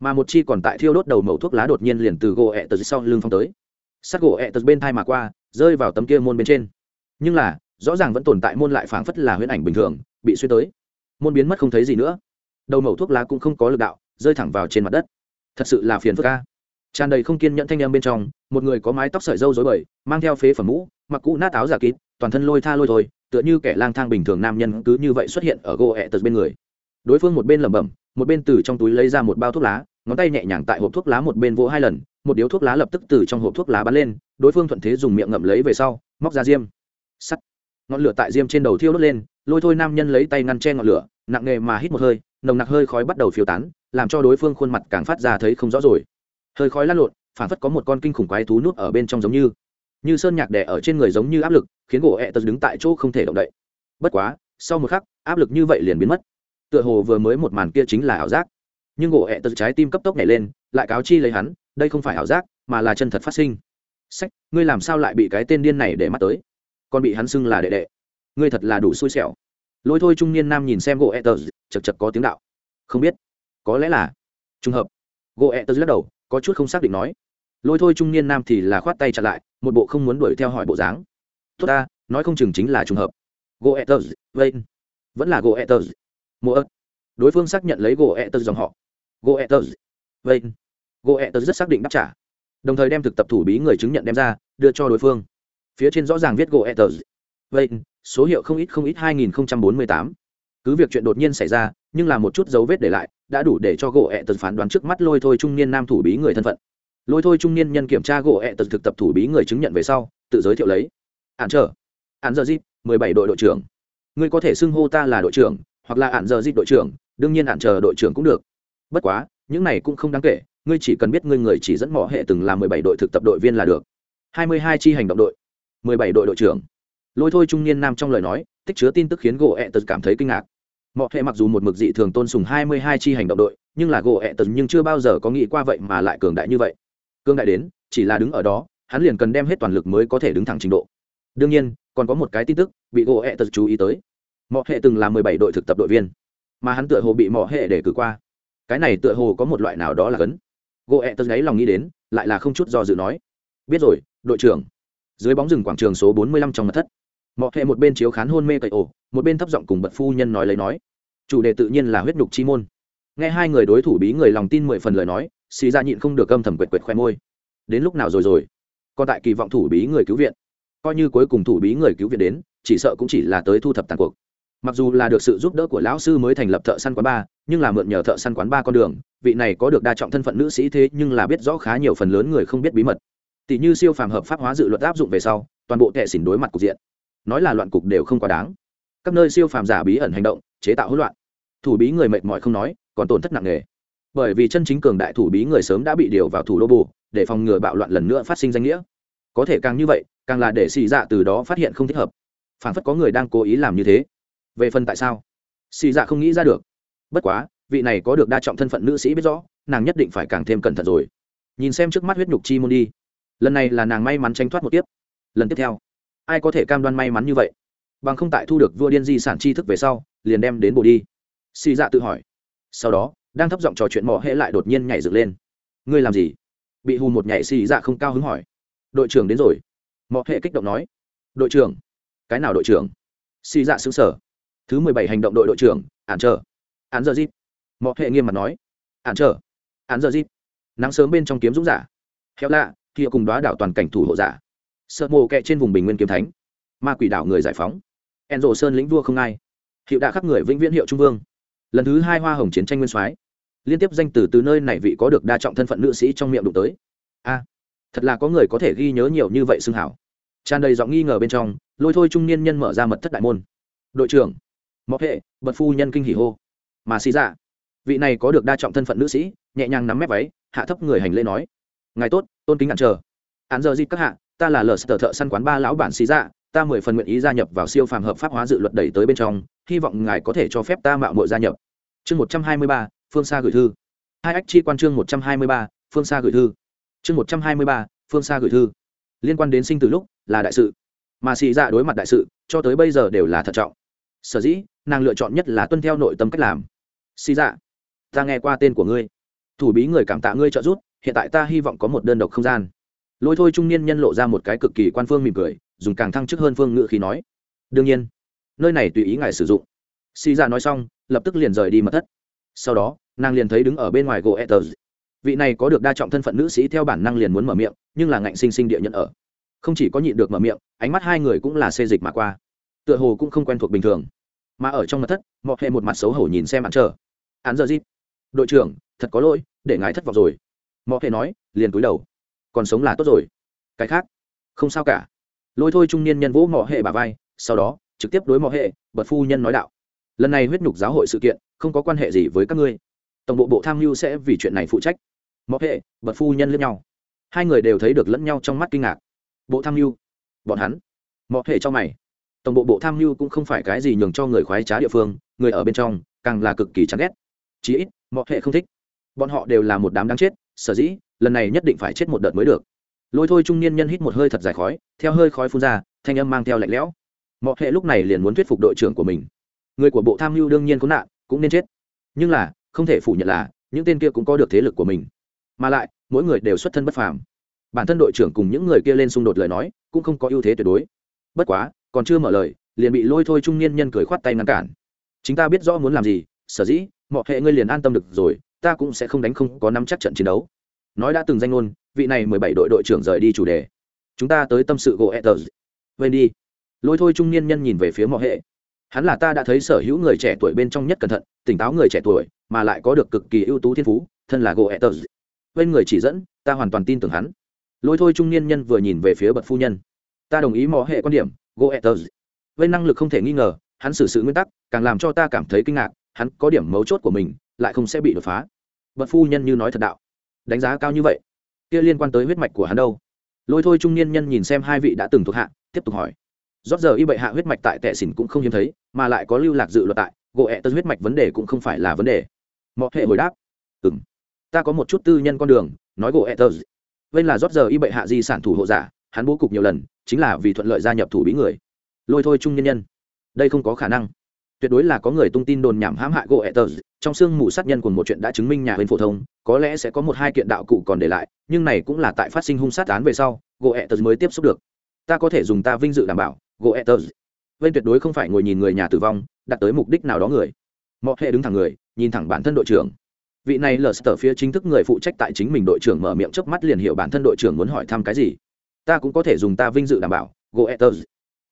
mà một chi còn tại thiêu đốt đầu mẩu thuốc lá đột nhiên liền từ gỗ ẹ tật sau lưng phong tới. Sắt gỗ ẹ tật bên thai mà qua, rơi vào tấm kia môn bên trên. Nhưng là, rõ ràng vẫn tồn tại môn lại phảng phất là huyễn ảnh bình thường, bị xuyên tới. Môn biến mất không thấy gì nữa. Đầu mẩu thuốc lá cũng không có lực đạo, rơi thẳng vào trên mặt đất. Thật sự là phiền phức ca tràn đầy không kiên nhẫn thanh em bên trong, một người có mái tóc sợi dâu dối bời, mang theo phế phẩm mũ, mặc cũ nát áo giả kín, toàn thân lôi tha lôi thôi, tựa như kẻ lang thang bình thường nam nhân cứ như vậy xuất hiện ở gỗ ẹ tật bên người. Đối phương một bên lẩm bẩm, một bên từ trong túi lấy ra một bao thuốc lá ngón tay nhẹ nhàng tại hộp thuốc lá một bên vỗ hai lần, một điếu thuốc lá lập tức từ trong hộp thuốc lá bắn lên, đối phương thuận thế dùng miệng ngậm lấy về sau, móc ra diêm. Sắt. Ngọn lửa tại diêm trên đầu thiêu đốt lên, lôi thôi nam nhân lấy tay ngăn che ngọn lửa, nặng nghề mà hít một hơi, nồng nặc hơi khói bắt đầu phiêu tán, làm cho đối phương khuôn mặt càng phát ra thấy không rõ rồi. Hơi khói lăn lộn phản phất có một con kinh khủng quái thú nuốt ở bên trong giống như. Như sơn nhạc đẻ ở trên người giống như áp lực, khiến gỗ ẹ tật đứng tại chỗ không thể động đậy. Bất quá, sau một khắc, áp lực như vậy liền biến mất. Tựa hồ vừa mới một màn kia chính là ảo giác nhưng gỗ ẹ tật trái tim cấp tốc nhảy lên, lại cáo chi lấy hắn, đây không phải ảo giác, mà là chân thật phát sinh. Sách, ngươi làm sao lại bị cái tên điên này để mắt tới? Còn bị hắn xưng là đệ đệ. Ngươi thật là đủ xui xẻo. Lôi thôi trung niên nam nhìn xem gỗ ẹ tật, chật chật có tiếng đạo. Không biết. Có lẽ là. Trùng hợp. Gỗ ẹ tật lắc đầu, có chút không xác định nói. Lôi thôi trung niên nam thì là khoát tay chặt lại, một bộ không muốn đuổi theo hỏi bộ dáng. Tốt ta, nói không chừng chính là trùng hợp. Gỗ ẹ tật vậy vẫn là gỗ ẹ tật. Mua ớt. Đối phương xác nhận lấy gỗ ẹ tật dòng họ gỗ ẹ tật vậy rất xác định đáp trả. Đồng thời đem thực tập thủ bí người chứng nhận đem ra, đưa cho đối phương. Phía trên rõ ràng viết gỗ ẹ vậy số hiệu không ít không ít 2048. cứ việc chuyện đột nhiên xảy ra, nhưng là một chút dấu vết để lại, đã đủ để cho gỗ ẹ tật phán đoán trước mắt lôi thôi trung niên nam thủ bí người thân phận. Lôi thôi trung niên nhân kiểm tra gỗ ẹ tật thực tập thủ bí người chứng nhận về sau, tự giới thiệu lấy. Ạn trở. Ạn giờ dịp mười bảy đội đội trưởng. Ngươi có thể xưng hô ta là đội trưởng, hoặc là ạn giờ dịp đội trưởng, đương nhiên ạn chờ đội trưởng cũng được bất quá, những này cũng không đáng kể, ngươi chỉ cần biết ngươi người chỉ dẫn mỏ hệ từng là mười bảy đội thực tập đội viên là được. Hai mươi hai chi hành động đội, mười bảy đội đội trưởng. Lôi thôi trung niên nam trong lời nói, tích chứa tin tức khiến gỗ ẹ tật cảm thấy kinh ngạc. Mọi hệ mặc dù một mực dị thường tôn sùng hai mươi hai chi hành động đội, nhưng là gỗ ẹ tật nhưng chưa bao giờ có nghĩ qua vậy mà lại cường đại như vậy. Cương đại đến, chỉ là đứng ở đó, hắn liền cần đem hết toàn lực mới có thể đứng thẳng trình độ. Đương nhiên, còn có một cái tin tức bị gỗ ẹ tật chú ý tới. Mọi hệ từng là mười bảy đội thực tập đội viên, mà hắn tựa hồ bị mọi hệ để cử qua cái này tựa hồ có một loại nào đó là cấn gỗ ẹ tật gáy lòng nghĩ đến, lại là không chút do dự nói, biết rồi, đội trưởng. Dưới bóng rừng quảng trường số bốn mươi lăm trong mặt thất mọi hệ một bên chiếu khán hôn mê cậy ổ, một bên thấp giọng cùng bật phu nhân nói lấy nói, chủ đề tự nhiên là huyết nhục chi môn. Nghe hai người đối thủ bí người lòng tin mười phần lời nói, xì ra nhịn không được âm thầm quệt quệt khoe môi. Đến lúc nào rồi rồi? Còn tại kỳ vọng thủ bí người cứu viện. Coi như cuối cùng thủ bí người cứu viện đến, chỉ sợ cũng chỉ là tới thu thập tàn cuộc mặc dù là được sự giúp đỡ của lão sư mới thành lập thợ săn quán ba, nhưng là mượn nhờ thợ săn quán ba con đường, vị này có được đa trọng thân phận nữ sĩ thế nhưng là biết rõ khá nhiều phần lớn người không biết bí mật. Tỷ như siêu phàm hợp pháp hóa dự luật áp dụng về sau, toàn bộ tệ xỉn đối mặt cục diện. Nói là loạn cục đều không quá đáng. Các nơi siêu phàm giả bí ẩn hành động, chế tạo hỗn loạn. Thủ bí người mệt mỏi không nói, còn tổn thất nặng nề. Bởi vì chân chính cường đại thủ bí người sớm đã bị điều vào thủ đô bù, để phòng ngừa bạo loạn lần nữa phát sinh danh nghĩa. Có thể càng như vậy, càng là để xì dạ từ đó phát hiện không thích hợp. Phản phất có người đang cố ý làm như thế về phần tại sao? Xì dạ không nghĩ ra được. Bất quá, vị này có được đa trọng thân phận nữ sĩ biết rõ, nàng nhất định phải càng thêm cẩn thận rồi. Nhìn xem trước mắt huyết nhục chi môn đi. Lần này là nàng may mắn tránh thoát một tiếp lần tiếp theo, ai có thể cam đoan may mắn như vậy? Bằng không tại thu được vua điên di sản tri thức về sau, liền đem đến bồ đi. Xì dạ tự hỏi. Sau đó, đang thấp giọng trò chuyện mỏ hệ lại đột nhiên nhảy dựng lên. Ngươi làm gì? Bị hù một nhảy xì dạ không cao hứng hỏi. Đội trưởng đến rồi. Mỏ hệ kích động nói. Đội trưởng. Cái nào đội trưởng? Xì dạ xứng sở thứ mười bảy hành động đội đội trưởng ạn chờ ạn giờ dịp mọi hệ nghiêm mặt nói. Ạn chờ ạn giờ dịp nắng sớm bên trong kiếm dũng giả. Héo lạ, kia cùng đoá đảo toàn cảnh thủ hộ giả. Sợ mồ kẹ trên vùng bình nguyên kiếm thánh. Ma quỷ đảo người giải phóng. En rộ sơn lĩnh vua không ai. Hiệu đạ khắc người vĩnh viễn hiệu trung vương. Lần thứ hai hoa hồng chiến tranh nguyên soái. Liên tiếp danh từ từ nơi này vị có được đa trọng thân phận nữ sĩ trong miệng đụng tới. A, thật là có người có thể ghi nhớ nhiều như vậy xưng hảo. Tràn đầy giọng nghi ngờ bên trong, lôi thôi trung niên nhân mở ra mật thất đại môn. Đội trưởng mọc hệ bật phu nhân kinh hỉ hô. Mà xì dạ vị này có được đa trọng thân phận nữ sĩ, nhẹ nhàng nắm mép váy, hạ thấp người hành lễ nói. Ngài tốt, tôn kính ngạn chờ. Án giờ dịp các hạ, ta là lờ sờ thợ săn quán ba lão bản xì dạ ta mười phần nguyện ý gia nhập vào siêu phàm hợp pháp hóa dự luật đẩy tới bên trong, hy vọng ngài có thể cho phép ta mạo mội gia nhập. Chương một trăm hai mươi ba, phương xa gửi thư. Hai ách chi quan chương một trăm hai mươi ba, phương xa gửi thư. Chương một trăm hai mươi ba, phương xa gửi thư. Liên quan đến sinh từ lúc là đại sự. Mà xì dạ đối mặt đại sự, cho tới bây giờ đều là thận trọng. Sở dĩ nàng lựa chọn nhất là tuân theo nội tâm cách làm. Xì dạ ta nghe qua tên của ngươi. Thủ bí người cảm tạ ngươi trợ giúp, hiện tại ta hy vọng có một đơn độc không gian. Lôi thôi trung niên nhân lộ ra một cái cực kỳ quan phương mỉm cười, dùng càng thăng chức hơn phương ngự khi nói. Đương nhiên, nơi này tùy ý ngài sử dụng. Xì dạ nói xong, lập tức liền rời đi mật thất. Sau đó, nàng liền thấy đứng ở bên ngoài gỗ etters vị này có được đa trọng thân phận nữ sĩ theo bản năng liền muốn mở miệng, nhưng là ngạnh sinh sinh địa nhận ở. Không chỉ có nhịn được mở miệng, ánh mắt hai người cũng là xê dịch mà qua. Tựa hồ cũng không quen thuộc bình thường mà ở trong mặt thất mọi hệ một mặt xấu hổ nhìn xem ăn chờ. Án giờ dịp đội trưởng, thật có lỗi, để ngài thất vọng rồi. Mọi hệ nói, liền cúi đầu. Còn sống là tốt rồi. Cái khác? Không sao cả. Lôi thôi trung niên nhân vỗ mọi hệ bà vai, sau đó, trực tiếp đối mọi hệ, bật phu nhân nói đạo. Lần này huyết nhục giáo hội sự kiện, không có quan hệ gì với các ngươi. Tổng bộ bộ tham mưu sẽ vì chuyện này phụ trách. Mọi hệ, bật phu nhân lẫn nhau. Hai người đều thấy được lẫn nhau trong mắt kinh ngạc. Bộ tham mưu? Bọn hắn. Mọi hệ cho mày tổng bộ bộ tham mưu cũng không phải cái gì nhường cho người khoái trá địa phương, người ở bên trong, càng là cực kỳ chán ghét. Chí ít, mọi hệ không thích. Bọn họ đều là một đám đáng chết, sở dĩ, lần này nhất định phải chết một đợt mới được. Lôi thôi trung niên nhân hít một hơi thật dài khói, theo hơi khói phun ra, thanh âm mang theo lạnh lẽo. Mọi hệ lúc này liền muốn thuyết phục đội trưởng của mình. Người của bộ tham mưu đương nhiên có nạn, cũng nên chết. Nhưng là, không thể phủ nhận là, những tên kia cũng có được thế lực của mình. Mà lại, mỗi người đều xuất thân bất phàm. Bản thân đội trưởng cùng những người kia lên xung đột lời nói, cũng không có ưu thế tuyệt đối. Bất quá còn chưa mở lời, liền bị lôi thôi trung niên nhân cười khoát tay ngăn cản. Chính ta biết rõ muốn làm gì, sở dĩ, mọi hệ ngươi liền an tâm được rồi, ta cũng sẽ không đánh không có nắm chắc trận chiến đấu. Nói đã từng danh ngôn, vị này mười bảy đội đội trưởng rời đi chủ đề. Chúng ta tới tâm sự gỗ etters quên đi. Lôi thôi trung niên nhân nhìn về phía mọi hệ. Hắn là ta đã thấy sở hữu người trẻ tuổi bên trong nhất cẩn thận, tỉnh táo người trẻ tuổi, mà lại có được cực kỳ ưu tú thiên phú, thân là gỗ etters bên người chỉ dẫn, ta hoàn toàn tin tưởng hắn. Lôi thôi trung niên nhân vừa nhìn về phía bậc phu nhân. Ta đồng ý mọi hệ quan điểm goethers với năng lực không thể nghi ngờ, hắn xử sự nguyên tắc, càng làm cho ta cảm thấy kinh ngạc, hắn có điểm mấu chốt của mình, lại không sẽ bị đột phá. Bậc phu nhân như nói thật đạo. Đánh giá cao như vậy. Kia liên quan tới huyết mạch của hắn đâu? Lôi thôi trung niên nhân nhìn xem hai vị đã từng thuộc hạ, tiếp tục hỏi. Rót giờ y bệ hạ huyết mạch tại tệ xỉn cũng không hiếm thấy, mà lại có lưu lạc dự luật tại gỗ ẹ tân huyết mạch vấn đề cũng không phải là vấn đề. Mọi hệ hồi đáp. Ừng ta có một chút tư nhân con đường, nói gỗ ẹ tơ vên là rót giờ y bệ hạ di sản thủ hộ giả, hắn bố cục nhiều lần chính là vì thuận lợi gia nhập thủ bí người. Lôi thôi trung nhân nhân. Đây không có khả năng. Tuyệt đối là có người tung tin đồn nhảm hãm hại gỗ etters trong xương mù sát nhân của một chuyện đã chứng minh nhà bên phổ thông, có lẽ sẽ có một hai kiện đạo cụ còn để lại, nhưng này cũng là tại phát sinh hung sát án về sau gỗ etters mới tiếp xúc được. Ta có thể dùng ta vinh dự đảm bảo gỗ etters bên tuyệt đối không phải ngồi nhìn người nhà tử vong đạt tới mục đích nào đó người. Mọi hệ đứng thẳng người, nhìn thẳng bản thân đội trưởng. Vị này lờ sờ phía chính thức người phụ trách tại chính mình đội trưởng mở miệng trước mắt liền hiểu bản thân đội trưởng muốn hỏi thăm cái gì ta cũng có thể dùng ta vinh dự đảm bảo goethers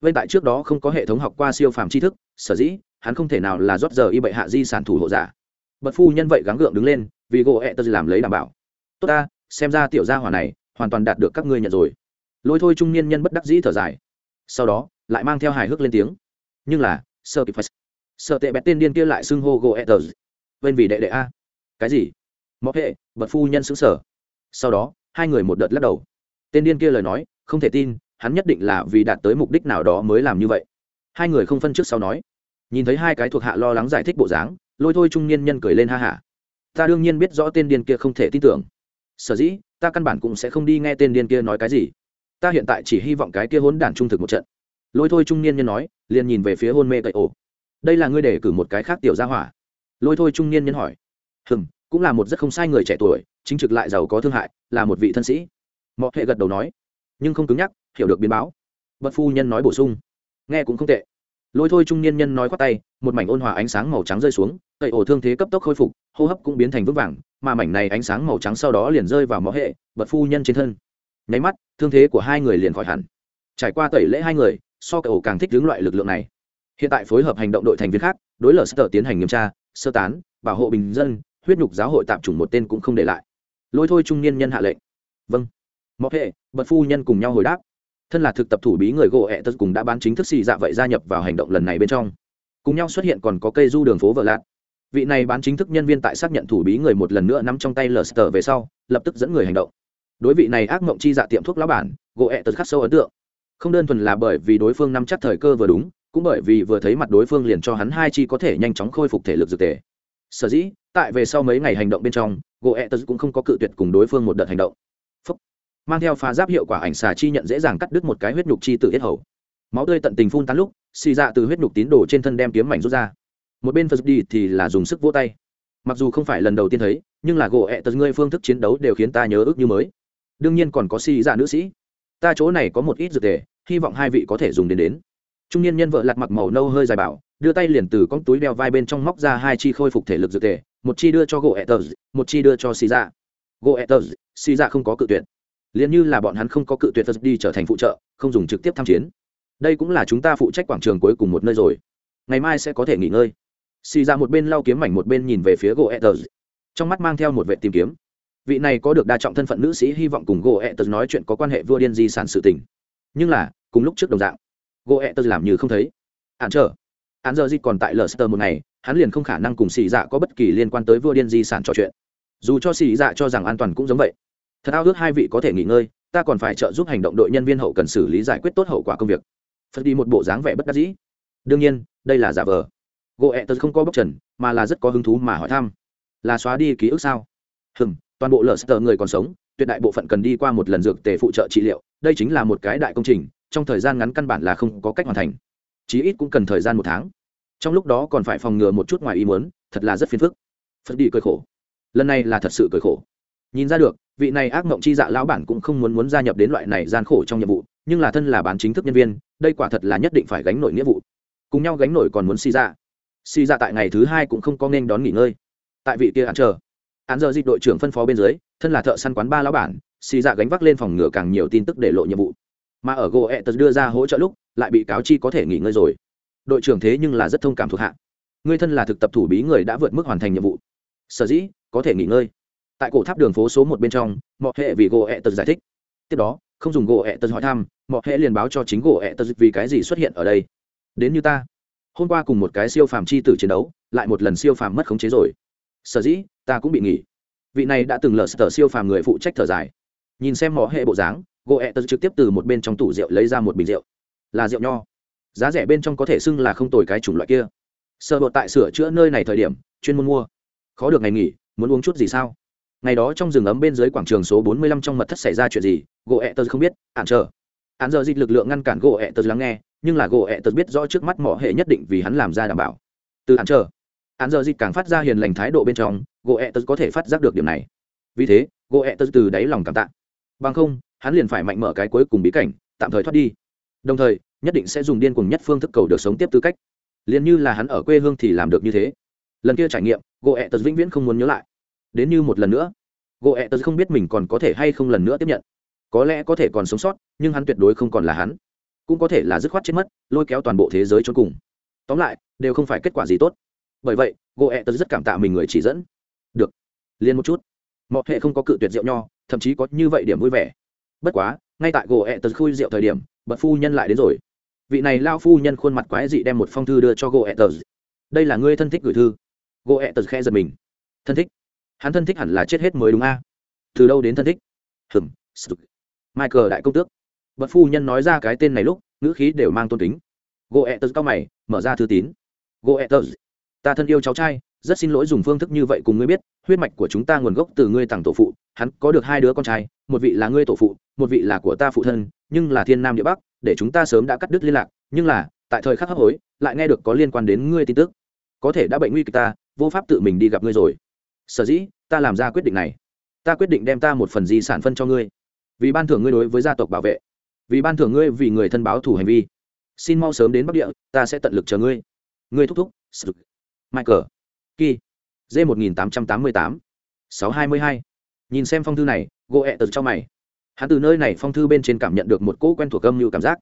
vây tại trước đó không có hệ thống học qua siêu phàm tri thức, sở dĩ, hắn không thể nào là rót giờ y bệ hạ di sản thủ hộ giả. Bật phu nhân vậy gắng gượng đứng lên, vì goethers làm lấy đảm bảo. Tốt ta, xem ra tiểu gia hỏa này, hoàn toàn đạt được các ngươi nhận rồi. Lôi thôi trung niên nhân bất đắc dĩ thở dài. Sau đó, lại mang theo hài hước lên tiếng. Nhưng là sơ kịp phải sợ tệ bét tên điên kia lại xưng hô goethers bên vì đệ đệ a. Cái gì? Mọc hệ bật phu nhân xứng sở. Sau đó, hai người một đợt lắc đầu tên điên kia lời nói, không thể tin, hắn nhất định là vì đạt tới mục đích nào đó mới làm như vậy. Hai người không phân trước sau nói. Nhìn thấy hai cái thuộc hạ lo lắng giải thích bộ dáng, lôi thôi trung niên nhân cười lên ha hả. Ta đương nhiên biết rõ tên điên kia không thể tin tưởng. Sở dĩ, ta căn bản cũng sẽ không đi nghe tên điên kia nói cái gì. Ta hiện tại chỉ hy vọng cái kia hốn đản trung thực một trận. Lôi thôi trung niên nhân nói, liền nhìn về phía hôn mê cậy ổ. Đây là ngươi để cử một cái khác tiểu gia hỏa. Lôi thôi trung niên nhân hỏi. Hừm, cũng là một rất không sai người trẻ tuổi, chính trực lại giàu có thương hại, là một vị thân sĩ mọi hệ gật đầu nói, nhưng không cứng nhắc, hiểu được biến báo. Bật phu nhân nói bổ sung. Nghe cũng không tệ. Lôi thôi trung niên nhân nói khoác tay, một mảnh ôn hòa ánh sáng màu trắng rơi xuống, tẩy ổ thương thế cấp tốc khôi phục, hô hấp cũng biến thành vững vàng, mà mảnh này ánh sáng màu trắng sau đó liền rơi vào mõ hệ, bật phu nhân trên thân. Nháy mắt, thương thế của hai người liền khỏi hẳn. Trải qua tẩy lễ hai người, so cậu ổ càng thích đứng loại lực lượng này. Hiện tại phối hợp hành động đội thành viên khác, đối lở sơ tiến hành nghiêm tra, sơ tán, bảo hộ bình dân, huyết nhục giáo hội tạm chủng một tên cũng không để lại. Lôi thôi trung niên nhân hạ lệnh. Vâng mọc hệ, bật phu nhân cùng nhau hồi đáp. Thân là thực tập thủ bí người gỗ ẹ tật cùng đã bán chính thức xì dạ vậy gia nhập vào hành động lần này bên trong. Cùng nhau xuất hiện còn có cây du đường phố vợ lạt. Vị này bán chính thức nhân viên tại xác nhận thủ bí người một lần nữa nắm trong tay lờ sờ về sau, lập tức dẫn người hành động. Đối vị này ác mộng chi dạ tiệm thuốc lá bản, gỗ ẹ tật khắc sâu ấn tượng. Không đơn thuần là bởi vì đối phương nắm chắc thời cơ vừa đúng, cũng bởi vì vừa thấy mặt đối phương liền cho hắn hai chi có thể nhanh chóng khôi phục thể lực dược thể. sở dĩ, tại về sau mấy ngày hành động bên trong, gỗ ẹ tật cũng không có cự tuyệt cùng đối phương một đợt hành động mang theo phá giáp hiệu quả ảnh xà chi nhận dễ dàng cắt đứt một cái huyết nhục chi tự yết hầu. Máu tươi tận tình phun tán lúc, xì dạ từ huyết nhục tín đồ trên thân đem kiếm mảnh rút ra. Một bên phật đi thì là dùng sức vỗ tay. Mặc dù không phải lần đầu tiên thấy, nhưng là gỗ ẹ tật ngươi phương thức chiến đấu đều khiến ta nhớ ước như mới. Đương nhiên còn có xì dạ nữ sĩ. Ta chỗ này có một ít dược tề, hy vọng hai vị có thể dùng đến đến. Trung niên nhân vợ lặt mặc màu nâu hơi dài bảo, đưa tay liền từ con túi đeo vai bên trong móc ra hai chi khôi phục thể lực dược tề, một chi đưa cho gỗ ẹ tật, một chi đưa cho xì dạ. Gỗ ẹ tật, xì dạ không có cự tuyệt liền như là bọn hắn không có cự tuyệt đi trở thành phụ trợ, không dùng trực tiếp tham chiến. Đây cũng là chúng ta phụ trách quảng trường cuối cùng một nơi rồi. Ngày mai sẽ có thể nghỉ ngơi. Xì ra một bên lau kiếm mảnh, một bên nhìn về phía gỗ etters trong mắt mang theo một vệ tìm kiếm. Vị này có được đa trọng thân phận nữ sĩ hy vọng cùng gỗ etters nói chuyện có quan hệ vua điên di sản sự tình. Nhưng là, cùng lúc trước đồng dạng gỗ etters làm như không thấy. Hạn trở hạn giờ di còn tại lờ một ngày, hắn liền không khả năng cùng xì dạ có bất kỳ liên quan tới vua điên di sản trò chuyện. Dù cho xì dạ cho rằng an toàn cũng giống vậy thật ao ước hai vị có thể nghỉ ngơi, ta còn phải trợ giúp hành động đội nhân viên hậu cần xử lý giải quyết tốt hậu quả công việc. Phật đi một bộ dáng vẻ bất đắc dĩ. Đương nhiên, đây là giả vờ. Gỗ ẹ tớ không có bốc trần, mà là rất có hứng thú mà hỏi thăm. Là xóa đi ký ức sao? Hừm, toàn bộ lờ sờ người còn sống, tuyệt đại bộ phận cần đi qua một lần dược tề phụ trợ trị liệu, đây chính là một cái đại công trình, trong thời gian ngắn căn bản là không có cách hoàn thành. Chí ít cũng cần thời gian một tháng. Trong lúc đó còn phải phòng ngừa một chút ngoài ý muốn, thật là rất phiền phức. Phật đi cười khổ. Lần này là thật sự cười khổ. Nhìn ra được vị này ác mộng chi dạ lão bản cũng không muốn muốn gia nhập đến loại này gian khổ trong nhiệm vụ, nhưng là thân là bán chính thức nhân viên, đây quả thật là nhất định phải gánh nổi nghĩa vụ. Cùng nhau gánh nổi còn muốn xì ra xì ra tại ngày thứ hai cũng không có nên đón nghỉ ngơi. Tại vị kia ăn chờ, án giờ dịch đội trưởng phân phó bên dưới, thân là thợ săn quán ba lão bản, xì ra gánh vác lên phòng ngừa càng nhiều tin tức để lộ nhiệm vụ. Mà ở gỗ ẹ tật đưa ra hỗ trợ lúc, lại bị cáo chi có thể nghỉ ngơi rồi. Đội trưởng thế nhưng là rất thông cảm thuộc hạ. Người thân là thực tập thủ bí người đã vượt mức hoàn thành nhiệm vụ. Sở dĩ, có thể nghỉ ngơi tại cổ tháp đường phố số một bên trong, mọi hệ vì gỗ ẹ tật giải thích. Tiếp đó, không dùng gỗ ẹ tật hỏi thăm, mọi hệ liền báo cho chính gỗ ẹ tật vì cái gì xuất hiện ở đây. Đến như ta. Hôm qua cùng một cái siêu phàm chi tử chiến đấu, lại một lần siêu phàm mất khống chế rồi. Sở dĩ, ta cũng bị nghỉ. Vị này đã từng lờ sờ siêu phàm người phụ trách thở dài. Nhìn xem mọi hệ bộ dáng gỗ ẹ tật trực tiếp từ một bên trong tủ rượu lấy ra một bình rượu. Là rượu nho. Giá rẻ bên trong có thể xưng là không tồi cái chủng loại kia. Sợ bột tại sửa chữa nơi này thời điểm, chuyên môn mua. Khó được ngày nghỉ, muốn uống chút gì sao? Ngày đó trong rừng ấm bên dưới quảng trường số 45 trong mật thất xảy ra chuyện gì, gỗ ẹ tớ không biết ạn chờ ạn giờ dịch lực lượng ngăn cản gỗ ẹ tớ lắng nghe, nhưng là gỗ ẹ tớ biết rõ trước mắt mỏ hệ nhất định vì hắn làm ra đảm bảo. Từ ạn chờ ạn giờ dịch càng phát ra hiền lành thái độ bên trong, gỗ ẹ tớ có thể phát giác được điểm này. Vì thế, gỗ ẹ tớ từ đáy lòng cảm tạ. Bằng không, hắn liền phải mạnh mở cái cuối cùng bí cảnh, tạm thời thoát đi. Đồng thời, nhất định sẽ dùng điên cùng nhất phương thức cầu được sống tiếp tư cách. Liền như là hắn ở quê hương thì làm được như thế. Lần kia trải nghiệm, gỗ ẹ tật vĩnh viễn không muốn nhớ lại đến như một lần nữa. Gỗ ẹ tật không biết mình còn có thể hay không lần nữa tiếp nhận. Có lẽ có thể còn sống sót, nhưng hắn tuyệt đối không còn là hắn. Cũng có thể là dứt khoát chết mất, lôi kéo toàn bộ thế giới cho cùng. Tóm lại, đều không phải kết quả gì tốt. Bởi vậy gỗ ẹ tật rất cảm tạ mình người chỉ dẫn. Được liên một chút. Mọi hệ không có cự tuyệt rượu nho, thậm chí có như vậy điểm vui vẻ. Bất quá, ngay tại gỗ ẹ tật khui rượu thời điểm bật phu nhân lại đến rồi. Vị này lao phu nhân khuôn mặt quái dị đem một phong thư đưa cho gỗ ẹ tật. Đây là ngươi thân thích gửi thư. Gỗ ẹ tật khe giật mình. Thân thích? Hắn thân thích hẳn là chết hết mới đúng a. Từ đâu đến thân thích? Hừm michael đại công tước. Bật phu nhân nói ra cái tên này lúc, ngữ khí đều mang tôn kính. Gỗ ẹ tớ cao mày, mở ra thư tín. Gỗ ẹ tớ. ta thân yêu cháu trai, rất xin lỗi dùng phương thức như vậy cùng ngươi biết, huyết mạch của chúng ta nguồn gốc từ ngươi tặng tổ phụ, hắn có được hai đứa con trai, một vị là ngươi tổ phụ, một vị là của ta phụ thân, nhưng là thiên nam địa bắc, để chúng ta sớm đã cắt đứt liên lạc, nhưng là, tại thời khắc hấp hối, lại nghe được có liên quan đến ngươi tin tức. Có thể đã bệnh nguy kịch ta, vô pháp tự mình đi gặp ngươi rồi sở dĩ ta làm ra quyết định này. Ta quyết định đem ta một phần di sản phân cho ngươi. Vì ban thưởng ngươi đối với gia tộc bảo vệ. Vì ban thưởng ngươi vì người thân báo thủ hành vi. Xin mau sớm đến bắc địa, ta sẽ tận lực chờ ngươi. Ngươi thúc thúc michael. Kỳ. d một nghìn tám trăm tám mươi tám. sáu hai mươi hai. Nhìn xem phong thư này gỗ ẹ từ cho mày. Hắn từ nơi này phong thư bên trên cảm nhận được một cỗ quen thuộc âm như cảm giác.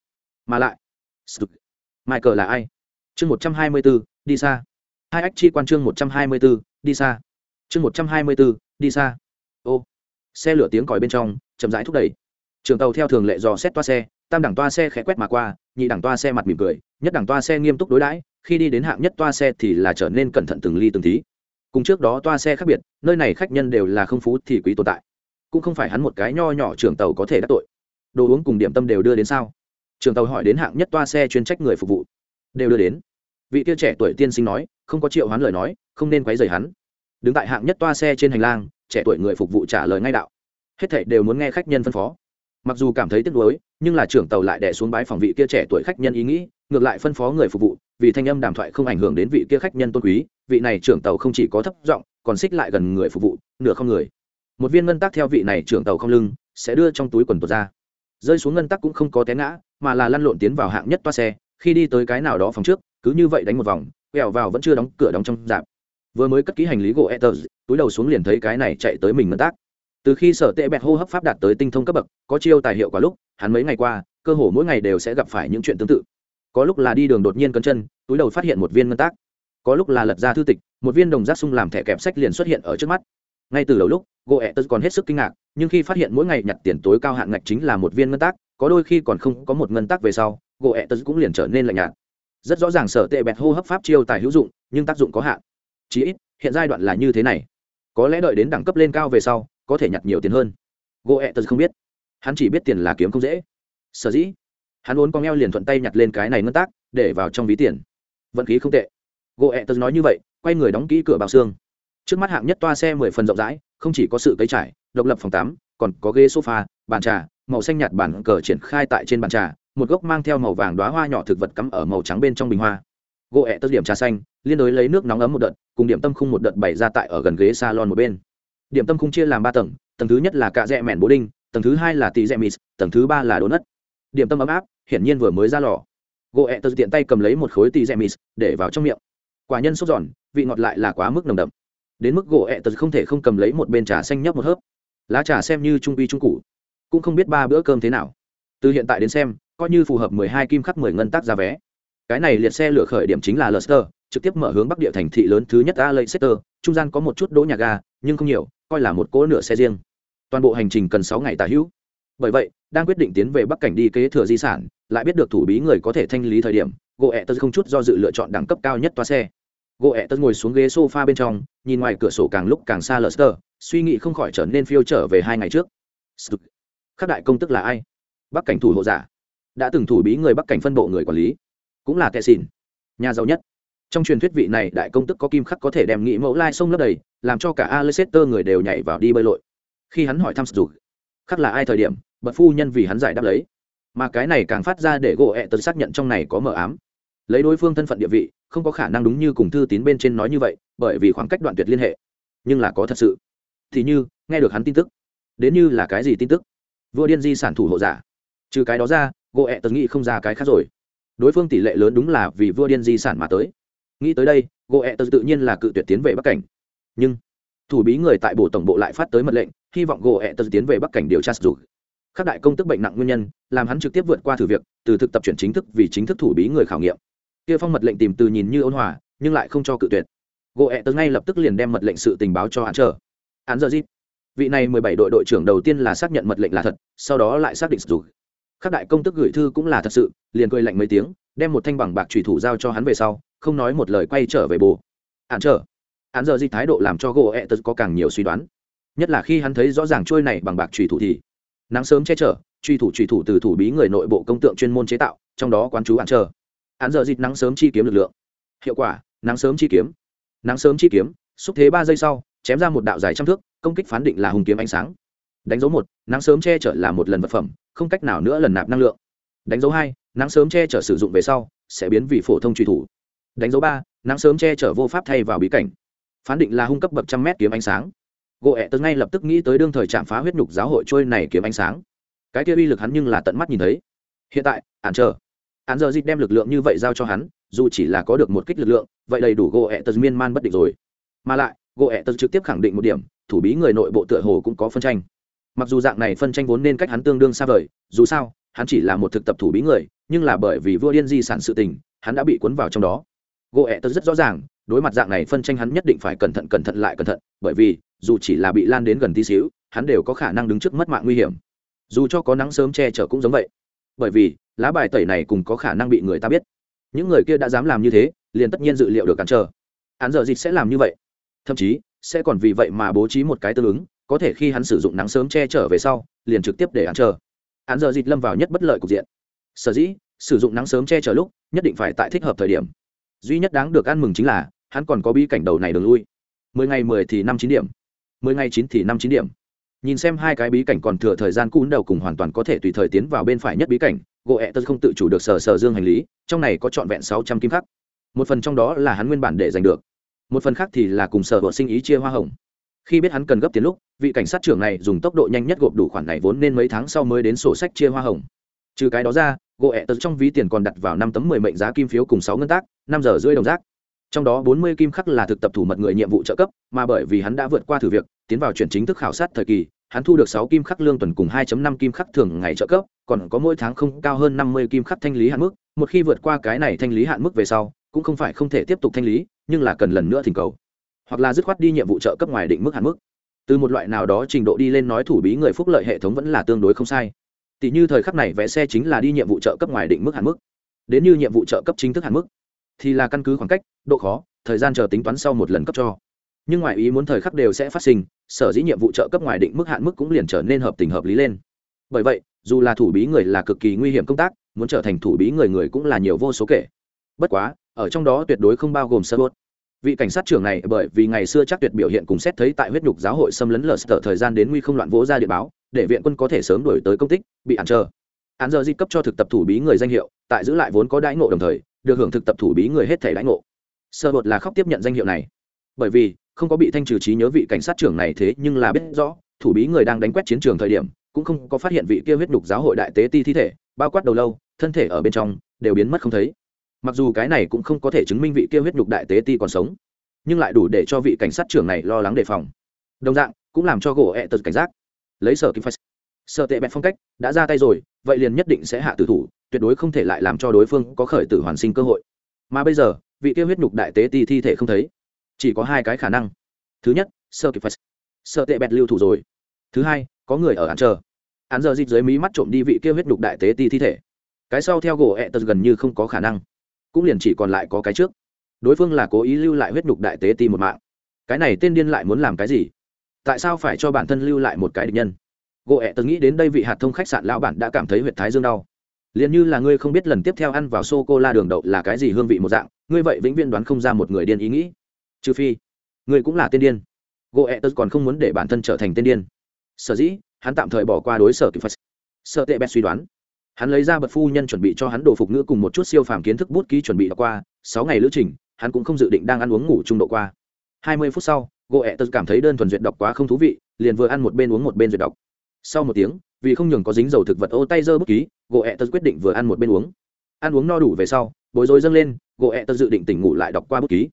Mà lại michael là ai? Chương một trăm hai mươi bốn đi xa. Hai ách chi quan chương một trăm hai mươi bốn đi xa chương một trăm hai mươi bốn, đi xa. Ô, xe lửa tiếng còi bên trong, chậm rãi thúc đẩy. Trường tàu theo thường lệ dò xét toa xe, tam đẳng toa xe khẽ quét mà qua, nhị đẳng toa xe mặt mỉm cười, nhất đẳng toa xe nghiêm túc đối đãi, khi đi đến hạng nhất toa xe thì là trở nên cẩn thận từng ly từng tí. Cùng trước đó toa xe khác biệt, nơi này khách nhân đều là không phú thì quý tồn tại. Cũng không phải hắn một cái nho nhỏ trường tàu có thể đắc tội. Đồ uống cùng điểm tâm đều đưa đến sao? Trường tàu hỏi đến hạng nhất toa xe chuyên trách người phục vụ. Đều đưa đến. Vị tiêu trẻ tuổi tiên sinh nói, không có triệu hoán lời nói, không nên quấy rầy hắn đứng tại hạng nhất toa xe trên hành lang, trẻ tuổi người phục vụ trả lời ngay đạo. Hết thảy đều muốn nghe khách nhân phân phó. Mặc dù cảm thấy tiếc nuối, nhưng là trưởng tàu lại đè xuống bãi phòng vị kia trẻ tuổi khách nhân ý nghĩ, ngược lại phân phó người phục vụ, vì thanh âm đàm thoại không ảnh hưởng đến vị kia khách nhân tôn quý, vị này trưởng tàu không chỉ có thấp giọng, còn xích lại gần người phục vụ, nửa không người. Một viên ngân tắc theo vị này trưởng tàu không lưng, sẽ đưa trong túi quần tuột ra. Rơi xuống ngân tắc cũng không có té ngã, mà là lăn lộn tiến vào hạng nhất toa xe, khi đi tới cái nào đó phòng trước, cứ như vậy đánh một vòng, quẹo vào vẫn chưa đóng cửa đóng trong dạp vừa mới cất ký hành lý gỗ Ethers, túi đầu xuống liền thấy cái này chạy tới mình ngân tác. Từ khi sở tệ bẹt hô hấp pháp đạt tới tinh thông cấp bậc có chiêu tài hiệu quả lúc hắn mấy ngày qua cơ hồ mỗi ngày đều sẽ gặp phải những chuyện tương tự. Có lúc là đi đường đột nhiên cấn chân túi đầu phát hiện một viên ngân tác. Có lúc là lật ra thư tịch một viên đồng giác sung làm thẻ kẹp sách liền xuất hiện ở trước mắt. Ngay từ đầu lúc gỗ ẹ tớ còn hết sức kinh ngạc nhưng khi phát hiện mỗi ngày nhặt tiền tối cao hạn ngạch chính là một viên ngân tác có đôi khi còn không có một ngân tác về sau gỗ ẹ tớ cũng liền trở nên lạnh nhạt. Rất rõ ràng sở tệ bẹt hô hấp pháp chiêu tài hữu dụng nhưng tác dụng có hạn chí ít, hiện giai đoạn là như thế này. Có lẽ đợi đến đẳng cấp lên cao về sau, có thể nhặt nhiều tiền hơn. Gỗ ẹ tật không biết. Hắn chỉ biết tiền là kiếm không dễ. Sở dĩ, hắn muốn con eo liền thuận tay nhặt lên cái này ngân tác, để vào trong ví tiền. Vận khí không tệ. Gỗ ẹ tật nói như vậy, quay người đóng kỹ cửa bào xương. Trước mắt hạng nhất toa xe mười phần rộng rãi, không chỉ có sự cấy trải, độc lập phòng tắm, còn có ghế sofa, bàn trà, màu xanh nhạt bản cờ triển khai tại trên bàn trà, một gốc mang theo màu vàng đoá hoa nhỏ thực vật cắm ở màu trắng bên trong bình hoa. Gỗ ẹ tật điểm trà xanh liên đối lấy nước nóng ấm một đợt cùng điểm tâm khung một đợt bày ra tại ở gần ghế salon một bên. Điểm tâm khung chia làm ba tầng tầng thứ nhất là cạ rẽ mẹn bố đinh tầng thứ hai là tì rẽ mịt tầng thứ ba là đố nất. Điểm tâm ấm áp hiển nhiên vừa mới ra lò. Gỗ ẹ tớ tiện tay cầm lấy một khối tì rẽ mịt để vào trong miệng. Quả nhân sốt giòn vị ngọt lại là quá mức nồng đậm. Đến mức gỗ ẹ tớ không thể không cầm lấy một bên trà xanh nhấp một hớp. Lá trà xem như trung vi trung cụ cũng không biết ba bữa cơm thế nào. Từ hiện tại đến xem coi như phù hợp mười hai kim khắc mười ngân tác giá vé. Cái này liệt xe lửa khởi điểm chính là Leicester, trực tiếp mở hướng bắc địa thành thị lớn thứ nhất A Leicester, trung gian có một chút đỗ nhà ga, nhưng không nhiều, coi là một cỗ nửa xe riêng. Toàn bộ hành trình cần sáu ngày tả hữu. Bởi vậy, đang quyết định tiến về Bắc cảnh đi kế thừa di sản, lại biết được thủ bí người có thể thanh lý thời điểm, Goethe không chút do dự lựa chọn đẳng cấp cao nhất toa xe. Goethe ngồi xuống ghế sofa bên trong, nhìn ngoài cửa sổ càng lúc càng xa Leicester, suy nghĩ không khỏi trở nên phiêu trở về hai ngày trước. Khắc đại công tức là ai? Bắc cảnh thủ hộ giả. Đã từng thủ bí người Bắc cảnh phân bộ người quản lý cũng là kẻ xỉn nhà giàu nhất trong truyền thuyết vị này đại công tức có kim khắc có thể đem nghĩ mẫu lai sông lấp đầy, làm cho cả alexander người đều nhảy vào đi bơi lội. Khi hắn hỏi thăm sụt khắc là ai thời điểm? Bậc phu nhân vì hắn giải đáp lấy, mà cái này càng phát ra để gỗ ẹ tật xác nhận trong này có mờ ám. Lấy đối phương thân phận địa vị, không có khả năng đúng như cùng thư tín bên trên nói như vậy, bởi vì khoảng cách đoạn tuyệt liên hệ. Nhưng là có thật sự. Thì như, nghe được hắn tin tức, đến như là cái gì tin tức? Vua điên di sản thủ hộ giả. Trừ cái đó ra, gỗ ẹ tật nghĩ không ra cái khác rồi. Đối phương tỷ lệ lớn đúng là vì vua điên di sản mà tới nghĩ tới đây gỗ ẹ tự nhiên là cự tuyệt tiến về bắc cảnh. Nhưng, thủ bí người tại bộ tổng bộ lại phát tới mật lệnh, hy vọng gỗ ẹ tiến về bắc cảnh điều tra sử dụng. Các đại công tức bệnh nặng nguyên nhân, làm hắn trực tiếp vượt qua thử việc, từ thực tập chuyển chính thức vì chính thức thủ bí người khảo nghiệm. Kia phong mật lệnh tìm từ nhìn như ôn hòa, nhưng lại không cho cự tuyệt. Gỗ ẹ tật ngay lập tức liền đem mật lệnh sự tình báo cho hắn chờ. Hắn giờ dịp vị này mười bảy đội đội trưởng đầu tiên là xác nhận mật lệnh là thật, sau đó lại xác định sử dụng. Các đại công tức gửi thư cũng là thật sự, liền cười lạnh mấy tiếng, đem một thanh bằng bạc trùy thủ giao cho hắn về sau không nói một lời quay trở về bồ. Hạn trở. Hắn giờ di thái độ làm cho gỗ ẹ tật có càng nhiều suy đoán. Nhất là khi hắn thấy rõ ràng trôi này bằng bạc trùy thủ thì. Nắng sớm che chở truy thủ truy thủ từ thủ bí người nội bộ công tượng chuyên môn chế tạo, trong đó quán chú hạn trở. Hạn giờ di nắng sớm chi kiếm lực lượng. Hiệu quả, nắng sớm chi kiếm. Nắng sớm chi kiếm, xúc thế ba giây sau, chém ra một đạo dài trăm thước, công kích phán định là hùng kiếm ánh sáng. Đánh dấu một, nắng sớm che chở là một lần vật phẩm, không cách nào nữa lần nạp năng lượng. Đánh dấu hai, nắng sớm che chở sử dụng về sau, sẽ biến vì phổ thông truy thủ đánh dấu ba, nắng sớm che chở vô pháp thay vào bí cảnh. Phán định là hung cấp bậc trăm mét kiếm ánh sáng. Gỗ ẹ tớ ngay lập tức nghĩ tới đương thời chạm phá huyết nhục giáo hội trôi này kiếm ánh sáng. Cái kia uy lực hắn nhưng là tận mắt nhìn thấy. Hiện tại, ản chờ ản giờ dịch đem lực lượng như vậy giao cho hắn, dù chỉ là có được một kích lực lượng, vậy đầy đủ gỗ ẹ tớ miên man bất định rồi. Mà lại, gỗ ẹ tớ trực tiếp khẳng định một điểm, thủ bí người nội bộ tựa hồ cũng có phân tranh. Mặc dù dạng này phân tranh vốn nên cách hắn tương đương xa vời, dù sao, hắn chỉ là một thực tập thủ bí người, nhưng là bởi vì vua điên di sản sự tình, hắn đã bị cuốn vào trong đó gỗ ẹ tớ rất rõ ràng, đối mặt dạng này phân tranh hắn nhất định phải cẩn thận cẩn thận lại cẩn thận, bởi vì, dù chỉ là bị lan đến gần tí xíu, hắn đều có khả năng đứng trước mất mạng nguy hiểm. Dù cho có nắng sớm che chở cũng giống vậy. Bởi vì, lá bài tẩy này cũng có khả năng bị người ta biết. Những người kia đã dám làm như thế, liền tất nhiên dự liệu được cản trở. Hắn giờ dịch sẽ làm như vậy. Thậm chí, sẽ còn vì vậy mà bố trí một cái tương ứng, có thể khi hắn sử dụng nắng sớm che chở về sau, liền trực tiếp để hắn chờ. Hắn giờ dịch lâm vào nhất bất lợi cục diện. Sở dĩ, sử dụng nắng sớm che chở lúc, nhất định phải tại thích hợp thời điểm duy nhất đáng được ăn mừng chính là, hắn còn có bi cảnh đầu này đường lui. Mười ngày mười thì năm chín điểm. Mười ngày chín thì năm chín điểm. Nhìn xem hai cái bí cảnh còn thừa thời gian cún đầu cùng hoàn toàn có thể tùy thời tiến vào bên phải nhất bí cảnh gỗ ẹ tớ không tự chủ được sờ sờ dương hành lý, trong này có trọn vẹn sáu trăm kim khắc. Một phần trong đó là hắn nguyên bản để giành được. Một phần khác thì là cùng sở vợ sinh ý chia hoa hồng. Khi biết hắn cần gấp tiền lúc, vị cảnh sát trưởng này dùng tốc độ nhanh nhất gộp đủ khoản này vốn nên mấy tháng sau mới đến sổ sách chia hoa hồng. Trừ cái đó ra gỗ ẹ tật trong ví tiền còn đặt vào năm tấm mười mệnh giá kim phiếu cùng sáu ngân tác, năm giờ rưỡi đồng rác. Trong đó bốn mươi kim khắc là thực tập thủ mật người nhiệm vụ trợ cấp, mà bởi vì hắn đã vượt qua thử việc, tiến vào chuyển chính thức khảo sát thời kỳ, hắn thu được sáu kim khắc lương tuần cùng 2 năm kim khắc thường ngày trợ cấp, còn có mỗi tháng không cao hơn năm mươi kim khắc thanh lý hạn mức, một khi vượt qua cái này thanh lý hạn mức về sau, cũng không phải không thể tiếp tục thanh lý, nhưng là cần lần nữa thỉnh cầu, hoặc là dứt khoát đi nhiệm vụ trợ cấp ngoài định mức hạn mức. Từ một loại nào đó trình độ đi lên nói thủ bí người phúc lợi hệ thống vẫn là tương đối không sai tỷ như thời khắc này vẽ xe chính là đi nhiệm vụ trợ cấp ngoài định mức hạn mức. Đến như nhiệm vụ trợ cấp chính thức hạn mức, thì là căn cứ khoảng cách, độ khó, thời gian chờ tính toán sau một lần cấp cho. Nhưng ngoài ý muốn thời khắc đều sẽ phát sinh, sở dĩ nhiệm vụ trợ cấp ngoài định mức hạn mức cũng liền trở nên hợp tình hợp lý lên. Bởi vậy, dù là thủ bí người là cực kỳ nguy hiểm công tác, muốn trở thành thủ bí người người cũng là nhiều vô số kể. Bất quá, ở trong đó tuyệt đối không bao gồm sơ bốt vị cảnh sát trưởng này bởi vì ngày xưa chắc tuyệt biểu hiện cùng xét thấy tại huyết nhục giáo hội xâm lấn lờ sờ thời gian đến nguy không loạn vỗ ra địa báo, để viện quân có thể sớm đổi tới công tích, bị hạn chờ. Án giờ di cấp cho thực tập thủ bí người danh hiệu, tại giữ lại vốn có đãi ngộ đồng thời, được hưởng thực tập thủ bí người hết thể đãi ngộ. Sơ bột là khóc tiếp nhận danh hiệu này. Bởi vì, không có bị thanh trừ trí nhớ vị cảnh sát trưởng này thế nhưng là biết rõ, thủ bí người đang đánh quét chiến trường thời điểm, cũng không có phát hiện vị kia huyết nhục giáo hội đại tế ti thi thể, bao quát đầu lâu, thân thể ở bên trong, đều biến mất không thấy mặc dù cái này cũng không có thể chứng minh vị kia huyết nhục đại tế ti còn sống, nhưng lại đủ để cho vị cảnh sát trưởng này lo lắng đề phòng. Đồng dạng, cũng làm cho gỗ ẹ tật cảnh giác. Lấy sở kim phách. Sợ tệ bẹt phong cách đã ra tay rồi, vậy liền nhất định sẽ hạ tử thủ, tuyệt đối không thể lại làm cho đối phương có khởi tử hoàn sinh cơ hội. Mà bây giờ, vị kia huyết nhục đại tế ti thi thể không thấy. Chỉ có hai cái khả năng. Thứ nhất sợ kịp phải sợ tệ bẹt lưu thủ rồi. Thứ hai, có người ở án chờ. Án giờ dịp dưới mí mắt trộm đi vị kia huyết nhục đại tế ti thi thể. Cái sau theo gỗ ẹ tật gần như không có khả năng cũng liền chỉ còn lại có cái trước. Đối phương là cố ý lưu lại huyết nhục đại tế ti một mạng. Cái này tên điên lại muốn làm cái gì? Tại sao phải cho bản thân lưu lại một cái địch nhân? Gỗ ẹ từng nghĩ đến đây vị hạt thông khách sạn lão bản đã cảm thấy huyệt thái dương đau. Liền như là ngươi không biết lần tiếp theo ăn vào sô cô la đường đậu là cái gì hương vị một dạng, ngươi vậy vĩnh viễn đoán không ra một người điên ý nghĩ. Trừ phi, ngươi cũng là tên điên. Gỗ ẹ tớ còn không muốn để bản thân trở thành tên điên. Sở dĩ, hắn tạm thời bỏ qua đối sở kịp phật. Sợ tệ bét suy đoán hắn lấy ra bật phu nhân chuẩn bị cho hắn đồ phục ngữ cùng một chút siêu phàm kiến thức bút ký chuẩn bị đọc qua, sáu ngày lữ trình, hắn cũng không dự định đang ăn uống ngủ trung độ qua. Hai mươi phút sau gỗ ẹ tật cảm thấy đơn thuần duyệt đọc quá không thú vị, liền vừa ăn một bên uống một bên duyệt đọc. Sau một tiếng, vì không nhường có dính dầu thực vật ô tay dơ bút ký gỗ ẹ tật quyết định vừa ăn một bên uống. Ăn uống no đủ về sau, bối rối dâng lên gỗ ẹ tật dự định tỉnh ngủ lại đọc qua bút ký.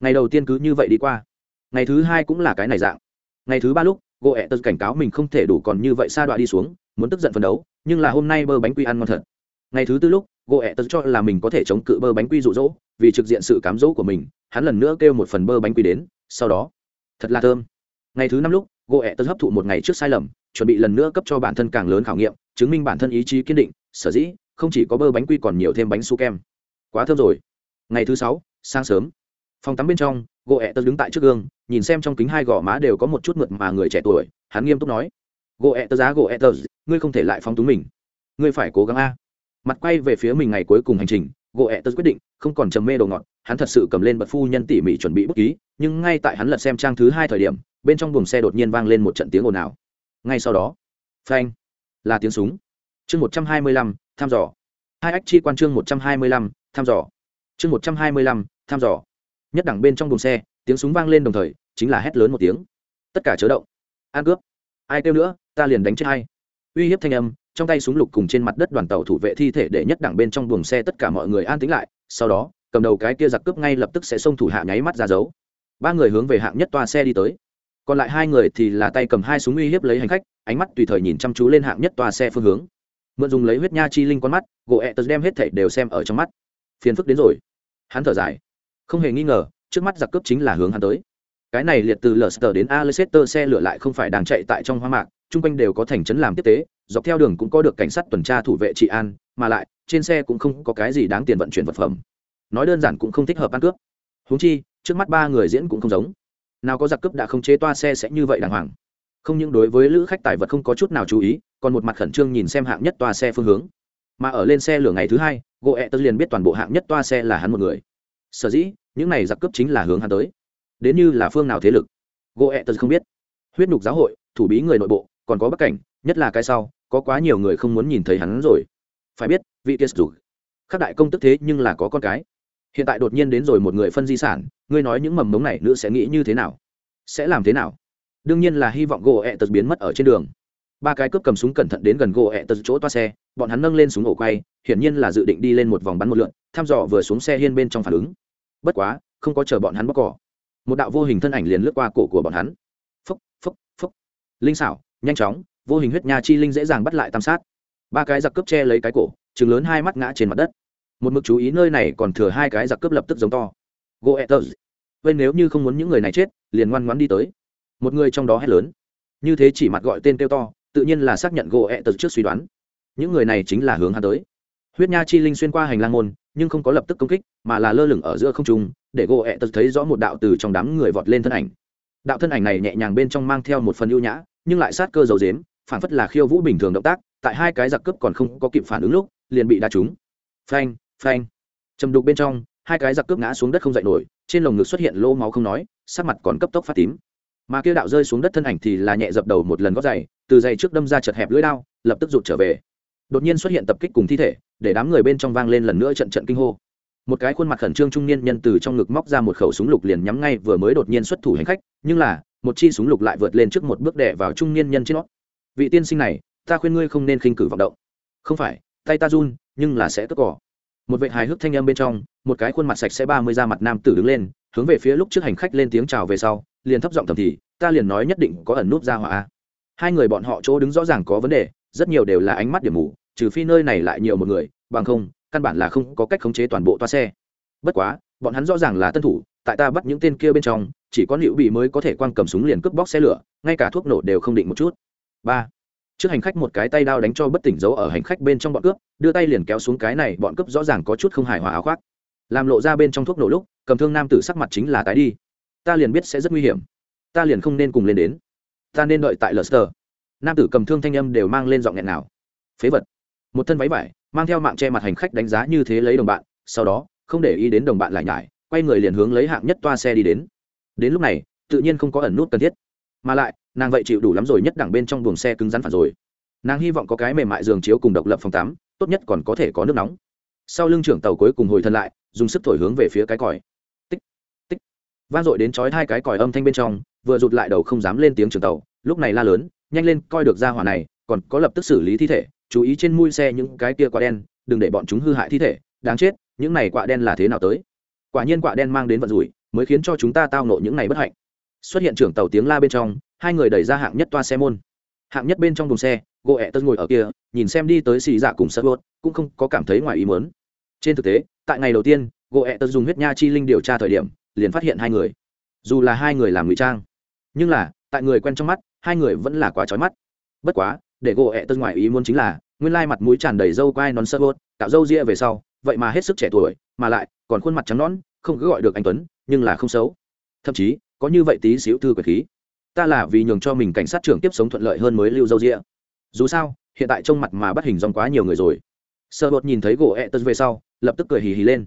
Ngày đầu tiên cứ như vậy đi qua. Ngày thứ hai cũng là cái này dạng. Ngày thứ ba lúc gỗ ẹ tật cảnh cáo mình không thể đủ còn như vậy xa đoạn đi xuống, muốn tức giận phấn đấu nhưng là hôm nay bơ bánh quy ăn ngon thật. Ngày thứ tư lúc gỗ ẹ tật cho là mình có thể chống cự bơ bánh quy rụ rỗ vì trực diện sự cám dỗ của mình, hắn lần nữa kêu một phần bơ bánh quy đến, sau đó, thật là thơm. Ngày thứ năm lúc gỗ ẹ tật hấp thụ một ngày trước sai lầm, chuẩn bị lần nữa cấp cho bản thân càng lớn khảo nghiệm, chứng minh bản thân ý chí kiên định, sở dĩ, không chỉ có bơ bánh quy còn nhiều thêm bánh su kem. Quá thơm rồi. Ngày thứ sáu, sáng sớm. Phòng tắm bên trong gỗ ẹ tật đứng tại trước gương, nhìn xem trong kính hai gò má đều có một chút mượt mà người trẻ tuổi, hắn nghiêm túc nói gỗ ẹ tật giá gỗ ẹ tật ngươi không thể lại phóng túng mình. Ngươi phải cố gắng a. Mặt quay về phía mình ngày cuối cùng hành trình, gỗ ẹ tật quyết định, không còn trầm mê đồ ngọt, hắn thật sự cầm lên bật phu nhân tỉ mỉ chuẩn bị bút ký, nhưng ngay tại hắn lật xem trang thứ hai thời điểm, bên trong buồng xe đột nhiên vang lên một trận tiếng ồn ào. Ngay sau đó, phanh, là tiếng súng. Chương một trăm hai mươi lăm, thăm dò. Hai ách chi quan chương một trăm hai mươi lăm, thăm dò. Chương một trăm hai mươi lăm, thăm dò. Nhất đẳng bên trong buồng xe, tiếng súng vang lên đồng thời, chính là hét lớn một tiếng. Tất cả chớ động. An cướp ai kêu nữa, ta liền đánh chết hay uy hiếp thanh âm, trong tay súng lục cùng trên mặt đất đoàn tàu thủ vệ thi thể để nhất đẳng bên trong buồng xe tất cả mọi người an tính lại, sau đó, cầm đầu cái kia giặc cướp ngay lập tức sẽ xông thủ hạ nháy mắt ra giấu. ba người hướng về hạng nhất toa xe đi tới. Còn lại hai người thì là tay cầm hai súng uy hiếp lấy hành khách, ánh mắt tùy thời nhìn chăm chú lên hạng nhất toa xe phương hướng. Mượn dùng lấy huyết nha chi linh con mắt, gỗ ẹ tật đem hết thảy đều xem ở trong mắt. Phiền phức đến rồi. Hắn thở dài. Không hề nghi ngờ, trước mắt giặc cướp chính là hướng hắn tới cái này liệt từ Leicester đến Leicester xe lửa lại không phải đang chạy tại trong hoa mạc, chung quanh đều có thành trấn làm tiếp tế, dọc theo đường cũng có được cảnh sát tuần tra thủ vệ trị an, mà lại, trên xe cũng không có cái gì đáng tiền vận chuyển vật phẩm. Nói đơn giản cũng không thích hợp ăn cướp. Huống chi, trước mắt ba người diễn cũng không giống. Nào có giặc cướp đã không chế toa xe sẽ như vậy đàng hoàng. Không những đối với lữ khách tài vật không có chút nào chú ý, còn một mặt khẩn trương nhìn xem hạng nhất toa xe phương hướng. Mà ở lên xe lửa ngày thứ hai, Goethe liền biết toàn bộ hạng nhất toa xe là hắn một người. Sở dĩ, những này giặc cướp chính là hướng hắn tới đến như là phương nào thế lực. Gỗ ẹ tật không biết. Huyết nhục giáo hội, thủ bí người nội bộ, còn có bắc cảnh, nhất là cái sau, có quá nhiều người không muốn nhìn thấy hắn rồi. Phải biết, vị kiệt dù khắc đại công tức thế nhưng là có con cái. Hiện tại đột nhiên đến rồi một người phân di sản, ngươi nói những mầm mống này nữ sẽ nghĩ như thế nào? Sẽ làm thế nào? Đương nhiên là hy vọng gỗ ẹ tật biến mất ở trên đường. Ba cái cướp cầm súng cẩn thận đến gần gỗ ẹ tật chỗ toa xe, bọn hắn nâng lên súng ổ quay, hiển nhiên là dự định đi lên một vòng bắn một lượn, thăm dò vừa xuống xe hiên bên trong phản ứng. Bất quá, không có chờ bọn hắn bóc cỏ một đạo vô hình thân ảnh liền lướt qua cổ của bọn hắn. Phúc phúc phúc linh xảo, nhanh chóng, vô hình huyết nha chi linh dễ dàng bắt lại tam sát. Ba cái giặc cướp che lấy cái cổ chừng lớn hai mắt ngã trên mặt đất. Một mực chú ý nơi này còn thừa hai cái giặc cướp lập tức giống to. Goethers vậy nếu như không muốn những người này chết, liền ngoan ngoãn đi tới. Một người trong đó hét lớn. Như thế chỉ mặt gọi tên kêu to, tự nhiên là xác nhận goethers trước suy đoán. Những người này chính là hướng hắn tới huyết nha chi linh xuyên qua hành lang môn, nhưng không có lập tức công kích, mà là lơ lửng ở giữa không trung, để gỗ ẹ tật thấy rõ một đạo từ trong đám người vọt lên thân ảnh. Đạo thân ảnh này nhẹ nhàng bên trong mang theo một phần ưu nhã, nhưng lại sát cơ dầu dếm phản phất là khiêu vũ bình thường động tác, tại hai cái giặc cướp còn không có kịp phản ứng lúc, liền bị đa trúng. Phanh phanh. Chầm đục bên trong, hai cái giặc cướp ngã xuống đất không dậy nổi, trên lồng ngực xuất hiện lô máu không nói, sắc mặt còn cấp tốc phát tím. Mà kia đạo rơi xuống đất thân ảnh thì là nhẹ dập đầu một lần gót giày, từ giày trước đâm ra chật hẹp lưỡi đao, lập tức rụt trở về đột nhiên xuất hiện tập kích cùng thi thể, để đám người bên trong vang lên lần nữa trận trận kinh hô. Một cái khuôn mặt khẩn trương trung niên nhân từ trong ngực móc ra một khẩu súng lục liền nhắm ngay vừa mới đột nhiên xuất thủ hành khách, nhưng là, một chi súng lục lại vượt lên trước một bước đè vào trung niên nhân trên nó. Vị tiên sinh này, ta khuyên ngươi không nên khinh cử vọng động. Không phải, tay ta run, nhưng là sẽ tức cỏ. Một vệ hài hước thanh âm bên trong, một cái khuôn mặt sạch sẽ ba mươi da mặt nam tử đứng lên, hướng về phía lúc trước hành khách lên tiếng chào về sau, liền thấp giọng thầm thì, ta liền nói nhất định có ẩn nút ra hỏa hai người bọn họ chỗ đứng rõ ràng có vấn đề rất nhiều đều là ánh mắt điểm mù, trừ phi nơi này lại nhiều một người, bằng không, căn bản là không có cách khống chế toàn bộ toa xe. Bất quá, bọn hắn rõ ràng là tân thủ, tại ta bắt những tên kia bên trong, chỉ có liệu bị mới có thể quăng cầm súng liền cướp bóc xe lửa, ngay cả thuốc nổ đều không định một chút. Ba. Trước hành khách một cái tay đao đánh cho bất tỉnh giấu ở hành khách bên trong bọn cướp, đưa tay liền kéo xuống cái này, bọn cướp rõ ràng có chút không hài hòa áo khoác. Làm lộ ra bên trong thuốc nổ lúc, cầm thương nam tử sắc mặt chính là tái đi. Ta liền biết sẽ rất nguy hiểm. Ta liền không nên cùng lên đến. Ta nên đợi tại lester nam tử cầm thương thanh âm đều mang lên giọng nghẹn nào phế vật. Một thân váy vải, mang theo mạng che mặt hành khách đánh giá như thế lấy đồng bạn, sau đó, không để ý đến đồng bạn lại nhải, quay người liền hướng lấy hạng nhất toa xe đi đến. Đến lúc này, tự nhiên không có ẩn nút cần thiết. Mà lại, nàng vậy chịu đủ lắm rồi nhất đẳng bên trong buồng xe cứng rắn phản rồi. Nàng hy vọng có cái mềm mại giường chiếu cùng độc lập phòng tắm, tốt nhất còn có thể có nước nóng. Sau lưng trưởng tàu cuối cùng hồi thân lại, dùng sức thổi hướng về phía cái còi. Tích tích. Vang dội đến chói hai cái còi âm thanh bên trong, vừa rụt lại đầu không dám lên tiếng trưởng tàu, lúc này la lớn nhanh lên, coi được ra hỏa này, còn có lập tức xử lý thi thể, chú ý trên mui xe những cái kia quả đen, đừng để bọn chúng hư hại thi thể, đáng chết, những này quả đen là thế nào tới? Quả nhiên quả đen mang đến vận rủi, mới khiến cho chúng ta tao nộ những này bất hạnh. Xuất hiện trưởng tàu tiếng la bên trong, hai người đẩy ra hạng nhất toa xe môn. Hạng nhất bên trong thùng xe gỗ ẹ tân ngồi ở kia, nhìn xem đi tới xì dạ cùng sơ vốt cũng không có cảm thấy ngoài ý mớn trên thực tế, tại ngày đầu tiên gỗ ẹ tân dùng huyết nha chi linh điều tra thời điểm, liền phát hiện hai người. Dù là hai người làm ngụy trang, nhưng là, tại người quen trong mắt hai người vẫn là quá trói mắt. Bất quá, để gỗ ẹ tân ngoài ý muốn chính là, nguyên lai mặt mũi tràn đầy râu quai nón sơ bốt tạo râu ria về sau, vậy mà hết sức trẻ tuổi, mà lại còn khuôn mặt trắng nón không cứ gọi được anh tuấn, nhưng là không xấu. Thậm chí, có như vậy tí xíu thư quyền khí. Ta là vì nhường cho mình cảnh sát trưởng tiếp sống thuận lợi hơn mới lưu dâu ria. Dù sao, hiện tại trong mặt mà bắt hình dòng quá nhiều người rồi. Sơ bột nhìn thấy gỗ ẹ tân về sau, lập tức cười hì hì lên.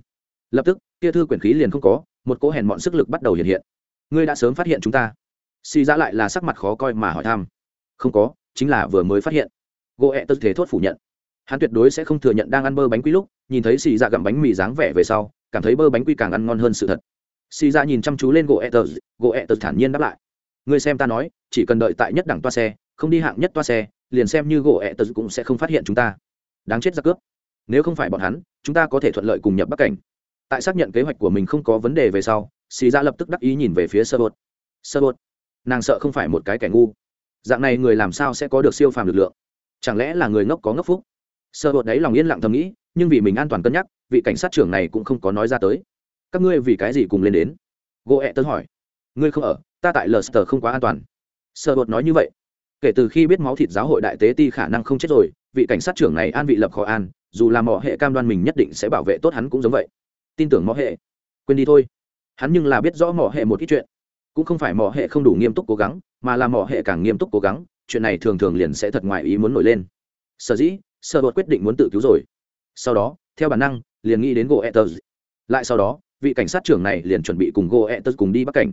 Lập tức kia thư quyển khí liền không có, một cỗ hèn mọn sức lực bắt đầu hiện hiện. Ngươi đã sớm phát hiện chúng ta xì ra lại là sắc mặt khó coi mà hỏi thăm. Không có, chính là vừa mới phát hiện. Gỗ ẹ tật thế thốt phủ nhận. Hắn tuyệt đối sẽ không thừa nhận đang ăn bơ bánh quy lúc, nhìn thấy xì ra gặm bánh mì dáng vẻ về sau, cảm thấy bơ bánh quy càng ăn ngon hơn sự thật. Xì ra nhìn chăm chú lên gỗ ẹ tật, gỗ ẹ tật thản nhiên đáp lại. Ngươi xem ta nói, chỉ cần đợi tại nhất đẳng toa xe, không đi hạng nhất toa xe, liền xem như gỗ ẹ tật cũng sẽ không phát hiện chúng ta. Đáng chết ra cướp. Nếu không phải bọn hắn, chúng ta có thể thuận lợi cùng nhập bắc cảnh. Tại xác nhận kế hoạch của mình không có vấn đề về sau, xì ra lập tức đắc ý nhìn về phía sơ bột. Sơ bột nàng sợ không phải một cái kẻ ngu. Dạng này người làm sao sẽ có được siêu phàm lực lượng? Chẳng lẽ là người ngốc có ngốc phúc? Sợ bột đấy lòng yên lặng thầm nghĩ, nhưng vì mình an toàn cân nhắc, vị cảnh sát trưởng này cũng không có nói ra tới. Các ngươi vì cái gì cùng lên đến? Gỗ ẹ tân hỏi. Ngươi không ở, ta tại lờ sờ không quá an toàn. Sợ bột nói như vậy. Kể từ khi biết máu thịt giáo hội đại tế ti khả năng không chết rồi, vị cảnh sát trưởng này an vị lập khó an, dù là mỏ hệ cam đoan mình nhất định sẽ bảo vệ tốt hắn cũng giống vậy. Tin tưởng mỏ hệ. Quên đi thôi. Hắn nhưng là biết rõ mỏ hệ một ít chuyện cũng không phải mỏ hệ không đủ nghiêm túc cố gắng, mà là mỏ hệ càng nghiêm túc cố gắng, chuyện này thường thường liền sẽ thật ngoài ý muốn nổi lên. Sở dĩ sơ bột quyết định muốn tự cứu rồi. Sau đó, theo bản năng, liền nghĩ đến gỗ etters lại sau đó, vị cảnh sát trưởng này liền chuẩn bị cùng gỗ etters cùng đi bắc cảnh.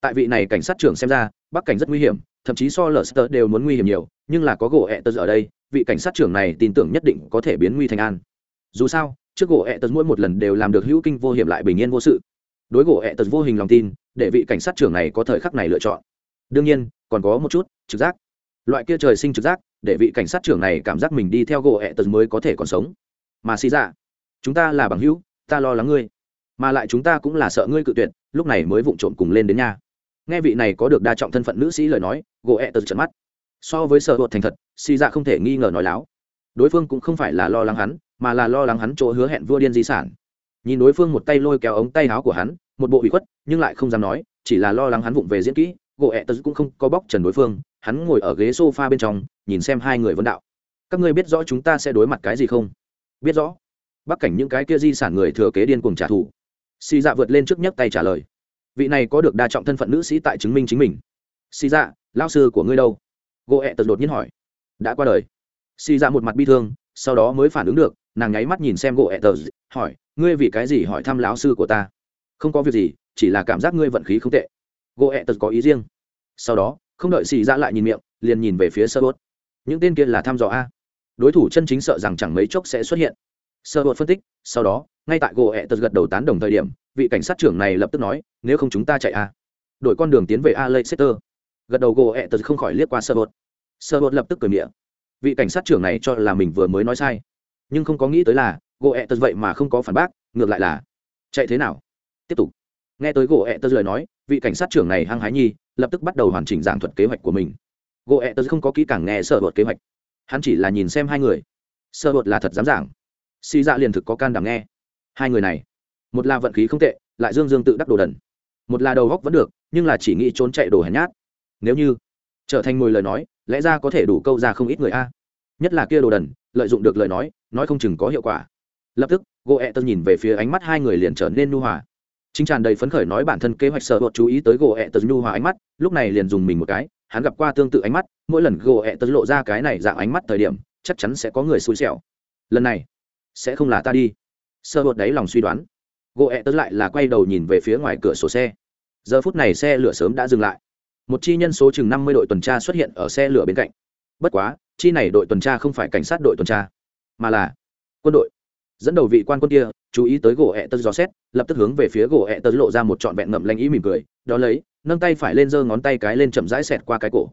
Tại vị này cảnh sát trưởng xem ra, bắc cảnh rất nguy hiểm, thậm chí so lờ sơ đều muốn nguy hiểm nhiều, nhưng là có gỗ etters ở đây, vị cảnh sát trưởng này tin tưởng nhất định có thể biến nguy thành an. Dù sao, trước gỗ etters mỗi một lần đều làm được hữu kinh vô hiểm lại bình yên vô sự. Đối gỗ ẹ tật vô hình lòng tin để vị cảnh sát trưởng này có thời khắc này lựa chọn. Đương nhiên, còn có một chút trực giác. Loại kia trời sinh trực giác, để vị cảnh sát trưởng này cảm giác mình đi theo gỗ ẹ tật mới có thể còn sống. Mà xì dạ chúng ta là bằng hữu, ta lo lắng ngươi. Mà lại chúng ta cũng là sợ ngươi cự tuyệt, lúc này mới vụng trộm cùng lên đến nhà nghe vị này có được đa trọng thân phận nữ sĩ lời nói, gỗ ẹ tật trận mắt. So với sợ hột thành thật, xì dạ không thể nghi ngờ nói láo. Đối phương cũng không phải là lo lắng hắn, mà là lo lắng hắn chỗ hứa hẹn vua điên di sản. Nhìn đối phương một tay lôi kéo ống tay áo của hắn một bộ bị khuất, nhưng lại không dám nói, chỉ là lo lắng hắn vụng về diễn kỹ, gỗ ẹ tật cũng không có bóc trần đối phương, hắn ngồi ở ghế s o f a bên trong, nhìn xem hai người vấn đạo. Các ngươi biết rõ chúng ta sẽ đối mặt cái gì không? Biết rõ. Bắc cảnh những cái kia di sản người thừa kế điên cùng trả thù. Xì dạ vượt lên trước nhấc tay trả lời. Vị này có được đa trọng thân phận nữ sĩ tại chứng minh chính mình. Xì dạ lao sư của ngươi đâu? Gỗ ẹ tật đột nhiên hỏi. Đã qua đời. Xì dạ một mặt bi thương, sau đó mới phản ứng được, nàng nháy mắt nhìn xem gỗ ẹ tật hỏi, ngươi vì cái gì hỏi thăm lão sư của ta? Không có việc gì, chỉ là cảm giác ngươi vận khí không tệ. Gỗ ẹ tật có ý riêng. Sau đó, không đợi xì ra lại nhìn miệng, liền nhìn về phía sơ bốt những tên kia là thăm dò a. Đối thủ chân chính sợ rằng chẳng mấy chốc sẽ xuất hiện. Sơ bột phân tích, sau đó, ngay tại gỗ ẹ tật gật đầu tán đồng thời điểm, vị cảnh sát trưởng này lập tức nói, nếu không chúng ta chạy a. Đổi con đường tiến về a lê setter gật đầu gỗ ẹ tật không khỏi liếc qua sơ bột. Sơ bột lập tức cười miệng. Vị cảnh sát trưởng này cho là mình vừa mới nói sai. Nhưng không có nghĩ tới là gỗ ẹ tật vậy mà không có phản bác, ngược lại là, chạy thế nào? Tiếp tục. Nghe tới gỗ ẹ tơ lời nói, vị cảnh sát trưởng này hăng hái nhi, lập tức bắt đầu hoàn chỉnh giảng thuật kế hoạch của mình. Gỗ ẹ tơ không có kỹ càng nghe sợ vợt kế hoạch. Hắn chỉ là nhìn xem hai người. Sợ vợt là thật dám giảng. Xì dạ liền thực có can đảm nghe. Hai người này, một là vận khí không tệ, lại dương dương tự đắc đồ đần. Một là đầu góc vẫn được, nhưng là chỉ nghĩ trốn chạy đồ hèn nhát. Nếu như trở thành mồi lời nói, lẽ ra có thể đủ câu ra không ít người a. Nhất là kia đồ đần, lợi dụng được lời nói nói không chừng có hiệu quả. Lập tức, gỗ ẹ tơ nhìn về phía ánh mắt hai người liền trở nên nu hòa chính tràn đầy phấn khởi nói bản thân kế hoạch sở bột chú ý tới gỗ ẹ tật nhu hòa ánh mắt, lúc này liền dùng mình một cái, hắn gặp qua tương tự ánh mắt, mỗi lần gỗ ẹ tật lộ ra cái này dạng ánh mắt thời điểm, chắc chắn sẽ có người xui xẻo. Lần này, sẽ không là ta đi. Sơ bột đáy lòng suy đoán. Gỗ ẹ tật lại là quay đầu nhìn về phía ngoài cửa sổ xe. Giờ phút này xe lửa sớm đã dừng lại. Một chi nhân số chừng năm mươi đội tuần tra xuất hiện ở xe lửa bên cạnh. Bất quá, chi này đội tuần tra không phải cảnh sát đội tuần tra, mà là quân đội. Dẫn đầu vị quan quân kia chú ý tới gỗ ẹ tật gió xét, lập tức hướng về phía gỗ ẹ tật lộ ra một trọn vẹn ngậm lanh ý mỉm cười, đó lấy, nâng tay phải lên giơ ngón tay cái lên chậm rãi xẹt qua cái cổ.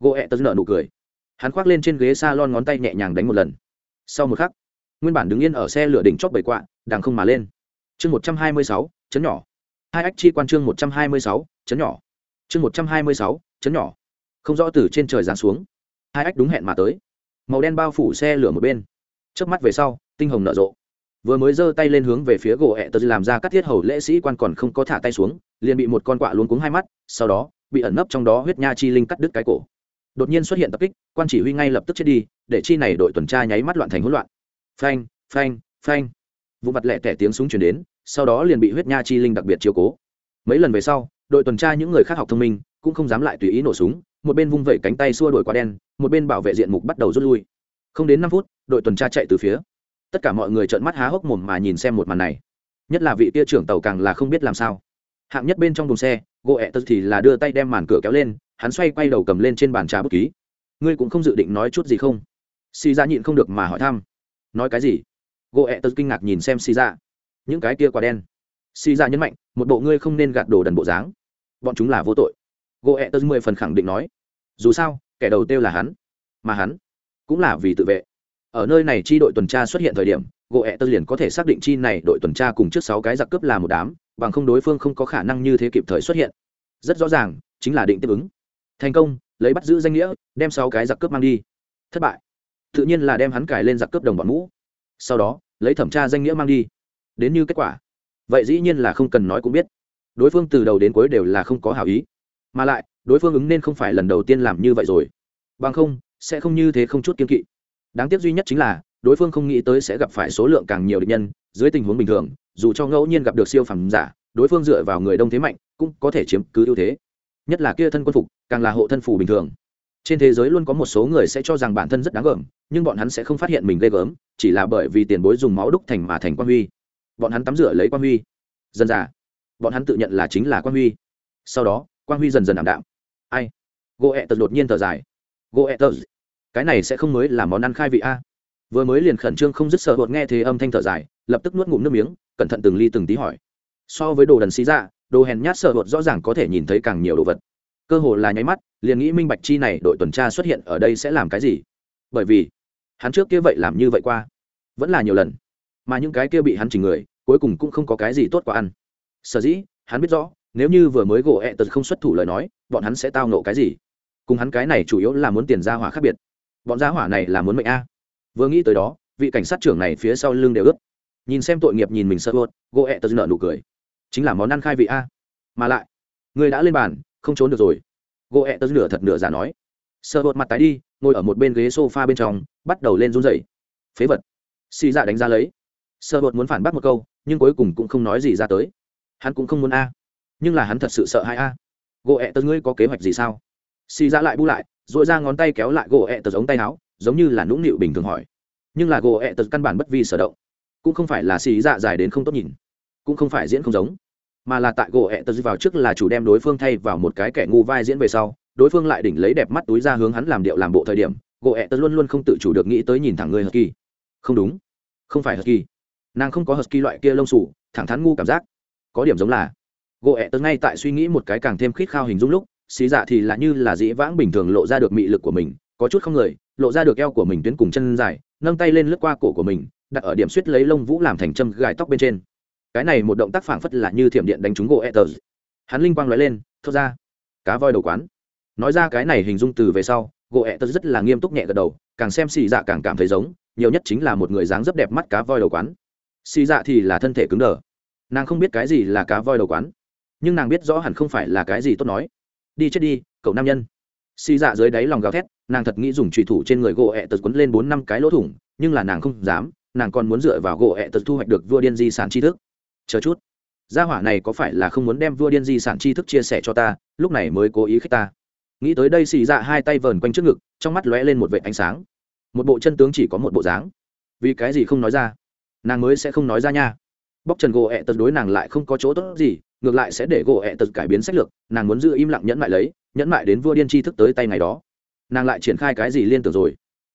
Gỗ ẹ tật nở nụ cười. Hắn khoác lên trên ghế s a lon ngón tay nhẹ nhàng đánh một lần. Sau một khắc, nguyên bản đứng yên ở xe lửa đỉnh chóp bảy quạ, đằng không mà lên. Chương một trăm hai mươi sáu, chấn nhỏ. Hai ách chi quan chương một trăm hai mươi sáu, chấn nhỏ. Chương một trăm hai mươi sáu, chấn nhỏ. Không rõ từ trên trời giáng xuống. Hai ách đúng hẹn mà tới. Màu đen bao phủ xe lửa một bên. Trước mắt về sau, tinh hồng nở rộ vừa mới giơ tay lên hướng về phía gỗ ẹ tờ làm ra các thiết hầu lễ sĩ quan còn không có thả tay xuống, liền bị một con quạ luôn cuống hai mắt, sau đó, bị ẩn nấp trong đó huyết nha chi linh cắt đứt cái cổ. Đột nhiên xuất hiện tập kích, quan chỉ huy ngay lập tức chết đi, để chi này đội tuần tra nháy mắt loạn thành hỗn loạn. Phanh phanh phanh. Vụ mặt lẹ tẻ tiếng súng chuyển đến, sau đó liền bị huyết nha chi linh đặc biệt chiếu cố. Mấy lần về sau, đội tuần tra những người khác học thông minh, cũng không dám lại tùy ý nổ súng, một bên vung vẩy cánh tay xua đuổi qua đen, một bên bảo vệ diện mục bắt đầu rút lui. Không đến năm phút, đội tuần tra chạy từ phía tất cả mọi người trợn mắt há hốc mồm mà nhìn xem một màn này. Nhất là vị tia trưởng tàu càng là không biết làm sao. Hạng nhất bên trong đồn xe gỗ ẹ tật thì là đưa tay đem màn cửa kéo lên, hắn xoay quay đầu cầm lên trên bàn trà bút ký. Ngươi cũng không dự định nói chút gì không? Xì ra nhịn không được mà hỏi thăm. Nói cái gì? Gỗ ẹ tật kinh ngạc nhìn xem xì ra những cái kia quả đen. Xì ra nhấn mạnh, một bộ ngươi không nên gạt đồ đần bộ dáng. Bọn chúng là vô tội. Gỗ ẹ tật mười phần khẳng định nói. Dù sao, kẻ đầu tiêu là hắn. Mà hắn cũng là vì tự vệ ở nơi này chi đội tuần tra xuất hiện thời điểm, gỗ ẹ tơ liền có thể xác định chi này đội tuần tra cùng trước sáu cái giặc cướp là một đám, bằng không đối phương không có khả năng như thế kịp thời xuất hiện. Rất rõ ràng, chính là định tiếp ứng. Thành công, lấy bắt giữ danh nghĩa, đem sáu cái giặc cướp mang đi. Thất bại. Tự nhiên là đem hắn cài lên giặc cướp đồng bọn mũ. Sau đó, lấy thẩm tra danh nghĩa mang đi. Đến như kết quả. Vậy dĩ nhiên là không cần nói cũng biết. Đối phương từ đầu đến cuối đều là không có hảo ý. Mà lại, đối phương ứng nên không phải lần đầu tiên làm như vậy rồi. Bằng không, sẽ không như thế không chút kiên kỵ đáng tiếc duy nhất chính là, đối phương không nghĩ tới sẽ gặp phải số lượng càng nhiều địch nhân, dưới tình huống bình thường, dù cho ngẫu nhiên gặp được siêu phẩm giả, đối phương dựa vào người đông thế mạnh, cũng có thể chiếm cứ ưu thế. Nhất là kia thân quân phục, càng là hộ thân phủ bình thường. Trên thế giới luôn có một số người sẽ cho rằng bản thân rất đáng gờm, nhưng bọn hắn sẽ không phát hiện mình ghê gớm, chỉ là bởi vì tiền bối dùng máu đúc thành mà thành quan huy. Bọn hắn tắm rửa lấy quan huy. Dần dà bọn hắn tự nhận là chính là quan huy. Sau đó quan huy dần dần ảm đạm. Ai? Gỗ ẹ tật đột nhiên thở dài. Gỗ ẹ tật cái này sẽ không mới là món ăn khai vị a. Vừa mới liền khẩn trương không dứt sợ bột nghe thế âm thanh thở dài, lập tức nuốt ngụm nước miếng, cẩn thận từng ly từng tí hỏi. So với đồ đần xí dạ đồ hèn nhát sợ hột rõ ràng có thể nhìn thấy càng nhiều đồ vật. Cơ hồ là nháy mắt, liền nghĩ minh bạch chi này đội tuần tra xuất hiện ở đây sẽ làm cái gì. Bởi vì, hắn trước kia vậy làm như vậy qua. Vẫn là nhiều lần. Mà những cái kia bị hắn chỉnh người, cuối cùng cũng không có cái gì tốt quá ăn. Sở dĩ, hắn biết rõ, nếu như vừa mới gỗ ẹ tật không xuất thủ lời nói, bọn hắn sẽ tao nộ cái gì. Cùng hắn cái này chủ yếu là muốn tiền ra hỏa khác biệt bọn gia hỏa này là muốn mệnh a. Vừa nghĩ tới đó, vị cảnh sát trưởng này phía sau lưng đều ướt. Nhìn xem tội nghiệp nhìn mình sợ vượt gỗ ẹ tật nợ nụ cười. Chính là món ăn khai vị a. Mà lại, người đã lên bàn, không trốn được rồi. Gỗ ẹ tật nửa thật nửa giả nói. Sợ vượt mặt tái đi, ngồi ở một bên ghế s o f a bên trong, bắt đầu lên run dậy phế vật. Xì dạ đánh ra lấy. Sợ vượt muốn phản bác một câu, nhưng cuối cùng cũng không nói gì ra tới. Hắn cũng không muốn a. Nhưng là hắn thật sự sợ hai a. Gỗ ẹ tật ngươi có kế hoạch gì sao? Xì ra lại bu lại dội ra ngón tay kéo lại gỗ ẹ tật giống tay áo, giống như là nũng nịu bình thường hỏi. Nhưng là gỗ ẹ tật căn bản bất vi sở động. Cũng không phải là xì dạ dài đến không tốt nhìn. Cũng không phải diễn không giống. Mà là tại gỗ ẹ tật vào trước là chủ đem đối phương thay vào một cái kẻ ngu vai diễn về sau, đối phương lại đỉnh lấy đẹp mắt túi ra hướng hắn làm điệu làm bộ thời điểm, gỗ ẹ tật luôn luôn không tự chủ được nghĩ tới nhìn thẳng người hờ kỳ không đúng. Không phải hờ kỳ nàng không có hờ kỳ loại kia lông sủ thẳng thắn ngu cảm giác. Có điểm giống là, gỗ ẹ tật ngay tại suy nghĩ một cái càng thêm khít khao hình dung lúc xí dạ thì là như là dĩ vãng bình thường lộ ra được mị lực của mình, có chút không người, lộ ra được eo của mình tuyến cùng chân dài, nâng tay lên lướt qua cổ của mình, đặt ở điểm suýt lấy lông vũ làm thành châm gài tóc bên trên. Cái này một động tác phảng phất là như thiểm điện đánh trúng gỗ etters hắn linh quang nói lên, thốt ra, cá voi đầu quán. Nói ra cái này hình dung từ về sau, gỗ etters rất là nghiêm túc nhẹ gật đầu, càng xem xì dạ càng cảm thấy giống, nhiều nhất chính là một người dáng rất đẹp mắt cá voi đầu quán. Xì dạ thì là thân thể cứng đờ. Nàng không biết cái gì là cá voi đầu quán, nhưng nàng biết rõ hẳn không phải là cái gì tốt nói đi chết đi, cậu nam nhân. Xì dạ dưới đáy lòng gào thét, nàng thật nghĩ dùng trùy thủ trên người gỗ ẹ tật quấn lên bốn năm cái lỗ thủng, nhưng là nàng không dám, nàng còn muốn dựa vào gỗ ẹ tật thu hoạch được vua điên di sản tri thức. Chờ chút. Gia hỏa này có phải là không muốn đem vua điên di sản tri thức chia sẻ cho ta, lúc này mới cố ý khích ta. Nghĩ tới đây xì dạ hai tay vờn quanh trước ngực, trong mắt lóe lên một vệ ánh sáng. Một bộ chân tướng chỉ có một bộ dáng. Vì cái gì không nói ra? Nàng mới sẽ không nói ra nha. Bóc trần gỗ ẹ tật đối nàng lại không có chỗ tốt gì ngược lại sẽ để gỗ ẹ tật cải biến sách lược, nàng muốn giữ im lặng nhẫn mại lấy, nhẫn mại đến vua điên tri thức tới tay ngày đó. Nàng lại triển khai cái gì liên tưởng rồi?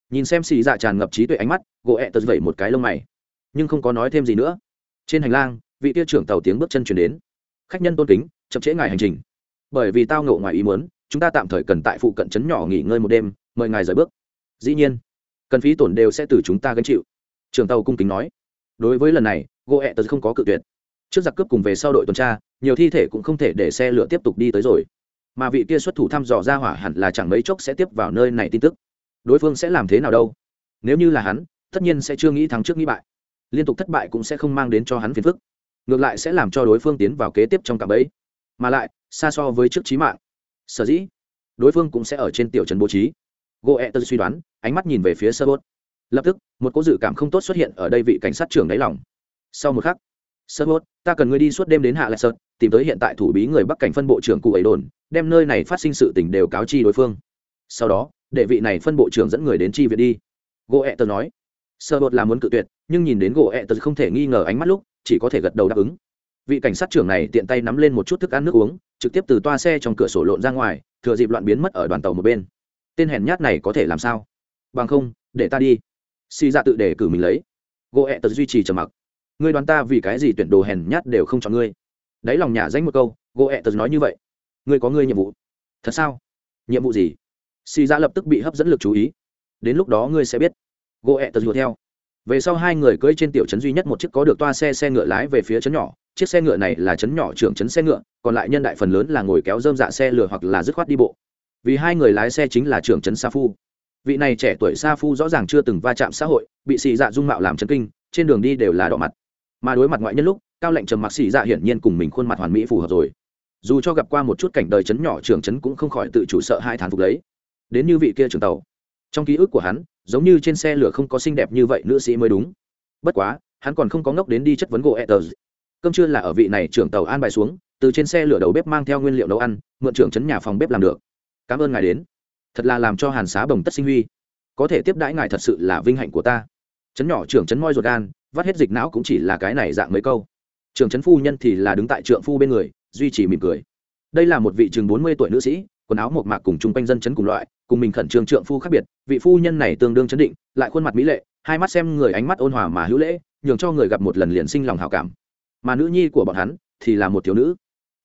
Nhìn xem xì dạ tràn ngập trí tuệ ánh mắt, gỗ ẹ tật vẩy một cái lông mày. Nhưng không có nói thêm gì nữa. Trên hành lang, vị tia trưởng tàu tiếng bước chân chuyển đến. Khách nhân tôn kính, chậm trễ ngài hành trình. Bởi vì tao ngộ ngoài ý muốn, chúng ta tạm thời cần tại phụ cận trấn nhỏ nghỉ ngơi một đêm, mời ngài rời bước. Dĩ nhiên, cần phí tổn đều sẽ từ chúng ta gánh chịu. Trường tàu cung kính nói. Đối với lần này, gỗ ẹ tật không có cự tuyệt trước giặc cướp cùng về sau đội tuần tra, nhiều thi thể cũng không thể để xe lửa tiếp tục đi tới rồi. Mà vị kia xuất thủ thăm dò ra hỏa hẳn là chẳng mấy chốc sẽ tiếp vào nơi này tin tức. Đối phương sẽ làm thế nào đâu? Nếu như là hắn, tất nhiên sẽ chưa nghĩ thắng trước nghĩ bại. Liên tục thất bại cũng sẽ không mang đến cho hắn phiền phức. Ngược lại sẽ làm cho đối phương tiến vào kế tiếp trong cạm ấy mà lại, xa so với trước trí mạng. Sở dĩ, đối phương cũng sẽ ở trên tiểu trần bố trí. Gỗ ẹ tân suy đoán, ánh mắt nhìn về phía sơ bốt. Lập tức, một cô dự cảm không tốt xuất hiện ở đây vị cảnh sát trưởng đáy lòng. Sau một khắc sơ bốt ta cần ngươi đi suốt đêm đến hạ lại sơn, tìm tới hiện tại thủ bí người bắc cảnh phân bộ trưởng cụ ấy đồn, đem nơi này phát sinh sự tình đều cáo chi đối phương. Sau đó, để vị này phân bộ trưởng dẫn người đến chi viện đi. Gỗ ẹ tờ nói. Sơ bột là muốn cự tuyệt, nhưng nhìn đến gỗ ẹ tờ không thể nghi ngờ ánh mắt lúc, chỉ có thể gật đầu đáp ứng. Vị cảnh sát trưởng này tiện tay nắm lên một chút thức ăn nước uống, trực tiếp từ toa xe trong cửa sổ lộn ra ngoài, thừa dịp loạn biến mất ở đoàn tàu một bên. Tên hèn nhát này có thể làm sao? Bằng không, để ta đi. Xì ra tự để cử mình lấy. Gỗ ẹ tật duy trì trầm mặc ngươi đoán ta vì cái gì tuyển đồ hèn nhát đều không chọn ngươi? Đáy lòng nhà danh một câu gỗ ẹ tật nói như vậy. Ngươi có ngươi nhiệm vụ? Thật sao? Nhiệm vụ gì? Xì ra lập tức bị hấp dẫn lực chú ý. Đến lúc đó ngươi sẽ biết. Gỗ ẹ tật dùa theo. Về sau hai người cưỡi trên tiểu trấn duy nhất một chiếc có được toa xe xe ngựa lái về phía trấn nhỏ. Chiếc xe ngựa này là trấn nhỏ trưởng trấn xe ngựa, còn lại nhân đại phần lớn là ngồi kéo dơm dạ xe lửa hoặc là dứt khoát đi bộ. Vì hai người lái xe chính là trưởng trấn sa phu. Vị này trẻ tuổi sa phu rõ ràng chưa từng va chạm xã hội, bị xì dạ dung mạo làm chấn kinh, trên đường đi đều là đỏ mặt mà đối mặt ngoại nhân lúc, cao lệnh trầm mặc xì dạ hiển nhiên cùng mình khuôn mặt hoàn mỹ phù hợp rồi. Dù cho gặp qua một chút cảnh đời chấn nhỏ, trưởng chấn cũng không khỏi tự chủ sợ hai thán phục đấy. Đến như vị kia trưởng tàu. Trong ký ức của hắn, giống như trên xe lửa không có xinh đẹp như vậy nữ sĩ mới đúng. Bất quá, hắn còn không có ngốc đến đi chất vấn gỗ etters cơm trưa là ở vị này trưởng tàu an bài xuống, từ trên xe lửa đầu bếp mang theo nguyên liệu nấu ăn, mượn trưởng chấn nhà phòng bếp làm được. Cảm ơn ngài đến. Thật là làm cho hàn xá bồng tất sinh huy. Có thể tiếp đãi ngài thật sự là vinh hạnh của ta. Chấn nhỏ trưởng chấn moi ruột gan vắt hết dịch não cũng chỉ là cái này dạng mấy câu. Trường chấn phu nhân thì là đứng tại trượng phu bên người, duy trì mỉm cười. Đây là một vị chừng bốn mươi tuổi nữ sĩ, quần áo một mạc cùng chung quanh dân chấn cùng loại, cùng mình khẩn trương trượng phu khác biệt, vị phu nhân này tương đương chấn định, lại khuôn mặt mỹ lệ, hai mắt xem người ánh mắt ôn hòa mà hữu lễ, nhường cho người gặp một lần liền sinh lòng hảo cảm. Mà nữ nhi của bọn hắn thì là một thiếu nữ.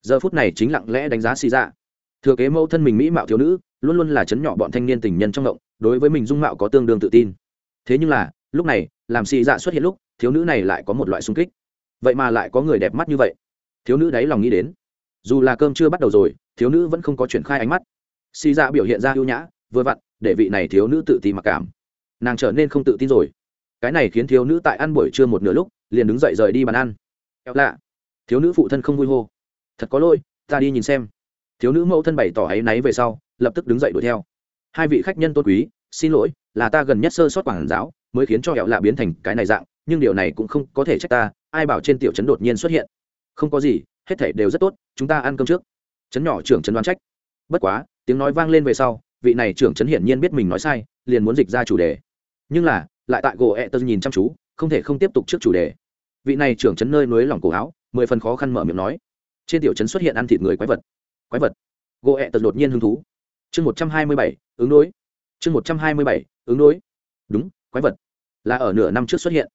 Giờ phút này chính lặng lẽ đánh giá xì dạ. Thừa kế mẫu thân mình mỹ mạo thiếu nữ, luôn luôn là chấn nhỏ bọn thanh niên tình nhân trong động, đối với mình dung mạo có tương đương tự tin. Thế nhưng là, lúc này, làm xì dạ xuất hiện lúc thiếu nữ này lại có một loại sung kích. Vậy mà lại có người đẹp mắt như vậy. Thiếu nữ đáy lòng nghĩ đến, dù là cơm chưa bắt đầu rồi, thiếu nữ vẫn không có triển khai ánh mắt. Xì ra biểu hiện ra ưu nhã, vừa vặn, để vị này thiếu nữ tự ti mặc cảm. Nàng trở nên không tự tin rồi. Cái này khiến thiếu nữ tại ăn buổi trưa một nửa lúc, liền đứng dậy rời đi bàn ăn. Kéo lạ. Thiếu nữ phụ thân không vui hô. Thật có lỗi, ta đi nhìn xem. Thiếu nữ mẫu thân bày tỏ áy náy về sau, lập tức đứng dậy đuổi theo. Hai vị khách nhân tôn quý, xin lỗi, là ta gần nhất sơ sót quảng giáo, mới khiến cho hẹo lạ biến thành cái này dạng nhưng điều này cũng không có thể trách ta, ai bảo trên tiểu trấn đột nhiên xuất hiện. Không có gì, hết thể đều rất tốt, chúng ta ăn cơm trước. Trấn nhỏ trưởng trấn đoán trách. Bất quá, tiếng nói vang lên về sau, vị này trưởng trấn hiển nhiên biết mình nói sai, liền muốn dịch ra chủ đề. Nhưng là, lại tại gỗ ẹ tơ nhìn chăm chú, không thể không tiếp tục trước chủ đề. Vị này trưởng trấn nơi núi lỏng cổ áo, mười phần khó khăn mở miệng nói. Trên tiểu trấn xuất hiện ăn thịt người quái vật. Quái vật. Gỗ ẹ tật đột nhiên hứng thú. Chương một trăm hai mươi bảy, ứng đối. Chương một trăm hai mươi bảy, ứng đối. Đúng, quái vật. Là ở nửa năm trước xuất hiện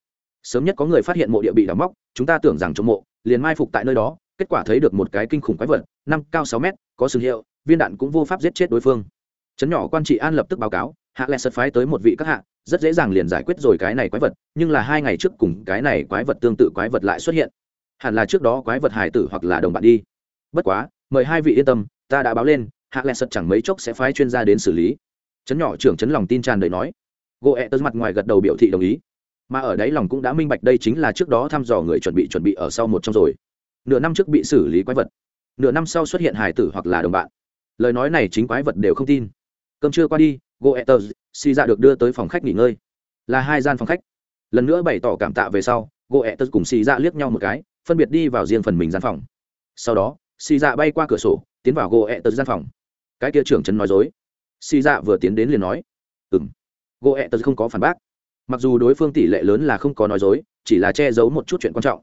sớm nhất có người phát hiện mộ địa bị đào móc, chúng ta tưởng rằng trong mộ, liền mai phục tại nơi đó, kết quả thấy được một cái kinh khủng quái vật, năm cao sáu mét, có sừng hiệu, viên đạn cũng vô pháp giết chết đối phương. Chấn nhỏ quan trị an lập tức báo cáo, hạ lẹ sật phái tới một vị các hạ, rất dễ dàng liền giải quyết rồi cái này quái vật, nhưng là hai ngày trước cùng cái này quái vật tương tự quái vật lại xuất hiện. Hẳn là trước đó quái vật hải tử hoặc là đồng bạn đi. Bất quá, mời hai vị yên tâm, ta đã báo lên, hạ lẹ sật chẳng mấy chốc sẽ phái chuyên gia đến xử lý. Chấn nhỏ trưởng chấn lòng tin tràn đầy nói. Gỗ ẹ tớ mặt ngoài gật đầu biểu thị đồng ý mà ở đấy lòng cũng đã minh bạch đây chính là trước đó thăm dò người chuẩn bị chuẩn bị ở sau một trong rồi. Nửa năm trước bị xử lý quái vật. Nửa năm sau xuất hiện hải tử hoặc là đồng bạn. Lời nói này chính quái vật đều không tin. Cơm trưa qua đi goethez si ra được đưa tới phòng khách nghỉ ngơi. Là hai gian phòng khách. Lần nữa bày tỏ cảm tạ về sau goethez cùng si ra liếc nhau một cái, phân biệt đi vào riêng phần mình gian phòng. Sau đó si ra bay qua cửa sổ, tiến vào goethez gian phòng. Cái kia trưởng trấn nói dối. Si ra vừa tiến đến liền nói ừng goethez không có phản bác mặc dù đối phương tỷ lệ lớn là không có nói dối, chỉ là che giấu một chút chuyện quan trọng.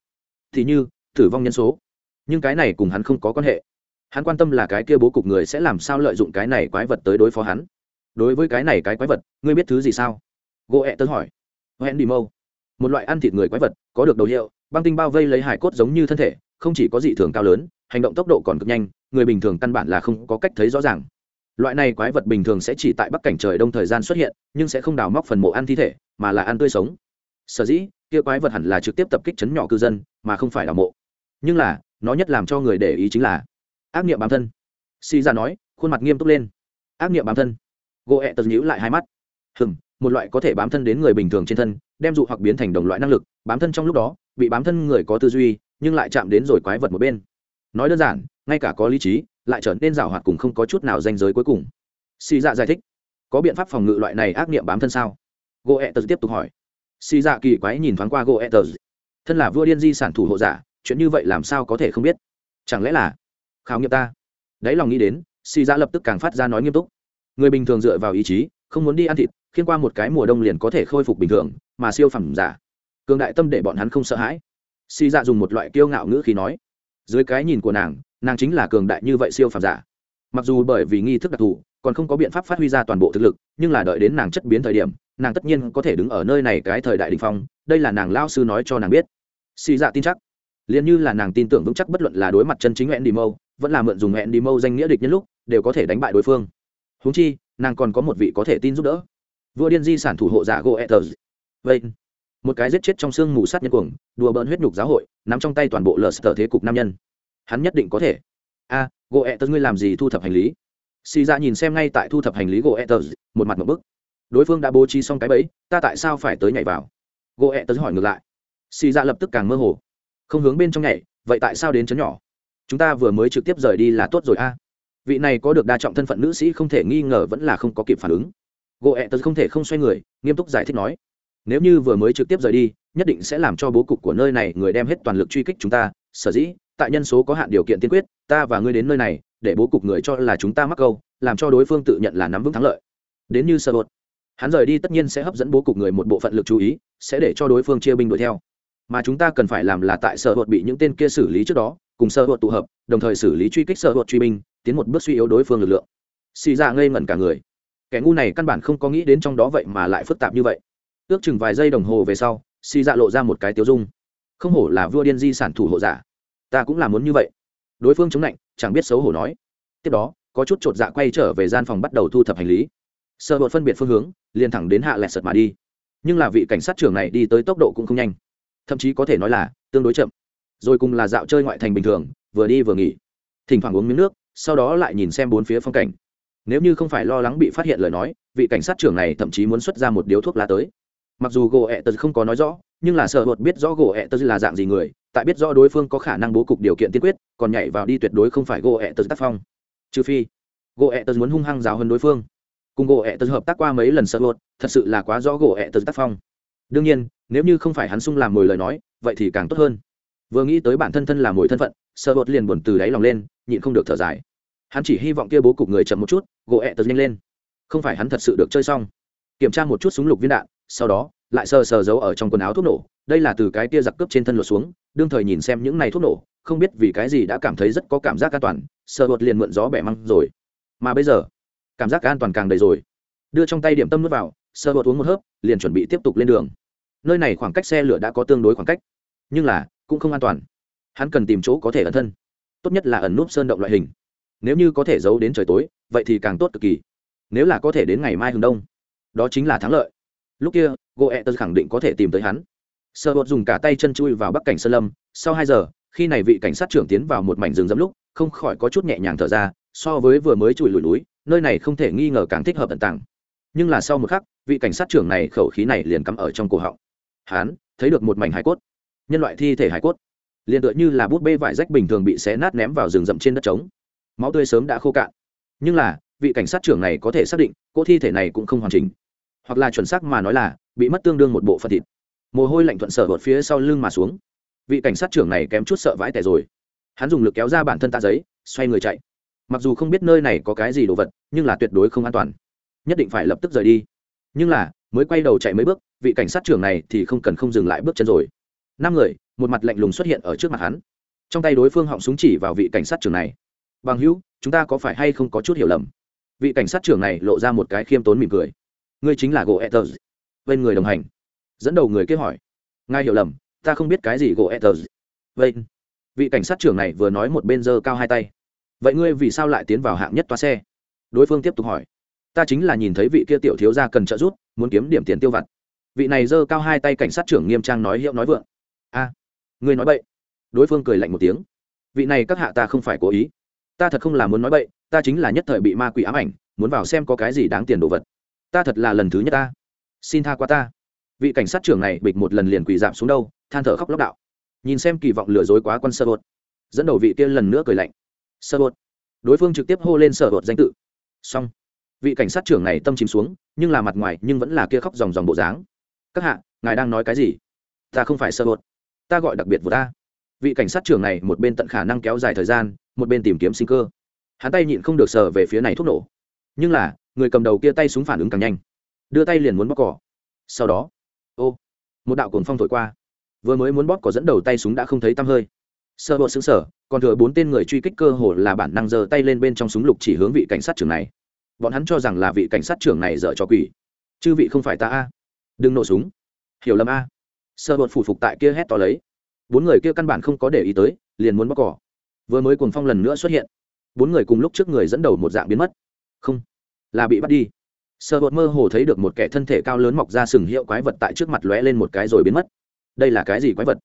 Thì như, tử vong nhân số. Nhưng cái này cùng hắn không có quan hệ. Hắn quan tâm là cái kia bố cục người sẽ làm sao lợi dụng cái này quái vật tới đối phó hắn. Đối với cái này cái quái vật, ngươi biết thứ gì sao? Gỗ ẹ tớ hỏi. Hẹn đi mâu một loại ăn thịt người quái vật, có được đầu hiệu, băng tinh bao vây lấy hải cốt giống như thân thể, không chỉ có dị thường cao lớn, hành động tốc độ còn cực nhanh, người bình thường căn bản là không có cách thấy rõ ràng loại này quái vật bình thường sẽ chỉ tại bắc cảnh trời đông thời gian xuất hiện, nhưng sẽ không đào móc phần mộ ăn thi thể, mà là ăn tươi sống. Sở dĩ, kia quái vật hẳn là trực tiếp tập kích chấn nhỏ cư dân, mà không phải đào mộ. Nhưng là, nó nhất làm cho người để ý chính là ác niệm bám thân. Si ra dạ nói, khuôn mặt nghiêm túc lên. Ác niệm bám thân. Gỗ ẹ tật nhữ lại hai mắt. Hừng một loại có thể bám thân đến người bình thường trên thân, đem dụ hoặc biến thành đồng loại năng lực, bám thân trong lúc đó, bị bám thân người có tư duy, nhưng lại chạm đến rồi quái vật một bên. Nói đơn giản, ngay cả có lý trí lại trở nên rào hoạt cùng không có chút nào danh giới cuối cùng. Xì dạ giải thích, có biện pháp phòng ngự loại này ác niệm bám thân sao? Gỗ ẹ tật tiếp tục hỏi. Xì dạ kỳ quái nhìn thoáng qua gỗ ẹ tật thân là vua điên di sản thủ hộ giả, chuyện như vậy làm sao có thể không biết? Chẳng lẽ là khảo nghiệm ta? Đấy lòng nghĩ đến, Xì dạ lập tức càng phát ra nói nghiêm túc. Người bình thường dựa vào ý chí, không muốn đi ăn thịt, khiến qua một cái mùa đông liền có thể khôi phục bình thường, mà siêu phẩm giả. Cường đại tâm để bọn hắn không sợ hãi. Xì dạ dùng một loại kiêu ngạo ngữ khi nói. Dưới cái nhìn của nàng nàng chính là cường đại như vậy siêu phàm giả. Mặc dù bởi vì nghi thức đặc thù, còn không có biện pháp phát huy ra toàn bộ thực lực, nhưng là đợi đến nàng chất biến thời điểm, nàng tất nhiên có thể đứng ở nơi này cái thời đại đình phong, đây là nàng lao sư nói cho nàng biết. Xì dạ tin chắc. Liền như là nàng tin tưởng vững chắc bất luận là đối mặt chân chính hẹn đi mâu vẫn là mượn dùng hẹn đi mâu danh nghĩa địch nhân lúc, đều có thể đánh bại đối phương. Húng chi, nàng còn có một vị có thể tin giúp đỡ. Vua điên di sản thủ hộ giả goethers vậy, một cái giết chết trong xương mù sát nhân cuồng, đùa bỡn huyết nhục giáo hội, nắm trong tay toàn bộ lờ sở thế cục nam nhân hắn nhất định có thể. A à, goethers ngươi làm gì thu thập hành lý? Xì ra nhìn xem ngay tại thu thập hành lý goethers một mặt một bức. Đối phương đã bố trí xong cái bẫy ta tại sao phải tới nhảy vào? Goethers hỏi ngược lại. Xì ra lập tức càng mơ hồ. Không hướng bên trong nhảy vậy tại sao đến chấn nhỏ? Chúng ta vừa mới trực tiếp rời đi là tốt rồi a. Vị này có được đa trọng thân phận nữ sĩ không thể nghi ngờ vẫn là không có kịp phản ứng. Gỗ ẹ tật không thể không xoay người nghiêm túc giải thích nói. Nếu như vừa mới trực tiếp rời đi nhất định sẽ làm cho bố cục của nơi này người đem hết toàn lực truy kích chúng ta sở dĩ tại nhân số có hạn điều kiện tiên quyết, ta và ngươi đến nơi này, để bố cục người cho là chúng ta mắc câu, làm cho đối phương tự nhận là nắm vững thắng lợi. Đến như sơ bột hắn rời đi tất nhiên sẽ hấp dẫn bố cục người một bộ phận lực chú ý, sẽ để cho đối phương chia binh đuổi theo. Mà chúng ta cần phải làm là tại sở bột bị những tên kia xử lý trước đó, cùng sở bột tụ hợp, đồng thời xử lý truy kích sở bột truy binh, tiến một bước suy yếu đối phương lực lượng. Xì ra ngây ngẩn cả người. Kẻ ngu này căn bản không có nghĩ đến trong đó vậy mà lại phức tạp như vậy. Ước chừng vài giây đồng hồ về sau, xì dạ lộ ra một cái tiêu dung. Không hổ là vua điên di sản thủ hộ giả ta cũng là muốn như vậy. Đối phương chống lạnh, chẳng biết xấu hổ nói. Tiếp đó, có chút chột dạ quay trở về gian phòng bắt đầu thu thập hành lý. Sơ bột phân biệt phương hướng, liền thẳng đến hạ lẹt sật mà đi. Nhưng là vị cảnh sát trưởng này đi tới tốc độ cũng không nhanh. Thậm chí có thể nói là tương đối chậm. Rồi cùng là dạo chơi ngoại thành bình thường, vừa đi vừa nghỉ. Thỉnh thoảng uống miếng nước, sau đó lại nhìn xem bốn phía phong cảnh. Nếu như không phải lo lắng bị phát hiện lời nói, vị cảnh sát trưởng này thậm chí muốn xuất ra một điếu thuốc lá tới. Mặc dù gỗ ẹ tật không có nói rõ nhưng là sợ hụt biết rõ gỗ ẹ tật là dạng gì người, tại biết rõ đối phương có khả năng bố cục điều kiện tiên quyết, còn nhảy vào đi tuyệt đối không phải gỗ ẹ tật tác phong. Trừ phi, gỗ ẹ tật muốn hung hăng giáo hơn đối phương. Cùng gỗ ẹ tật hợp tác qua mấy lần sợ hụt thật sự là quá rõ gỗ ẹ tật tác phong. Đương nhiên, nếu như không phải hắn sung làm mồi lời nói, vậy thì càng tốt hơn. Vừa nghĩ tới bản thân thân là mồi thân phận, sợ hụt liền buồn từ đáy lòng lên, nhịn không được thở dài. Hắn chỉ hy vọng kia bố cục người chậm một chút, gỗ ẹ tật nhanh lên. Không phải hắn thật sự được chơi xong. Kiểm tra một chút súng lục viên đạn sau đó, lại sờ sờ giấu ở trong quần áo thuốc nổ, đây là từ cái tia giặc cướp trên thân lột xuống, đương thời nhìn xem những này thuốc nổ, không biết vì cái gì đã cảm thấy rất có cảm giác an toàn, sờ bột liền mượn gió bẻ măng rồi. Mà bây giờ, cảm giác an toàn càng đầy rồi. Đưa trong tay điểm tâm nước vào, sờ bột uống một hớp, liền chuẩn bị tiếp tục lên đường. Nơi này khoảng cách xe lửa đã có tương đối khoảng cách, nhưng là, cũng không an toàn. Hắn cần tìm chỗ có thể ẩn thân. Tốt nhất là ẩn núp sơn động loại hình. Nếu như có thể giấu đến trời tối, vậy thì càng tốt cực kỳ. Nếu là có thể đến ngày mai hừng đông, đó chính là thắng lợi lúc kia goethe khẳng định có thể tìm tới hắn. Sợ bột dùng cả tay chân chui vào bắc cảnh sơn lâm. Sau hai giờ, khi này vị cảnh sát trưởng tiến vào một mảnh rừng dẫm lúc, không khỏi có chút nhẹ nhàng thở ra, so với vừa mới chùi lùi núi, nơi này không thể nghi ngờ càng thích hợp tận tàng. Nhưng là sau một khắc, vị cảnh sát trưởng này khẩu khí này liền cắm ở trong cổ họng. Hắn, thấy được một mảnh hải cốt. Nhân loại thi thể hải cốt. Liền tựa như là bút bê vải rách bình thường bị xé nát ném vào rừng rậm trên đất trống. Máu tươi sớm đã khô cạn. Nhưng là, vị cảnh sát trưởng này có thể xác định, cỗ thi thể này cũng không hoàn chỉnh hoặc là chuẩn xác mà nói là bị mất tương đương một bộ phận thịt. Mồ hôi lạnh thuận sở vượt phía sau lưng mà xuống. Vị cảnh sát trưởng này kém chút sợ vãi tẻ rồi. Hắn dùng lực kéo ra bản thân tạ giấy, xoay người chạy. Mặc dù không biết nơi này có cái gì đồ vật, nhưng là tuyệt đối không an toàn. Nhất định phải lập tức rời đi. Nhưng là, mới quay đầu chạy mấy bước, vị cảnh sát trưởng này thì không cần không dừng lại bước chân rồi. Năm người, một mặt lạnh lùng xuất hiện ở trước mặt hắn. Trong tay đối phương họng súng chỉ vào vị cảnh sát trưởng này. Bằng hữu, chúng ta có phải hay không có chút hiểu lầm? Vị cảnh sát trưởng này lộ ra một cái khiêm tốn mỉm cười ngươi chính là gỗ etters bên người đồng hành. Dẫn đầu người kia hỏi. Ngài hiểu lầm, ta không biết cái gì gỗ etters vậy, vị cảnh sát trưởng này vừa nói một bên giơ cao hai tay. Vậy ngươi vì sao lại tiến vào hạng nhất toa xe? Đối phương tiếp tục hỏi. Ta chính là nhìn thấy vị kia tiểu thiếu gia cần trợ giúp, muốn kiếm điểm tiền tiêu vặt. Vị này giơ cao hai tay cảnh sát trưởng nghiêm trang nói hiệu nói vượng. A, ngươi nói bậy. Đối phương cười lạnh một tiếng. Vị này các hạ ta không phải cố ý. Ta thật không là muốn nói bậy, ta chính là nhất thời bị ma quỷ ám ảnh, muốn vào xem có cái gì đáng tiền đồ vật ta thật là lần thứ nhất ta. Xin tha qua ta. Vị cảnh sát trưởng này bịch một lần liền quỳ giảm xuống đâu, than thở khóc lóc đạo. Nhìn xem kỳ vọng lừa dối quá quân sơ bột dẫn đầu vị kia lần nữa cười lạnh. Sơ bột đối phương trực tiếp hô lên sở bột danh tự. Xong. Vị cảnh sát trưởng này tâm chìm xuống, nhưng là mặt ngoài nhưng vẫn là kia khóc dòng dòng bộ dáng. Các hạ, ngài đang nói cái gì? Ta không phải sơ bột ta gọi đặc biệt của ta. Vị cảnh sát trưởng này một bên tận khả năng kéo dài thời gian, một bên tìm kiếm sinh cơ. Hắn tay nhịn không được sờ về phía này thuốc nổ. Nhưng là người cầm đầu kia tay súng phản ứng càng nhanh. Đưa tay liền muốn bóp cỏ sau đó, ô, một đạo cồn phong thổi qua. Vừa mới muốn bóp cỏ dẫn đầu tay súng đã không thấy tăm hơi. Sơ bộ xứng sở còn thừa bốn tên người truy kích cơ hồ là bản năng giơ tay lên bên trong súng lục chỉ hướng vị cảnh sát trưởng này. Bọn hắn cho rằng là vị cảnh sát trưởng này dở cho quỷ. Chư vị không phải ta a. Đừng nổ súng. Hiểu lầm a. Sơ bột phủ phục tại kia hét to lấy. Bốn người kia căn bản không có để ý tới, liền muốn bóc cỏ vừa mới cuồng phong lần nữa xuất hiện. Bốn người cùng lúc trước người dẫn đầu một dạng biến mất. Không là bị bắt đi. Sợ bột mơ hồ thấy được một kẻ thân thể cao lớn mọc ra sừng hiệu quái vật tại trước mặt lóe lên một cái rồi biến mất. Đây là cái gì quái vật?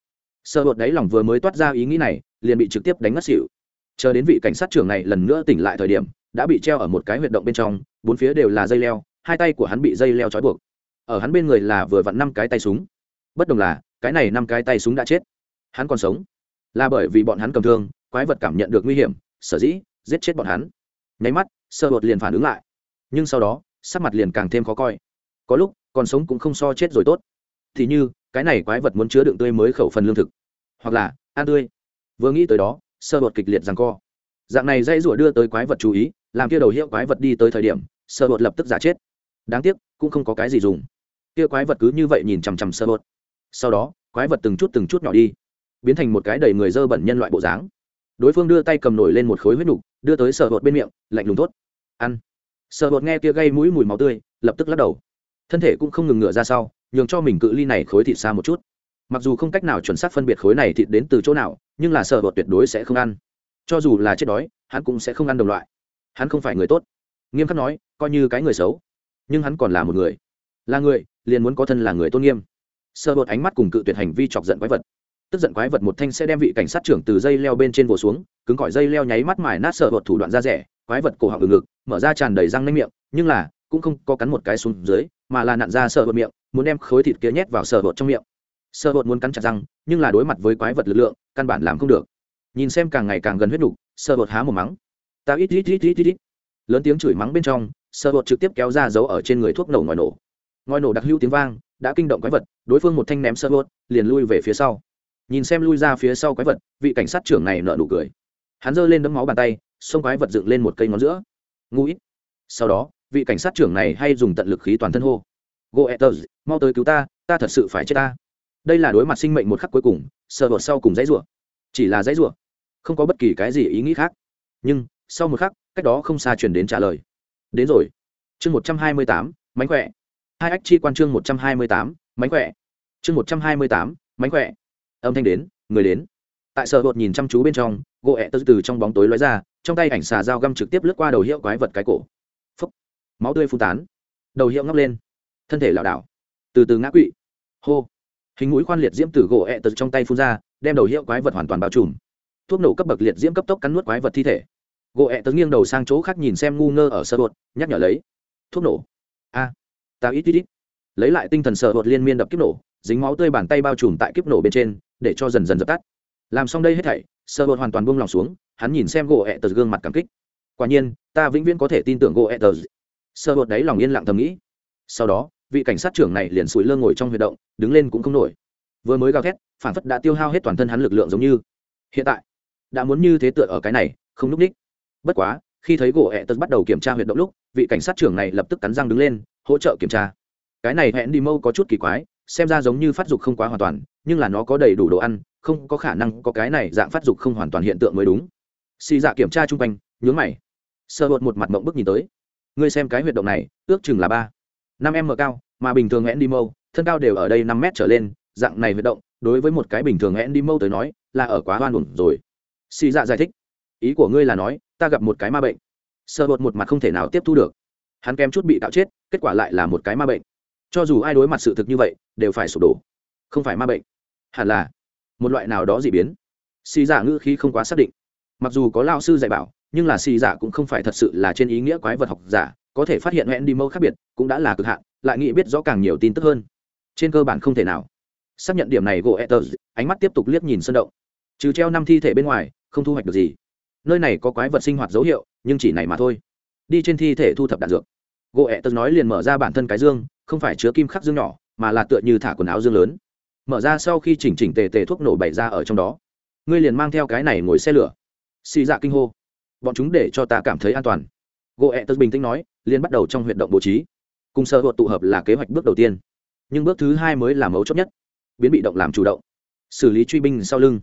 Sợ bột đáy lòng vừa mới toát ra ý nghĩ này, liền bị trực tiếp đánh ngất xỉu. Chờ đến vị cảnh sát trưởng này lần nữa tỉnh lại thời điểm, đã bị treo ở một cái huyệt động bên trong, bốn phía đều là dây leo, hai tay của hắn bị dây leo trói buộc. Ở hắn bên người là vừa vặn năm cái tay súng. Bất đồng là, cái này năm cái tay súng đã chết. Hắn còn sống. Là bởi vì bọn hắn cầm thương, quái vật cảm nhận được nguy hiểm, sở dĩ giết chết bọn hắn. Nháy mắt, sơ bột liền phản ứng lại nhưng sau đó, sắc mặt liền càng thêm khó coi. Có lúc, còn sống cũng không so chết rồi tốt. Thì như, cái này quái vật muốn chứa đựng tươi mới khẩu phần lương thực. Hoặc là, ăn tươi. Vừa nghĩ tới đó, sơ bột kịch liệt rằng co. Dạng này dây rủa đưa tới quái vật chú ý, làm kia đầu hiệu quái vật đi tới thời điểm, sơ bột lập tức giả chết. Đáng tiếc, cũng không có cái gì dùng. Kia quái vật cứ như vậy nhìn chằm chằm sơ bột sau đó, quái vật từng chút từng chút nhỏ đi, biến thành một cái đầy người dơ bẩn nhân loại bộ dáng. Đối phương đưa tay cầm nổi lên một khối huyết nục, đưa tới sơ bột bên miệng, lạnh lùng tốt ăn sợ bột nghe kia gây mũi mùi máu tươi, lập tức lắc đầu. Thân thể cũng không ngừng ngửa ra sau, nhường cho mình cự ly này khối thịt xa một chút. Mặc dù không cách nào chuẩn xác phân biệt khối này thịt đến từ chỗ nào, nhưng là sợ bột tuyệt đối sẽ không ăn. Cho dù là chết đói, hắn cũng sẽ không ăn đồng loại. Hắn không phải người tốt. Nghiêm khắc nói, coi như cái người xấu. Nhưng hắn còn là một người. Là người, liền muốn có thân là người tôn nghiêm. Sợ bột ánh mắt cùng cự tuyệt hành vi chọc giận quái vật. Tức giận quái vật một thanh sẽ đem vị cảnh sát trưởng từ dây leo bên trên vồ xuống, cứng cỏi dây leo nháy mắt mài nát sợ bột thủ đoạn ra rẻ, quái vật cổ họng ngực ngực mở ra tràn đầy răng nanh miệng, nhưng là, cũng không có cắn một cái xuống dưới, mà là nặn ra sợ bột miệng, muốn đem khối thịt kia nhét vào sợ bột trong miệng. Sợ bột muốn cắn chặt răng, nhưng là đối mặt với quái vật lực lượng, căn bản làm không được. Nhìn xem càng ngày càng gần huyết nục sợ bột há một mắng. Ta ít ít ít ít ít ít. Lớn tiếng chửi mắng bên trong sợ bột trực tiếp kéo ra dấu ở trên người thuốc nổ ngoài nổ. Ngoài nổ đặc hữu tiếng vang, đã kinh động quái vật, đối phương một thanh ném sợ bột, liền lui về phía sau. Nhìn xem lui ra phía sau quái vật, vị cảnh sát trưởng này nợ nụ cười. Hắn giơ lên đấm máu bàn tay, xông quái vật dựng lên một cây ngón giữa ngu ít. Sau đó, vị cảnh sát trưởng này hay dùng tận lực khí toàn thân hô goethers mau tới cứu ta ta thật sự phải chết ta. Đây là đối mặt sinh mệnh một khắc cuối cùng, sợ bột sau cùng dãy rủa. Chỉ là dãy rủa, không có bất kỳ cái gì ý nghĩ khác. Nhưng, sau một khắc, cách đó không xa chuyển đến trả lời. Đến rồi. Chương một trăm hai mươi tám, mánh khỏe. Hai ách chi quan chương một trăm hai mươi tám, mánh khỏe. Chương một trăm hai mươi tám, mánh khỏe. Âm thanh đến, người đến. Tại sợ bột nhìn chăm chú bên trong gỗ ẹ tơ từ trong bóng tối lói ra trong tay ảnh xà dao găm trực tiếp lướt qua đầu hiệu quái vật cái cổ. Phấp máu tươi phun tán. Đầu hiệu ngóc lên. Thân thể lảo đảo. Từ từ ngã quỵ. Hô. Hình mũi khoan liệt diễm từ gỗ ẹ、e、tật trong tay phun ra, đem đầu hiệu quái vật hoàn toàn bao trùm. Thuốc nổ cấp bậc liệt diễm cấp tốc cắn nuốt quái vật thi thể. Gỗ ẹ、e、tật tớ nghiêng đầu sang chỗ khác nhìn xem ngu ngơ ở sơ đột, nhắc nhở lấy. Thuốc nổ. A. Ta ít ít ít. Lấy lại tinh thần sợ đột liên miên đập kiếp nổ, dính máu tươi bàn tay bao trùm tại kiếp nổ bên trên, để cho dần dần dập tắt. Làm xong đây hết thảy Sơ bột hoàn toàn buông lòng xuống, hắn nhìn xem gỗ ẹ tờ gương mặt cảm kích. Quả nhiên, ta vĩnh viễn có thể tin tưởng gỗ ẹ tờ. Sơ bột đấy lòng yên lặng thầm nghĩ. Sau đó, vị cảnh sát trưởng này liền sủi lơ ngồi trong huy động, đứng lên cũng không nổi. Vừa mới gào thét, phản phất đã tiêu hao hết toàn thân hắn lực lượng giống như. Hiện tại, đã muốn như thế tựa ở cái này, không núp ních. Bất quá, khi thấy gỗ ẹ tật bắt đầu kiểm tra huyệt động lúc, vị cảnh sát trưởng này lập tức cắn răng đứng lên, hỗ trợ kiểm tra. Cái này hẹn đi mâu có chút kỳ quái xem ra giống như phát dục không quá hoàn toàn, nhưng là nó có đầy đủ đồ ăn, không có khả năng có cái này dạng phát dục không hoàn toàn hiện tượng mới đúng. Xì dạ kiểm tra chung quanh, nhướng mày. Sơ bột một mặt mộng bức nhìn tới. Ngươi xem cái huyệt động này, ước chừng là ba, năm m cao, mà bình thường hẹn đi mâu, thân cao đều ở đây năm mét trở lên, dạng này huyệt động, đối với một cái bình thường hẹn đi mâu tới nói, là ở quá hoan ổn rồi. Xì dạ giải thích. Ý của ngươi là nói, ta gặp một cái ma bệnh. Sơ bột một mặt không thể nào tiếp thu được. Hắn kém chút bị tạo chết, kết quả lại là một cái ma bệnh cho dù ai đối mặt sự thực như vậy, đều phải sụp đổ. Không phải ma bệnh, hẳn là một loại nào đó dị biến. Xì giả ngữ khí không quá xác định. Mặc dù có lao sư dạy bảo, nhưng là xì giả cũng không phải thật sự là trên ý nghĩa quái vật học giả, có thể phát hiện hẹn đi mâu khác biệt, cũng đã là cực hạn, lại nghĩ biết rõ càng nhiều tin tức hơn. Trên cơ bản không thể nào. Xác nhận điểm này, gỗ etters ánh mắt tiếp tục liếc nhìn sân động. Trừ treo năm thi thể bên ngoài, không thu hoạch được gì. Nơi này có quái vật sinh hoạt dấu hiệu, nhưng chỉ này mà thôi. Đi trên thi thể thu thập đạn dược. Gỗ ẹ nói liền mở ra bản thân cái dương không phải chứa kim khắc dương nhỏ, mà là tựa như thả quần áo dương lớn. Mở ra sau khi chỉnh chỉnh tề tề thuốc nổ bày ra ở trong đó. Ngươi liền mang theo cái này ngồi xe lửa. Xì dạ kinh hô. Bọn chúng để cho ta cảm thấy an toàn. Gỗ ẹ tật bình tĩnh nói, liền bắt đầu trong huy động bố trí. Cùng sơ hội tụ hợp là kế hoạch bước đầu tiên. Nhưng bước thứ hai mới là mấu chốt nhất. Biến bị động làm chủ động. Xử lý truy binh sau lưng.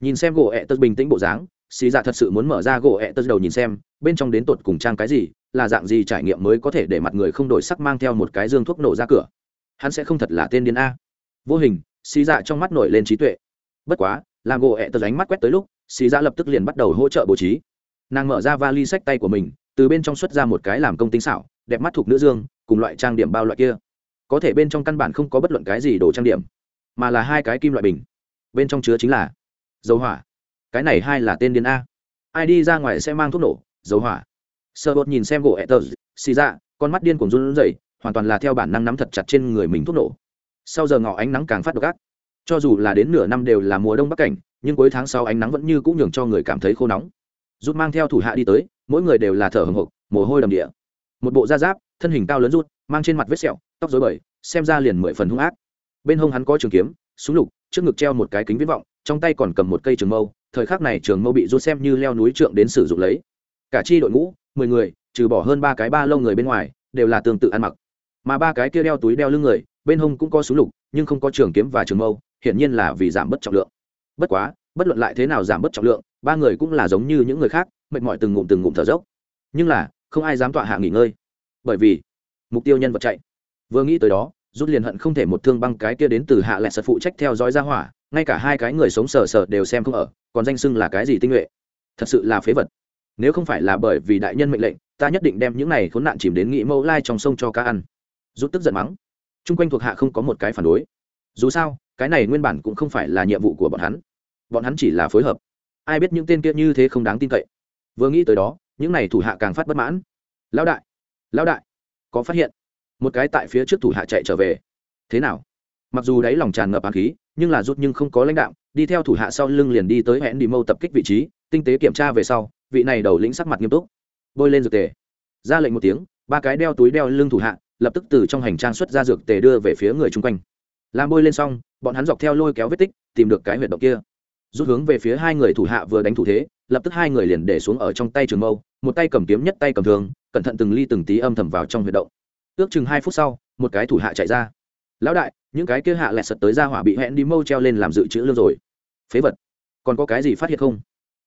Nhìn xem gỗ ẹ tật bình tĩnh bộ dáng xì dạ thật sự muốn mở ra gỗ ẹ tớ đầu nhìn xem, bên trong đến tột cùng trang cái gì, là dạng gì trải nghiệm mới có thể để mặt người không đổi sắc mang theo một cái dương thuốc nổ ra cửa. Hắn sẽ không thật là tên điên a. Vô hình xì dạ trong mắt nổi lên trí tuệ. Bất quá, làm gỗ ẹ tớ ánh mắt quét tới lúc xì dạ lập tức liền bắt đầu hỗ trợ bố trí. Nàng mở ra vali sách tay của mình, từ bên trong xuất ra một cái làm công tinh xảo, đẹp mắt thuộc nữ dương, cùng loại trang điểm bao loại kia. Có thể bên trong căn bản không có bất luận cái gì đồ trang điểm, mà là hai cái kim loại bình. Bên trong chứa chính là dầu hỏa cái này hai là tên điên a. Ai đi ra ngoài sẽ mang thuốc nổ, dầu hỏa. Sợ bột nhìn xem gỗ ẹ tờ, xì ra con mắt điên cùng run rẩy, hoàn toàn là theo bản năng nắm thật chặt trên người mình thuốc nổ. Sau giờ ngỏ ánh nắng càng phát độc ác. Cho dù là đến nửa năm đều là mùa đông bắc cảnh, nhưng cuối tháng sau ánh nắng vẫn như cũng nhường cho người cảm thấy khô nóng. Rút mang theo thủ hạ đi tới, mỗi người đều là thở hồng hộc, mồ hôi đầm địa. Một bộ da giáp, thân hình cao lớn rút, mang trên mặt vết sẹo, tóc dối bời, xem ra liền mười phần hung ác. Bên hông hắn có trường kiếm, súng lục, trước ngực treo một cái kính viễn vọng, trong tay còn cầm một cây trường mâu thời khắc này trường mâu bị rút xem như leo núi trượng đến sử dụng lấy. Cả chi đội ngũ, mười người, trừ bỏ hơn ba cái ba lông người bên ngoài, đều là tương tự ăn mặc. Mà ba cái kia đeo túi đeo lưng người, bên hông cũng có súng lục, nhưng không có trường kiếm và trường mâu, hiển nhiên là vì giảm bớt trọng lượng. Bất quá, bất luận lại thế nào giảm bớt trọng lượng, ba người cũng là giống như những người khác, mệt mỏi từng ngụm từng ngụm thở dốc. Nhưng là, không ai dám tọa hạ nghỉ ngơi. Bởi vì, mục tiêu nhân vật chạy. Vừa nghĩ tới đó, rút liền hận không thể một thương băng cái kia đến từ hạ lại sật phụ trách theo dõi ra hỏa, ngay cả hai cái người sống sờ sờ đều xem không ở còn danh xưng là cái gì tinh nhuệ? Thật sự là phế vật. Nếu không phải là bởi vì đại nhân mệnh lệnh, ta nhất định đem những này khốn nạn chìm đến nghị mẫu lai trong sông cho cá ăn. Rút tức giận mắng. Chung quanh thuộc hạ không có một cái phản đối. Dù sao, cái này nguyên bản cũng không phải là nhiệm vụ của bọn hắn. Bọn hắn chỉ là phối hợp. Ai biết những tên kia như thế không đáng tin cậy. Vừa nghĩ tới đó, những này thủ hạ càng phát bất mãn. Lão đại! Lão đại! Có phát hiện? Một cái tại phía trước thủ hạ chạy trở về. Thế nào? Mặc dù đáy lòng tràn ngập hàn khí, nhưng là rút nhưng không có lãnh đạo đi theo thủ hạ sau lưng liền đi tới hẹn đi mâu tập kích vị trí, tinh tế kiểm tra về sau, vị này đầu lĩnh sắc mặt nghiêm túc. Bôi lên dược tề. Ra lệnh một tiếng, ba cái đeo túi đeo lưng thủ hạ, lập tức từ trong hành trang xuất ra dược tề đưa về phía người chung quanh. Làm bôi lên xong, bọn hắn dọc theo lôi kéo vết tích, tìm được cái huyệt động kia. Rút hướng về phía hai người thủ hạ vừa đánh thủ thế, lập tức hai người liền để xuống ở trong tay trường mâu, một tay cầm kiếm nhất tay cầm thường cẩn thận từng ly từng tí âm thầm vào trong huyệt động. Ước chừng hai phút sau, một cái thủ hạ chạy ra lão đại, những cái kia hạ lẹt sật tới ra hỏa bị hẹn đi mâu treo lên làm dự trữ lương rồi. Phế vật. Còn có cái gì phát hiện không?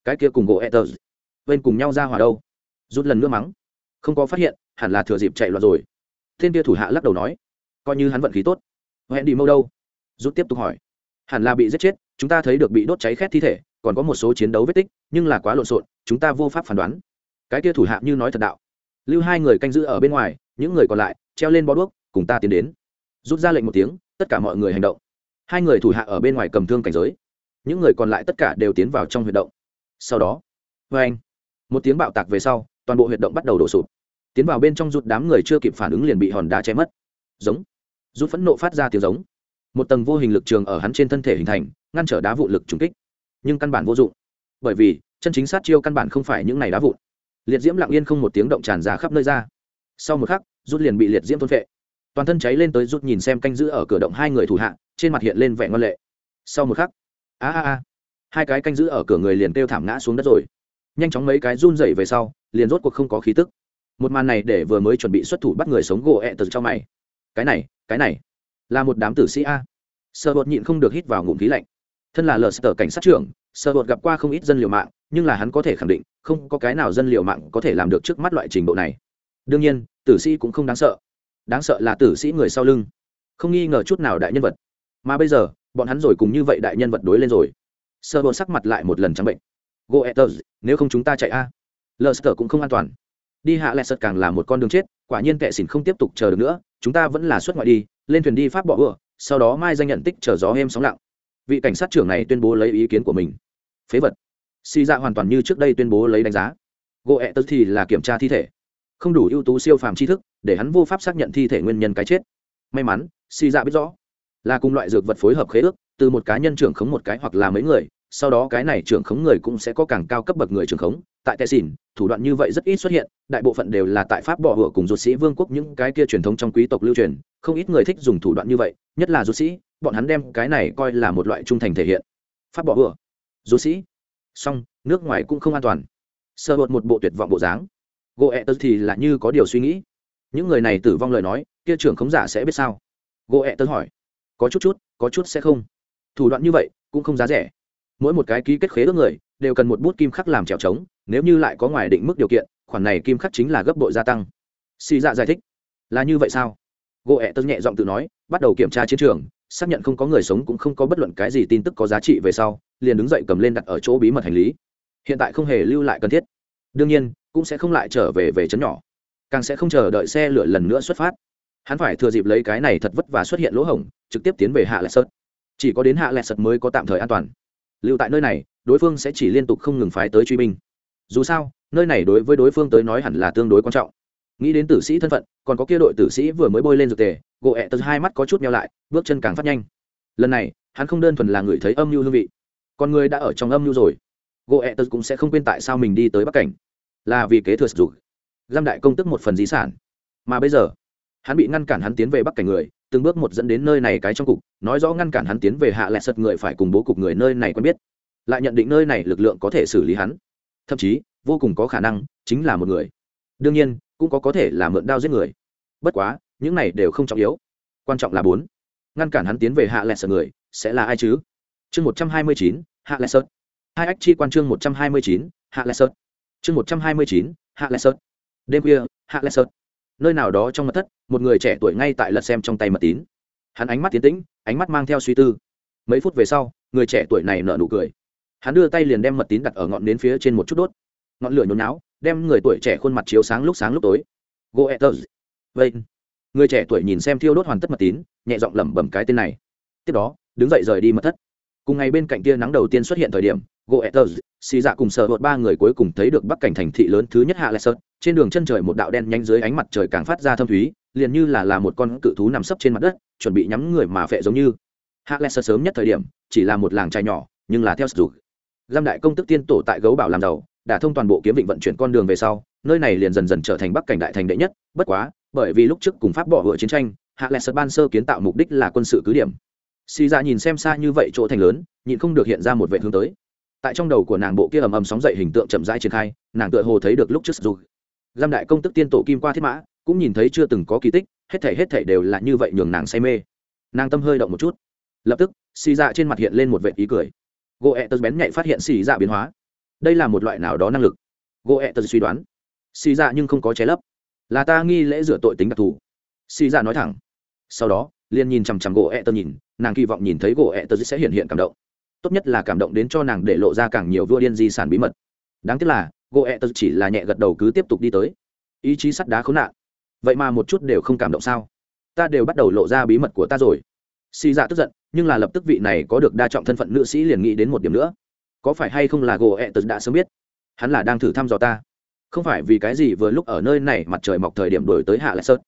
Cái kia cùng gỗ etters bên cùng nhau ra hỏa đâu? Rút lần nữa mắng. Không có phát hiện, hẳn là thừa dịp chạy loạn rồi. Thiên kia thủ hạ lắc đầu nói. Coi như hắn vận khí tốt. Hẹn đi mâu đâu? Rút tiếp tục hỏi. Hẳn là bị giết chết, chúng ta thấy được bị đốt cháy khét thi thể, còn có một số chiến đấu vết tích, nhưng là quá lộn xộn, chúng ta vô pháp phán đoán. Cái kia thủ hạ như nói thật đạo. Lưu hai người canh giữ ở bên ngoài, những người còn lại, treo lên bó đuốc, cùng ta tiến đến rút ra lệnh một tiếng, tất cả mọi người hành động. Hai người thủ hạ ở bên ngoài cầm thương cảnh giới. Những người còn lại tất cả đều tiến vào trong huyệt động. Sau đó vê anh, một tiếng bạo tạc về sau, toàn bộ huyệt động bắt đầu đổ sụp. Tiến vào bên trong rút đám người chưa kịp phản ứng liền bị hòn đá chém mất. Giống, rút phẫn nộ phát ra tiếng giống. Một tầng vô hình lực trường ở hắn trên thân thể hình thành, ngăn trở đá vụ lực trùng kích. Nhưng căn bản vô dụng, bởi vì, chân chính sát chiêu căn bản không phải những này đá vụn. Liệt diễm lặng yên không một tiếng động tràn ra khắp nơi ra. Sau một khắc, rút liền bị liệt diễm thôn vệ toàn thân cháy lên tới rút nhìn xem canh giữ ở cửa động hai người thủ hạ, trên mặt hiện lên vẻ ngoan lệ. Sau một khắc, a a a, hai cái canh giữ ở cửa người liền kêu thảm ngã xuống đất rồi. Nhanh chóng mấy cái run dậy về sau, liền rốt cuộc không có khí tức. Một màn này để vừa mới chuẩn bị xuất thủ bắt người sống gỗ ẹ từ cho mày. Cái này cái này, là một đám tử sĩ a. Sợ bột nhịn không được hít vào ngụm khí lạnh. Thân là lờ sở cảnh sát trưởng sợ bột gặp qua không ít dân liều mạng, nhưng là hắn có thể khẳng định, không có cái nào dân liều mạng có thể làm được trước mắt loại trình độ này. Đương nhiên, tử sĩ cũng không đáng sợ đáng sợ là tử sĩ người sau lưng. Không nghi ngờ chút nào đại nhân vật. Mà bây giờ, bọn hắn rồi cùng như vậy đại nhân vật đối lên rồi. Sơ bộ sắc mặt lại một lần trắng bệnh. Goethers nếu không chúng ta chạy a. À. sơ cũng không an toàn. Đi hạ lẹt sật càng là một con đường chết, quả nhiên kệ xỉn không tiếp tục chờ được nữa, chúng ta vẫn là xuất ngoại đi, lên thuyền đi pháp bỏ vừa sau đó mai danh nhận tích chờ gió êm sóng lặng. Vị cảnh sát trưởng này tuyên bố lấy ý kiến của mình. Phế vật. Xì dạ hoàn toàn như trước đây tuyên bố lấy đánh giá. Gỗ ẹ thì là kiểm tra thi thể không đủ ưu tú siêu phàm tri thức, để hắn vô pháp xác nhận thi thể nguyên nhân cái chết. May mắn si dạ biết rõ, là cùng loại dược vật phối hợp khế ước, từ một cá nhân trưởng khống một cái hoặc là mấy người, sau đó cái này trưởng khống người cũng sẽ có càng cao cấp bậc người trưởng khống. Tại tệ xỉn thủ đoạn như vậy rất ít xuất hiện, đại bộ phận đều là tại pháp bỏ hựa cùng ruột sĩ vương quốc những cái kia truyền thống trong quý tộc lưu truyền, không ít người thích dùng thủ đoạn như vậy, nhất là ruột sĩ, bọn hắn đem cái này coi là một loại trung thành thể hiện. Pháp bỏ hựa, ruột sĩ. Song nước ngoài cũng không an toàn. Sơ hột một bộ tuyệt vọng bộ dáng gỗ ẹ tớ thì là như có điều suy nghĩ. Những người này tử vong lời nói, kia trưởng khống giả sẽ biết sao? Gỗ ẹ tớ hỏi. Có chút chút, có chút sẽ không. Thủ đoạn như vậy, cũng không giá rẻ. Mỗi một cái ký kết khế ước người, đều cần một bút kim khắc làm trèo trống, nếu như lại có ngoài định mức điều kiện, khoản này kim khắc chính là gấp bội gia tăng. Xì dạ giải thích. Là như vậy sao? Gỗ ẹ tớ nhẹ giọng tự nói, bắt đầu kiểm tra chiến trường, xác nhận không có người sống cũng không có bất luận cái gì tin tức có giá trị về sau, liền đứng dậy cầm lên đặt ở chỗ bí mật hành lý. Hiện tại không hề lưu lại cần thiết. Đương nhiên cũng sẽ không lại trở về về chấn nhỏ. Càng sẽ không chờ đợi xe lửa lần nữa xuất phát. Hắn phải thừa dịp lấy cái này thật vất và xuất hiện lỗ hổng, trực tiếp tiến về hạ lệ sợt chỉ có đến hạ lệ sợt mới có tạm thời an toàn. Lưu tại nơi này, đối phương sẽ chỉ liên tục không ngừng phái tới truy binh. Dù sao, nơi này đối với đối phương tới nói hẳn là tương đối quan trọng. Nghĩ đến tử sĩ thân phận, còn có kia đội tử sĩ vừa mới bôi lên dược tề, gỗ ẹ tật hai mắt có chút meo lại, bước chân càng phát nhanh. Lần này, hắn không đơn thuần là người thấy âm mưu hương vị con người đã ở trong âm mưu rồi. Gỗ ẹ tật cũng sẽ không quên tại sao mình đi tới bắc cảnh là vì kế thừa sử dụng. Giam đại công tức một phần di sản. Mà bây giờ, hắn bị ngăn cản hắn tiến về bắc cảnh người, từng bước một dẫn đến nơi này cái trong cục, nói rõ ngăn cản hắn tiến về hạ lẹ sật người phải cùng bố cục người nơi này quen biết. Lại nhận định nơi này lực lượng có thể xử lý hắn. Thậm chí, vô cùng có khả năng chính là một người. Đương nhiên, cũng có có thể là mượn đao giết người. Bất quá, những này đều không trọng yếu. Quan trọng là bốn. Ngăn cản hắn tiến về hạ lẹ sật người, sẽ là ai chứ? Chương một trăm hai mươi chín, hạ lẹ sật. Hai ách chi quan chương một trăm hai mươi chín, hạ lẹ sật chương một trăm hai mươi chín, hạ Lệ Sơn. đêm khuya, hạ Lệ Sơn. nơi nào đó trong mật thất, một người trẻ tuổi ngay tại lật xem trong tay mật tín. Hắn ánh mắt tiến tĩnh, ánh mắt mang theo suy tư. Mấy phút về sau, người trẻ tuổi này nở nụ cười. Hắn đưa tay liền đem mật tín đặt ở ngọn nến phía trên một chút đốt. Ngọn lửa nhốn náo, đem người tuổi trẻ khuôn mặt chiếu sáng lúc sáng lúc tối. Goethers vậy vâng. người trẻ tuổi nhìn xem thiêu đốt hoàn tất mật tín, nhẹ giọng lẩm bẩm cái tên này. Tiếp đó, đứng dậy rời đi mật thất. Cùng ngày bên cạnh tia nắng đầu tiên xuất hiện thời điểm goethers xì dạ cùng sợ vượt ba người cuối cùng thấy được bắc cảnh thành thị lớn thứ nhất hạ lệ sơn. Trên đường chân trời một đạo đen nhanh dưới ánh mặt trời càng phát ra thâm thúy, liền như là là một con cự thú nằm sấp trên mặt đất, chuẩn bị nhắm người mà phệ giống như. Hạ lệ sơn sớm nhất thời điểm, chỉ là một làng trai nhỏ, nhưng là theo sử giam đại công tức tiên tổ tại gấu bảo làm giàu, đã thông toàn bộ kiếm vịnh vận chuyển con đường về sau, nơi này liền dần dần trở thành bắc cảnh đại thành đệ nhất. Bất quá, bởi vì lúc trước cùng pháp bỏ vựa chiến tranh, hạ lệ sật ban sơ kiến tạo mục đích là quân sự cứ điểm. Xì ra nhìn xem xa như vậy chỗ thành lớn, nhịn không được hiện ra một vệ hướng tới tại trong đầu của nàng bộ kia ầm ầm sóng dậy hình tượng chậm rãi triển khai, nàng tựa hồ thấy được lúc trước dù. Giam đại công tức tiên tổ kim qua thiết mã, cũng nhìn thấy chưa từng có kỳ tích, hết thể hết thể đều là như vậy nhường nàng say mê. Nàng tâm hơi động một chút. Lập tức, xì dạ trên mặt hiện lên một vệ ý cười. Gỗ ẹ tật bén nhạy phát hiện xì dạ biến hóa. Đây là một loại nào đó năng lực? Gỗ ẹ tật suy đoán. Xì dạ nhưng không có trái lấp. Là ta nghi lễ rửa tội tính đặc thù. Xì dạ nói thẳng. Sau đó, liền nhìn chằm chằm gỗ ẹ tật nhìn, nàng kỳ vọng nhìn thấy gỗ ẹ tật sẽ hiện hiện cảm động tốt nhất là cảm động đến cho nàng để lộ ra càng nhiều vua điên di sản bí mật. Đáng tiếc là gỗ ẹ tật chỉ là nhẹ gật đầu cứ tiếp tục đi tới. Ý chí sắt đá khốn nạn. Vậy mà một chút đều không cảm động sao? Ta đều bắt đầu lộ ra bí mật của ta rồi. Xì dạ tức giận, nhưng là lập tức vị này có được đa trọng thân phận nữ sĩ liền nghĩ đến một điểm nữa. Có phải hay không là gỗ ẹ tật đã sớm biết? Hắn là đang thử thăm dò ta. Không phải vì cái gì vừa lúc ở nơi này mặt trời mọc thời điểm đổi tới hạ lại sơn.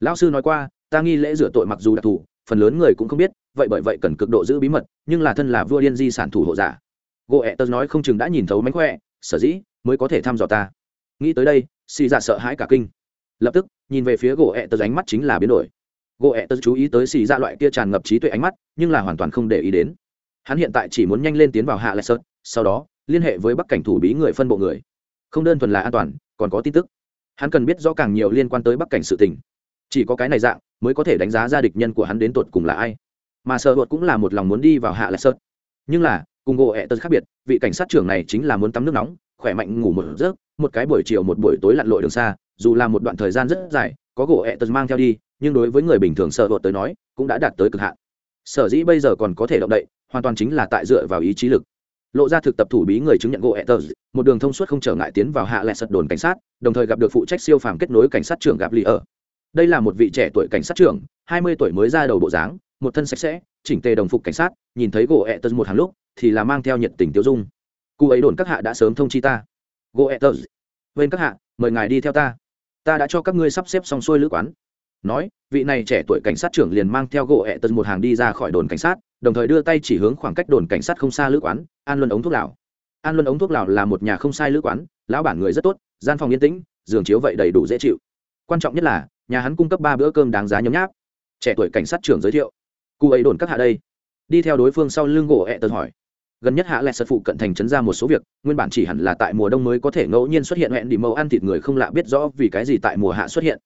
Lão sư nói qua, ta nghi lễ rửa tội mặc dù đặc thù, phần lớn người cũng không biết vậy bởi vậy cần cực độ giữ bí mật, nhưng là thân là vua điên di sản thủ hộ giả. Gỗ ẹ tớ nói không chừng đã nhìn thấu mánh khỏe, sở dĩ mới có thể thăm dò ta. Nghĩ tới đây, xì dạ sợ hãi cả kinh. Lập tức, nhìn về phía gỗ ẹ tớ ánh mắt chính là biến đổi. Gỗ ẹ tớ chú ý tới xì dạ loại kia tràn ngập trí tuệ ánh mắt, nhưng là hoàn toàn không để ý đến. Hắn hiện tại chỉ muốn nhanh lên tiến vào hạ lại sơn, sau đó, liên hệ với bắc cảnh thủ bí người phân bộ người. Không đơn thuần là an toàn, còn có tin tức. Hắn cần biết rõ càng nhiều liên quan tới bắc cảnh sự tình. Chỉ có cái này dạng, mới có thể đánh giá ra địch nhân của hắn đến tột cùng là ai mà sợ hụt cũng là một lòng muốn đi vào hạ lại sơn nhưng là, cùng gỗ ẹ tật khác biệt, vị cảnh sát trưởng này chính là muốn tắm nước nóng, khỏe mạnh ngủ một giấc, một cái buổi chiều một buổi tối lặn lội đường xa, dù là một đoạn thời gian rất dài, có gỗ ẹ tật mang theo đi, nhưng đối với người bình thường sợ hụt tới nói, cũng đã đạt tới cực hạn. Sở dĩ bây giờ còn có thể động đậy, hoàn toàn chính là tại dựa vào ý chí lực. Lộ ra thực tập thủ bí người chứng nhận gỗ etters một đường thông suốt không trở ngại tiến vào hạ lẹ sật đồn cảnh sát, đồng thời gặp được phụ trách siêu phàm kết nối cảnh sát trưởng gặp lì ở đây là một vị trẻ tuổi cảnh sát trưởng, hai mươi tuổi mới ra đầu bộ dáng một thân sạch sẽ, chỉnh tề đồng phục cảnh sát, nhìn thấy gỗ etters một hàng lúc, thì là mang theo nhiệt tình tiêu dung. Cụ ấy đồn các hạ đã sớm thông chi ta. Gỗ etters bên các hạ, mời ngài đi theo ta. Ta đã cho các ngươi sắp xếp xong xuôi lữ quán. Nói, vị này trẻ tuổi cảnh sát trưởng liền mang theo gỗ ẹ tật một hàng đi ra khỏi đồn cảnh sát, đồng thời đưa tay chỉ hướng khoảng cách đồn cảnh sát không xa lữ quán, an luân ống thuốc lào. An luân ống thuốc lào là một nhà không sai lữ quán, lão bản người rất tốt, gian phòng yên tĩnh, giường chiếu vậy đầy đủ dễ chịu. Quan trọng nhất là, nhà hắn cung cấp ba bữa cơm đáng giá nhấm nháp. Trẻ tuổi cảnh sát trưởng giới thiệu cụ ấy đồn các hạ đây. Đi theo đối phương sau lưng gỗ ẹ tật hỏi. Gần nhất hạ lẹ sật phụ cận thành trấn ra một số việc, nguyên bản chỉ hẳn là tại mùa đông mới có thể ngẫu nhiên xuất hiện hẹn đi mẫu ăn thịt người không lạ biết rõ vì cái gì tại mùa hạ xuất hiện.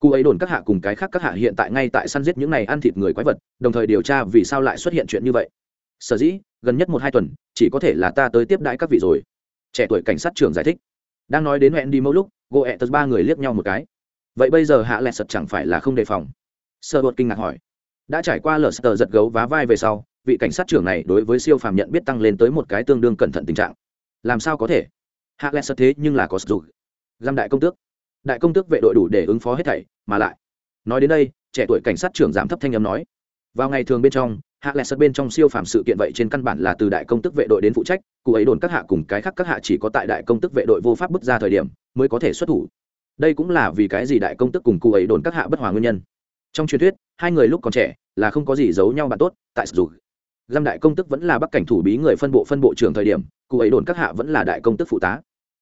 Cụ ấy đồn các hạ cùng cái khác các hạ hiện tại ngay tại săn giết những này ăn thịt người quái vật, đồng thời điều tra vì sao lại xuất hiện chuyện như vậy. Sở dĩ, gần nhất một hai tuần, chỉ có thể là ta tới tiếp đãi các vị rồi. Trẻ tuổi cảnh sát trưởng giải thích. Đang nói đến hẹn đi mẫu lúc, gỗ ẹ tật ba người liếc nhau một cái. Vậy bây giờ hạ lẹ sật chẳng phải là không đề phòng? Sơ đột kinh ngạc hỏi đã trải qua lờ sờ giật gấu vá vai về sau, vị cảnh sát trưởng này đối với siêu phàm nhận biết tăng lên tới một cái tương đương cẩn thận tình trạng. Làm sao có thể? Hạ lẹ sật thế nhưng là có sử dụng. Giam đại công tước. Đại công tước vệ đội đủ để ứng phó hết thảy, mà lại. Nói đến đây, trẻ tuổi cảnh sát trưởng giảm thấp thanh âm nói. Vào ngày thường bên trong, hạ lẹ sật bên trong siêu phàm sự kiện vậy trên căn bản là từ đại công tức vệ đội đến phụ trách, cụ ấy đồn các hạ cùng cái khác các hạ chỉ có tại đại công tức vệ đội vô pháp bước ra thời điểm, mới có thể xuất thủ. Đây cũng là vì cái gì đại công tức cùng cụ ấy đồn các hạ bất hòa nguyên nhân. Trong truyền thuyết hai người lúc còn trẻ là không có gì giấu nhau bạn tốt, tại dù giam đại công tức vẫn là bắc cảnh thủ bí người phân bộ phân bộ trưởng thời điểm, cụ ấy đồn các hạ vẫn là đại công tức phụ tá.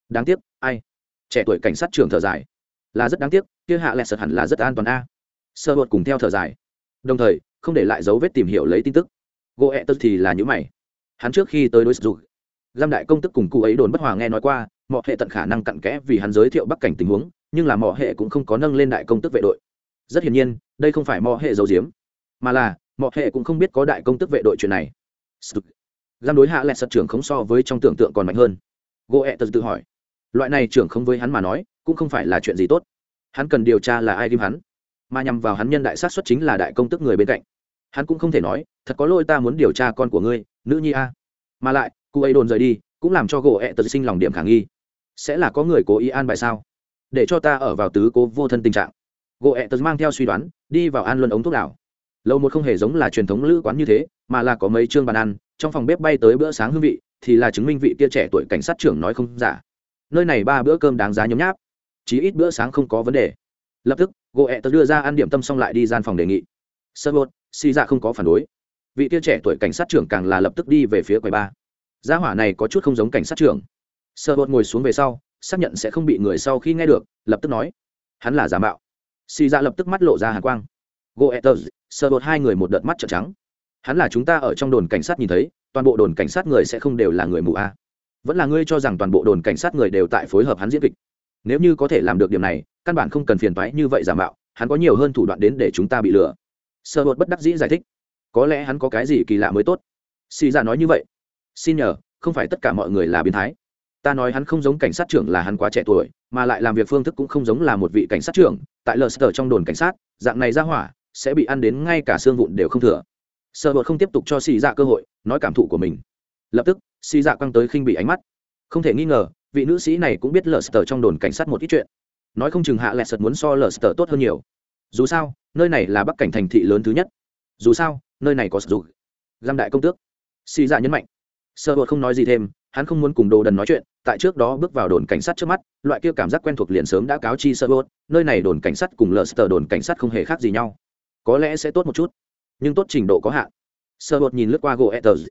Đáng tiếc, ai? Trẻ tuổi cảnh sát trưởng thở dài. Là rất đáng tiếc, kia hạ lẹ sật hẳn là rất an toàn a. Sơ bột cùng theo thở dài. Đồng thời, không để lại dấu vết tìm hiểu lấy tin tức. Gỗ ẹ tật thì là những mày. Hắn trước khi tới đối sử dụng giam đại công tức cùng cụ ấy đồn bất hòa nghe nói qua mọi hệ tận khả năng cặn kẽ vì hắn giới thiệu bắc cảnh tình huống, nhưng là mọi hệ cũng không có nâng lên đại công tức vệ đội rất hiển nhiên, đây không phải mọi hệ dầu diếm mà là mọi hệ cũng không biết có đại công tức vệ đội chuyện này. Giam đối hạ lẹ sật trưởng không so với trong tưởng tượng còn mạnh hơn. Gỗ ẹ tật tự hỏi. Loại này trưởng không với hắn mà nói, cũng không phải là chuyện gì tốt. Hắn cần điều tra là ai ghim hắn, mà nhằm vào hắn nhân đại sát xuất chính là đại công tức người bên cạnh. Hắn cũng không thể nói, thật có lỗi ta muốn điều tra con của ngươi, nữ nhi a. Mà lại, cụ ấy đồn rời đi, cũng làm cho gỗ ẹ tật sinh lòng điểm khả nghi. Sẽ là có người cố ý an bài sao? Để cho ta ở vào tứ cố vô thân tình trạng gỗ ẹ tật mang theo suy đoán, đi vào an luân ống thuốc đảo. Lâu một không hề giống là truyền thống lữ quán như thế, mà là có mấy chương bàn ăn, trong phòng bếp bay tới bữa sáng hương vị, thì là chứng minh vị kia trẻ tuổi cảnh sát trưởng nói không giả. Nơi này ba bữa cơm đáng giá nhấm nháp chỉ ít bữa sáng không có vấn đề. Lập tức gỗ ẹ tật đưa ra ăn điểm tâm xong lại đi gian phòng đề nghị. Sơ bột, xì dạ không có phản đối. Vị kia trẻ tuổi cảnh sát trưởng càng là lập tức đi về phía quầy ba. Gia hỏa này có chút không giống cảnh sát trưởng. Sơ bột ngồi xuống về sau, xác nhận sẽ không bị người sau khi nghe được, lập tức nói. Hắn là giả mạo xì dạ lập tức mắt lộ ra hàn quang. Goethez sơ bột hai người một đợt mắt trợn trắng. Hắn là chúng ta ở trong đồn cảnh sát nhìn thấy, toàn bộ đồn cảnh sát người sẽ không đều là người mù a. Vẫn là ngươi cho rằng toàn bộ đồn cảnh sát người đều tại phối hợp hắn diễn kịch. Nếu như có thể làm được điểm này, căn bản không cần phiền toái như vậy giả mạo, hắn có nhiều hơn thủ đoạn đến để chúng ta bị lừa. Sơ bột bất đắc dĩ giải thích. Có lẽ hắn có cái gì kỳ lạ mới tốt. Xì dạ nói như vậy. Xin nhờ, không phải tất cả mọi người là biến thái ta nói hắn không giống cảnh sát trưởng là hắn quá trẻ tuổi, mà lại làm việc phương thức cũng không giống là một vị cảnh sát trưởng, tại lờ sờ trong đồn cảnh sát, dạng này ra hỏa, sẽ bị ăn đến ngay cả xương vụn đều không thừa. Sợ bột không tiếp tục cho xì dạ cơ hội, nói cảm thụ của mình. Lập tức, xì dạ căng tới khinh bị ánh mắt. Không thể nghi ngờ, vị nữ sĩ này cũng biết lờ sờ trong đồn cảnh sát một ít chuyện. Nói không chừng hạ lẹ sật muốn so lờ sờ tốt hơn nhiều. Dù sao, nơi này là bắc cảnh thành thị lớn thứ nhất. Dù sao, nơi này có sử dụng. Giam đại công tước. Xì dạ nhấn mạnh. Sợ bột không nói gì thêm hắn không muốn cùng đồ đần nói chuyện, tại trước đó bước vào đồn cảnh sát trước mắt, loại kia cảm giác quen thuộc liền sớm đã cáo chi sơ bột nơi này đồn cảnh sát cùng lờ sờ đồn cảnh sát không hề khác gì nhau. Có lẽ sẽ tốt một chút, nhưng tốt trình độ có hạn. Sơ bột nhìn lướt qua gỗ etters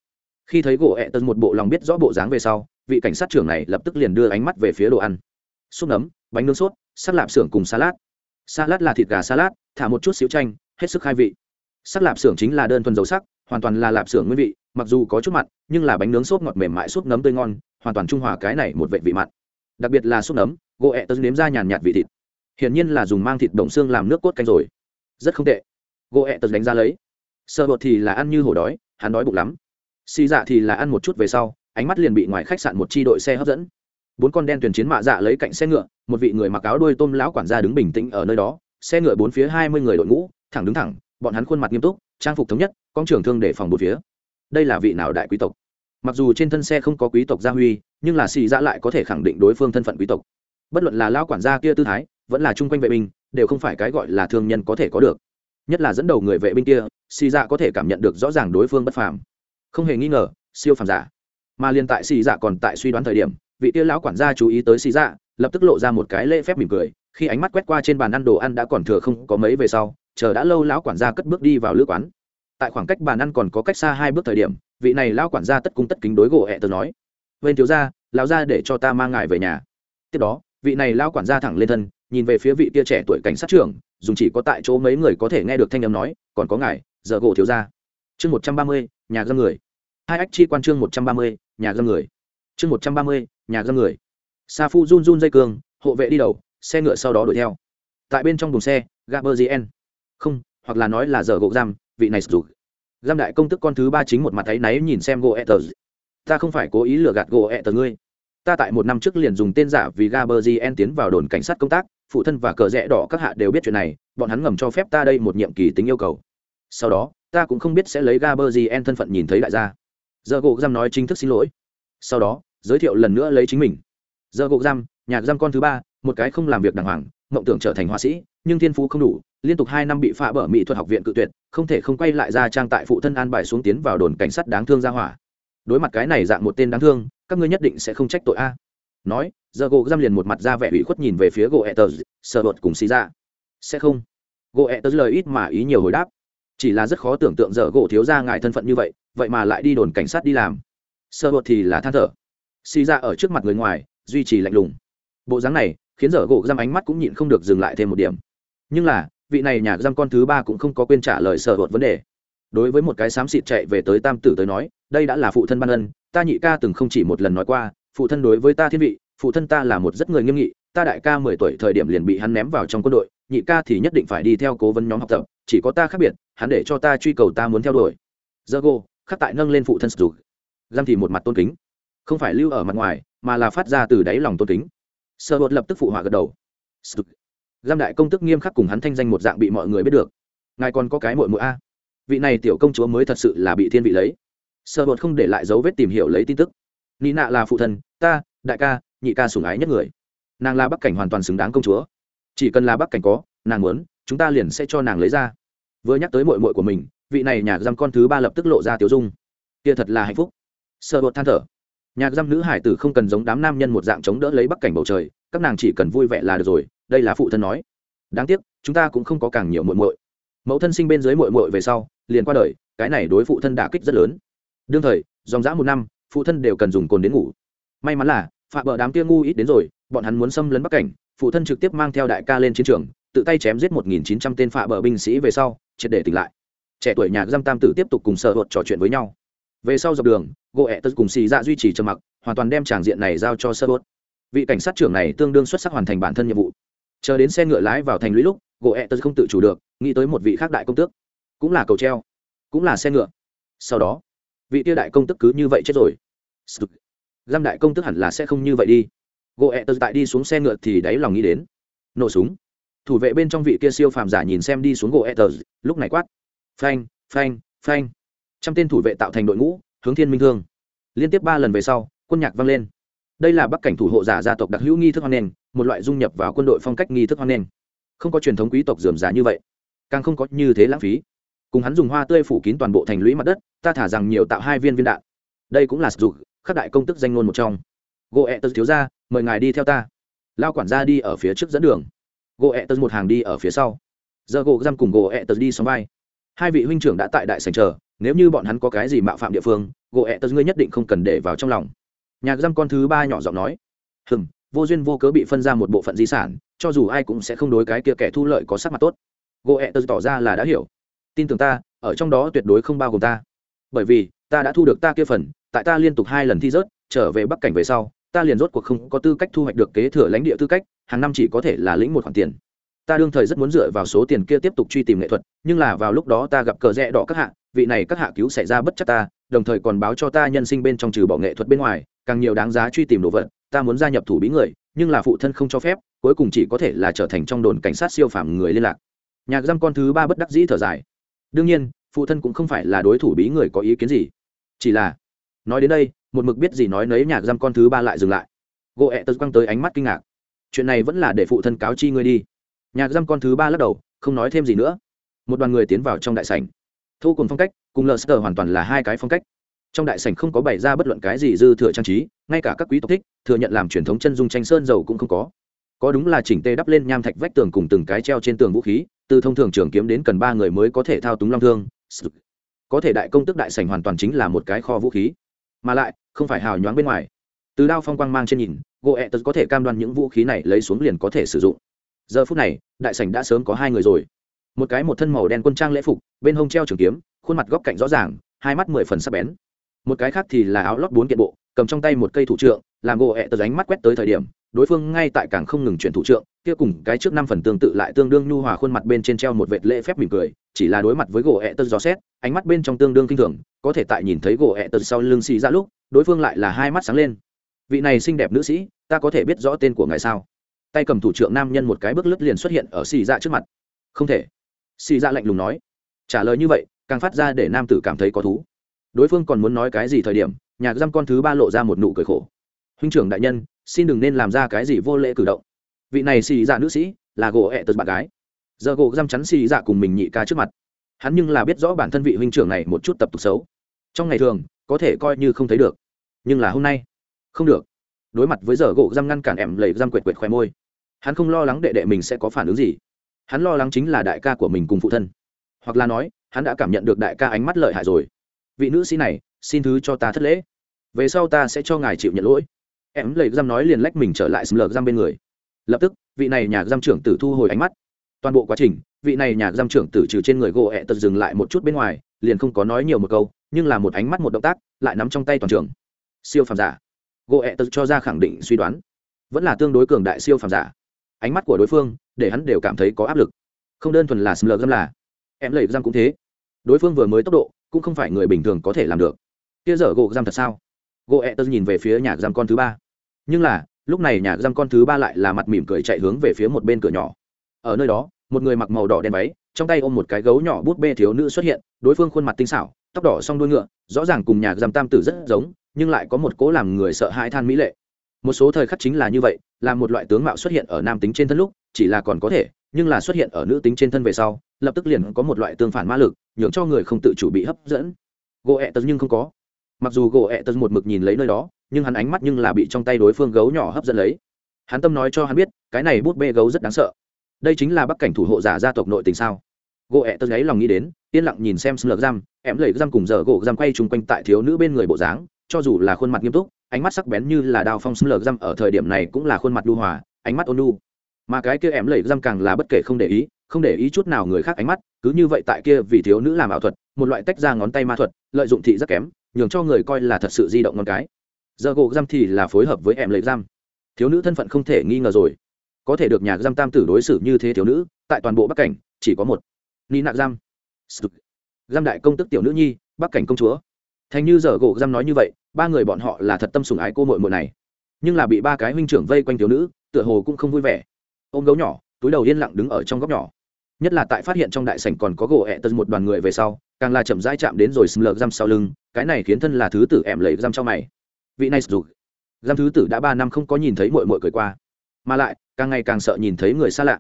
khi thấy gỗ etters một bộ lòng biết rõ bộ dáng về sau, vị cảnh sát trưởng này lập tức liền đưa ánh mắt về phía đồ ăn. Xúc nấm, bánh nướng sốt sắc lạp xưởng cùng salad. Salad là thịt gà salad, thả một chút xíu chanh, hết sức khai vị. Sắc lạp xưởng chính là đơn thuần dầu sắc, hoàn toàn là lạp xưởng nguyên vị, mặc dù có chút mặn nhưng là bánh nướng sốt ngọt mềm mại sốt nấm tươi ngon, hoàn toàn trung hòa cái này một vệ vị mặn. Đặc biệt là sốt nấm gỗ ẹ tớ nếm ra nhàn nhạt vị thịt. Hiển nhiên là dùng mang thịt động xương làm nước cốt canh rồi. Rất không tệ. Gỗ ẹ tớ đánh ra lấy. Sợ bột thì là ăn như hổ đói, hắn đói bụng lắm. Xì dạ thì là ăn một chút về sau, ánh mắt liền bị ngoài khách sạn một chi đội xe hấp dẫn. Bốn con đen tuyển chiến mạ dạ lấy cạnh xe ngựa, một vị người mặc áo đuôi tôm lão quản gia đứng bình tĩnh ở nơi đó. Xe ngựa bốn phía hai mươi người đội ngũ, thẳng đứng thẳng, bọn hắn khuôn mặt nghiêm túc, trang phục thống nhất, con trưởng thương để phòng một phía. Đây là vị nào đại quý tộc? Mặc dù trên thân xe không có quý tộc gia huy, nhưng là xì dạ lại có thể khẳng định đối phương thân phận quý tộc. Bất luận là lao quản gia kia tư thái, vẫn là chung quanh vệ binh, đều không phải cái gọi là thương nhân có thể có được. Nhất là dẫn đầu người vệ binh kia xì dạ có thể cảm nhận được rõ ràng đối phương bất phàm. Không hề nghi ngờ, siêu phàm giả. Mà liên tại xì dạ còn tại suy đoán thời điểm, vị kia lão quản gia chú ý tới xì dạ lập tức lộ ra một cái lễ phép mỉm cười, khi ánh mắt quét qua trên bàn ăn đồ ăn đã còn thừa không có mấy về sau, chờ đã lâu lão quản gia cất bước đi vào lữ quán. Tại khoảng cách bàn ăn còn có cách xa hai bước thời điểm vị này lão quản gia tất cung tất kính đối gỗ hẹ tờ nói. Bên thiếu gia, lão gia để cho ta mang ngài về nhà. Tiếp đó, vị này lão quản gia thẳng lên thân, nhìn về phía vị kia trẻ tuổi cảnh sát trưởng dùng chỉ có tại chỗ mấy người có thể nghe được thanh âm nói, còn có ngài, giờ gỗ thiếu gia. Chương một trăm ba mươi, nhà gâm người. Hai ách chi quan chương một trăm ba mươi, nhà gâm người. Chương một trăm ba mươi, nhà gâm người. Sa phu run run dây cương, hộ vệ đi đầu, xe ngựa sau đó đuổi theo. Tại bên trong buồng xe gaberzien không, hoặc là nói là giờ gỗ giam, vị này sụt giam đại công tức con thứ ba chính một mặt thấy náy nhìn xem gỗ ta không phải cố ý lừa gạt gỗ ngươi. Ta tại một năm trước liền dùng tên giả vì gaberzien tiến vào đồn cảnh sát công tác, phụ thân và cờ rẽ đỏ các hạ đều biết chuyện này, bọn hắn ngầm cho phép ta đây một nhiệm kỳ tính yêu cầu. Sau đó, ta cũng không biết sẽ lấy gaberzien thân phận nhìn thấy đại gia. Giờ gỗ giam nói chính thức xin lỗi. Sau đó, giới thiệu lần nữa lấy chính mình. Giờ gỗ giam nhạc giam con thứ ba, một cái không làm việc đàng hoàng, mộng tưởng trở thành họa sĩ, nhưng thiên phú không đủ liên tục hai năm bị phạ bở mỹ thuật học viện cự tuyệt, không thể không quay lại ra trang tại phụ thân an bài xuống tiến vào đồn cảnh sát đáng thương ra hỏa. Đối mặt cái này dạng một tên đáng thương, các ngươi nhất định sẽ không trách tội a. Nói giờ gỗ giam liền một mặt ra vẻ ủy khuất nhìn về phía gỗ etters sợ bột cùng xì ra. Sẽ không. Gỗ etters lời ít mà ý nhiều hồi đáp. Chỉ là rất khó tưởng tượng giờ gỗ thiếu ra ngại thân phận như vậy vậy mà lại đi đồn cảnh sát đi làm. Sợ bột thì là than thở. Xì ra ở trước mặt người ngoài, duy trì lạnh lùng. Bộ dáng này khiến giờ gỗ giam ánh mắt cũng nhịn không được dừng lại thêm một điểm. Nhưng là vị này nhà giam con thứ ba cũng không có quên trả lời sở hột vấn đề. Đối với một cái xám xịt chạy về tới tam tử tới nói, đây đã là phụ thân ban ân, ta nhị ca từng không chỉ một lần nói qua, phụ thân đối với ta thiên vị, phụ thân ta là một rất người nghiêm nghị, ta đại ca mười tuổi thời điểm liền bị hắn ném vào trong quân đội, nhị ca thì nhất định phải đi theo cố vấn nhóm học tập, chỉ có ta khác biệt, hắn để cho ta truy cầu ta muốn theo đuổi. Giơ gô khắc tại nâng lên phụ thân sụt giam thì một mặt tôn kính. Không phải lưu ở mặt ngoài, mà là phát ra từ đáy lòng tôn kính. Sợ hột lập tức phụ họa gật đầu giam đại công tức nghiêm khắc cùng hắn thanh danh một dạng bị mọi người biết được. Ngài còn có cái mội mội a? Vị này tiểu công chúa mới thật sự là bị thiên vị lấy. Sợ bột không để lại dấu vết tìm hiểu lấy tin tức. Nị nạ là phụ thân, ta, đại ca, nhị ca sủng ái nhất người. Nàng là bắc cảnh hoàn toàn xứng đáng công chúa. Chỉ cần là bắc cảnh có, nàng muốn, chúng ta liền sẽ cho nàng lấy ra. Vừa nhắc tới mội mội của mình, vị này nhà giam con thứ ba lập tức lộ ra tiểu dung. Kia thật là hạnh phúc. Sợ bột than thở nhà giam nữ hải tử không cần giống đám nam nhân một dạng chống đỡ lấy bắc cảnh bầu trời, các nàng chỉ cần vui vẻ là được rồi, đây là phụ thân nói. Đáng tiếc, chúng ta cũng không có càng nhiều muội muội. Mẫu thân sinh bên dưới muội muội về sau, liền qua đời, cái này đối phụ thân đả kích rất lớn. Đương thời, dòng dã một năm, phụ thân đều cần dùng cồn đến ngủ. May mắn là, phạ bờ đám kia ngu ít đến rồi, bọn hắn muốn xâm lấn bắc cảnh, phụ thân trực tiếp mang theo đại ca lên chiến trường, tự tay chém giết một nghìn chín trăm tên phạ bờ binh sĩ về sau, triệt để tỉnh lại. Trẻ tuổi nhà giam tam tử tiếp tục cùng sợ hột trò chuyện với nhau về sau dọc đường gỗ ẹ tật cùng xì dạ duy trì trầm mặc, hoàn toàn đem tràng diện này giao cho sơ bốt. Vị cảnh sát trưởng này tương đương xuất sắc hoàn thành bản thân nhiệm vụ. Chờ đến xe ngựa lái vào thành lũy lúc gỗ ẹ tật không tự chủ được, nghĩ tới một vị khác đại công tước. Cũng là cầu treo, cũng là xe ngựa. Sau đó, vị tiêu đại công tức cứ như vậy chết rồi. Giam đại công tức hẳn là sẽ không như vậy đi. Gỗ ẹ tật tại đi xuống xe ngựa thì đáy lòng nghĩ đến. Nổ súng. Thủ vệ bên trong vị kia siêu phàm giả nhìn xem đi xuống gỗ ẹ tật lúc này quát. Phanh phanh phanh trăm tên thủ vệ tạo thành đội ngũ, hướng thiên minh thương. Liên tiếp ba lần về sau, quân nhạc vang lên. Đây là bắc cảnh thủ hộ giả gia tộc đặc hữu nghi thức hoan nghênh, một loại dung nhập vào quân đội phong cách nghi thức hoan nghênh. Không có truyền thống quý tộc dườm giá như vậy, càng không có như thế lãng phí. Cùng hắn dùng hoa tươi phủ kín toàn bộ thành lũy mặt đất, ta thả rằng nhiều tạo hai viên viên đạn. Đây cũng là sử dụng, khắc đại công tức danh ngôn một trong. Gỗ ẹ tớ thiếu ra, mời ngài đi theo ta. Lao quản gia đi ở phía trước dẫn đường. Gỗ ẹ tớ một hàng đi ở phía sau. Giờ gỗ giam cùng gỗ ẹ tớ đi xóm vai. Hai vị huynh trưởng đã tại đại sành chờ nếu như bọn hắn có cái gì mạo phạm địa phương, gỗ ẹ tớ ngươi nhất định không cần để vào trong lòng. Nhạc răng con thứ ba nhỏ giọng nói. Hừng vô duyên vô cớ bị phân ra một bộ phận di sản, cho dù ai cũng sẽ không đối cái kia kẻ thu lợi có sắc mặt tốt. Gỗ ẹ tớ tỏ ra là đã hiểu. Tin tưởng ta, ở trong đó tuyệt đối không bao gồm ta. Bởi vì, ta đã thu được ta kia phần, tại ta liên tục hai lần thi rớt, trở về bắc cảnh về sau, ta liền rốt cuộc không có tư cách thu hoạch được kế thừa lãnh địa tư cách, hàng năm chỉ có thể là lĩnh một khoản tiền. Ta đương thời rất muốn dựa vào số tiền kia tiếp tục truy tìm nghệ thuật, nhưng là vào lúc đó ta gặp cờ rẽ đỏ các hạng vị này các hạ cứu xảy ra bất chắc ta, đồng thời còn báo cho ta nhân sinh bên trong trừ bỏ nghệ thuật bên ngoài, càng nhiều đáng giá truy tìm đồ vật, ta muốn gia nhập thủ bí người, nhưng là phụ thân không cho phép, cuối cùng chỉ có thể là trở thành trong đồn cảnh sát siêu phàm người liên lạc. Nhạc giam con thứ ba bất đắc dĩ thở dài. Đương nhiên, phụ thân cũng không phải là đối thủ bí người có ý kiến gì. Chỉ là, nói đến đây, một mực biết gì nói nấy nhạc giam con thứ ba lại dừng lại. Gỗ ẹ tật quăng tới ánh mắt kinh ngạc. Chuyện này vẫn là để phụ thân cáo chi ngươi đi. Nhạc giam con thứ ba lắc đầu, không nói thêm gì nữa. Một đoàn người tiến vào trong đại sảnh thô cùng phong cách, cùng lờ sờ hoàn toàn là hai cái phong cách. Trong đại sảnh không có bày ra bất luận cái gì dư thừa trang trí, ngay cả các quý tộc thích, thừa nhận làm truyền thống chân dung tranh sơn dầu cũng không có. Có đúng là chỉnh tê đắp lên nham thạch vách tường cùng từng cái treo trên tường vũ khí, từ thông thường trường kiếm đến cần ba người mới có thể thao túng long thương. Có thể đại công tức đại sảnh hoàn toàn chính là một cái kho vũ khí. Mà lại, không phải hào nhoáng bên ngoài. Từ đao phong quang mang trên nhìn gỗ ẹ tật có thể cam đoan những vũ khí này lấy xuống liền có thể sử dụng. Giờ phút này, đại sảnh đã sớm có hai người rồi một cái một thân màu đen quân trang lễ phục, bên hông treo trường kiếm, khuôn mặt góc cạnh rõ ràng, hai mắt mười phần sắc bén. Một cái khác thì là áo lót bốn kiện bộ, cầm trong tay một cây thủ trượng, làm gỗ ẹ tờ ánh mắt quét tới thời điểm, đối phương ngay tại càng không ngừng chuyển thủ trượng, kia cùng cái trước năm phần tương tự lại tương đương nhu hòa khuôn mặt bên trên treo một vệt lễ phép mỉm cười, chỉ là đối mặt với gỗ ẹ tơ gió xét, ánh mắt bên trong tương đương kinh thường, có thể tại nhìn thấy gỗ ẹ tơ sau lưng xì ra lúc, đối phương lại là hai mắt sáng lên. Vị này xinh đẹp nữ sĩ, ta có thể biết rõ tên của ngài sao? Tay cầm thủ trượng nam nhân một cái bước lướt liền xuất hiện ở xì ra trước mặt. Không thể xì ra lạnh lùng nói. Trả lời như vậy, càng phát ra để nam tử cảm thấy có thú. Đối phương còn muốn nói cái gì thời điểm, nhạc giam con thứ ba lộ ra một nụ cười khổ. Huynh trưởng đại nhân, xin đừng nên làm ra cái gì vô lễ cử động. Vị này xì ra nữ sĩ, là gỗ ẹ tật bạn gái. Giờ gỗ giam chắn xì ra cùng mình nhị ca trước mặt. Hắn nhưng là biết rõ bản thân vị huynh trưởng này một chút tập tục xấu. Trong ngày thường, có thể coi như không thấy được. Nhưng là hôm nay, không được. Đối mặt với giờ gỗ giam ngăn cản em lầy giam quệt quệt khoe môi, hắn không lo lắng đệ đệ mình sẽ có phản ứng gì hắn lo lắng chính là đại ca của mình cùng phụ thân. Hoặc là nói, hắn đã cảm nhận được đại ca ánh mắt lợi hại rồi. Vị nữ sĩ này, xin thứ cho ta thất lễ. Về sau ta sẽ cho ngài chịu nhận lỗi. Em lầy giam nói liền lách mình trở lại xâm lược giam bên người. Lập tức, vị này nhà giam trưởng tử thu hồi ánh mắt. Toàn bộ quá trình, vị này nhà giam trưởng tử trừ trên người gỗ ẹ tật dừng lại một chút bên ngoài, liền không có nói nhiều một câu, nhưng là một ánh mắt một động tác, lại nắm trong tay toàn trường. Siêu phàm giả. Gỗ ẹ tật cho ra khẳng định suy đoán. Vẫn là tương đối cường đại siêu phàm giả. Ánh mắt của đối phương để hắn đều cảm thấy có áp lực. Không đơn thuần là xâm lược là, em lầy giam cũng thế. Đối phương vừa mới tốc độ, cũng không phải người bình thường có thể làm được. Kia dở gỗ giam thật sao? Gỗ ẹ tớ nhìn về phía nhà giam con thứ ba. Nhưng là, lúc này nhà giam con thứ ba lại là mặt mỉm cười chạy hướng về phía một bên cửa nhỏ. Ở nơi đó, một người mặc màu đỏ đen váy, trong tay ôm một cái gấu nhỏ bút bê thiếu nữ xuất hiện, đối phương khuôn mặt tinh xảo, tóc đỏ song đuôi ngựa, rõ ràng cùng nhà giam tam tử rất giống, nhưng lại có một cố làm người sợ hãi than mỹ lệ. Một số thời khắc chính là như vậy, là một loại tướng mạo xuất hiện ở nam tính trên thân lúc chỉ là còn có thể, nhưng là xuất hiện ở nữ tính trên thân về sau, lập tức liền có một loại tương phản ma lực, nhường cho người không tự chủ bị hấp dẫn. Gỗ ẹ tật nhưng không có. Mặc dù gỗ ẹ tật một mực nhìn lấy nơi đó, nhưng hắn ánh mắt nhưng là bị trong tay đối phương gấu nhỏ hấp dẫn lấy. Hắn tâm nói cho hắn biết, cái này bút bê gấu rất đáng sợ. Đây chính là bắc cảnh thủ hộ giả gia tộc nội tình sao? Gỗ ẹ tật gáy lòng nghĩ đến, yên lặng nhìn xem sưng giam em lầy giam cùng giờ gỗ giam quay chung quanh tại thiếu nữ bên người bộ dáng, cho dù là khuôn mặt nghiêm túc, ánh mắt sắc bén như là đao phong sưng giam ở thời điểm này cũng là khuôn mặt đu hòa, ánh mắt ôn lu mà cái kia em lầy giam càng là bất kể không để ý, không để ý chút nào người khác ánh mắt, cứ như vậy tại kia vì thiếu nữ làm ảo thuật, một loại tách ra ngón tay ma thuật, lợi dụng thị rất kém, nhường cho người coi là thật sự di động ngón cái. Giờ gỗ giam thì là phối hợp với em lầy giam thiếu nữ thân phận không thể nghi ngờ rồi. Có thể được nhà giam tam tử đối xử như thế thiếu nữ, tại toàn bộ bắc cảnh, chỉ có một. Ni nạc giam giam đại công tức tiểu nữ nhi, bắc cảnh công chúa. Thành như giờ gỗ giam nói như vậy, ba người bọn họ là thật tâm sùng ái cô mội mội này. Nhưng là bị ba cái huynh trưởng vây quanh thiếu nữ, tựa hồ cũng không vui vẻ ôm gấu nhỏ, túi đầu yên lặng đứng ở trong góc nhỏ. Nhất là tại phát hiện trong đại sảnh còn có gỗ ẹ tân một đoàn người về sau, càng là chậm rãi chạm đến rồi xâm lược giam sau lưng, cái này khiến thân là thứ tử em lầy giam cho mày. Vị này sụt giam thứ tử đã ba năm không có nhìn thấy mội mội cười qua. Mà lại, càng ngày càng sợ nhìn thấy người xa lạ.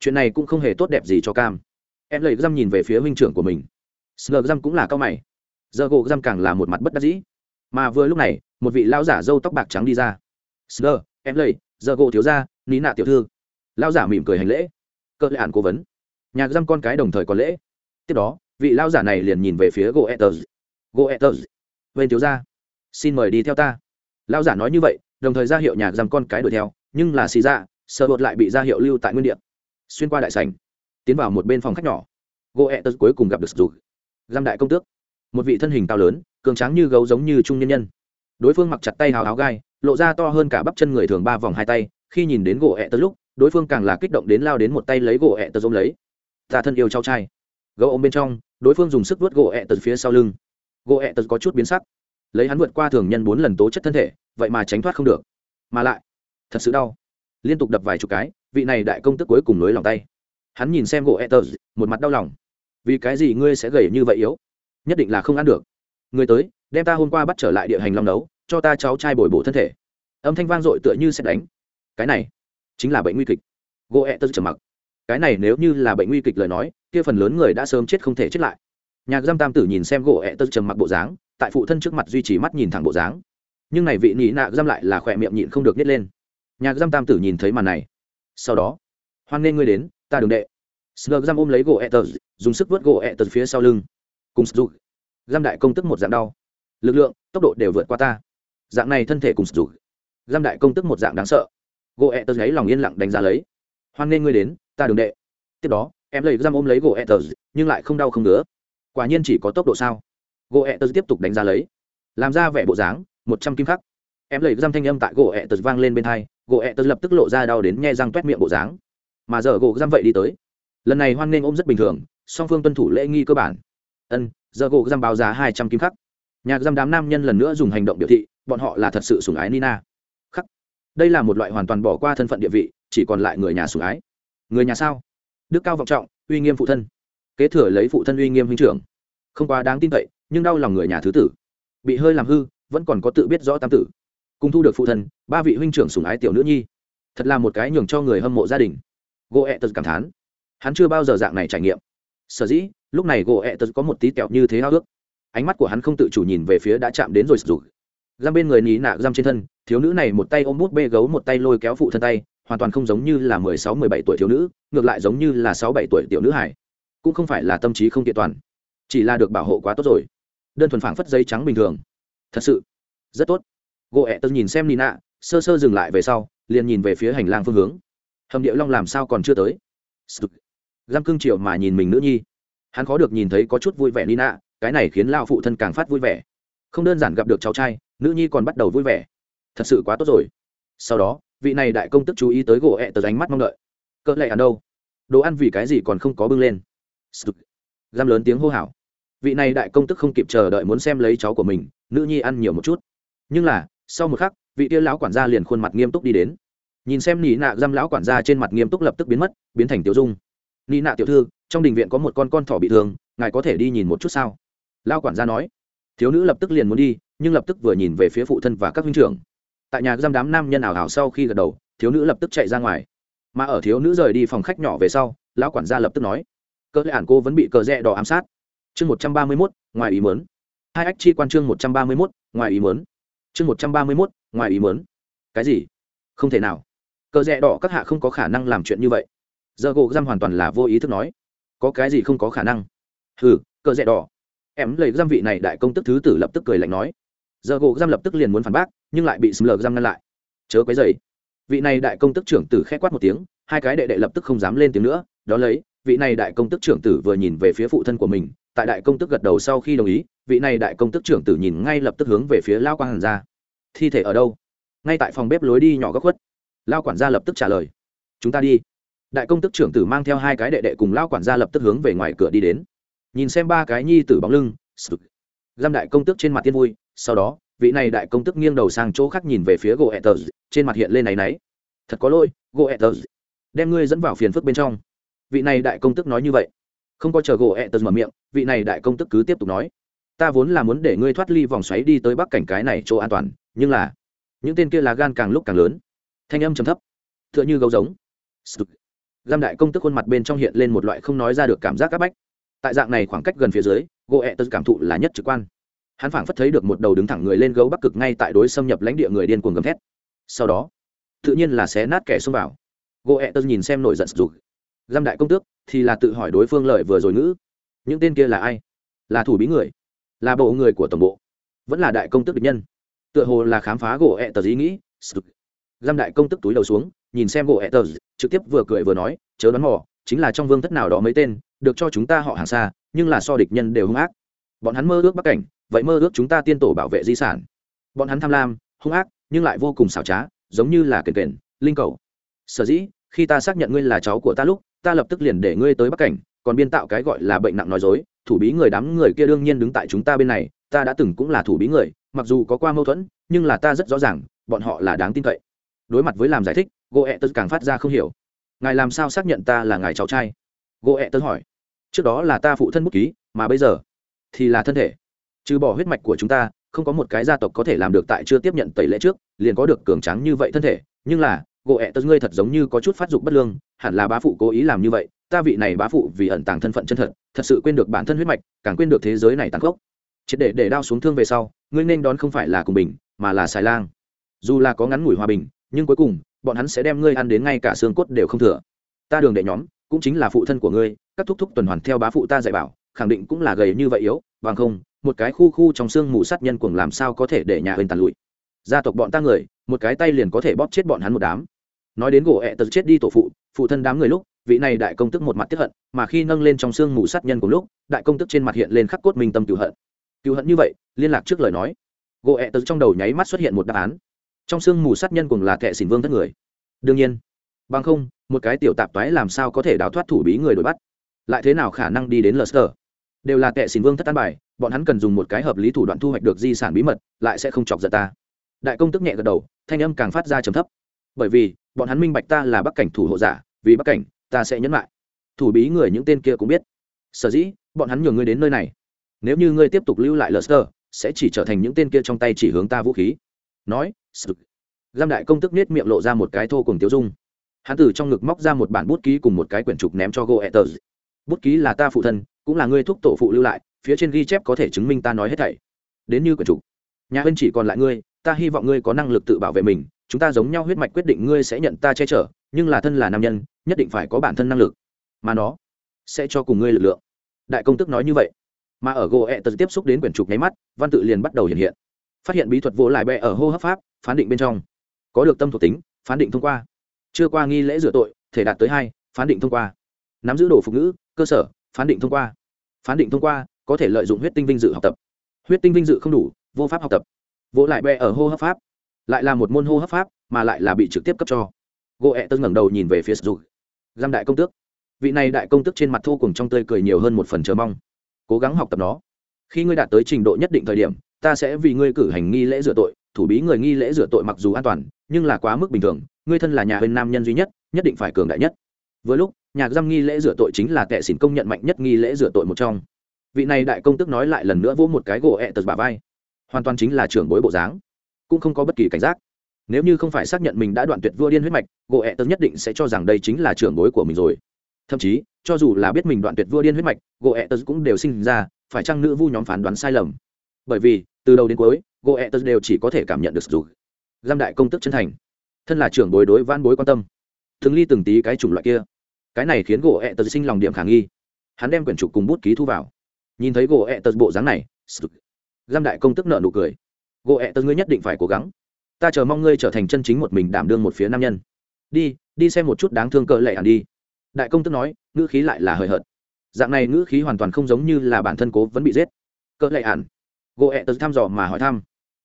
Chuyện này cũng không hề tốt đẹp gì cho cam. Em lầy giam nhìn về phía huynh trưởng của mình. Sờ giam cũng là cao mày. Giờ gỗ giam càng là một mặt bất đắc dĩ. Mà vừa lúc này, một vị lão giả râu tóc bạc trắng đi ra. Sờ em lầy, giờ gỗ thiếu ra ní nạ tiểu thư lão giả mỉm cười hành lễ. Cỡ lệ ản cố vấn. Nhà giam con cái đồng thời có lễ. Tiếp đó, vị lão giả này liền nhìn về phía gỗ etters gỗ etters bên thiếu gia, xin mời đi theo ta. Lão giả nói như vậy, đồng thời ra hiệu nhà giam con cái đuổi theo, nhưng là xì ra sợ bột lại bị ra hiệu lưu tại nguyên địa. Xuyên qua đại sảnh, tiến vào một bên phòng khách nhỏ. Gỗ etters cuối cùng gặp được dù giam đại công tước. Một vị thân hình cao lớn, cường tráng như gấu giống như trung nhân nhân. Đối phương mặc chặt tay hào áo gai, lộ ra to hơn cả bắp chân người thường ba vòng hai tay, khi nhìn đến gỗ ẹ tớ lúc đối phương càng là kích động đến lao đến một tay lấy gỗ ẹ tật ôm lấy. Ta thân yêu cháu trai. Gấu ôm bên trong, đối phương dùng sức vớt gỗ ẹ tật phía sau lưng. Gỗ ẹ tật có chút biến sắc. Lấy hắn vượt qua thường nhân bốn lần tố chất thân thể, vậy mà tránh thoát không được. Mà lại, thật sự đau. Liên tục đập vài chục cái, vị này đại công tức cuối cùng nối lòng tay. Hắn nhìn xem gỗ ẹ tớ một mặt đau lòng. Vì cái gì ngươi sẽ gầy như vậy yếu? Nhất định là không ăn được. Người tới, đem ta hôm qua bắt trở lại địa hành long đấu cho ta cháu trai bồi bổ thân thể. Âm thanh vang dội tựa như sẽ đánh. Cái này chính là bệnh nguy kịch. Gỗ ẹ tớ trầm mặc. Cái này nếu như là bệnh nguy kịch lời nói kia phần lớn người đã sớm chết không thể chết lại. Nhạc giam tam tử nhìn xem gỗ ẹ tớ trầm mặc bộ dáng tại phụ thân trước mặt duy trì mắt nhìn thẳng bộ dáng. Nhưng này vị nị nạ giam lại là khỏe miệng nhịn không được nhét lên. Nhạc giam tam tử nhìn thấy màn này. Sau đó hoan nên ngươi đến ta đường đệ. Sờ giam ôm lấy gỗ ẹ tơ, dùng sức vớt gỗ ẹ tơ phía sau lưng. Cùng sụt giam đại công tức một dạng đau. Lực lượng tốc độ đều vượt qua ta. Dạng này thân thể cùng sụt giam đại công tức một dạng đáng sợ gỗ ẹ tớ gáy lòng yên lặng đánh giá lấy. Hoan nghê ngươi đến, ta đường đệ. Tiếp đó, em lấy giam ôm lấy gỗ ẹ nhưng lại không đau không ngứa. Quả nhiên chỉ có tốc độ sao. Gỗ ẹ tiếp tục đánh giá lấy. Làm ra vẻ bộ dáng, một trăm kim khắc. Em lấy giam thanh âm tại gỗ ẹ vang lên bên thai gỗ ẹ lập tức lộ ra đau đến nghe răng t miệng bộ dáng. Mà giờ gỗ giam vậy đi tới. Lần này hoan nghênh ôm rất bình thường, song phương tuân thủ lễ nghi cơ bản. Ân, giờ gỗ giam báo giá hai trăm kim khắc. Nhạc giam đám nam nhân lần nữa dùng hành động biểu thị, bọn họ là thật sự sủng ái nina đây là một loại hoàn toàn bỏ qua thân phận địa vị, chỉ còn lại người nhà sủng ái. Người nhà sao? Đức cao vọng trọng, uy nghiêm phụ thân. Kế thừa lấy phụ thân uy nghiêm huynh trưởng. Không quá đáng tin cậy, nhưng đau lòng người nhà thứ tử. Bị hơi làm hư, vẫn còn có tự biết rõ tam tử. Cùng thu được phụ thân, ba vị huynh trưởng sủng ái tiểu nữ nhi. Thật là một cái nhường cho người hâm mộ gia đình. Gỗ ẹ tật cảm thán. Hắn chưa bao giờ dạng này trải nghiệm. Sở dĩ, lúc này gỗ ẹ tật có một tí kẹo như thế háo ước. Ánh mắt của hắn không tự chủ nhìn về phía đã chạm đến rồi sử dụng giam bên người ní nạ giam trên thân, thiếu nữ này một tay ôm bút bê gấu một tay lôi kéo phụ thân tay, hoàn toàn không giống như là mười sáu, mười bảy tuổi thiếu nữ, ngược lại giống như là sáu, bảy tuổi tiểu nữ hải cũng không phải là tâm trí không kiện toàn, chỉ là được bảo hộ quá tốt rồi. Đơn thuần phảng phất giấy trắng bình thường. Thật sự, rất tốt. Gỗ ẹ tớ nhìn xem ní nạ, sơ sơ dừng lại về sau, liền nhìn về phía hành lang phương hướng. Hầm điệu long làm sao còn chưa tới? Giam cưng triệu mà nhìn mình nữ nhi. Hắn khó được nhìn thấy có chút vui vẻ ní nạ, cái này khiến lao phụ thân càng phát vui vẻ. Không đơn giản gặp được cháu trai nữ nhi còn bắt đầu vui vẻ. Thật sự quá tốt rồi. Sau đó, vị này đại công tức chú ý tới gỗ ẹ tờ ánh mắt mong đợi. Cỡ lệ ăn đâu? Đồ ăn vì cái gì còn không có bưng lên? Giam lớn tiếng hô hào. Vị này đại công tức không kịp chờ đợi muốn xem lấy cháu của mình, nữ nhi ăn nhiều một chút. Nhưng là, sau một khắc, vị tia lão quản gia liền khuôn mặt nghiêm túc đi đến. Nhìn xem nị nạ giam lão quản gia trên mặt nghiêm túc lập tức biến mất, biến thành tiểu dung. Nị nạ tiểu thư, trong đình viện có một con con thỏ bị thương, ngài có thể đi nhìn một chút sao? Lao quản gia nói. Thiếu nữ lập tức liền muốn đi nhưng lập tức vừa nhìn về phía phụ thân và các huynh trưởng. Tại nhà giam đám nam nhân ảo hảo sau khi gật đầu, thiếu nữ lập tức chạy ra ngoài. Mà ở thiếu nữ rời đi phòng khách nhỏ về sau, lão quản gia lập tức nói, cơ lệ ản cô vẫn bị cờ rẽ đỏ ám sát. Chương một trăm ba mươi mốt, ngoài ý mớn hai ách chi quan chương một trăm ba mươi mốt, ngoài ý mớn chương một trăm ba mươi mốt, ngoài ý mớn cái gì? Không thể nào. Cờ rẽ đỏ các hạ không có khả năng làm chuyện như vậy. Giờ gỗ giam hoàn toàn là vô ý thức nói. Có cái gì không có khả năng? Hừ, cờ rẽ đỏ. Em lấy giam vị này đại công tức thứ tử lập tức cười lạnh nói giờ gỗ giam lập tức liền muốn phản bác, nhưng lại bị sầm lờ giam ngăn lại. Chớ quấy dày vị này đại công tức trưởng tử khẽ quát một tiếng, hai cái đệ đệ lập tức không dám lên tiếng nữa, đó lấy, vị này đại công tức trưởng tử vừa nhìn về phía phụ thân của mình, tại đại công tức gật đầu sau khi đồng ý, vị này đại công tức trưởng tử nhìn ngay lập tức hướng về phía lao quang hàn ra. Thi thể ở đâu? Ngay tại phòng bếp lối đi nhỏ góc khuất. Lao quản gia lập tức trả lời. Chúng ta đi. Đại công tức trưởng tử mang theo hai cái đệ đệ cùng lao quản gia lập tức hướng về ngoài cửa đi đến. Nhìn xem ba cái nhi tử bóng lưng giam đại công tức trên mặt tiên vui sau đó, vị này đại công tức nghiêng đầu sang chỗ khác nhìn về phía gỗ etters trên mặt hiện lên này náy. Thật có lỗi gỗ etters đem ngươi dẫn vào phiền phức bên trong. Vị này đại công tức nói như vậy. Không có chờ gỗ etters mở miệng, vị này đại công tức cứ tiếp tục nói. Ta vốn là muốn để ngươi thoát ly vòng xoáy đi tới bắc cảnh cái này chỗ an toàn, nhưng là, những tên kia là gan càng lúc càng lớn. Thanh âm trầm thấp t h ư ợ n h ư gấu giống. Giam đại công tức khuôn mặt bên trong hiện lên một loại không nói ra được cảm giác áp bách. Tại dạng này khoảng cách gần phía dưới gỗ ẹ tật cảm thụ là nhất trực quan hắn phảng phất thấy được một đầu đứng thẳng người lên gấu bắc cực ngay tại đối xâm nhập lãnh địa người điên cuồng gầm thét. Sau đó, tự nhiên là xé nát kẻ xông vào. Gỗ ẹ tơ nhìn xem nổi giận rụt giam đại công tước, thì là tự hỏi đối phương lợi vừa rồi ngữ. Những tên kia là ai? Là thủ bí người? Là bộ người của tổng bộ? Vẫn là đại công tước địch nhân? Tựa hồ là khám phá gỗ ẹ tờ ý nghĩ. Giam đại công tức túi đầu xuống, nhìn xem gỗ ẹ tờ trực tiếp vừa cười vừa nói, chớ đoán mò, chính là trong vương thất nào đó mấy tên, được cho chúng ta họ hàng xa, nhưng là so địch nhân đều hung ác. Bọn hắn mơ ước bắc cảnh vậy mơ ước chúng ta tiên tổ bảo vệ di sản. Bọn hắn tham lam, hung ác, nhưng lại vô cùng xảo trá, giống như là kền kền, linh cầu. Sở dĩ, khi ta xác nhận ngươi là cháu của ta lúc, ta lập tức liền để ngươi tới bắc cảnh, còn biên tạo cái gọi là bệnh nặng nói dối, thủ bí người đám người kia đương nhiên đứng tại chúng ta bên này, ta đã từng cũng là thủ bí người, mặc dù có qua mâu thuẫn, nhưng là ta rất rõ ràng, bọn họ là đáng tin cậy. Đối mặt với làm giải thích gỗ ẹ tớ càng phát ra không hiểu. Ngài làm sao xác nhận ta là ngài cháu trai? Gỗ ẹ tớ hỏi. Trước đó là ta phụ thân bút ký, mà bây giờ thì là thân thể trừ bỏ huyết mạch của chúng ta, không có một cái gia tộc có thể làm được tại chưa tiếp nhận tẩy lễ trước, liền có được cường trắng như vậy thân thể. Nhưng là, gỗ ẹ tớ ngươi thật giống như có chút phát dục bất lương, hẳn là bá phụ cố ý làm như vậy, ta vị này bá phụ vì ẩn tàng thân phận chân thật thật sự quên được bản thân huyết mạch, càng quên được thế giới này tàn khốc. Triệt để để đao xuống thương về sau, ngươi nên đón không phải là cùng bình, mà là xài lang. Dù là có ngắn ngủi hòa bình, nhưng cuối cùng, bọn hắn sẽ đem ngươi ăn đến ngay cả xương cốt đều không thừa. Ta đường đệ nhóm, cũng chính là phụ thân của ngươi, các thúc thúc tuần hoàn theo bá phụ ta dạy bảo, khẳng định cũng là gầy như vậy yếu, bằng không một cái khu khu trong xương mù sát nhân cuồng làm sao có thể để nhà hên tàn lụi. Gia tộc bọn ta người, một cái tay liền có thể bóp chết bọn hắn một đám. Nói đến gỗ ẹ tật chết đi tổ phụ phụ thân đám người lúc, vị này đại công tức một mặt tiếp hận, mà khi nâng lên trong xương mù sát nhân cùng lúc, đại công tức trên mặt hiện lên khắc cốt minh tâm cựu hận. Cựu hận như vậy, liên lạc trước lời nói. Gỗ ẹ tật trong đầu nháy mắt xuất hiện một đáp án. Trong xương mù sát nhân cùng là kệ xỉn vương thất người. Đương nhiên, bằng không, một cái tiểu tạp toái làm sao có thể đào thoát thủ bí người đuổi bắt. Lại thế nào khả năng đi đến lờ sờ đều là kệ xỉn vương thất an bài bọn hắn cần dùng một cái hợp lý thủ đoạn thu hoạch được di sản bí mật, lại sẽ không chọc giận ta. Đại công tức nhẹ gật đầu, thanh âm càng phát ra trầm thấp. Bởi vì, bọn hắn minh bạch ta là bắc cảnh thủ hộ giả, vì bắc cảnh, ta sẽ nhấn lại. Thủ bí người những tên kia cũng biết. Sở dĩ, bọn hắn nhường ngươi đến nơi này. Nếu như ngươi tiếp tục lưu lại lờ sẽ chỉ trở thành những tên kia trong tay chỉ hướng ta vũ khí. Nói giam đại công tức nết miệng lộ ra một cái thô cùng tiêu dung. Hắn từ trong ngực móc ra một bản bút ký cùng một cái quyển trục ném cho goethers bút ký là ta phụ thân, cũng là ngươi thúc tổ phụ lưu lại phía trên ghi chép có thể chứng minh ta nói hết thảy. Đến như quyển trục. Nhà huyên chỉ còn lại ngươi, ta hy vọng ngươi có năng lực tự bảo vệ mình, chúng ta giống nhau huyết mạch quyết định ngươi sẽ nhận ta che chở, nhưng là thân là nam nhân, nhất định phải có bản thân năng lực. Mà nó sẽ cho cùng ngươi lực lượng. Đại công tức nói như vậy. Mà ở gỗ ẹ tật tiếp xúc đến quyển trục nháy mắt, văn tự liền bắt đầu hiện hiện. Phát hiện bí thuật vô lại bẹ ở hô hấp pháp, phán định bên trong. Có được tâm thuộc tính, phán định thông qua. Chưa qua nghi lễ rửa tội, thể đạt tới hai, phán định thông qua. Nắm giữ đồ phục ngữ, cơ sở, phán định thông qua. Phán định thông qua có thể lợi dụng huyết tinh vinh dự học tập. Huyết tinh vinh dự không đủ, vô pháp học tập. Vỗ lại bè ở hô hấp pháp. Lại là một môn hô hấp pháp, mà lại là bị trực tiếp cấp cho. Gỗ ẹ tân ngẩng đầu nhìn về phía sử giam đại công tước. Vị này đại công tước trên mặt thô cùng trong tươi cười nhiều hơn một phần chờ mong. Cố gắng học tập nó. Khi ngươi đạt tới trình độ nhất định thời điểm, ta sẽ vì ngươi cử hành nghi lễ rửa tội. Thủ bí người nghi lễ rửa tội mặc dù an toàn, nhưng là quá mức bình thường. Ngươi thân là nhà bên nam nhân duy nhất nhất định phải cường đại nhất. Với lúc nhà giam nghi lễ rửa tội chính là kẻ xỉn công nhận mạnh nhất nghi lễ rửa tội một trong vị này đại công tức nói lại lần nữa vỗ một cái gỗ ẹ tật bà vai. Hoàn toàn chính là trưởng bối bộ dáng. Cũng không có bất kỳ cảnh giác. Nếu như không phải xác nhận mình đã đoạn tuyệt vua điên huyết mạch, gỗ ẹ tật nhất định sẽ cho rằng đây chính là trưởng bối của mình rồi. Thậm chí, cho dù là biết mình đoạn tuyệt vua điên huyết mạch, gỗ ẹ tật cũng đều sinh ra, phải chăng nữ vu nhóm phán đoán sai lầm? Bởi vì, từ đầu đến cuối, gỗ ẹ tật đều chỉ có thể cảm nhận được dù giam đại công tức chân thành. Thân là trưởng bối đối van bối quan tâm. Từng ly từng tí cái chủng loại kia. Cái này khiến gỗ ẹ tật sinh lòng điểm khả nghi. Hắn đem quyển trục cùng bút ký thu vào nhìn thấy gỗ ẹ tật bộ dáng này giam đại công tức nợ nụ cười. Gỗ ẹ tật ngươi nhất định phải cố gắng. Ta chờ mong ngươi trở thành chân chính một mình đảm đương một phía nam nhân. Đi đi xem một chút đáng thương cỡ lệ ản đi. Đại công tức nói, ngữ khí lại là hời hợt. Dạng này ngữ khí hoàn toàn không giống như là bản thân cố vẫn bị giết. Cỡ lệ ản gỗ ẹ tật thăm dò mà hỏi thăm.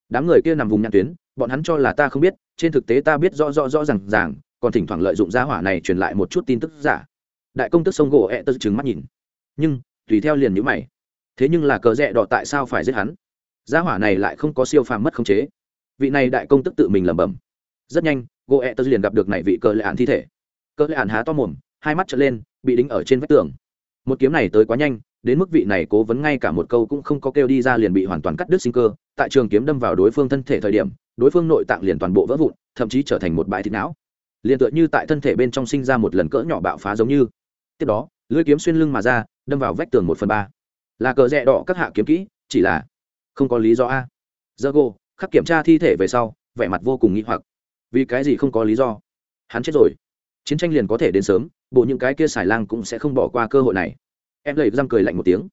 Đám người kia nằm vùng nhãn tuyến, bọn hắn cho là ta không biết, trên thực tế ta biết rõ rõ rõ rằng ràng, còn thỉnh thoảng lợi dụng giá hỏa này truyền lại một chút tin tức giả. Đại công tức sông gỗ ẹ tật trừng mắt nhìn. Nhưng, tùy theo liền nhữ mày thế nhưng là cờ rẽ đỏ tại sao phải giết hắn? Giá hỏa này lại không có siêu phàm mất khống chế. Vị này đại công tức tự mình lẩm bẩm. Rất nhanh gỗ ẹ tớ liền gặp được này vị cờ lệ ạn thi thể. Cờ lệ ạn há to mồm, hai mắt trở lên, bị đính ở trên vách tường. Một kiếm này tới quá nhanh, đến mức vị này cố vấn ngay cả một câu cũng không có kêu đi ra liền bị hoàn toàn cắt đứt sinh cơ. Tại trường kiếm đâm vào đối phương thân thể thời điểm, đối phương nội tạng liền toàn bộ vỡ vụn, thậm chí trở thành một bãi thịt não. Liền tựa như tại thân thể bên trong sinh ra một lần cỡ nhỏ bạo phá giống như. Tiếp đó, lưỡi kiếm xuyên lưng mà ra, đâm vào vách tường một phần ba là cờ rẽ đỏ các hạ kiếm kỹ, chỉ là không có lý do a. Giờ gô khắc kiểm tra thi thể về sau, vẻ mặt vô cùng nghĩ hoặc. Vì cái gì không có lý do? Hắn chết rồi. Chiến tranh liền có thể đến sớm, bộ những cái kia xài lang cũng sẽ không bỏ qua cơ hội này. Em lầy răng cười lạnh một tiếng.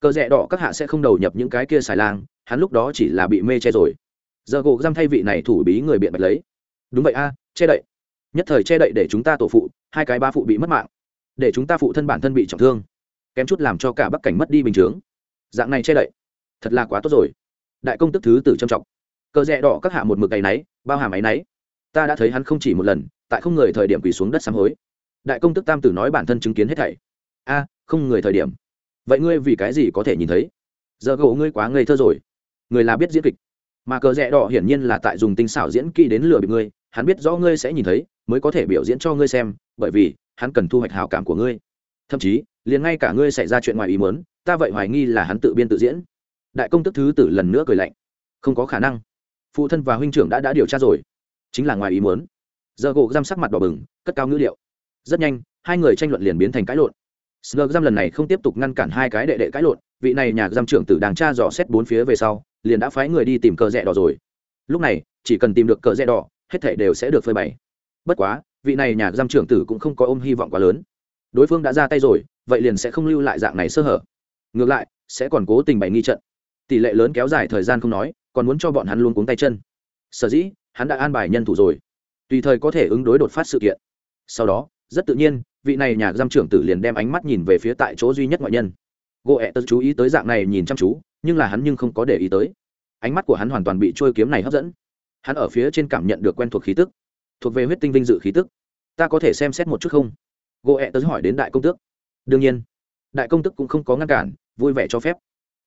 Cờ rẽ đỏ các hạ sẽ không đầu nhập những cái kia xài lang, hắn lúc đó chỉ là bị mê che rồi. Giờ gỗ răng thay vị này thủ bí người biện bạch lấy. Đúng vậy a, che đậy. Nhất thời che đậy để chúng ta tổ phụ, hai cái ba phụ bị mất mạng. Để chúng ta phụ thân bản thân bị trọng thương kém chút làm cho cả bắc cảnh mất đi bình chướng. Dạng này che đậy, thật là quá tốt rồi. Đại công tức thứ tử trầm trọng. Cờ rẽ đỏ các hạ một mực ngày náy, bao hàm áy náy. Ta đã thấy hắn không chỉ một lần, tại không người thời điểm quỳ xuống đất sám hối. Đại công tức tam tử nói bản thân chứng kiến hết thảy. A, không người thời điểm. Vậy ngươi vì cái gì có thể nhìn thấy? Giờ gỗ ngươi quá ngây thơ rồi. Người là biết diễn kịch. Mà cờ rẽ đỏ hiển nhiên là tại dùng tinh xảo diễn kỹ đến lừa bị ngươi. Hắn biết rõ ngươi sẽ nhìn thấy, mới có thể biểu diễn cho ngươi xem, bởi vì hắn cần thu hoạch hào cảm của ngươi. Thậm chí liền ngay cả ngươi xảy ra chuyện ngoài ý muốn ta vậy hoài nghi là hắn tự biên tự diễn. Đại công tức thứ tử lần nữa cười lạnh. Không có khả năng. Phụ thân và huynh trưởng đã đã điều tra rồi. Chính là ngoài ý muốn. Giờ gỗ giam sắc mặt đỏ bừng cất cao ngữ liệu rất nhanh hai người tranh luận liền biến thành cãi lộn. Snug giam lần này không tiếp tục ngăn cản hai cái đệ đệ cãi lộn, vị này nhà giam trưởng tử đang tra dò xét bốn phía về sau, liền đã phái người đi tìm cờ rẽ đỏ rồi. Lúc này, chỉ cần tìm được cờ rẽ đỏ, hết thảy đều sẽ được phơi bày. Bất quá, vị này nhà giam trưởng tử cũng không có ôm hy vọng quá lớn. Đối phương đã ra tay rồi, vậy liền sẽ không lưu lại dạng này sơ hở. Ngược lại, sẽ còn cố tình bày nghi trận. Tỷ lệ lớn kéo dài thời gian không nói, còn muốn cho bọn hắn luôn cuống tay chân. Sở dĩ, hắn đã an bài nhân thủ rồi, tùy thời có thể ứng đối đột phát sự kiện. Sau đó, rất tự nhiên, vị này nhà giam trưởng tử liền đem ánh mắt nhìn về phía tại chỗ duy nhất ngoại nhân gỗ ẹ tớ chú ý tới dạng này nhìn chăm chú nhưng là hắn nhưng không có để ý tới ánh mắt của hắn hoàn toàn bị trôi kiếm này hấp dẫn hắn ở phía trên cảm nhận được quen thuộc khí tức thuộc về huyết tinh vinh dự khí tức ta có thể xem xét một chút không gỗ ẹ tớ hỏi đến đại công tước. Đương nhiên, đại công tức cũng không có ngăn cản, vui vẻ cho phép.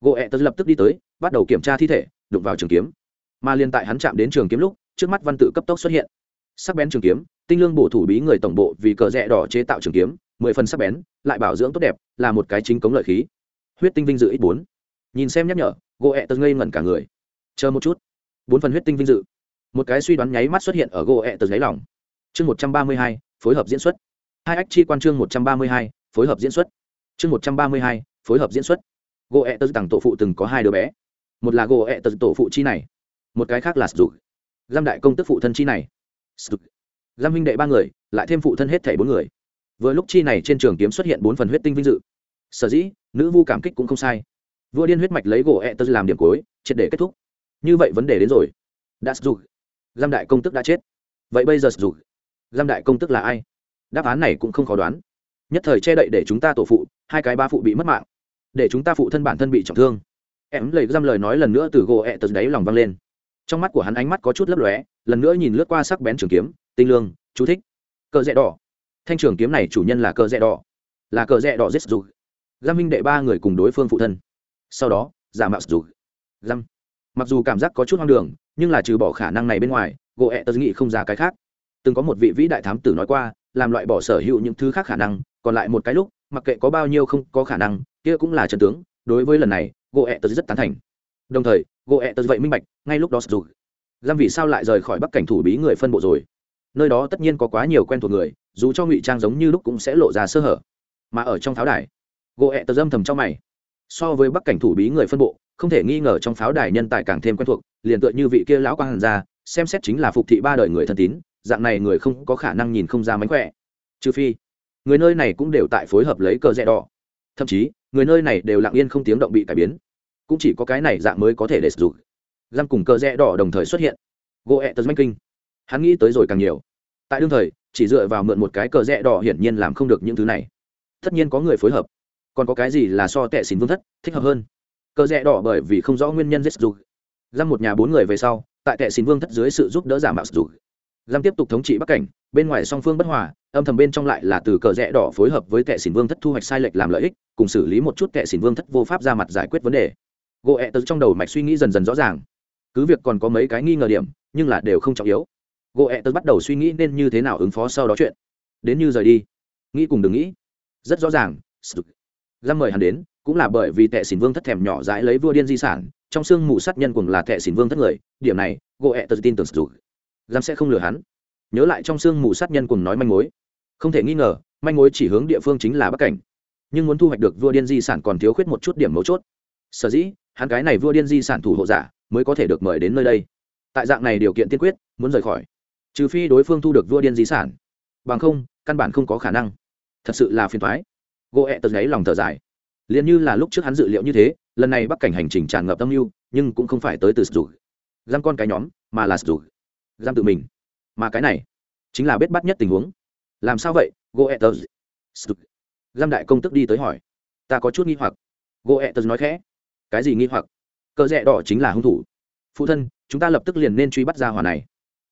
Gỗ ẹ tớ lập tức đi tới, bắt đầu kiểm tra thi thể, đụng vào trường kiếm. Mà liên tại hắn chạm đến trường kiếm lúc, trước mắt văn tự cấp tốc xuất hiện. Sắc bén trường kiếm, tinh lương bổ thủ bí người tổng bộ vì cờ rẽ đỏ chế tạo trường kiếm, mười phần sắc bén, lại bảo dưỡng tốt đẹp, là một cái chính cống lợi khí. Huyết tinh vinh dự ít bốn. Nhìn xem nhắc nhở gỗ ẹ tớ ngây ngẩn cả người. Chờ một chút. Bốn phần huyết tinh vinh dự. Một cái suy đoán nháy mắt xuất hiện ở gỗ ẹ tớ gáy lòng. Chương một trăm ba mươi hai, phối hợp diễn xuất hai ách chi quan chương một trăm ba mươi hai, phối hợp diễn xuất. Chương một trăm ba mươi hai, phối hợp diễn xuất. Gỗ ẹ tật tặng tổ phụ từng có hai đứa bé. Một là gỗ ẹ tật tổ phụ chi này. Một cái khác là sử dụng giam đại công tức phụ thân chi này. Giam huynh đệ ba người, lại thêm phụ thân hết thảy bốn người. Vừa lúc chi này trên trường kiếm xuất hiện bốn phần huyết tinh vinh dự. Sở dĩ, nữ vu cảm kích cũng không sai. Vua điên huyết mạch lấy gỗ ẹ tơ làm điểm cuối, triệt để kết thúc. Như vậy vấn đề đến rồi. Đã dục giam đại công tức đã chết. Vậy bây giờ dục giam đại công tức là ai? Đáp án này cũng không khó đoán. Nhất thời che đậy để chúng ta tổ phụ, hai cái ba phụ bị mất mạng. Để chúng ta phụ thân bản thân bị trọng thương. Em lấy dăm lời nói lần nữa từ gỗ ẹ tật đáy lòng vang lên. Trong mắt của hắn ánh mắt có chút lấp lóe, lần nữa nhìn lướt qua sắc bén trường kiếm, tinh lương, chú thích. Cờ rẽ đỏ. Thanh trường kiếm này chủ nhân là cờ rẽ đỏ. Là cờ rẽ đỏ giết dục. Giam minh đệ ba người cùng đối phương phụ thân. Sau đó, giả mạo dục. Giam. Mặc dù cảm giác có chút hoang đường, nhưng là trừ bỏ khả năng này bên ngoài, gỗ ẹ tật nghĩ không ra cái khác. Từng có một vị vĩ đại thám tử nói qua làm loại bỏ sở hữu những thứ khác khả năng, còn lại một cái lúc, mặc kệ có bao nhiêu không có khả năng, kia cũng là trận tướng, đối với lần này gỗ ẹ tớ rất tán thành. Đồng thời gỗ ẹ tớ vậy minh bạch, ngay lúc đó sử dụng. giam vì sao lại rời khỏi bắc cảnh thủ bí người phân bộ rồi? Nơi đó tất nhiên có quá nhiều quen thuộc người, dù cho ngụy trang giống như lúc cũng sẽ lộ ra sơ hở. Mà ở trong pháo đài gỗ ẹ tớ dâm thầm trong mày. So với bắc cảnh thủ bí người phân bộ, không thể nghi ngờ trong pháo đài nhân tài càng thêm quen thuộc, liền tựa như vị kia lão quang hàn ra xem xét chính là phục thị ba đời người thân tín dạng này người không có khả năng nhìn không ra mánh khỏe. Trừ phi, người nơi này cũng đều tại phối hợp lấy cờ rẽ đỏ. Thậm chí, người nơi này đều lặng yên không tiếng động bị cải biến. Cũng chỉ có cái này dạng mới có thể để sử dụng. Giam cùng cờ rẽ đỏ đồng thời xuất hiện. Gỗ ẹ tật manh kinh. Hắn nghĩ tới rồi càng nhiều. Tại đương thời, chỉ dựa vào mượn một cái cờ rẽ đỏ hiển nhiên làm không được những thứ này. Tất nhiên có người phối hợp. Còn có cái gì là so tệ xin vương thất, thích hợp hơn? Cờ rẽ đỏ bởi vì không rõ nguyên nhân giết dục giam một nhà bốn người về sau, tại tệ xin vương thất dưới sự giúp đỡ giả mạo dục giam tiếp tục thống trị bắc cảnh, bên ngoài song phương bất hòa, âm thầm bên trong lại là từ cờ rẽ đỏ phối hợp với tệ xỉn vương thất thu hoạch sai lệch làm lợi ích, cùng xử lý một chút tệ xỉn vương thất vô pháp ra mặt giải quyết vấn đề. Gỗ ẹ tật trong đầu mạch suy nghĩ dần dần rõ ràng. Cứ việc còn có mấy cái nghi ngờ điểm, nhưng là đều không trọng yếu. Gỗ ẹ tật bắt đầu suy nghĩ nên như thế nào ứng phó sau đó chuyện. Đến như rời đi. Nghĩ cùng đừng nghĩ. Rất rõ ràng. Giam mời hắn đến, cũng là bởi vì tệ xỉn vương thất thèm nhỏ dãi lấy vua điên di sản, trong xương mù sát nhân cùng là tệ xỉn vương thất người, điểm này gỗ ẹ tật tin tưởng sụt giam sẽ không lừa hắn. Nhớ lại trong xương mù sát nhân cùng nói manh mối. Không thể nghi ngờ, manh mối chỉ hướng địa phương chính là bắc cảnh. Nhưng muốn thu hoạch được vua điên di sản còn thiếu khuyết một chút điểm mấu chốt. Sở dĩ, hắn cái này vua điên di sản thủ hộ giả mới có thể được mời đến nơi đây. Tại dạng này điều kiện tiên quyết, muốn rời khỏi. Trừ phi đối phương thu được vua điên di sản. Bằng không, căn bản không có khả năng. Thật sự là phiền thoái gỗ ẹ tật gáy lòng thở dài. Liền như là lúc trước hắn dự liệu như thế, lần này bắc cảnh hành trình tràn ngập tâm mưu, nhưng cũng không phải tới từ sụt giam con cái nhóm, mà là sụt giam tự mình. Mà cái này chính là bết bắt nhất tình huống. Làm sao vậy? Goethez giam đại công tức đi tới hỏi. Ta có chút nghi hoặc. Goethez nói khẽ. Cái gì nghi hoặc? Cờ rẽ đỏ chính là hung thủ. Phụ thân, chúng ta lập tức liền nên truy bắt ra hòa này.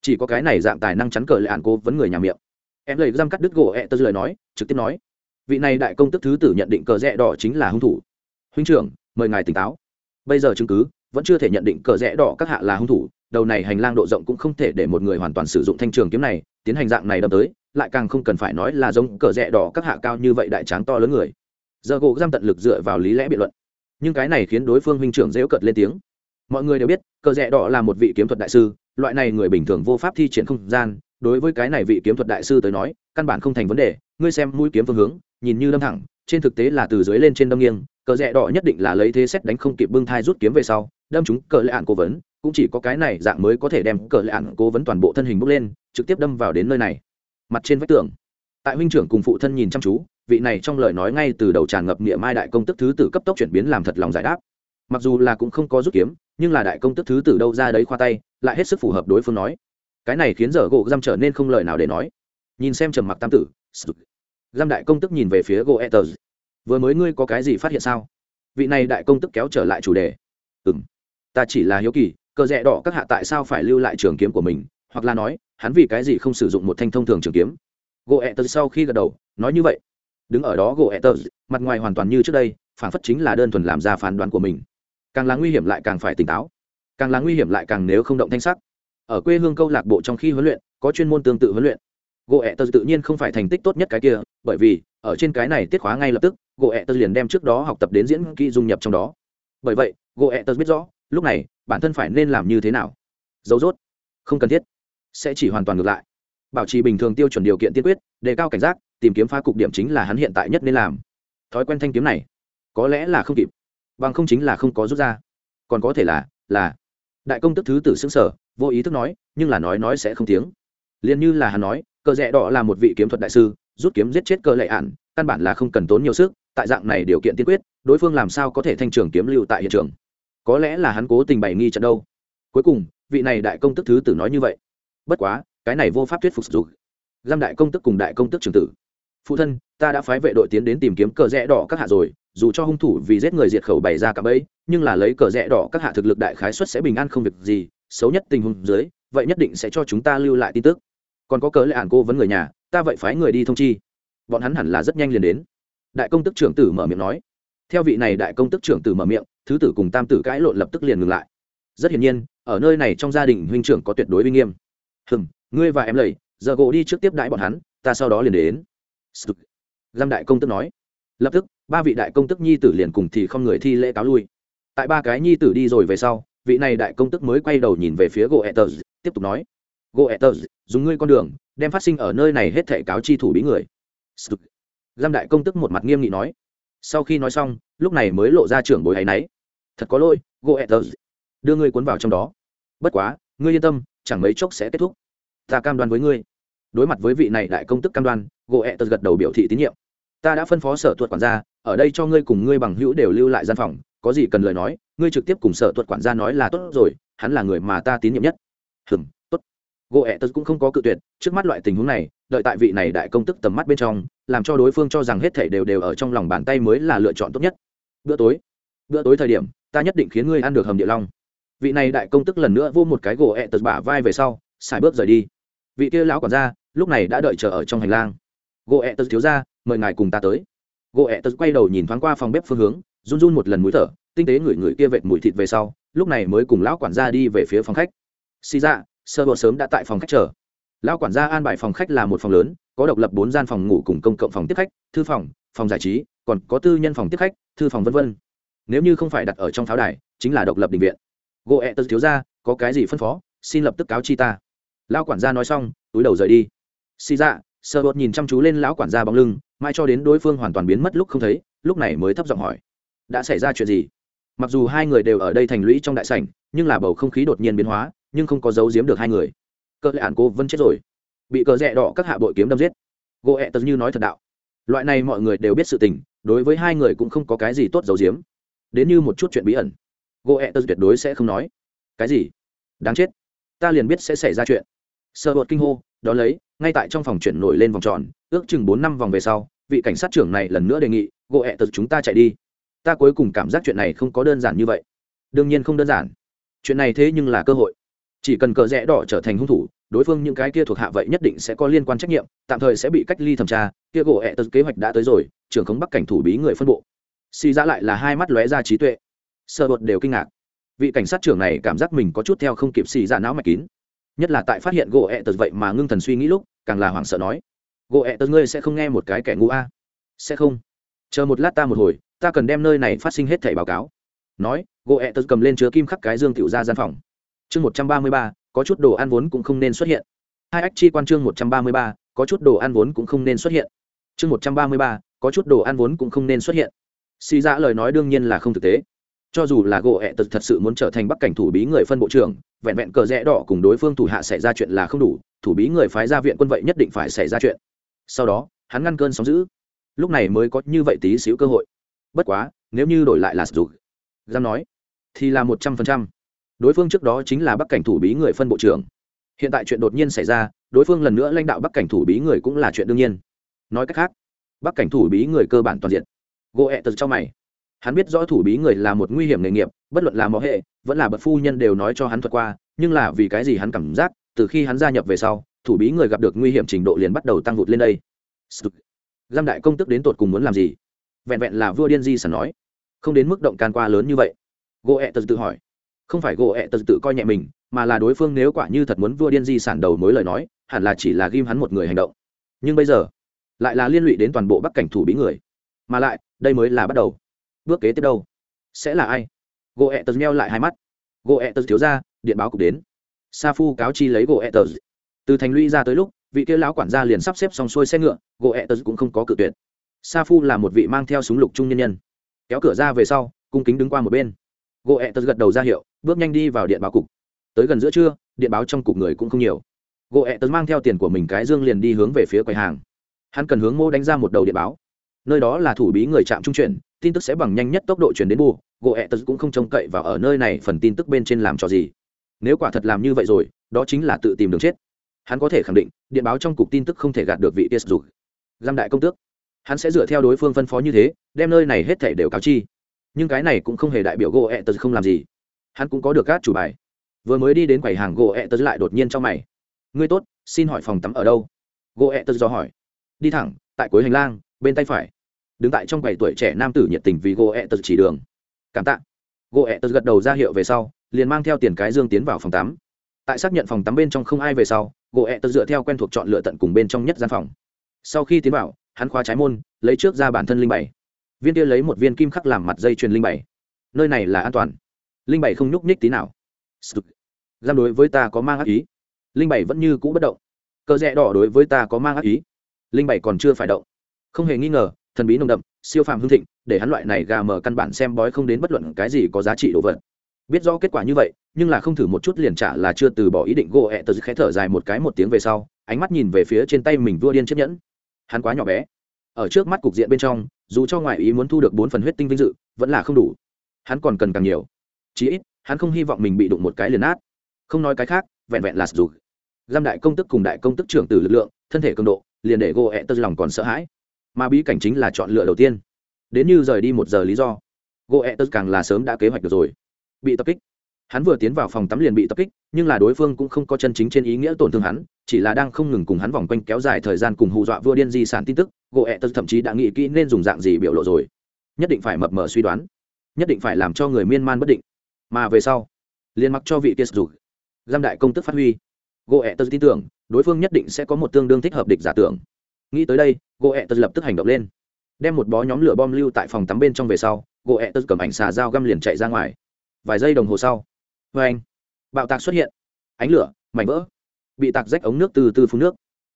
Chỉ có cái này dạng tài năng chắn cờ lại ạn cố vấn người nhà miệng. Em lời giam cắt đứt gỗ lời nói, trực tiếp nói. Vị này đại công tức thứ tử nhận định cờ rẽ đỏ chính là hung thủ. Huynh trưởng, mời ngài tỉnh táo. Bây giờ chứng cứ vẫn chưa thể nhận định cờ rẽ đỏ các hạ là hung thủ, đầu này hành lang độ rộng cũng không thể để một người hoàn toàn sử dụng thanh trường kiếm này, tiến hành dạng này đâm tới, lại càng không cần phải nói là giống cờ rẽ đỏ các hạ cao như vậy đại tráng to lớn người. Giờ gỗ giam tận lực dựa vào lý lẽ biện luận. Nhưng cái này khiến đối phương huynh trưởng dễu cợt lên tiếng. Mọi người đều biết, cờ rẽ đỏ là một vị kiếm thuật đại sư, loại này người bình thường vô pháp thi triển không gian, đối với cái này vị kiếm thuật đại sư tới nói, căn bản không thành vấn đề, ngươi xem mũi kiếm phương hướng, nhìn như đâm thẳng, trên thực tế là từ dưới lên trên đâm nghiêng, cờ rẽ đỏ nhất định là lấy thế xét đánh không kịp bưng thai rút kiếm về sau đâm chúng cờ lệ ạn cố vấn, cũng chỉ có cái này dạng mới có thể đem cờ lệ ạn cố vấn toàn bộ thân hình bốc lên, trực tiếp đâm vào đến nơi này. Mặt trên vách tường. Tại huynh trưởng cùng phụ thân nhìn chăm chú, vị này trong lời nói ngay từ đầu tràn ngập địa mai đại công tức thứ tử cấp tốc chuyển biến làm thật lòng giải đáp. Mặc dù là cũng không có rút kiếm, nhưng là đại công tức thứ tử đâu ra đấy khoa tay, lại hết sức phù hợp đối phương nói. Cái này khiến giờ gỗ giam trở nên không lời nào để nói. Nhìn xem trầm mặc tam tử giam đại công tức nhìn về phía gỗ etters vừa mới ngươi có cái gì phát hiện sao? Vị này đại công tức kéo trở lại chủ đề. Ừ m ta chỉ là hiếu kỳ, cờ rẽ đỏ các hạ tại sao phải lưu lại trường kiếm của mình? Hoặc là nói, hắn vì cái gì không sử dụng một thanh thông thường trường kiếm? Gỗ ẹ tờ sau khi gật đầu, nói như vậy. Đứng ở đó gỗ ẹ tờ, mặt ngoài hoàn toàn như trước đây, phản phất chính là đơn thuần làm ra phán đoán của mình. Càng là nguy hiểm lại càng phải tỉnh táo. Càng là nguy hiểm lại càng nếu không động thanh sắc. Ở quê hương câu lạc bộ trong khi huấn luyện, có chuyên môn tương tự huấn luyện. Gỗ ẹ tờ tự nhiên không phải thành tích tốt nhất cái kia, bởi vì, ở trên cái này tiết khóa ngay lập tức, gỗ ẹ tờ liền đem trước đó học tập đến diễn kỹ dung nhập trong đó. Bởi vậy, gỗ ẹ tờ biết rõ lúc này, bản thân phải nên làm như thế nào? Dấu dốt không cần thiết. Sẽ chỉ hoàn toàn ngược lại. Bảo trì bình thường tiêu chuẩn điều kiện tiên quyết, đề cao cảnh giác, tìm kiếm phá cục điểm chính là hắn hiện tại nhất nên làm. Thói quen thanh kiếm này, có lẽ là không kịp. Bằng không chính là không có rút ra. Còn có thể là là. Đại công tức thứ tử xứng sở vô ý thức nói, nhưng là nói nói sẽ không tiếng. Liền như là hắn nói, cờ rẽ đỏ là một vị kiếm thuật đại sư, rút kiếm giết chết cờ lệ ạn, căn bản là không cần tốn nhiều sức, tại dạng này điều kiện tiên quyết, đối phương làm sao có thể thanh trường kiếm lưu tại hiện trường? Có lẽ là hắn cố tình bày nghi trận đâu. Cuối cùng, vị này đại công tức thứ tử nói như vậy. Bất quá, cái này vô pháp thuyết phục dù giam đại công tức cùng đại công tức trường tử. Phụ thân, ta đã phái vệ đội tiến đến tìm kiếm cờ rẽ đỏ các hạ rồi, dù cho hung thủ vì giết người diệt khẩu bày ra cả bẫy, nhưng là lấy cờ rẽ đỏ các hạ thực lực đại khái xuất sẽ bình an không việc gì, xấu nhất tình huống dưới, vậy nhất định sẽ cho chúng ta lưu lại tin tức. Còn có cớ lệ ản cô vấn người nhà, ta vậy phái người đi thông chi. Bọn hắn hẳn là rất nhanh liền đến. Đại công tức trưởng tử mở miệng nói. Theo vị này đại công tức trưởng tử mở miệng thứ tử cùng tam tử cãi lộn lập tức liền ngừng lại. Rất hiển nhiên, ở nơi này trong gia đình huynh trưởng có tuyệt đối uy nghiêm. Hừm, ngươi và em lầy, giờ gỗ đi trước tiếp đãi bọn hắn, ta sau đó liền đến. Giam đại công tức nói. Lập tức, ba vị đại công tức nhi tử liền cùng thì không người thi lễ cáo lui. Tại ba cái nhi tử đi rồi về sau, vị này đại công tức mới quay đầu nhìn về phía gỗ etters, tiếp tục nói. Gỗ etters, dùng ngươi con đường, đem phát sinh ở nơi này hết thể cáo chi thủ bí người. Giam đại công tức một mặt nghiêm nghị nói. Sau khi nói xong, lúc này mới lộ ra trưởng bối hay náy thật có lỗi gỗ đưa ngươi cuốn vào trong đó. Bất quá, ngươi yên tâm, chẳng mấy chốc sẽ kết thúc. Ta cam đoan với ngươi. Đối mặt với vị này đại công tức cam đoan gỗ gật đầu biểu thị tín nhiệm. Ta đã phân phó sở tuật quản gia, ở đây cho ngươi cùng ngươi bằng hữu đều lưu lại gian phòng, có gì cần lời nói, ngươi trực tiếp cùng sở tuật quản gia nói là tốt rồi, hắn là người mà ta tín nhiệm nhất. Hừm, tốt. Gỗ cũng không có cự tuyệt, trước mắt loại tình huống này, đợi tại vị này đại công tức tầm mắt bên trong, làm cho đối phương cho rằng hết thảy đều đều ở trong lòng bàn tay mới là lựa chọn tốt nhất. Bữa tối. Bữa tối thời điểm ta nhất định khiến ngươi ăn được hầm địa long. Vị này đại công tức lần nữa vô một cái gỗ ẹ tật bả vai về sau, xài bước rời đi. Vị kia lão quản gia, lúc này đã đợi chờ ở trong hành lang. Gỗ ẹ tật thiếu ra, mời ngài cùng ta tới. Gỗ ẹ tật quay đầu nhìn thoáng qua phòng bếp phương hướng, run run một lần mũi thở, tinh tế ngửi ngửi kia vệt mùi thịt về sau, lúc này mới cùng lão quản gia đi về phía phòng khách. Xì ra sơ bộ sớm đã tại phòng khách chờ. Lão quản gia an bài phòng khách là một phòng lớn, có độc lập bốn gian phòng ngủ cùng công cộng phòng tiếp khách, thư phòng phòng giải trí, còn có tư nhân phòng tiếp khách, thư phòng v v nếu như không phải đặt ở trong pháo đài, chính là độc lập định viện. Gỗ ẹ tật thiếu ra có cái gì phân phó? Xin lập tức cáo chi ta. Lão quản gia nói xong, túi đầu rời đi. Xì dạ sợ bột nhìn chăm chú lên lão quản gia bóng lưng mai cho đến đối phương hoàn toàn biến mất lúc không thấy, lúc này mới thấp giọng hỏi, đã xảy ra chuyện gì? Mặc dù hai người đều ở đây thành lũy trong đại sảnh, nhưng là bầu không khí đột nhiên biến hóa, nhưng không có giấu giếm được hai người. Cỡ lệ ản cô vẫn chết rồi. Bị cờ rẽ đỏ các hạ bội kiếm đâm giết. Gỗ ẹ tật như nói thật đạo. Loại này mọi người đều biết sự tình, đối với hai người cũng không có cái gì tốt giấu giếm đến như một chút chuyện bí ẩn. Gỗ ẹ tật tuyệt đối sẽ không nói. Cái gì? Đáng chết. Ta liền biết sẽ xảy ra chuyện. Sợ bột kinh hô đó lấy, ngay tại trong phòng chuyển nổi lên vòng tròn, ước chừng bốn năm vòng về sau, vị cảnh sát trưởng này lần nữa đề nghị gỗ ẹ tật chúng ta chạy đi. Ta cuối cùng cảm giác chuyện này không có đơn giản như vậy. Đương nhiên không đơn giản. Chuyện này thế nhưng là cơ hội. Chỉ cần cờ rẽ đỏ trở thành hung thủ, đối phương những cái kia thuộc hạ vậy nhất định sẽ có liên quan trách nhiệm, tạm thời sẽ bị cách ly thẩm tra. Kia gỗ ẹ tật kế hoạch đã tới rồi, trưởng khống bắc cảnh thủ bí người phân bộ xì ra lại là hai mắt lóe ra trí tuệ. Sợ bột đều kinh ngạc. Vị cảnh sát trưởng này cảm giác mình có chút theo không kịp xì ra não mạch kín. Nhất là tại phát hiện gỗ ẹ tật vậy mà ngưng thần suy nghĩ lúc, càng là hoảng sợ nói, gỗ ẹ tật ngươi sẽ không nghe một cái kẻ ngu a? Sẽ không. Chờ một lát ta một hồi, ta cần đem nơi này phát sinh hết thẻ báo cáo. Nói, gỗ ẹ tật cầm lên chứa kim khắc cái dương tiểu ra gian phòng. Chương một trăm ba mươi ba, có chút đồ ăn vốn cũng không nên xuất hiện. Hai ách chi quan chương một trăm ba mươi ba, có chút đồ ăn vốn cũng không nên xuất hiện. Chương một trăm ba mươi ba, có chút đồ ăn vốn cũng không nên xuất hiện xì ra lời nói đương nhiên là không thực tế. Cho dù là gỗ ẹ tật thật sự muốn trở thành bắc cảnh thủ bí người phân bộ trưởng, vẹn vẹn cờ rẽ đỏ cùng đối phương thủ hạ xảy ra chuyện là không đủ, thủ bí người phái ra viện quân vậy nhất định phải xảy ra chuyện. Sau đó, hắn ngăn cơn sóng giữ lúc này mới có như vậy tí xíu cơ hội. Bất quá, nếu như đổi lại là sử dụng giam nói, thì là một trăm phần trăm. Đối phương trước đó chính là bắc cảnh thủ bí người phân bộ trưởng. Hiện tại chuyện đột nhiên xảy ra, đối phương lần nữa lãnh đạo bắc cảnh thủ bí người cũng là chuyện đương nhiên. Nói cách khác, bắc cảnh thủ bí người cơ bản toàn diện gỗ ẹ tật cho mày. Hắn biết rõ thủ bí người là một nguy hiểm nghề nghiệp, bất luận là mỏ hệ, vẫn là bậc phu nhân đều nói cho hắn thuật qua, nhưng là vì cái gì hắn cảm giác, từ khi hắn gia nhập về sau, thủ bí người gặp được nguy hiểm trình độ liền bắt đầu tăng vụt lên đây. Giam đại công tức đến tột cùng muốn làm gì? Vẹn vẹn là vua điên di sản nói. Không đến mức động can qua lớn như vậy. Gỗ ẹ tật tự hỏi. Không phải gỗ ẹ tật tự coi nhẹ mình, mà là đối phương nếu quả như thật muốn vua điên di sản đầu mối lời nói, hẳn là chỉ là ghim hắn một người hành động. Nhưng bây giờ, lại là liên lụy đến toàn bộ bắc cảnh thủ bí người. Mà lại đây mới là bắt đầu. Bước kế tiếp đâu? Sẽ là ai? Gỗ ẹ tật meo lại hai mắt. Gỗ ẹ tật thiếu ra, điện báo cục đến. Sa phu cáo chi lấy gỗ ẹ tật từ thành lũy ra tới lúc, vị kia lão quản gia liền sắp xếp xong xuôi xe ngựa, gỗ ẹ tật cũng không có cự tuyệt. Sa phu là một vị mang theo súng lục trung nhân nhân. Kéo cửa ra về sau, cung kính đứng qua một bên. Gỗ ẹ tật gật đầu ra hiệu, bước nhanh đi vào điện báo cục. Tới gần giữa trưa, điện báo trong cục người cũng không nhiều. Gỗ ẹ tật mang theo tiền của mình cái dương liền đi hướng về phía quầy hàng. Hắn cần hướng mô đánh ra một đầu điện báo nơi đó là thủ bí người trạm trung chuyển, tin tức sẽ bằng nhanh nhất tốc độ chuyển đến bù. Gỗ ẹ tật cũng không trông cậy vào ở nơi này, phần tin tức bên trên làm trò gì. Nếu quả thật làm như vậy rồi, đó chính là tự tìm đường chết. Hắn có thể khẳng định, điện báo trong cục tin tức không thể gạt được vị tiết dục. Giam đại công tước. Hắn sẽ dựa theo đối phương phân phó như thế, đem nơi này hết thể đều cáo chi. Nhưng cái này cũng không hề đại biểu gỗ ẹ tật không làm gì. Hắn cũng có được các chủ bài. Vừa mới đi đến quầy hàng, gỗ ẹ tật lại đột nhiên trong mày. Ngươi tốt, xin hỏi phòng tắm ở đâu? Gỗ ẹ tật do hỏi. Đi thẳng, tại cuối hành lang, bên tay phải đứng tại trong quầy tuổi trẻ nam tử nhiệt tình vì gỗ ẹ tật chỉ đường. Cảm tạ. Gỗ ẹ tật gật đầu ra hiệu về sau, liền mang theo tiền cái dương tiến vào phòng tắm. Tại xác nhận phòng tắm bên trong không ai về sau gỗ ẹ tật dựa theo quen thuộc chọn lựa tận cùng bên trong nhất gian phòng. Sau khi tiến vào, hắn khóa trái môn, lấy trước ra bản thân linh bảy. Viên kia lấy một viên kim khắc làm mặt dây chuyền linh bảy. Nơi này là an toàn. Linh bảy không nhúc nhích tí nào. Giam đối với ta có mang ác ý. Linh bảy vẫn như cũ bất động. Cờ rẽ đỏ đối với ta có mang ác ý. Linh bảy còn chưa phải động. Không hề nghi ngờ thần bí nồng đậm, siêu phàm hương thịnh, để hắn loại này gà mở căn bản xem bói không đến bất luận cái gì có giá trị đồ vật. Biết rõ kết quả như vậy, nhưng là không thử một chút liền trả là chưa từ bỏ ý định gỗ ẹ tờ khẽ thở dài một cái một tiếng về sau, ánh mắt nhìn về phía trên tay mình vua điên chiếc nhẫn. Hắn quá nhỏ bé. Ở trước mắt cục diện bên trong, dù cho ngoại ý muốn thu được bốn phần huyết tinh vinh dự, vẫn là không đủ. Hắn còn cần càng nhiều. Chí ít, hắn không hy vọng mình bị đụng một cái liền át không nói cái khác, vẹn vẹn là dù giam đại công tức cùng đại công tức trưởng tử lực lượng, thân thể cường độ, liền để gỗ ẹ tơ lòng còn sợ hãi mà bí cảnh chính là chọn lựa đầu tiên. Đến như rời đi một giờ lý do gỗ ẹ tơ càng là sớm đã kế hoạch được rồi. Bị tập kích. Hắn vừa tiến vào phòng tắm liền bị tập kích, nhưng là đối phương cũng không có chân chính trên ý nghĩa tổn thương hắn, chỉ là đang không ngừng cùng hắn vòng quanh kéo dài thời gian cùng hù dọa vua điên di sản tin tức gỗ ẹ tơ thậm chí đã nghĩ kỹ nên dùng dạng gì biểu lộ rồi. Nhất định phải mập mờ suy đoán, nhất định phải làm cho người miên man bất định. Mà về sau, liền mặc cho vị kia dù giam đại công tức phát huy. Gỗ ẹ tơ tin tưởng, đối phương nhất định sẽ có một tương đương thích hợp địch giả tưởng nghĩ tới đây gỗ ẹ tật lập tức hành động lên. Đem một bó nhóm lửa bom lưu tại phòng tắm bên trong về sau gỗ ẹ tật cầm ảnh xà dao găm liền chạy ra ngoài. Vài giây đồng hồ sau. Vê anh bạo tạc xuất hiện. Ánh lửa mảnh vỡ. Bị tạc rách ống nước từ từ phun nước.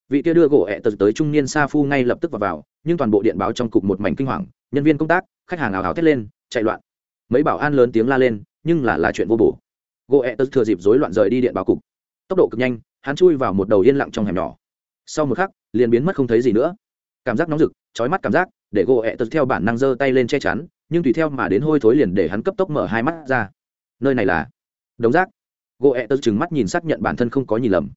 Vị kia đưa gỗ ẹ tật tới trung niên sa phu ngay lập tức vào, vào nhưng toàn bộ điện báo trong cục một mảnh kinh hoàng nhân viên công tác khách hàng ảo ảo thét lên chạy loạn. Mấy bảo an lớn tiếng la lên nhưng là là chuyện vô bổ. Gỗ ẹ tật thừa dịp rối loạn rời đi điện báo cục. Tốc độ cực nhanh hắn chui vào một đầu yên lặng trong hẻm nhỏ sau một khắc, liền biến mất không thấy gì nữa. Cảm giác nóng rực trói mắt cảm giác, để gỗ ẹ tật theo bản năng giơ tay lên che chắn, nhưng tùy theo mà đến hôi thối liền để hắn cấp tốc mở hai mắt ra. Nơi này là đống rác. Gỗ ẹ tật trừng mắt nhìn xác nhận bản thân không có nhìn lầm.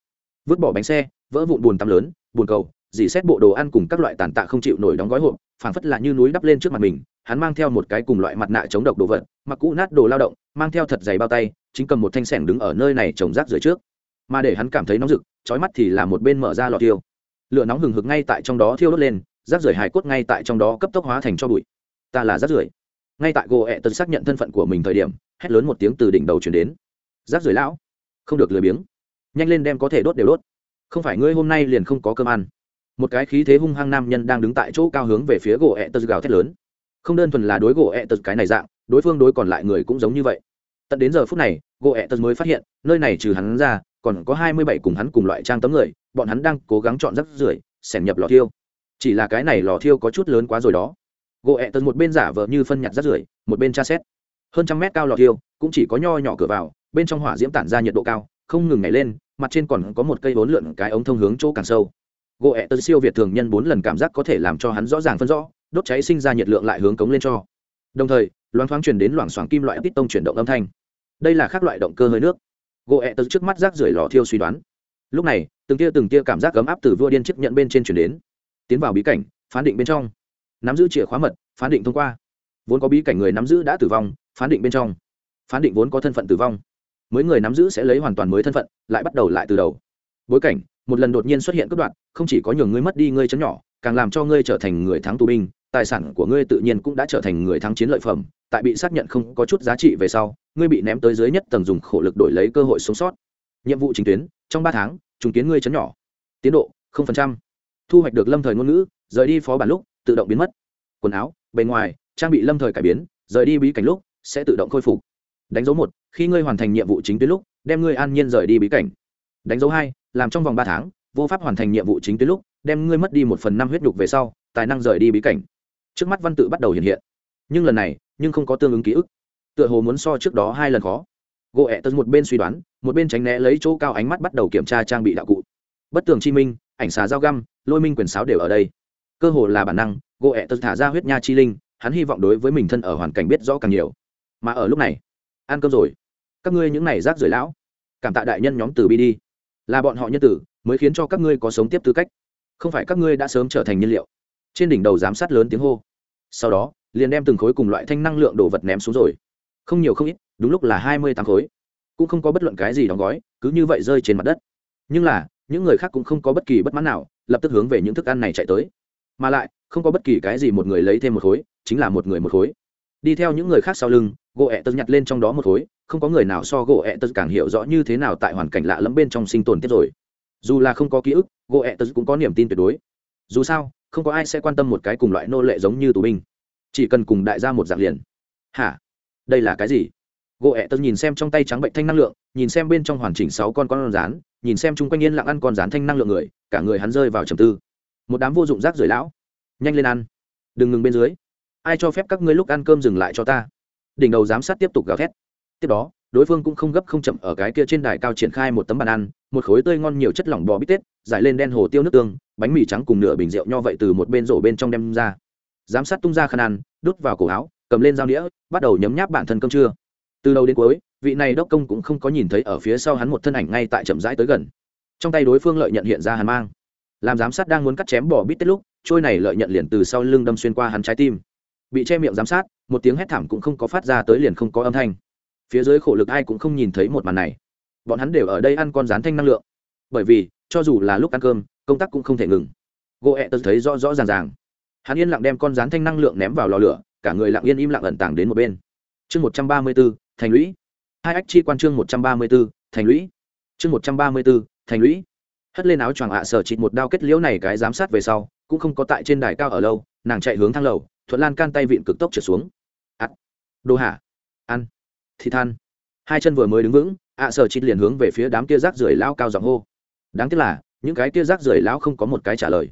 Vứt bỏ bánh xe, vỡ vụn bùn tắm lớn, bùn cầu, dì xét bộ đồ ăn cùng các loại tàn tạ không chịu nổi đóng gói hộp, phảng phất là như núi đắp lên trước mặt mình. Hắn mang theo một cái cùng loại mặt nạ chống độc đồ vật, mặc cũ nát đồ lao động, mang theo thật giày bao tay, chính cầm một thanh sẻng đứng ở nơi này trồng rác dưới trước. Mà để hắn cảm thấy nóng rực trói mắt thì là một bên mở ra lò thiêu. Lửa nóng hừng hực ngay tại trong đó thiêu đốt lên, rác rưởi hài cốt ngay tại trong đó cấp tốc hóa thành cho bụi. Ta là rác rưởi. Ngay tại gỗ ẹ tần xác nhận thân phận của mình thời điểm, hét lớn một tiếng từ đỉnh đầu chuyển đến. Rác rưởi lão, không được lười biếng. Nhanh lên đem có thể đốt đều đốt. Không phải ngươi hôm nay liền không có cơm ăn. Một cái khí thế hung hăng nam nhân đang đứng tại chỗ cao hướng về phía gỗ ẹ tật gào thét lớn. Không đơn thuần là đối gỗ ẹ tật cái này dạng, đối phương đối còn lại người cũng giống như vậy. Tận đến giờ phút này gỗ ẹ tật mới phát hiện, nơi này trừ hắn ra còn có hai mươi bảy cùng hắn cùng loại trang tấm người, bọn hắn đang cố gắng chọn rác rưởi xẻn nhập lò thiêu. Chỉ là cái này lò thiêu có chút lớn quá rồi đó. Gỗ ẹ tật một bên giả vờ như phân nhặt rác rưởi, một bên tra xét. Hơn trăm mét cao lò thiêu, cũng chỉ có nho nhỏ cửa vào, bên trong hỏa diễm tản ra nhiệt độ cao, không ngừng nhảy lên, mặt trên còn có một cây bốn lượn cái ống thông hướng chỗ càng sâu. Gỗ ẹ tật siêu việt thường nhân bốn lần cảm giác có thể làm cho hắn rõ ràng phân rõ, đốt cháy sinh ra nhiệt lượng lại hướng cống lên cho. Đồng thời, loáng thoáng truyền đến loảng xoảng kim loại pít tông chuyển động âm thanh. Đây là các loại động cơ hơi nước gỗ ẹ tật trước mắt rác rưởi lò thiêu suy đoán. Lúc này, từng tia từng tia cảm giác ấm áp từ vua điên chiếc nhận bên trên chuyển đến. Tiến vào bí cảnh, phán định bên trong. Nắm giữ chìa khóa mật, phán định thông qua. Vốn có bí cảnh người nắm giữ đã tử vong, phán định bên trong. Phán định vốn có thân phận tử vong. Mới người nắm giữ sẽ lấy hoàn toàn mới thân phận, lại bắt đầu lại từ đầu. Bối cảnh, một lần đột nhiên xuất hiện cướp đoạn không chỉ có nhường ngươi mất đi ngươi chấn nhỏ, càng làm cho ngươi trở thành người thắng tù binh tài sản của ngươi tự nhiên cũng đã trở thành người thắng chiến lợi phẩm, tại bị xác nhận không có chút giá trị về sau, ngươi bị ném tới dưới nhất tầng dùng khổ lực đổi lấy cơ hội sống sót. Nhiệm vụ chính tuyến, trong ba tháng, trùng kiến ngươi chấn nhỏ. Tiến độ thu hoạch được lâm thời ngôn ngữ, rời đi phó bản lúc, tự động biến mất. Quần áo, bề ngoài, trang bị lâm thời cải biến, rời đi bí cảnh lúc, sẽ tự động khôi phục. Đánh dấu một, khi ngươi hoàn thành nhiệm vụ chính tuyến lúc, đem ngươi an nhiên rời đi bí cảnh. Đánh dấu hai, làm trong vòng ba tháng, vô pháp hoàn thành nhiệm vụ chính tuyến lúc, đem ngươi mất đi một phần năm huyết nhục về sau, tài năng rời đi bí cảnh trước mắt văn tự bắt đầu hiện hiện. Nhưng lần này, nhưng không có tương ứng ký ức. Tựa hồ muốn so trước đó hai lần khó. Gỗ ẹ tật một bên suy đoán, một bên tránh né lấy chỗ cao ánh mắt bắt đầu kiểm tra trang bị đạo cụ. Bất tường chi minh, ảnh xà dao găm, lôi minh quyền sáo đều ở đây. Cơ hồ là bản năng, gỗ ẹ tật thả ra huyết nha chi linh, hắn hy vọng đối với mình thân ở hoàn cảnh biết rõ càng nhiều. Mà ở lúc này, ăn cơm rồi. Các ngươi những này rác rưởi lão. Cảm tạ đại nhân nhóm từ bi đi. Là bọn họ nhân tử, mới khiến cho các ngươi có sống tiếp tư cách. Không phải các ngươi đã sớm trở thành nhiên liệu trên đỉnh đầu giám sát lớn tiếng hô. Sau đó, liền đem từng khối cùng loại thanh năng lượng đồ vật ném xuống rồi. Không nhiều không ít, đúng lúc là hai mươi tám khối. Cũng không có bất luận cái gì đóng gói, cứ như vậy rơi trên mặt đất. Nhưng là, những người khác cũng không có bất kỳ bất mãn nào, lập tức hướng về những thức ăn này chạy tới. Mà lại, không có bất kỳ cái gì một người lấy thêm một khối, chính là một người một khối. Đi theo những người khác sau lưng, gỗ ẹ tật nhặt lên trong đó một khối, không có người nào so gỗ ẹ tật càng hiểu rõ như thế nào tại hoàn cảnh lạ lẫm bên trong sinh tồn tiếp rồi. Dù là không có ký ức, gỗ ẹ tật cũng có niềm tin tuyệt đối. Dù sao không có ai sẽ quan tâm một cái cùng loại nô lệ giống như tù binh. Chỉ cần cùng đại gia một dạng liền. Hả? Đây là cái gì? Gỗ ẹ tật nhìn xem trong tay trắng bệnh thanh năng lượng, nhìn xem bên trong hoàn chỉnh sáu con con rán, nhìn xem chung quanh yên lặng ăn con rán thanh năng lượng người, cả người hắn rơi vào trầm tư. Một đám vô dụng rác rưởi lão. Nhanh lên ăn. Đừng ngừng bên dưới. Ai cho phép các ngươi lúc ăn cơm dừng lại cho ta? Đỉnh đầu giám sát tiếp tục gào thét. Tiếp đó đối phương cũng không gấp không chậm ở cái kia trên đài cao triển khai một tấm bàn ăn, một khối tươi ngon nhiều chất lỏng bò bít tết, giải lên đen hồ tiêu nước tương, bánh mì trắng cùng nửa bình rượu nho vậy từ một bên rổ bên trong đem ra. Giám sát tung ra khăn ăn, đút vào cổ áo, cầm lên dao đĩa bắt đầu nhấm nháp bản thân cơm trưa. Từ đầu đến cuối, vị này đốc công cũng không có nhìn thấy ở phía sau hắn một thân ảnh ngay tại chậm rãi tới gần. Trong tay đối phương lợi nhận hiện ra hàn mang. Làm giám sát đang muốn cắt chém bỏ bít tết lúc, trôi này lợi nhận liền từ sau lưng đâm xuyên qua hắn trái tim. Bị che miệng giám sát, một tiếng hét thảm cũng không có phát ra tới liền không có âm thanh phía dưới khổ lực ai cũng không nhìn thấy một màn này. Bọn hắn đều ở đây ăn con rán thanh năng lượng. Bởi vì, cho dù là lúc ăn cơm, công tác cũng không thể ngừng. Gỗ ẹ tật thấy rõ rõ ràng ràng. Hắn yên lặng đem con rán thanh năng lượng ném vào lò lửa, cả người lặng yên im lặng ẩn tàng đến một bên. Chương một trăm ba mươi b ố thành lũy. Hai ách chi quan chương một trăm ba mươi b ố thành lũy. Chương một trăm ba mươi b ố thành lũy. Hất lên áo choàng ạ sở chịt một đao kết liễu này cái giám sát về sau, cũng không có tại trên đài cao ở lâu, nàng chạy hướng thang lầu, thuận lan can tay vịn cực tốc trở xuống. Ắt đồ hả? Ăn thì than. Hai chân vừa mới đứng vững, ạ sở chịt liền hướng về phía đám kia rác rưởi lao cao giọng hô. Đáng tiếc là, những cái kia rác rưởi lão không có một cái trả lời.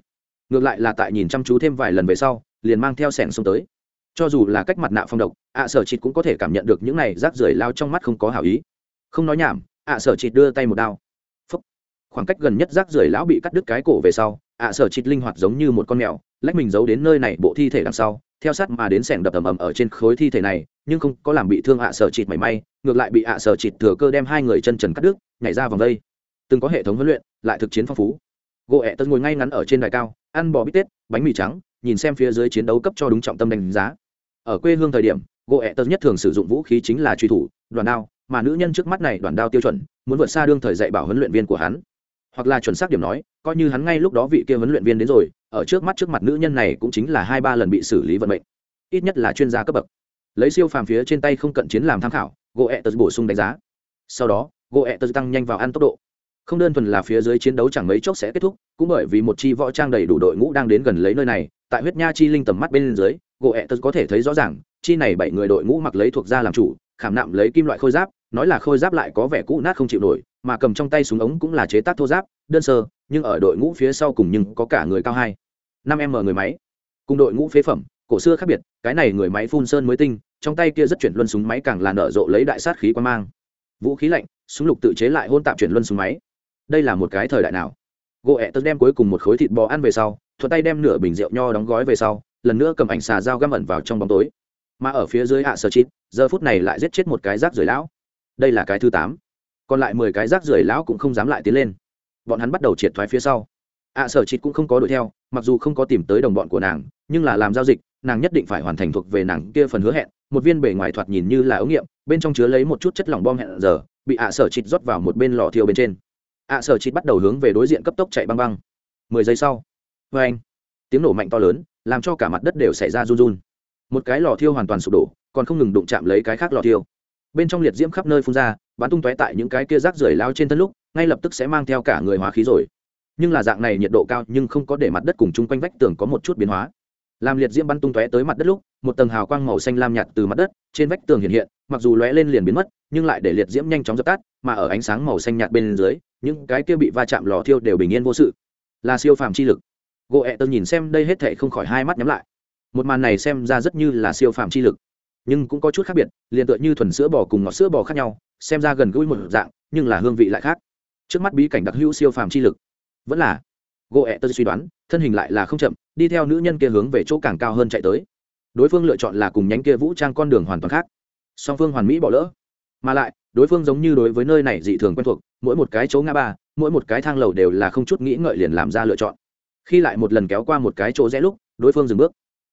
Ngược lại là tại nhìn chăm chú thêm vài lần về sau, liền mang theo sẻng xông tới. Cho dù là cách mặt nạ phong độc, ạ sở chịt cũng có thể cảm nhận được những này rác rưởi lao trong mắt không có hảo ý. Không nói nhảm, ạ sở chịt đưa tay một đao. Phúc. khoảng cách gần nhất rác rưởi lão bị cắt đứt cái cổ về sau, ạ sở chịt linh hoạt giống như một con mèo lách mình giấu đến nơi này bộ thi thể đằng sau, theo sát mà đến sẻng đập ầm ầm ở trên khối thi thể này, nhưng không có làm bị thương ạ sở chịt mảy may, ngược lại bị ạ sở chịt thừa cơ đem hai người chân trần cắt đứt, nhảy ra vòng đây. Từng có hệ thống huấn luyện, lại thực chiến phong phú. Gỗ ẹ tân ngồi ngay ngắn ở trên đài cao, ăn bò bít tết, bánh mì trắng, nhìn xem phía dưới chiến đấu cấp cho đúng trọng tâm đánh giá. Ở quê hương thời điểm, gỗ ẹ tân nhất thường sử dụng vũ khí chính là truy thủ, đoàn đao, mà nữ nhân trước mắt này đoàn đao tiêu chuẩn, muốn vượt xa đương thời dạy bảo huấn luyện viên của hắn. Hoặc là chuẩn xác điểm nói, coi như hắn ngay lúc đó vị kia huấn luyện viên đến rồi ở trước mắt trước mặt nữ nhân này cũng chính là hai ba lần bị xử lý vận mệnh. Ít nhất là chuyên gia cấp bậc. Lấy siêu phàm phía trên tay không cận chiến làm tham khảo gỗ ẹ tật bổ sung đánh giá. Sau đó gỗ ẹ tật tăng nhanh vào ăn tốc độ. Không đơn thuần là phía dưới chiến đấu chẳng mấy chốc sẽ kết thúc, cũng bởi vì một chi võ trang đầy đủ đội ngũ đang đến gần lấy nơi này, tại huyết nha chi linh tầm mắt bên dưới gỗ ẹ tật có thể thấy rõ ràng, chi này bảy người đội ngũ mặc lấy thuộc ra làm chủ, khảm nạm lấy kim loại khôi giáp, nói là khôi giáp lại có vẻ cũ nát không chịu nổi, mà cầm trong tay súng ống cũng là chế tác thô giáp, đơn sơ, nhưng ở đội ngũ phía sau cùng nhưng có cả người cao hai năm em mở người máy. Cùng đội ngũ phế phẩm, cổ xưa khác biệt, cái này người máy phun sơn mới tinh, trong tay kia rất chuyển luân súng máy càng là nở rộ lấy đại sát khí quan mang. Vũ khí lạnh, súng lục tự chế lại hôn tạm chuyển luân súng máy. Đây là một cái thời đại nào? Gỗ ẹ tớ đem cuối cùng một khối thịt bò ăn về sau, thuận tay đem nửa bình rượu nho đóng gói về sau, lần nữa cầm ảnh xà dao găm ẩn vào trong bóng tối. Mà ở phía dưới hạ sơ chít, giờ phút này lại giết chết một cái rác rưởi lão. Đây là cái thứ tám. Còn lại mười cái rác rưởi lão cũng không dám lại tiến lên. Bọn hắn bắt đầu triệt thoái phía sau ạ sở chị cũng không có đuổi theo, mặc dù không có tìm tới đồng bọn của nàng, nhưng là làm giao dịch, nàng nhất định phải hoàn thành thuộc về nàng kia phần hứa hẹn, một viên bể ngoài thoạt nhìn như là ống nghiệm, bên trong chứa lấy một chút chất lỏng bom hẹn giờ, bị ạ sở chị rót vào một bên lò thiêu bên trên. ạ sở chị bắt đầu hướng về đối diện cấp tốc chạy băng băng. Mười giây sau vê anh, tiếng nổ mạnh to lớn, làm cho cả mặt đất đều xảy ra run run. Một cái lò thiêu hoàn toàn sụp đổ, còn không ngừng đụng chạm lấy cái khác lò thiêu. Bên trong liệt diễm khắp nơi phun ra, bắn tung tóe tại những cái kia rác rưởi lao trên thân lúc, ngay lập tức sẽ mang theo cả người hóa khí rồi nhưng là dạng này nhiệt độ cao nhưng không có để mặt đất cùng chung quanh vách tường có một chút biến hóa. Làm liệt diễm bắn tung tóe tới mặt đất lúc, một tầng hào quang màu xanh lam nhạt từ mặt đất, trên vách tường hiện hiện, mặc dù lóe lên liền biến mất, nhưng lại để liệt diễm nhanh chóng dập tắt, mà ở ánh sáng màu xanh nhạt bên dưới, những cái kia bị va chạm lò thiêu đều bình yên vô sự. Là siêu phàm chi lực. Gỗ ẹ tơ nhìn xem đây hết thệ không khỏi hai mắt nhắm lại. Một màn này xem ra rất như là siêu phàm chi lực. Nhưng cũng có chút khác biệt, liền tựa như thuần sữa bò cùng ngọt sữa bò khác nhau, xem ra gần gũi một dạng, nhưng là hương vị lại khác. Trước mắt bí cảnh đặc hữu siêu phàm chi lực vẫn là. Gỗ ẹ tớ suy đoán, thân hình lại là không chậm, đi theo nữ nhân kia hướng về chỗ càng cao hơn chạy tới. Đối phương lựa chọn là cùng nhánh kia vũ trang con đường hoàn toàn khác. Song phương hoàn mỹ bỏ lỡ. Mà lại, đối phương giống như đối với nơi này dị thường quen thuộc, mỗi một cái chỗ ngã ba, mỗi một cái thang lầu đều là không chút nghĩ ngợi liền làm ra lựa chọn. Khi lại một lần kéo qua một cái chỗ rẽ lúc, đối phương dừng bước.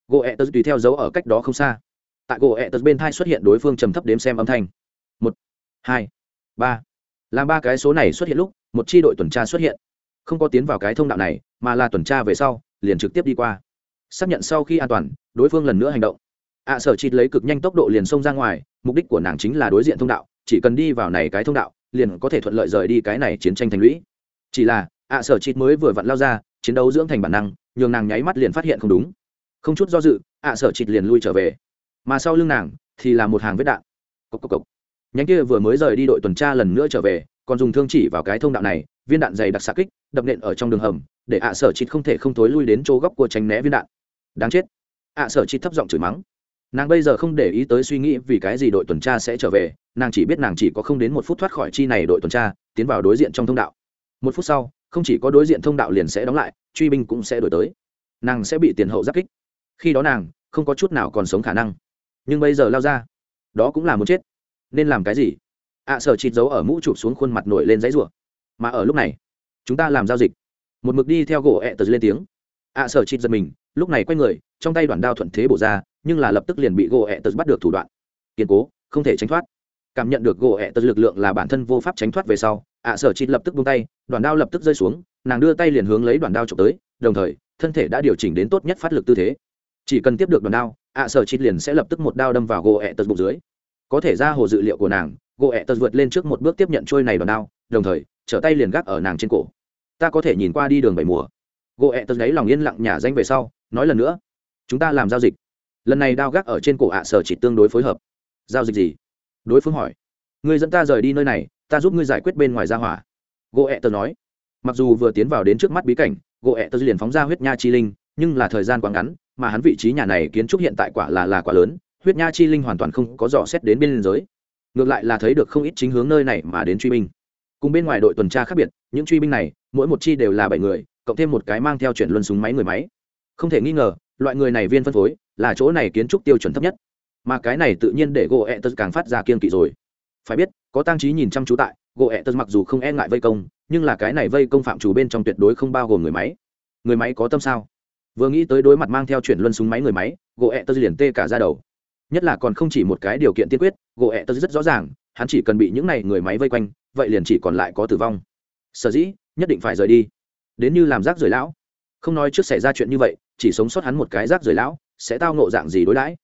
Gỗ ẹ tớ tùy theo dấu ở cách đó không xa. Tại gỗ ẹ tớ bên thai xuất hiện đối phương trầm thấp đếm xem âm thanh. Một, hai, ba. Làm ba cái số này xuất hiện lúc, một tri đội tuần tra xuất hiện không có tiến vào cái thông đạo này, mà là tuần tra về sau, liền trực tiếp đi qua. Xác nhận sau khi an toàn, đối phương lần nữa hành động. Ạ sở chịt lấy cực nhanh tốc độ liền xông ra ngoài, mục đích của nàng chính là đối diện thông đạo, chỉ cần đi vào này cái thông đạo, liền có thể thuận lợi rời đi cái này chiến tranh thành lũy. Chỉ là, ạ sở chịt mới vừa vặn lao ra, chiến đấu dưỡng thành bản năng, nhường nàng nháy mắt liền phát hiện không đúng. Không chút do dự, ạ sở chịt liền lui trở về. Mà sau lưng nàng, thì là một hàng vết đạn. Cốc cốc cốc. nhánh kia vừa mới rời đi đội tuần tra lần nữa trở về, còn dùng thương chỉ vào cái thông đạo này viên đạn dày đặc xạ kích, đập nện ở trong đường hầm, để ạ sở chịt không thể không thối lui đến chỗ góc của tránh né viên đạn. Đáng chết. Ạ sở chịt thấp giọng chửi mắng. Nàng bây giờ không để ý tới suy nghĩ vì cái gì đội tuần tra sẽ trở về, nàng chỉ biết nàng chỉ có không đến một phút thoát khỏi chi này đội tuần tra, tiến vào đối diện trong thông đạo. Một phút sau, không chỉ có đối diện thông đạo liền sẽ đóng lại, truy binh cũng sẽ đổi tới. Nàng sẽ bị tiền hậu giáp kích. Khi đó nàng, không có chút nào còn sống khả năng. Nhưng bây giờ lao ra, đó cũng là muốn chết. Nên làm cái gì? Ạ sở chịt giấu ở mũ chụp xuống khuôn mặt nổi lên giấy rủa mà ở lúc này, chúng ta làm giao dịch. Một mực đi theo gỗ ẹ tật lên tiếng. Ạ sở chịt giật mình, lúc này quay người, trong tay đoàn đao thuận thế bổ ra, nhưng là lập tức liền bị gỗ ẹ tật bắt được thủ đoạn. Kiên cố, không thể tránh thoát. Cảm nhận được gỗ ẹ tật lực lượng là bản thân vô pháp tránh thoát về sau ạ sở chịt lập tức buông tay đoàn đao lập tức rơi xuống, nàng đưa tay liền hướng lấy đoàn đao trộm tới, đồng thời, thân thể đã điều chỉnh đến tốt nhất phát lực tư thế. Chỉ cần tiếp được đoàn đao ạ sở chịt liền sẽ lập tức một đao đâm vào gỗ ẹ tật bụng dưới. Có thể ra hồ dự liệu của nàng gỗ ẹ tật vượt lên trước một bước tiếp nhận trôi này đòn đao, đồng thời, trở tay liền gác ở nàng trên cổ. Ta có thể nhìn qua đi đường bảy mùa. Gỗ ẹ tật đấy lòng yên lặng nhả danh về sau, nói lần nữa, chúng ta làm giao dịch. Lần này đao gác ở trên cổ ạ sở chỉ tương đối phối hợp. Giao dịch gì? Đối phương hỏi. Người dẫn ta rời đi nơi này, ta giúp ngươi giải quyết bên ngoài ra hỏa. Gỗ ẹ tật nói. Mặc dù vừa tiến vào đến trước mắt bí cảnh, gỗ ẹ tật liền phóng ra huyết nha chi linh, nhưng là thời gian quá ngắn, mà hắn vị trí nhà này kiến trúc hiện tại quả là là quả lớn, huyết nha chi linh hoàn toàn không có dò xét đến bên liên giới ngược lại là thấy được không ít chính hướng nơi này mà đến truy binh. Cùng bên ngoài đội tuần tra khác biệt, những truy binh này, mỗi một chi đều là bảy người, cộng thêm một cái mang theo chuyển luân súng máy người máy. Không thể nghi ngờ, loại người này viên phân phối, là chỗ này kiến trúc tiêu chuẩn thấp nhất. Mà cái này tự nhiên để gỗ ẹ tật càng phát ra kiên kỵ rồi. Phải biết, có tăng trí nhìn chăm chú tại gỗ ẹ tật mặc dù không e ngại vây công, nhưng là cái này vây công phạm chủ bên trong tuyệt đối không bao gồm người máy. Người máy có tâm sao? Vừa nghĩ tới đối mặt mang theo chuyển luân súng máy người máy gỗ ẹ tật liền tê cả ra đầu nhất là còn không chỉ một cái điều kiện tiên quyết gỗ ẹ tớ rất rõ ràng hắn chỉ cần bị những này người máy vây quanh vậy liền chỉ còn lại có tử vong. Sở dĩ nhất định phải rời đi. Đến như làm rác rời lão. Không nói trước xảy ra chuyện như vậy chỉ sống sót hắn một cái rác rời lão sẽ tao nộ dạng gì đối đãi?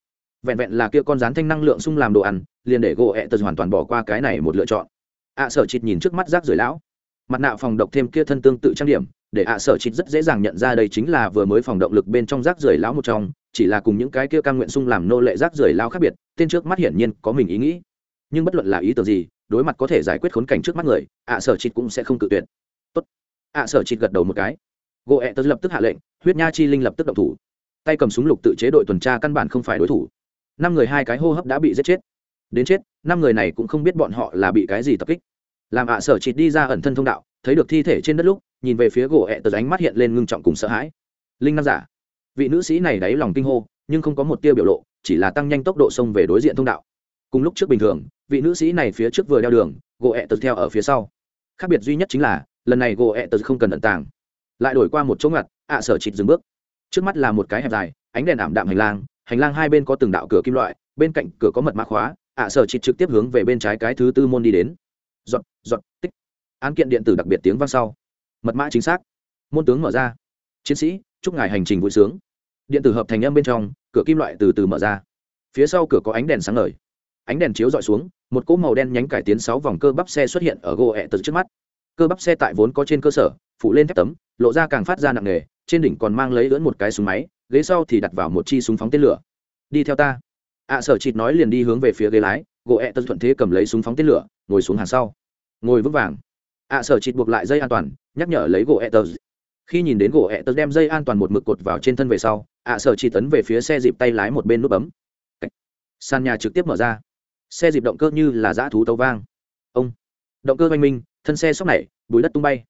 Vẹn vẹn là kia con rán thanh năng lượng sung làm đồ ăn liền để gỗ ẹ tớ hoàn toàn bỏ qua cái này một lựa chọn. Ạ à, sở chịt nhìn trước mắt rác rời lão. Mặt nạ phòng độc thêm kia thân tương tự trang điểm để ạ à, sở chịt rất dễ dàng nhận ra đây chính là vừa mới phòng động lực bên trong rác rời lão một trong chỉ là cùng những cái kia cam nguyện sung làm nô lệ rác rưởi lao khác biệt tên trước mắt hiển nhiên có mình ý nghĩ. Nhưng bất luận là ý tưởng gì đối mặt có thể giải quyết khốn cảnh trước mắt người ạ à, sở chịt cũng sẽ không tự tuyệt. Tốt. ạ sở chịt gật đầu một cái. Gỗ ẹ tớ lập tức hạ lệnh huyết nha chi linh lập tức động thủ. Tay cầm súng lục tự chế đội tuần tra căn bản không phải đối thủ. Năm người hai cái hô hấp đã bị giết chết. Đến chết năm người này cũng không biết bọn họ là bị cái gì tập kích. Làm ạ sở chịt đi ra ẩn thân thông đạo thấy được thi thể trên đất lúc nhìn về phía gỗ ẹ tớ ánh mắt hiện lên ngưng trọng cùng sợ hãi. Linh nam giả vị nữ sĩ này đáy lòng kinh hô, nhưng không có một tiêu biểu lộ, chỉ là tăng nhanh tốc độ xông về đối diện thông đạo. Cùng lúc trước bình thường, vị nữ sĩ này phía trước vừa đeo đường, gỗ ẹ tật theo ở phía sau. Khác biệt duy nhất chính là, lần này gỗ ẹ tật không cần ẩn tàng. Lại đổi qua một chỗ ngặt, ạ sở chịt dừng bước. Trước mắt là một cái hẹp dài, ánh đèn ảm đạm hành lang hành lang hai bên có từng đạo cửa kim loại, bên cạnh cửa có mật mã khóa, ạ sở chịt trực tiếp hướng về bên trái cái thứ tư môn đi đến. Giọt giọt, tích. Án kiện điện tử đặc biệt tiếng vang sau. Mật mã chính xác. Môn tướng mở ra. Chiến sĩ, chúc ngài hành trình vui sướng điện tử hợp thành âm bên trong cửa kim loại từ từ mở ra. Phía sau cửa có ánh đèn sáng ngời. Ánh đèn chiếu dọi xuống một cỗ màu đen nhánh cải tiến sáu vòng cơ bắp xe xuất hiện ở gỗ ẹ từ trước mắt. Cơ bắp xe tại vốn có trên cơ sở phụ lên thép tấm lộ ra càng phát ra nặng nề trên đỉnh còn mang lấy lưỡn một cái súng máy ghế sau thì đặt vào một chi súng phóng tên lửa. Đi theo ta. Ạ à, sở chịt nói liền đi hướng về phía ghế lái gỗ ẹ tật thuận thế cầm lấy súng phóng tên lửa ngồi xuống hàng sau. Ngồi vững vàng. Ạ à, sở chịt buộc lại dây an toàn nhắc nhở lấy gỗ ẹ tật khi nhìn đến gỗ ẹ tật đem dây an toàn một mực cột vào trên thân về sau ạ à, sở chỉ tấn về phía xe dịp tay lái một bên nút bấm. Sàn nhà trực tiếp mở ra. Xe dịp động cơ như là dã thú tấu vang. Ông. Động cơ oanh minh thân xe sóc nảy bùi đất tung bay.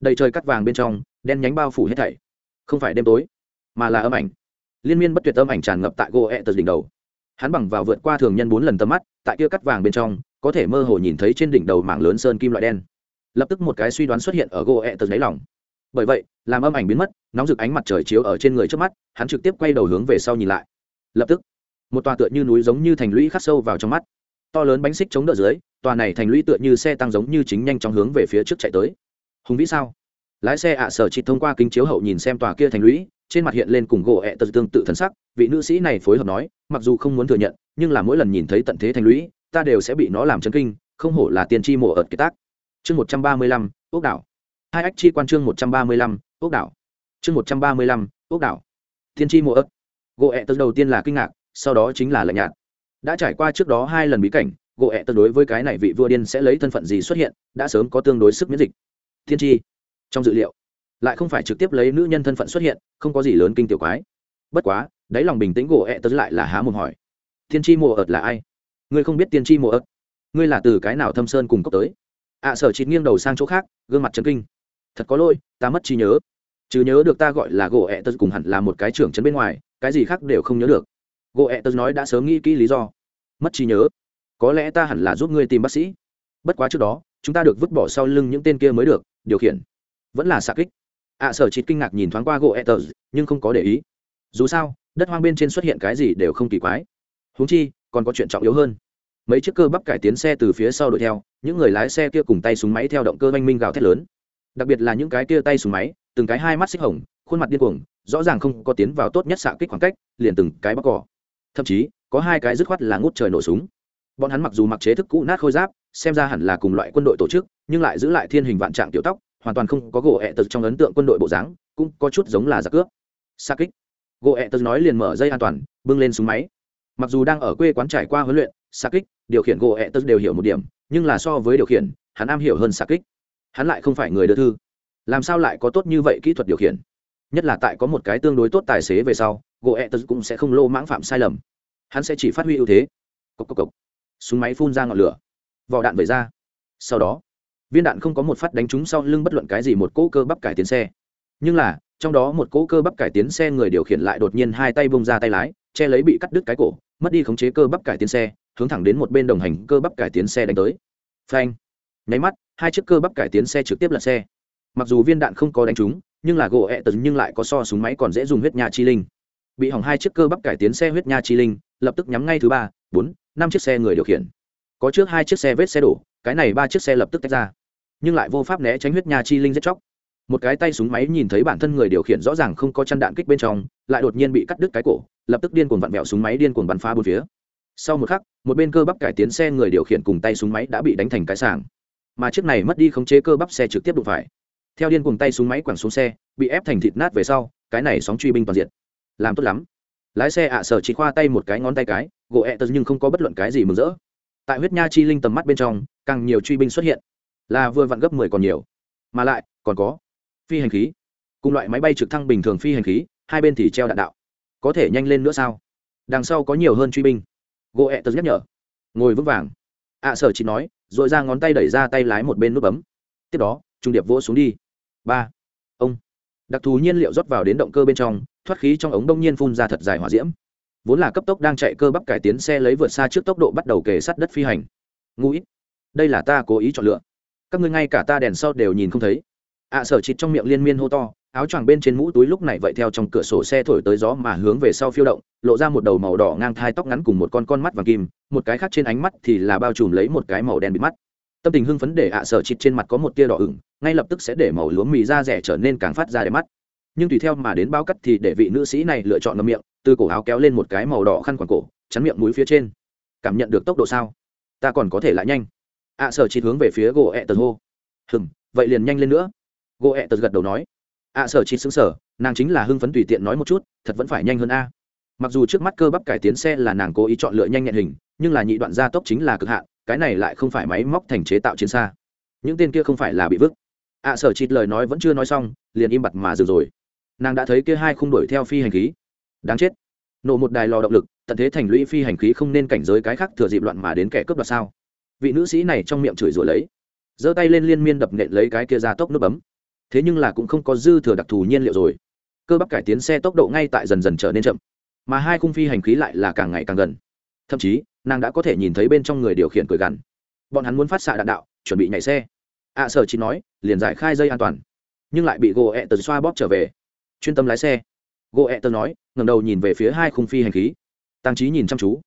Đầy trời cắt vàng bên trong đen nhánh bao phủ hết thảy. Không phải đêm tối mà là âm ảnh. Liên miên bất tuyệt âm ảnh tràn ngập tại gỗ ẹ tật đỉnh đầu. Hắn bằng vào vượt qua thường nhân bốn lần tầm mắt tại kia cắt vàng bên trong có thể mơ hồ nhìn thấy trên đỉnh đầu mảng lớn sơn kim loại đen. Lập tức một cái suy đoán xuất hiện ở gỗ ẹ tật đáy lòng bởi vậy, làm âm ảnh biến mất, nóng rực ánh mặt trời chiếu ở trên người trước mắt, hắn trực tiếp quay đầu hướng về sau nhìn lại. Lập tức, một tòa tựa như núi giống như thành lũy khắc sâu vào trong mắt. To lớn bánh xích chống đỡ dưới, tòa này thành lũy tựa như xe tăng giống như chính nhanh chóng hướng về phía trước chạy tới. Hùng vĩ sao? Lái xe ạ sở chỉ thông qua kính chiếu hậu nhìn xem tòa kia thành lũy, trên mặt hiện lên cùng gỗ ẹ tật tương tự thân sắc, vị nữ sĩ này phối hợp nói, mặc dù không muốn thừa nhận, nhưng là mỗi lần nhìn thấy tận thế thành lũy, ta đều sẽ bị nó làm chấn kinh, không hổ là tiên tri mổ ợt kế tác. Chương một trăm ba mươi lăm ốc đảo hai ách chi quan chương một trăm ba mươi lăm, ốc đảo. Chương một trăm ba mươi lăm, ốc đảo. Thiên tri mùa ớt. Gỗ ẹ tật đầu tiên là kinh ngạc, sau đó chính là lạnh nhạt. Đã trải qua trước đó hai lần bí cảnh, gỗ ẹ tật đối với cái này vị vua điên sẽ lấy thân phận gì xuất hiện, đã sớm có tương đối sức miễn dịch. Thiên tri trong dự liệu, lại không phải trực tiếp lấy nữ nhân thân phận xuất hiện, không có gì lớn kinh tiểu quái. Bất quá, đáy lòng bình tĩnh gỗ ẹ tật lại là há mồm hỏi. Thiên tri mùa ớt là ai? Ngươi không biết tiên tri mùa ớt? Ngươi là từ cái nào thâm sơn cùng cốc tới? Ạ sở chịt nghiêng đầu sang chỗ khác, gương mặt trấn kinh thật có lỗi, ta mất trí nhớ. Chứ nhớ được ta gọi là gỗ ẹ tớ cùng hẳn là một cái trưởng trấn bên ngoài, cái gì khác đều không nhớ được. Gỗ ẹ tớ nói đã sớm nghĩ kỹ lý do. Mất trí nhớ. Có lẽ ta hẳn là giúp ngươi tìm bác sĩ. Bất quá trước đó, chúng ta được vứt bỏ sau lưng những tên kia mới được, điều khiển. Vẫn là xạ kích. Ạ sở chịt kinh ngạc nhìn thoáng qua gỗ ẹ tớ nhưng không có để ý. Dù sao, đất hoang bên trên xuất hiện cái gì đều không kỳ quái. Húng chi, còn có chuyện trọng yếu hơn. Mấy chiếc cơ bắp cải tiến xe từ phía sau đuổi theo, những người lái xe kia cùng tay súng máy theo động cơ oanh minh gào thét lớn đặc biệt là những cái kia tay súng máy, từng cái hai mắt xích hồng, khuôn mặt điên cuồng, rõ ràng không có tiến vào tốt nhất xạ kích khoảng cách, liền từng cái bóc cỏ. Thậm chí, có hai cái dứt khoát là ngút trời nổ súng. Bọn hắn mặc dù mặc chế thức cũ nát khôi giáp, xem ra hẳn là cùng loại quân đội tổ chức, nhưng lại giữ lại thiên hình vạn trạng tiểu tóc, hoàn toàn không có gỗ ẹ tật trong ấn tượng quân đội bộ dáng, cũng có chút giống là giặc cướp. Xa kích. Gỗ ẹ tật nói liền mở dây an toàn, bưng lên súng máy. Mặc dù đang ở quê quán trải qua huấn luyện xa kích, điều khiển gỗ ẹ tật đều hiểu một điểm, nhưng là so với điều khiển, hắn am hiểu hơn xa kích hắn lại không phải người đưa thư. Làm sao lại có tốt như vậy kỹ thuật điều khiển? Nhất là tại có một cái tương đối tốt tài xế về sau gỗ ẹ tật cũng sẽ không lô mãng phạm sai lầm. Hắn sẽ chỉ phát huy ưu thế. Cốc cốc cốc. súng máy phun ra ngọn lửa. Vỏ đạn về ra. Sau đó, viên đạn không có một phát đánh trúng sau lưng bất luận cái gì một cỗ cơ bắp cải tiến xe. Nhưng là, trong đó một cỗ cơ bắp cải tiến xe người điều khiển lại đột nhiên hai tay bông ra tay lái, che lấy bị cắt đứt cái cổ, mất đi khống chế cơ bắp cải tiến xe, hướng thẳng đến một bên đồng hành cơ bắp cải tiến xe đánh tới. Phanh. Nháy mắt hai chiếc cơ bắp cải tiến xe trực tiếp lật xe. Mặc dù viên đạn không có đánh trúng, nhưng là gỗ ẹ tật nhưng lại có so súng máy còn dễ dùng huyết nha chi linh. Bị hỏng hai chiếc cơ bắp cải tiến xe huyết nha chi linh, lập tức nhắm ngay thứ ba, bốn, năm chiếc xe người điều khiển. Có trước hai chiếc xe vết xe đổ, cái này ba chiếc xe lập tức tách ra. Nhưng lại vô pháp né tránh huyết nha chi linh giết chóc. Một cái tay súng máy nhìn thấy bản thân người điều khiển rõ ràng không có chăn đạn kích bên trong, lại đột nhiên bị cắt đứt cái cổ, lập tức điên cuồng vặn vẹo súng máy điên cuồng bắn phá bốn phía. Sau một khắc, một bên cơ bắp cải tiến xe người điều khiển cùng tay súng máy đã bị đánh thành cái sàng mà chiếc này mất đi khống chế cơ bắp xe trực tiếp đụng phải. Theo điên cuồng tay súng máy quẳng xuống xe, bị ép thành thịt nát về sau, cái này sóng truy binh toàn diện. Làm tốt lắm. Lái xe ạ, sở chỉ khoa tay một cái ngón tay cái, gỗ ẹ tật nhưng không có bất luận cái gì mừng rỡ. Tại huyết nha chi linh tầm mắt bên trong, càng nhiều truy binh xuất hiện. Là vừa vặn gấp mười còn nhiều. Mà lại, còn có phi hành khí. Cùng loại máy bay trực thăng bình thường phi hành khí, hai bên thì treo đạn đạo. Có thể nhanh lên nữa sao? Đằng sau có nhiều hơn truy binh. Gỗ ẹ tật nhắc nhở. Ngồi vững vàng. Ạ, sở chỉ nói r ồ i ra ngón tay đẩy ra tay lái một bên nút bấm. Tiếp đó, trung điệp vỗ xuống đi. Ba. Ông. Đặc thù nhiên liệu rót vào đến động cơ bên trong, thoát khí trong ống đông nhiên phun ra thật dài hỏa diễm. Vốn là cấp tốc đang chạy cơ bắp cải tiến xe lấy vượt xa trước tốc độ bắt đầu kề sát đất phi hành. Ngũ ít đây là ta cố ý chọn lựa. Các ngươi ngay cả ta đèn sau đều nhìn không thấy. Ạ sở chịt trong miệng liên miên hô to áo choàng bên trên mũ túi lúc này vậy theo trong cửa sổ xe thổi tới gió mà hướng về sau phiêu động, lộ ra một đầu màu đỏ ngang thai tóc ngắn cùng một con con mắt vàng kim, một cái khác trên ánh mắt thì là bao trùm lấy một cái màu đen bị mắt. Tâm tình hưng phấn để ạ sở chịt trên mặt có một tia đỏ ửng, ngay lập tức sẽ để màu lúa mì da rẻ trở nên càng phát ra để mắt. Nhưng tùy theo mà đến bao cắt thì để vị nữ sĩ này lựa chọn ngâm miệng, từ cổ áo kéo lên một cái màu đỏ khăn quàng cổ, chắn miệng mũi phía trên. Cảm nhận được tốc độ sao? Ta còn có thể lại nhanh. ạ sở chịt hướng về phía gỗ ẹ tật hô. Hừm, vậy liền nhanh lên nữa. Gỗ ẹ tật gật đầu nói ạ sở chỉ xứng sở nàng chính là hưng phấn tùy tiện nói một chút, thật vẫn phải nhanh hơn a. Mặc dù trước mắt cơ bắp cải tiến xe là nàng cố ý chọn lựa nhanh nhẹn hình, nhưng là nhị đoạn gia tốc chính là cực hạn, cái này lại không phải máy móc thành chế tạo chiến xa. Những tên kia không phải là bị vứt. Ạ sở chịt lời nói vẫn chưa nói xong, liền im bặt mà dừng rồi. Nàng đã thấy kia hai khung đuổi theo phi hành khí. Đáng chết. Nổ một đài lò động lực, tận thế thành lũy phi hành khí không nên cảnh giới cái khác thừa dịp loạn mà đến kẻ cướp đoạt sao. Vị nữ sĩ này trong miệng chửi rủa lấy. Giơ tay lên liên miên đập nện lấy cái kia ra tốc nước bấm thế nhưng là cũng không có dư thừa đặc thù nhiên liệu rồi. Cơ bắp cải tiến xe tốc độ ngay tại dần dần trở nên chậm mà hai khung phi hành khí lại là càng ngày càng gần. Thậm chí nàng đã có thể nhìn thấy bên trong người điều khiển cười gằn. Bọn hắn muốn phát xạ đạn đạo chuẩn bị nhảy xe. Ạ à, sở chỉ nói liền giải khai dây an toàn. Nhưng lại bị gỗ ẹ tờ xoa bóp trở về. Chuyên tâm lái xe. Gỗ ẹ tờ nói ngầm đầu nhìn về phía hai khung phi hành khí. Tăng trí nhìn chăm chú.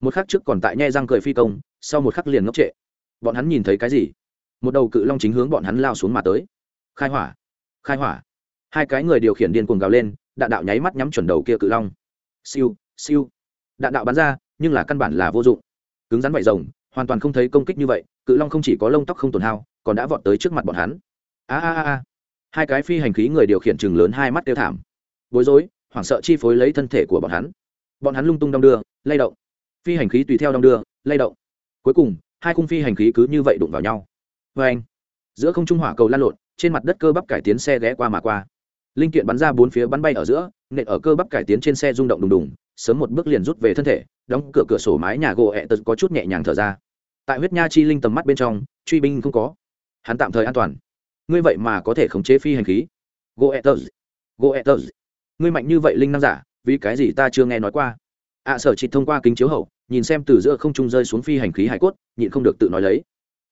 Một khắc trước còn tại nhe răng cười phi công sau một khắc liền ngốc trệ. Bọn hắn nhìn thấy cái gì? Một đầu cự long chính hướng bọn hắn lao xuống mà tới khai hỏa khai hỏa. Hai cái người điều khiển điên cuồng gào lên, đạn đạo nháy mắt nhắm chuẩn đầu kia cự long. Siêu siêu. Đạn đạo bắn ra, nhưng là căn bản là vô dụng. Cứng rắn vải rồng, hoàn toàn không thấy công kích như vậy, cự long không chỉ có lông tóc không tổn hao, còn đã vọt tới trước mặt bọn hắn. A a a hai cái phi hành khí người điều khiển chừng lớn hai mắt tiêu thảm. Bối rối, hoảng sợ chi phối lấy thân thể của bọn hắn. Bọn hắn lung tung đong đưa, lay động. Phi hành khí tùy theo đong đưa, lay động. Cuối cùng, hai khung phi hành khí cứ như vậy đụng vào nhau. Vê anh giữa không trung hỏa cầu lan lộn trên mặt đất cơ bắp cải tiến xe ghé qua mà qua. Linh kiện bắn ra bốn phía bắn bay ở giữa nện ở cơ bắp cải tiến trên xe rung động đùng đùng sớm một bước liền rút về thân thể đóng cửa cửa sổ mái nhà gỗ ẹ tật có chút nhẹ nhàng thở ra. Tại huyết nha chi linh tầm mắt bên trong truy binh không có. Hắn tạm thời an toàn. Ngươi vậy mà có thể khống chế phi hành khí. Gỗ ẹ tật. Gỗ ẹ tật. Ngươi mạnh như vậy linh năng giả vì cái gì ta chưa nghe nói qua? Ạ à, sở chỉ thông qua kính chiếu hậu nhìn xem từ giữa không trung rơi xuống phi hành khí hải cốt nhịn không được tự nói lấy.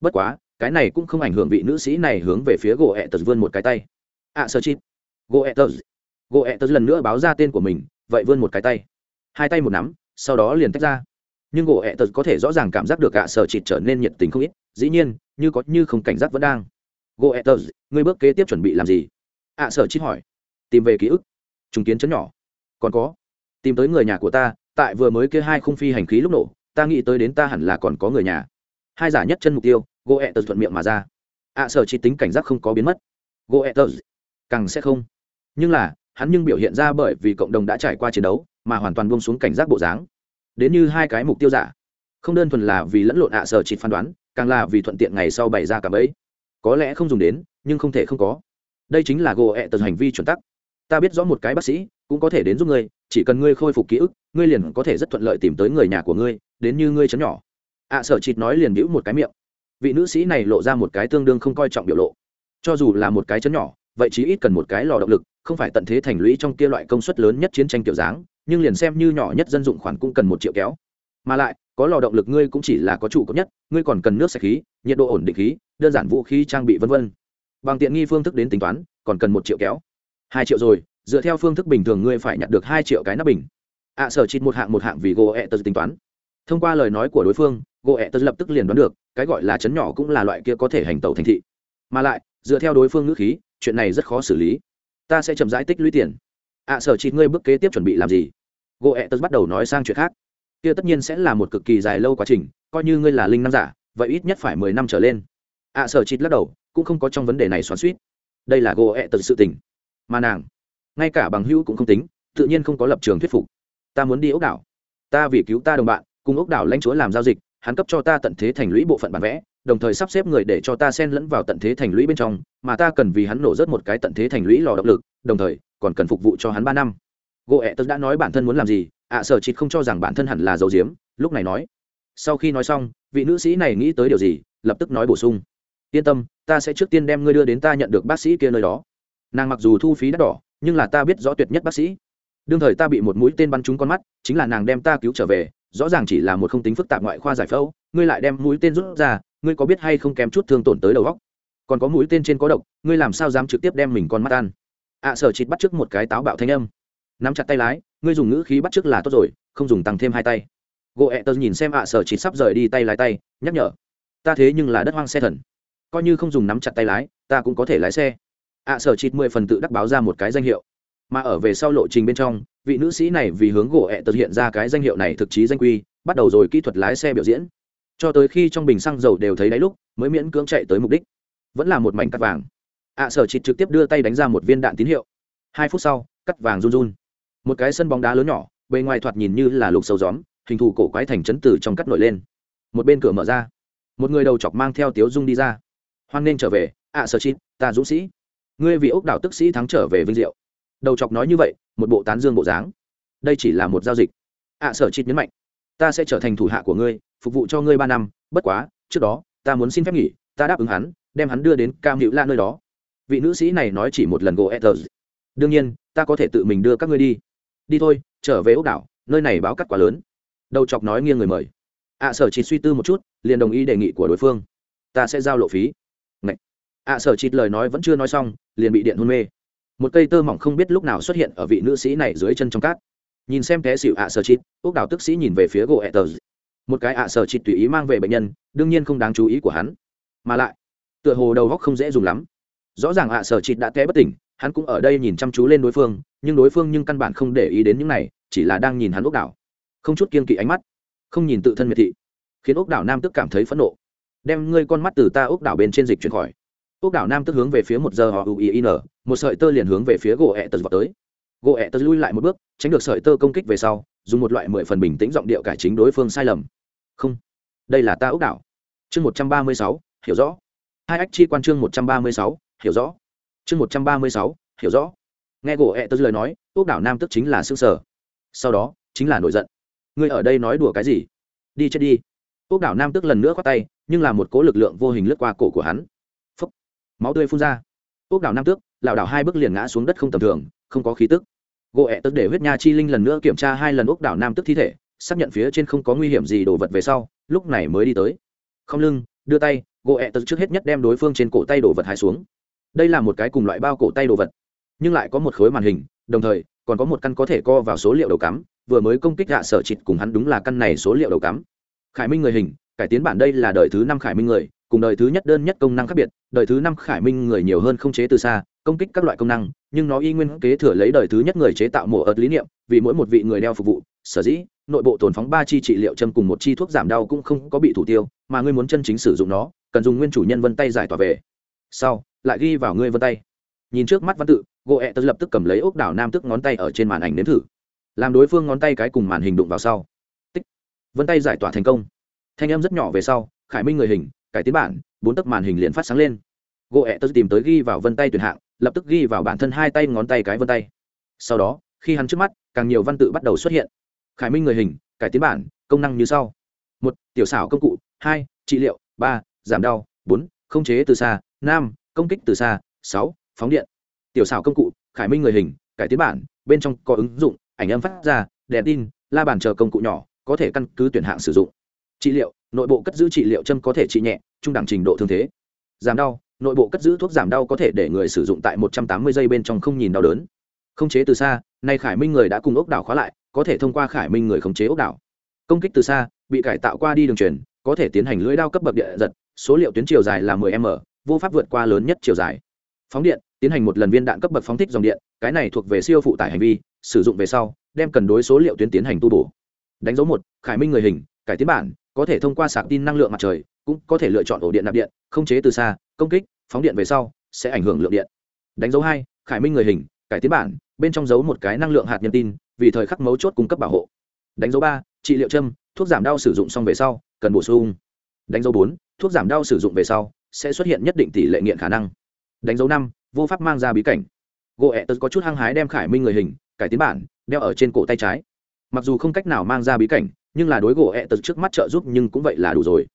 Bất quá cái này cũng không ảnh hưởng vị nữ sĩ này hướng về phía gỗ ẹ tật vươn một cái tay. Ạ sơ sở chít gỗ ẹ tật gỗ ẹ tật lần nữa báo ra tên của mình, vậy vươn một cái tay. Hai tay một nắm, sau đó liền tách ra. Nhưng gỗ ẹ tật có thể rõ ràng cảm giác được ạ sở chít trở nên nhiệt tình không ít, dĩ nhiên, như có như không cảnh giác vẫn đang. Gỗ ẹ tật ngươi bước kế tiếp chuẩn bị làm gì? Ạ sở chít hỏi. Tìm về ký ức. Trùng kiến chấn nhỏ. Còn có. Tìm tới người nhà của ta, tại vừa mới kia hai khung phi hành khí lúc nổ, ta nghĩ tới đến ta hẳn là còn có người nhà. Hai giả nhất chân mục tiêu gỗ ẹ tật thuận miệng mà ra. Ạ sở chỉ tính cảnh giác không có biến mất. Gỗ ẹ tật càng sẽ không. Nhưng là hắn nhưng biểu hiện ra bởi vì cộng đồng đã trải qua chiến đấu mà hoàn toàn buông xuống cảnh giác bộ dáng. Đến như hai cái mục tiêu giả. Không đơn thuần là vì lẫn lộn ạ sở chỉ phán đoán càng là vì thuận tiện ngày sau bày ra cả bẫy. Có lẽ không dùng đến nhưng không thể không có. Đây chính là gỗ ẹ tật hành vi chuẩn tắc. Ta biết rõ một cái bác sĩ cũng có thể đến giúp ngươi chỉ cần ngươi khôi phục ký ức ngươi liền có thể rất thuận lợi tìm tới người nhà của ngươi đến như ngươi chấn nhỏ. Ạ à, sở chịt nói liền bĩu một cái miệng vị nữ sĩ này lộ ra một cái tương đương không coi trọng biểu lộ. Cho dù là một cái chấn nhỏ, vậy chí ít cần một cái lò động lực, không phải tận thế thành lũy trong kia loại công suất lớn nhất chiến tranh kiểu dáng, nhưng liền xem như nhỏ nhất dân dụng khoản cũng cần một triệu kéo. Mà lại, có lò động lực ngươi cũng chỉ là có chủ cấp nhất, ngươi còn cần nước sạch khí, nhiệt độ ổn định khí, đơn giản vũ khí trang bị vân vân. Bằng tiện nghi phương thức đến tính toán, còn cần một triệu kéo. Hai triệu rồi, dựa theo phương thức bình thường ngươi phải nhặt được hai triệu cái nắp bình. Ạ sở chịt một hạng một hạng vì gỗ ẹ tờ tính toán thông qua lời nói của đối phương gỗ ẹ tật lập tức liền đoán được, cái gọi là chấn nhỏ cũng là loại kia có thể hành tẩu thành thị. Mà lại, dựa theo đối phương ngữ khí, chuyện này rất khó xử lý. Ta sẽ chậm rãi tích lũy tiền. Ạ sở chịt ngươi bước kế tiếp chuẩn bị làm gì? Gỗ ẹ tật bắt đầu nói sang chuyện khác. Kia tất nhiên sẽ là một cực kỳ dài lâu quá trình, coi như ngươi là linh năm giả, vậy ít nhất phải mười năm trở lên. Ạ sở chịt lắc đầu, cũng không có trong vấn đề này xoắn suýt đây là gỗ ẹ tật sự tình. Mà nàng, ngay cả bằng hữu cũng không tính, tự nhiên không có lập trường thuyết phục. Ta muốn đi ốc đảo. Ta vì cứu ta đồng bạn cùng ốc đảo lãnh chúa làm giao dịch, hắn cấp cho ta tận thế thành lũy bộ phận bản vẽ, đồng thời sắp xếp người để cho ta xen lẫn vào tận thế thành lũy bên trong, mà ta cần vì hắn nổ rớt một cái tận thế thành lũy lò động lực, đồng thời còn cần phục vụ cho hắn ba năm. Gỗ ẹ tật đã nói bản thân muốn làm gì, ạ sở chịt không cho rằng bản thân hẳn là dầu diếm lúc này nói. Sau khi nói xong, vị nữ sĩ này nghĩ tới điều gì, lập tức nói bổ sung. Yên tâm, ta sẽ trước tiên đem ngươi đưa đến ta nhận được bác sĩ kia nơi đó. Nàng mặc dù thu phí đắt đỏ, nhưng là ta biết rõ tuyệt nhất bác sĩ. Đương thời ta bị một mũi tên bắn trúng con mắt, chính là nàng đem ta cứu trở về rõ ràng chỉ là một không tính phức tạp ngoại khoa giải phẫu ngươi lại đem mũi tên rút ra ngươi có biết hay không kém chút thương tổn tới đầu góc còn có mũi tên trên có độc ngươi làm sao dám trực tiếp đem mình con mắt ăn? Ạ à, sở chịt bắt trước một cái táo bạo thanh âm. Nắm chặt tay lái ngươi dùng ngữ khí bắt trước là tốt rồi không dùng tăng thêm hai tay. Gỗ ẹ tớ nhìn xem ạ à, sở chịt sắp rời đi tay lái tay nhắc nhở. Ta thế nhưng là đất hoang xe thần. Coi như không dùng nắm chặt tay lái ta cũng có thể lái xe. ạ sở chịt mười phần tự đắc báo ra một cái danh hiệu. Mà ở về sau lộ trình bên trong vị nữ sĩ này vì hướng gỗ ẹ thực hiện ra cái danh hiệu này thực chí danh quy, bắt đầu rồi kỹ thuật lái xe biểu diễn. Cho tới khi trong bình xăng dầu đều thấy đáy lúc, mới miễn cưỡng chạy tới mục đích. Vẫn là một mảnh cắt vàng. Ạ sở chịt trực tiếp đưa tay đánh ra một viên đạn tín hiệu. Hai phút sau, cắt vàng run run. Một cái sân bóng đá lớn nhỏ, bề ngoài thoạt nhìn như là lục sâu gióm, hình thù cổ quái thành chấn tử trong cắt nổi lên. Một bên cửa mở ra. Một người đầu chọc mang theo tiếu dung đi ra. Hoan nên trở về, ạ sở chịt, ta dũng sĩ. Ngươi vì ốc đảo tức sĩ thắng trở về vinh diệu đầu chọc nói như vậy, một bộ tán dương bộ dáng. Đây chỉ là một giao dịch. Ạ sở chịt nhấn mạnh, ta sẽ trở thành thủ hạ của ngươi, phục vụ cho ngươi ba năm, bất quá, trước đó, ta muốn xin phép nghỉ, ta đáp ứng hắn, đem hắn đưa đến cam hữu la nơi đó. Vị nữ sĩ này nói chỉ một lần gỗ ethers. đương nhiên, ta có thể tự mình đưa các ngươi đi. Đi thôi, trở về ốc đảo, nơi này báo cắt quá lớn. Đầu chọc nói nghiêng người mời. Ạ sở chịt suy tư một chút, liền đồng ý đề nghị của đối phương. Ta sẽ giao lộ phí. Ạ sở chịt lời nói vẫn chưa nói xong, liền bị điện hôn mê một cây tơ mỏng không biết lúc nào xuất hiện ở vị nữ sĩ này dưới chân trong cát. Nhìn xem té xịu ạ sở chịt ốc đảo tức sĩ nhìn về phía gỗ ẹ tờ một cái ạ sở chịt tùy ý mang về bệnh nhân, đương nhiên không đáng chú ý của hắn. Mà lại, tựa hồ đầu góc không dễ dùng lắm. Rõ ràng ạ sở chịt đã té bất tỉnh, hắn cũng ở đây nhìn chăm chú lên đối phương, nhưng đối phương nhưng căn bản không để ý đến những này, chỉ là đang nhìn hắn ốc đảo. Không chút kiên kỵ ánh mắt, không nhìn tự thân miệt thị, khiến ốc đảo nam tức cảm thấy phẫn nộ. Đem ngươi con mắt từ ta ốc đảo bên trên dịch chuyển khỏi quốc đảo nam tức hướng về phía một giờ họ ui in một sợi tơ liền hướng về phía gỗ ẹ tật vào tới. Gỗ ẹ tật lui lại một bước, tránh được sợi tơ công kích về sau, dùng một loại mười phần bình tĩnh giọng điệu cải chính đối phương sai lầm. Không, đây là ta ốc đảo. Chương một trăm ba mươi sáu, hiểu rõ. Hai ách chi quan chương một trăm ba mươi sáu, hiểu rõ. Chương một trăm ba mươi sáu, hiểu rõ. Nghe gỗ ẹ tật lời nói ốc đảo nam tức chính là xương sở sau đó, chính là nổi giận. Ngươi ở đây nói đùa cái gì? Đi chết đi. Ốc đảo nam tức lần nữa khoát tay, nhưng là một cố lực lượng vô hình lướt qua cổ của hắn máu tươi phun ra. Ốc đảo nam tước, lảo đảo hai bước liền ngã xuống đất không tầm thường, không có khí tức. Gỗ ẹ tức để huyết nha chi linh lần nữa kiểm tra hai lần ốc đảo nam tức thi thể, xác nhận phía trên không có nguy hiểm gì đồ vật về sau, lúc này mới đi tới. Không lưng, đưa tay, gỗ ẹ tức trước hết nhất đem đối phương trên cổ tay đồ vật hai xuống. Đây là một cái cùng loại bao cổ tay đồ vật, nhưng lại có một khối màn hình, đồng thời, còn có một căn có thể co vào số liệu đầu cắm, vừa mới công kích hạ sở chịt cùng hắn đúng là căn này số liệu đầu cắm. Khải minh người hình, cải tiến bản đây là đời thứ năm khải minh người cùng đời thứ nhất đơn nhất công năng khác biệt, đời thứ năm khải minh người nhiều hơn không chế từ xa, công kích các loại công năng, nhưng nó y nguyên kế thừa lấy đời thứ nhất người chế tạo mổ ợt lý niệm, vì mỗi một vị người đeo phục vụ, sở dĩ, nội bộ tồn phóng ba chi trị liệu châm cùng một chi thuốc giảm đau cũng không có bị thủ tiêu, mà ngươi muốn chân chính sử dụng nó, cần dùng nguyên chủ nhân vân tay giải tỏa về. Sau, lại ghi vào ngươi vân tay. Nhìn trước mắt văn tự gỗ ẹ e tớ lập tức cầm lấy ốc đảo nam tức ngón tay ở trên màn ảnh nếm thử. Làm đối phương ngón tay cái cùng màn hình đụng vào sau. Tích. Vân tay giải tỏa thành công. Thanh âm rất nhỏ về sau, khải minh người hình cải tiến bản, bốn tấc màn hình liền phát sáng lên. Gỗ ẹ tớ tìm tới ghi vào vân tay tuyển hạng, lập tức ghi vào bản thân hai tay ngón tay cái vân tay. Sau đó, khi hắn trước mắt, càng nhiều văn tự bắt đầu xuất hiện. Khải minh người hình, cải tiến bản, công năng như sau. Một, tiểu xảo công cụ. Hai, trị liệu. Ba, giảm đau. Bốn không chế từ xa. Năm, công kích từ xa. Sáu, phóng điện. Tiểu xảo công cụ, khải minh người hình, cải tiến bản, bên trong có ứng dụng, ảnh âm phát ra, đèn tin, la bàn chờ công cụ nhỏ, có thể căn cứ tuyển hạng sử dụng. Trị liệu nội bộ cất giữ trị liệu châm có thể trị nhẹ, trung đẳng trình độ thương thế. Giảm đau, nội bộ cất giữ thuốc giảm đau có thể để người sử dụng tại một trăm tám mươi giây bên trong không nhìn đau đớn. Không chế từ xa, nay khải minh người đã cùng ốc đảo khóa lại, có thể thông qua khải minh người khống chế ốc đảo. Công kích từ xa, bị cải tạo qua đi đường truyền, có thể tiến hành lưỡi đao cấp bậc địa giật, số liệu tuyến chiều dài là 10 m, vô pháp vượt qua lớn nhất chiều dài. Phóng điện, tiến hành một lần viên đạn cấp bậc phóng thích dòng điện, cái này thuộc về siêu phụ tải hành vi, sử dụng về sau, đem cần đối số liệu tuyến tiến hành tu bổ. Đánh dấu một, khải minh người hình, cải tiến bản có thể thông qua sạc tin năng lượng mặt trời, cũng có thể lựa chọn ổ điện nạp điện, không chế từ xa, công kích, phóng điện về sau, sẽ ảnh hưởng lượng điện. Đánh dấu hai, khải minh người hình, cải tiến bản, bên trong giấu một cái năng lượng hạt nhân tin, vì thời khắc mấu chốt cung cấp bảo hộ. Đánh dấu ba, trị liệu châm, thuốc giảm đau sử dụng xong về sau, cần bổ sung. Đánh dấu bốn, thuốc giảm đau sử dụng về sau, sẽ xuất hiện nhất định tỷ lệ nghiện khả năng. Đánh dấu năm, vô pháp mang ra bí cảnh. Gỗ ẹ tật có chút hăng hái đem khải minh người hình, cải tiến bản, đeo ở trên cổ tay trái. Mặc dù không cách nào mang ra bí cảnh nhưng là đối gỗ ẹ tật trước mắt trợ giúp nhưng cũng vậy là đủ rồi.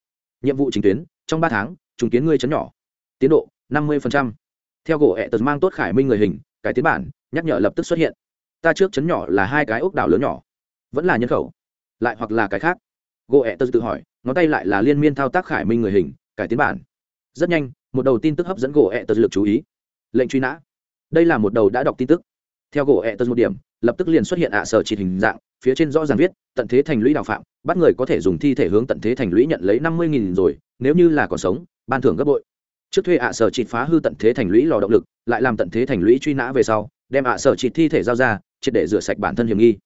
Nhiệm vụ chính tuyến, trong ba tháng, trùng kiến ngươi chấn nhỏ. Tiến độ, năm mươi theo gỗ ẹ tật mang tốt khải minh người hình cái tiến bản, nhắc nhở lập tức xuất hiện. Ta trước chấn nhỏ là hai cái ốc đảo lớn nhỏ. Vẫn là nhân khẩu. Lại hoặc là cái khác. Gỗ ẹ tật tự hỏi, ngón tay lại là liên miên thao tác khải minh người hình, cải tiến bản. Rất nhanh, một đầu tin tức hấp dẫn gỗ ẹ tật lực chú ý. Lệnh truy nã. Đây là một đầu đã đọc tin tức. Theo gỗ ẹ tật một điểm, lập tức liền xuất hiện ạ sở chỉ hình dạng phía trên rõ ràng viết, tận thế thành lũy đào phạm, bắt người có thể dùng thi thể hướng tận thế thành lũy nhận lấy năm mươi nghìn rồi, nếu như là còn sống, ban thưởng gấp bội. Trước thuê ạ sở chỉ phá hư tận thế thành lũy lò động lực, lại làm tận thế thành lũy truy nã về sau, đem ạ sở chỉ thi thể giao ra, triệt để rửa sạch bản thân hiểm nghi.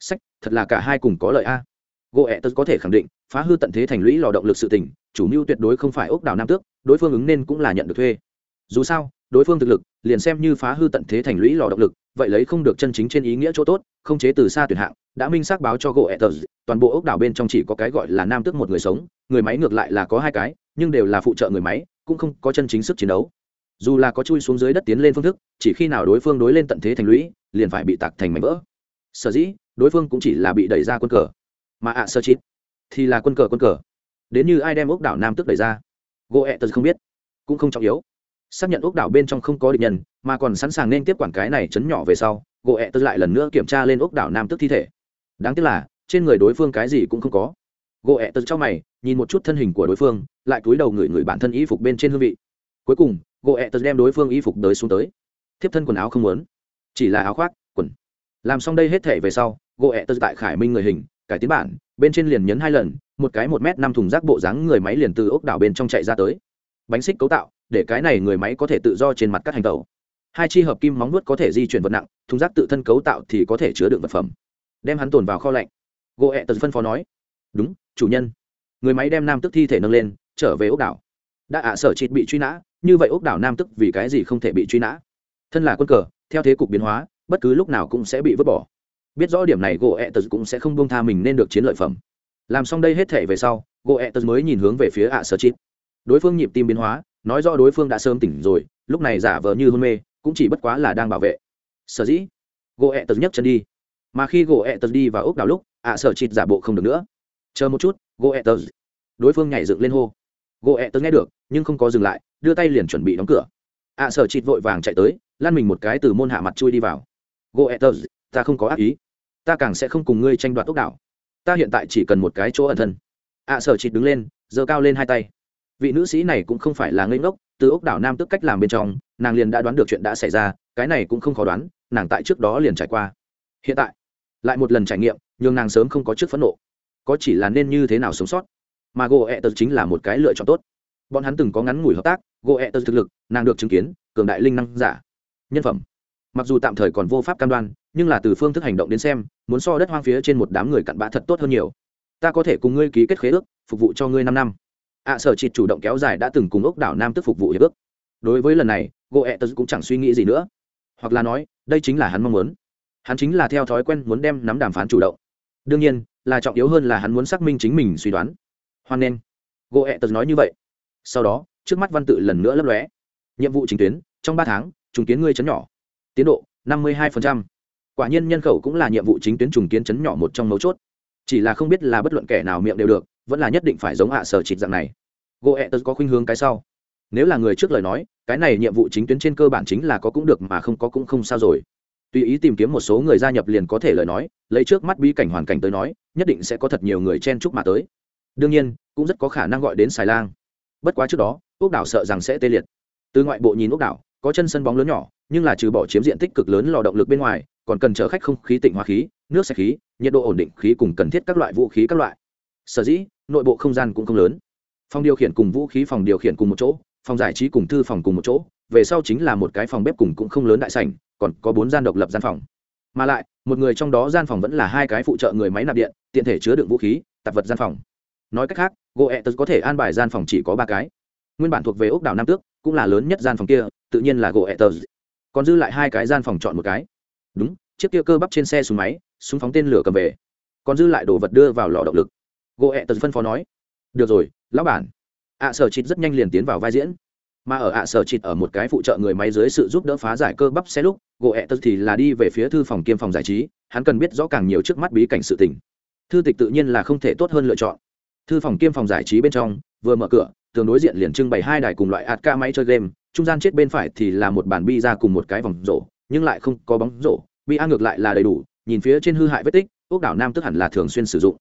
Sách, thật là cả hai cùng có lợi a. Gỗ ẹ tật có thể khẳng định, phá hư tận thế thành lũy lò động lực sự tỉnh chủ mưu tuyệt đối không phải ốc đảo nam tước, đối phương ứng nên cũng là nhận được thuê. Dù sao, đối phương thực lực, liền xem như phá hư tận thế thành lũy lò động lực, vậy lấy không được chân chính trên ý nghĩa chỗ tốt, không chế từ xa tuyển hạng đã minh xác báo cho gỗ ẹ toàn bộ ốc đảo bên trong chỉ có cái gọi là nam tước một người sống, người máy ngược lại là có hai cái, nhưng đều là phụ trợ người máy, cũng không có chân chính sức chiến đấu. Dù là có chui xuống dưới đất tiến lên phương thức, chỉ khi nào đối phương đối lên tận thế thành lũy, liền phải bị tạc thành mảnh vỡ. Sở dĩ, đối phương cũng chỉ là bị đẩy ra quân cờ. Mà ạ, sơ chít, thì là quân cờ quân cờ. Đến như ai đem ốc đảo nam Tước đẩy ra? Gỗ ẹ không biết, cũng không trọng yếu. Xác nhận ốc đảo bên trong không có địch nhân, mà còn sẵn sàng nên tiếp quản cái này chấn nhỏ về sau gỗ ẹ tật lại lần nữa kiểm tra lên ốc đảo nam tức thi thể đáng tiếc là, trên người đối phương cái gì cũng không có. Gỗ ẹ tật cho mày, nhìn một chút thân hình của đối phương, lại cúi đầu ngửi ngửi bản thân y phục bên trên hương vị. Cuối cùng, gỗ ẹ tật đem đối phương y phục đới xuống tới. Thiếp thân quần áo không muốn, chỉ là áo khoác, quần. Làm xong đây hết thể về sau, gỗ ẹ tật tại khải minh người hình, cải tiến bản, bên trên liền nhấn hai lần, một cái một m năm thùng rác bộ dáng người máy liền từ ốc đảo bên trong chạy ra tới. Bánh xích cấu tạo, để cái này người máy có thể tự do trên mặt các hành tàu hai chi hợp kim móng nuốt có thể di chuyển vật nặng, thùng rác tự thân cấu tạo thì có thể chứa đựng vật phẩm đem hắn tồn vào kho lạnh. Gỗ ẹ tật phân phó nói, đúng, chủ nhân. Người máy đem nam tức thi thể nâng lên, trở về ốc đảo. Đã ạ sở chịt bị truy nã, như vậy ốc đảo nam tức vì cái gì không thể bị truy nã? Thân là quân cờ, theo thế cục biến hóa, bất cứ lúc nào cũng sẽ bị vứt bỏ. Biết rõ điểm này, gỗ ẹ tật cũng sẽ không bông tha mình nên được chiến lợi phẩm. Làm xong đây hết thể về sau, gỗ ẹ tật mới nhìn hướng về phía ạ sở chịt. Đối phương nhịp tim biến hóa, nói rõ đối phương đã sớm tỉnh rồi, lúc này giả vờ như hôn mê, cũng chỉ bất quá là đang bảo vệ. Sở dĩ? Gỗ ẹ tật nhấc chân đi mà khi gỗ ẹ tật đi vào ốc đảo lúc, ạ sở chịt giả bộ không được nữa. Chờ một chút, gỗ ẹ tật đối phương nhảy dựng lên hô. Gỗ ẹ tật nghe được, nhưng không có dừng lại, đưa tay liền chuẩn bị đóng cửa. Ạ sở chịt vội vàng chạy tới, lăn mình một cái từ môn hạ mặt chui đi vào. Gỗ ẹ tật ta không có ác ý. Ta càng sẽ không cùng ngươi tranh đoạt ốc đảo. Ta hiện tại chỉ cần một cái chỗ ẩn thân. Ạ sở chịt đứng lên, giơ cao lên hai tay. Vị nữ sĩ này cũng không phải là ngây ngốc, từ ốc đảo nam tức cách làm bên trong, nàng liền đã đoán được chuyện đã xảy ra, cái này cũng không khó đoán, nàng tại trước đó liền trải qua. Hiện tại lại một lần trải nghiệm nhưng nàng sớm không có trước phẫn nộ. Có chỉ là nên như thế nào sống sót. Mà gỗ ẹ tật chính là một cái lựa chọn tốt. Bọn hắn từng có ngắn ngủi hợp tác gỗ ẹ tật thực lực, nàng được chứng kiến, cường đại linh năng giả, nhân phẩm. Mặc dù tạm thời còn vô pháp cam đoan, nhưng là từ phương thức hành động đến xem, muốn so đất hoang phía trên một đám người cặn bã thật tốt hơn nhiều. Ta có thể cùng ngươi ký kết khế ước, phục vụ cho ngươi năm năm. Ạ sở chịt chủ động kéo dài đã từng cùng ốc đảo nam tức phục vụ hiệp ước. Đối với lần này gỗ ẹ tật cũng chẳng suy nghĩ gì nữa. Hoặc là nói, đây chính là hắn mong muốn hắn chính là theo thói quen muốn đem nắm đàm phán chủ động. Đương nhiên, là trọng yếu hơn là hắn muốn xác minh chính mình suy đoán. Hoan nghênh. Gỗ ẹ tật nói như vậy. Sau đó, trước mắt văn tự lần nữa lấp lóe. Nhiệm vụ chính tuyến, trong ba tháng, trùng kiến ngươi chấn nhỏ. Tiến độ, năm mươi hai quả nhiên nhân khẩu cũng là nhiệm vụ chính tuyến trùng kiến chấn nhỏ một trong mấu chốt. Chỉ là không biết là bất luận kẻ nào miệng đều được, vẫn là nhất định phải giống hạ sở trịt dạng này. Gỗ ẹ tật có khuynh hướng cái sau. Nếu là người trước lời nói, cái này nhiệm vụ chính tuyến trên cơ bản chính là có cũng được mà không có cũng không sao rồi tùy ý tìm kiếm một số người gia nhập liền có thể lời nói, lấy trước mắt bí cảnh hoàn cảnh tới nói, nhất định sẽ có thật nhiều người chen chúc mà tới. Đương nhiên, cũng rất có khả năng gọi đến xài lang. Bất quá trước đó ốc đảo sợ rằng sẽ tê liệt. Từ ngoại bộ nhìn ốc đảo, có chân sân bóng lớn nhỏ, nhưng là trừ bỏ chiếm diện tích cực lớn lò động lực bên ngoài, còn cần chở khách không khí tịnh hóa khí, nước sạch khí, nhiệt độ ổn định khí cùng cần thiết các loại vũ khí các loại. Sở dĩ, nội bộ không gian cũng không lớn. Phòng điều khiển cùng vũ khí phòng điều khiển cùng một chỗ phòng giải trí cùng thư phòng cùng một chỗ, về sau chính là một cái phòng bếp cùng cũng không lớn đại sảnh, còn có bốn gian độc lập gian phòng. Mà lại, một người trong đó gian phòng vẫn là hai cái phụ trợ người máy nạp điện, tiện thể chứa đựng vũ khí, tạp vật gian phòng. Nói cách khác gỗ ẹ tật có thể an bài gian phòng chỉ có ba cái. Nguyên bản thuộc về ốc đảo nam tước, cũng là lớn nhất gian phòng kia, tự nhiên là gỗ ẹ tật còn dư lại hai cái gian phòng chọn một cái. Đúng, chiếc kia cơ bắp trên xe súng máy, súng phóng tên lửa cầm về. Còn dư lại đồ vật đưa vào lò động lực. Gỗ ẹ tật phân phó nói, được rồi, lão bản ạ sở chịt rất nhanh liền tiến vào vai diễn. Mà ở ạ sở chịt ở một cái phụ trợ người máy dưới sự giúp đỡ phá giải cơ bắp xe lúc, gỗ ẹ tật thì là đi về phía thư phòng kiêm phòng giải trí, hắn cần biết rõ càng nhiều trước mắt bí cảnh sự tình. Thư tịch tự nhiên là không thể tốt hơn lựa chọn. Thư phòng kiêm phòng giải trí bên trong, vừa mở cửa, tường đối diện liền trưng bày hai đài cùng loại ạt ca máy chơi game, trung gian chết bên phải thì là một bàn bi ra cùng một cái vòng rổ, nhưng lại không có bóng rổ, bi a ngược lại là đầy đủ, nhìn phía trên hư hại vết tích, ốc đảo nam tức hẳn là thường xuyên sử dụng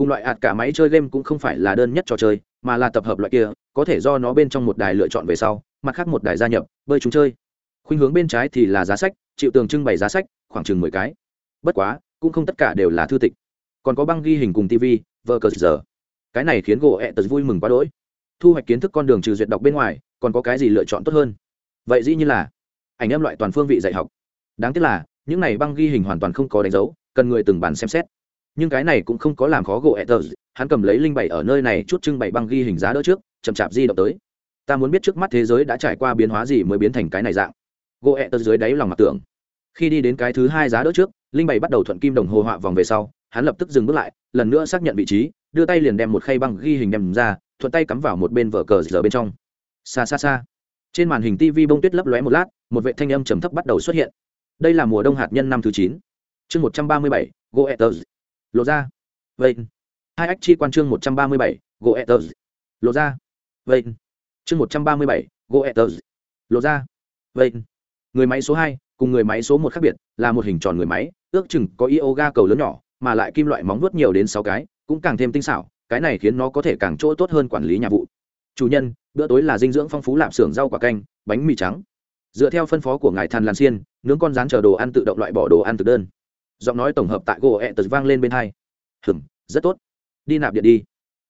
cùng loại ạt cả máy chơi game cũng không phải là đơn nhất trò chơi, mà là tập hợp loại kia, có thể do nó bên trong một đài lựa chọn về sau, mặt khác một đài gia nhập, bơi chúng chơi. Khuynh hướng bên trái thì là giá sách, chịu tường trưng bày giá sách, khoảng chừng mười cái. Bất quá, cũng không tất cả đều là thư tịch. Còn có băng ghi hình cùng tv vờ cờ giờ. Cái này khiến gỗ ẹ tật vui mừng quá đỗi. Thu hoạch kiến thức con đường trừ duyệt đọc bên ngoài, còn có cái gì lựa chọn tốt hơn? Vậy dĩ như là, ảnh em loại toàn phương vị dạy học. Đáng tiếc là, những này băng ghi hình hoàn toàn không có đánh dấu, cần người từng bàn xem xét nhưng cái này cũng không có làm khó gỗ ẹ tờ hắn cầm lấy linh bảy ở nơi này chút trưng bày băng ghi hình giá đỡ trước, chậm chạp di động tới. Ta muốn biết trước mắt thế giới đã trải qua biến hóa gì mới biến thành cái này dạng. Gỗ ẹ tờ dưới đáy lòng mặt tưởng. Khi đi đến cái thứ hai giá đỡ trước, linh bảy bắt đầu thuận kim đồng hồ họa vòng về sau, hắn lập tức dừng bước lại, lần nữa xác nhận vị trí, đưa tay liền đem một khay băng ghi hình đem ra, thuận tay cắm vào một bên vở cờ giờ bên trong. Xa xa xa. Trên màn hình tv bông tuyết lấp lóe một lát, một vệ thanh âm trầm thấp bắt đầu xuất hiện. Đây là mùa đông hạt nhân năm thứ chín. Chương một trăm ba mươi bảy goethers lộ ra. Vậy. Hai ách chi quan chương một trăm ba mươi bảy gỗ goethers lộ ra. Vậy. Chương một trăm ba mươi bảy gỗ goethers lộ ra. Vậy. Người máy số hai cùng người máy số một khác biệt, là một hình tròn người máy, ước chừng có yoga cầu lớn nhỏ, mà lại kim loại móng vuốt nhiều đến sáu cái, cũng càng thêm tinh xảo, cái này khiến nó có thể càng chỗ tốt hơn quản lý nhà vụ. Chủ nhân, bữa tối là dinh dưỡng phong phú lạp xưởng rau quả canh, bánh mì trắng. Dựa theo phân phó của ngài thàn lan xiên, nướng con rán chờ đồ ăn tự động loại bỏ đồ ăn thực đơn giọng nói tổng hợp tại gỗ ẹ tật vang lên bên hai. Hừm, rất tốt. Đi nạp điện đi.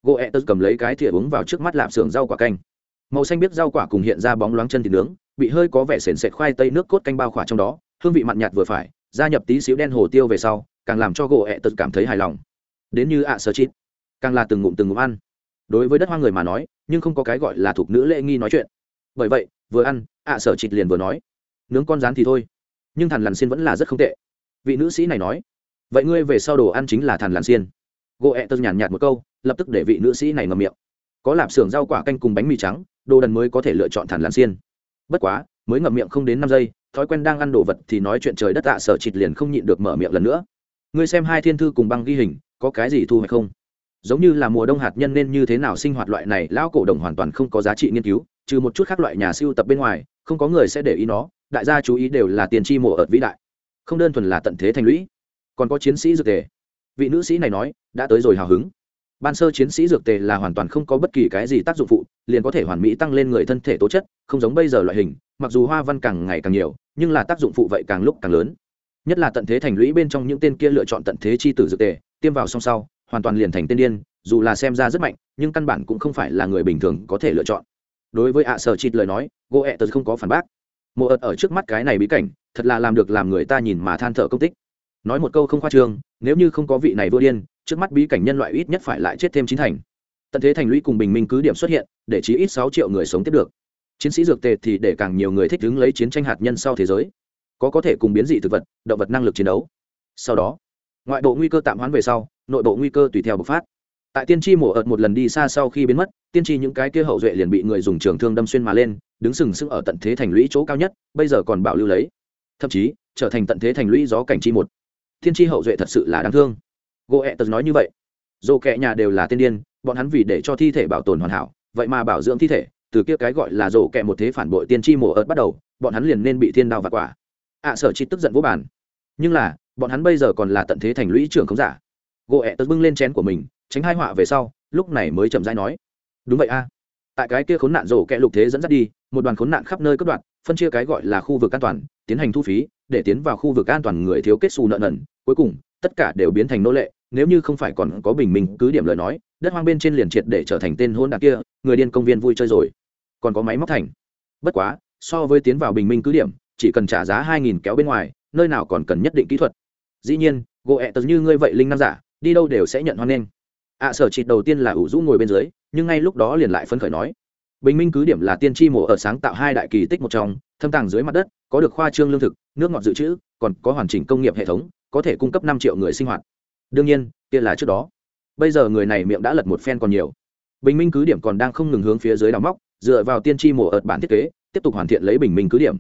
Gỗ ẹ tật cầm lấy cái thìa uống vào trước mắt lạp xưởng rau quả canh. Màu xanh biết rau quả cùng hiện ra bóng loáng chân thịt nướng, bị hơi có vẻ sền sệt khoai tây nước cốt canh bao khỏa trong đó, hương vị mặn nhạt vừa phải, gia nhập tí xíu đen hồ tiêu về sau, càng làm cho gỗ ẹ tật cảm thấy hài lòng. Đến như ạ sơ chít, càng là từng ngụm từng ngụm ăn. Đối với đất hoa người mà nói, nhưng không có cái gọi là thuộc nữ lễ nghi nói chuyện. Bởi vậy, vừa ăn, ạ sở chịt liền vừa nói, nướng con rán thì thôi, nhưng thằn lằn xin vẫn là rất không tệ vị nữ sĩ này nói, vậy ngươi về sau đồ ăn chính là thàn lằn xiên. Gỗ ẹ e tơ nhàn nhạt một câu, lập tức để vị nữ sĩ này ngầm miệng. Có lạp xưởng rau quả canh cùng bánh mì trắng, đồ đần mới có thể lựa chọn thàn lằn xiên. Bất quá, mới ngậm miệng không đến năm giây, thói quen đang ăn đồ vật thì nói chuyện trời đất tạ sở chịt liền không nhịn được mở miệng lần nữa. Ngươi xem hai thiên thư cùng băng ghi hình, có cái gì thu hoạch không? Giống như là mùa đông hạt nhân nên như thế nào sinh hoạt loại này, lão cổ đồng hoàn toàn không có giá trị nghiên cứu, trừ một chút khác loại nhà siêu tập bên ngoài, không có người sẽ để ý nó, đại gia chú ý đều là tiền tri mùa ợt vĩ đại không đơn thuần là tận thế thành lũy. Còn có chiến sĩ dược tề. Vị nữ sĩ này nói, đã tới rồi hào hứng. Ban sơ chiến sĩ dược tề là hoàn toàn không có bất kỳ cái gì tác dụng phụ, liền có thể hoàn mỹ tăng lên người thân thể tố chất, không giống bây giờ loại hình, mặc dù hoa văn càng ngày càng nhiều, nhưng là tác dụng phụ vậy càng lúc càng lớn. Nhất là tận thế thành lũy bên trong những tên kia lựa chọn tận thế chi tử dược tề, tiêm vào song sau, hoàn toàn liền thành tên điên, dù là xem ra rất mạnh, nhưng căn bản cũng không phải là người bình thường có thể lựa chọn. Đối với ạ sở chịt lời nói gỗ ẹ tật không có phản bác. Mộ ợt ở trước mắt cái này bí cảnh thật là làm được làm người ta nhìn mà than thở công tích. Nói một câu không khoa trương, nếu như không có vị này vua điên, trước mắt bí cảnh nhân loại ít nhất phải lại chết thêm chín thành. Tận thế thành lũy cùng bình minh cứ điểm xuất hiện, để chí ít sáu triệu người sống tiếp được. Chiến sĩ dược tề thì để càng nhiều người thích ứng lấy chiến tranh hạt nhân sau thế giới. Có có thể cùng biến dị thực vật, động vật năng lực chiến đấu. Sau đó, ngoại bộ nguy cơ tạm hoãn về sau, nội bộ nguy cơ tùy theo bộc phát. Tại tiên tri mổ ợt một lần đi xa sau khi biến mất, tiên tri những cái kia hậu duệ liền bị người dùng trường thương đâm xuyên mà lên, đứng sừng sững ở tận thế thành lũy chỗ cao nhất, bây giờ còn bảo lưu lấy thậm chí trở thành tận thế thành lũy gió cảnh chi một. Thiên tri hậu duệ thật sự là đáng thương. Gỗ ẹ tật nói như vậy. Dồ kẹ nhà đều là tiên điên, bọn hắn vì để cho thi thể bảo tồn hoàn hảo, vậy mà bảo dưỡng thi thể, từ kia cái gọi là dồ kẹ một thế phản bội tiên tri mổ ớt bắt đầu, bọn hắn liền nên bị thiên đao và quả. Ạ sở chi tức giận vô bản nhưng là, bọn hắn bây giờ còn là tận thế thành lũy trưởng không giả. Gỗ ẹ tật bưng lên chén của mình, tránh hai họa về sau, lúc này mới chậm rãi nói. Đúng vậy a. Tại cái kia khốn nạn rổ kẹ lục thế dẫn dắt đi, một đoàn khốn nạn khắp nơi cất đoạt phân chia cái gọi là khu vực an toàn tiến hành thu phí để tiến vào khu vực an toàn người thiếu kết xù nợ nần. Cuối cùng tất cả đều biến thành nô lệ nếu như không phải còn có bình minh cứ điểm lời nói đất hoang bên trên liền triệt để trở thành tên hôn đạc kia người điên công viên vui chơi rồi. Còn có máy móc thành. Bất quá so với tiến vào bình minh cứ điểm chỉ cần trả giá hai nghìn kéo bên ngoài nơi nào còn cần nhất định kỹ thuật. Dĩ nhiên gỗ ẹ tật như ngươi vậy linh nam giả đi đâu đều sẽ nhận hoan nghênh. Ạ à, sở trịt đầu tiên là ủ rũ ngồi bên dưới nhưng ngay lúc đó liền lại phấn khởi nói bình minh cứ điểm là tiên tri mổ ở sáng tạo hai đại kỳ tích một trong, thâm tàng dưới mặt đất, có được khoa trương lương thực, nước ngọt dự trữ, còn có hoàn chỉnh công nghiệp hệ thống, có thể cung cấp năm triệu người sinh hoạt. Đương nhiên, kia là trước đó. Bây giờ người này miệng đã lật một phen còn nhiều. Bình minh cứ điểm còn đang không ngừng hướng phía dưới đào móc, dựa vào tiên tri mổ ợt bản thiết kế, tiếp tục hoàn thiện lấy bình minh cứ điểm.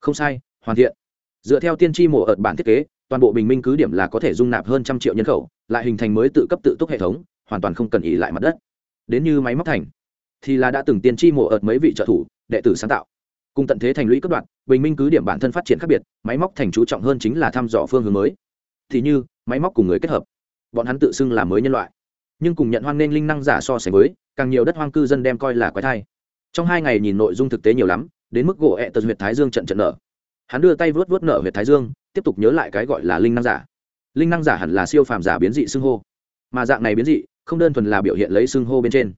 Không sai, hoàn thiện. Dựa theo tiên tri mổ ợt bản thiết kế, toàn bộ bình minh cứ điểm là có thể dung nạp hơn trăm triệu nhân khẩu, lại hình thành mới tự cấp tự túc hệ thống, hoàn toàn không cần ỉ lại mặt đất. Đến như máy móc thành thì là đã từng tiên tri mổ ợt mấy vị trợ thủ, đệ tử sáng tạo. Cùng tận thế thành lũy cấp đoạn, bình minh cứ điểm bản thân phát triển khác biệt, máy móc thành chú trọng hơn chính là thăm dò phương hướng mới. Thì như, máy móc cùng người kết hợp. Bọn hắn tự xưng là mới nhân loại. Nhưng cùng nhận hoan nên linh năng giả so sánh với, càng nhiều đất hoang cư dân đem coi là quái thai. Trong hai ngày nhìn nội dung thực tế nhiều lắm, đến mức gỗ ẹ tật huyệt thái dương trận trận nở. Hắn đưa tay vớt vớt nở huyệt thái dương, tiếp tục nhớ lại cái gọi là linh năng giả. Linh năng giả hẳn là siêu phàm giả biến dị xưng hô. Mà dạng này biến dị, không đơn thuần là biểu hiện lấy xưng hô bên trên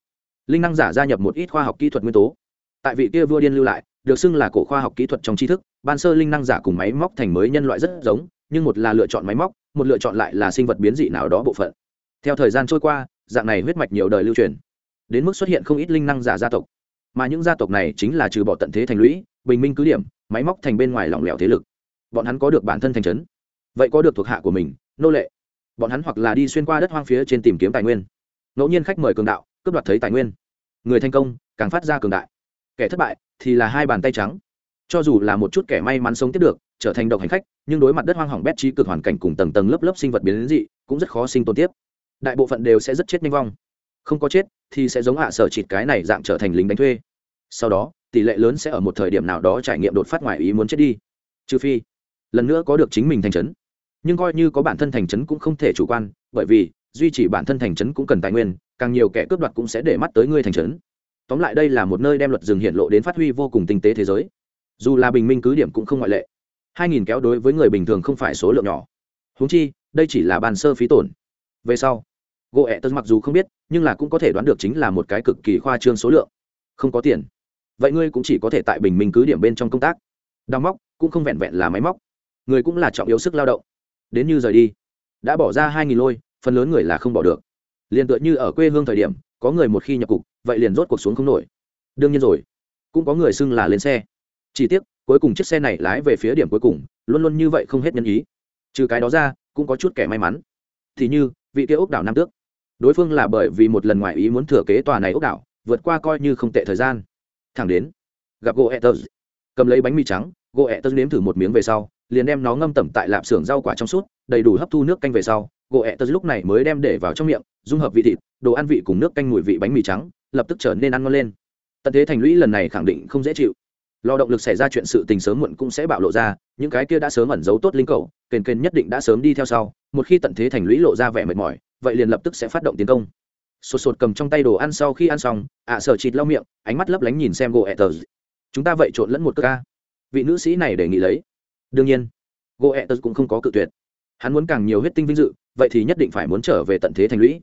linh năng giả gia nhập một ít khoa học kỹ thuật nguyên tố. Tại vị kia vua điên lưu lại, được xưng là cổ khoa học kỹ thuật trong tri thức, ban sơ linh năng giả cùng máy móc thành mới nhân loại rất giống, nhưng một là lựa chọn máy móc, một lựa chọn lại là sinh vật biến dị nào đó bộ phận. Theo thời gian trôi qua, dạng này huyết mạch nhiều đời lưu truyền. Đến mức xuất hiện không ít linh năng giả gia tộc. Mà những gia tộc này chính là trừ bỏ tận thế thành lũy, bình minh cứ điểm, máy móc thành bên ngoài lỏng lẻo thế lực. Bọn hắn có được bản thân thành trấn. Vậy có được thuộc hạ của mình, nô lệ. Bọn hắn hoặc là đi xuyên qua đất hoang phía trên tìm kiếm tài nguyên. Ngẫu nhiên khách mời cường đạo, cướp đoạt thấy tài nguyên người thành công, càng phát ra cường đại. Kẻ thất bại thì là hai bàn tay trắng. Cho dù là một chút kẻ may mắn sống tiếp được, trở thành độc hành khách, nhưng đối mặt đất hoang hỏng bét trí cực hoàn cảnh cùng tầng tầng lớp lớp sinh vật biến dị, cũng rất khó sinh tồn tiếp. Đại bộ phận đều sẽ rất chết nhanh vong. Không có chết thì sẽ giống hạ sở chịt cái này dạng trở thành lính đánh thuê. Sau đó, tỷ lệ lớn sẽ ở một thời điểm nào đó trải nghiệm đột phát ngoài ý muốn chết đi. Trừ phi, lần nữa có được chính mình thành trấn. Nhưng coi như có bản thân thành trấn cũng không thể chủ quan, bởi vì duy trì bản thân thành trấn cũng cần tài nguyên, càng nhiều kẻ cướp đoạt cũng sẽ để mắt tới ngươi thành trấn. Tóm lại đây là một nơi đem luật rừng hiện lộ đến phát huy vô cùng tinh tế thế giới. Dù là bình minh cứ điểm cũng không ngoại lệ. Hai nghìn kéo đối với người bình thường không phải số lượng nhỏ. Húng chi, đây chỉ là bàn sơ phí tổn. Về sau gỗ ẹ tân mặc dù không biết, nhưng là cũng có thể đoán được chính là một cái cực kỳ khoa trương số lượng. Không có tiền. Vậy ngươi cũng chỉ có thể tại bình minh cứ điểm bên trong công tác. Đau móc cũng không vẹn vẹn là máy móc. Người cũng là trọng yếu sức lao động. Đến như rời đi. Đã bỏ ra hai nghìn lôi phần lớn người là không bỏ được. Liền tựa như ở quê hương thời điểm, có người một khi nhập cục, vậy liền rốt cuộc xuống không nổi. Đương nhiên rồi, cũng có người xưng là lên xe. Chỉ tiếc, cuối cùng chiếc xe này lái về phía điểm cuối cùng, luôn luôn như vậy không hết nhân ý. Trừ cái đó ra, cũng có chút kẻ may mắn. Thì như, vị kia ốc đảo nam tước. Đối phương là bởi vì một lần ngoài ý muốn thừa kế tòa này ốc đảo, vượt qua coi như không tệ thời gian. Thẳng đến, gặp gỗ etters cầm lấy bánh mì trắng gỗ etters nếm thử một miếng về sau, liền đem nó ngâm tẩm tại lạp xưởng rau quả trong suốt, đầy đủ hấp thu nước canh về sau gỗ etters lúc này mới đem để vào trong miệng dung hợp vị thịt đồ ăn vị cùng nước canh mùi vị bánh mì trắng lập tức trở nên ăn ngon lên. Tận thế thành lũy lần này khẳng định không dễ chịu. Lo động lực xảy ra chuyện sự tình sớm muộn cũng sẽ bạo lộ ra những cái kia đã sớm ẩn giấu tốt linh cầu kền kền nhất định đã sớm đi theo sau một khi tận thế thành lũy lộ ra vẻ mệt mỏi vậy liền lập tức sẽ phát động tiến công. Sột sột cầm trong tay đồ ăn sau khi ăn xong ạ à, sợ chịt lau miệng ánh mắt lấp lánh nhìn xem gỗ etters chúng ta vậy trộn lẫn một cơ ca vị nữ sĩ này đề nghị lấy. Đương nhiên gỗ etters cũng không có cự tuyệt. Hắn muốn càng nhiều huyết tinh vinh dự vậy thì nhất định phải muốn trở về tận thế thành lũy.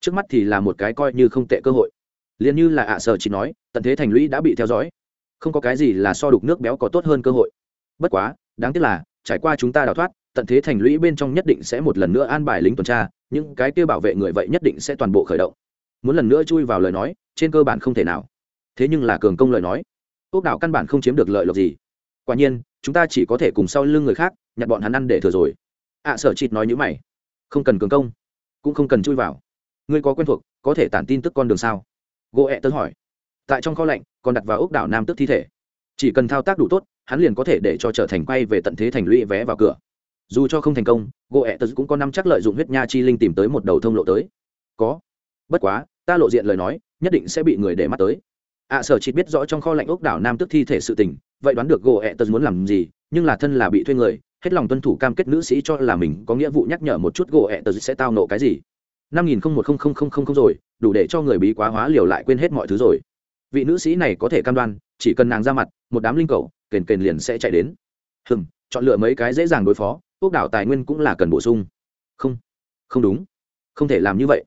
Trước mắt thì là một cái coi như không tệ cơ hội. Liền như là ạ à sở chỉ nói, tận thế thành lũy đã bị theo dõi. Không có cái gì là so đục nước béo có tốt hơn cơ hội. Bất quá, đáng tiếc là, trải qua chúng ta đào thoát, tận thế thành lũy bên trong nhất định sẽ một lần nữa an bài lính tuần tra, những cái kia bảo vệ người vậy nhất định sẽ toàn bộ khởi động. Muốn lần nữa chui vào lời nói, trên cơ bản không thể nào. Thế nhưng là cường công lời nói ốc đảo căn bản không chiếm được lợi lộc gì. Quả nhiên, chúng ta chỉ có thể cùng sau lưng người khác, nhặt bọn hắn ăn để thừa rồi. Ạ sở chịt nói như mày không cần cường công, cũng không cần chui vào. Ngươi có quen thuộc, có thể tản tin tức con đường sao? Gỗ ẹ tớ hỏi. Tại trong kho lạnh, còn đặt vào ốc đảo nam tức thi thể. Chỉ cần thao tác đủ tốt, hắn liền có thể để cho trở thành quay về tận thế thành lũy vé vào cửa. Dù cho không thành công, gỗ ẹ tớ cũng có năm chắc lợi dụng huyết nha chi linh tìm tới một đầu thông lộ tới. Có. Bất quá, ta lộ diện lời nói, nhất định sẽ bị người để mắt tới ạ à, sở chỉ biết rõ trong kho lạnh ốc đảo nam tức thi thể sự tình vậy đoán được gỗ ẹ tật muốn làm gì nhưng là thân là bị thuê người hết lòng tuân thủ cam kết nữ sĩ cho là mình có nghĩa vụ nhắc nhở một chút gỗ ẹ tật sẽ tao nộ cái gì. Năm nghìn không một không không không không rồi đủ để cho người bí quá hóa liều lại quên hết mọi thứ rồi. Vị nữ sĩ này có thể cam đoan chỉ cần nàng ra mặt một đám linh cầu kền kền liền sẽ chạy đến. Hừm chọn lựa mấy cái dễ dàng đối phó quốc đảo tài nguyên cũng là cần bổ sung. Không không đúng không thể làm như vậy.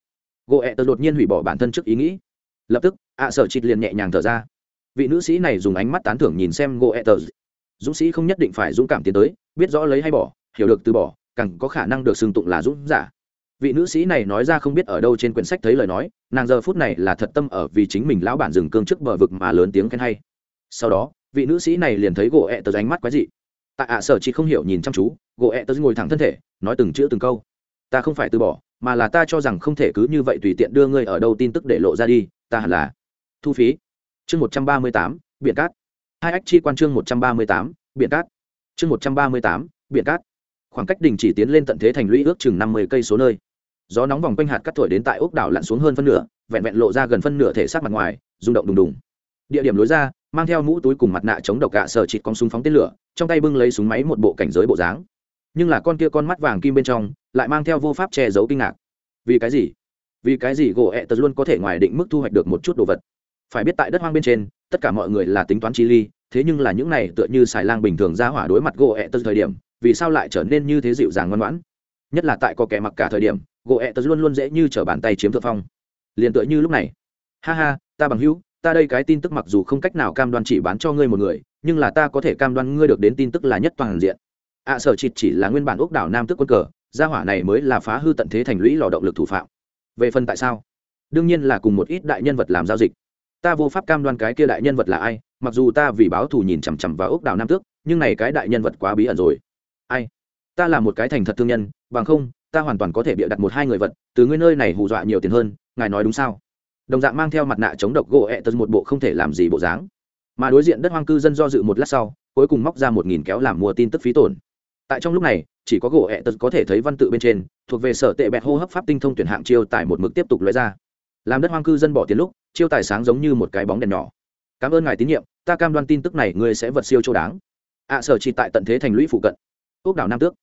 Gỗ ẹ tật đột nhiên hủy bỏ bản thân trước ý nghĩ lập tức, ạ sở chịt liền nhẹ nhàng thở ra. Vị nữ sĩ này dùng ánh mắt tán thưởng nhìn xem gỗ ẹ tớ dũng sĩ không nhất định phải dũng cảm tiến tới, biết rõ lấy hay bỏ, hiểu được từ bỏ, càng có khả năng được xưng tụng là dũng giả. Vị nữ sĩ này nói ra không biết ở đâu trên quyển sách thấy lời nói, nàng giờ phút này là thật tâm ở vì chính mình lão bản dừng cương trước bờ vực mà lớn tiếng khen hay. Sau đó, vị nữ sĩ này liền thấy gỗ ẹ tớ ánh mắt quái dị. Tại ạ sở chị không hiểu nhìn chăm chú gỗ ẹ tớ ngồi thẳng thân thể, nói từng chữ từng câu. Ta không phải từ bỏ, mà là ta cho rằng không thể cứ như vậy tùy tiện đưa ngươi ở đâu tin tức để lộ ra đi ta hẳn là. Thu phí. Chương một trăm ba mươi tám, biển cát. Hai ách chi quan chương một trăm ba mươi tám, biển cát. Chương một trăm ba mươi tám, biển cát. Khoảng cách đình chỉ tiến lên tận thế thành lũy ước chừng năm mươi cây số nơi. Gió nóng vòng quanh hạt cắt thổi đến tại ốc đảo lặn xuống hơn phân nửa, vẹn vẹn lộ ra gần phân nửa thể xác mặt ngoài, rung động đùng đùng. Địa điểm lối ra, mang theo mũ túi cùng mặt nạ chống độc gạ sờ chịt con súng phóng tên lửa, trong tay bưng lấy súng máy một bộ cảnh giới bộ dáng. Nhưng là con kia con mắt vàng kim bên trong, lại mang theo vô pháp che giấu kinh ngạc. Vì cái gì? Vì cái gì gỗ ẹ tật luôn có thể ngoài định mức thu hoạch được một chút đồ vật? Phải biết tại đất hoang bên trên tất cả mọi người là tính toán chi ly thế nhưng là những này tựa như xài lang bình thường ra hỏa đối mặt gỗ ẹ tật thời điểm vì sao lại trở nên như thế dịu dàng ngoan ngoãn? Nhất là tại có kẻ mặc cả thời điểm gỗ ẹ tật luôn luôn dễ như t r ở bàn tay chiếm thượng phong. Liền tựa như lúc này. Ha ha ta bằng hữu ta đây cái tin tức mặc dù không cách nào cam đoan chỉ bán cho ngươi một người nhưng là ta có thể cam đoan ngươi được đến tin tức là nhất toàn diện. Ạ à, sở chịt chỉ là nguyên bản ốc đảo nam tức quân cờ gia hỏa này mới là phá hư tận thế thành lũy lò động lực thủ phạm về phần tại sao? Đương nhiên là cùng một ít đại nhân vật làm giao dịch. Ta vô pháp cam đoan cái kia đại nhân vật là ai, mặc dù ta vì báo thù nhìn chằm chằm vào ốc đảo nam tước, nhưng này cái đại nhân vật quá bí ẩn rồi. Ai? Ta là một cái thành thật thương nhân, bằng không, ta hoàn toàn có thể bịa đặt một hai người vật, từ ngươi nơi này hù dọa nhiều tiền hơn, ngài nói đúng sao? Đồng dạng mang theo mặt nạ chống độc gỗ ẹ tật một bộ không thể làm gì bộ dáng. Mà đối diện đất hoang cư dân do dự một lát sau, cuối cùng móc ra một nghìn kéo làm mua tin tức phí tổn tại trong lúc này, chỉ có gỗ ẹ tật có thể thấy văn tự bên trên, thuộc về sở tệ bẹt hô hấp pháp tinh thông tuyển hạng chiêu tài một mực tiếp tục lóe ra. Làm đất hoang cư dân bỏ tiền lúc, chiêu tài sáng giống như một cái bóng đèn nhỏ. Cảm ơn ngài tín nhiệm, ta cam đoan tin tức này ngươi sẽ vật siêu châu đáng. Ạ sở chỉ tại tận thế thành lũy phụ cận. Ốc đảo nam tước.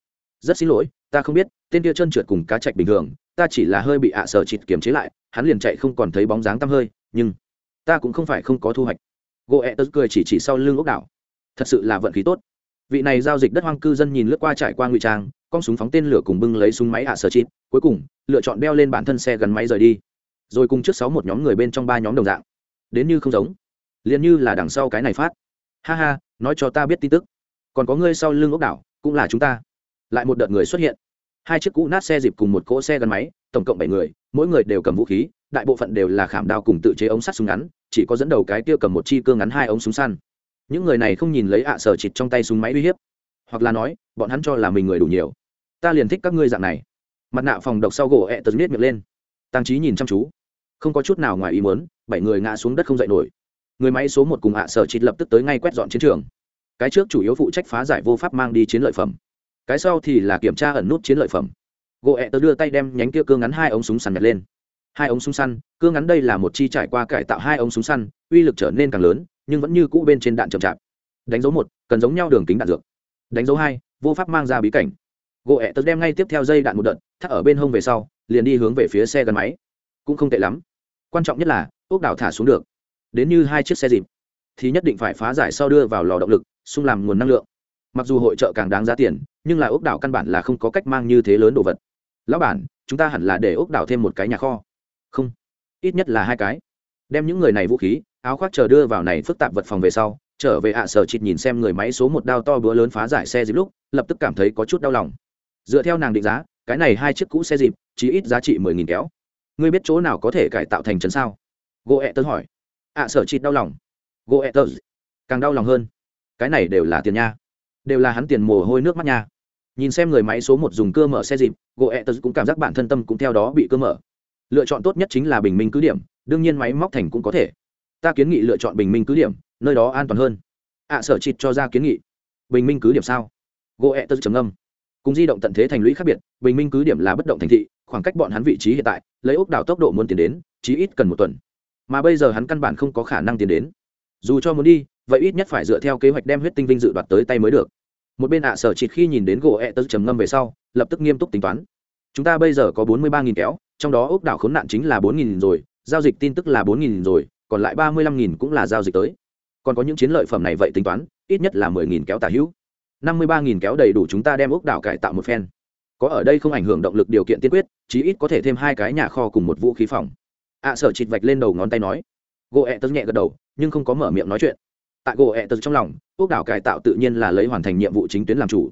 Rất xin lỗi, ta không biết, tên kia chân trượt cùng cá chạch bình thường, ta chỉ là hơi bị ạ sở chịt kiềm chế lại, hắn liền chạy không còn thấy bóng dáng tăm hơi, nhưng ta cũng không phải không có thu hoạch. Gỗ ẹ tớ cười chỉ chỉ sau lưng ốc đảo. Thật sự là vận khí tốt vị này giao dịch đất hoang cư dân nhìn lướt qua trải qua ngụy trang, con súng phóng tên lửa cùng bưng lấy súng máy ạ sở chít, cuối cùng, lựa chọn đeo lên bản thân xe gắn máy rời đi. Rồi cùng trước sáu một nhóm người bên trong ba nhóm đồng dạng. Đến như không giống. Liền như là đằng sau cái này phát. Ha ha, nói cho ta biết tin tức. Còn có ngươi sau lưng ốc đảo, cũng là chúng ta. Lại một đợt người xuất hiện. Hai chiếc cũ nát xe dịp cùng một cỗ xe gắn máy, tổng cộng bảy người, mỗi người đều cầm vũ khí, đại bộ phận đều là khảm đao cùng tự chế ống sắt súng ngắn, chỉ có dẫn đầu cái kia cầm một chi cương ngắn hai ống súng săn những người này không nhìn lấy ạ sở chịt trong tay súng máy uy hiếp, hoặc là nói, bọn hắn cho là mình người đủ nhiều. Ta liền thích các ngươi dạng này. Mặt nạ phòng độc sau gỗ ẹ tật miết miệng lên. Tăng trí nhìn chăm chú. Không có chút nào ngoài ý muốn, bảy người ngã xuống đất không dậy nổi. Người máy số một cùng ạ sở chịt lập tức tới ngay quét dọn chiến trường. Cái trước chủ yếu phụ trách phá giải vô pháp mang đi chiến lợi phẩm. Cái sau thì là kiểm tra ẩn nút chiến lợi phẩm. Gỗ ẹ tớ đưa tay đem nhánh kia cương ngắn hai ống súng săn nhặt lên. Hai ống súng săn cương ngắn đây là một chi trải qua cải tạo hai ống súng săn, uy lực trở nên càng lớn nhưng vẫn như cũ bên trên đạn chậm chạp. Đánh dấu một, cần giống nhau đường kính đạn dược. Đánh dấu hai, vô pháp mang ra bí cảnh. Gỗ ẹ tật đem ngay tiếp theo dây đạn một đợt, thắt ở bên hông về sau, liền đi hướng về phía xe gắn máy. Cũng không tệ lắm. Quan trọng nhất là, ốc đảo thả xuống được. Đến như hai chiếc xe dịp, thì nhất định phải phá giải sau đưa vào lò động lực, xung làm nguồn năng lượng. Mặc dù hội trợ càng đáng giá tiền, nhưng là ốc đảo căn bản là không có cách mang như thế lớn đồ vật. Lão bản, chúng ta hẳn là để ốc đảo thêm một cái nhà kho. Không, ít nhất là hai cái. Đem những người này vũ khí áo khoác chờ đưa vào này phức tạp vật phòng về sau, trở về ạ sở chịt nhìn xem người máy số một đao to búa lớn phá giải xe dịp lúc, lập tức cảm thấy có chút đau lòng. Dựa theo nàng định giá, cái này hai chiếc cũ xe dịp chỉ ít giá trị mười nghìn kéo. Ngươi biết chỗ nào có thể cải tạo thành trấn sao? Gỗ ẹ tớ hỏi. Ạ sở chịt đau lòng. Gỗ ẹ tớ, càng đau lòng hơn. Cái này đều là tiền nha. Đều là hắn tiền mồ hôi nước mắt nha. Nhìn xem người máy số một dùng cơ mở xe dịp gỗ ẹ tớ cũng cảm giác bản thân tâm cũng theo đó bị cơ mở. Lựa chọn tốt nhất chính là bình minh cứ điểm, đương nhiên máy móc thành cũng có thể ta kiến nghị lựa chọn bình minh cứ điểm, nơi đó an toàn hơn. ạ, sở chịt cho ra kiến nghị. Bình minh cứ điểm sao? Gỗ ẹ tớ trầm âm cùng di động tận thế thành lũy khác biệt, bình minh cứ điểm là bất động thành thị, khoảng cách bọn hắn vị trí hiện tại, lấy ốc đảo tốc độ muốn tiến đến, chí ít cần một tuần. Mà bây giờ hắn căn bản không có khả năng tiến đến. Dù cho muốn đi, vậy ít nhất phải dựa theo kế hoạch đem huyết tinh vinh dự đoạt tới tay mới được. Một bên ạ, sở chịt khi nhìn đến gỗ ẹ tớ trầm ngâm về sau, lập tức nghiêm túc tính toán. Chúng ta bây giờ có bốn mươi ba nghìn kéo, trong đó ốc đảo khốn nạn chính là bốn nghìn rồi, giao dịch tin tức là bốn nghìn rồi còn lại ba mươi lăm nghìn cũng là giao dịch tới. Còn có những chiến lợi phẩm này vậy tính toán, ít nhất là mười nghìn kéo tả hữu. năm mươi ba nghìn kéo đầy đủ chúng ta đem ốc đảo cải tạo một phen. Có ở đây không ảnh hưởng động lực điều kiện tiên quyết, chí ít có thể thêm hai cái nhà kho cùng một vũ khí phòng. Ạ sở chịt vạch lên đầu ngón tay nói. Gỗ ẹ tớ nhẹ gật đầu, nhưng không có mở miệng nói chuyện. Tại gỗ ẹ tớ trong lòng, ốc đảo cải tạo tự nhiên là lấy hoàn thành nhiệm vụ chính tuyến làm chủ.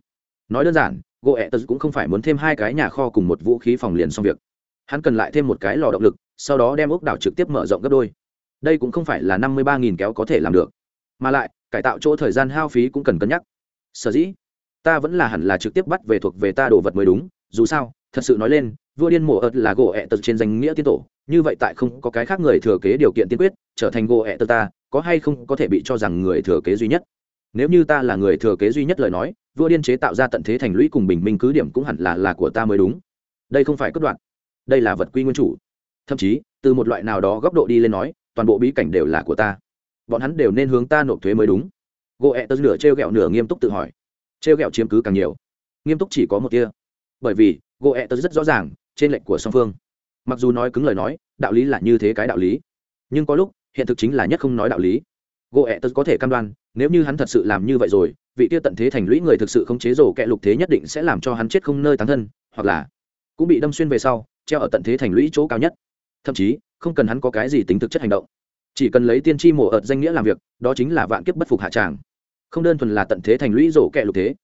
Nói đơn giản, gỗ ẹ tớ cũng không phải muốn thêm hai cái nhà kho cùng một vũ khí phòng liền xong việc. Hắn cần lại thêm một cái lò động lực, sau đó đem ốc đảo trực tiếp mở rộng gấp đôi đây cũng không phải là năm mươi ba nghìn kéo có thể làm được. Mà lại, cải tạo chỗ thời gian hao phí cũng cần cân nhắc. Sở dĩ, ta vẫn là hẳn là trực tiếp bắt về thuộc về ta đồ vật mới đúng, dù sao, thật sự nói lên, vua điên mổ ợt là gỗ ẹ tật trên danh nghĩa tiên tổ, như vậy tại không có cái khác người thừa kế điều kiện tiên quyết, trở thành gỗ ẹ tật ta, có hay không có thể bị cho rằng người thừa kế duy nhất. Nếu như ta là người thừa kế duy nhất lời nói, vua điên chế tạo ra tận thế thành lũy cùng bình minh cứ điểm cũng hẳn là là của ta mới đúng. Đây không phải cất đoạn. Đây là vật quy nguyên chủ. Thậm chí, từ một loại nào đó góc độ đi lên nói toàn bộ bí cảnh đều là của ta. Bọn hắn đều nên hướng ta nộp thuế mới đúng. Gỗ ẹ tớ nửa t r e o g ẹ o nửa nghiêm túc tự hỏi. T r e o g ẹ o chiếm cứ càng nhiều. Nghiêm túc chỉ có một kia. Bởi vì gỗ ẹ tớ rất rõ ràng, trên lệnh của song phương. Mặc dù nói cứng lời nói, đạo lý là như thế cái đạo lý. Nhưng có lúc, hiện thực chính là nhất không nói đạo lý. Gỗ ẹ tớ có thể cam đoan, nếu như hắn thật sự làm như vậy rồi, vị tiêu tận thế thành lũy người thực sự không chế rổ kẹ lục thế nhất định sẽ làm cho hắn chết không nơi tán thân, hoặc là cũng bị đâm xuyên về sau, treo ở tận thế thành lũy chỗ cao nhất. Thậm chí không cần hắn có cái gì tính thực chất hành động. Chỉ cần lấy tiên tri mổ ợt danh nghĩa làm việc, đó chính là vạn kiếp bất phục hạ tràng. Không đơn thuần là tận thế thành lũy rổ kẹ lục thế.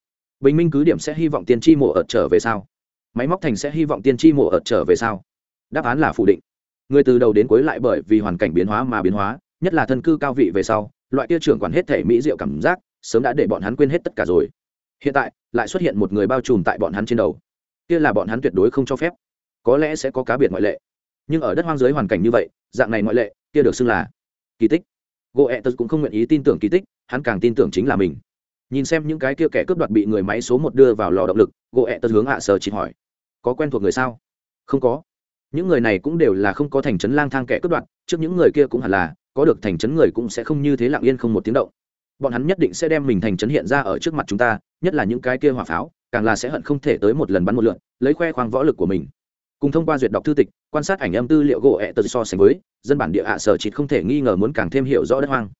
Bình minh cứ điểm sẽ hy vọng tiên tri mổ ợt trở về sao? Máy móc thành sẽ hy vọng tiên tri mổ ợt trở về sao? Đáp án là phủ định. Người từ đầu đến cuối lại bởi vì hoàn cảnh biến hóa mà biến hóa, nhất là thân cư cao vị về sau, loại kia trưởng quản hết thể mỹ diệu cảm giác, sớm đã để bọn hắn quên hết tất cả rồi. Hiện tại, lại xuất hiện một người bao trùm tại bọn hắn trên đầu. Kia là bọn hắn tuyệt đối không cho phép. Có lẽ sẽ có cá biệt ngoại lệ nhưng ở đất hoang dưới hoàn cảnh như vậy, dạng này ngoại lệ, kia được xưng là kỳ tích. Gỗ ẹ tật cũng không nguyện ý tin tưởng kỳ tích, hắn càng tin tưởng chính là mình. Nhìn xem những cái kia kẻ cướp đoạt bị người máy số một đưa vào lò động lực gỗ ẹ tật hướng hạ sờ chỉ hỏi, có quen thuộc người sao? Không có. Những người này cũng đều là không có thành trấn lang thang kẻ cướp đoạt, trước những người kia cũng hẳn là, có được thành trấn người cũng sẽ không như thế lặng yên không một tiếng động. Bọn hắn nhất định sẽ đem mình thành trấn hiện ra ở trước mặt chúng ta, nhất là những cái kia hỏa pháo, càng là sẽ hận không thể tới một lần bắn một lượn, lấy khoe khoang võ lực của mình cùng thông qua duyệt đọc thư tịch, quan sát ảnh âm tư liệu gỗ ẹ tật so sánh với, dân bản địa hạ sở chịt không thể nghi ngờ muốn càng thêm hiểu rõ đất hoang.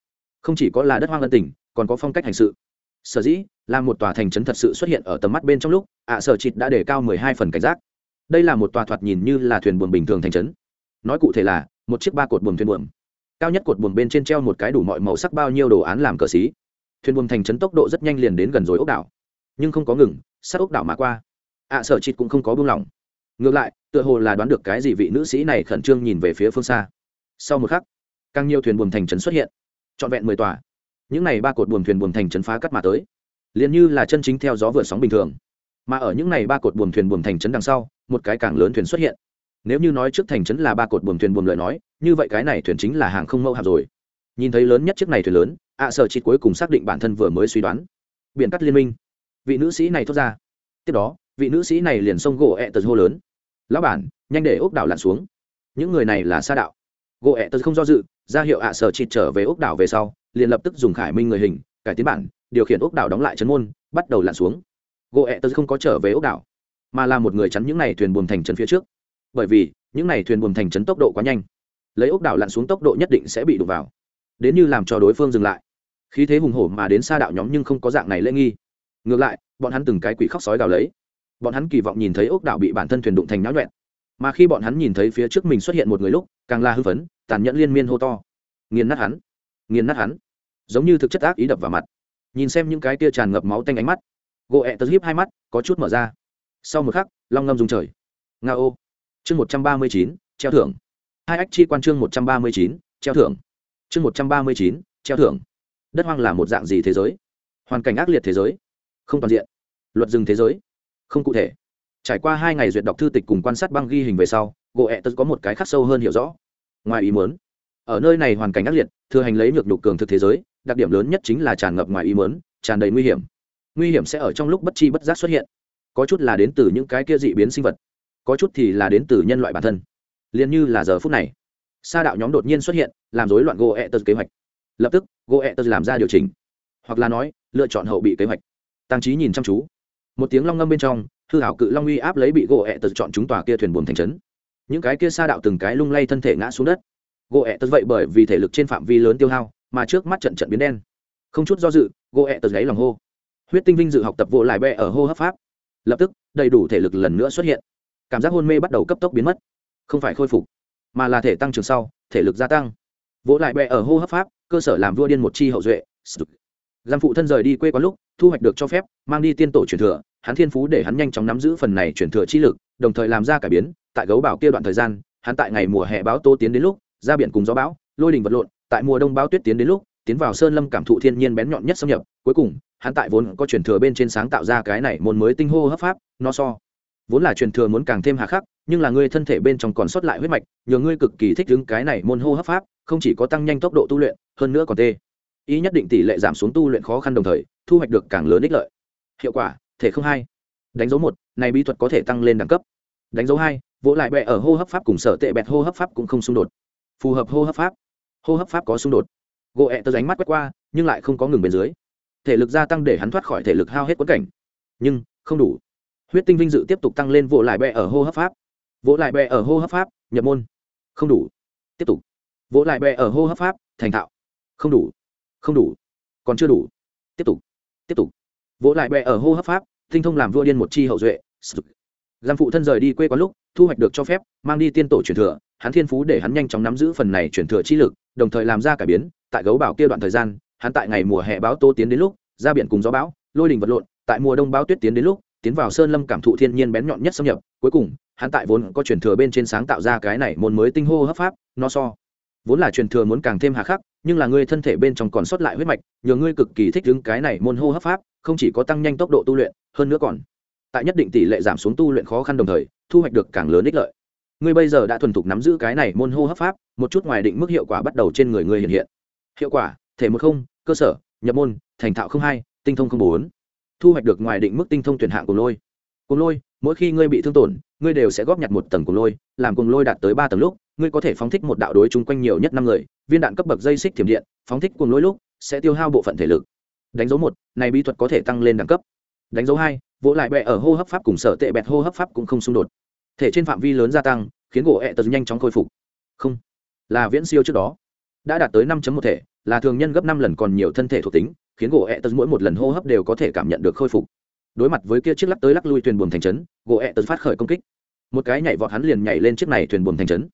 Không chỉ có là đất hoang ân tình, còn có phong cách hành sự. Sở dĩ, là một tòa thành trấn thật sự xuất hiện ở tầm mắt bên trong lúc, ạ sở chịt đã đề cao mười hai phần cảnh giác. Đây là một tòa thoạt nhìn như là thuyền buồm bình thường thành trấn. Nói cụ thể là, một chiếc ba cột buồm thuyền buồm. Cao nhất cột buồm bên trên treo một cái đủ mọi màu sắc bao nhiêu đồ án làm cờ xí. Thuyền buồm thành trấn tốc độ rất nhanh liền đến gần rồi ốc đảo. Nhưng không có ngừng sát ốc đảo mà qua. Ạ sở chịt cũng không có buông lỏng ngược lại, tựa hồ là đoán được cái gì vị nữ sĩ này khẩn trương nhìn về phía phương xa. Sau một khắc, càng nhiều thuyền buồm thành trấn xuất hiện. Trọn vẹn mười tòa. Những này ba cột buồm thuyền buồm thành trấn phá cắt mà tới. Liền như là chân chính theo gió vượt sóng bình thường. Mà ở những này ba cột buồm thuyền buồm thành trấn đằng sau, một cái càng lớn thuyền xuất hiện. Nếu như nói trước thành trấn là ba cột buồm thuyền buồm lợi nói, như vậy cái này thuyền chính là hàng không mẫu hạp rồi. Nhìn thấy lớn nhất chiếc này thuyền lớn, ạ sở chị cuối cùng xác định bản thân vừa mới suy đoán. Biển cắt liên minh. Vị nữ sĩ này thốt ra. Tiếp đó vị nữ sĩ này liền xông gỗ ẹ tật hô lớn. Lão bản, nhanh để ốc đảo lặn xuống. Những người này là sa đạo. Gỗ ẹ tật không do dự, ra hiệu ạ sở chịt trở về ốc đảo về sau, liền lập tức dùng khải minh người hình, cải tiến bản, điều khiển ốc đảo đóng lại chấn môn, bắt đầu lặn xuống. Gỗ ẹ tật không có trở về ốc đảo, mà là một người chắn những n à y thuyền buồm thành trấn phía trước. Bởi vì, những n à y thuyền buồm thành trấn tốc độ quá nhanh. Lấy ốc đảo lặn xuống tốc độ nhất định sẽ bị đụng vào. Đến như làm cho đối phương dừng lại. Khí thế hùng hổ mà đến xa đạo nhóm nhưng không có dạng này lễ nghi. Ngược lại, bọn hắn từng cái quỷ khóc sói gào lấy bọn hắn kỳ vọng nhìn thấy ốc đảo bị bản thân thuyền đụng thành náo nhuẹn. Mà khi bọn hắn nhìn thấy phía trước mình xuất hiện một người lúc, càng la hư phấn, tàn nhẫn liên miên hô to. Nghiền nát hắn, nghiền nát hắn. Giống như thực chất ác ý đập vào mặt. Nhìn xem những cái tia tràn ngập máu tanh ánh mắt, gỗ ẹ tật hiếp hai mắt, có chút mở ra. Sau một khắc, long ngâm dùng trời. Nga ô. Chương một trăm ba mươi chín, treo thưởng. Hai ách chi quan chương một trăm ba mươi chín, treo thưởng. Chương một trăm ba mươi chín, treo thưởng. Đất hoang là một dạng gì thế giới? Hoàn cảnh ác liệt thế giới. Không toàn diện. Luật rừng thế giới không cụ thể. Trải qua hai ngày duyệt đọc thư tịch cùng quan sát băng ghi hình về sau gỗ ẹ tật có một cái khắc sâu hơn hiểu rõ. Ngoài ý muốn, ở nơi này hoàn cảnh ác liệt, thừa hành lấy nhược nhục cường thực thế giới, đặc điểm lớn nhất chính là tràn ngập ngoài ý muốn, tràn đầy nguy hiểm. Nguy hiểm sẽ ở trong lúc bất chi bất giác xuất hiện. Có chút là đến từ những cái kia dị biến sinh vật, có chút thì là đến từ nhân loại bản thân. Liền như là giờ phút này, sa đạo nhóm đột nhiên xuất hiện, làm rối loạn gỗ ẹ tật kế hoạch. Lập tức gỗ ẹ tật làm ra điều chỉnh, hoặc là nói, lựa chọn hậu bị kế hoạch. Tăng trí nhìn chăm chú một tiếng long ngâm bên trong, hư hảo cự long uy áp lấy bị gỗ ẹ tật chọn chúng tòa kia thuyền buồm thành trấn. Những cái kia sa đạo từng cái lung lay thân thể ngã xuống đất. Gỗ ẹ tật vậy bởi vì thể lực trên phạm vi lớn tiêu hao, mà trước mắt trận trận biến đen. Không chút do dự, gỗ ẹ tật gáy lòng hô. Huyết tinh vinh dự học tập vô lại bẹ ở hô hấp pháp. Lập tức, đầy đủ thể lực lần nữa xuất hiện. Cảm giác hôn mê bắt đầu cấp tốc biến mất. Không phải khôi phục, mà là thể tăng trưởng sau, thể lực gia tăng. Vỗ lại bẹ ở hô hấp pháp, cơ sở làm vua điên một chi hậu duệ giam phụ thân rời đi quê quán lúc, thu hoạch được cho phép, mang đi tiên tổ truyền thừa, hắn thiên phú để hắn nhanh chóng nắm giữ phần này truyền thừa chi lực, đồng thời làm ra cải biến, tại gấu bảo kia đoạn thời gian, hắn tại ngày mùa hè báo tô tiến đến lúc, ra biển cùng gió bão, lôi đình vật lộn, tại mùa đông báo tuyết tiến đến lúc, tiến vào sơn lâm cảm thụ thiên nhiên bén nhọn nhất xâm nhập, cuối cùng, hắn tại vốn có truyền thừa bên trên sáng tạo ra cái này môn mới tinh hô hấp pháp no so. Vốn là truyền thừa muốn càng thêm hà khắc, nhưng là ngươi thân thể bên trong còn sót lại huyết mạch, nhờ ngươi cực kỳ thích ứng cái này môn hô hấp pháp, không chỉ có tăng nhanh tốc độ tu luyện, hơn nữa còn tê ý nhất định tỷ lệ giảm xuống tu luyện khó khăn đồng thời, thu hoạch được càng lớn ích lợi. Hiệu quả, thể không hai. Đánh dấu một, này bí thuật có thể tăng lên đẳng cấp. Đánh dấu hai, vỗ lại bẹ ở hô hấp pháp cùng sở tệ bẹt hô hấp pháp cũng không xung đột. Phù hợp hô hấp pháp. Hô hấp pháp có xung đột. Gỗ ẹ tớ ránh mắt quét qua, nhưng lại không có ngừng bên dưới. Thể lực gia tăng để hắn thoát khỏi thể lực hao hết quất cảnh. Nhưng, không đủ. Huyết tinh vinh dự tiếp tục tăng lên vỗ lại bẹ ở hô hấp pháp. Vỗ lại bẹ ở hô hấp pháp, nhập môn. Không đủ. Tiếp tục. Vỗ lại bẹ ở hô hấp pháp, thành thạo. Không đủ không đủ. Còn chưa đủ. Tiếp tục. Tiếp tục. Vỗ lại bẹ ở hô hấp pháp, tinh thông làm vua điên một chi hậu duệ giam phụ thân rời đi quê quán lúc, thu hoạch được cho phép, mang đi tiên tổ truyền thừa, hắn thiên phú để hắn nhanh chóng nắm giữ phần này truyền thừa chi lực, đồng thời làm ra cải biến, tại gấu bảo kia đoạn thời gian, hắn tại ngày mùa hè báo tô tiến đến lúc, ra biển cùng gió bão, lôi đình vật lộn, tại mùa đông báo tuyết tiến đến lúc, tiến vào sơn lâm cảm thụ thiên nhiên bén nhọn nhất xâm nhập, cuối cùng, hắn tại vốn có truyền thừa bên trên sáng tạo ra cái này môn mới tinh hô hấp pháp, nó so vốn là truyền thừa muốn càng thêm hà khắc, nhưng là ngươi thân thể bên trong còn sót lại huyết mạch, nhờ ngươi cực kỳ thích ứng cái này môn hô hấp pháp, không chỉ có tăng nhanh tốc độ tu luyện, hơn nữa còn, tại nhất định tỷ lệ giảm xuống tu luyện khó khăn đồng thời, thu hoạch được càng lớn ích lợi. Ngươi bây giờ đã thuần thục nắm giữ cái này môn hô hấp pháp, một chút ngoài định mức hiệu quả bắt đầu trên người ngươi hiện hiện. Hiệu quả, thể một không, cơ sở, nhập môn, thành thạo không hai, tinh thông không bốn. Thu hoạch được ngoài định mức tinh thông tuyển hạng của lôi. Cùng lôi, mỗi khi ngươi bị thương tổn, ngươi đều sẽ góp nhặt một tầng cùng lôi, làm cùng lôi đạt tới ba tầng lúc ngươi có thể phóng thích một đạo đối chung quanh nhiều nhất năm người, viên đạn cấp bậc dây xích thiểm điện, phóng thích cùng lỗi lúc, sẽ tiêu hao bộ phận thể lực. Đánh dấu một, này bí thuật có thể tăng lên đẳng cấp. Đánh dấu hai, vỗ lại bẹ ở hô hấp pháp cùng sở tệ bẹt hô hấp pháp cũng không xung đột. Thể trên phạm vi lớn gia tăng, khiến gỗ ẹ tật nhanh chóng khôi phục. Không, là viễn siêu trước đó. Đã đạt tới năm một thể, là thường nhân gấp năm lần còn nhiều thân thể thuộc tính, khiến gỗ ẹ tật mỗi một lần hô hấp đều có thể cảm nhận được khôi phục. Đối mặt với kia chiếc lắc tới lắc lui thuyền buồm thành trấn, gỗ ẹ tật phát khởi công kích. Một cái nhảy vọt hắn liền nhảy lên chiếc này thuyền buồm thành trấn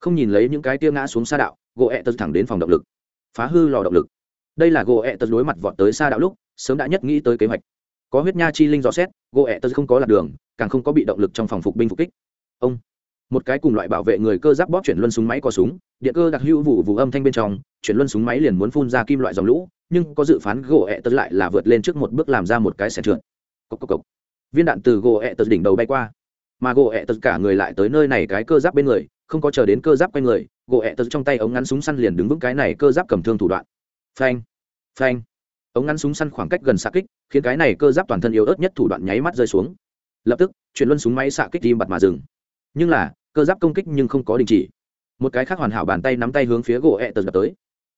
không nhìn lấy những cái tia ngã xuống xa đạo, gỗ ẹ tật thẳng đến phòng động lực. Phá hư lò động lực. Đây là gỗ ẹ tật đối mặt vọt tới xa đạo lúc, sớm đã nhất nghĩ tới kế hoạch. Có huyết nha chi linh rõ xét, gỗ ẹ tật không có lạc đường, càng không có bị động lực trong phòng phục binh phục kích. Ông. Một cái cùng loại bảo vệ người cơ giáp bóp chuyển luân súng máy có súng, điện cơ đặc hữu vụ vụ âm thanh bên trong, chuyển luân súng máy liền muốn phun ra kim loại dòng lũ, nhưng có dự phán gỗ ẹ tật lại là vượt lên trước một bước làm ra một cái xẻ trượt. Cốc cốc cốc. viên đạn từ gỗ ẹ tật đỉnh đầu bay qua. Mà gỗ ẹ tật cả người lại tới nơi này cái cơ giáp bên người không có chờ đến cơ giáp quay người, gỗ ẹ tật trong tay ống ngắn súng săn liền đứng vững cái này cơ giáp cầm thương thủ đoạn. Phanh phanh. Ống ngắn súng săn khoảng cách gần xạ kích, khiến cái này cơ giáp toàn thân yếu ớt nhất thủ đoạn nháy mắt rơi xuống. Lập tức, chuyển luân súng máy xạ kích tim bặt mà dừng. Nhưng là, cơ giáp công kích nhưng không có đình chỉ. Một cái khác hoàn hảo bàn tay nắm tay hướng phía gỗ ẹ tật đập tới.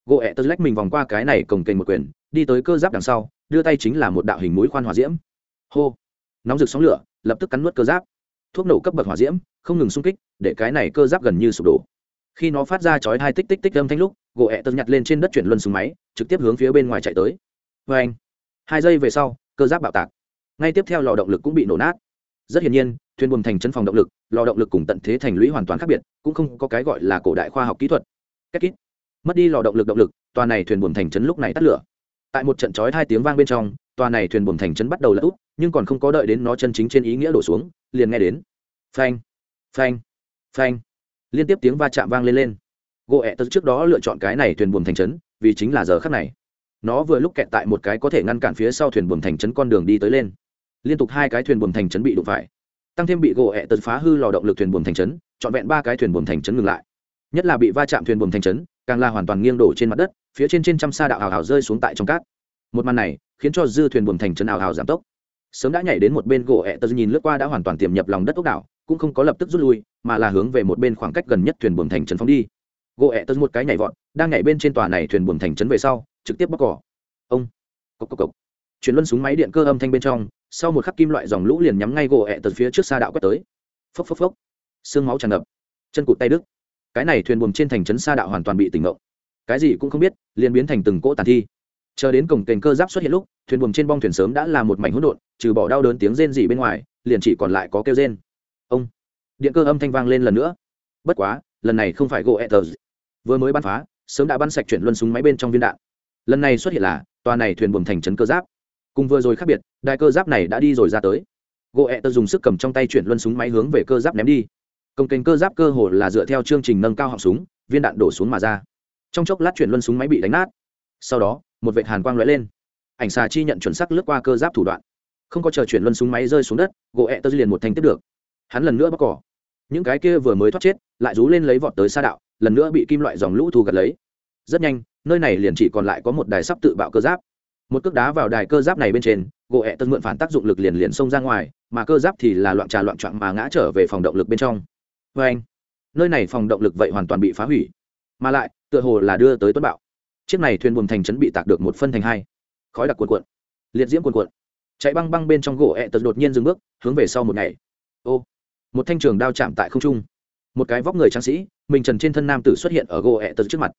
Gỗ ẹ tật lách mình vòng qua cái này cồng kềnh một quyền, đi tới cơ giáp đằng sau, đưa tay chính là một đạo hình mũi khoan hỏa diễm. Hô. Nóng rực sóng lửa, lập tức cắn nuốt cơ giáp thuốc nổ cấp bậc hỏa diễm, không ngừng xung kích, để cái này cơ giáp gần như sụp đổ. Khi nó phát ra chói hai tích tích tích âm thanh lúc, gỗ ẹ tật nhặt lên trên đất chuyển luân súng máy, trực tiếp hướng phía bên ngoài chạy tới. Vê anh, hai giây về sau, cơ giáp bạo tạc. Ngay tiếp theo lò động lực cũng bị nổ nát. Rất hiển nhiên, thuyền buồm thành chân phòng động lực, lò động lực cùng tận thế thành lũy hoàn toàn khác biệt, cũng không có cái gọi là cổ đại khoa học kỹ thuật. Cách kít mất đi lò động lực động lực, tòa này thuyền buồm thành trấn lúc này tắt lửa. Tại một trận chói hai tiếng vang bên trong, tòa này thuyền buồm thành trấn bắt đầu lật úp, nhưng còn không có đợi đến nó chân chính trên ý nghĩa đổ xuống liền nghe đến. Phanh phanh phanh. Liên tiếp tiếng va chạm vang lên lên. Gỗ ẹ tật trước đó lựa chọn cái này thuyền buồm thành trấn, vì chính là giờ khắc này. Nó vừa lúc kẹt tại một cái có thể ngăn cản phía sau thuyền buồm thành trấn con đường đi tới lên. Liên tục hai cái thuyền buồm thành trấn bị đụng phải. Tăng thêm bị gỗ ẹ tật phá hư lò động lực thuyền buồm thành trấn, trọn vẹn ba cái thuyền buồm thành trấn ngừng lại. Nhất là bị va chạm thuyền buồm thành trấn, càng là hoàn toàn nghiêng đổ trên mặt đất, phía trên trên trăm sa đạo hào hào rơi xuống tại trong cát. Một màn này khiến cho dư thuyền buồm thành trấn hào hào giảm tốc sớm đã nhảy đến một bên gỗ ẹ tật nhìn lướt qua đã hoàn toàn tiềm nhập lòng đất ốc đảo, cũng không có lập tức rút lui, mà là hướng về một bên khoảng cách gần nhất thuyền buồm thành trấn phóng đi. Gỗ ẹ tật một cái nhảy vọt, đang nhảy bên trên tòa này thuyền buồm thành trấn về sau, trực tiếp bóc cỏ. Ông cốc cốc cốc. chuyển luân súng máy điện cơ âm thanh bên trong, sau một khắc kim loại dòng lũ liền nhắm ngay gỗ ẹ tật phía trước xa đạo quét tới. Phốc phốc phốc. Xương máu tràn ngập. Chân cụt tay đức cái này thuyền buồm trên thành trấn xa đạo hoàn toàn bị tỉnh ngộ cái gì cũng không biết, liền biến thành từng cỗ tàn thi chờ đến cổng kềnh cơ giáp xuất hiện lúc, thuyền buồm trên bong thuyền sớm đã là một mảnh hỗn độn, trừ bỏ đau đớn tiếng rên gì bên ngoài, liền chỉ còn lại có kêu rên. Ông! Điện cơ âm thanh vang lên lần nữa. Bất quá, lần này không phải gỗ ethers vừa mới bắn phá, sớm đã bắn sạch chuyển luân súng máy bên trong viên đạn. Lần này xuất hiện là, tòa này thuyền buồm thành trấn cơ giáp. Cùng vừa rồi khác biệt đại cơ giáp này đã đi rồi ra tới. Gỗ etters dùng sức cầm trong tay chuyển luân súng máy hướng về cơ giáp ném đi. Công kênh cơ giáp cơ hồ là dựa theo chương trình nâng cao họng súng, viên đạn đổ xuống mà ra. Trong chốc lát chuyển luân súng máy bị đánh nát. Sau đó một vệt hàn quang lóe lên. Ảnh xà chi nhận chuẩn xác lướt qua cơ giáp thủ đoạn. Không có chờ chuyển luân súng máy rơi xuống đất, gỗ ẹ tơ liền một thành tiếp được. Hắn lần nữa bóc cỏ. Những cái kia vừa mới thoát chết, lại rú lên lấy vọt tới xa đạo, lần nữa bị kim loại dòng lũ thu gặt lấy. Rất nhanh, nơi này liền chỉ còn lại có một đài sắp tự bạo cơ giáp. Một cước đá vào đài cơ giáp này bên trên, gỗ ẹ tân mượn phản tác dụng lực liền liền xông ra ngoài, mà cơ giáp thì là loạn trà loạn trọn mà ngã trở về phòng động lực bên trong. Vê anh nơi này phòng động lực vậy hoàn toàn bị phá hủy. Mà lại, tựa hồ là đưa tới tuấn bạo chiếc này thuyền buồm thành trấn bị tạc được một phân thành hai. Khói đặc cuộn cuộn, liệt diễm cuộn cuộn. Chạy băng băng bên trong gỗ ẹ tật đột nhiên dừng bước, hướng về sau một ngày. Ô, một thanh trường đao chạm tại không trung. Một cái vóc người tráng sĩ, mình trần trên thân nam tử xuất hiện ở gỗ ẹ tật trước mặt.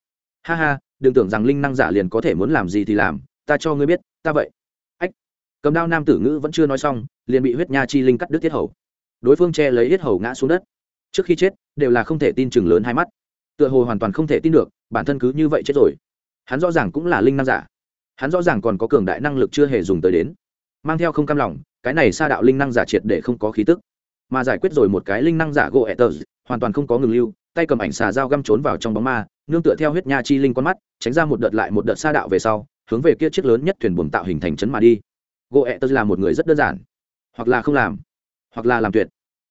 Ha ha, đừng tưởng rằng linh năng giả liền có thể muốn làm gì thì làm, ta cho ngươi biết, ta vậy. Ách, cầm đao nam tử ngữ vẫn chưa nói xong, liền bị huyết nha chi linh cắt đứt tiết hầu. Đối phương che lấy hết hầu ngã xuống đất. Trước khi chết, đều là không thể tin chừng lớn hai mắt. Tựa hồ hoàn toàn không thể tin được, bản thân cứ như vậy chết rồi hắn rõ ràng cũng là linh năng giả. Hắn rõ ràng còn có cường đại năng lực chưa hề dùng tới đến. Mang theo không cam lòng, cái này xa đạo linh năng giả triệt để không có khí tức. Mà giải quyết rồi một cái linh năng giả gỗ etters hoàn toàn không có ngừng lưu, tay cầm ảnh xà dao găm trốn vào trong bóng ma, nương tựa theo huyết nha chi linh con mắt, tránh ra một đợt lại một đợt xa đạo về sau, hướng về kia chiếc lớn nhất thuyền buồm tạo hình thành trấn mà đi. Gỗ etters là một người rất đơn giản. Hoặc là không làm, hoặc là làm tuyệt.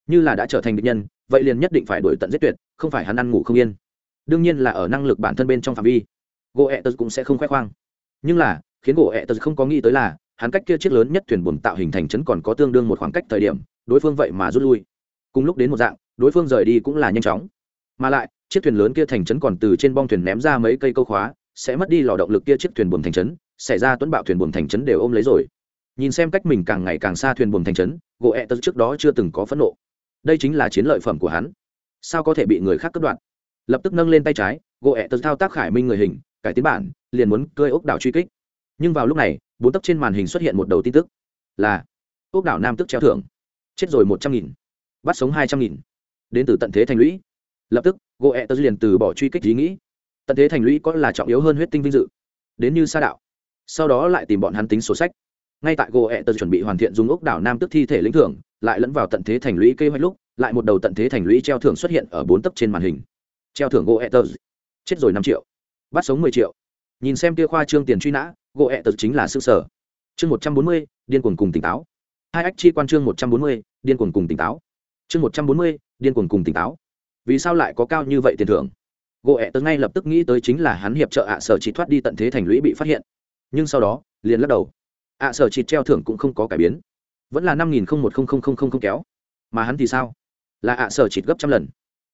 Như là đã trở thành địch nhân, vậy liền nhất định phải đổi tận giết tuyệt, không phải hắn ăn ngủ không yên. Đương nhiên là ở năng lực bản thân bên trong phạm vi gỗ ẹ tật cũng sẽ không khoe khoang. Nhưng là, khiến gỗ ẹ tật không có nghĩ tới là, hắn cách kia chiếc lớn nhất thuyền buồm tạo hình thành trấn còn có tương đương một khoảng cách thời điểm, đối phương vậy mà rút lui. Cùng lúc đến một dạng, đối phương rời đi cũng là nhanh chóng. Mà lại, chiếc thuyền lớn kia thành trấn còn từ trên bong thuyền ném ra mấy cây câu khóa, sẽ mất đi lò động lực kia chiếc thuyền buồm thành trấn, xảy ra tuấn bạo thuyền buồm thành trấn đều ôm lấy rồi. Nhìn xem cách mình càng ngày càng xa thuyền buồm thành trấn, gỗ ẹ tật trước đó chưa từng có phẫn nộ. Đây chính là chiến lợi phẩm của hắn. Sao có thể bị người khác cất đoạn lập tức nâng lên tay trái, gỗ ẹ tật thao tác khải minh người hình cải tiến bản, liền muốn cơi ốc đảo truy kích. Nhưng vào lúc này, bốn tấc trên màn hình xuất hiện một đầu tin tức, là ốc đảo nam tức treo thưởng. Chết rồi một trăm nghìn, bắt sống hai trăm nghìn. Đến từ tận thế thành lũy. Lập tức gỗ ẹ tật liền từ bỏ truy kích ý nghĩ. Tận thế thành lũy có là trọng yếu hơn huyết tinh vinh dự. Đến như sa đạo, sau đó lại tìm bọn hắn tính sổ sách. Ngay tại gỗ ẹ tật chuẩn bị hoàn thiện dùng ốc đảo nam tức thi thể lĩnh thưởng, lại lẫn vào tận thế thành lũy kế hoạch lúc, lại một đầu tận thế thành lũy treo thưởng xuất hiện ở bốn tấc trên màn hình. Treo thưởng gỗ ẹ tật chết rồi năm triệu bắt sống mười triệu. Nhìn xem kia khoa trương tiền truy nã, gỗ ẹ tật chính là s ư ơ sở chương một trăm bốn mươi, điên cuồng cùng tỉnh táo. Hai ách chi quan chương một trăm bốn mươi, điên cuồng cùng tỉnh táo. Chương một trăm bốn mươi, điên cuồng cùng tỉnh táo. Vì sao lại có cao như vậy tiền thưởng? Gỗ ẹ tật ngay lập tức nghĩ tới chính là hắn hiệp trợ ạ sở chỉ thoát đi tận thế thành lũy bị phát hiện. Nhưng sau đó, liền lắc đầu. Ạ sở chỉ treo thưởng cũng không có cải biến. Vẫn là năm nghìn một không kéo. Mà hắn thì sao? Là ạ sở chỉ gấp trăm lần.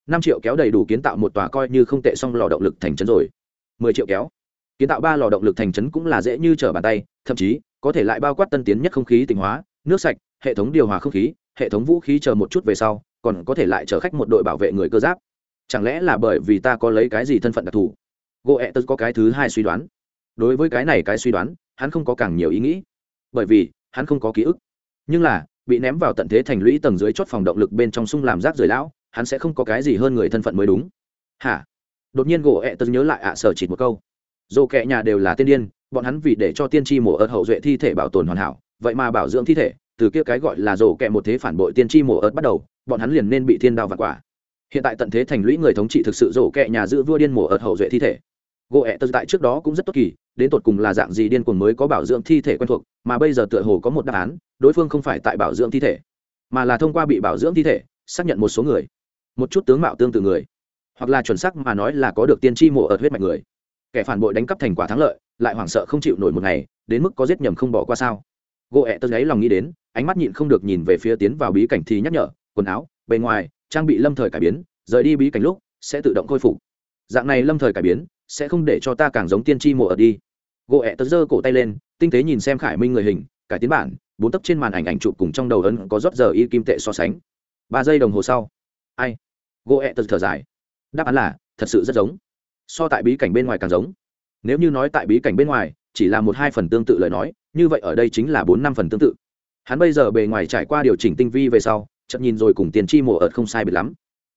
Năm triệu kéo đầy đủ kiến tạo một tòa coi như không tệ xong lò động lực thành trấn rồi mười triệu kéo. Kiến tạo ba lò động lực thành trấn cũng là dễ như trở bàn tay, thậm chí có thể lại bao quát tân tiến nhất không khí tỉnh hóa, nước sạch, hệ thống điều hòa không khí, hệ thống vũ khí chờ một chút về sau, còn có thể lại chở khách một đội bảo vệ người cơ giáp. Chẳng lẽ là bởi vì ta có lấy cái gì thân phận đặc thù? Gỗ ẹ tớ có cái thứ hai suy đoán. Đối với cái này cái suy đoán, hắn không có càng nhiều ý nghĩ. Bởi vì, hắn không có ký ức. Nhưng là, bị ném vào tận thế thành lũy tầng dưới chốt phòng động lực bên trong sung làm rác rời lão, hắn sẽ không có cái gì hơn người thân phận mới đúng. Hả? Đột nhiên gỗ ẹ tớ nhớ lại ạ à sở chỉ một câu. Dồ kẹ nhà đều là tiên điên, bọn hắn vì để cho tiên tri mổ ớt hậu duệ thi thể bảo tồn hoàn hảo, vậy mà bảo dưỡng thi thể, từ kia cái gọi là dồ kẹ một thế phản bội tiên tri mổ ớt bắt đầu, bọn hắn liền nên bị thiên đao vặt quả. Hiện tại tận thế thành lũy người thống trị thực sự dồ kẹ nhà giữ vua điên mổ ớt hậu duệ thi thể. Gỗ ẹ tớ tại trước đó cũng rất tốt kỳ, đến tột cùng là dạng gì điên cuồng mới có bảo dưỡng thi thể quen thuộc, mà bây giờ tựa hồ có một đáp án, đối phương không phải tại bảo dưỡng thi thể, mà là thông qua bị bảo dưỡng thi thể, xác nhận một số người. Một chút tướng mạo tương tự người hoặc là chuẩn sắc mà nói là có được tiên tri mộ ở huyết mạch người. Kẻ phản bội đánh cắp thành quả thắng lợi, lại hoảng sợ không chịu nổi một ngày, đến mức có giết nhầm không bỏ qua sao? Gỗ ẹ tớ gáy lòng nghĩ đến, ánh mắt nhịn không được nhìn về phía tiến vào bí cảnh thì nhắc nhở, quần áo, bề ngoài, trang bị lâm thời cải biến, rời đi bí cảnh lúc, sẽ tự động khôi phục. Dạng này lâm thời cải biến, sẽ không để cho ta càng giống tiên tri mộ ở đi. Gỗ ẹ tớ giơ cổ tay lên, tinh tế nhìn xem khải minh người hình, cải tiến bản, bốn tấc trên màn ảnh ảnh chụp cùng trong đầu ấn có rót giờ y kim tệ so sánh. Ba giây đồng hồ sau. Ai? Gỗ ẹ tớ thở dài đáp án là, thật sự rất giống. So tại bí cảnh bên ngoài càng giống. Nếu như nói tại bí cảnh bên ngoài, chỉ là một hai phần tương tự lời nói, như vậy ở đây chính là bốn năm phần tương tự. Hắn bây giờ bề ngoài trải qua điều chỉnh tinh vi về sau chậm nhìn rồi cùng tiền chi mổ ợt không sai biệt lắm.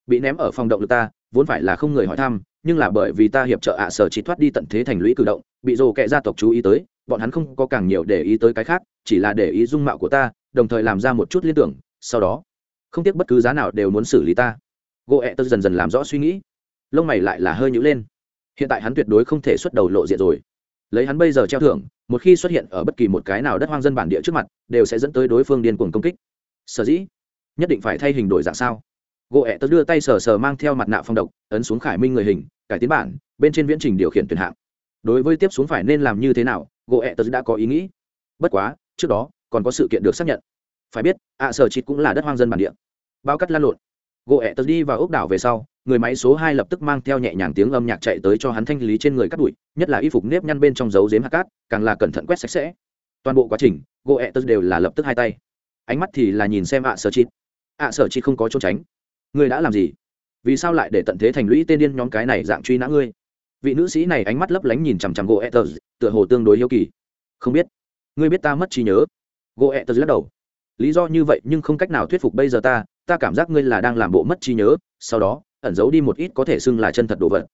Bị ném ở phòng động lực ta, vốn phải là không người hỏi thăm, nhưng là bởi vì ta hiệp trợ ạ sở chỉ thoát đi tận thế thành lũy cử động, bị rồ kệ gia tộc chú ý tới, bọn hắn không có càng nhiều để ý tới cái khác, chỉ là để ý dung mạo của ta, đồng thời làm ra một chút liên tưởng, sau đó, không tiếc bất cứ giá nào đều muốn xử lý ta gỗ ẹ tớ dần dần làm rõ suy nghĩ. Lông mày lại là hơi nhữ lên. Hiện tại hắn tuyệt đối không thể xuất đầu lộ diện rồi. Lấy hắn bây giờ treo thưởng, một khi xuất hiện ở bất kỳ một cái nào đất hoang dân bản địa trước mặt, đều sẽ dẫn tới đối phương điên cuồng công kích. Sở dĩ? Nhất định phải thay hình đổi dạng sao? Gỗ ẹ tớ đưa tay sờ sờ mang theo mặt nạ phong độc, ấn xuống khải minh người hình, cải tiến bản, bên trên viễn trình điều khiển tuyển hạng. Đối với tiếp xuống phải nên làm như thế nào gỗ ẹ tớ đã có ý nghĩ. Bất quá, trước đó, còn có sự kiện được xác nhận. Phải biết, ạ sở chịt cũng là đất hoang dân bản địa. Bao cắt lan lộn gỗ ẹ tật đi vào ốc đảo về sau, người máy số hai lập tức mang theo nhẹ nhàng tiếng âm nhạc chạy tới cho hắn thanh lý trên người cắt bụi nhất là y phục nếp nhăn bên trong dấu dếm hạt cát, càng là cẩn thận quét sạch sẽ. Toàn bộ quá trình, gỗ ẹ tật đều là lập tức hai tay. Ánh mắt thì là nhìn xem ạ sở chịt. Ạ sở chịt không có trốn tránh. Ngươi đã làm gì? Vì sao lại để tận thế thành lũy tên điên nhóm cái này dạng truy nã ngươi? Vị nữ sĩ này ánh mắt lấp lánh nhìn chằm chằm gỗ etters tựa hồ tương đối hiếu kỳ. Không biết. Ngươi biết ta mất trí nhớ. Gỗ etters lắc đầu. Lý do như vậy nhưng không cách nào thuyết phục bây giờ ta ta cảm giác ngươi là đang làm bộ mất trí nhớ, sau đó, ẩn giấu đi một ít có thể xưng là chân thật đồ vật.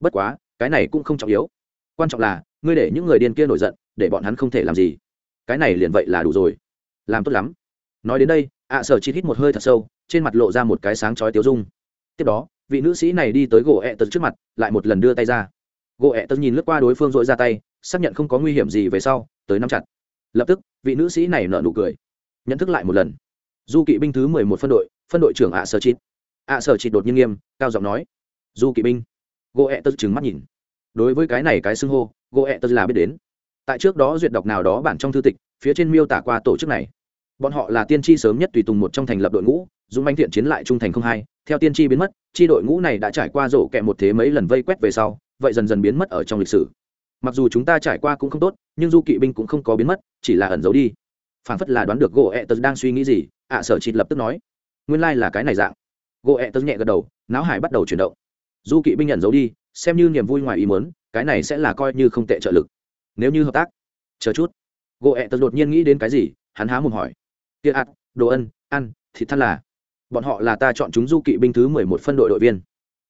Bất quá, cái này cũng không trọng yếu. Quan trọng là, ngươi để những người điên kia nổi giận, để bọn hắn không thể làm gì. Cái này liền vậy là đủ rồi. Làm tốt lắm. Nói đến đây, ạ sở chi hít một hơi thật sâu, trên mặt lộ ra một cái sáng chói tiêu dung. Tiếp đó, vị nữ sĩ này đi tới gỗ ẹ tật trước mặt, lại một lần đưa tay ra. Gỗ ẹ tật nhìn lướt qua đối phương dội ra tay, xác nhận không có nguy hiểm gì về sau, tới nắm chặt. Lập tức, vị nữ sĩ này nở nụ cười. Nhận thức lại một lần. Du kỵ binh thứ mười một phân đội phân đội trưởng ạ sở chít ạ sở chít đột nhiên nghiêm, cao giọng nói, du kỵ binh. Gỗ ẹ tớ trừng mắt nhìn. Đối với cái này cái xưng hô, gỗ ẹ tớ là biết đến. Tại trước đó duyệt đọc nào đó bản trong thư tịch, phía trên miêu tả qua tổ chức này. Bọn họ là tiên tri sớm nhất tùy tùng một trong thành lập đội ngũ, dũng manh thiện chiến lại trung thành không hai, theo tiên tri biến mất, tri đội ngũ này đã trải qua rổ kẹ một thế mấy lần vây quét về sau, vậy dần dần biến mất ở trong lịch sử. Mặc dù chúng ta trải qua cũng không tốt, nhưng du kỵ binh cũng không có biến mất, chỉ là ẩn giấu đi. Phản phất là đoán được gỗ ẹ tật đang suy nghĩ gì, ạ sở chịt lập tức nói nguyên lai、like、là cái này dạng. Gỗ ẹ tật nhẹ gật đầu náo hải bắt đầu chuyển động. Du kỵ binh nhận giấu đi xem như niềm vui ngoài ý mớn cái này sẽ là coi như không tệ trợ lực. Nếu như hợp tác chờ chút. Gỗ ẹ tớ đột nhiên nghĩ đến cái gì hắn há mồm hỏi. Tiệc ạt đồ ân ăn thịt thắt là. Bọn họ là ta chọn chúng du kỵ binh thứ mười một phân đội đội viên.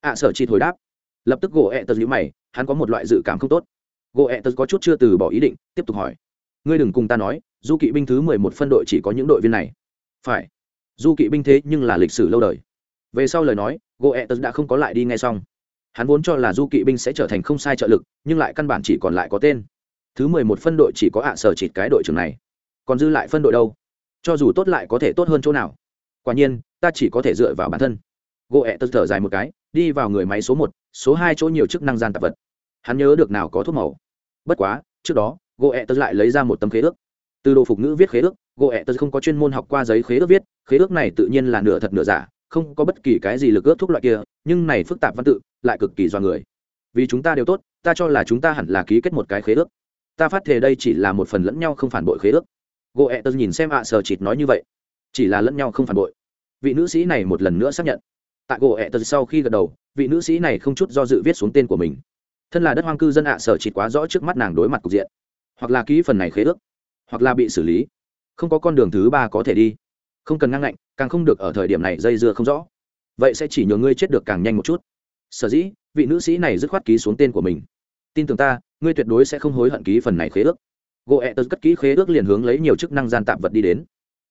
Ạ à, sở chỉ hồi đáp. Lập tức gỗ ẹ tớ nhữ mày hắn có một loại dự cảm không tốt. Gỗ ẹ tớ có chút chưa từ bỏ ý định tiếp tục hỏi. Ngươi đừng cùng ta nói du kỵ binh thứ mười một phân đội chỉ có những đội viên này. Phải du kỵ binh thế nhưng là lịch sử lâu đời. Về sau lời nói gỗ ẹ tật đã không có lại đi ngay xong. Hắn vốn cho là du kỵ binh sẽ trở thành không sai trợ lực, nhưng lại căn bản chỉ còn lại có tên. Thứ mười một phân đội chỉ có ạ sở chịt cái đội trưởng này. Còn dư lại phân đội đâu? Cho dù tốt lại có thể tốt hơn chỗ nào. Quả nhiên, ta chỉ có thể dựa vào bản thân. Gỗ ẹ tật thở dài một cái, đi vào người máy số một, số hai chỗ nhiều chức năng gian tạp vật. Hắn nhớ được nào có thuốc màu. Bất quá, trước đó gỗ ẹ tật lại lấy ra một tấm khế ước. Từ đồ phục ngữ viết khế ước gỗ ẹ tật không có chuyên môn học qua giấy khế ước viết khế ước này tự nhiên là nửa thật nửa giả, không có bất kỳ cái gì lực ước thuốc loại kia, nhưng này phức tạp văn tự lại cực kỳ do người. Vì chúng ta đều tốt, ta cho là chúng ta hẳn là ký kết một cái khế ước. Ta phát thể đây chỉ là một phần lẫn nhau không phản bội khế ước. Gỗ ẹ tớ nhìn xem ạ à sờ chịt nói như vậy. Chỉ là lẫn nhau không phản bội. Vị nữ sĩ này một lần nữa xác nhận. Tại gỗ ẹ tớ sau khi gật đầu, vị nữ sĩ này không chút do dự viết xuống tên của mình. Thân là đất hoang cư dân ạ à sở chịt quá rõ trước mắt nàng đối mặt cục diện. Hoặc là ký phần này khế ước, hoặc là bị xử lý. Không có con đường thứ ba có thể đi không cần ngang ngạnh, càng không được ở thời điểm này dây dưa không rõ. Vậy sẽ chỉ nhờ ngươi chết được càng nhanh một chút. Sở dĩ, vị nữ sĩ này dứt khoát ký xuống tên của mình. Tin tưởng ta, ngươi tuyệt đối sẽ không hối hận ký phần này khế ước. Gỗ ẹ tật cất ký khế ước liền hướng lấy nhiều chức năng gian tạm vật đi đến.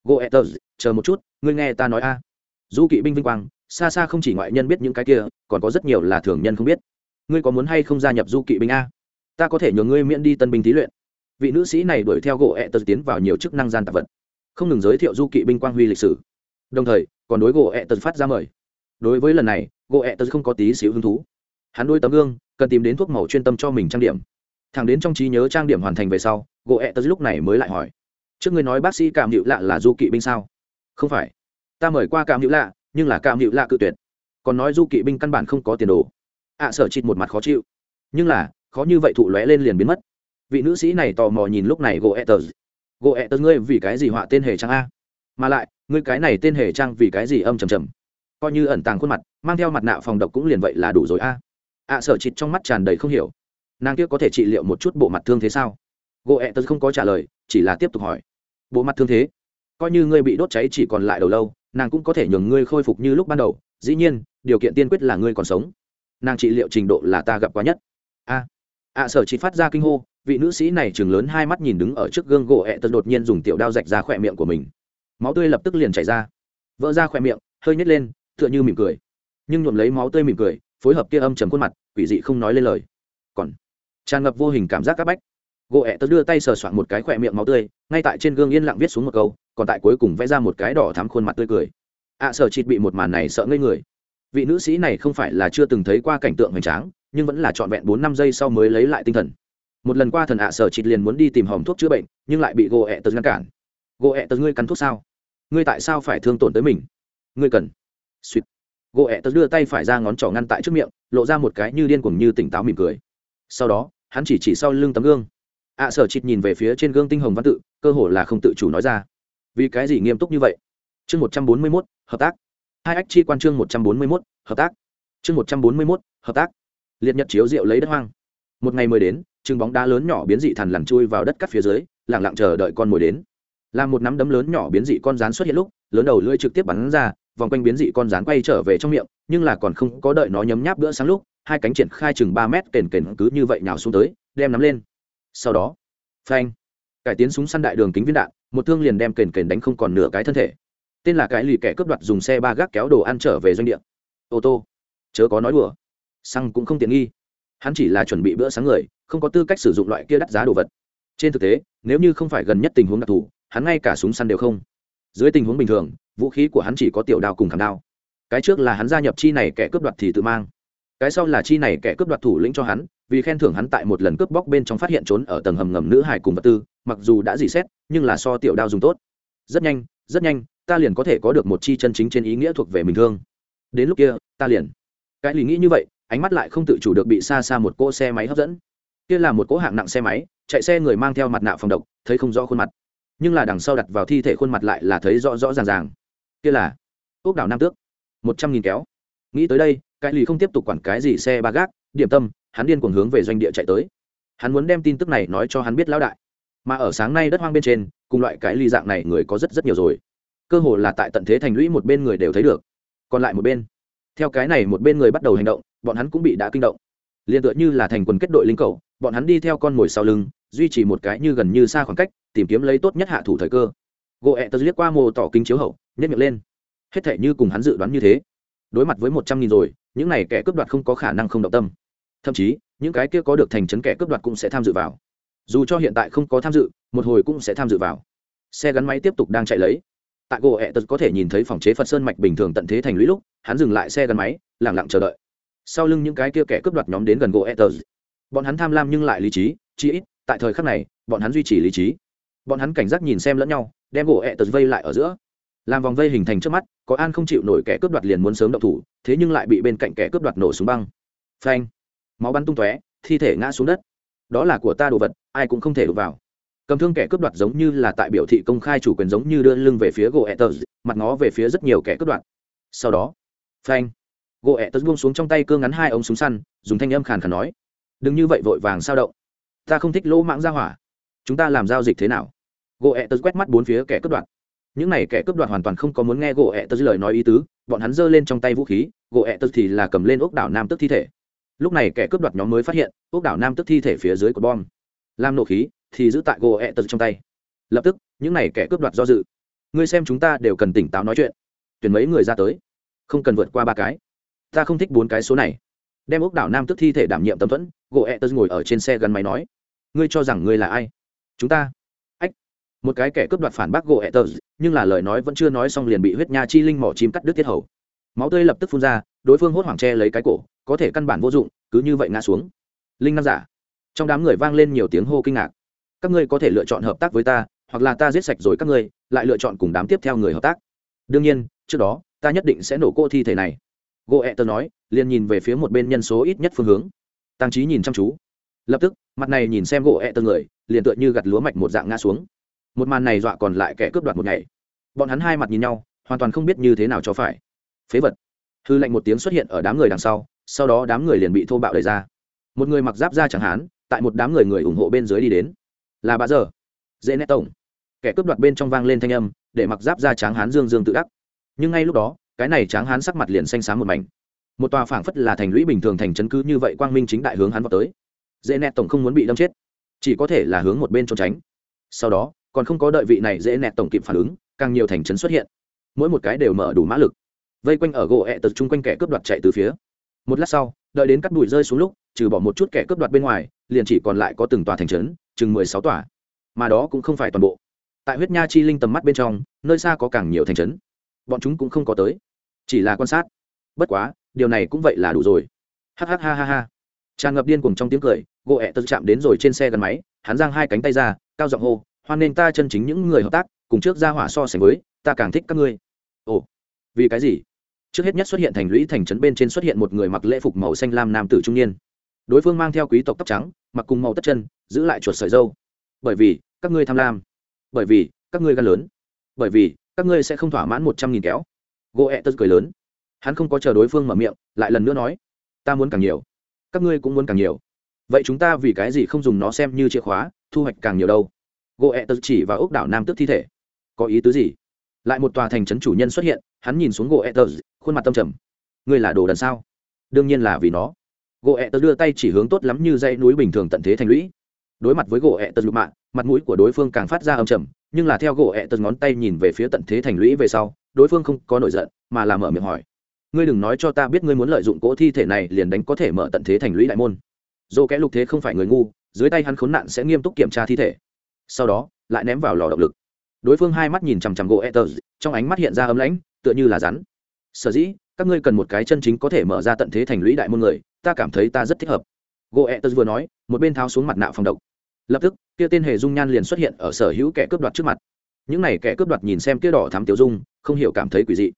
Gỗ ẹ tật chờ một chút, ngươi nghe ta nói a. À. du kỵ binh vinh quang, xa xa không chỉ ngoại nhân biết những cái kia, còn có rất nhiều là thường nhân không biết. Ngươi có muốn hay không gia nhập du kỵ binh a? Ta có thể nhờ ngươi miễn đi tân binh thí luyện. Vị nữ sĩ này đuổi theo gỗ ẹ tật tiến vào nhiều chức năng gian tạp vật không ngừng giới thiệu du kỵ binh quang huy lịch sử. Đồng thời còn đối gỗ ẹ tật phát ra mời. Đối với lần này gỗ ẹ tật không có tí xíu hứng thú. Hắn đôi tấm gương cần tìm đến thuốc màu chuyên tâm cho mình trang điểm. Thẳng đến trong trí nhớ trang điểm hoàn thành về sau gỗ ẹ tật lúc này mới lại hỏi trước người nói bác sĩ cảm hữu lạ là du kỵ binh sao? Không phải. Ta mời qua cảm hữu lạ nhưng là cảm hữu lạ cự tuyệt. Còn nói du kỵ binh căn bản không có tiền đồ. Ạ à, sở chịt một mặt khó chịu. Nhưng là khó như vậy thụ lóe lên liền biến mất. Vị nữ sĩ này tò mò nhìn lúc này gỗ etters gỗ tớ ngươi vì cái gì họa tên hề trang a? Mà lại, ngươi cái này tên hề trang vì cái gì âm trầm trầm? Coi như ẩn tàng khuôn mặt, mang theo mặt nạ phòng độc cũng liền vậy là đủ rồi a. Ạ sở chịt trong mắt tràn đầy không hiểu. Nàng kia có thể trị liệu một chút bộ mặt thương thế sao? Gỗ tớ không có trả lời, chỉ là tiếp tục hỏi. Bộ mặt thương thế? Coi như ngươi bị đốt cháy chỉ còn lại đầu lâu, nàng cũng có thể nhường ngươi khôi phục như lúc ban đầu. Dĩ nhiên, điều kiện tiên quyết là ngươi còn sống. Nàng trị liệu trình độ là ta gặp quá nhất. A ạ sở chỉ phát ra kinh hô vị nữ sĩ này chừng lớn hai mắt nhìn đứng ở trước gương gỗ ẹ tật đột nhiên dùng tiểu đao rạch ra khỏe miệng của mình. Máu tươi lập tức liền chảy ra. Vỡ ra khỏe miệng hơi nhét lên tựa như mỉm cười. Nhưng nhuộm lấy máu tươi mỉm cười phối hợp kia âm chầm khuôn mặt quỷ dị không nói lên lời. Còn tràn ngập vô hình cảm giác c áp bách. Gỗ ẹ tật đưa tay sờ soạn một cái khỏe miệng máu tươi ngay tại trên gương yên lặng viết xuống một câu còn tại cuối cùng vẽ ra một cái đỏ thắm khuôn mặt tươi cười. Ạ à, sở chịt bị một màn này sợ ngây người. Vị nữ sĩ này không phải là chưa từng thấy qua cảnh tượng hoành tráng nhưng vẫn là trọn vẹn bốn năm giây sau mới lấy lại tinh thần. Một lần qua thần ạ, sở chịt liền muốn đi tìm hòm thuốc chữa bệnh, nhưng lại bị gỗ ẹ tật ngăn cản. Gỗ ẹ tật, ngươi cắn thuốc sao? Ngươi tại sao phải thương tổn tới mình? Ngươi cần. Suýt. Gỗ ẹ tật đưa tay phải ra ngón trỏ ngăn tại trước miệng, lộ ra một cái như điên cuồng như tỉnh táo mỉm cười. Sau đó, hắn chỉ chỉ sau lưng tấm gương. Ạ, sở chịt nhìn về phía trên gương tinh hồng văn tự, cơ hồ là không tự chủ nói ra. Vì cái gì nghiêm túc như vậy? Chương một trăm bốn mươi mốt, hợp tác. Hai ách chi quan chương một trăm bốn mươi mốt, hợp tác. Chương một trăm bốn mươi mốt, hợp tác liệt nhật chiếu rượu lấy đất hoang. Một ngày mới đến chừng bóng đá lớn nhỏ biến dị thằn lằn chui vào đất cắt phía dưới lẳng lặng chờ đợi con mồi đến. Làm một nắm đấm lớn nhỏ biến dị con rán xuất hiện lúc, lớn đầu lưỡi trực tiếp bắn ra, vòng quanh biến dị con rán quay trở về trong miệng, nhưng là còn không có đợi nó nhấm nháp bữa sáng lúc, hai cánh triển khai chừng ba mét kền kền cứ như vậy nào xuống tới, đem nắm lên. Sau đó, phanh, cải tiến súng săn đại đường kính viên đạn, một thương liền đem kền kền đánh không còn nửa cái thân thể. Tên là cái lì kẻ cướp đoạt dùng xe ba gác kéo đồ ăn trở về doanh địa. Ô tô, chớ có nói đùa xăng cũng không tiện nghi. Hắn chỉ là chuẩn bị bữa sáng người, không có tư cách sử dụng loại kia đắt giá đồ vật. Trên thực tế, nếu như không phải gần nhất tình huống đặc thù, hắn ngay cả súng săn đều không. Dưới tình huống bình thường, vũ khí của hắn chỉ có tiểu đao cùng khảm đao. Cái trước là hắn gia nhập chi này kẻ cướp đoạt thì tự mang. Cái sau là chi này kẻ cướp đoạt thủ lĩnh cho hắn, vì khen thưởng hắn tại một lần cướp bóc bên trong phát hiện trốn ở tầng hầm ngầm nữ hải cùng vật tư, mặc dù đã dì xét, nhưng là so tiểu đao dùng tốt. Rất nhanh rất nhanh, ta liền có thể có được một chi chân chính trên ý nghĩa thuộc về mình thương. Đến lúc kia, ta liền. Cái lý nghĩ như vậy ánh mắt lại không tự chủ được bị xa xa một cỗ xe máy hấp dẫn. Kia là một cỗ hạng nặng xe máy, chạy xe người mang theo mặt nạ phòng độc, thấy không rõ khuôn mặt. Nhưng là đằng sau đặt vào thi thể khuôn mặt lại là thấy rõ rõ ràng ràng. Kia là ốc đảo nam tước, một trăm nghìn kéo. Nghĩ tới đây, cái lì không tiếp tục quản cái gì xe ba gác, điểm tâm, hắn điên cuồng hướng về doanh địa chạy tới. Hắn muốn đem tin tức này nói cho hắn biết lão đại. Mà ở sáng nay đất hoang bên trên, cùng loại cái Lì dạng này người có rất rất nhiều rồi. Cơ hồ là tại tận thế thành lũy một bên người đều thấy được. Còn lại một bên. Theo cái này một bên người bắt đầu hành động bọn hắn cũng bị đã kinh động. Liền tựa như là thành quần kết đội linh cầu, bọn hắn đi theo con mồi sau lưng, duy trì một cái như gần như xa khoảng cách, tìm kiếm lấy tốt nhất hạ thủ thời cơ. Gỗ ẹ tớ liếc qua mô tỏ kính chiếu hậu nhét miệng lên. Hết thể như cùng hắn dự đoán như thế. Đối mặt với một trăm nghìn rồi, những này kẻ cướp đoạt không có khả năng không động tâm. Thậm chí, những cái kia có được thành trấn kẻ cướp đoạt cũng sẽ tham dự vào. Dù cho hiện tại không có tham dự, một hồi cũng sẽ tham dự vào. Xe gắn máy tiếp tục đang chạy lấy. Tại gỗ ẹ tật có thể nhìn thấy phòng chế phật sơn mạch bình thường tận thế thành lũy lúc, hắn dừng lại xe gắn máy lẳng lặng chờ đợi sau lưng những cái kia kẻ cướp đoạt nhóm đến gần gỗ etters bọn hắn tham lam nhưng lại lý trí, chí ít, tại thời khắc này, bọn hắn duy trì lý trí. Bọn hắn cảnh giác nhìn xem lẫn nhau, đem gỗ etters vây lại ở giữa. Làm vòng vây hình thành trước mắt, có an không chịu nổi kẻ cướp đoạt liền muốn sớm động thủ, thế nhưng lại bị bên cạnh kẻ cướp đoạt nổ súng băng. Phanh! Máu bắn tung tóe, thi thể ngã xuống đất. Đó là của ta đồ vật, ai cũng không thể đụng vào. Cầm thương kẻ cướp đoạt giống như là tại biểu thị công khai chủ quyền giống như đưa lưng về phía gỗ etters mặt ngó về phía rất nhiều kẻ cướp đoạt. Sau đó, phanh! Gỗ ẹ tớ buông xuống trong tay cương ngắn hai ống súng săn, dùng thanh âm khàn khàn nói, đừng như vậy vội vàng sao động. Ta không thích lỗ mãng ra hỏa. Chúng ta làm giao dịch thế nào? Gỗ ẹ tớ quét mắt bốn phía kẻ cướp đoạt. Những này kẻ cướp đoạt hoàn toàn không có muốn nghe gỗ ẹ tớ lời nói ý tứ, bọn hắn giơ lên trong tay vũ khí, gỗ ẹ tớ thì là cầm lên ốc đảo nam tức thi thể. Lúc này kẻ cướp đoạt nhóm mới phát hiện, ốc đảo nam tức thi thể phía dưới của bom. Làm nổ khí thì giữ tại gỗ ẹ tớ trong tay. Lập tức, những này kẻ cướp đoạt do dự. Ngươi xem chúng ta đều cần tỉnh táo nói chuyện. Tuyển mấy người ra tới. Không cần vượt qua ba cái ta không thích bốn cái số này. Đem ốc đảo nam tức thi thể đảm nhiệm tâm thuẫn, gỗ ẹ tớ ngồi ở trên xe gắn máy nói, ngươi cho rằng ngươi là ai? Chúng ta. Ách. Một cái kẻ cướp đoạt phản bác gỗ ẹ tớ nhưng là lời nói vẫn chưa nói xong liền bị huyết nha chi linh mỏ chim cắt đứt tiết hầu. Máu tươi lập tức phun ra, đối phương hốt hoảng tre lấy cái cổ, có thể căn bản vô dụng, cứ như vậy ngã xuống. Linh năng giả. Trong đám người vang lên nhiều tiếng hô kinh ngạc. Các ngươi có thể lựa chọn hợp tác với ta, hoặc là ta giết sạch rồi các ngươi, lại lựa chọn cùng đám tiếp theo người hợp tác. Đương nhiên, trước đó, ta nhất định sẽ nổ cô thi thể này gỗ ẹ tờ nói, liền nhìn về phía một bên nhân số ít nhất phương hướng. Tăng trí nhìn chăm chú. Lập tức, mặt này nhìn xem gỗ ẹ tờ người, liền tựa như gặt lúa mạch một dạng ngã xuống. Một màn này dọa còn lại kẻ cướp đoạt một ngày. Bọn hắn hai mặt nhìn nhau, hoàn toàn không biết như thế nào cho phải. Phế vật. Hư lệnh một tiếng xuất hiện ở đám người đằng sau sau đó đám người liền bị thô bạo đẩy ra. Một người mặc giáp ra chẳng hán, tại một đám người người ủng hộ bên dưới đi đến. Là bà giờ. Dễ nét tổng. Kẻ cướp đoạt bên trong vang lên thanh âm, để mặc giáp ra tráng hán dương dương tự đắc. Nhưng ngay lúc đó cái này tráng hán sắc mặt liền xanh xám một mảnh. Một tòa phảng phất là thành lũy bình thường thành trấn cứ như vậy quang minh chính đại hướng hắn vào tới. Dễ nẹt tổng không muốn bị đâm chết. Chỉ có thể là hướng một bên trốn tránh. Sau đó, còn không có đợi vị này dễ nẹt tổng kịp phản ứng, càng nhiều thành trấn xuất hiện. Mỗi một cái đều mở đủ mã lực. Vây quanh ở gỗ ẹ tật chung quanh kẻ cướp đoạt chạy từ phía. Một lát sau, đợi đến cắt đùi rơi xuống lúc, trừ bỏ một chút kẻ cướp đoạt bên ngoài, liền chỉ còn lại có từng tòa thành trấn, chừng mười sáu tòa. Mà đó cũng không phải toàn bộ. Tại huyết nha chi linh tầm mắt bên trong, nơi xa có càng nhiều thành trấn. Bọn chúng cũng không có tới chỉ là quan sát. Bất quá, điều này cũng vậy là đủ rồi. Hh ha ha ha tràn ngập điên cùng trong tiếng cười, gỗ ẹ tật chạm đến rồi trên xe gắn máy, hắn giang hai cánh tay ra, cao giọng hô, hoan nên ta chân chính những người hợp tác, cùng trước ra hỏa so sánh với, ta càng thích các ngươi. Ồ, vì cái gì? Trước hết nhất xuất hiện thành lũy thành trấn bên trên xuất hiện một người mặc lễ phục màu xanh lam nam tử trung niên. Đối phương mang theo quý tộc tóc trắng, mặc cùng màu tất chân, giữ lại chuột sợi dâu bởi vì, các ngươi tham lam. Bởi vì, các ngươi gan lớn. Bởi vì, các ngươi sẽ không thỏa mãn một trăm nghìn kéo gỗ ẹ tật cười lớn. Hắn không có chờ đối phương mở miệng lại lần nữa nói ta muốn càng nhiều. Các ngươi cũng muốn càng nhiều. Vậy chúng ta vì cái gì không dùng nó xem như chìa khóa thu hoạch càng nhiều đâu? Gỗ ẹ tật chỉ vào ốc đảo nam tước thi thể. Có ý tứ gì? Lại một tòa thành trấn chủ nhân xuất hiện hắn nhìn xuống gỗ ẹ tật khuôn mặt tâm trầm. Ngươi là đồ đần sao? Đương nhiên là vì nó. Gỗ ẹ tật đưa tay chỉ hướng tốt lắm như dãy núi bình thường tận thế thành lũy. Đối mặt với gỗ ẹ tật lục mạ, mặt mũi của đối phương càng phát ra âm trầm nhưng là theo gỗ ẹ tật ngón tay nhìn về phía tận thế thành lũy về sau đối phương không có nổi giận, mà là mở miệng hỏi. Ngươi đừng nói cho ta biết ngươi muốn lợi dụng cỗ thi thể này liền đánh có thể mở tận thế thành lũy đại môn. Dồ kẽ lục thế không phải người ngu, dưới tay hắn khốn nạn sẽ nghiêm túc kiểm tra thi thể. Sau đó, lại ném vào lò động lực. Đối phương hai mắt nhìn chằm chằm gỗ ether trong ánh mắt hiện ra ấm lãnh, tựa như là rắn. Sở dĩ, các ngươi cần một cái chân chính có thể mở ra tận thế thành lũy đại môn người, ta cảm thấy ta rất thích hợp. Gỗ ether vừa nói, một bên tháo xuống mặt nạ phòng độc. Lập tức, kia tên hề dung nhan liền xuất hiện ở sở hữu kẻ cướp đoạt trước mặt những này kẻ cướp đoạt nhìn xem kia đỏ thắm tiểu dung, không hiểu cảm thấy quỷ dị.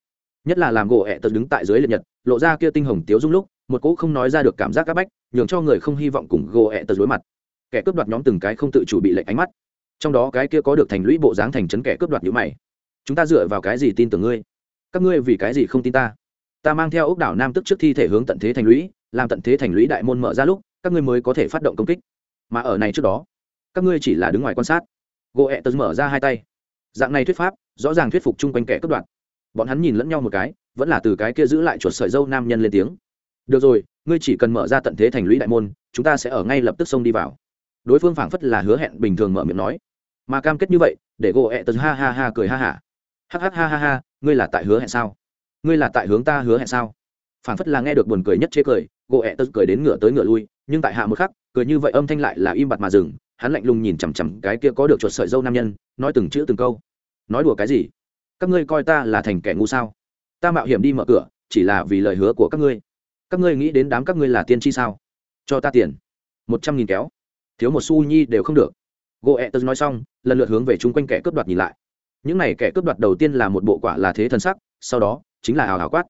Nhất là làm gỗ ẹ tật đứng tại dưới liệt nhật, lộ ra kia tinh hồng tiểu dung lúc, một cỗ không nói ra được cảm giác áp bách, nhường cho người không hy vọng cùng gỗ ẹ tật đối mặt. Kẻ cướp đoạt nhóm từng cái không tự chủ bị lệnh ánh mắt. Trong đó cái kia có được thành lũy bộ dáng thành trấn kẻ cướp đoạt nhữ mày. Chúng ta dựa vào cái gì tin tưởng ngươi? Các ngươi vì cái gì không tin ta? Ta mang theo ốc đảo nam tức trước thi thể hướng tận thế thành lũy, làm tận thế thành lũy đại môn mở ra lúc, các ngươi mới có thể phát động công kích. Mà ở này trước đó, các ngươi chỉ là đứng ngoài quan sát. Gỗ ẹ tật mở ra hai tay dạng này thuyết pháp, rõ ràng thuyết phục chung quanh kẻ cướp đoạt. Bọn hắn nhìn lẫn nhau một cái, vẫn là từ cái kia giữ lại chuột sợi dâu nam nhân lên tiếng. Được rồi, ngươi chỉ cần mở ra tận thế thành lũy đại môn, chúng ta sẽ ở ngay lập tức xông đi vào. Đối phương phảng phất là hứa hẹn bình thường mở miệng nói. Mà cam kết như vậy, để gỗ ẹ tật ha ha ha cười ha hả ha ha ha ha ha, ngươi là tại hứa hẹn sao? Ngươi là tại hướng ta hứa hẹn sao? Phảng phất là nghe được buồn cười nhất chế cười, gỗ ẹ tật cười đến ngửa tới ngửa lui, nhưng tại hạ một khắc, cười như vậy âm thanh lại là im bặt mà dừng hắn lạnh lùng nhìn chằm chằm cái kia có được chuột sợi dâu nam nhân, nói từng chữ từng câu. Nói đùa cái gì? Các ngươi coi ta là thành kẻ ngu sao? Ta mạo hiểm đi mở cửa, chỉ là vì lời hứa của các ngươi. Các ngươi nghĩ đến đám các ngươi là tiên tri sao? Cho ta tiền. Một trăm nghìn kéo. Thiếu một xu nhi đều không được. Gỗ ẹ e tớ nói xong, lần lượt hướng về chung quanh kẻ cướp đoạt nhìn lại. Những n à y kẻ cướp đoạt đầu tiên là một bộ quả là thế thân sắc, sau đó, chính là hào hào quát.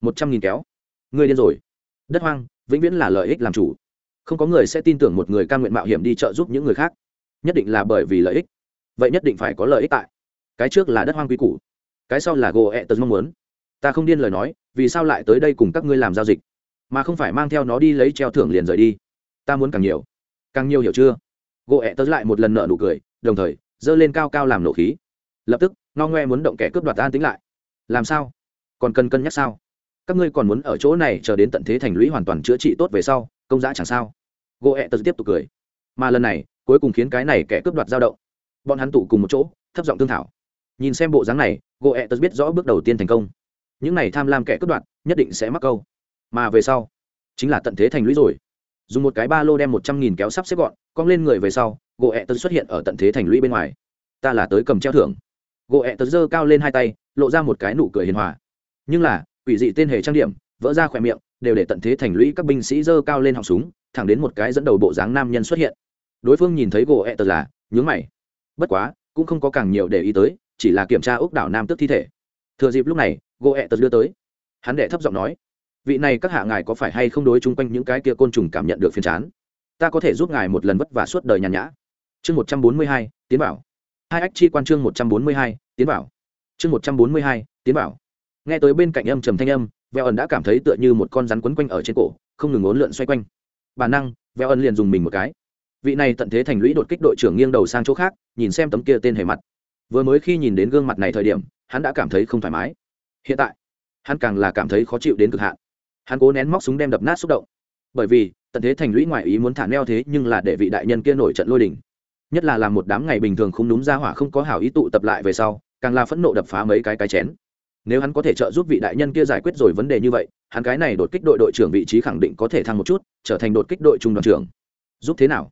Một trăm nghìn kéo. Ngươi điên rồi. Đất hoang, vĩnh viễn là lợi ích làm chủ không có người sẽ tin tưởng một người ca nguyện mạo hiểm đi trợ giúp những người khác. Nhất định là bởi vì lợi ích. Vậy nhất định phải có lợi ích tại. Cái trước là đất hoang quy củ. Cái sau là gỗ ẹ tớ mong muốn. Ta không điên lời nói, vì sao lại tới đây cùng các ngươi làm giao dịch? Mà không phải mang theo nó đi lấy treo thưởng liền rời đi. Ta muốn càng nhiều. Càng nhiều hiểu chưa? Gỗ ẹ tớ lại một lần nợ nụ cười, đồng thời, giơ lên cao cao làm nổ khí. Lập tức, no ngoe muốn động kẻ cướp đoạt an tính lại. Làm sao? Còn cần cân nhắc sao? Các ngươi còn muốn ở chỗ này chờ đến tận thế thành lũy hoàn toàn chữa trị tốt về sau, công giá chẳng sao gỗ ẹ tật tiếp tục cười. Mà lần này, cuối cùng khiến cái này kẻ cướp đoạt dao động. Bọn hắn tụ cùng một chỗ, thấp giọng thương thảo. Nhìn xem bộ dáng này, gỗ ẹ tật biết rõ bước đầu tiên thành công. Những này tham lam kẻ cướp đoạt, nhất định sẽ mắc câu. Mà về sau, chính là tận thế thành lũy rồi. Dùng một cái ba lô đem một trăm nghìn kéo sắp xếp gọn, cong lên người về sau, gỗ ẹ tật xuất hiện ở tận thế thành lũy bên ngoài. Ta là tới cầm treo thưởng. Gỗ ẹ tật giơ cao lên hai tay, lộ ra một cái nụ cười hiền hòa. Nhưng là, quỷ dị tên hề trang điểm, vỡ ra khỏe miệng đều để tận thế thành lũy các binh sĩ giơ cao lên họng súng, thẳng đến một cái dẫn đầu bộ dáng nam nhân xuất hiện. Đối phương nhìn thấy gỗ ẹ tớ là, nhướng mày. Bất quá, cũng không có càng nhiều để ý tới, chỉ là kiểm tra ốc đảo nam tước thi thể. Thừa dịp lúc này, gỗ ẹ tớ đưa tới. Hắn đệ thấp giọng nói, vị này các hạ ngài có phải hay không đối chung quanh những cái kia côn trùng cảm nhận được phiền chán? Ta có thể giúp ngài một lần vất vả suốt đời nhàn nhã. Chương một trăm bốn mươi hai, tiến bảo. Hai ách chi quan chương một trăm bốn mươi hai, tiến bảo. Chương một trăm bốn mươi hai, tiến bảo. Nghe tới bên cạnh âm trầm thanh âm Vẹo ẩn đã cảm thấy tựa như một con rắn quấn quanh ở trên cổ, không ngừng ốn lượn xoay quanh. Bản năng Vẹo ẩn liền dùng mình một cái. Vị này tận thế thành lũy đột kích đội trưởng nghiêng đầu sang chỗ khác, nhìn xem tấm kia tên hề mặt. Vừa mới khi nhìn đến gương mặt này thời điểm, hắn đã cảm thấy không thoải mái. Hiện tại, hắn càng là cảm thấy khó chịu đến cực hạn. Hắn cố nén móc súng đem đập nát xúc động. Bởi vì, tận thế thành lũy ngoại ý muốn thả neo thế nhưng là để vị đại nhân kia nổi trận lôi đình. Nhất là làm một đám ngày bình thường không đúng ra hỏa không có hảo ý tụ tập lại về sau, càng là phẫn nộ đập phá mấy cái cái chén nếu hắn có thể trợ giúp vị đại nhân kia giải quyết rồi vấn đề như vậy, hắn cái này đột kích đội đội trưởng vị trí khẳng định có thể thăng một chút, trở thành đột kích đội trung đoàn trưởng. Giúp thế nào?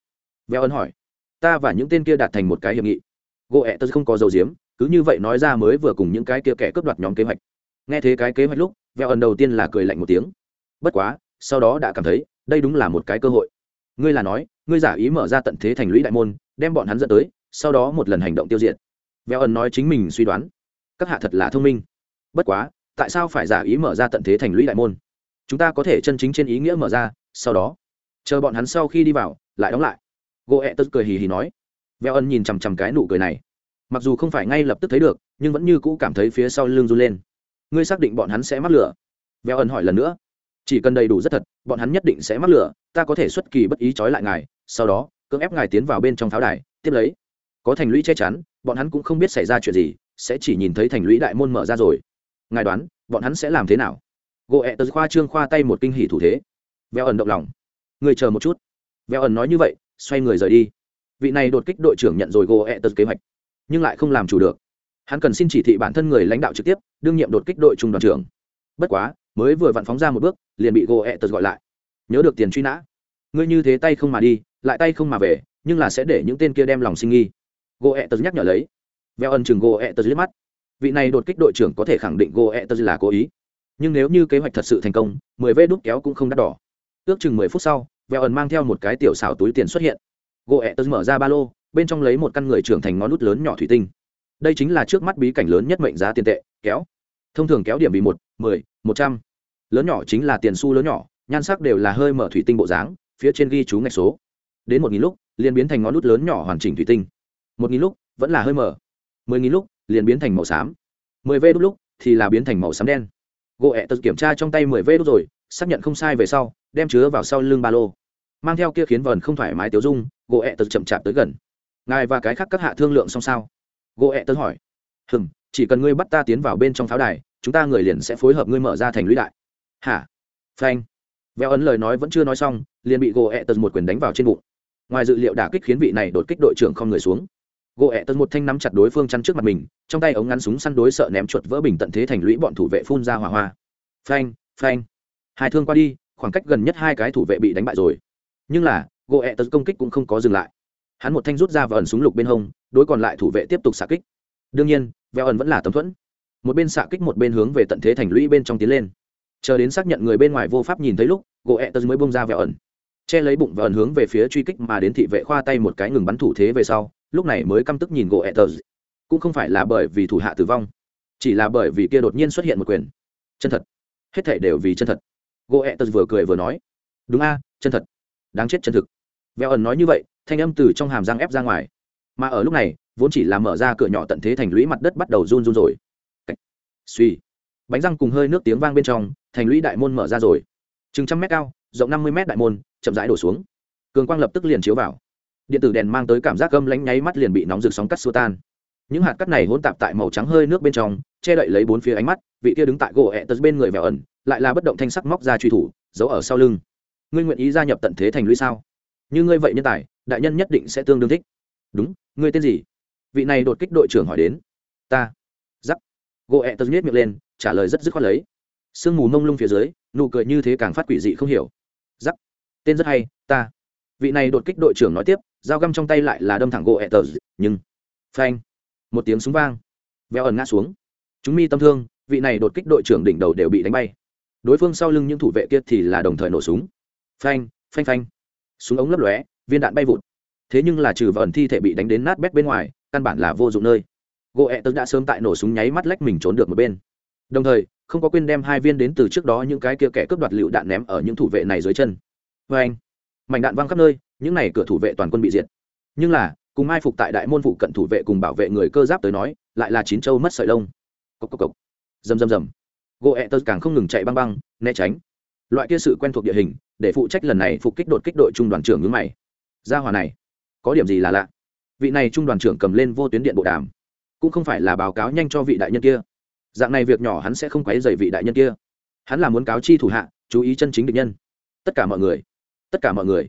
Veo ân hỏi. Ta và những tên kia đạt thành một cái hiệp nghị. Gỗ ẹ tớ không có dầu diếm cứ như vậy nói ra mới vừa cùng những cái kia kẻ cướp đoạt nhóm kế hoạch. Nghe thế cái kế hoạch lúc, veo ẩn đầu tiên là cười lạnh một tiếng. Bất quá, sau đó đã cảm thấy, đây đúng là một cái cơ hội. Ngươi là nói, ngươi giả ý mở ra tận thế thành lũy đại môn, đem bọn hắn dẫn tới, sau đó một lần hành động tiêu diệt. Veo ẩn nói chính mình suy đoán. Các hạ thật là thông minh bất quá, tại sao phải giả ý mở ra tận thế thành lũy đại môn? Chúng ta có thể chân chính trên ý nghĩa mở ra, sau đó. Chờ bọn hắn sau khi đi vào, lại đóng lại. Gỗ ẹ tật cười hì hì nói. Veo ân nhìn chằm chằm cái nụ cười này. Mặc dù không phải ngay lập tức thấy được, nhưng vẫn như cũ cảm thấy phía sau lưng run lên. Ngươi xác định bọn hắn sẽ mắc lửa? Veo ân hỏi lần nữa. Chỉ cần đầy đủ rất thật, bọn hắn nhất định sẽ mắc lửa, ta có thể xuất kỳ bất ý trói lại ngài, sau đó, cưỡng ép ngài tiến vào bên trong pháo đài, tiếp lấy. Có thành lũy che chắn, bọn hắn cũng không biết xảy ra chuyện gì, sẽ chỉ nhìn thấy thành lũy đại môn mở ra rồi ngài đoán, bọn hắn sẽ làm thế nào? Gỗ ẹ tờ khoa trương khoa tay một kinh hỷ thủ thế. Veo ẩn động lòng. Người chờ một chút. Veo ẩn nói như vậy, xoay người rời đi. Vị này đột kích đội trưởng nhận rồi gỗ ẹ tờ kế hoạch, nhưng lại không làm chủ được. Hắn cần xin chỉ thị bản thân người lãnh đạo trực tiếp, đương nhiệm đột kích đội trung đoàn trưởng. Bất quá, mới vừa vặn phóng ra một bước, liền bị gỗ ẹ tờ gọi lại. Nhớ được tiền truy nã. Ngươi như thế tay không mà đi, lại tay không mà về, nhưng là sẽ để những tên kia đem lòng sinh nghi. Gỗ ẹ tờ nhắc nhở lấy. Veo ẩn chừng gỗ ẹ tờ liếc mắt vị này đột kích đội trưởng có thể khẳng định goetz là cố ý. Nhưng nếu như kế hoạch thật sự thành công, mười vê đút kéo cũng không đắt đỏ. Ước chừng mười phút sau, vẹo ẩn mang theo một cái tiểu xảo túi tiền xuất hiện. Goetz mở ra ba lô, bên trong lấy một căn người trưởng thành ngón nút lớn nhỏ thủy tinh. Đây chính là trước mắt bí cảnh lớn nhất mệnh giá tiền tệ, kéo. Thông thường kéo điểm bị một, mười, một trăm. Lớn nhỏ chính là tiền xu lớn nhỏ, nhan sắc đều là hơi mở thủy tinh bộ dáng, phía trên ghi chú ngạch số. Đến một nghìn lúc, liền biến thành ngón nút lớn nhỏ hoàn chỉnh thủy tinh. Một nghìn lúc, vẫn là hơi mở. Mười nghìn lúc liền biến thành màu xám. Mười vê đúc lúc thì là biến thành màu xám đen. Gỗ ẹ tật kiểm tra trong tay mười vê đúc rồi, xác nhận không sai về sau, đem chứa vào sau lưng ba lô. Mang theo kia khiến vần không thoải mái tiêu dung, gỗ ẹ tật chậm chạp tới gần. Ngài và cái khác các hạ thương lượng xong sao? Gỗ ẹ tật hỏi. Hừm, chỉ cần ngươi bắt ta tiến vào bên trong pháo đài, chúng ta người liền sẽ phối hợp ngươi mở ra thành lũy đại. Hả? Phanh. Veo ấn lời nói vẫn chưa nói xong, liền bị gỗ ẹ tật một quyền đánh vào trên bụng. Ngoài dự liệu đả kích khiến vị này đột kích đội trưởng không người xuống gỗ ẹ tật một thanh nắm chặt đối phương chắn trước mặt mình, trong tay ống ngắn súng săn đối sợ ném chuột vỡ bình tận thế thành lũy bọn thủ vệ phun ra hỏa hoa. Phanh phanh. Hai thương qua đi, khoảng cách gần nhất hai cái thủ vệ bị đánh bại rồi. Nhưng là, gỗ ẹ tật công kích cũng không có dừng lại. Hắn một thanh rút ra và ẩn súng lục bên hông, đối còn lại thủ vệ tiếp tục xạ kích. Đương nhiên veo ẩn vẫn là tấm thuẫn. Một bên xạ kích một bên hướng về tận thế thành lũy bên trong tiến lên. Chờ đến xác nhận người bên ngoài vô pháp nhìn thấy lúc, gỗ ẹ tật mới bông ra veo ẩn che lấy bụng và ẩn hướng về phía truy kích mà đến thị vệ khoa tay một cái ngừng bắn thủ thế về sau, lúc này mới căm tức nhìn gỗ etters tật cũng không phải là bởi vì thủ hạ tử vong, chỉ là bởi vì kia đột nhiên xuất hiện một quyền. Chân thật. Hết thể đều vì chân thật. Gỗ etters tật vừa cười vừa nói. Đúng a, chân thật. Đáng chết chân thực. Veo ẩn nói như vậy, thanh âm từ trong hàm răng ép ra ngoài. Mà ở lúc này, vốn chỉ là mở ra cửa nhỏ tận thế thành lũy mặt đất bắt đầu run run rồi. Suy. Bánh răng cùng hơi nước tiếng vang bên trong, thành lũy đại môn mở ra rồi. Chừng trăm mét cao, rộng năm mươi mét đại môn chậm rãi đổ xuống. Cường quang lập tức liền chiếu vào. Điện tử đèn mang tới cảm giác gâm lánh nháy mắt liền bị nóng rực sóng cắt xua tan. Những hạt cắt này hỗn tạp tại màu trắng hơi nước bên trong, che đậy lấy bốn phía ánh mắt, vị kia đứng tại gỗ ẹ tật bên người vẻo ẩn, lại là bất động thanh sắc móc ra truy thủ, giấu ở sau lưng. Ngươi nguyện ý gia nhập tận thế thành lũy sao? Như ngươi vậy nhân tài, đại nhân nhất định sẽ tương đương thích. Đúng, ngươi tên gì? Vị này đột kích đội trưởng hỏi đến. Ta. Giắc. Gỗ ẹ tật nhét miệng lên, trả lời rất dứt khoát lấy. Sương mù mông lung phía dưới, nụ cười như thế càng phát quỷ dị không hiểu. Giắc tên rất hay, ta. Vị này đột kích đội trưởng nói tiếp, dao găm trong tay lại là đâm thẳng gỗ ẹ tờ, nhưng phanh, một tiếng súng vang veo ẩn ngã xuống. Chúng mi tâm thương, vị này đột kích đội trưởng đỉnh đầu đều bị đánh bay. Đối phương sau lưng những thủ vệ kia thì là đồng thời nổ súng. Phanh phanh phanh. Súng ống lấp lóe, viên đạn bay vụt. Thế nhưng là trừ và ẩn thi thể bị đánh đến nát bét bên ngoài, căn bản là vô dụng nơi. Gỗ ẹ tớ đã sớm tại nổ súng nháy mắt lách mình trốn được một bên. Đồng thời, không có quên đem hai viên đến từ trước đó những cái kia kẻ cướp đoạt lựu đạn ném ở những thủ vệ này dưới chân vê anh, mảnh đạn văng khắp nơi, những này cửa thủ vệ toàn quân bị diệt. Nhưng là, cùng mai phục tại đại môn phụ cận thủ vệ cùng bảo vệ người cơ giáp tới nói, lại là chín châu mất sợi lông. Cốc cốc cốc. rầm rầm rầm. Gỗ ẹ tơ càng không ngừng chạy băng băng, né tránh. Loại kia sự quen thuộc địa hình, để phụ trách lần này phục kích đột kích đội trung đoàn trưởng ngưng mày. Gia hòa này, có điểm gì là lạ? Vị này trung đoàn trưởng cầm lên vô tuyến điện bộ đàm. Cũng không phải là báo cáo nhanh cho vị đại nhân kia. Dạng này việc nhỏ hắn sẽ không quấy dày vị đại nhân kia. Hắn là muốn cáo chi thủ hạ, chú ý chân chính địch nhân. Tất cả mọi người tất cả mọi người.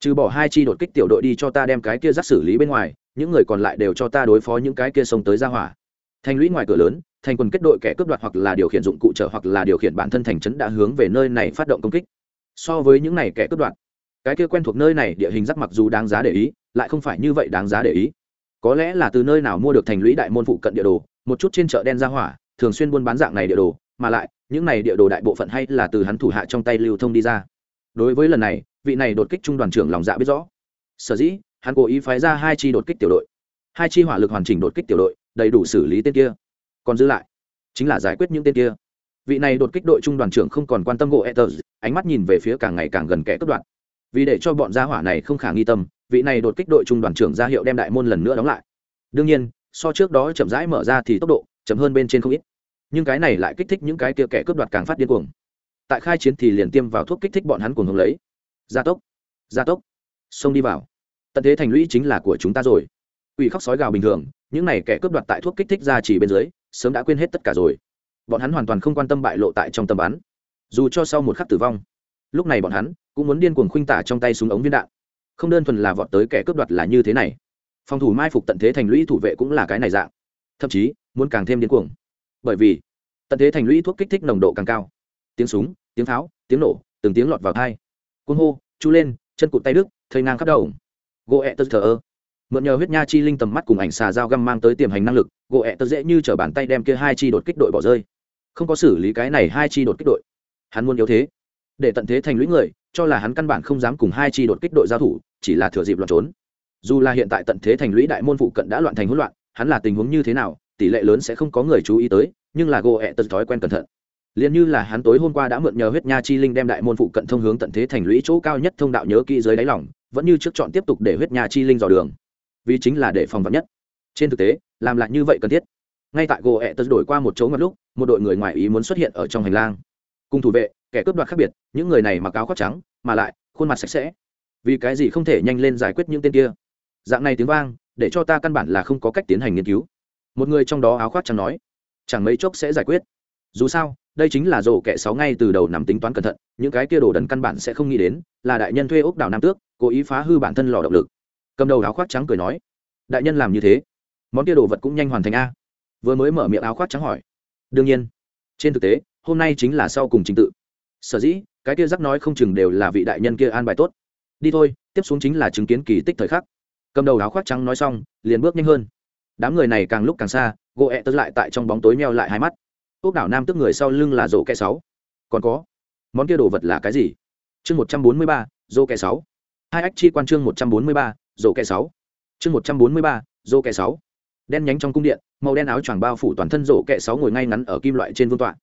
Trừ bỏ hai chi đột kích tiểu đội đi cho ta đem cái kia rác xử lý bên ngoài, những người còn lại đều cho ta đối phó những cái kia xông tới ra hỏa. Thành lũy ngoài cửa lớn, thành quần kết đội kẻ cướp đoạt hoặc là điều khiển dụng cụ trợ hoặc là điều khiển bản thân thành trấn đã hướng về nơi này phát động công kích. So với những này kẻ cướp đoạt, cái kia quen thuộc nơi này địa hình rắc mặc dù đáng giá để ý, lại không phải như vậy đáng giá để ý. Có lẽ là từ nơi nào mua được thành lũy đại môn phụ cận địa đồ, một chút trên chợ đen ra hỏa, thường xuyên buôn bán dạng này địa đồ, mà lại, những này địa đồ đại bộ phận hay là từ hắn thủ hạ trong tay lưu thông đi ra. Đối với lần này vị này đột kích trung đoàn trưởng lòng dạ biết rõ. Sở dĩ hắn cố ý phái ra hai chi đột kích tiểu đội. Hai chi hỏa lực hoàn chỉnh đột kích tiểu đội đầy đủ xử lý tên kia. Còn giữ lại chính là giải quyết những tên kia. Vị này đột kích đội trung đoàn trưởng không còn quan tâm gỗ ether, ánh mắt nhìn về phía càng ngày càng gần kẻ cướp đoạn vì để cho bọn gia hỏa này không khả nghi tâm vị này đột kích đội trung đoàn trưởng ra hiệu đem đại môn lần nữa đóng lại. Đương nhiên so trước đó chậm rãi mở ra thì tốc độ chậm hơn bên trên không ít. Nhưng cái này lại kích thích những cái kia kẻ cướp đoạt càng phát điên cuồng. Tại khai chiến thì liền tiêm vào thuốc kích thích bọn hắn cuồng hồng lấy gia tốc gia tốc. Xông đi vào. Tận thế thành lũy chính là của chúng ta rồi. Ủy khóc sói gào bình thường, những này kẻ cướp đoạt tại thuốc kích thích ra chỉ bên dưới, sớm đã quên hết tất cả rồi. Bọn hắn hoàn toàn không quan tâm bại lộ tại trong tầm bắn. Dù cho sau một khắc tử vong, lúc này bọn hắn cũng muốn điên cuồng khuynh tả trong tay súng ống viên đạn. Không đơn thuần là vọt tới kẻ cướp đoạt là như thế này. Phòng thủ mai phục tận thế thành lũy thủ vệ cũng là cái này dạng. Thậm chí, muốn càng thêm điên cuồng. Bởi vì, tận thế thành lũy thuốc kích thích nồng độ càng cao. Tiếng súng, tiếng pháo tiếng nổ, từng tiếng lọt vào thai côn hô chú lên, chân cụt tay đức thầy ngang khắp đầu. Gỗ ẹ tơ thờ ơ. Mượn nhờ huyết nha chi linh tầm mắt cùng ảnh xà dao găm mang tới tiềm hành năng lực, gỗ ẹ tơ dễ như chở bàn tay đem kia hai chi đột kích đội bỏ rơi. Không có xử lý cái này hai chi đột kích đội. Hắn muốn yếu thế. Để tận thế thành lũy người, cho là hắn căn bản không dám cùng hai chi đột kích đội giao thủ, chỉ là thừa dịp loạn trốn. Dù là hiện tại tận thế thành lũy đại môn phụ cận đã loạn thành hỗn loạn, hắn là tình huống như thế nào, tỷ lệ lớn sẽ không có người chú ý tới, nhưng là gỗ ẹ tật thói quen cẩn thận liền như là hắn tối hôm qua đã mượn nhờ huyết nha chi linh đem đại môn phụ cận thông hướng tận thế thành lũy chỗ cao nhất thông đạo nhớ kỹ dưới đáy lòng, vẫn như trước chọn tiếp tục để huyết nha chi linh dò đường. Vì chính là để phòng vật nhất. Trên thực tế, làm lại như vậy cần thiết. Ngay tại gỗ ẹ tật đổi qua một chỗ ngập lúc, một đội người ngoài ý muốn xuất hiện ở trong hành lang. Cùng thủ vệ, kẻ cướp đoạt khác biệt, những người này mặc áo khoác trắng, mà lại, khuôn mặt sạch sẽ. Vì cái gì không thể nhanh lên giải quyết những tên kia? Dạng này tiếng vang, để cho ta căn bản là không có cách tiến hành nghiên cứu. Một người trong đó áo khoác trắng nói, chẳng mấy chốc sẽ giải quyết dù sao, đây chính là rổ kẻ sáu ngay từ đầu nằm tính toán cẩn thận, những cái kia đồ đần căn bản sẽ không nghĩ đến, là đại nhân thuê ốc đảo nam tước, cố ý phá hư bản thân lò động lực. Cầm đầu áo khoác trắng cười nói, đại nhân làm như thế, món kia đồ vật cũng nhanh hoàn thành a. Vừa mới mở miệng áo khoác trắng hỏi, đương nhiên, trên thực tế, hôm nay chính là sau cùng trình tự. Sở dĩ, cái kia rắc nói không chừng đều là vị đại nhân kia an bài tốt. Đi thôi, tiếp xuống chính là chứng kiến kỳ tích thời khắc. Cầm đầu áo khoác trắng nói xong, liền bước nhanh hơn. Đám người này càng lúc càng xa gỗ ẹ tớ lại tại trong bóng tối meo lại hai mắt ốc đảo nam tức người sau lưng là rổ kẻ sáu. Còn có, món kia đồ vật là cái gì? Chương một trăm bốn mươi ba rổ kẻ sáu. Hai ách chi quan chương một trăm bốn mươi ba rổ kẻ sáu. Chương một trăm bốn mươi ba rổ kẻ sáu. Đen nhánh trong cung điện, màu đen áo choàng bao phủ toàn thân rổ kẻ sáu ngồi ngay ngắn ở kim loại trên vương tọa.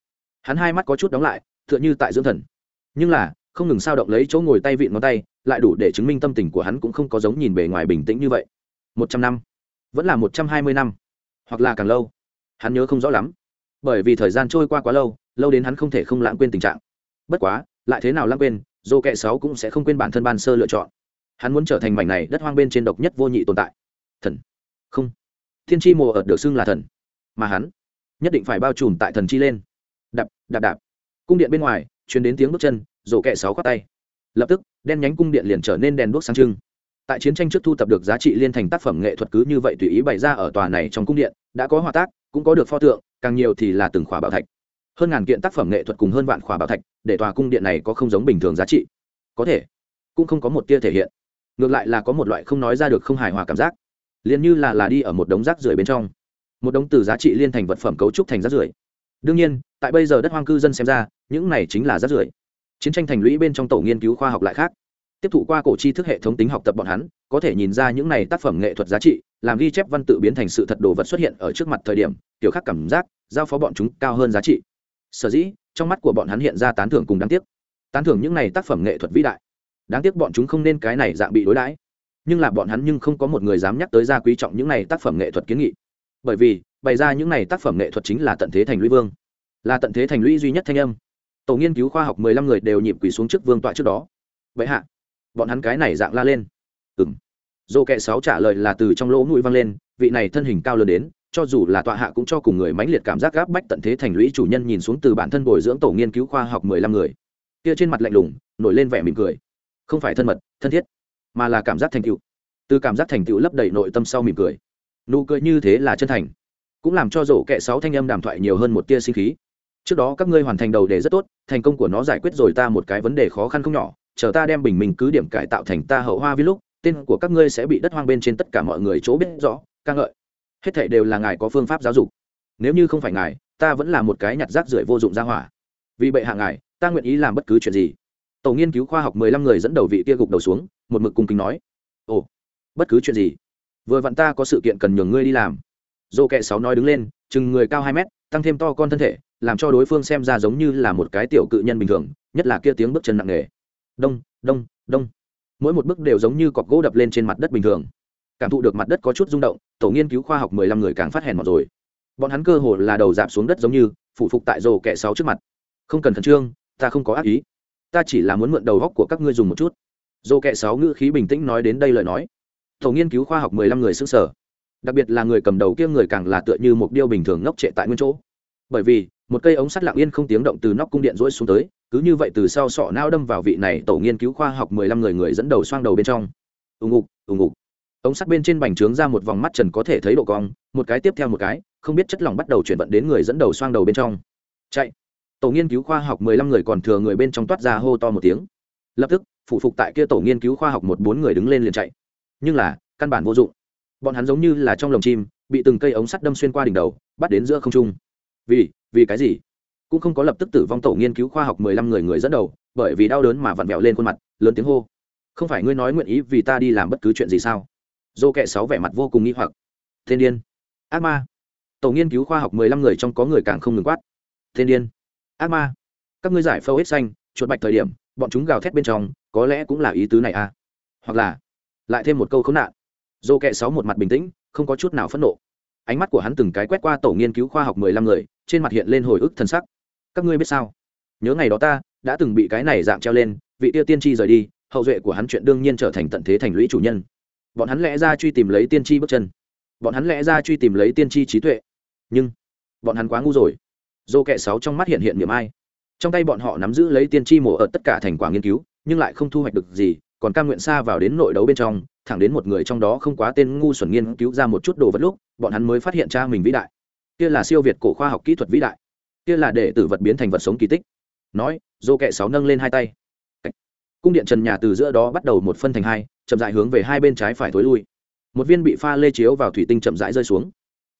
Hắn hai mắt có chút đóng lại, tựa như tại dưỡng thần. Nhưng là, không ngừng sao động lấy chỗ ngồi tay vịn ngón tay, lại đủ để chứng minh tâm tình của hắn cũng không có giống nhìn bề ngoài bình tĩnh như vậy. Một trăm năm, vẫn là một trăm hai mươi năm, hoặc là càng lâu. Hắn nhớ không rõ lắm bởi vì thời gian trôi qua quá lâu lâu đến hắn không thể không lãng quên tình trạng. Bất quá, lại thế nào lãng quên dô kệ sáu cũng sẽ không quên bản thân ban sơ lựa chọn. Hắn muốn trở thành mảnh này đất hoang bên trên độc nhất vô nhị tồn tại. Thần. Không. Thiên tri mùa ợt được xưng là thần. Mà hắn nhất định phải bao trùm tại thần chi lên. Đạp đạp đạp. Cung điện bên ngoài chuyến đến tiếng bước chân rổ kẹ sáu khoát tay. Lập tức, đen nhánh cung điện liền trở nên đèn đuốc sáng trưng. Tại chiến tranh trước thu tập được giá trị liên thành tác phẩm nghệ thuật cứ như vậy tùy ý bày ra ở tòa này trong cung điện, đã có hòa tác, cũng có được pho tượng càng nhiều thì là từng khỏa bảo thạch. Hơn ngàn kiện tác phẩm nghệ thuật cùng hơn vạn khỏa bảo thạch, để tòa cung điện này có không giống bình thường giá trị. Có thể, cũng không có một tia thể hiện. Ngược lại là có một loại không nói ra được không hài hòa cảm giác. Liền như là là đi ở một đống rác rưởi bên trong. Một đống từ giá trị liên thành vật phẩm cấu trúc thành rác rưởi. Đương nhiên, tại bây giờ đất hoang cư dân xem ra, những này chính là rác rưởi. Chiến tranh thành lũy bên trong tổ nghiên cứu khoa học lại khác. Tiếp thụ qua cổ chi thức hệ thống tính học tập bọn hắn, có thể nhìn ra những này tác phẩm nghệ thuật giá trị, làm ghi chép văn tự biến thành sự thật đồ vật xuất hiện ở trước mặt thời điểm tiểu khác cảm giác, giao phó bọn chúng cao hơn giá trị. Sở dĩ, trong mắt của bọn hắn hiện ra tán thưởng cùng đáng tiếc. Tán thưởng những này tác phẩm nghệ thuật vĩ đại. Đáng tiếc bọn chúng không nên cái này dạng bị đối đãi. Nhưng là bọn hắn nhưng không có một người dám nhắc tới gia quý trọng những này tác phẩm nghệ thuật kiến nghị. Bởi vì, bày ra những này tác phẩm nghệ thuật chính là tận thế thành lũy vương. Là tận thế thành lũy duy nhất thanh âm. Tổ nghiên cứu khoa học mười lăm người đều nhịp quỳ xuống trước vương tọa trước đó. Vậy hạ, bọn hắn cái này dạng la lên. Ừng dô kệ sáu trả lời là từ trong lỗ mũi vang lên, vị này thân hình cao lớn đến cho dù là tọa hạ cũng cho cùng người mãnh liệt cảm giác gáp bách tận thế thành lũy chủ nhân nhìn xuống từ bản thân bồi dưỡng tổ nghiên cứu khoa học mười lăm người. Kia trên mặt lạnh lùng, nổi lên vẻ mỉm cười. Không phải thân mật, thân thiết, mà là cảm giác thành tựu. Từ cảm giác thành tựu lấp đầy nội tâm sau mỉm cười. Nụ cười như thế là chân thành, cũng làm cho rổ kệ sáu thanh âm đàm thoại nhiều hơn một tia sinh khí. Trước đó các ngươi hoàn thành đầu đề rất tốt, thành công của nó giải quyết rồi ta một cái vấn đề khó khăn không nhỏ, chờ ta đem bình minh cứ điểm cải tạo thành ta hậu hoa vi lúc, tên của các ngươi sẽ bị đất hoang bên trên tất cả mọi người chỗ biết rõ, ca ngợi hết thảy đều là ngài có phương pháp giáo dục. Nếu như không phải ngài, ta vẫn là một cái nhặt rác rưởi vô dụng ra hỏa. Vì bệ hạ ngài, ta nguyện ý làm bất cứ chuyện gì. Tổ nghiên cứu khoa học mười lăm người dẫn đầu vị kia gục đầu xuống, một mực cung kính nói. Ồ, bất cứ chuyện gì? Vừa vặn ta có sự kiện cần nhường ngươi đi làm. Dô kệ sáu nói đứng lên, chừng người cao hai mét, tăng thêm to con thân thể, làm cho đối phương xem ra giống như là một cái tiểu cự nhân bình thường, nhất là kia tiếng bước chân nặng nề. Đông đông đông. Mỗi một bước đều giống như cọc gỗ đập lên trên mặt đất bình thường. Cảm thụ được mặt đất có chút rung động tổ nghiên cứu khoa học mười lăm người càng phát hèn mọt rồi. Bọn hắn cơ hồ là đầu dạp xuống đất giống như, phủ phục tại rổ kẻ sáu trước mặt. Không cần khẩn trương, ta không có ác ý. Ta chỉ là muốn mượn đầu góc của các ngươi dùng một chút. Rổ kẻ sáu ngữ khí bình tĩnh nói đến đây lời nói. Tổ nghiên cứu khoa học mười lăm người xứng sở đặc biệt là người cầm đầu kia người càng là tựa như một điêu bình thường ngốc trệ tại nguyên chỗ. Bởi vì, một cây ống sắt lặng yên không tiếng động từ nóc cung điện rỗi xuống tới, cứ như vậy từ sau sọ nao đâm vào vị này tổ nghiên cứu khoa học mười lăm người người dẫn đầu xoang đầu bên trong. Ùng ục ùng ục ống sắt bên trên bành trướng ra một vòng mắt trần có thể thấy độ cong, một cái tiếp theo một cái, không biết chất lỏng bắt đầu chuyển vận đến người dẫn đầu xoang đầu bên trong. Chạy. Tổ nghiên cứu khoa học mười lăm người còn thừa người bên trong toát ra hô to một tiếng. Lập tức, phụ phục tại kia tổ nghiên cứu khoa học một bốn người đứng lên liền chạy. Nhưng là, căn bản vô dụng. Bọn hắn giống như là trong lồng chim, bị từng cây ống sắt đâm xuyên qua đỉnh đầu, bắt đến giữa không trung. Vì vì cái gì? Cũng không có lập tức tử vong tổ nghiên cứu khoa học mười lăm người người dẫn đầu, bởi vì đau đớn mà vặn vẹo lên khuôn mặt, lớn tiếng hô. Không phải ngươi nói nguyện ý vì ta đi làm bất cứ chuyện gì sao? Dô kệ sáu vẻ mặt vô cùng nghi hoặc. Thiên điên. Ác ma. Tổ nghiên cứu khoa học mười lăm người trong có người càng không ngừng quát. Thiên điên. Ác ma. Các ngươi giải phâu hết xanh, chuột bạch thời điểm, bọn chúng gào thét bên trong, có lẽ cũng là ý tứ này à? Hoặc là, lại thêm một câu khốn nạn. Dô kệ sáu một mặt bình tĩnh, không có chút nào phẫn nộ. Ánh mắt của hắn từng cái quét qua tổ nghiên cứu khoa học mười lăm người, trên mặt hiện lên hồi ức thân sắc. Các ngươi biết sao? Nhớ ngày đó ta đã từng bị cái này dạng treo lên, vị tiêu tiên tri rời đi, hậu duệ của hắn chuyện đương nhiên trở thành tận thế thành lũy chủ nhân bọn hắn lẽ ra truy tìm lấy tiên tri bước chân. Bọn hắn lẽ ra truy tìm lấy tiên tri trí tuệ. Nhưng, bọn hắn quá ngu rồi. Dô kệ sáu trong mắt hiện hiện niềm ai. Trong tay bọn họ nắm giữ lấy tiên tri mổ ở tất cả thành quả nghiên cứu, nhưng lại không thu hoạch được gì, còn ca nguyện xa vào đến nội đấu bên trong, thẳng đến một người trong đó không quá tên ngu xuẩn nghiên cứu ra một chút đồ vật lúc, bọn hắn mới phát hiện cha mình vĩ đại. Kia là siêu việt cổ khoa học kỹ thuật vĩ đại. Kia là để tử vật biến thành vật sống kỳ tích. Nói, dô kẹ sáu nâng lên hai tay cung điện trần nhà từ giữa đó bắt đầu một phân thành hai, chậm dại hướng về hai bên trái phải thối lui. Một viên bị pha lê chiếu vào thủy tinh chậm rãi rơi xuống.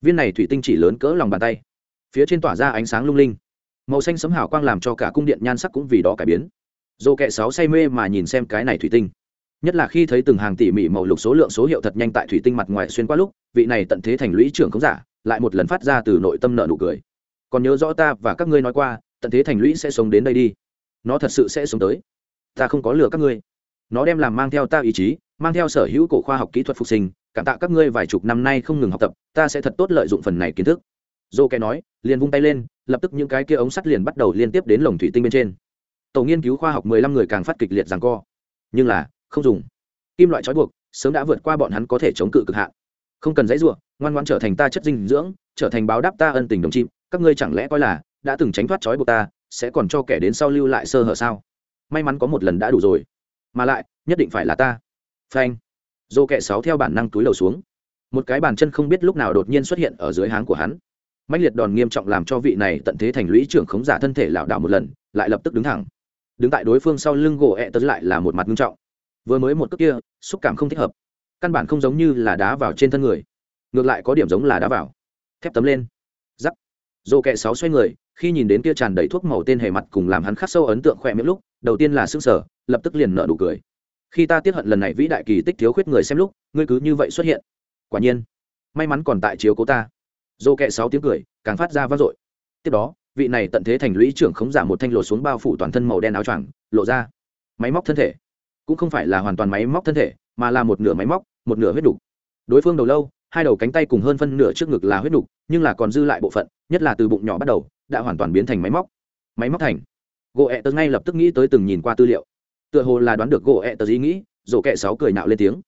Viên này thủy tinh chỉ lớn cỡ lòng bàn tay. Phía trên tỏa ra ánh sáng lung linh. Màu xanh sấm hào quang làm cho cả cung điện nhan sắc cũng vì đó cải biến. Dồ kẹ sáu say mê mà nhìn xem cái này thủy tinh. Nhất là khi thấy từng hàng tỉ mỉ màu lục số lượng số hiệu thật nhanh tại thủy tinh mặt ngoài xuyên qua lúc, vị này tận thế thành lũy trưởng không giả, lại một lần phát ra từ nội tâm nợ nụ cười. Còn nhớ rõ ta và các ngươi nói qua, tận thế thành lũy sẽ sống đến đây đi. Nó thật sự sẽ sống tới ta không có lừa các ngươi. Nó đem làm mang theo ta ý chí, mang theo sở hữu cổ khoa học kỹ thuật phục sinh, cảm tạ các ngươi vài chục năm nay không ngừng học tập, ta sẽ thật tốt lợi dụng phần này kiến thức. Dô kẻ nói, liền vung tay lên, lập tức những cái kia ống sắt liền bắt đầu liên tiếp đến lồng thủy tinh bên trên. Tổ nghiên cứu khoa học mười lăm người càng phát kịch liệt rằng co. Nhưng là, không dùng. Kim loại trói buộc, sớm đã vượt qua bọn hắn có thể chống cự cực hạn. Không cần dãy ruộng ngoan ngoan trở thành ta chất dinh dưỡng, trở thành báo đáp ta ân tình đồng chim, các ngươi chẳng lẽ coi là đã từng tránh thoát trói buộc ta, sẽ còn cho kẻ đến sau lưu lại sơ hở sao? May mắn có một lần đã đủ rồi. Mà lại, nhất định phải là ta. Phanh. Dô kẹ sáu theo bản năng túi lầu xuống. Một cái bàn chân không biết lúc nào đột nhiên xuất hiện ở dưới háng của hắn. Mạnh liệt đòn nghiêm trọng làm cho vị này tận thế thành lũy trưởng khống giả thân thể lảo đảo một lần, lại lập tức đứng thẳng. Đứng tại đối phương sau lưng gỗ ẹ tớ lại là một mặt nghiêm trọng. Vừa mới một cước kia, xúc cảm không thích hợp. Căn bản không giống như là đá vào trên thân người. Ngược lại có điểm giống là đá vào. Thép tấm lên. Giắc dô kẹ sáu xoay người khi nhìn đến kia tràn đầy thuốc màu tên hề mặt cùng làm hắn khắc sâu ấn tượng khỏe miệng lúc, đầu tiên là s ư n g sở lập tức liền nợ đủ cười. Khi ta tiếp hận lần này vĩ đại kỳ tích thiếu khuyết người xem lúc, ngươi cứ như vậy xuất hiện. Quả nhiên, may mắn còn tại chiếu cố ta. Dô kẹ sáu tiếng cười, càng phát ra vang dội. Tiếp đó, vị này tận thế thành lũy trưởng khống giả một thanh lột xuống bao phủ toàn thân màu đen áo choàng, lộ ra máy móc thân thể. Cũng không phải là hoàn toàn máy móc thân thể, mà là một nửa máy móc, một nửa huyết đục. Đối phương đầu lâu, hai đầu cánh tay cùng hơn phân nửa trước ngực là huyết đục, nhưng là còn dư lại bộ phận, nhất là từ bụng nhỏ bắt đầu đã hoàn toàn biến thành máy móc. Máy móc thành. Gỗ ẹ tớ ngay lập tức nghĩ tới từng nhìn qua tư liệu. Tựa hồ là đoán được gỗ ẹ tớ ý nghĩ, rổ kẹ sáu cười nạo lên tiếng.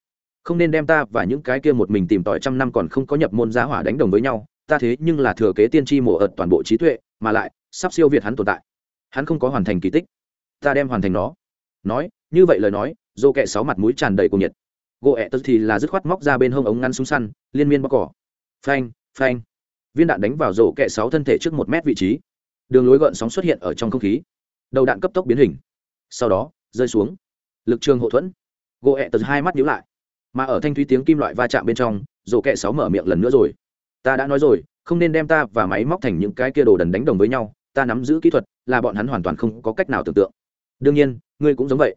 Không nên đem ta và những cái kia một mình tìm tòi trăm năm còn không có nhập môn giá hỏa đánh đồng với nhau, ta thế nhưng là thừa kế tiên tri mổ ợt toàn bộ trí tuệ, mà lại, sắp siêu việt hắn tồn tại. Hắn không có hoàn thành kỳ tích. Ta đem hoàn thành nó. Nói, như vậy lời nói dô kẹ sáu mặt mũi tràn đầy cùng nhiệt. Gỗ ẹ tớ thì là dứt khoát móc ra bên hông ống ngắn súng săn, liên miên bóc cỏ. Phanh phanh viên đạn đánh vào rổ kẹ sáu thân thể trước một mét vị trí. Đường lối gợn sóng xuất hiện ở trong không khí. Đầu đạn cấp tốc biến hình. Sau đó, rơi xuống. Lực trường hậu thuẫn. Gỗ ẹ tật hai mắt nhíu lại. Mà ở thanh thúy tiếng kim loại va chạm bên trong, rổ kẹ sáu mở miệng lần nữa rồi. Ta đã nói rồi, không nên đem ta và máy móc thành những cái kia đồ đần đánh đồng với nhau. Ta nắm giữ kỹ thuật, là bọn hắn hoàn toàn không có cách nào tưởng tượng. Đương nhiên, ngươi cũng giống vậy.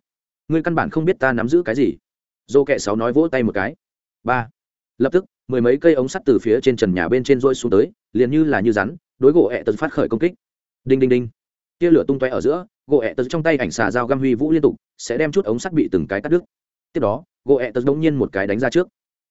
Ngươi căn bản không biết ta nắm giữ cái gì. Dô kẹ sáu nói vỗ tay một cái. Ba. Lập tức mười mấy cây ống sắt từ phía trên trần nhà bên trên rôi xuống tới, liền như là như rắn, đối gỗ ẹ tật phát khởi công kích. Đinh đinh đinh. Tia lửa tung tóe ở giữa, gỗ ẹ tật trong tay ảnh xà dao găm huy vũ liên tục, sẽ đem chút ống sắt bị từng cái cắt đứt. Tiếp đó, gỗ ẹ tật đống nhiên một cái đánh ra trước.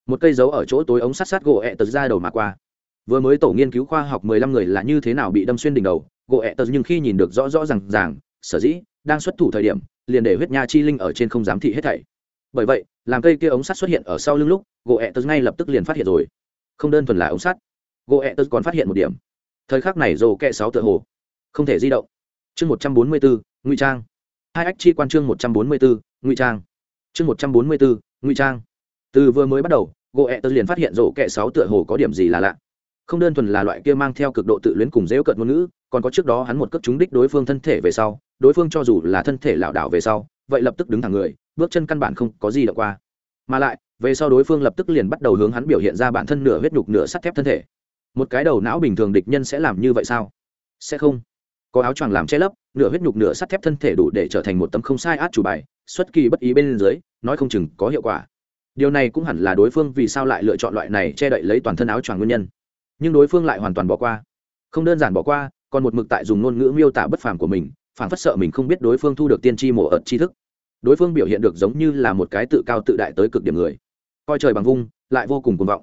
Một cây dấu ở chỗ tối ống sắt sát gỗ ẹ tật ra đầu mà qua. Vừa mới tổ nghiên cứu khoa học mười lăm người là như thế nào bị đâm xuyên đỉnh đầu, gỗ ẹ tật nhưng khi nhìn được rõ rõ r à n g ràng, sở dĩ đang xuất thủ thời điểm, liền để huyết nha chi linh ở trên không giám thị hết thảy bởi vậy, làm cây kia ống sắt xuất hiện ở sau lưng lúc, gỗ ẹ tớ ngay lập tức liền phát hiện rồi. Không đơn thuần là ống sắt. Gỗ ẹ tớ còn phát hiện một điểm. Thời khắc này rồ kẹ sáu tựa hồ không thể di động. Chương một trăm bốn mươi bốn ngụy trang. Hai ách chi quan chương một trăm bốn mươi bốn ngụy trang. Chương một trăm bốn mươi bốn ngụy trang. Từ vừa mới bắt đầu, gỗ ẹ tớ liền phát hiện rổ kẹ sáu tựa hồ có điểm gì là lạ. Không đơn thuần là loại kia mang theo cực độ tự luyến cùng dễu cận ngôn ngữ, còn có trước đó hắn một cước trúng đích đối phương thân thể về sau, đối phương cho dù là thân thể lảo đảo về sau, vậy lập tức đứng thẳng người bước chân căn bản không có gì đ qua. Mà lại, về sau đối phương lập tức liền bắt đầu hướng hắn biểu hiện ra bản thân nửa huyết nhục nửa sắt thép thân thể. Một cái đầu não bình thường địch nhân sẽ làm như vậy sao? Sẽ không. Có áo choàng làm che lấp, nửa huyết nhục nửa sắt thép thân thể đủ để trở thành một tấm không sai át chủ bài, xuất kỳ bất ý bên dưới, nói không chừng có hiệu quả. Điều này cũng hẳn là đối phương vì sao lại lựa chọn loại này che đậy lấy toàn thân áo choàng nguyên nhân. Nhưng đối phương lại hoàn toàn bỏ qua. Không đơn giản bỏ qua, còn một mực tại dùng ngôn ngữ miêu tả bất phàm của mình phản phất sợ mình không biết đối phương thu được tiên tri mổ ợt tri thức đối phương biểu hiện được giống như là một cái tự cao tự đại tới cực điểm người. Coi trời bằng vung, lại vô cùng cuồng vọng.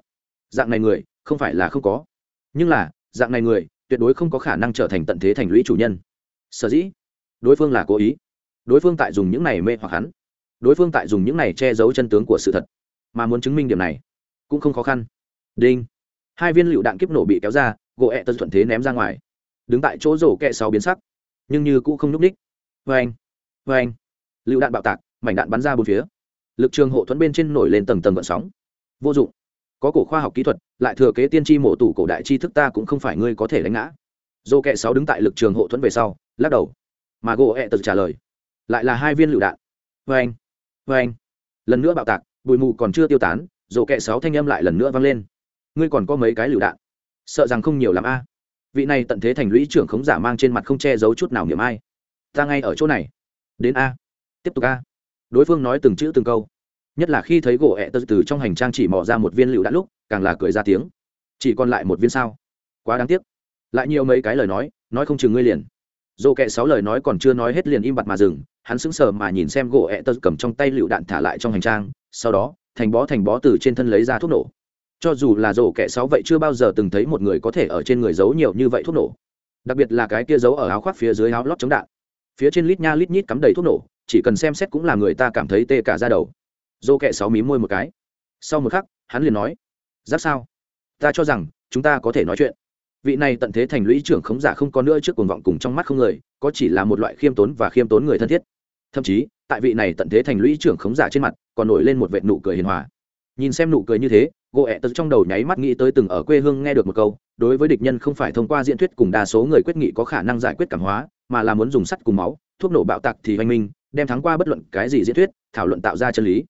Dạng này người, không phải là không có. Nhưng là, dạng này người, tuyệt đối không có khả năng trở thành tận thế thành lũy chủ nhân. Sở dĩ, đối phương là cố ý. Đối phương tại dùng những này mê hoặc hắn. Đối phương tại dùng những này che giấu chân tướng của sự thật. Mà muốn chứng minh điểm này, cũng không khó khăn. Đinh. Hai viên lựu đạn kiếp nổ bị kéo ra, gỗ ẹ tân thuận thế ném ra ngoài. Đứng tại chỗ rổ kẹ sáu biến sắc. Nhưng như cũng không nhúc ních vê anh vâng. vê vâng. anh lựu đạn bạo tạc, mảnh đạn bắn ra bốn phía. Lực trường hộ thuẫn bên trên nổi lên tầng tầng vận sóng. Vô dụng. Có cổ khoa học kỹ thuật, lại thừa kế tiên tri mộ tủ cổ đại tri thức ta cũng không phải ngươi có thể đánh ngã. Dô kẹ sáu đứng tại lực trường hộ thuẫn về sau, lắc đầu. Mà gỗ ẹ tật trả lời. Lại là hai viên lựu đạn. Vê anh. Vê anh. Lần nữa bạo tạc, bụi mù còn chưa tiêu tán rổ kẹ sáu thanh âm lại lần nữa vang lên. Ngươi còn có mấy cái lựu đạn? Sợ rằng không nhiều l a. Vị này tận thế thành lũy trưởng khống giả mang trên mặt không che giấu chút nào niệm ai. Ta ngay ở chỗ này. Đến a tiếp tục a đối phương nói từng chữ từng câu. Nhất là khi thấy gỗ ẹ tật từ trong hành trang chỉ mò ra một viên lựu đạn lúc, càng là cười ra tiếng. Chỉ còn lại một viên sao? Quá đáng tiếc. Lại nhiều mấy cái lời nói nói không chừng ngươi liền. Dồ kẹ sáu lời nói còn chưa nói hết liền im bặt mà dừng, hắn sững sờ mà nhìn xem gỗ ẹ tật cầm trong tay lựu đạn thả lại trong hành trang, sau đó, thành bó thành bó từ trên thân lấy ra thuốc nổ. Cho dù là rổ kẹ sáu vậy chưa bao giờ từng thấy một người có thể ở trên người giấu nhiều như vậy thuốc nổ. Đặc biệt là cái kia giấu ở áo khoác phía dưới áo lót chống đạn. Phía trên lít nha lít nhít cắm đầy thuốc nổ chỉ cần xem xét cũng là người ta cảm thấy tê cả ra đầu. Dô kẹ sáu mí môi một cái. Sau một khắc, hắn liền nói, giáp sao? Ta cho rằng, chúng ta có thể nói chuyện. Vị này tận thế thành lũy trưởng khống giả không có nữa trước cuồng vọng cùng trong mắt không người, có chỉ là một loại khiêm tốn và khiêm tốn người thân thiết. Thậm chí, tại vị này tận thế thành lũy trưởng khống giả trên mặt, còn nổi lên một vệ nụ cười hiền hòa. Nhìn xem nụ cười như thế gỗ ẹ tật trong đầu nháy mắt nghĩ tới từng ở quê hương nghe được một câu, đối với địch nhân không phải thông qua diễn thuyết cùng đa số người quyết nghị có khả năng giải quyết cảm hóa, mà là muốn dùng sắt cùng máu, thuốc nổ bạo tạc thì oanh minh đem thắng qua bất luận cái gì diễn thuyết, thảo luận tạo ra chân lý.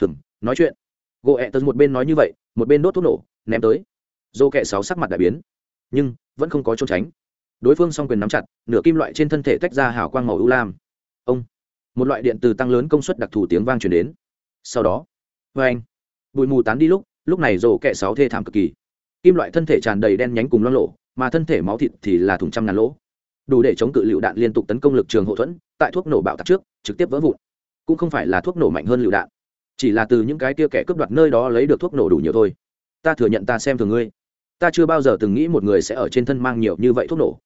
Hừm, nói chuyện. Gỗ ẹ tật một bên nói như vậy, một bên đốt thuốc nổ, ném tới. Dô kẹ sáu sắc mặt đại biến, nhưng vẫn không có trốn tránh. Đối phương s o n g quyền nắm chặt, nửa kim loại trên thân thể tách ra hào quang màu ưu lam. Ông, một loại điện từ tăng lớn công suất đặc thù tiếng vang truyền đến. Sau đó vê anh, bụi mù tán đi lúc lúc này rổ kẹ sáu thê thảm cực kỳ. Kim loại thân thể tràn đầy đen nhánh cùng loang lộ mà thân thể máu thịt thì là thùng trăm ngàn lỗ đủ để chống cự lựu đạn liên tục tấn công lực trường hậu thuẫn, tại thuốc nổ bạo tạc trước, trực tiếp vỡ vụn. Cũng không phải là thuốc nổ mạnh hơn lựu đạn, chỉ là từ những cái kia kẻ cướp đoạt nơi đó lấy được thuốc nổ đủ nhiều thôi. Ta thừa nhận ta xem thường ngươi. Ta chưa bao giờ từng nghĩ một người sẽ ở trên thân mang nhiều như vậy thuốc nổ.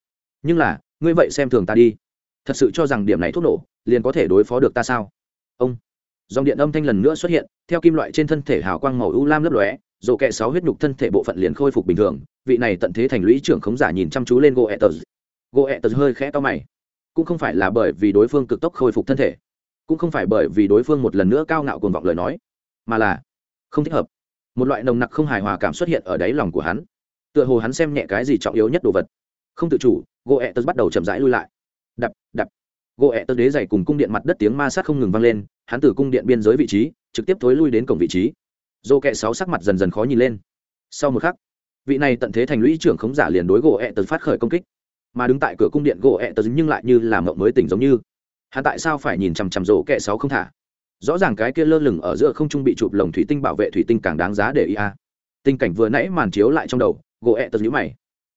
Nhưng là, ngươi vậy xem thường ta đi. Thật sự cho rằng điểm này thuốc nổ, liền có thể đối phó được ta sao? Ông. Dòng điện âm thanh lần nữa xuất hiện, theo kim loại trên thân thể hào quang màu u lam lấp lóe rổ kẹ sáu huyết nhục thân thể bộ phận liền khôi phục bình thường, vị này tận thế thành lũy trưởng khống giả nhìn chăm chú lên gỗ etters gỗ ẹ tật hơi khẽ to mày. Cũng không phải là bởi vì đối phương cực tốc khôi phục thân thể, cũng không phải bởi vì đối phương một lần nữa cao ngạo cuồng vọng lời nói, mà là không thích hợp. Một loại nồng nặc không hài hòa cảm xuất hiện ở đáy lòng của hắn. Tựa hồ hắn xem nhẹ cái gì trọng yếu nhất đồ vật. Không tự chủ, gỗ ẹ tật bắt đầu chậm rãi lui lại. Đập đập. Gỗ ẹ tật đế dày cùng cung điện mặt đất tiếng ma sát không ngừng vang lên, hắn từ cung điện biên giới vị trí, trực tiếp thối lui đến cổng vị trí. Dô kẹ sáu sắc mặt dần dần khó nhìn lên. Sau một khắc, vị này tận thế thành lũy trưởng khống giả liền đối gỗ ẹ tật phát khởi công kích mà đứng tại cửa cung điện gỗ ẹ tờ nhưng lại như là mộng mới tỉnh giống như. Hắn tại sao phải nhìn chằm chằm rổ kẹ sáu không thả? Rõ ràng cái kia lơ lửng ở giữa không trung bị chụp lồng thủy tinh bảo vệ thủy tinh càng đáng giá để ý a tình cảnh vừa nãy màn chiếu lại trong đầu, gỗ ẹ tật nhữ mày.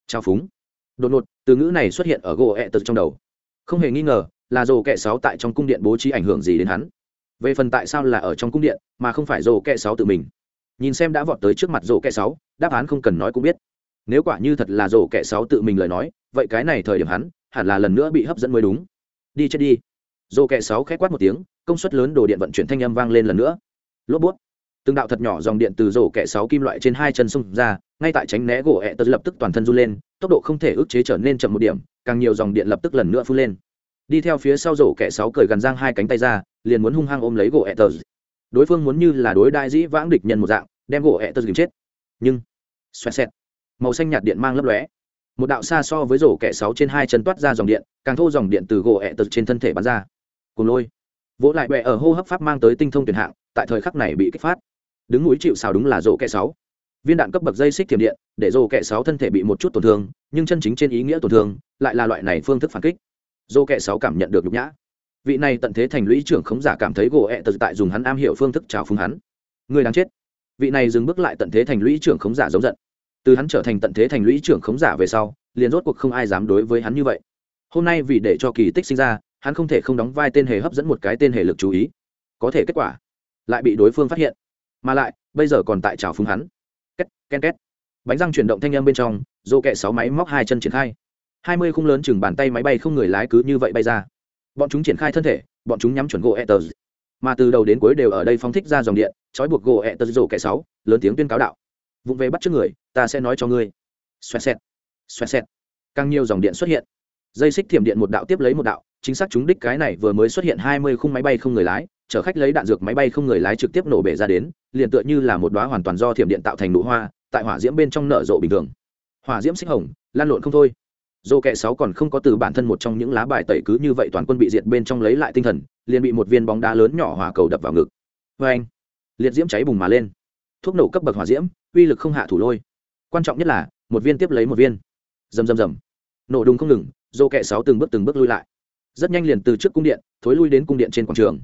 Trao phúng. Đột ngột, từ ngữ này xuất hiện ở gỗ ẹ tật trong đầu. Không hề nghi ngờ là rổ kẹ sáu tại trong cung điện bố trí ảnh hưởng gì đến hắn. Về phần tại sao là ở trong cung điện mà không phải rổ kẹ sáu tự mình. Nhìn xem đã vọt tới trước mặt rổ kẹ sáu, đáp án không cần nói cũng biết nếu quả như thật là rổ kẻ sáu tự mình lời nói, vậy cái này thời điểm hắn, hẳn là lần nữa bị hấp dẫn mới đúng. Đi chết đi. Rổ kẻ sáu khét quát một tiếng, công suất lớn đồ điện vận chuyển thanh âm vang lên lần nữa. Lốp bút. Từng đạo thật nhỏ dòng điện từ rổ kẻ sáu kim loại trên hai chân xông ra, ngay tại tránh né gỗ ẹ tật lập tức toàn thân run lên, tốc độ không thể ức chế trở nên chậm một điểm, càng nhiều dòng điện lập tức lần nữa phun lên. Đi theo phía sau rổ kẻ sáu cười gần giang hai cánh tay ra, liền muốn hung hăng ôm lấy gỗ ẹ tật. Đối phương muốn như là đối đại dĩ vãng địch nhân một dạng, đem gỗ ẹ tật dìm chết. Nhưng, xoẹt xẹt màu xanh nhạt điện mang lấp lóe. Một đạo xa so với rổ kẻ sáu trên hai chân toát ra dòng điện, càng thô dòng điện từ gỗ ẹ tật trên thân thể bắn ra. Cùng lôi. Vỗ lại bẹ ở hô hấp pháp mang tới tinh thông tuyển hạng, tại thời khắc này bị kích phát. Đứng núi chịu xào đúng là rổ kẻ sáu. Viên đạn cấp bậc dây xích thiểm điện, để rổ kẻ sáu thân thể bị một chút tổn thương, nhưng chân chính trên ý nghĩa tổn thương, lại là loại này phương thức phản kích. Rổ kẻ sáu cảm nhận được nhục nhã. Vị này tận thế thành lũy trưởng khống giả cảm thấy gỗ ẹ tật tại dùng hắn am hiểu phương thức trào phúng hắn. Người đáng chết. Vị này dừng bước lại tận thế thành lũy trưởng khống giả giống giận từ hắn trở thành tận thế thành lũy trưởng khống giả về sau, liền rốt cuộc không ai dám đối với hắn như vậy. Hôm nay vì để cho kỳ tích sinh ra, hắn không thể không đóng vai tên hề hấp dẫn một cái tên hề lực chú ý. Có thể kết quả lại bị đối phương phát hiện. Mà lại, bây giờ còn tại trào phúng hắn. Két ken két. Bánh răng chuyển động thanh âm bên trong dô kẹ sáu máy móc hai chân triển khai. Hai mươi khung lớn chừng bàn tay máy bay không người lái cứ như vậy bay ra. Bọn chúng triển khai thân thể, bọn chúng nhắm chuẩn gỗ etters mà từ đầu đến cuối đều ở đây phóng thích ra dòng điện, trói buộc gỗ etters dô kẻ sáu, lớn tiếng tuyên cáo đạo vụng về bắt trước người, ta sẽ nói cho ngươi. Xoẹt xẹt xoẹt xẹt. Càng nhiều dòng điện xuất hiện. Dây xích thiểm điện một đạo tiếp lấy một đạo, chính xác chúng đích cái này vừa mới xuất hiện hai mươi khung máy bay không người lái, chở khách lấy đạn dược máy bay không người lái trực tiếp nổ bể ra đến, liền tựa như là một đoá hoàn toàn do thiểm điện tạo thành nụ hoa, tại hỏa diễm bên trong nở rộ bình thường. Hỏa diễm xích hồng, lan lộn không thôi. Dô kẹ sáu còn không có từ bản thân một trong những lá bài tẩy cứ như vậy toàn quân bị diệt bên trong lấy lại tinh thần, liền bị một viên bóng đá lớn nhỏ hỏa cầu đập vào ngực. Vê anh liệt diễm cháy bùng mà lên. Thuốc nổ cấp bậc hỏa diễm uy lực không hạ thủ lôi. Quan trọng nhất là, một viên tiếp lấy một viên. Rầm rầm rầm. Nổ đùng không ngừng, dô kẹ sáu từng bước từng bước lui lại. Rất nhanh liền từ trước cung điện, thối lui đến cung điện trên quảng trường.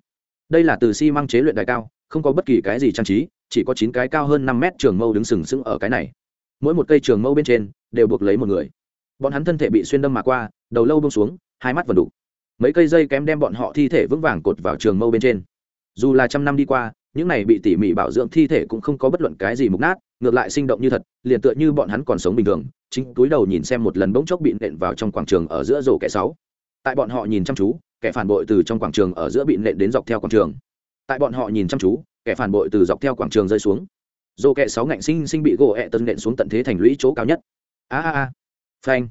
Đây là từ xi chế luyện đài cao, không có bất kỳ cái gì trang trí, chỉ có chín cái cao hơn năm mét trường mâu đứng sừng sững ở cái này. Mỗi một cây trường mâu bên trên, đều buộc lấy một người. Bọn hắn thân thể bị xuyên đâm mà qua, đầu lâu bông xuống, hai mắt vần đục mấy cây dây kém đem bọn họ thi thể vững vàng cột vào trường mâu bên trên. Dù là trăm năm đi qua những này bị tỉ mỉ bảo dưỡng thi thể cũng không có bất luận cái gì mục nát, ngược lại sinh động như thật, liền tựa như bọn hắn còn sống bình thường, chính túi đầu nhìn xem một lần bỗng chốc bị nện vào trong quảng trường ở giữa rổ kẻ sáu. Tại bọn họ nhìn chăm chú, kẻ phản bội từ trong quảng trường ở giữa bị nện đến dọc theo quảng trường. Tại bọn họ nhìn chăm chú, kẻ phản bội từ dọc theo quảng trường rơi xuống. Rổ kẻ sáu ngạnh sinh sinh bị gỗ ẹ tân nện xuống tận thế thành lũy chỗ cao nhất. A a a. Phanh.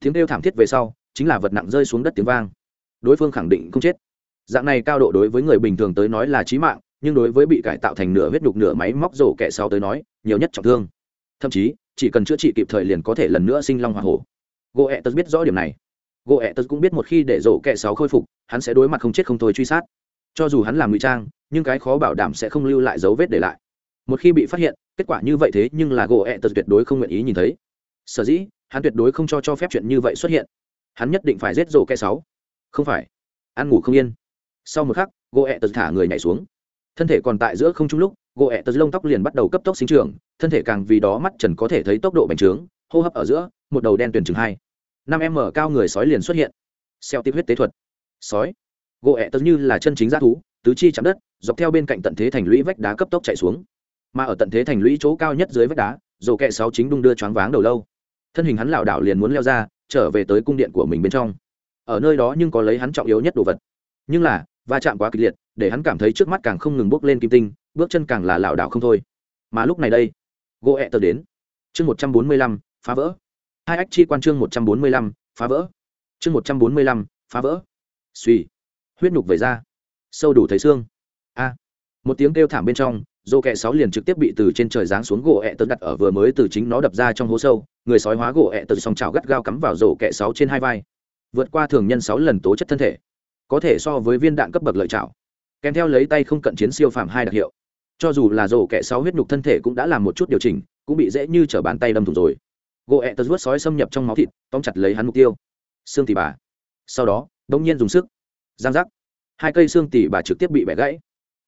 Tiếng kêu thảm thiết về sau, chính là vật nặng rơi xuống đất tiếng vang. Đối phương khẳng định không chết. Dạng này cao độ đối với người bình thường tới nói là trí mạng nhưng đối với bị cải tạo thành nửa huyết đục nửa máy móc rổ kẻ sau tới nói, nhiều nhất trọng thương. Thậm chí, chỉ cần chữa trị kịp thời liền có thể lần nữa sinh long hoa hổ. Gỗ ẹ tật biết rõ điểm này. Gỗ ẹ tật cũng biết một khi để rổ kẻ sáu khôi phục, hắn sẽ đối mặt không chết không thôi truy sát. Cho dù hắn làm ngụy trang, nhưng cái khó bảo đảm sẽ không lưu lại dấu vết để lại. Một khi bị phát hiện, kết quả như vậy thế nhưng là gỗ ẹ tật tuyệt đối không nguyện ý nhìn thấy. Sở dĩ, hắn tuyệt đối không cho cho phép chuyện như vậy xuất hiện. Hắn nhất định phải giết rổ kẻ sáu. Không phải. Ăn ngủ không yên. Sau một khắc gỗ ẹ tật thả người nhảy xuống thân thể còn tại giữa không trung lúc, gỗ ẹ tật lông tóc liền bắt đầu cấp tốc sinh trưởng, thân thể càng vì đó mắt trần có thể thấy tốc độ bành trướng, hô hấp ở giữa, một đầu đen tuyển chừng hai. Năm em mở cao người sói liền xuất hiện. Xeo tiếp huyết tế thuật. Sói. Gỗ ẹ tật như là chân chính g thú, tứ chi chạm đất, dọc theo bên cạnh tận thế thành lũy vách đá cấp tốc chạy xuống. Mà ở tận thế thành lũy chỗ cao nhất dưới vách đá rổ kẹ sáu chính đung đưa choáng váng đầu lâu. Thân hình hắn lảo đảo liền muốn leo ra, trở về tới cung điện của mình bên trong. Ở nơi đó nhưng có lấy hắn trọng yếu nhất đồ vật. Nhưng là va chạm quá kịch liệt, để hắn cảm thấy trước mắt càng không ngừng bước lên kim tinh, bước chân càng là lảo đảo không thôi. Mà lúc này đây gỗ ẹ tờ đến. Chương một trăm bốn mươi lăm, phá vỡ. Hai ách chi quan chương một trăm bốn mươi lăm, phá vỡ. Chương một trăm bốn mươi lăm, phá vỡ. Suy. Huyết nhục về ra. Sâu đủ thấy xương. A. Một tiếng kêu thảm bên trong dô kẹ sáu liền trực tiếp bị từ trên trời giáng xuống gỗ ẹ tật đặt ở vừa mới từ chính nó đập ra trong hố sâu, người sói hóa gỗ ẹ tật song trào gắt gao cắm vào rổ kẹ sáu trên hai vai. Vượt qua thường nhân sáu lần tố chất thân thể có thể so với viên đạn cấp bậc lợi chảo, kèm theo lấy tay không cận chiến siêu phàm hai đặc hiệu. Cho dù là rổ kẻ sáu huyết nhục thân thể cũng đã làm một chút điều chỉnh cũng bị dễ như t bàn tay đâm thủng rồi. Gỗ ẹ tật vớt sói xâm nhập trong máu thịt tóm chặt lấy hắn mục tiêu. Xương tỉ bà. Sau đó đ ỗ n g nhiên dùng sức. Giang giác. Hai cây xương tỉ bà trực tiếp bị bẻ gãy.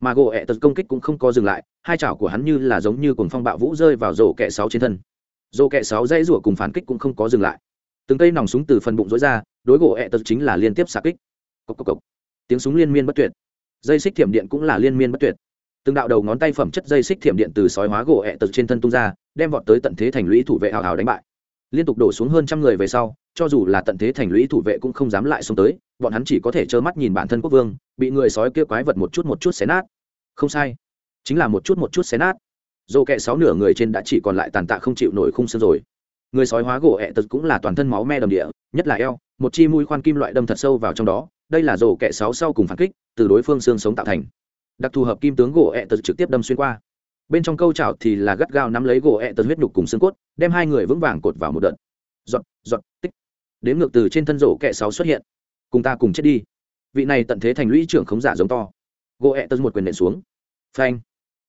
Mà gỗ ẹ tật công kích cũng không có dừng lại hai chảo của hắn như là giống như cồn phong bạo vũ rơi vào rổ kẹ sáu trên thân. Rổ kẹ sáu dãy rủa cùng phản kích cũng không có dừng lại. Từng cây nòng súng từ phần bụng rối ra đối gỗ ẹ tật chính là liên tiếp xạ kích cốc cốc cốc. tiếng súng liên miên bất tuyệt. Dây xích thiểm điện cũng là liên miên bất tuyệt. Từng đạo đầu ngón tay phẩm chất dây xích thiểm điện từ sói hóa gỗ ẹ tật trên thân tung ra, đem vọt tới tận thế thành lũy thủ vệ hào hào đánh bại. Liên tục đổ xuống hơn trăm người về sau, cho dù là tận thế thành lũy thủ vệ cũng không dám lại xông tới, bọn hắn chỉ có thể trơ mắt nhìn bản thân quốc vương, bị người sói kia quái vật một chút một chút xé nát. Không sai, chính là một chút một chút xé nát. Dồ kẹ sáu nửa người trên đã chỉ còn lại tàn tạ không chịu nổi khung xương rồi. Người sói hóa gỗ ẹ tật cũng là toàn thân máu me đầm địa, nhất là eo, một chi mũi khoan kim loại đâm thật sâu vào trong đó đây là rổ kẹ sáu sau cùng phản kích, từ đối phương xương sống tạo thành. Đặc thù hợp kim tướng gỗ ẹ tật trực tiếp đâm xuyên qua. Bên trong câu chảo thì là gắt gao nắm lấy gỗ ẹ tật huyết nhục cùng xương cốt, đem hai người vững vàng cột vào một đợt. Giọt giọt, tích. Đến ngược từ trên thân rổ kẹ sáu xuất hiện. Cùng ta cùng chết đi. Vị này tận thế thành lũy trưởng khống giả giống to. Gỗ ẹ tật một quyền nện xuống. Phanh.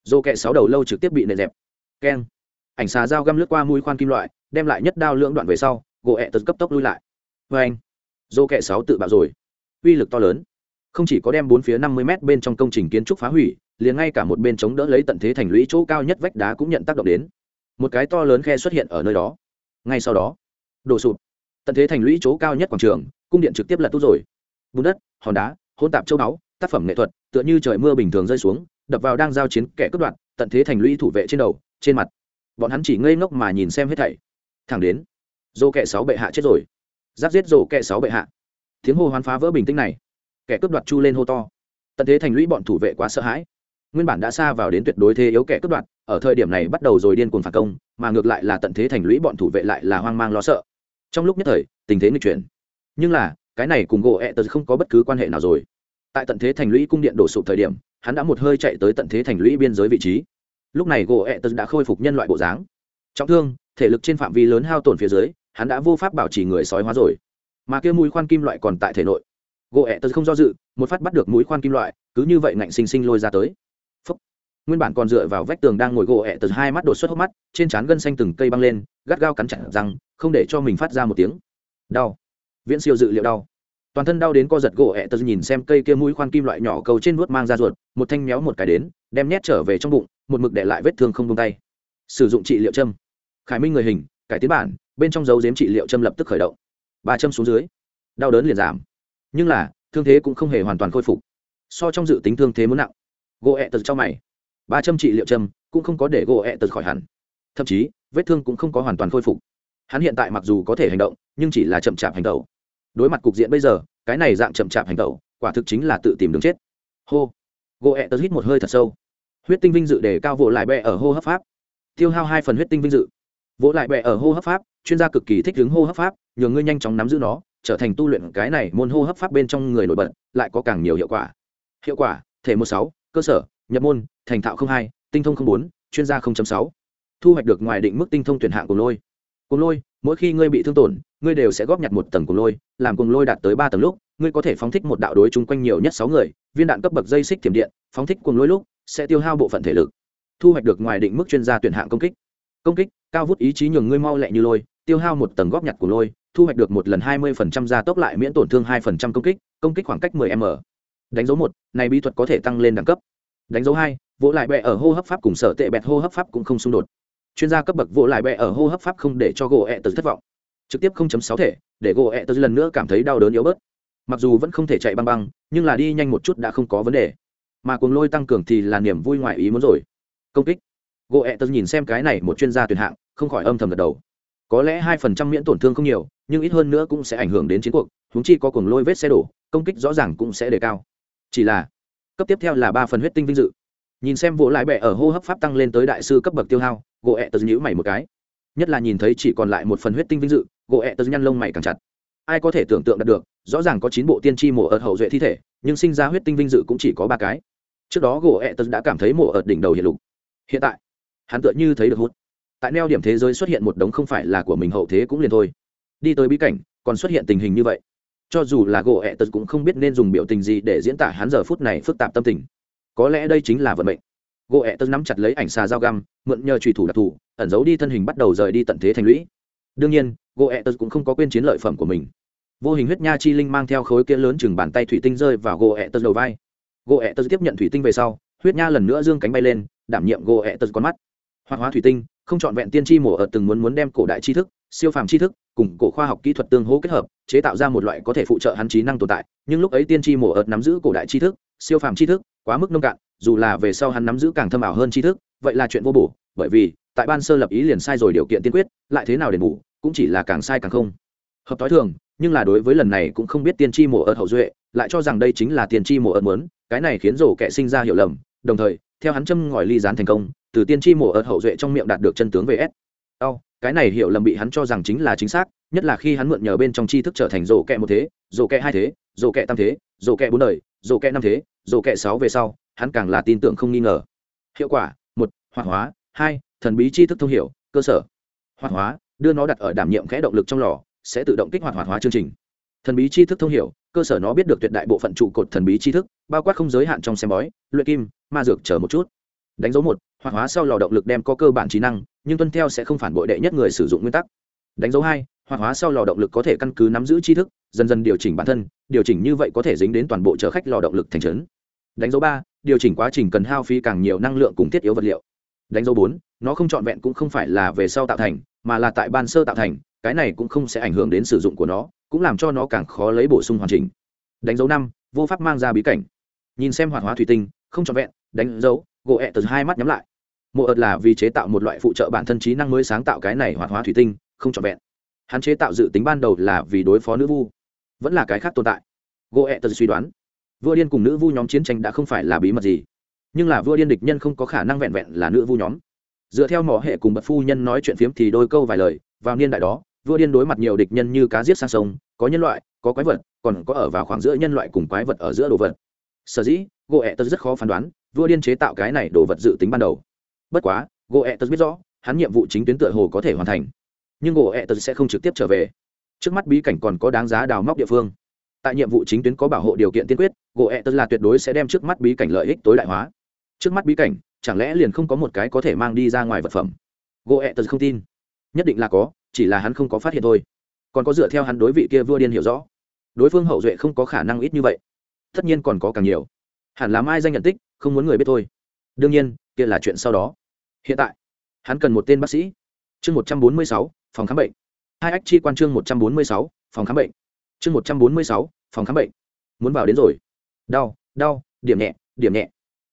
Rổ kẹ sáu đầu lâu trực tiếp bị nện dẹp. Keng. Ảnh xà dao găm lướt qua mũi khoan kim loại, đem lại nhất đao lưỡng đoạn về sau, gỗ ẹ tật cấp tốc lui lại. Phanh. Dô kẹ sáu tự bạo rồi uy lực to lớn. Không chỉ có đem bốn phía năm mươi m bên trong công trình kiến trúc phá hủy, liền ngay cả một bên chống đỡ lấy tận thế thành lũy chỗ cao nhất vách đá cũng nhận tác động đến. Một cái to lớn khe xuất hiện ở nơi đó. Ngay sau đó, đổ sụp. Tận thế thành lũy chỗ cao nhất quảng trường, cung điện trực tiếp lật tốt rồi. Bùn đất, hòn đá hôn tạp châu báu, tác phẩm nghệ thuật, tựa như trời mưa bình thường rơi xuống, đập vào đang giao chiến kẻ cướp đoạt, tận thế thành lũy thủ vệ trên đầu, trên mặt. Bọn hắn chỉ ngây ngốc mà nhìn xem hết thảy. Thẳng đến dô kẻ sáu bệ hạ chết rồi. Giáp giết dô kẻ sáu bệ hạ tiếng hô hoán phá vỡ bình tĩnh này. Kẻ cướp đoạt chu lên hô to. Tận thế thành lũy bọn thủ vệ quá sợ hãi. Nguyên bản đã xa vào đến tuyệt đối thế yếu kẻ cướp đoạt, ở thời điểm này bắt đầu rồi điên cuồng phản công, mà ngược lại là tận thế thành lũy bọn thủ vệ lại là hoang mang lo sợ. Trong lúc nhất thời, tình thế nghịch chuyển. Nhưng là, cái này cùng gỗ ẹ tật không có bất cứ quan hệ nào rồi. Tại tận thế thành lũy cung điện đổ sụp thời điểm, hắn đã một hơi chạy tới tận thế thành lũy biên giới vị trí. Lúc này gỗ ẹ tật đã khôi phục nhân loại bộ dáng. Trọng thương, thể lực trên phạm vi lớn hao tổn phía dưới, hắn đã vô pháp bảo trì người sói hóa rồi mà kia mũi khoan kim loại còn tại thể nội. Gỗ ẹ tật không do dự, một phát bắt được mũi khoan kim loại, cứ như vậy ngạnh xinh xinh lôi ra tới. Phúc. nguyên bản còn dựa vào vách tường đang ngồi gỗ ẹ tật hai mắt đột xuất hốc mắt, trên trán gân xanh từng cây băng lên, gắt gao cắn chặt răng, không để cho mình phát ra một tiếng. Đau. Viễn siêu dự liệu đau. Toàn thân đau đến co giật gỗ ẹ tật nhìn xem cây kia mũi khoan kim loại nhỏ cầu trên vuốt mang ra ruột, một thanh méo một cái đến, đem nhét trở về trong bụng, một mực để lại vết thương không tung tay. Sử dụng trị liệu châm. Khải minh người hình, cải tiến bản, bên trong dấu giếm trị liệu châm lập tức khởi động ba châm xuống dưới, đau đớn liền giảm. Nhưng là, thương thế cũng không hề hoàn toàn khôi phục. So trong dự tính thương thế muốn nặng. Gỗ ẹ tật cho mày. Ba châm trị liệu châm cũng không có để gỗ ẹ tật khỏi hẳn. Thậm chí, vết thương cũng không có hoàn toàn khôi phục. Hắn hiện tại mặc dù có thể hành động, nhưng chỉ là chậm chạp hành tẩu đối mặt cục diện bây giờ, cái này dạng chậm chạp hành tẩu quả thực chính là tự tìm đường chết. Hô. Gỗ ẹ tật hít một hơi thật sâu. Huyết tinh vinh dự để cao vỗ lại bẹ ở hô hấp pháp. Tiêu hao hai phần huyết tinh vinh dự. Vỗ lại bẹ ở hô hấp pháp, chuyên gia cực kỳ thích ứng hô hấp pháp nhường ngươi nhanh chóng nắm giữ nó, trở thành tu luyện cái này môn hô hấp pháp bên trong người nổi bật, lại có càng nhiều hiệu quả. Hiệu quả, thể một sáu, cơ sở, nhập môn, thành thạo không hai, tinh thông không bốn, chuyên gia không sáu. Thu hoạch được ngoài định mức tinh thông tuyển hạng của lôi. Cùng lôi, mỗi khi ngươi bị thương tổn, ngươi đều sẽ góp nhặt một tầng cùng lôi, làm cùng lôi đạt tới ba tầng lúc, ngươi có thể phóng thích một đạo đối chung quanh nhiều nhất sáu người, viên đạn cấp bậc dây xích thiểm điện, phóng thích cùng lôi lúc, sẽ tiêu hao bộ phận thể lực. Thu hoạch được ngoài định mức chuyên gia tuyển hạng công kích. Công kích, cao vút ý chí nhường ngươi mau lẹ như lôi, tiêu hao một tầng góp nhặt của lôi thu hoạch được một lần hai mươi phần trăm gia tốc lại miễn tổn thương hai phần trăm công kích công kích khoảng cách 10 m. Đánh dấu một, này bí thuật có thể tăng lên đẳng cấp. Đánh dấu hai, vỗ lại bẹ ở hô hấp pháp cùng sở tệ bẹt hô hấp pháp cũng không xung đột. Chuyên gia cấp bậc vỗ lại bẹ ở hô hấp pháp không để cho gỗ ẹ tự thất vọng. Trực tiếp 0.6 thể, để gỗ ẹ tự lần nữa cảm thấy đau đớn yếu bớt. Mặc dù vẫn không thể chạy băng băng, nhưng là đi nhanh một chút đã không có vấn đề. Mà cuồng lôi tăng cường thì là niềm vui ngoài ý muốn rồi. Công kích. Gỗ ẹ tự nhìn xem cái này một chuyên gia tuyển hạng, không khỏi âm thầm gật đầu có lẽ hai phần trăm miễn tổn thương không nhiều, nhưng ít hơn nữa cũng sẽ ảnh hưởng đến chiến cuộc húng chi có cuồng lôi vết xe đổ, công kích rõ ràng cũng sẽ đề cao. Chỉ là, cấp tiếp theo là ba phần huyết tinh vinh dự. Nhìn xem vỗ lại bẹ ở hô hấp pháp tăng lên tới đại sư cấp bậc tiêu hao, gỗ ẹ tật nhữ mày một cái. Nhất là nhìn thấy chỉ còn lại một phần huyết tinh vinh dự, gỗ ẹ tật nhăn lông mày càng chặt. Ai có thể tưởng tượng đạt được, rõ ràng có chín bộ tiên tri mổ ợt hậu duệ thi thể, nhưng sinh ra huyết tinh vinh dự cũng chỉ có ba cái. Trước đó gỗ ẹ tật đã cảm thấy mổ ợt đỉnh đầu hiện lục. Hiện tại, hắn tựa như thấy được hút tại neo điểm thế giới xuất hiện một đống không phải là của mình, hậu thế cũng liền thôi. Đi tới bí cảnh, còn xuất hiện tình hình như vậy. Cho dù là gỗ ẹ tật cũng không biết nên dùng biểu tình gì để diễn tả hắn giờ phút này phức tạp tâm tình. Có lẽ đây chính là vận mệnh. Gỗ ẹ tật nắm chặt lấy ảnh xà dao găm, mượn nhờ trùy thủ đặc thù, ẩn giấu đi thân hình bắt đầu rời đi tận thế thành lũy. Đương nhiên, gỗ ẹ tật cũng không có quên chiến lợi phẩm của mình. Vô hình huyết nha chi linh mang theo khối kia lớn chừng bàn tay thủy tinh rơi vào gỗ ẹ tật đầu vai. Gỗ ẹ tật tiếp nhận thủy tinh về sau, huyết nha lần nữa dương cánh bay lên, đảm nhiệm gỗ ẹ tật con mắt. Hoạt hóa thủy tinh không chọn vẹn tiên tri mổ ở từng muốn muốn đem cổ đại tri thức, siêu phàm tri thức cùng cổ khoa học kỹ thuật tương hỗ kết hợp, chế tạo ra một loại có thể phụ trợ hắn trí năng tồn tại. Nhưng lúc ấy tiên tri mổ ợt nắm giữ cổ đại tri thức, siêu phàm tri thức quá mức nông cạn, dù là về sau hắn nắm giữ càng thâm ảo hơn tri thức, vậy là chuyện vô bổ, bởi vì tại ban sơ lập ý liền sai rồi điều kiện tiên quyết, lại thế nào đền bù, cũng chỉ là càng sai càng không. Hợp t thường, nhưng là đối với lần này cũng không biết tiên tri mổ ợt hậu duệ, lại cho rằng đây chính là tiên tri mổ ợt muốn, cái này khiến rổ kẻ sinh ra hiểu lầm, đồng thời theo hắn châm ngòi ly gián thành công, từ tiên tri mổ ợt hậu duệ trong miệng đạt được chân tướng về s. Đau cái này hiểu lầm bị hắn cho rằng chính là chính xác, nhất là khi hắn mượn nhờ bên trong tri thức trở thành rổ kẹ một thế, rổ kẹ hai thế, rổ kẹ tam thế, rổ kẹ bốn đời, rổ kẹ năm thế, rổ kẹ sáu về sau, hắn càng là tin tưởng không nghi ngờ. Hiệu quả, một, hoạt hóa, hai, thần bí tri thức thông hiểu, cơ sở. Hoạt hóa, đưa nó đặt ở đảm nhiệm khẽ động lực trong lò, sẽ tự động kích hoạt hoạt hóa chương trình. Thần bí tri thức thông hiểu, cơ sở nó biết được tuyệt đại bộ phận trụ cột thần bí tri thức bao quát không giới hạn trong xem bói, luyện kim, ma dược chờ một chút. Đánh dấu một, hoạt hóa sau lò động lực đem có cơ bản trí năng, nhưng tuân theo sẽ không phản bội đệ nhất người sử dụng nguyên tắc. Đánh dấu hai, hoạt hóa sau lò động lực có thể căn cứ nắm giữ tri thức, dần dần điều chỉnh bản thân, điều chỉnh như vậy có thể dính đến toàn bộ chở khách lò động lực thành trấn. Đánh dấu ba, điều chỉnh quá trình cần hao phí càng nhiều năng lượng cùng thiết yếu vật liệu. Đánh dấu bốn, nó không trọn vẹn cũng không phải là về sau tạo thành, mà là tại ban sơ tạo thành, cái này cũng không sẽ ảnh hưởng đến sử dụng của nó, cũng làm cho nó càng khó lấy bổ sung hoàn chỉnh. Đánh dấu năm, vô pháp mang ra bí cảnh nhìn xem hoạt hóa thủy tinh, không trọn vẹn, đánh dấu, gỗ ẹ từ hai mắt nhắm lại. Mộ ợt là vì chế tạo một loại phụ trợ bản thân trí năng mới sáng tạo cái này hoạt hóa thủy tinh, không trọn vẹn. Hắn chế tạo dự tính ban đầu là vì đối phó nữ vu, vẫn là cái khác tồn tại. Gỗ ẹ tật suy đoán, vua điên cùng nữ vu nhóm chiến tranh đã không phải là bí mật gì, nhưng là vua điên địch nhân không có khả năng vẹn vẹn là nữ vu nhóm. Dựa theo mỏ hệ cùng bậc phu nhân nói chuyện phiếm thì đôi câu vài lời, vào niên đại đó, vua điên đối mặt nhiều địch nhân như cá giết sang sông, có nhân loại, có quái vật, còn có ở vào khoảng giữa nhân loại cùng quái vật ở giữa đồ vật sở dĩ gỗ ẹ tật rất khó phán đoán, vua điên chế tạo cái này đồ vật dự tính ban đầu. Bất quá gỗ ẹ tật biết rõ, hắn nhiệm vụ chính tuyến tựa hồ có thể hoàn thành. Nhưng gỗ ẹ tật sẽ không trực tiếp trở về. Trước mắt bí cảnh còn có đáng giá đào móc địa phương. Tại nhiệm vụ chính tuyến có bảo hộ điều kiện tiên quyết gỗ ẹ tật là tuyệt đối sẽ đem trước mắt bí cảnh lợi ích tối đại hóa. Trước mắt bí cảnh, chẳng lẽ liền không có một cái có thể mang đi ra ngoài vật phẩm? Gỗ ẹ tật không tin. Nhất định là có, chỉ là hắn không có phát hiện thôi. Còn có dựa theo hắn đối vị kia vua điên hiểu rõ. Đối phương hậu duệ không có khả năng ít như vậy tất nhiên còn có càng nhiều. Hẳn là mai danh nhận tích, không muốn người biết thôi. Đương nhiên, kia là chuyện sau đó. Hiện tại, hắn cần một tên bác sĩ. Chương một trăm bốn mươi sáu, phòng khám bệnh. Hai ách chi quan chương một trăm bốn mươi sáu, phòng khám bệnh. Chương một trăm bốn mươi sáu, phòng khám bệnh. Muốn vào đến rồi. Đau đau, điểm nhẹ điểm nhẹ.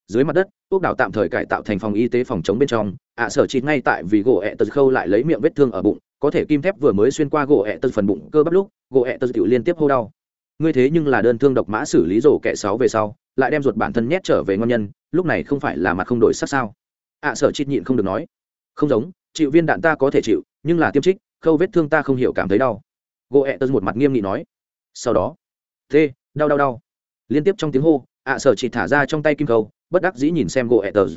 Dưới mặt đất ốc đảo tạm thời cải tạo thành phòng y tế phòng chống bên trong. Ạ sở chịt ngay tại vì gỗ ẹ tật khâu lại lấy miệng vết thương ở bụng. Có thể kim thép vừa mới xuyên qua gỗ ẹ tật phần bụng cơ bắp lúc, gỗ ẹ tật tiểu liên tiếp hô đau ngươi thế nhưng là đơn thương độc mã xử lý rổ kẻ sáu về sau lại đem ruột bản thân nhét trở về ngon nhân lúc này không phải là mặt không đổi sắc sao? Ạ sở chít nhịn không được nói. Không giống chịu viên đạn ta có thể chịu nhưng là tiêm trích khâu vết thương ta không hiểu cảm thấy đau. Gỗ ẹ tật một mặt nghiêm nghị nói. Sau đó thê, đau đau đau. Liên tiếp trong tiếng hô ạ sở chỉ thả ra trong tay kim khâu bất đắc dĩ nhìn xem gỗ ẹ tật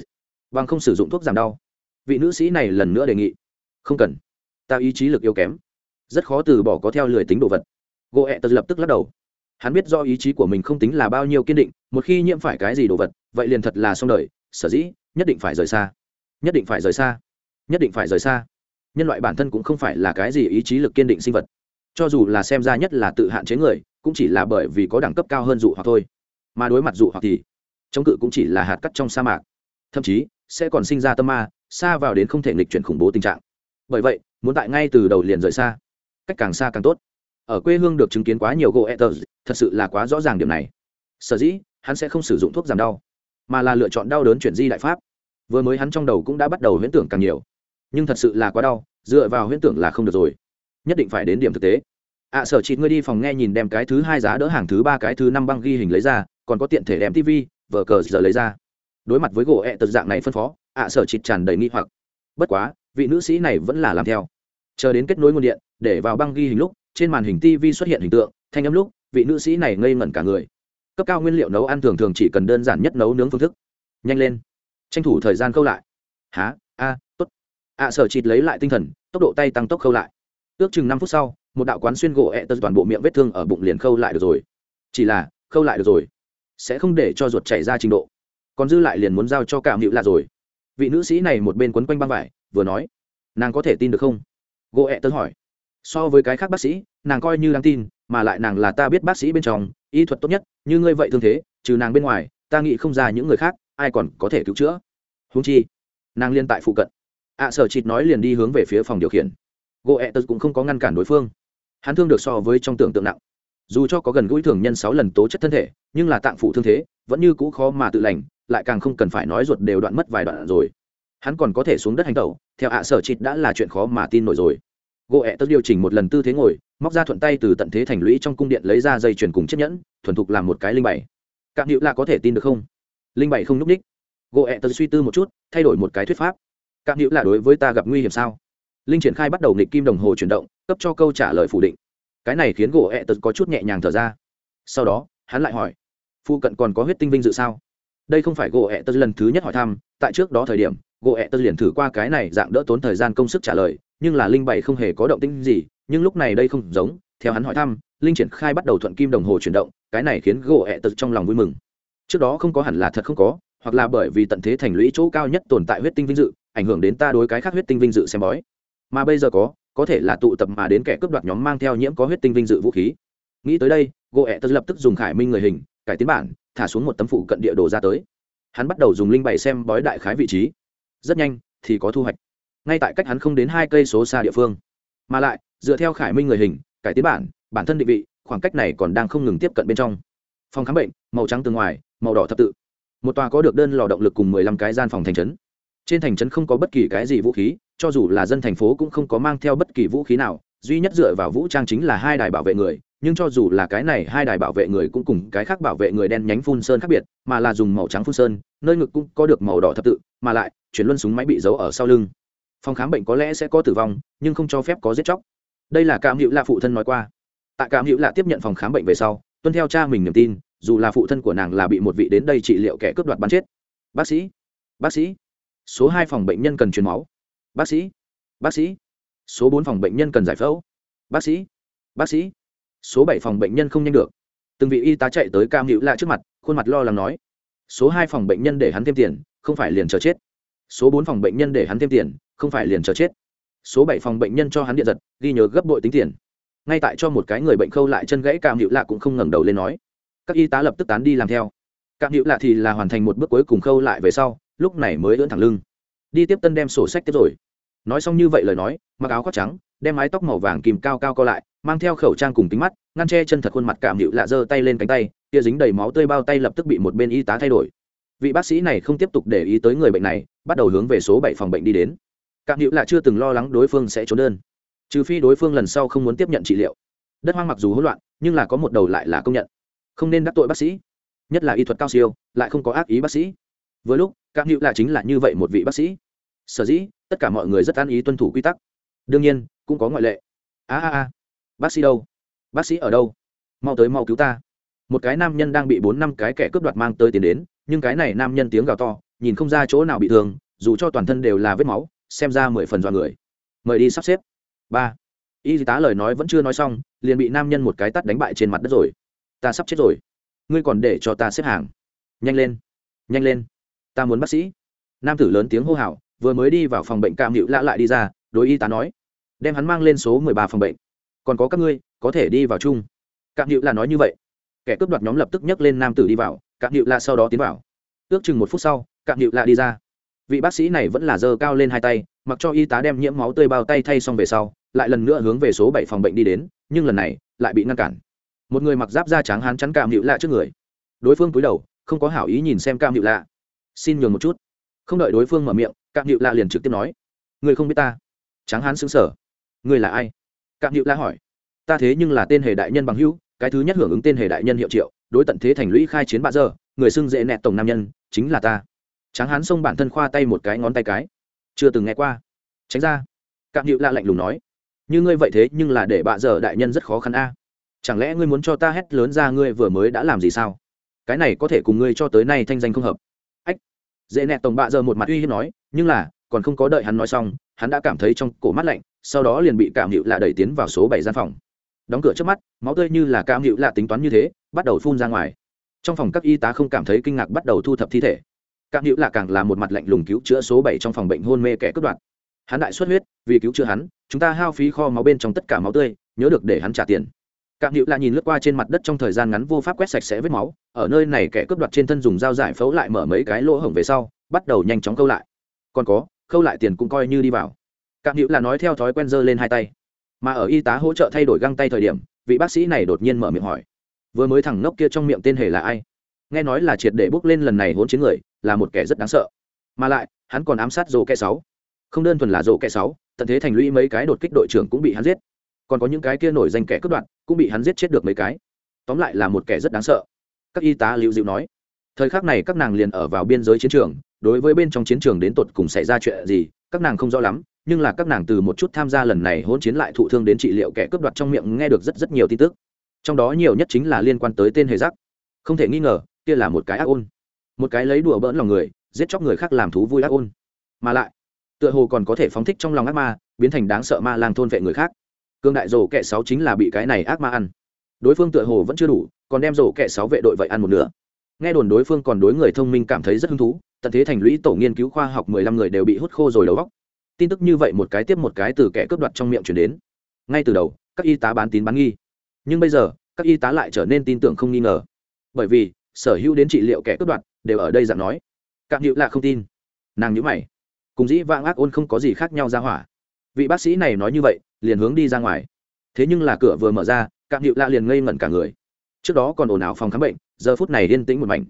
bằng không sử dụng thuốc giảm đau. Vị nữ sĩ này lần nữa đề nghị. Không cần. Ta ý chí lực yếu kém. Rất khó từ bỏ có theo lười tính đồ vật. Gỗ ẹ tật lập tức lắc đầu hắn biết do ý chí của mình không tính là bao nhiêu kiên định, một khi nhiễm phải cái gì đồ vật, vậy liền thật là xong đời, sở dĩ, nhất định phải rời xa. Nhất định phải rời xa. Nhất định phải rời xa. Nhân loại bản thân cũng không phải là cái gì ý chí lực kiên định sinh vật. Cho dù là xem ra nhất là tự hạn chế người, cũng chỉ là bởi vì có đẳng cấp cao hơn dụ hoặc thôi. Mà đối mặt dụ hoặc thì, chống cự cũng chỉ là hạt cắt trong sa mạc. Thậm chí, sẽ còn sinh ra tâm ma, xa vào đến không thể nghịch chuyển khủng bố tình trạng. Bởi vậy, muốn tại ngay từ đầu liền rời xa. Cách càng xa càng tốt ở quê hương được chứng kiến quá nhiều gỗ etters thật sự là quá rõ ràng điểm này. Sở dĩ hắn sẽ không sử dụng thuốc giảm đau mà là lựa chọn đau đớn chuyển di đại pháp. Vừa mới hắn trong đầu cũng đã bắt đầu huyễn tưởng càng nhiều. Nhưng thật sự là quá đau dựa vào huyễn tưởng là không được rồi. Nhất định phải đến điểm thực tế. Ạ à, sở chị ngươi đi phòng nghe nhìn đem cái thứ hai giá đỡ hàng thứ ba cái thứ năm băng ghi hình lấy ra còn có tiện thể đem tv vờ cờ giờ lấy ra. Đối mặt với gỗ ẹ tật dạng này phân phó ạ à, sở chị tràn đầy nghi hoặc. Bất quá vị nữ sĩ này vẫn là làm theo. Chờ đến kết nối nguồn điện để vào băng ghi hình lúc trên màn hình tv xuất hiện hình tượng, thanh âm lúc, vị nữ sĩ này ngây ngẩn cả người. Cấp cao nguyên liệu nấu ăn thường thường chỉ cần đơn giản nhất nấu nướng phương thức. Nhanh lên. Tranh thủ thời gian câu lại. Há a, tốt. Ạ sở chịt lấy lại tinh thần, tốc độ tay tăng tốc khâu lại. Ước chừng năm phút sau, một đạo quán xuyên gỗ ẹ tật toàn bộ miệng vết thương ở bụng liền khâu lại được rồi. Chỉ là, khâu lại được rồi. Sẽ không để cho ruột chảy ra trình độ. Còn dư lại liền muốn giao cho cảm hữu là rồi. Vị nữ sĩ này một bên quấn quanh băng vải, vừa nói, nàng có thể tin được không? Gỗ ẹ tật hỏi so với cái khác bác sĩ nàng coi như đáng tin mà lại nàng là ta biết bác sĩ bên trong y thuật tốt nhất như ngươi vậy thương thế trừ nàng bên ngoài ta nghĩ không ra những người khác ai còn có thể cứu chữa. Húng chi nàng liên tại phụ cận. Ạ à, sở chịt nói liền đi hướng về phía phòng điều khiển. Gỗ ẹ tật cũng không có ngăn cản đối phương. Hắn thương được so với trong tưởng tượng nặng. Dù cho có gần gũi thường nhân sáu lần tố chất thân thể nhưng là tạng phụ thương thế vẫn như cũ khó mà tự lành lại càng không cần phải nói ruột đều đoạn mất vài đoạn rồi. Hắn còn có thể xuống đất hành tẩu theo ạ à sở chịt đã là chuyện khó mà tin nổi rồi gỗ ẹ Tớ điều chỉnh một lần tư thế ngồi, móc ra thuận tay từ tận thế thành lũy trong cung điện lấy ra dây chuyền cùng chiếc nhẫn, thuần thục làm một cái linh bảy. Cạm hữu là có thể tin được không? Linh bảy không n ú c ních. Gỗ ẹ Tớ suy tư một chút, thay đổi một cái thuyết pháp. Cạm hữu là đối với ta gặp nguy hiểm sao? Linh triển khai bắt đầu nghịch kim đồng hồ chuyển động, cấp cho câu trả lời phủ định. Cái này khiến gỗ ẹ Tớ có chút nhẹ nhàng thở ra. Sau đó, hắn lại hỏi phụ cận còn có huyết tinh vinh dự sao? Đây không phải gỗ ẹ Tớ lần thứ nhất hỏi thăm, tại trước đó thời điểm gỗ ẹ tật liền thử qua cái này dạng đỡ tốn thời gian công sức trả lời, nhưng là linh bảy không hề có động tĩnh gì, nhưng lúc này đây không giống, theo hắn hỏi thăm, linh triển khai bắt đầu thuận kim đồng hồ chuyển động, cái này khiến gỗ ẹ tật trong lòng vui mừng. Trước đó không có hẳn là thật không có, hoặc là bởi vì tận thế thành lũy chỗ cao nhất tồn tại huyết tinh vinh dự, ảnh hưởng đến ta đối cái khác huyết tinh vinh dự xem bói. Mà bây giờ có có thể là tụ tập mà đến kẻ cướp đoạt nhóm mang theo nhiễm có huyết tinh vinh dự vũ khí. Nghĩ tới đây, gỗ ẹ tật lập tức dùng khải minh người hình, cải tiến bản, thả xuống một tấm phụ cận địa đồ ra tới. Hắn bắt đầu dùng linh bảy xem bói đại khái vị trí rất nhanh, thì có thu hoạch. Ngay tại cách hắn không đến hai cây số xa địa phương. Mà lại, dựa theo khải minh người hình, cải tiến bản bản thân định vị, khoảng cách này còn đang không ngừng tiếp cận bên trong. Phòng khám bệnh, màu trắng từ ngoài, màu đỏ thập tự. Một tòa có được đơn lò động lực cùng mười lăm cái gian phòng thành trấn. Trên thành trấn không có bất kỳ cái gì vũ khí, cho dù là dân thành phố cũng không có mang theo bất kỳ vũ khí nào, duy nhất dựa vào vũ trang chính là hai đài bảo vệ người nhưng cho dù là cái này hai đài bảo vệ người cũng cùng cái khác bảo vệ người đen nhánh phun sơn khác biệt, mà là dùng màu trắng phun sơn, nơi ngực cũng có được màu đỏ thập tự, mà lại, chuyển luân súng máy bị giấu ở sau lưng. Phòng khám bệnh có lẽ sẽ có tử vong, nhưng không cho phép có giết chóc. Đây là cảm hữu lạ phụ thân nói qua. Tại cảm hữu lạ tiếp nhận phòng khám bệnh về sau, tuân theo cha mình niềm tin, dù là phụ thân của nàng là bị một vị đến đây trị liệu kẻ cướp đoạt bắn chết. Bác sĩ bác sĩ, số hai phòng bệnh nhân cần truyền máu. Bác sĩ bác sĩ, số bốn phòng bệnh nhân cần giải phẫu. Bác sĩ bác sĩ số bảy phòng bệnh nhân không nhanh được. Từng vị y tá chạy tới cam hữu lạ trước mặt, khuôn mặt lo lắng nói, số hai phòng bệnh nhân để hắn thêm tiền, không phải liền chờ chết. Số bốn phòng bệnh nhân để hắn thêm tiền, không phải liền chờ chết. Số bảy phòng bệnh nhân cho hắn điện giật, ghi nhớ gấp bội tính tiền. Ngay tại cho một cái người bệnh khâu lại chân gãy, cam hữu lạ cũng không ngẩng đầu lên nói, các y tá lập tức tán đi làm theo. Cam hữu lạ thì là hoàn thành một bước cuối cùng khâu lại về sau, lúc này mới ưỡn thẳng lưng. Đi tiếp tân đem sổ sách tiếp rồi. Nói xong như vậy lời nói, mặc áo khoác trắng, đem mái tóc màu vàng kìm cao cao co lại mang theo khẩu trang cùng kính mắt, ngăn che chân thật khuôn mặt cảm hiệu lạ giơ tay lên cánh tay, kia dính đầy máu tươi bao tay lập tức bị một bên y tá thay đổi. Vị bác sĩ này không tiếp tục để ý tới người bệnh này, bắt đầu hướng về số bảy phòng bệnh đi đến. Cảm hiệu lạ chưa từng lo lắng đối phương sẽ trốn đơn. Trừ phi đối phương lần sau không muốn tiếp nhận trị liệu. Đất hoang mặc dù hỗn loạn, nhưng là có một đầu lại là công nhận. Không nên đắc tội bác sĩ. Nhất là y thuật cao siêu, lại không có ác ý bác sĩ. Với lúc, cảm hữu lạ chính là như vậy một vị bác sĩ. Sở dĩ, tất cả mọi người rất an ý tuân thủ quy tắc. Đương nhiên, cũng có ngoại lệ. A a a bác sĩ đâu? Bác sĩ ở đâu? Mau tới mau cứu ta. Một cái nam nhân đang bị bốn năm cái kẻ cướp đoạt mang tới tiền đến, nhưng cái này nam nhân tiếng gào to, nhìn không ra chỗ nào bị thương, dù cho toàn thân đều là vết máu, xem ra mười phần dọa người. Mời đi sắp xếp. Ba. Y tá lời nói vẫn chưa nói xong, liền bị nam nhân một cái tắt đánh bại trên mặt đất rồi. Ta sắp chết rồi. Ngươi còn để cho ta xếp hàng. Nhanh lên. Nhanh lên. Ta muốn bác sĩ. Nam tử lớn tiếng hô hào, vừa mới đi vào phòng bệnh cam hữu lạ lại đi ra, đối y tá nói. Đem hắn mang lên số mười ba phòng bệnh còn có các ngươi, có thể đi vào chung. Cạm hữu là nói như vậy. Kẻ cướp đoạt nhóm lập tức nhấc lên nam tử đi vào, cạm hữu là sau đó tiến vào. Ước chừng một phút sau, cạm hữu là đi ra. Vị bác sĩ này vẫn là giơ cao lên hai tay, mặc cho y tá đem nhiễm máu tươi bao tay thay xong về sau, lại lần nữa hướng về số bảy phòng bệnh đi đến, nhưng lần này lại bị ngăn cản. Một người mặc giáp da trắng hán chắn cạm hữu lạ trước người. Đối phương cúi đầu, không có hảo ý nhìn xem cạm hữu lạ xin nhường một chút. Không đợi đối phương mở miệng, cạm hiệu lạ liền trực tiếp nói, người không biết ta. Trắng hán xứng sở người là ai? Cạm hữu la hỏi, ta thế nhưng là tên hề đại nhân bằng hữu, cái thứ nhất hưởng ứng tên hề đại nhân hiệu triệu, đối tận thế thành lũy khai chiến bạ giờ, người xưng dễ nẹt tổng nam nhân, chính là ta. Tráng hán xông bản thân khoa tay một cái, ngón tay cái. Chưa từng nghe qua. Tránh ra. Cạm hữu la lạnh lùng nói, như ngươi vậy thế nhưng là để bạ giờ đại nhân rất khó khăn a. Chẳng lẽ ngươi muốn cho ta hét lớn ra ngươi vừa mới đã làm gì sao? Cái này có thể cùng ngươi cho tới nay thanh danh không hợp. Dễ nẹt tổng bạ giờ một mặt uy hiếp nói, nhưng là còn không có đợi hắn nói xong hắn đã cảm thấy trong cổ mắt lạnh sau đó liền bị cảm hiệu lạ đẩy tiến vào số bảy gian phòng. Đóng cửa trước mắt máu tươi như là cảm hiệu lạ tính toán như thế bắt đầu phun ra ngoài. Trong phòng các y tá không cảm thấy kinh ngạc bắt đầu thu thập thi thể. Cảm hiệu lạ càng là một mặt lạnh lùng cứu chữa số bảy trong phòng bệnh hôn mê kẻ cướp đoạt. Hắn đại xuất huyết vì cứu chữa hắn chúng ta hao phí kho máu bên trong tất cả máu tươi nhớ được để hắn trả tiền. Cạm Hữu là nhìn lướt qua trên mặt đất trong thời gian ngắn vô pháp quét sạch sẽ vết máu, ở nơi này kẻ cướp đoạt trên thân dùng dao giải phẫu lại mở mấy cái lỗ hổng về sau, bắt đầu nhanh chóng câu lại. Còn có, khâu lại tiền cũng coi như đi vào. Cạm Hữu là nói theo thói quen dơ lên hai tay. Mà ở y tá hỗ trợ thay đổi găng tay thời điểm, vị bác sĩ này đột nhiên mở miệng hỏi: "Vừa mới thẳng nốc kia trong miệng tên hề là ai?" Nghe nói là triệt để bước lên lần này hỗn chiến người, là một kẻ rất đáng sợ. Mà lại, hắn còn ám sát rổ kẻ sáu. Không đơn thuần là rổ kẻ sáu, tận thế thành lũy mấy cái đột kích đội trưởng cũng bị hắn giết còn có những cái kia nổi danh kẻ cướp đoạt cũng bị hắn giết chết được mấy cái tóm lại là một kẻ rất đáng sợ các y tá lưu dịu nói thời khắc này các nàng liền ở vào biên giới chiến trường đối với bên trong chiến trường đến tột cùng xảy ra chuyện gì, các nàng không rõ lắm, nhưng là các nàng từ một chút tham gia lần này hỗn chiến lại thụ thương đến trị liệu kẻ cướp đoạt trong miệng nghe được rất rất nhiều tin tức. Trong đó nhiều nhất chính là liên quan tới tên hề giác. Không thể nghi ngờ, kia là một cái ác ôn. Một cái lấy đùa bỡn lòng người, giết chóc người khác làm thú vui ác ôn. Mà lại, tựa hồ còn có thể phóng thích trong lòng ác ma, biến thành đáng sợ ma lang thôn vệ người khác. Cương đại rổ kẻ sáu chính là bị cái này ác ma ăn. Đối phương tựa hồ vẫn chưa đủ, còn đem rổ kẻ sáu vệ đội vậy ăn một nửa nghe đồn đối phương còn đối người thông minh cảm thấy rất hứng thú, tận thế thành lũy tổ nghiên cứu khoa học mười lăm người đều bị hút khô rồi đầu góc tin tức như vậy một cái tiếp một cái từ kẻ cướp đoạt trong miệng chuyển đến. Ngay từ đầu, các y tá bán tín bán nghi. Nhưng bây giờ, các y tá lại trở nên tin tưởng không nghi ngờ. Bởi vì, sở hữu đến trị liệu kẻ cướp đoạt đều ở đây dạng nói, cạm hữu là không tin. Nàng nhữ mày. Cùng dĩ vãng ác ôn không có gì khác nhau ra hỏa. Vị bác sĩ này nói như vậy, liền hướng đi ra ngoài. Thế nhưng là cửa vừa mở ra, cạm hữu lạ liền ngây ngẩn cả người. Trước đó còn ồn ào phòng khám bệnh giờ phút này yên tĩnh một mảnh.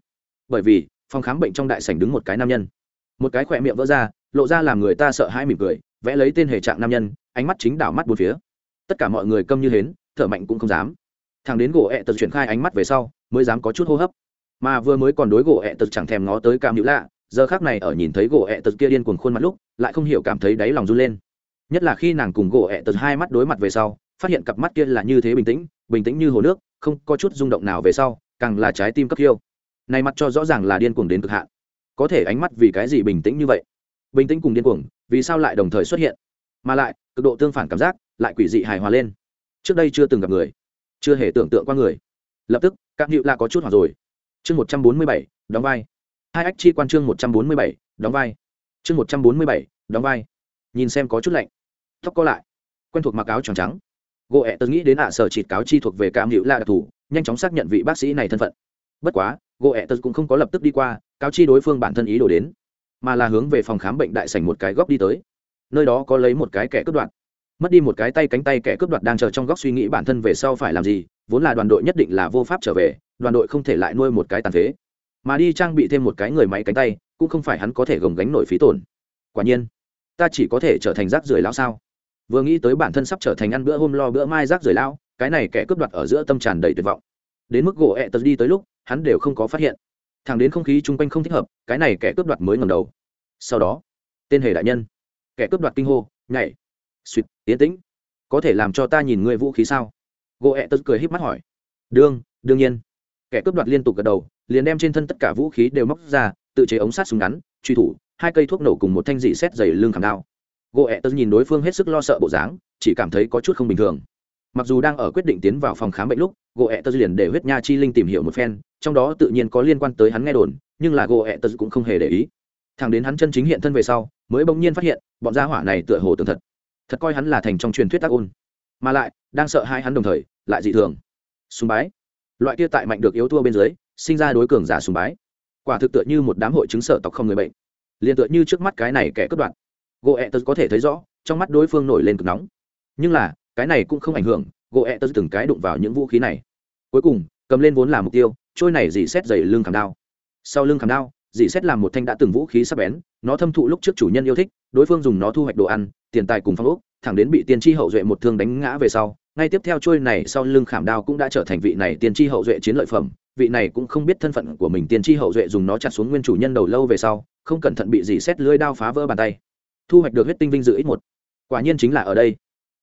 Bởi vì, phòng khám bệnh trong đại sảnh đứng một cái nam nhân. Một cái khỏe miệng vỡ ra, lộ ra làm người ta sợ hãi mỉm cười, vẽ lấy tên hệ trạng nam nhân, ánh mắt chính đảo mắt bốn phía. Tất cả mọi người câm như hến, thở mạnh cũng không dám. Thằng đến gỗ ẹ tật chuyển khai ánh mắt về sau, mới dám có chút hô hấp. Mà vừa mới còn đối gỗ ẹ tật chẳng thèm ngó tới cam hữu lạ, giờ khác này ở nhìn thấy gỗ ẹ tật kia điên cuồng khuôn mặt lúc, lại không hiểu cảm thấy đáy lòng run lên. Nhất là khi nàng cùng gỗ ẹ tật hai mắt đối mặt về sau, phát hiện cặp mắt kia là như thế bình tĩnh bình tĩnh như hồ nước, không có chút rung động nào về sau càng là trái tim cấp khiêu. Này mặt cho rõ ràng là điên cuồng đến cực hạn. Có thể ánh mắt vì cái gì bình tĩnh như vậy? Bình tĩnh cùng điên cuồng, vì sao lại đồng thời xuất hiện? Mà lại, cực độ tương phản cảm giác lại quỷ dị hài hòa lên. Trước đây chưa từng gặp người, chưa hề tưởng tượng qua người. Lập tức, các nhịu là có chút hoặc rồi. Chương một trăm bốn mươi bảy, đóng vai. Hai ách chi quan chương một trăm bốn mươi bảy, đóng vai. Chương một trăm bốn mươi bảy, đóng vai. Nhìn xem có chút lạnh. Tóc co lại. Quen thuộc mặc áo tròn trắng. Gỗ ẹ tớ nghĩ đến ạ sở chịt cáo chi thuộc về cảm hữu là đặc thù nhanh chóng xác nhận vị bác sĩ này thân phận. Bất quá gỗ ẹ tật cũng không có lập tức đi qua, cáo chi đối phương bản thân ý đồ đến, mà là hướng về phòng khám bệnh đại sảnh một cái góc đi tới. Nơi đó có lấy một cái kẻ cướp đoạt. Mất đi một cái tay cánh tay kẻ cướp đoạt đang chờ trong góc suy nghĩ bản thân về sau phải làm gì, vốn là đoàn đội nhất định là vô pháp trở về, đoàn đội không thể lại nuôi một cái tàn phế. Mà đi trang bị thêm một cái người máy cánh tay, cũng không phải hắn có thể gồng gánh nổi phí tổn. Quả nhiên, ta chỉ có thể trở thành rác rưởi lão sao? Vừa nghĩ tới bản thân sắp trở thành ăn bữa hôm lo bữa mai rác rưởi lão cái này kẻ cướp đoạt ở giữa tâm tràn đầy tuyệt vọng. Đến mức gỗ ẹ tật đi tới lúc, hắn đều không có phát hiện. Thẳng đến không khí chung quanh không thích hợp, cái này kẻ cướp đoạt mới ngầm đầu. Sau đó, tên hề đại nhân. Kẻ cướp đoạt kinh hô, nhảy. Suỵt tiến tĩnh. Có thể làm cho ta nhìn người vũ khí sao? Gỗ ẹ tật cười híp mắt hỏi. Đương đương nhiên. Kẻ cướp đoạt liên tục gật đầu, liền đem trên thân tất cả vũ khí đều móc ra, tự chế ống sát súng ngắn, truy thủ, hai cây thuốc nổ cùng một thanh dị xét dày lưng khảm đao. Gỗ ẹ tật nhìn đối phương hết sức lo sợ bộ dáng, chỉ cảm thấy có chút không bình thường mặc dù đang ở quyết định tiến vào phòng khám bệnh lúc gỗ ẹ tật liền để huyết nha chi linh tìm hiểu một phen, trong đó tự nhiên có liên quan tới hắn nghe đồn, nhưng là gỗ ẹ tật cũng không hề để ý. Thằng đến hắn chân chính hiện thân về sau, mới bỗng nhiên phát hiện, bọn gia hỏa này tựa hồ tường thật. Thật coi hắn là thành trong truyền thuyết tác ôn. Mà lại, đang sợ hai hắn đồng thời, lại dị thường. Sùng bái. Loại kia tại mạnh được yếu thua bên dưới, sinh ra đối cường giả sùng bái. Quả thực tựa như một đám hội chứng sợ tộc không người bệnh. Liền tựa như trước mắt cái này kẻ cướp đoạn gỗ ẹ tớ có thể thấy rõ, trong mắt đối phương nổi lên cực nóng. Nhưng là cái này cũng không ảnh hưởng, gỗ ẹ tớ từng cái đụng vào những vũ khí này. Cuối cùng, cầm lên vốn là mục tiêu, trôi này dì xét dày lưng khảm đao. Sau lưng khảm đao, dì xét làm một thanh đã từng vũ khí sắp bén, nó thâm thụ lúc trước chủ nhân yêu thích, đối phương dùng nó thu hoạch đồ ăn, tiền tài cùng phong ốc, thẳng đến bị tiên tri hậu duệ một thương đánh ngã về sau, ngay tiếp theo trôi này sau lưng khảm đao cũng đã trở thành vị này tiên tri hậu duệ chiến lợi phẩm, vị này cũng không biết thân phận của mình tiên tri hậu duệ dùng nó chặt xuống nguyên chủ nhân đầu lâu về sau, không cẩn thận bị dì xét lưới đao phá vỡ bàn tay. Thu hoạch được huyết tinh vinh dự ít một. Quả nhiên chính là ở đây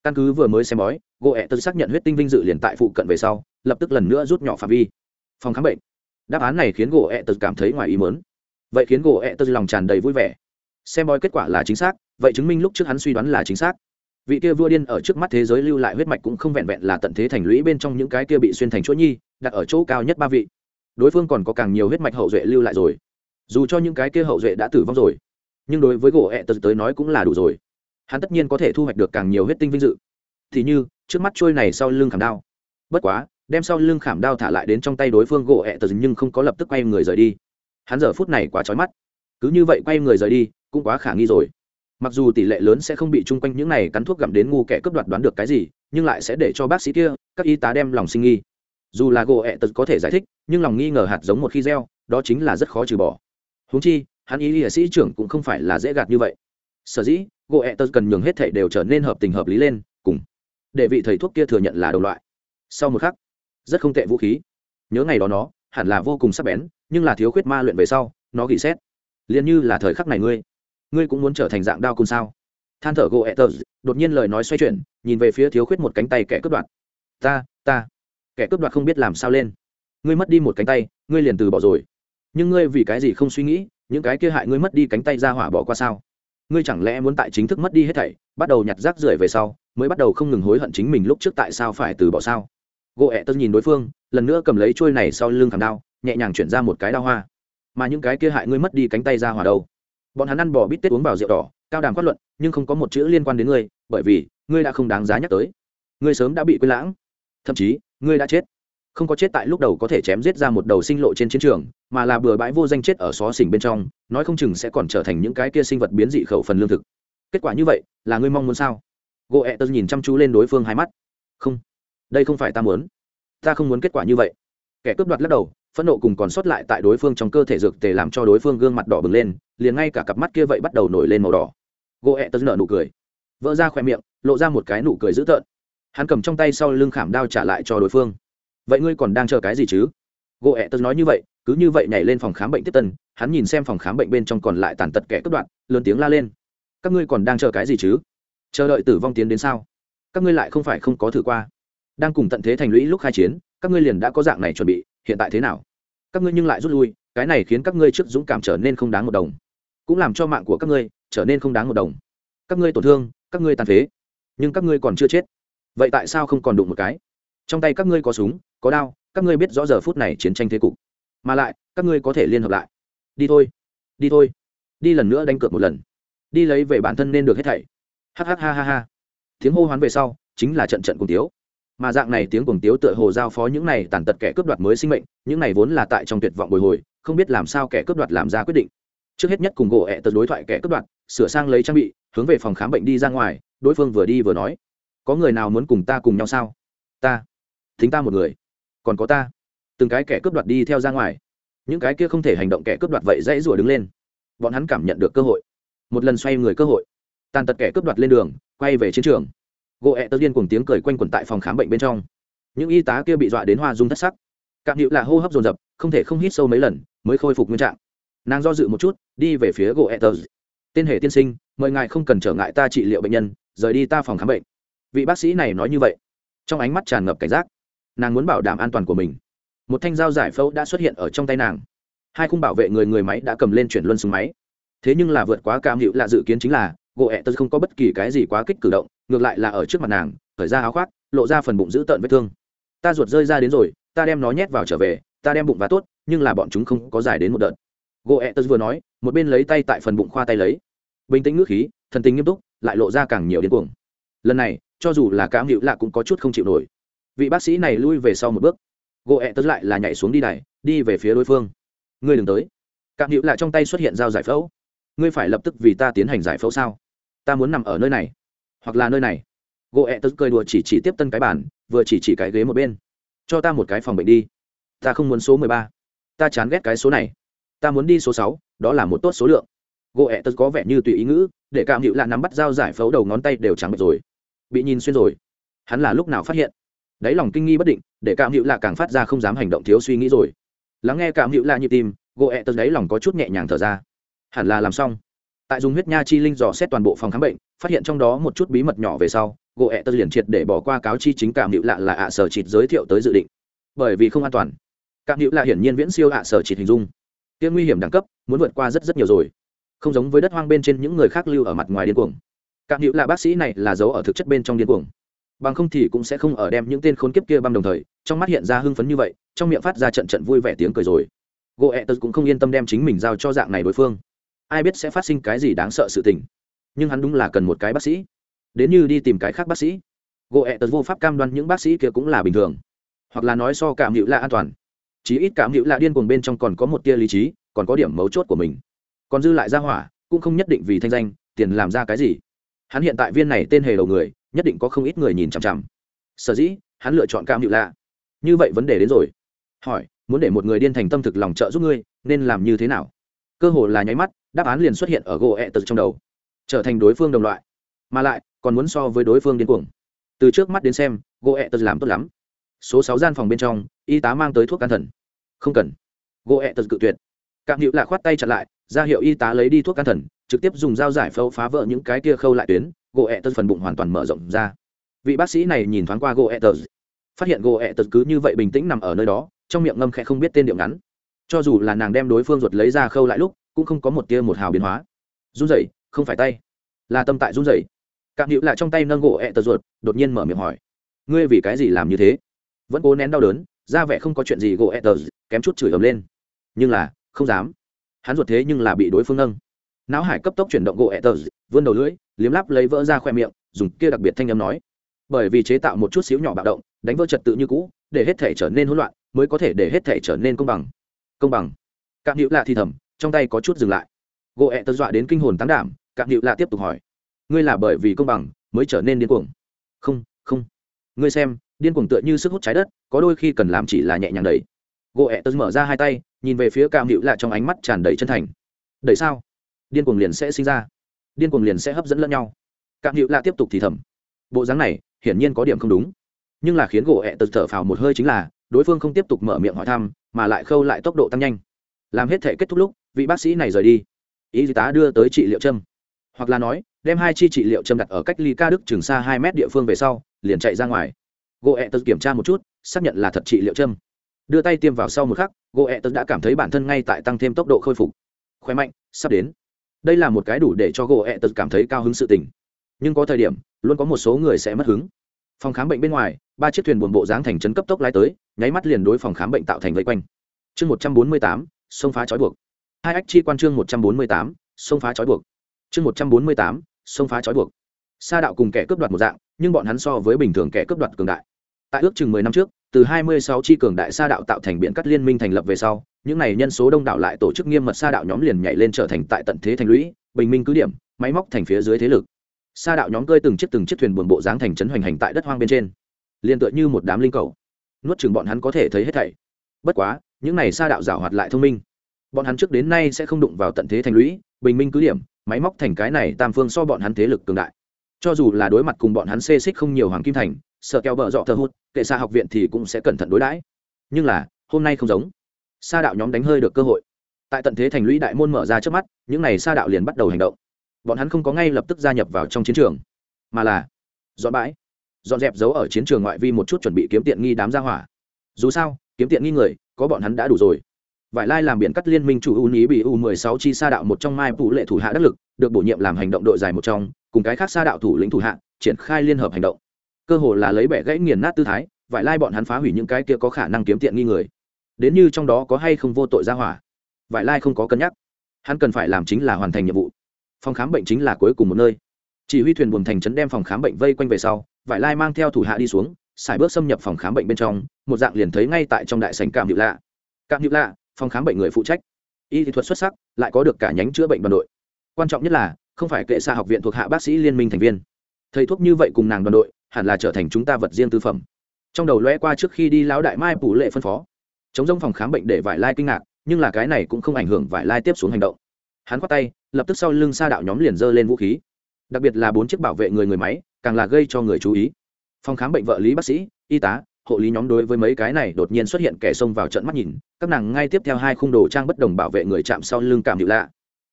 căn cứ vừa mới xem bói gỗ ẹ tật xác nhận huyết tinh vinh dự liền tại phụ cận về sau, lập tức lần nữa rút nhỏ phạm vi. Phòng khám bệnh. Đáp án này khiến gỗ ẹ tật cảm thấy ngoài ý mớn vậy khiến gỗ ẹ tật lòng tràn đầy vui vẻ. Xem bói kết quả là chính xác, vậy chứng minh lúc trước hắn suy đoán là chính xác. Vị kia vua điên ở trước mắt thế giới lưu lại huyết mạch cũng không vẹn vẹn là tận thế thành lũy bên trong những cái kia bị xuyên thành chỗ nhi, đặt ở chỗ cao nhất ba vị. Đối phương còn có càng nhiều huyết mạch hậu duệ lưu lại rồi. Dù cho những cái kia hậu duệ đã tử vong rồi, nhưng đối với gỗ ẹ tật tới nói cũng là đủ rồi hắn tất nhiên có thể thu hoạch được càng nhiều huyết tinh vinh dự. Thì như, trước mắt trôi này sau lưng khảm đao. Bất quá, đem sau lưng khảm đao thả lại đến trong tay đối phương gỗ ẹ tật nhưng không có lập tức quay người rời đi. Hắn giờ phút này quá trói mắt. Cứ như vậy quay người rời đi, cũng quá khả nghi rồi. Mặc dù tỷ lệ lớn sẽ không bị chung quanh những này cắn thuốc gặm đến ngu kẻ cướp đoạt đoán được cái gì, nhưng lại sẽ để cho bác sĩ kia, các y tá đem lòng sinh nghi. Dù là gỗ ẹ tật có thể giải thích, nhưng lòng nghi ngờ hạt giống một khi gieo, đó chính là rất khó trừ bỏ. Húng chi, hắn y y sĩ trưởng cũng không phải là dễ gạt như vậy. Sở dĩ gỗ ẹ Tơ cần nhường hết thể đều trở nên hợp tình hợp lý lên cùng để vị thầy thuốc kia thừa nhận là đồng loại. Sau một khắc rất không tệ vũ khí. Nhớ ngày đó nó hẳn là vô cùng sắc bén nhưng là thiếu khuyết ma luyện về sau nó gỉ xét. Liền như là thời khắc này ngươi ngươi cũng muốn trở thành dạng đao côn sao? Than thở gỗ ẹ Tơ, đột nhiên lời nói xoay chuyển nhìn về phía thiếu khuyết một cánh tay kẻ cướp đoạt. Ta ta kẻ cướp đoạt không biết làm sao lên. Ngươi mất đi một cánh tay ngươi liền từ bỏ rồi. Nhưng ngươi vì cái gì không suy nghĩ những cái kia hại ngươi mất đi cánh tay ra hỏa bỏ qua sao? Ngươi chẳng lẽ muốn tại chính thức mất đi hết thảy, bắt đầu nhặt rác rưởi về sau, mới bắt đầu không ngừng hối hận chính mình lúc trước tại sao phải từ bỏ sao? Gỗ ẹ tớ nhìn đối phương, lần nữa cầm lấy trôi này sau lưng thảm đao, nhẹ nhàng chuyển ra một cái đao hoa. Mà những cái kia hại ngươi mất đi cánh tay ra hỏa đâu? Bọn hắn ăn bò bít tết uống vào rượu đỏ, cao đàm phát luận, nhưng không có một chữ liên quan đến ngươi, bởi vì, ngươi đã không đáng giá nhắc tới. Ngươi sớm đã bị quên lãng. Thậm chí, ngươi đã chết không có chết tại lúc đầu có thể chém giết ra một đầu sinh lộ trên chiến trường, mà là bừa bãi vô danh chết ở xó xỉnh bên trong, nói không chừng sẽ còn trở thành những cái kia sinh vật biến dị khẩu phần lương thực. Kết quả như vậy, là ngươi mong muốn sao? Gỗ ẹ e tớ nhìn chăm chú lên đối phương hai mắt. Không, đây không phải ta muốn. Ta không muốn kết quả như vậy. Kẻ cướp đoạt lắc đầu, phẫn nộ cùng còn sót lại tại đối phương trong cơ thể dược tề làm cho đối phương gương mặt đỏ bừng lên, liền ngay cả cặp mắt kia vậy bắt đầu nổi lên màu đỏ. Gỗ ẹ e tớ nở nụ cười. Vỡ ra khỏe miệng, lộ ra một cái nụ cười dữ tợn. Hắn cầm trong tay sau lưng khảm đao trả lại cho đối phương vậy ngươi còn đang chờ cái gì chứ? Gỗ ẹ tớ nói như vậy, cứ như vậy nhảy lên phòng khám bệnh tiếp tân, hắn nhìn xem phòng khám bệnh bên trong còn lại tàn tật kẻ cướp đoạn lớn tiếng la lên. Các ngươi còn đang chờ cái gì chứ? Chờ đợi tử vong tiến đến sao? Các ngươi lại không phải không có thử qua. Đang cùng tận thế thành lũy lúc khai chiến, các ngươi liền đã có dạng này chuẩn bị, hiện tại thế nào? Các ngươi nhưng lại rút lui, cái này khiến các ngươi trước dũng cảm trở nên không đáng một đồng. Cũng làm cho mạng của các ngươi trở nên không đáng một đồng. Các ngươi tổn thương, các ngươi tàn phế, nhưng các ngươi còn chưa chết. Vậy tại sao không còn đụng một cái? Trong tay các ngươi có súng có đao, các ngươi biết rõ giờ phút này chiến tranh thế cục. Mà lại, các ngươi có thể liên hợp lại. Đi thôi đi thôi. Đi lần nữa đánh cược một lần. Đi lấy về bản thân nên được hết thảy. Hh ha ha ha tiếng hô hoán về sau, chính là trận trận cùng tiếu. Mà dạng này tiếng cùng tiếu tựa hồ giao phó những này tàn tật kẻ cướp đoạt mới sinh mệnh, những này vốn là tại trong tuyệt vọng bồi hồi, không biết làm sao kẻ cướp đoạt làm ra quyết định. Trước hết nhất cùng gỗ ẹ tật đối thoại kẻ cướp đoạt, sửa sang lấy trang bị, hướng về phòng khám bệnh đi ra ngoài, đối phương vừa đi vừa nói, có người nào muốn cùng ta cùng nhau sao? Ta. Thính ta một người còn có ta. Từng cái kẻ cướp đoạt đi theo ra ngoài. Những cái kia không thể hành động kẻ cướp đoạt vậy dãy rủa đứng lên. Bọn hắn cảm nhận được cơ hội. Một lần xoay người cơ hội. Tàn tật kẻ cướp đoạt lên đường quay về chiến trường. Gỗ ẹ tơ điên cùng tiếng cười quanh quẩn tại phòng khám bệnh bên trong. Những y tá kia bị dọa đến hoa dung thất sắc. Cạm hữu là hô hấp dồn dập không thể không hít sâu mấy lần mới khôi phục nguyên trạng. Nàng do dự một chút đi về phía gỗ ẹ tơ, tên hệ tiên sinh mời ngài không cần trở ngại ta trị liệu bệnh nhân rời đi ta phòng khám bệnh. Vị bác sĩ này nói như vậy. Trong ánh mắt tràn ngập cảnh giác nàng muốn bảo đảm an toàn của mình. Một thanh dao giải phẫu đã xuất hiện ở trong tay nàng. Hai khung bảo vệ người người máy đã cầm lên chuyển luân súng máy. Thế nhưng là vượt quá cam hữu là dự kiến chính là, gỗ ẹ tớ không có bất kỳ cái gì quá kích cử động, ngược lại là ở trước mặt nàng khởi ra áo khoác, lộ ra phần bụng giữ tợn vết thương. Ta ruột rơi ra đến rồi, ta đem nó nhét vào trở về, ta đem bụng và tốt, nhưng là bọn chúng không có giải đến một đợt. Gỗ ẹ tớ vừa nói, một bên lấy tay tại phần bụng khoa tay lấy. Bình tĩnh ngước khí, thần tình nghiêm túc, lại lộ ra càng nhiều đến cuồng. Lần này, cho dù là cám hữu lạ cũng có chút không chịu nổi vị bác sĩ này lui về sau một bước. Gỗ ẹ tớ lại là nhảy xuống đi đài, đi về phía đối phương. Ngươi đừng tới. Cạm hữu lại trong tay xuất hiện dao giải phẫu. Ngươi phải lập tức vì ta tiến hành giải phẫu sao? Ta muốn nằm ở nơi này, hoặc là nơi này. Gỗ ẹ tớ cười đùa chỉ chỉ tiếp tân cái bàn, vừa chỉ chỉ cái ghế một bên. Cho ta một cái phòng bệnh đi. Ta không muốn số mười ba. Ta chán ghét cái số này. Ta muốn đi số sáu, đó là một tốt số lượng. Gỗ ẹ tớ có vẻ như tùy ý ngữ, để Cạm hữu lạ nắm bắt dao giải phẫu đầu ngón tay đều trắng bệch rồi. Bị nhìn xuyên rồi. Hắn là lúc nào phát hiện? Đáy lòng kinh nghi bất định, để cảm hữu là càng phát ra không dám hành động thiếu suy nghĩ rồi. Lắng nghe cảm hữu là nhịp tim, gỗ ẹ tật đáy lòng có chút nhẹ nhàng thở ra. Hẳn là làm xong. Tại dùng huyết nha chi linh dò xét toàn bộ phòng khám bệnh, phát hiện trong đó một chút bí mật nhỏ về sau, gỗ ẹ tật liền triệt để bỏ qua cáo chi chính cảm hữu lạ là ạ sở chịt giới thiệu tới dự định. Bởi vì không an toàn cảm hữu lạ hiển nhiên viễn siêu ạ sở chịt hình dung. Tiên nguy hiểm đẳng cấp, muốn vượt qua rất rất nhiều rồi. Không giống với đất hoang bên trên những người khác lưu ở mặt ngoài điên cuồng. Cảm hữu là bác sĩ này là giấu ở thực chất bên trong điên cuồng bằng không thì cũng sẽ không ở đem những tên khốn kiếp kia băm đồng thời, trong mắt hiện ra hưng phấn như vậy, trong miệng phát ra trận trận vui vẻ tiếng cười rồi. Gỗ ẹ tật cũng không yên tâm đem chính mình giao cho dạng này đối phương. Ai biết sẽ phát sinh cái gì đáng sợ sự tình. Nhưng hắn đúng là cần một cái bác sĩ. Đến như đi tìm cái khác bác sĩ. Gỗ ẹ tật vô pháp cam đoan những bác sĩ kia cũng là bình thường. Hoặc là nói so cảm hữu là an toàn. Chí ít cảm hữu là điên cuồng bên trong còn có một tia lý trí, còn có điểm mấu chốt của mình. Còn dư lại ra hỏa, cũng không nhất định vì thanh danh, tiền làm ra cái gì. Hắn hiện tại viên này tên hề đầu người nhất định có không ít người nhìn chằm chằm. Sở dĩ, hắn lựa chọn cam hữu lạ như vậy vấn đề đến rồi. Hỏi, muốn để một người điên thành tâm thực lòng trợ giúp ngươi, nên làm như thế nào? Cơ hồ là nháy mắt, đáp án liền xuất hiện ở gỗ ẹ tật trong đầu. Trở thành đối phương đồng loại. Mà lại, còn muốn so với đối phương điên cuồng. Từ trước mắt đến xem, gỗ ẹ tật làm tốt lắm. Số sáu gian phòng bên trong, y tá mang tới thuốc can thần. Không cần. Gỗ ẹ tật cự tuyệt. Cạm hữu lạ khoát tay chặt lại, ra hiệu y tá lấy đi thuốc can thần, trực tiếp dùng dao giải phẫu phá vỡ những cái kia khâu lại tuyến gỗ ẹ tật phần bụng hoàn toàn mở rộng ra. Vị bác sĩ này nhìn thoáng qua gỗ ẹ tật phát hiện gỗ ẹ tật cứ như vậy bình tĩnh nằm ở nơi đó, trong miệng ngâm khẽ không biết tên điệu ngắn. Cho dù là nàng đem đối phương ruột lấy ra khâu lại lúc, cũng không có một tia một hào biến hóa. Run rẩy, không phải tay. Là tâm tại run rẩy. Cạm hữu lại trong tay nâng gỗ ẹ tật ruột, đột nhiên mở miệng hỏi. Ngươi vì cái gì làm như thế? Vẫn cố nén đau đớn, ra vẻ không có chuyện gì gỗ ẹ tật kém chút chửi ấm lên. Nhưng là, không dám. Hắn ruột thế nhưng là bị đối phương nâng não hải cấp tốc chuyển động gỗ ẹ tờ, vươn đầu lưỡi, liếm lắp lấy vỡ ra khoe miệng, dùng kia đặc biệt thanh âm nói. Bởi vì chế tạo một chút xíu nhỏ bạo động, đánh vỡ trật tự như cũ, để hết thể trở nên hỗn loạn, mới có thể để hết thể trở nên công bằng. Công bằng. Cạm hữu lạ thì thầm, trong tay có chút dừng lại. Gỗ ẹ tờ dọa đến kinh hồn tán đảm, cạm hữu lạ tiếp tục hỏi. Ngươi là bởi vì công bằng, mới trở nên điên cuồng. Không không. Ngươi xem, điên cuồng tựa như sức hút trái đất, có đôi khi cần làm chỉ là nhẹ nhàng đẩy. gỗ ẹ tớ mở ra hai tay, nhìn về phía cam hữu lạ trong ánh mắt tràn đầy chân thành. Đẩy sao? Điên cuồng liền sẽ sinh ra, điên cuồng liền sẽ hấp dẫn lẫn nhau. Cạm hữu lạ tiếp tục thì thầm, bộ dáng này hiển nhiên có điểm không đúng. Nhưng là khiến gỗ ẹ tật thở phào một hơi chính là, đối phương không tiếp tục mở miệng hỏi thăm, mà lại khâu lại tốc độ tăng nhanh. Làm hết thể kết thúc lúc, vị bác sĩ này rời đi. Y tá đưa tới trị liệu châm. Hoặc là nói, đem hai chi trị liệu châm đặt ở cách ly ca đức trường xa hai mét địa phương về sau, liền chạy ra ngoài. Gỗ ẹ tật kiểm tra một chút, xác nhận là thật trị liệu châm. Đưa tay tiêm vào sau một khắc, gỗ ẹ tật đã cảm thấy bản thân ngay tại tăng thêm tốc độ khôi phục. Khỏe mạnh, sắp đến đây là một cái đủ để cho gỗ ẹ tật cảm thấy cao hứng sự tình. Nhưng có thời điểm, luôn có một số người sẽ mất hứng. Phòng khám bệnh bên ngoài, ba chiếc thuyền buồn bộ dáng thành trấn cấp tốc lái tới, nháy mắt liền đối phòng khám bệnh tạo thành vây quanh. Chương một trăm bốn mươi tám, sông phá trói buộc. Hai ách chi quan chương một trăm bốn mươi tám, sông phá trói buộc. Chương một trăm bốn mươi tám, sông phá trói buộc. Sa đạo cùng kẻ cướp đoạt một dạng, nhưng bọn hắn so với bình thường kẻ cướp đoạt cường đại. Tại ước chừng mười năm trước, từ hai mươi sáu chi cường đại sa đạo tạo thành biện cắt liên minh thành lập về sau những này nhân số đông đảo lại tổ chức nghiêm mật sa đạo nhóm liền nhảy lên trở thành tại tận thế thành lũy, bình minh cứ điểm, máy móc thành phía dưới thế lực. Sa đạo nhóm cơi từng chiếc từng chiếc thuyền buồn bộ dáng thành trấn hoành hành tại đất hoang bên trên. Liền tựa như một đám linh cầu. Nuốt chừng bọn hắn có thể thấy hết thảy. Bất quá, những này sa đạo giảo hoạt lại thông minh. Bọn hắn trước đến nay sẽ không đụng vào tận thế thành lũy, bình minh cứ điểm, máy móc thành cái này tam phương so bọn hắn thế lực cường đại. Cho dù là đối mặt cùng bọn hắn xê xích không nhiều hoàng kim thành, sợ keo bờ dọ thờ hút kệ xa học viện thì cũng sẽ cẩn thận đối đãi. Nhưng là, hôm nay không giống sa đạo nhóm đánh hơi được cơ hội. Tại tận thế thành lũy đại môn mở ra trước mắt, những n à y sa đạo liền bắt đầu hành động. Bọn hắn không có ngay lập tức gia nhập vào trong chiến trường, mà là dọn bãi, dọn dẹp giấu ở chiến trường ngoại vi một chút chuẩn bị kiếm tiện nghi đám gia hỏa. Dù sao, kiếm tiện nghi người, có bọn hắn đã đủ rồi. Vải lai làm biển cắt liên minh chủ u nhí bị u mười sáu chi sa đạo một trong mai phụ lệ thủ hạ đắc lực, được bổ nhiệm làm hành động đội dài một trong, cùng cái khác sa đạo thủ lĩnh thủ hạ, triển khai liên hợp hành động. Cơ hồ là lấy bẻ gãy nghiền nát tư thái, vải lai bọn hắn phá hủy những cái kia có khả năng kiếm tiện nghi người đến như trong đó có hay không vô tội ra hỏa. Vải lai không có cân nhắc. Hắn cần phải làm chính là hoàn thành nhiệm vụ. Phòng khám bệnh chính là cuối cùng một nơi. Chỉ huy thuyền buồm thành trấn đem phòng khám bệnh vây quanh về sau, vải lai mang theo thủ hạ đi xuống, xài bước xâm nhập phòng khám bệnh bên trong, một dạng liền thấy ngay tại trong đại sành cảm nhự lạ. Cảm nhự lạ, phòng khám bệnh người phụ trách. Y thuật xuất sắc, lại có được cả nhánh chữa bệnh đoàn đội. Quan trọng nhất là, không phải kệ xa học viện thuộc hạ bác sĩ liên minh thành viên. Thầy thuốc như vậy cùng nàng đoàn đội, hẳn là trở thành chúng ta vật riêng tư phẩm. Trong đầu lóe qua trước khi đi lão đại mai phủ lệ phân phó chống giống phòng khám bệnh để vải lai kinh ngạc, nhưng là cái này cũng không ảnh hưởng vải lai tiếp xuống hành động. Hắn khoát tay, lập tức sau lưng xa đạo nhóm liền dơ lên vũ khí. Đặc biệt là bốn chiếc bảo vệ người người máy, càng là gây cho người chú ý. Phòng khám bệnh vợ lý bác sĩ, y tá, hộ lý nhóm đối với mấy cái này đột nhiên xuất hiện kẻ xông vào trận mắt nhìn, các nàng ngay tiếp theo hai khung đồ trang bất đồng bảo vệ người chạm sau lưng cảm hiệu lạ.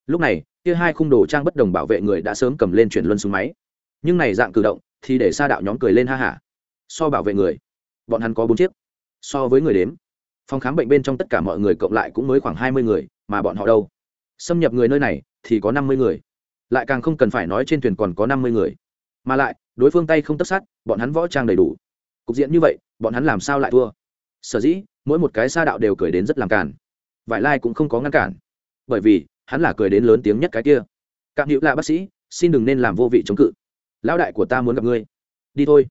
Lúc này, kia hai khung đồ trang bất đồng bảo vệ người đã sớm cầm lên chuyển luân xuống máy. Nhưng này dạng cử động thì để xa đạo nhóm cười lên ha hả. So bảo vệ người, bọn hắn có bốn chiếc. So với người đếm phòng khám bệnh bên trong tất cả mọi người cộng lại cũng mới khoảng hai mươi người, mà bọn họ đâu? Xâm nhập người nơi này thì có năm mươi người. Lại càng không cần phải nói trên thuyền còn có năm mươi người. Mà lại, đối phương tay không tất sát, bọn hắn võ trang đầy đủ. Cục diện như vậy, bọn hắn làm sao lại thua? Sở dĩ, mỗi một cái sa đạo đều cười đến rất làm cản vải lai cũng không có ngăn cản. Bởi vì, hắn là cười đến lớn tiếng nhất cái kia. Cạm hữu là bác sĩ, xin đừng nên làm vô vị chống cự. Lão đại của ta muốn gặp ngươi. Đi thôi.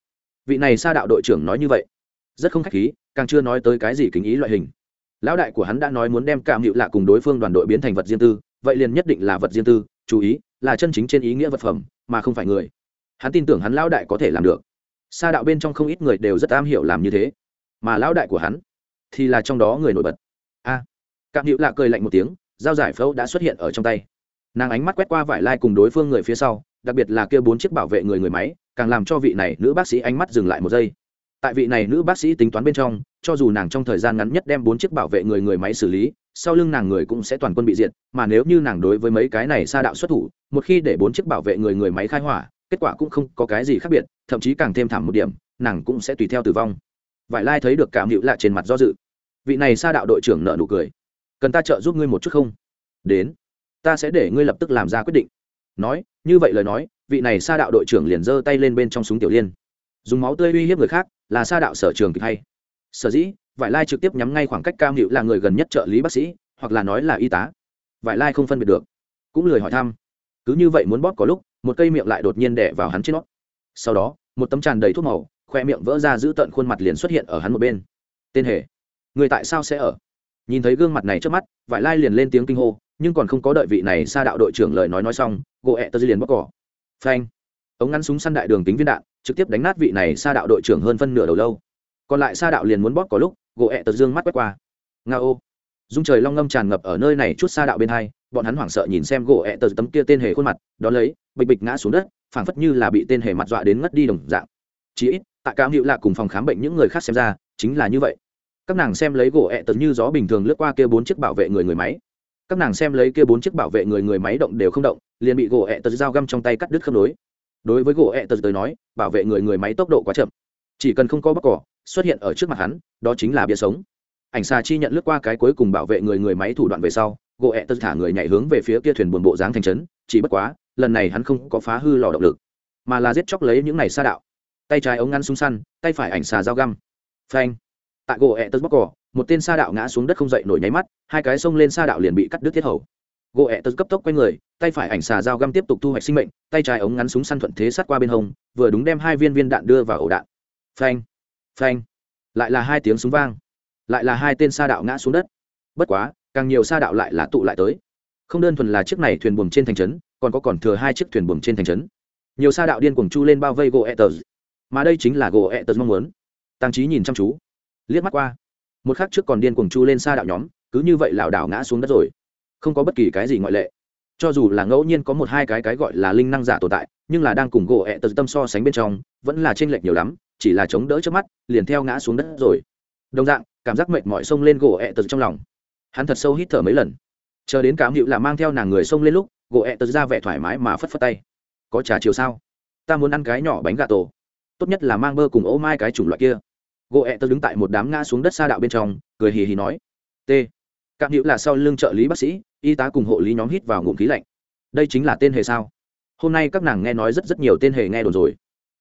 Vị này sa đạo đội trưởng nói như vậy rất không khách khí càng chưa nói tới cái gì kính ý loại hình. Lão đại của hắn đã nói muốn đem cảm hiệu lạ cùng đối phương đoàn đội biến thành vật riêng tư vậy liền nhất định là vật riêng tư chú ý là chân chính trên ý nghĩa vật phẩm mà không phải người. Hắn tin tưởng hắn lão đại có thể làm được. Sa đạo bên trong không ít người đều rất am hiểu làm như thế. Mà lão đại của hắn thì là trong đó người nổi bật. A. À, cạm hữu lạ cười lạnh một tiếng dao giải phẫu đã xuất hiện ở trong tay. Nàng ánh mắt quét qua vải lai cùng đối phương người phía sau đặc biệt là kia bốn chiếc bảo vệ người người máy càng làm cho vị này nữ bác sĩ ánh mắt dừng lại một giây tại vị này nữ bác sĩ tính toán bên trong, cho dù nàng trong thời gian ngắn nhất đem bốn chiếc bảo vệ người người máy xử lý, sau lưng nàng người cũng sẽ toàn quân bị diệt, mà nếu như nàng đối với mấy cái này xa đạo xuất thủ, một khi để bốn chiếc bảo vệ người người máy khai hỏa, kết quả cũng không có cái gì khác biệt, thậm chí càng thêm thảm một điểm, nàng cũng sẽ tùy theo tử vong. Vải lai thấy được cảm hữu lạ trên mặt do dự. Vị này xa đạo đội trưởng nợ nụ cười. Cần ta trợ giúp ngươi một chút không? Đến. Ta sẽ để ngươi lập tức làm ra quyết định. Nói, như vậy lời nói, vị này xa đạo đội trưởng liền giơ tay lên bên trong súng tiểu liên. Dùng máu tươi uy hiếp người khác là sa đạo sở trường kịch hay. Sở dĩ, vải lai trực tiếp nhắm ngay khoảng cách cam hữu là người gần nhất trợ lý bác sĩ, hoặc là nói là y tá. Vải lai không phân biệt được, cũng lười hỏi thăm. Cứ như vậy muốn bóp có lúc, một cây miệng lại đột nhiên đẻ vào hắn trên nót. Sau đó, một tấm tràn đầy thuốc màu, khoe miệng vỡ ra giữ tận khuôn mặt liền xuất hiện ở hắn một bên. Tên hề, người tại sao sẽ ở? Nhìn thấy gương mặt này trước mắt, vải lai liền lên tiếng kinh hô, nhưng còn không có đợi vị này xa đạo đội trưởng lời nói nói xong, gỗ ẹ tơ liền bóc cỏ. Phanh! Ống ngắn súng săn đại đường tính viên đạn trực tiếp đánh nát vị này xa đạo đội trưởng hơn phân nửa đầu lâu. Còn lại xa đạo liền muốn bóp có lúc, gỗ ẹ tật dương mắt quét qua. Nga ô. Dung trời long ngâm tràn ngập ở nơi này chút xa đạo bên hai, bọn hắn hoảng sợ nhìn xem gỗ ẹ tật tấm kia tên hề khuôn mặt đó lấy, bịch bịch ngã xuống đất, phảng phất như là bị tên hề mặt dọa đến ngất đi đồng dạng. Chí ít tại cao hữu lạ cùng phòng khám bệnh những người khác xem ra, chính là như vậy. Các nàng xem lấy gỗ ẹ tật như gió bình thường lướt qua kia bốn chiếc bảo vệ người người máy. Các nàng xem lấy kia bốn chiếc bảo vệ người người máy động đều không động, liền bị gỗ ẹ tật dao găm trong tay cắt đứt khớp nối đối với gỗ ẹ tật tới nói, bảo vệ người người máy tốc độ quá chậm. Chỉ cần không có bóc cỏ, xuất hiện ở trước mặt hắn, đó chính là bia sống. Ảnh xà chi nhận lướt qua cái cuối cùng bảo vệ người người máy thủ đoạn về sau, gỗ ẹ tật thả người nhảy hướng về phía kia thuyền buồn bộ dáng thành trấn, chỉ bất quá, lần này hắn không có phá hư lò động lực, mà là giết chóc lấy những này sa đạo. Tay trái ống ngăn súng săn, tay phải ảnh xà dao găm. Phanh. Tại gỗ ẹ tật bóc cỏ, một tên sa đạo ngã xuống đất không dậy nổi nháy mắt, hai cái sông lên sa đạo liền bị cắt đứt thiết hầu gỗ ẹ tật cấp tốc quay người, tay phải ảnh xà dao găm tiếp tục thu hoạch sinh mệnh, tay trái ống ngắn súng săn thuận thế sát qua bên hông, vừa đúng đem hai viên viên đạn đưa vào ổ đạn. Phanh phanh. Lại là hai tiếng súng vang. Lại là hai tên sa đạo ngã xuống đất. Bất quá, càng nhiều sa đạo lại là tụ lại tới. Không đơn thuần là chiếc này thuyền buồm trên thành trấn, còn có còn thừa hai chiếc thuyền buồm trên thành trấn. Nhiều sa đạo điên cuồng chu lên bao vây gỗ ẹ tờ mà đây chính là gỗ ẹ tờ mong muốn. Tăng trí nhìn chăm chú. Liếc mắt qua. Một khắc trước còn điên cuồng chu lên sa đạo nhóm, cứ như vậy lảo đảo ngã xuống đất rồi không có bất kỳ cái gì ngoại lệ. Cho dù là ngẫu nhiên có một hai cái cái gọi là linh năng giả tồn tại, nhưng là đang cùng gỗ ẹ tật tâm so sánh bên trong, vẫn là t r ê n lệch nhiều lắm, chỉ là chống đỡ trước mắt, liền theo ngã xuống đất rồi. Đồng dạng, cảm giác mệt mỏi xông lên gỗ ẹ tật trong lòng. Hắn thật sâu hít thở mấy lần. Chờ đến cảm hữu là mang theo nàng người xông lên lúc, gỗ ẹ tật ra vẻ thoải mái mà phất phất tay. Có trà chiều sao? Ta muốn ăn cái nhỏ bánh gà tổ. Tốt nhất là mang bơ cùng ô mai cái chủng loại kia. Gỗ ẹ tật đứng tại một đám ngã xuống đất xa đạo bên trong, cười hì hì nói, t. Cảm hữu là sau lưng trợ lý bác sĩ y tá cùng hộ lý nhóm hít vào ngụm khí lạnh. Đây chính là tên hề sao? Hôm nay các nàng nghe nói rất rất nhiều tên hề nghe đồn rồi.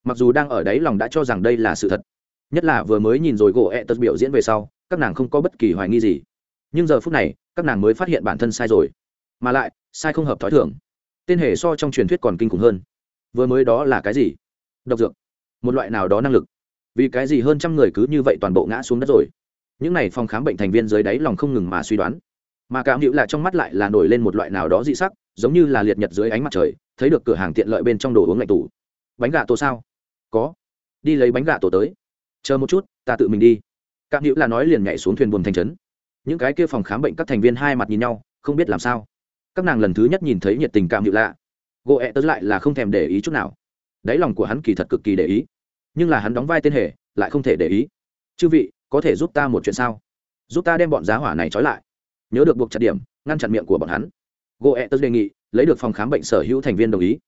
Mặc dù đang ở đấy lòng đã cho rằng đây là sự thật, nhất là vừa mới nhìn rồi gỗ ẹ tật biểu diễn về sau, các nàng không có bất kỳ hoài nghi gì. Nhưng giờ phút này, các nàng mới phát hiện bản thân sai rồi. Mà lại, sai không hợp t h ó i thưởng tên hề so trong truyền thuyết còn kinh khủng hơn. Vừa mới đó là cái gì? Độc dược. Một loại nào đó năng lực. Vì cái gì hơn trăm người cứ như vậy toàn bộ ngã xuống đất rồi? Những n à y phòng khám bệnh thành viên dưới đáy lòng không ngừng mà suy đoán mà cảm hữu là trong mắt lại là nổi lên một loại nào đó dị sắc, giống như là liệt nhật dưới ánh mặt trời, thấy được cửa hàng tiện lợi bên trong đồ uống lạnh tủ. Bánh gà tổ sao? Có. Đi lấy bánh gà tổ tới. Chờ một chút, ta tự mình đi. Cảm hữu là nói liền nhảy xuống thuyền buồm thành trấn. Những cái kia phòng khám bệnh các thành viên hai mặt nhìn nhau, không biết làm sao. Các nàng lần thứ nhất nhìn thấy nhiệt tình cảm hữu lạ. Gỗ ẹ tớ lại là không thèm để ý chút nào. Đáy lòng của hắn kỳ thật cực kỳ để ý. Nhưng là hắn đóng vai tên hề, lại không thể để ý. Chư vị, có thể giúp ta một chuyện sao? Giúp ta đem bọn giá hỏa này trói lại nhớ được buộc chặt điểm, ngăn chặn miệng của bọn hắn. Goethe đề nghị, lấy được phòng khám bệnh sở hữu thành viên đồng ý.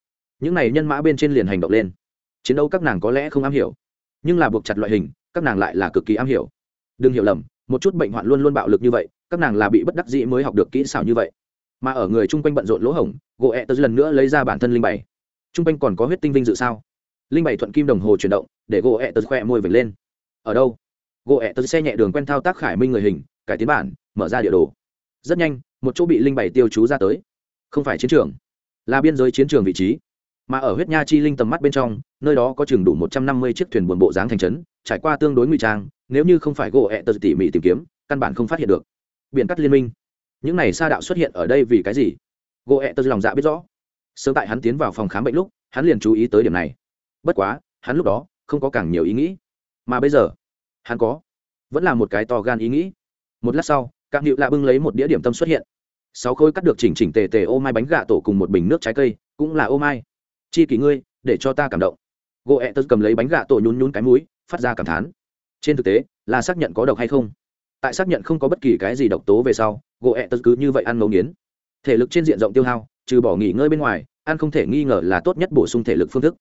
Những này nhân mã bên trên liền hành động lên. Chiến đấu các nàng có lẽ không am hiểu, nhưng là buộc chặt loại hình, các nàng lại là cực kỳ am hiểu. Đừng hiểu lầm, một chút bệnh hoạn luôn luôn bạo lực như vậy, các nàng là bị bất đắc dĩ mới học được kỹ xảo như vậy. Mà ở người chung quanh bận rộn lỗ hổng gỗ ẹ tớ lần nữa lấy ra bản thân linh bảy chung quanh còn có huyết tinh vinh dự sao? Linh bảy thuận kim đồng hồ chuyển động, để gỗ ẹ tớ khỏe môi vệt lên. Ở đâu? Gỗ ẹ tớ xe nhẹ đường quen thao tác khải minh người hình, cải tiến bản, mở ra địa đồ rất nhanh, một chỗ bị linh bảy tiêu chú ra tới. Không phải chiến trường, là biên giới chiến trường vị trí. Mà ở huyết nha chi linh tầm mắt bên trong, nơi đó có chừng đủ một trăm năm mươi chiếc thuyền buồn bộ dáng thành trấn, trải qua tương đối ngụy trang, nếu như không phải gỗ ẹ tờ tỉ mỉ tìm kiếm, căn bản không phát hiện được. Biển cắt liên minh. Những này sa đạo xuất hiện ở đây vì cái gì? Gỗ ẹ tờ lòng dạ biết rõ. Sớm tại hắn tiến vào phòng khám bệnh lúc, hắn liền chú ý tới điểm này. Bất quá, hắn lúc đó không có càng nhiều ý nghĩ. Mà bây giờ, hắn có, vẫn là một cái to gan ý nghĩ. Một lát sau các nịu lạ bưng lấy một đĩa điểm tâm xuất hiện. Sáu khối cắt được chỉnh chỉnh tề tề ô mai bánh gà tổ cùng một bình nước trái cây, cũng là ô mai. Chi kỷ ngươi, để cho ta cảm động. Gỗ ẹ e tớ cầm lấy bánh gà tổ nhún nhún cái mũi, phát ra cảm thán. Trên thực tế, là xác nhận có độc hay không? Tại xác nhận không có bất kỳ cái gì độc tố về sau gỗ ẹ e tớ cứ như vậy ăn ngấu nghiến. Thể lực trên diện rộng tiêu hao, trừ bỏ nghỉ ngơi bên ngoài, ăn không thể nghi ngờ là tốt nhất bổ sung thể lực phương thức.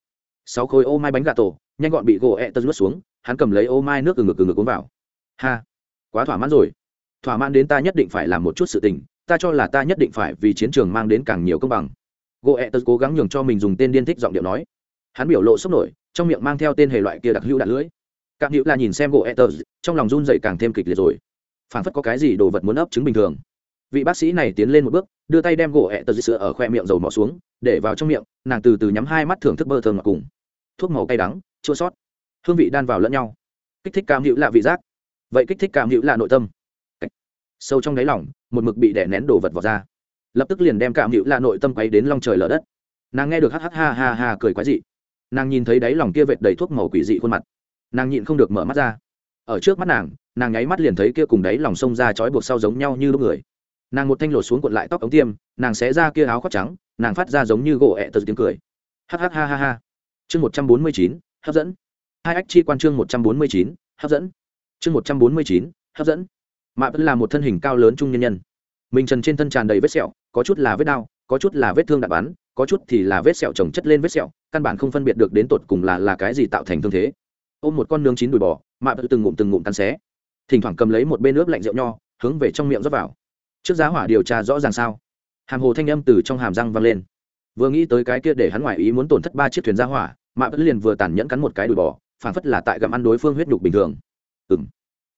Sáu khối ô mai bánh gà tổ, nhanh gọn bị gỗ ẹ e tớ nuốt xuống, hắn cầm lấy ô mai nước từ ngực từ ngực uống vào. Ha, quá thỏa mãn rồi thỏa mãn đến ta nhất định phải làm một chút sự tình, ta cho là ta nhất định phải vì chiến trường mang đến càng nhiều công bằng. Gỗ ẹ tật cố gắng nhường cho mình dùng tên điên thích giọng điệu nói. Hắn biểu lộ sốc nổi, trong miệng mang theo tên hề loại kia đặc hữu đạn lưỡi. Các hữu là nhìn xem gỗ ẹ tật trong lòng run dậy càng thêm kịch liệt rồi. Phản phất có cái gì đồ vật muốn ấp chứng bình thường. Vị bác sĩ này tiến lên một bước, đưa tay đem gỗ ẹ tật sữa ở khoe miệng dầu mỏ xuống, để vào trong miệng, nàng từ từ nhắm hai mắt thưởng thức bơ thơm ngọt cùng. Thuốc màu cay đắng, chua sót. Hương vị đan vào lẫn nhau. Kích thích cam hữu là vị giác. Vậy kích thích cam hữu là nội tâm sâu trong đáy lòng, một mực bị đè nén đồ vật vào ra. Lập tức liền đem cảm hữu là nội tâm quấy đến long trời lở đất. Nàng nghe được hh ha ha ha cười quái dị. Nàng nhìn thấy đáy lòng kia vệt đầy thuốc màu quỷ dị khuôn mặt. Nàng nhịn không được mở mắt ra. Ở trước mắt nàng nàng nháy mắt liền thấy kia cùng đáy lòng sông ra trói buộc sau giống nhau như lúc người. Nàng một thanh lột xuống cuộn lại tóc ống tiêm, nàng xé ra kia áo khoác trắng, nàng phát ra giống như gỗ ẹ tật tiếng cười. Hh ha ha ha. Chương một trăm bốn mươi chín, hấp dẫn. Hai ách chi quan chương một trăm bốn mươi chín, hấp dẫn. Chương một trăm bốn mươi chín, hấp dẫn mạ vẫn là một thân hình cao lớn trung nhân nhân. Mình trần trên thân tràn đầy vết sẹo, có chút là vết đau, có chút là vết thương đạn bắn, có chút thì là vết sẹo trồng chất lên vết sẹo, căn bản không phân biệt được đến tột cùng là là cái gì tạo thành thương thế. Ôm một con nướng chín đùi bò mạ vẫn từng ngụm từng ngụm tan xé. Thỉnh thoảng cầm lấy một bên nước lạnh rượu nho, hướng về trong miệng rót vào. Trước giá hỏa điều tra rõ ràng sao? Hàm hồ thanh âm từ trong hàm răng vang lên. Vừa nghĩ tới cái kia để hắn ngoại ý muốn tổn thất ba chiếc thuyền ra hỏa mạ vẫn liền vừa tàn nhẫn cắn một cái đùi bò, phảng phất là tại gặm ăn đối phương huyết nhục bình thường. Ừ m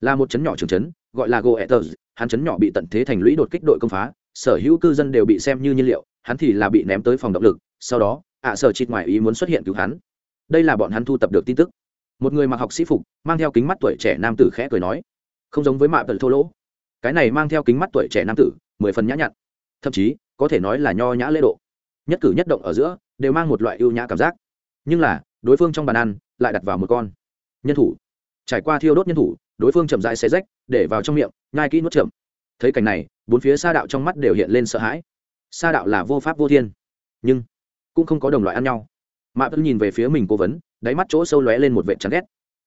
là một chấn nhỏ trường chấn gọi là goethers, hắn chấn nhỏ bị tận thế thành lũy đột kích đội công phá, sở hữu cư dân đều bị xem như nhiên liệu, hắn thì là bị ném tới phòng động lực, sau đó, ạ sở chịt ngoài ý muốn xuất hiện cứu hắn. Đây là bọn hắn thu tập được tin tức. Một người mặc học sĩ phục, mang theo kính mắt tuổi trẻ nam tử khẽ cười nói, không giống với mạ tần thô lỗ. Cái này mang theo kính mắt tuổi trẻ nam tử, mười phần nhã nhặn. Thậm chí, có thể nói là nho nhã lễ độ. Nhất cử nhất động ở giữa, đều mang một loại ưu nhã cảm giác. Nhưng là, đối phương trong bàn ăn, lại đặt vào một con nhân thủ. Trải qua thiêu đốt nhân thủ đối phương chậm rãi xé rách, để vào trong miệng, nhai kỹ nuốt chậm. Thấy cảnh này, bốn phía sa đạo trong mắt đều hiện lên sợ hãi. Sa đạo là vô pháp vô thiên, nhưng cũng không có đồng loại ăn nhau. Mạ vẫn nhìn về phía mình cố vấn, đáy mắt chỗ sâu lóe lên một vệ chán ghét.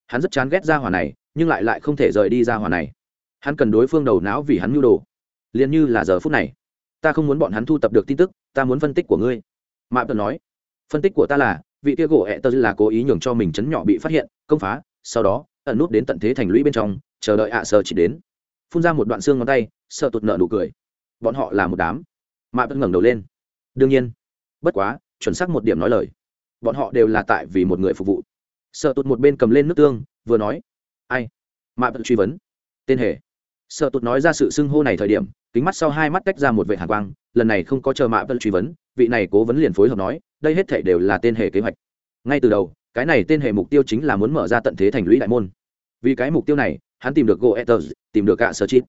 Hắn rất chán ghét ra hỏa này, nhưng lại lại không thể rời đi ra hỏa này. Hắn cần đối phương đầu não vì hắn mưu đồ. Liền như là giờ phút này, ta không muốn bọn hắn thu tập được tin tức, ta muốn phân tích của ngươi. Mạ vẫn nói, phân tích của ta là, vị tia gỗ ẹ tơ là cố ý nhường cho mình chấn nhỏ bị phát hiện, công phá, sau đó ẩn nút đến tận thế thành lũy bên trong, chờ đợi ạ à sơ chỉ đến. Phun ra một đoạn xương ngón tay, sợ tụt nợ nụ cười. Bọn họ là một đám. Mạ vẫn ngẩng đầu lên. Đương nhiên. Bất quá, chuẩn xác một điểm nói lời. Bọn họ đều là tại vì một người phục vụ. Sợ tụt một bên cầm lên nước tương, vừa nói. Ai? Mạ vẫn truy vấn. Tên hề. Sợ tụt nói ra sự xưng hô này thời điểm, kính mắt sau hai mắt tách ra một vệ hàn quang, lần này không có chờ mạ vẫn truy vấn, vị này cố vấn liền phối hợp nói, đây hết thể đều là tên hề kế hoạch. Ngay từ đầu, cái này tên hệ mục tiêu chính là muốn mở ra tận thế thành lũy đại môn vì cái mục tiêu này, hắn tìm được goethers tìm được cả sở chít.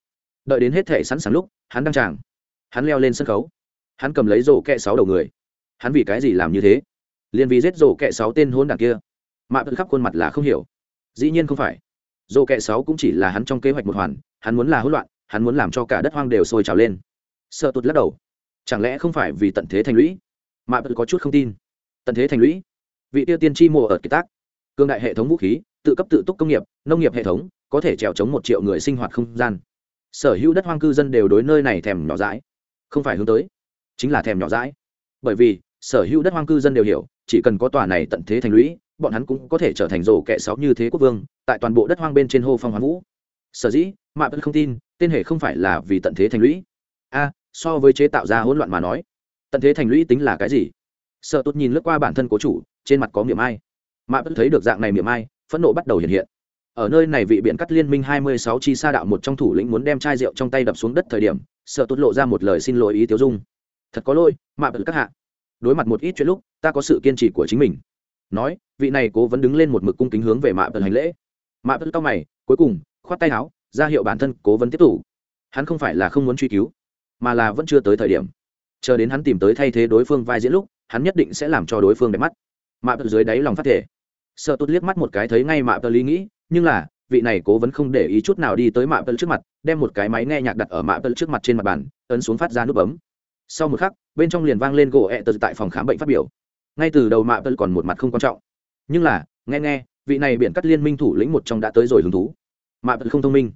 Đợi đến hết thể sẵn sàng lúc, hắn đăng tràng. Hắn leo lên sân khấu. Hắn cầm lấy rổ kẹ sáu đầu người. Hắn vì cái gì làm như thế? Liền vì giết rổ kẹ sáu tên hôn đảng kia. Mạ vẫn khắp khuôn mặt là không hiểu. Dĩ nhiên không phải. Rổ kẹ sáu cũng chỉ là hắn trong kế hoạch một hoàn, hắn muốn là hỗn loạn, hắn muốn làm cho cả đất hoang đều sôi trào lên. Sợ tụt lắc đầu. Chẳng lẽ không phải vì tận thế thành lũy? Mạ vẫn có chút không tin. Tận thế thành lũy? Vị tiêu tiên tri mùa ở kiệt tác. Cương đại hệ thống vũ khí tự cấp tự túc công nghiệp, nông nghiệp hệ thống, có thể trèo chống một triệu người sinh hoạt không gian. Sở hữu đất hoang cư dân đều đối nơi này thèm nhỏ dãi. Không phải hướng tới, chính là thèm nhỏ dãi. Bởi vì, sở hữu đất hoang cư dân đều hiểu, chỉ cần có tòa này tận thế thành lũy, bọn hắn cũng có thể trở thành rổ kẹ sáu như thế quốc vương, tại toàn bộ đất hoang bên trên hô phong hoán vũ. Sở dĩ mạ vẫn không tin, tên hệ không phải là vì tận thế thành lũy. A, so với chế tạo ra hỗn loạn mà nói, tận thế thành lũy tính là cái gì? Sợ tốt nhìn lướt qua bản thân cố chủ, trên mặt có miệng ai. Mạ vẫn thấy được dạng này miệng ai phẫn nộ bắt đầu hiện hiện. Ở nơi này vị biện cắt liên minh hai mươi sáu chi sa đạo một trong thủ lĩnh muốn đem chai rượu trong tay đập xuống đất thời điểm, sợ tốt lộ ra một lời xin lỗi ý tiêu dung. Thật có lỗi, mạ bật các hạ. Đối mặt một ít chuyện lúc, ta có sự kiên trì của chính mình. Nói, vị này cố vẫn đứng lên một mực cung kính hướng về mạ bật hành lễ. Mạ bật cao mày, cuối cùng, khoát tay áo, ra hiệu bản thân cố vấn tiếp tục. Hắn không phải là không muốn truy cứu, mà là vẫn chưa tới thời điểm. Chờ đến hắn tìm tới thay thế đối phương vai diễn lúc, hắn nhất định sẽ làm cho đối phương đẹp mắt. Mạ bật dưới đáy lòng phát thể sợ tốt liếc mắt một cái thấy ngay mạ tờ lý nghĩ, nhưng là, vị này cố vấn không để ý chút nào đi tới mạ tờ trước mặt, đem một cái máy nghe nhạc đặt ở mạ tờ trước mặt trên mặt bàn, ấn xuống phát ra nút bấm. Sau một khắc, bên trong liền vang lên gỗ ẹ tờ tại phòng khám bệnh phát biểu. Ngay từ đầu mạ tờ còn một mặt không quan trọng. Nhưng là, nghe nghe, vị này biện cắt liên minh thủ lĩnh một trong đã tới rồi hứng thú. Mạ tờ không thông minh.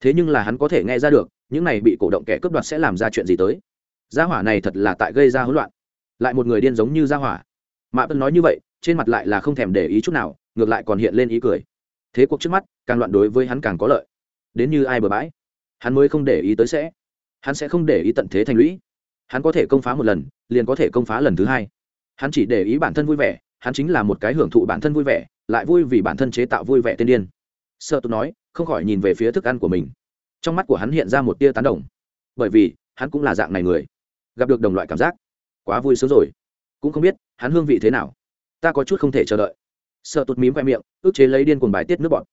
Thế nhưng là hắn có thể nghe ra được, những này bị cổ động kẻ cướp đoạt sẽ làm ra chuyện gì tới. Gia hỏa này thật là tại gây ra hỗn loạn. Lại một người điên giống như gia hỏa. Mạ bật nói như vậy trên mặt lại là không thèm để ý chút nào, ngược lại còn hiện lên ý cười. Thế cuộc trước mắt, càng loạn đối với hắn càng có lợi. Đến như ai bừa bãi, hắn mới không để ý tới sẽ. Hắn sẽ không để ý tận thế thành lũy. Hắn có thể công phá một lần, liền có thể công phá lần thứ hai. Hắn chỉ để ý bản thân vui vẻ, hắn chính là một cái hưởng thụ bản thân vui vẻ, lại vui vì bản thân chế tạo vui vẻ tiên điên. Sợ tôi nói, không khỏi nhìn về phía thức ăn của mình. Trong mắt của hắn hiện ra một tia tán đồng. Bởi vì, hắn cũng là dạng này người. Gặp được đồng loại cảm giác. Quá vui sướng rồi. Cũng không biết, hắn hương vị thế nào ta có chút không thể chờ đợi. Sợ tụt mím khoe miệng, ước chế lấy điên cuồng bài tiết nước bọn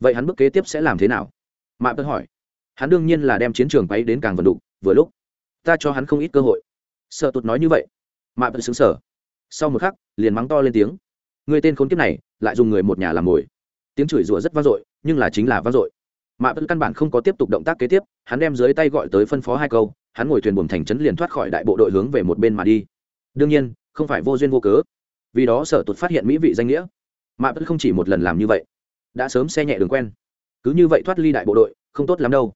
vậy hắn bước kế tiếp sẽ làm thế nào? Mạ bớt hỏi. Hắn đương nhiên là đem chiến trường bay đến càng vận đục, vừa lúc, ta cho hắn không ít cơ hội. Sợ tụt nói như vậy. Mạ bớt xứng sở sau một khắc, liền mắng to lên tiếng. Người tên khốn kiếp này, lại dùng người một nhà làm mồi. Tiếng chửi rủa rất vang dội, nhưng là chính là vang dội. Mạ bớt căn bản không có tiếp tục động tác kế tiếp, hắn đem dưới tay gọi tới phân phó hai câu, hắn ngồi thuyền buồm thành trấn liền thoát khỏi đại bộ đội hướng về một bên mà đi. Đương nhiên, không phải vô duyên vô cớ vì đó sở tụt phát hiện mỹ vị danh nghĩa. Mạ vẫn không chỉ một lần làm như vậy, đã sớm xe nhẹ đường quen. Cứ như vậy thoát ly đại bộ đội, không tốt lắm đâu.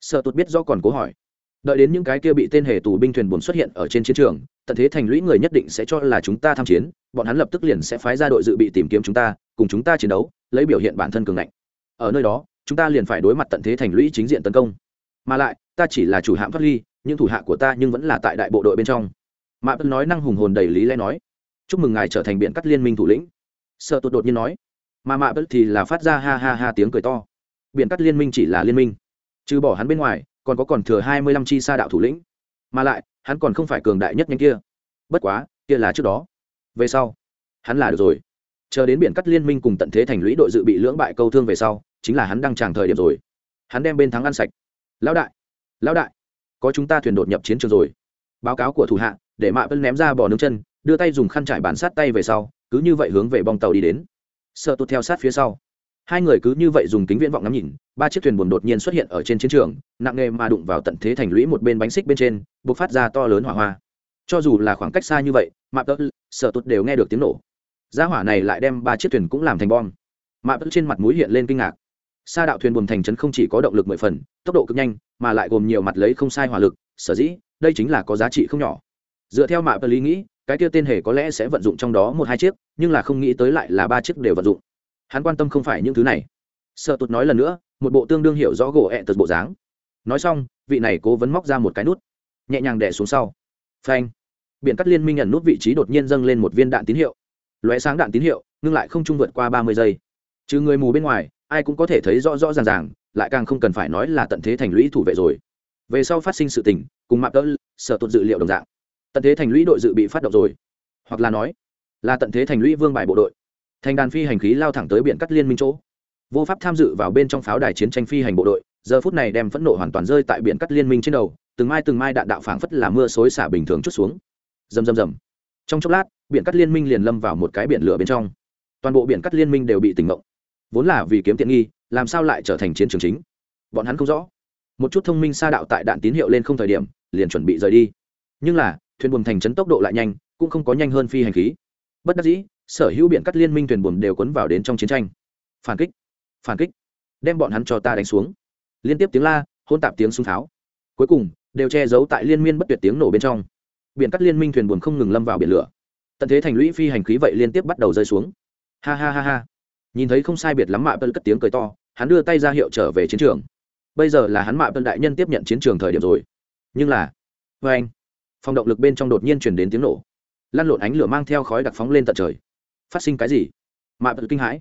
Sở tụt biết do còn cố hỏi. Đợi đến những cái kia bị tên hề tù binh thuyền buồn xuất hiện ở trên chiến trường, tận thế thành lũy người nhất định sẽ cho là chúng ta tham chiến, bọn hắn lập tức liền sẽ phái ra đội dự bị tìm kiếm chúng ta, cùng chúng ta chiến đấu, lấy biểu hiện bản thân cường ngạnh. Ở nơi đó, chúng ta liền phải đối mặt tận thế thành lũy chính diện tấn công. Mà lại, ta chỉ là chủ hạm thoát ly nhưng thủ hạ của ta nhưng vẫn là tại đại bộ đội bên trong. Mạ vẫn nói năng hùng hồn đầy lý lẽ nói chúc mừng ngài trở thành biện cắt liên minh thủ lĩnh. Sợ tụt đột nhiên nói. Mà mạ bất thì là phát ra ha ha ha tiếng cười to. Biển cắt liên minh chỉ là liên minh. Trừ bỏ hắn bên ngoài, còn có còn thừa hai mươi lăm chi sa đạo thủ lĩnh. Mà lại, hắn còn không phải cường đại nhất nhanh kia. Bất quá, kia là trước đó. Về sau, hắn là được rồi. Chờ đến biển cắt liên minh cùng tận thế thành lũy đội dự bị lưỡng bại câu thương về sau, chính là hắn đang tràng thời điểm rồi. Hắn đem bên thắng ăn sạch. Lão đại lão đại, có chúng ta thuyền đột nhập chiến trường rồi. Báo cáo của thủ hạ, để mạ vân ném ra bò nướng chân đưa tay dùng khăn trải bàn sát tay về sau, cứ như vậy hướng về bong tàu đi đến. Sợ tụt theo sát phía sau. Hai người cứ như vậy dùng kính viễn vọng ngắm nhìn, ba chiếc thuyền buồn đột nhiên xuất hiện ở trên chiến trường, nặng nề mà đụng vào tận thế thành lũy một bên bánh xích bên trên b ộ c phát ra to lớn hỏa hoa. Cho dù là khoảng cách xa như vậy mạ tớ sợ tụt đều nghe được tiếng nổ. Giá hỏa này lại đem ba chiếc thuyền cũng làm thành bom. Mạ tớ trên mặt mũi hiện lên kinh ngạc. Xa đạo thuyền buồm thành trấn không chỉ có động lực mười phần, tốc độ cực nhanh, mà lại gồm nhiều mặt lấy không sai hỏa lực, sở dĩ, đây chính là có giá trị không nhỏ. Dựa theo mạ tớ lý nghĩ cái kia tên hề có lẽ sẽ vận dụng trong đó một hai chiếc, nhưng là không nghĩ tới lại là ba chiếc đều vận dụng. Hắn quan tâm không phải những thứ này. Sợ tụt nói lần nữa, một bộ tương đương hiểu rõ gỗ ẹ tật bộ dáng. Nói xong, vị này cố vấn móc ra một cái nút, nhẹ nhàng đẻ xuống sau. Phanh. Biện cắt liên minh nhận nút vị trí đột nhiên dâng lên một viên đạn tín hiệu. Lóe sáng đạn tín hiệu ngưng lại không trung vượt qua ba mươi giây. Trừ người mù bên ngoài, ai cũng có thể thấy rõ rõ ràng ràng, lại càng không cần phải nói là tận thế thành lũy thủ vệ rồi. Về sau phát sinh sự tình, cùng mạng đỡ sợ tụt dự liệu đồng dạng tận thế thành lũy đội dự bị phát động rồi. Hoặc là nói, là tận thế thành lũy vương bài bộ đội. Thành đàn phi hành khí lao thẳng tới biển cắt liên minh chỗ. Vô pháp tham dự vào bên trong pháo đài chiến tranh phi hành bộ đội, giờ phút này đem phẫn nộ hoàn toàn rơi tại biển cắt liên minh trên đầu, từng mai từng mai đạn đạo phảng phất là mưa xối xả bình thường chút xuống. Rầm rầm rầm. Trong chốc lát, biển cắt liên minh liền lâm vào một cái biển lửa bên trong. Toàn bộ biển cắt liên minh đều bị tỉnh mộng vốn là vì kiếm tiện nghi, làm sao lại trở thành chiến trường chính? Bọn hắn không rõ. Một chút thông minh xa đạo tại đạn tín hiệu lên không thời điểm, liền chuẩn bị rời đi. Nhưng là thuyền buồm thành trấn tốc độ lại nhanh, cũng không có nhanh hơn phi hành khí. Bất đắc dĩ, sở hữu biện cắt liên minh thuyền buồm đều cuốn vào đến trong chiến tranh. Phản kích phản kích, đem bọn hắn cho ta đánh xuống. Liên tiếp tiếng la hôn tạp tiếng súng tháo. Cuối cùng, đều che giấu tại liên miên bất tuyệt tiếng nổ bên trong. Biển cắt liên minh thuyền buồm không ngừng lâm vào biển lửa. Tận thế thành lũy phi hành khí vậy liên tiếp bắt đầu rơi xuống. Ha ha ha ha. Nhìn thấy không sai biệt lắm mạ bân cất tiếng cười to, hắn đưa tay ra hiệu trở về chiến trường. Bây giờ là hắn mạ bân đại nhân tiếp nhận chiến trường thời điểm rồi. Nhưng là vê anh phòng động lực bên trong đột nhiên chuyển đến tiếng nổ. Lăn lộn ánh lửa mang theo khói đặc phóng lên tận trời. Phát sinh cái gì? Mạ bật kinh hãi.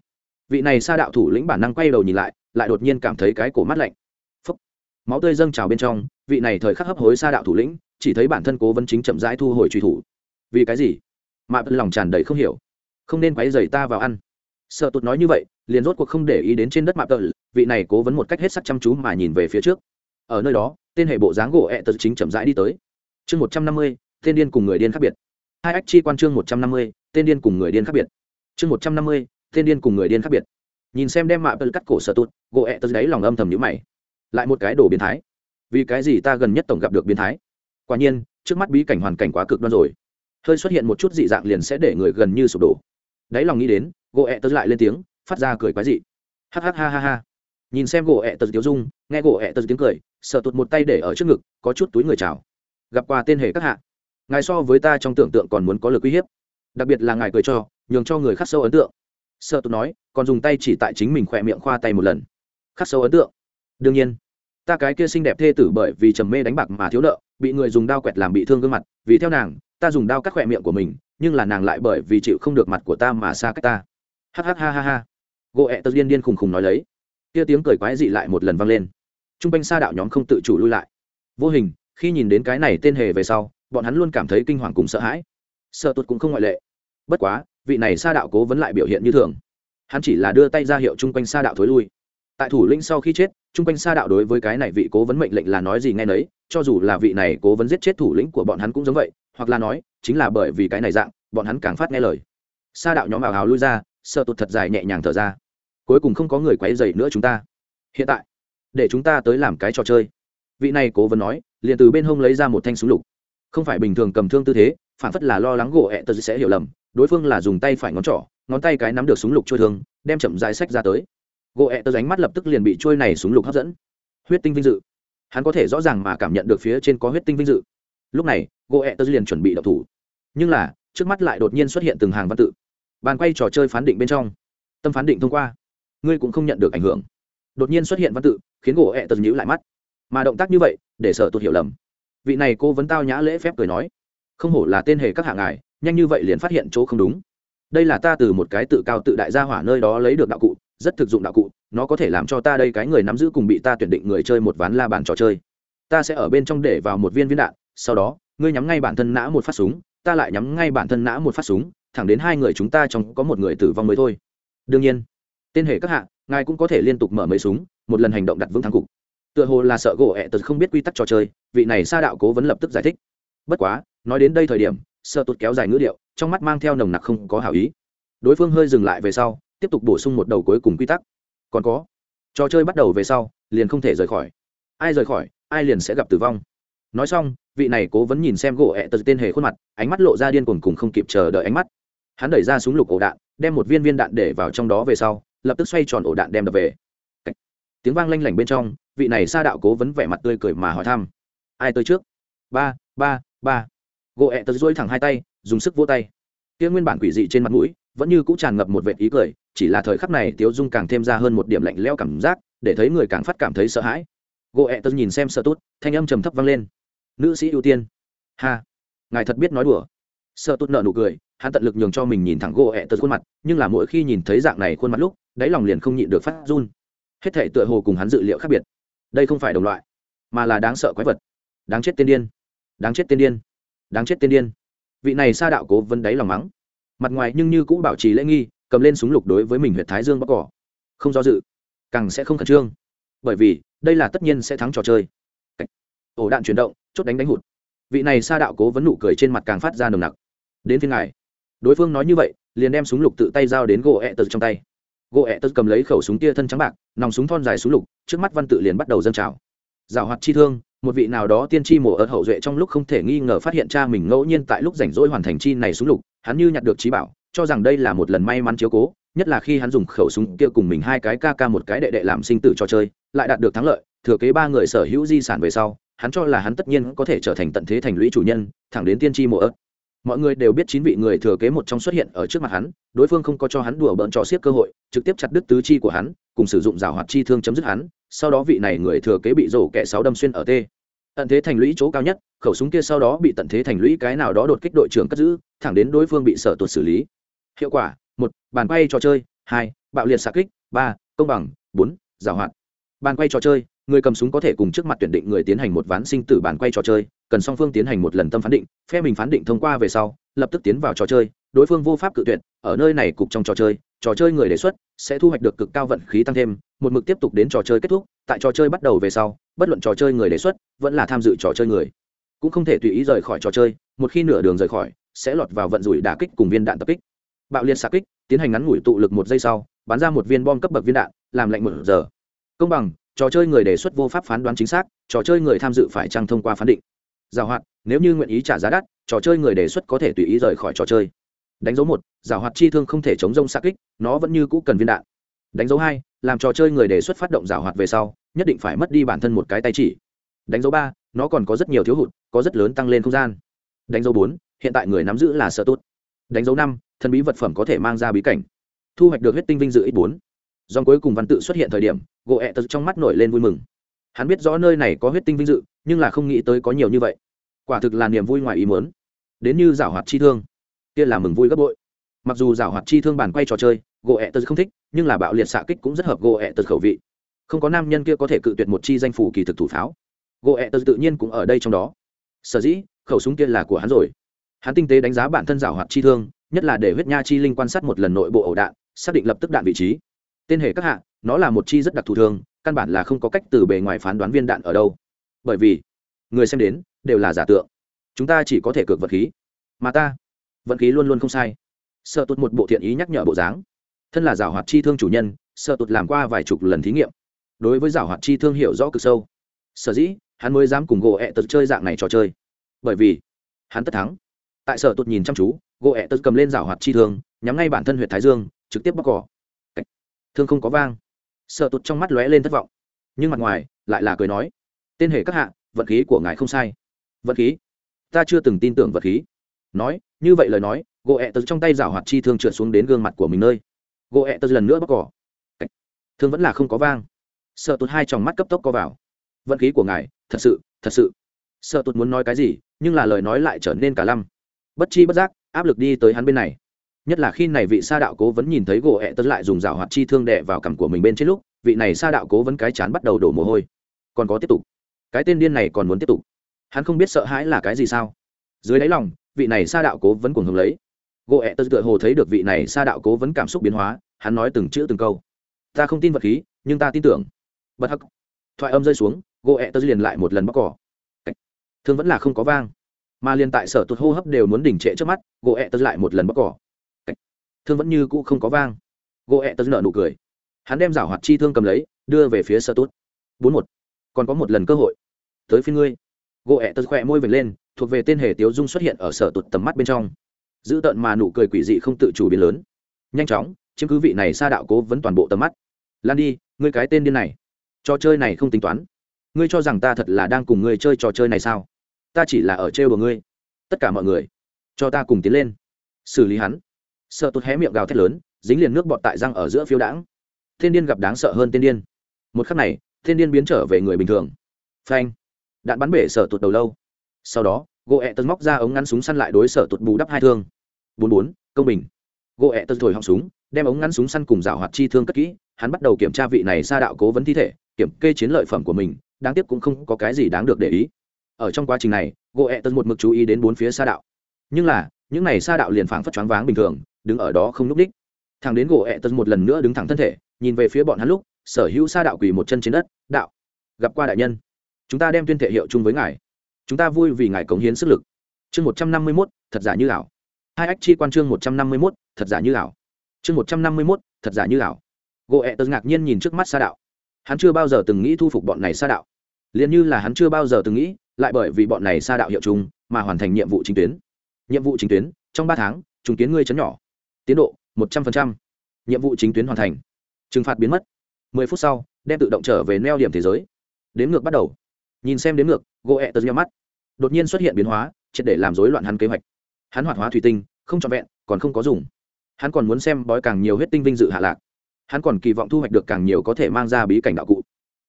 Vị này sa đạo thủ lĩnh bản năng quay đầu nhìn lại lại đột nhiên cảm thấy cái cổ mắt lạnh. Phấp máu tươi dâng trào bên trong, vị này thời khắc hấp hối sa đạo thủ lĩnh, chỉ thấy bản thân cố vấn chính chậm rãi thu hồi truy thủ. Vì cái gì? Mạ bật lòng tràn đầy không hiểu. Không nên quấy dày ta vào ăn. Sợ tụt nói như vậy, liền rốt cuộc không để ý đến trên đất mạ bật. Vị này cố vấn một cách hết sắc chăm chú mà nhìn về phía trước. Ở nơi đó, tên hệ bộ dáng gỗ ẹ tật chính chậm rãi đi tới chương một trăm năm mươi, tên điên cùng người điên khác biệt. Hai ách chi quan chương một trăm năm mươi, tên điên cùng người điên khác biệt. Chương một trăm năm mươi, tên điên cùng người điên khác biệt. Nhìn xem đem mạ bật cắt cổ sợ tụt, gỗ ẹ tật đấy lòng âm thầm nhữ mày. Lại một cái đồ biến thái. Vì cái gì ta gần nhất tổng gặp được biến thái? Quả nhiên, trước mắt bí cảnh hoàn cảnh quá cực đoan rồi. Hơi xuất hiện một chút dị dạng liền sẽ để người gần như sụp đổ. Đáy lòng nghĩ đến, gỗ ẹ tật lại lên tiếng, phát ra cười quái dị. Hắc hắc ha ha ha. Nhìn xem gỗ ẹ tật tiêu dung, nghe gỗ ẹ tật tiếng cười sợ tụt một tay để ở trước ngực, có chút túi người chào gặp qua tên hề các hạ. Ngài so với ta trong tưởng tượng còn muốn có lực uy hiếp. Đặc biệt là ngài cười cho, nhường cho người khắc sâu ấn tượng. Sợ tôi nói, còn dùng tay chỉ tại chính mình khỏe miệng khoa tay một lần. Khắc sâu ấn tượng. Đương nhiên, ta cái kia xinh đẹp thê tử bởi vì trầm mê đánh bạc mà thiếu nợ, bị người dùng đao quẹt làm bị thương gương mặt, vì theo nàng, ta dùng đao cắt khỏe miệng của mình, nhưng là nàng lại bởi vì chịu không được mặt của ta mà xa cách ta. Hắc hắc ha ha ha. Gỗ ẹ tật điên điên khùng khùng nói lấy. Kia tiếng cười quái dị lại một lần vang lên. T r u n g quanh xa đạo nhóm không tự chủ lui lại. Vô hình khi nhìn đến cái này tên hề về sau, bọn hắn luôn cảm thấy kinh hoàng cùng sợ hãi. Sợ tuột cũng không ngoại lệ. Bất quá, vị này sa đạo cố vấn lại biểu hiện như thường. Hắn chỉ là đưa tay ra hiệu chung quanh sa đạo thối lui. Tại thủ lĩnh sau khi chết, chung quanh sa đạo đối với cái này vị cố vấn mệnh lệnh là nói gì ngay nấy, cho dù là vị này cố vấn giết chết thủ lĩnh của bọn hắn cũng giống vậy, hoặc là nói, chính là bởi vì cái này dạng, bọn hắn càng phát nghe lời. Sa đạo nhóm ảo hào lui ra, sợ tụt thật dài nhẹ nhàng thở ra. Cuối cùng không có người quấy dày nữa chúng ta. Hiện tại, để chúng ta tới làm cái trò chơi. Vị này cố vấn nói liền từ bên hông lấy ra một thanh súng lục. Không phải bình thường cầm thương tư thế, phản phất là lo lắng gỗ ẹ tờ sẽ hiểu lầm, đối phương là dùng tay phải ngón trỏ, ngón tay cái nắm được súng lục trôi thương, đem chậm dài sách ra tới. Gỗ ẹ tờ ránh mắt lập tức liền bị trôi này súng lục hấp dẫn. Huyết tinh vinh dự. Hắn có thể rõ ràng mà cảm nhận được phía trên có huyết tinh vinh dự. Lúc này, gỗ ẹ tờ liền chuẩn bị đập thủ. Nhưng là, trước mắt lại đột nhiên xuất hiện từng hàng văn tự. Bàn quay trò chơi phán định bên trong. Tâm phán định thông qua. Ngươi cũng không nhận được ảnh hưởng. Đột nhiên xuất hiện văn tự, khiến gỗ ẹ tờ nhữ lại mắt mà động tác như vậy, để sở tụt hiểu lầm. Vị này cô vẫn tao nhã lễ phép cười nói, không hổ là tên hề các hạng ngài, nhanh như vậy liền phát hiện chỗ không đúng. Đây là ta từ một cái tự cao tự đại gia hỏa nơi đó lấy được đạo cụ, rất thực dụng đạo cụ, nó có thể làm cho ta đây cái người nắm giữ cùng bị ta tuyển định người chơi một ván la bàn trò chơi. Ta sẽ ở bên trong để vào một viên viên đạn, sau đó, ngươi nhắm ngay bản thân nã một phát súng, ta lại nhắm ngay bản thân nã một phát súng, thẳng đến hai người chúng ta trong có một người tử vong mới thôi. Đương nhiên, tên hệ các hạ, ngài cũng có thể liên tục mở mấy súng, một lần hành động đặt vững thắng cục tựa hồ là sợ gỗ ẹ tật không biết quy tắc trò chơi, vị này sa đạo cố vấn lập tức giải thích. Bất quá, nói đến đây thời điểm, sợ tụt kéo dài ngữ điệu, trong mắt mang theo nồng nặc không có hảo ý. Đối phương hơi dừng lại về sau, tiếp tục bổ sung một đầu cuối cùng quy tắc. Còn có, trò chơi bắt đầu về sau, liền không thể rời khỏi. Ai rời khỏi, ai liền sẽ gặp tử vong. Nói xong, vị này cố vấn nhìn xem gỗ ẹ tật tên hề khuôn mặt, ánh mắt lộ ra điên cuồng cùng không kịp chờ đợi ánh mắt. Hắn đẩy ra súng lục ổ đạn, đem một viên viên đạn để vào trong đó về sau, lập tức xoay tròn ổ đạn đem đập về tiếng vang lanh lảnh bên trong, vị này sa đạo cố vấn vẻ mặt tươi cười mà hỏi thăm. Ai tới trước? Ba ba ba. Gỗ ẹ tật dối thẳng hai tay, dùng sức vô tay. Tiếng nguyên bản quỷ dị trên mặt mũi, vẫn như cũng tràn ngập một vệ ý cười, chỉ là thời khắc này tiếu dung càng thêm ra hơn một điểm lạnh leo cảm giác, để thấy người càng phát cảm thấy sợ hãi. Gỗ ẹ tật nhìn xem sợ tốt thanh âm trầm thấp vang lên. Nữ sĩ ưu tiên. Ha, ngài thật biết nói đùa. Sợ tốt nợ nụ cười, hắn tận lực nhường cho mình nhìn thẳng gỗ ẹ tật khuôn mặt, nhưng là mỗi khi nhìn thấy dạng này khuôn mặt lúc, đáy lòng liền không nhịn được phát run hết thể tựa hồ cùng hắn dự liệu khác biệt. Đây không phải đồng loại, mà là đáng sợ quái vật. Đáng chết tiên điên. Đáng chết tiên điên. Đáng chết tiên điên. Vị này sa đạo cố vấn đáy lòng mắng. Mặt ngoài nhưng như cũng bảo trì lễ nghi, cầm lên súng lục đối với mình huyện thái dương bắc cỏ. Không do dự, càng sẽ không khẩn trương. Bởi vì, đây là tất nhiên sẽ thắng trò chơi. Ổ đạn chuyển động, chốt đánh đánh hụt. Vị này sa đạo cố vấn nụ cười trên mặt càng phát ra nồng nặc. Đến phiên ngài. Đối phương nói như vậy, liền đem súng lục tự tay giao đến gỗ ẹ tật trong tay gỗ ẹ tật cầm lấy khẩu súng tia thân trắng bạc, nòng súng thon dài súng lục, trước mắt văn tự liền bắt đầu dâng trào. Giảo hoạt chi thương, một vị nào đó tiên tri mổ ớt hậu duệ trong lúc không thể nghi ngờ phát hiện cha mình ngẫu nhiên tại lúc rảnh rỗi hoàn thành chi này súng lục, hắn như nhặt được trí bảo, cho rằng đây là một lần may mắn chiếu cố, nhất là khi hắn dùng khẩu súng kia cùng mình hai cái ca ca một cái đệ đệ làm sinh tử cho chơi, lại đạt được thắng lợi, thừa kế ba người sở hữu di sản về sau, hắn cho là hắn tất nhiên có thể trở thành tận thế thành lũy chủ nhân, thẳng đến tiên tri mổ ớt mọi người đều biết chín vị người thừa kế một trong xuất hiện ở trước mặt hắn, đối phương không có cho hắn đùa bỡn trò xiết cơ hội, trực tiếp chặt đứt tứ chi của hắn, cùng sử dụng rào hoạt chi thương chấm dứt hắn, sau đó vị này người thừa kế bị rổ kẻ sáu đâm xuyên ở t tận thế thành lũy chỗ cao nhất, khẩu súng kia sau đó bị tận thế thành lũy cái nào đó đột kích đội trưởng cất giữ, thẳng đến đối phương bị sở tuột xử lý. Hiệu quả, một, bàn quay trò chơi, hai, bạo liệt xạ kích, ba, công bằng, bốn, rào hoạt. Bàn quay trò chơi người cầm súng có thể cùng trước mặt tuyển định người tiến hành một ván sinh tử bàn quay trò chơi, cần song phương tiến hành một lần tâm phán định, phe mình phán định thông qua về sau, lập tức tiến vào trò chơi, đối phương vô pháp cự tuyệt, ở nơi này cục trong trò chơi trò chơi người đề xuất sẽ thu hoạch được cực cao vận khí tăng thêm, một mực tiếp tục đến trò chơi kết thúc, tại trò chơi bắt đầu về sau, bất luận trò chơi người đề xuất vẫn là tham dự trò chơi người, cũng không thể tùy ý rời khỏi trò chơi, một khi nửa đường rời khỏi, sẽ lọt vào vận rủi đả kích cùng viên đạn tập kích. Bạo liệt xạ kích, tiến hành ngắn ngủi tụ lực một giây sau, bắn ra một viên bom cấp bậc viên đạn, làm lạnh một giờ. Công bằng trò chơi người đề xuất vô pháp phán đoán chính xác, trò chơi người tham dự phải trăng thông qua phán định. Giảo hoạt, nếu như nguyện ý trả giá đắt, trò chơi người đề xuất có thể tùy ý rời khỏi trò chơi. Đánh dấu một, giảo hoạt chi thương không thể chống rông xa kích, nó vẫn như cũ cần viên đạn. Đánh dấu hai, làm trò chơi người đề xuất phát động giảo hoạt về sau, nhất định phải mất đi bản thân một cái tay chỉ. Đánh dấu ba, nó còn có rất nhiều thiếu hụt, có rất lớn tăng lên không gian. Đánh dấu bốn, hiện tại người nắm giữ là sợ tốt đánh dấu năm, thần bí vật phẩm có thể mang ra bí cảnh. Thu hoạch được huyết tinh vinh dự ít bốn dòng cuối cùng văn tự xuất hiện thời điểm gỗ ẹ tật trong mắt nổi lên vui mừng. Hắn biết rõ nơi này có huyết tinh vinh dự, nhưng là không nghĩ tới có nhiều như vậy. Quả thực là niềm vui ngoài ý muốn. Đến như giảo hoạt chi thương. Kia là mừng vui gấp bội. Mặc dù giảo hoạt chi thương bàn quay trò chơi gỗ ẹ tật không thích, nhưng là bạo liệt xạ kích cũng rất hợp gỗ ẹ tật khẩu vị. Không có nam nhân kia có thể cự tuyệt một chi danh phủ kỳ thực thủ pháo. Gỗ ẹ tật tự nhiên cũng ở đây trong đó. Sở dĩ, khẩu súng kia là của hắn rồi. Hắn tinh tế đánh giá bản thân giảo hoạt chi thương, nhất là để huyết nha chi linh quan sát một lần nội bộ ổ đạn, xác định lập tức đạn vị trí tên hệ các hạ, nó là một chi rất đặc thù thường. căn bản là không có cách từ bề ngoài phán đoán viên đạn ở đâu. Bởi vì, người xem đến, đều là giả tượng. Chúng ta chỉ có thể cược vật khí. Mà ta vận khí luôn luôn không sai. Sợ tụt một bộ thiện ý nhắc nhở bộ dáng. Thân là giảo hoạt chi thương chủ nhân, sợ tụt làm qua vài chục lần thí nghiệm. Đối với giảo hoạt chi thương hiểu rõ cực sâu. Sở dĩ, hắn mới dám cùng gỗ ẹ tật chơi dạng này trò chơi. Bởi vì, hắn tất thắng. Tại sở tụt nhìn chăm chú, gỗ ẹ tật cầm lên giảo hoạt chi thương, nhắm ngay bản thân huyện thái dương, trực tiếp bóc cỏ thương không có vang. Sợ tụt trong mắt lóe lên thất vọng. Nhưng mặt ngoài, lại là cười nói, tên hệ các hạ vật khí của ngài không sai. Vật khí? Ta chưa từng tin tưởng vật khí. Nói, như vậy lời nói, gỗ ẹ tật trong tay rảo hoạt chi thương trượt xuống đến gương mặt của mình nơi. Gỗ ẹ tật lần nữa bóc cỏ. Thương vẫn là không có vang. Sợ tụt hai tròng mắt cấp tốc co vào. Vận khí của ngài, thật sự thật sự. Sợ tụt muốn nói cái gì, nhưng là lời nói lại trở nên cả lăm. Bất chi bất giác, áp lực đi tới hắn bên này nhất là khi này vị sa đạo cố vẫn nhìn thấy gỗ ẹ tật lại dùng rào hoạt chi thương đè vào cằm của mình bên trên lúc, vị này sa đạo cố vẫn cái chán bắt đầu đổ mồ hôi. Còn có tiếp tục. Cái tên điên này còn muốn tiếp tục. Hắn không biết sợ hãi là cái gì sao? Dưới đáy lòng, vị này sa đạo cố vẫn cuồng hứng lấy. Gỗ ẹ tật tựa hồ thấy được vị này sa đạo cố vẫn cảm xúc biến hóa, hắn nói từng chữ từng câu. Ta không tin vật khí, nhưng ta tin tưởng. Bật hắc. Thoại âm rơi xuống, gỗ ẹ tật liền lại một lần bóc cỏ. Thương vẫn là không có vang. Mà liền tại sở tụt hô hấp đều muốn đỉnh trệ trước mắt, gỗ ẹ tật lại một lần bóc cỏ thương vẫn như cũ không có vang. Gỗ ẹ tật nợ nụ cười. Hắn đem rảo hoạt chi thương cầm lấy, đưa về phía sơ tốt bốn một. Còn có một lần cơ hội. Tới phía ngươi. Gỗ ẹ tật khỏe môi vệt lên, thuộc về tên hề tiếu dung xuất hiện ở sở tụt tầm mắt bên trong. Giữ tợn mà nụ cười quỷ dị không tự chủ biến lớn. Nhanh chóng, chiếm cứ vị này xa đạo cố vấn toàn bộ tầm mắt. Lan đi, ngươi cái tên điên này. Trò chơi này không tính toán. Ngươi cho rằng ta thật là đang cùng ngươi chơi trò chơi này sao? Ta chỉ là ở trêu của ngươi. Tất cả mọi người, cho ta cùng tiến lên. Xử lý hắn sợ tụt hé miệng gào thét lớn, dính liền nước bọt tại răng ở giữa phiếu đãng. Thiên điên gặp đáng sợ hơn thiên điên. Một khắc này, thiên điên biến trở về người bình thường. Phanh. Đạn bắn bể sở tụt đầu lâu. Sau đó gỗ ẹ tật móc ra ống ngắn súng săn lại đối sở tụt bù đắp hai thương. Bốn bốn, công bình. Gỗ ẹ tật thổi họng súng, đem ống ngắn súng săn cùng rào hoạt chi thương cất kỹ, hắn bắt đầu kiểm tra vị này xa đạo cố vấn thi thể, kiểm kê chiến lợi phẩm của mình, đáng tiếc cũng không có cái gì đáng được để ý. Ở trong quá trình này gỗ ẹ tật một mực chú ý đến bốn phía xa đạo. Nhưng là, những này xa đạo liền phảng phất choáng váng bình thường đứng ở đó không n ú c đích. Thằng đến gỗ ẹ tật một lần nữa đứng thẳng thân thể, nhìn về phía bọn hắn lúc, sở hữu Sa đạo quỳ một chân trên đất, đạo, gặp qua đại nhân. Chúng ta đem tuyên thể hiệu chung với ngài. Chúng ta vui vì ngài cống hiến sức lực. Chương một trăm năm mươi mốt, thật giả như ảo. Hai ách chi quan chương một trăm năm mươi mốt, thật giả như ảo. Chương một trăm năm mươi mốt, thật giả như ảo. Gỗ ẹ tật ngạc nhiên nhìn trước mắt sa đạo. Hắn chưa bao giờ từng nghĩ thu phục bọn này sa đạo. Liền như là hắn chưa bao giờ từng nghĩ, lại bởi vì bọn này sa đạo hiệu chung, mà hoàn thành nhiệm vụ chính tuyến. Nhiệm vụ chính tuyến, trong ba tháng, trùng kiến ngươi chấn nhỏ tiến độ một trăm linh nhiệm vụ chính tuyến hoàn thành. Trừng phạt biến mất. Mười phút sau, đem tự động trở về neo điểm thế giới. Đến ngược bắt đầu. Nhìn xem đến ngược gỗ ẹ tớ nhau mắt. Đột nhiên xuất hiện biến hóa, triệt để làm rối loạn hắn kế hoạch. Hắn hoạt hóa thủy tinh, không trọn vẹn, còn không có dùng. Hắn còn muốn xem bói càng nhiều huyết tinh vinh dự hạ lạc. Hắn còn kỳ vọng thu hoạch được càng nhiều có thể mang ra bí cảnh đạo cụ.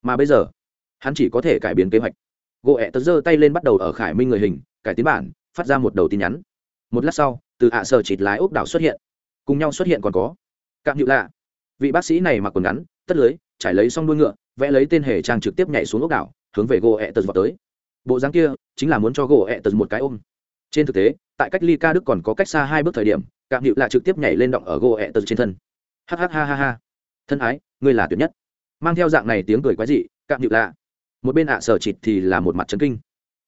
Mà bây giờ, hắn chỉ có thể cải biến kế hoạch. Gỗ ẹ tớ giơ tay lên bắt đầu ở khải minh người hình, cải tiến bản, phát ra một đầu tin nhắn. Một lát sau, từ ạ à sở chịt lái ốc đảo xuất hiện cùng nhau xuất hiện còn có. Cạm nhự lạ. Vị bác sĩ này mặc quần ngắn, tất lưới, trải lấy xong đuôi ngựa, vẽ lấy tên hề trang trực tiếp nhảy xuống ốc đảo, hướng về gỗ ẹ tật vào tới. Bộ dáng kia chính là muốn cho gỗ ẹ tật một cái ôm. Trên thực tế, tại cách ly ca đức còn có cách xa hai bước thời điểm, cạm hiệu lạ trực tiếp nhảy lên động ở gỗ ẹ tật trên thân. Hh thân ái, ngươi là tuyệt nhất. Mang theo dạng này tiếng cười quái dị, cạm hiệu lạ. Một bên ạ sở chịt thì là một mặt chấn kinh.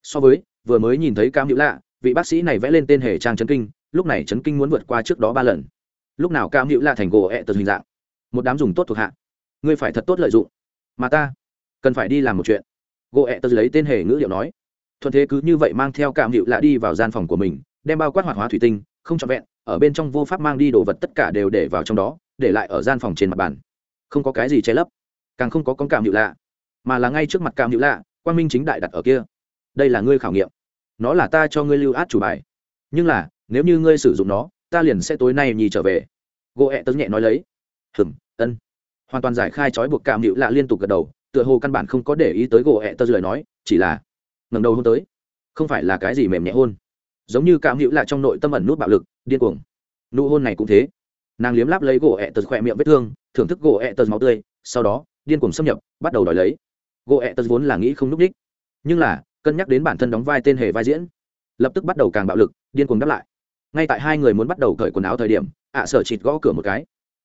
So với, vừa mới nhìn thấy cam hữu lạ, vị bác sĩ này vẽ lên tên hề trang chấn kinh, lúc này chấn kinh muốn vượt qua trước đó ba lần lúc nào cam hữu lạ thành gỗ ẹ tật hình dạng? Một đám dùng tốt thuộc hạ. Ngươi phải thật tốt lợi dụng. Mà ta, cần phải đi làm một chuyện. Gỗ ẹ tật lấy tên hề ngữ liệu nói. Thuận thế cứ như vậy mang theo cảm hữu lạ đi vào gian phòng của mình, đem bao quát hoạt hóa thủy tinh, không trọn vẹn, ở bên trong vô pháp mang đi đồ vật tất cả đều để vào trong đó, để lại ở gian phòng trên mặt bàn. Không có cái gì che lấp. Càng không có con cảm hữu lạ, mà là ngay trước mặt cảm hữu lạ quan minh chính đại đặt ở kia. Đây là ngươi khảo nghiệm. Nó là ta cho ngươi lưu át chủ bài. Nhưng là, nếu như ngươi sử dụng nó ta liền sẽ tối nay nhì trở về. Gỗ ẹ tớ nhẹ nói lấy. Hừm, ân. Hoàn toàn giải khai trói buộc cảm hữu lạ liên tục gật đầu, tựa hồ căn bản không có để ý tới gỗ ẹ tơ lời nói, chỉ là ngầm đầu hôn tới. Không phải là cái gì mềm nhẹ hôn. Giống như cảm hữu lạ trong nội tâm ẩn nút bạo lực, điên cuồng. Nụ hôn này cũng thế. Nàng liếm láp lấy gỗ ẹ tơ khỏe miệng vết thương, thưởng thức gỗ ẹ tơ máu tươi, sau đó, điên cuồng xâm nhập, bắt đầu đòi lấy. Gỗ ẹ tơ vốn là nghĩ không núp đích, nhưng là, cân nhắc đến bản thân đóng vai tên hề vai diễn, lập tức bắt đầu càng bạo lực, điên cuồng đáp lại ngay tại hai người muốn bắt đầu cởi quần áo thời điểm, ạ sở chịt gõ cửa một cái.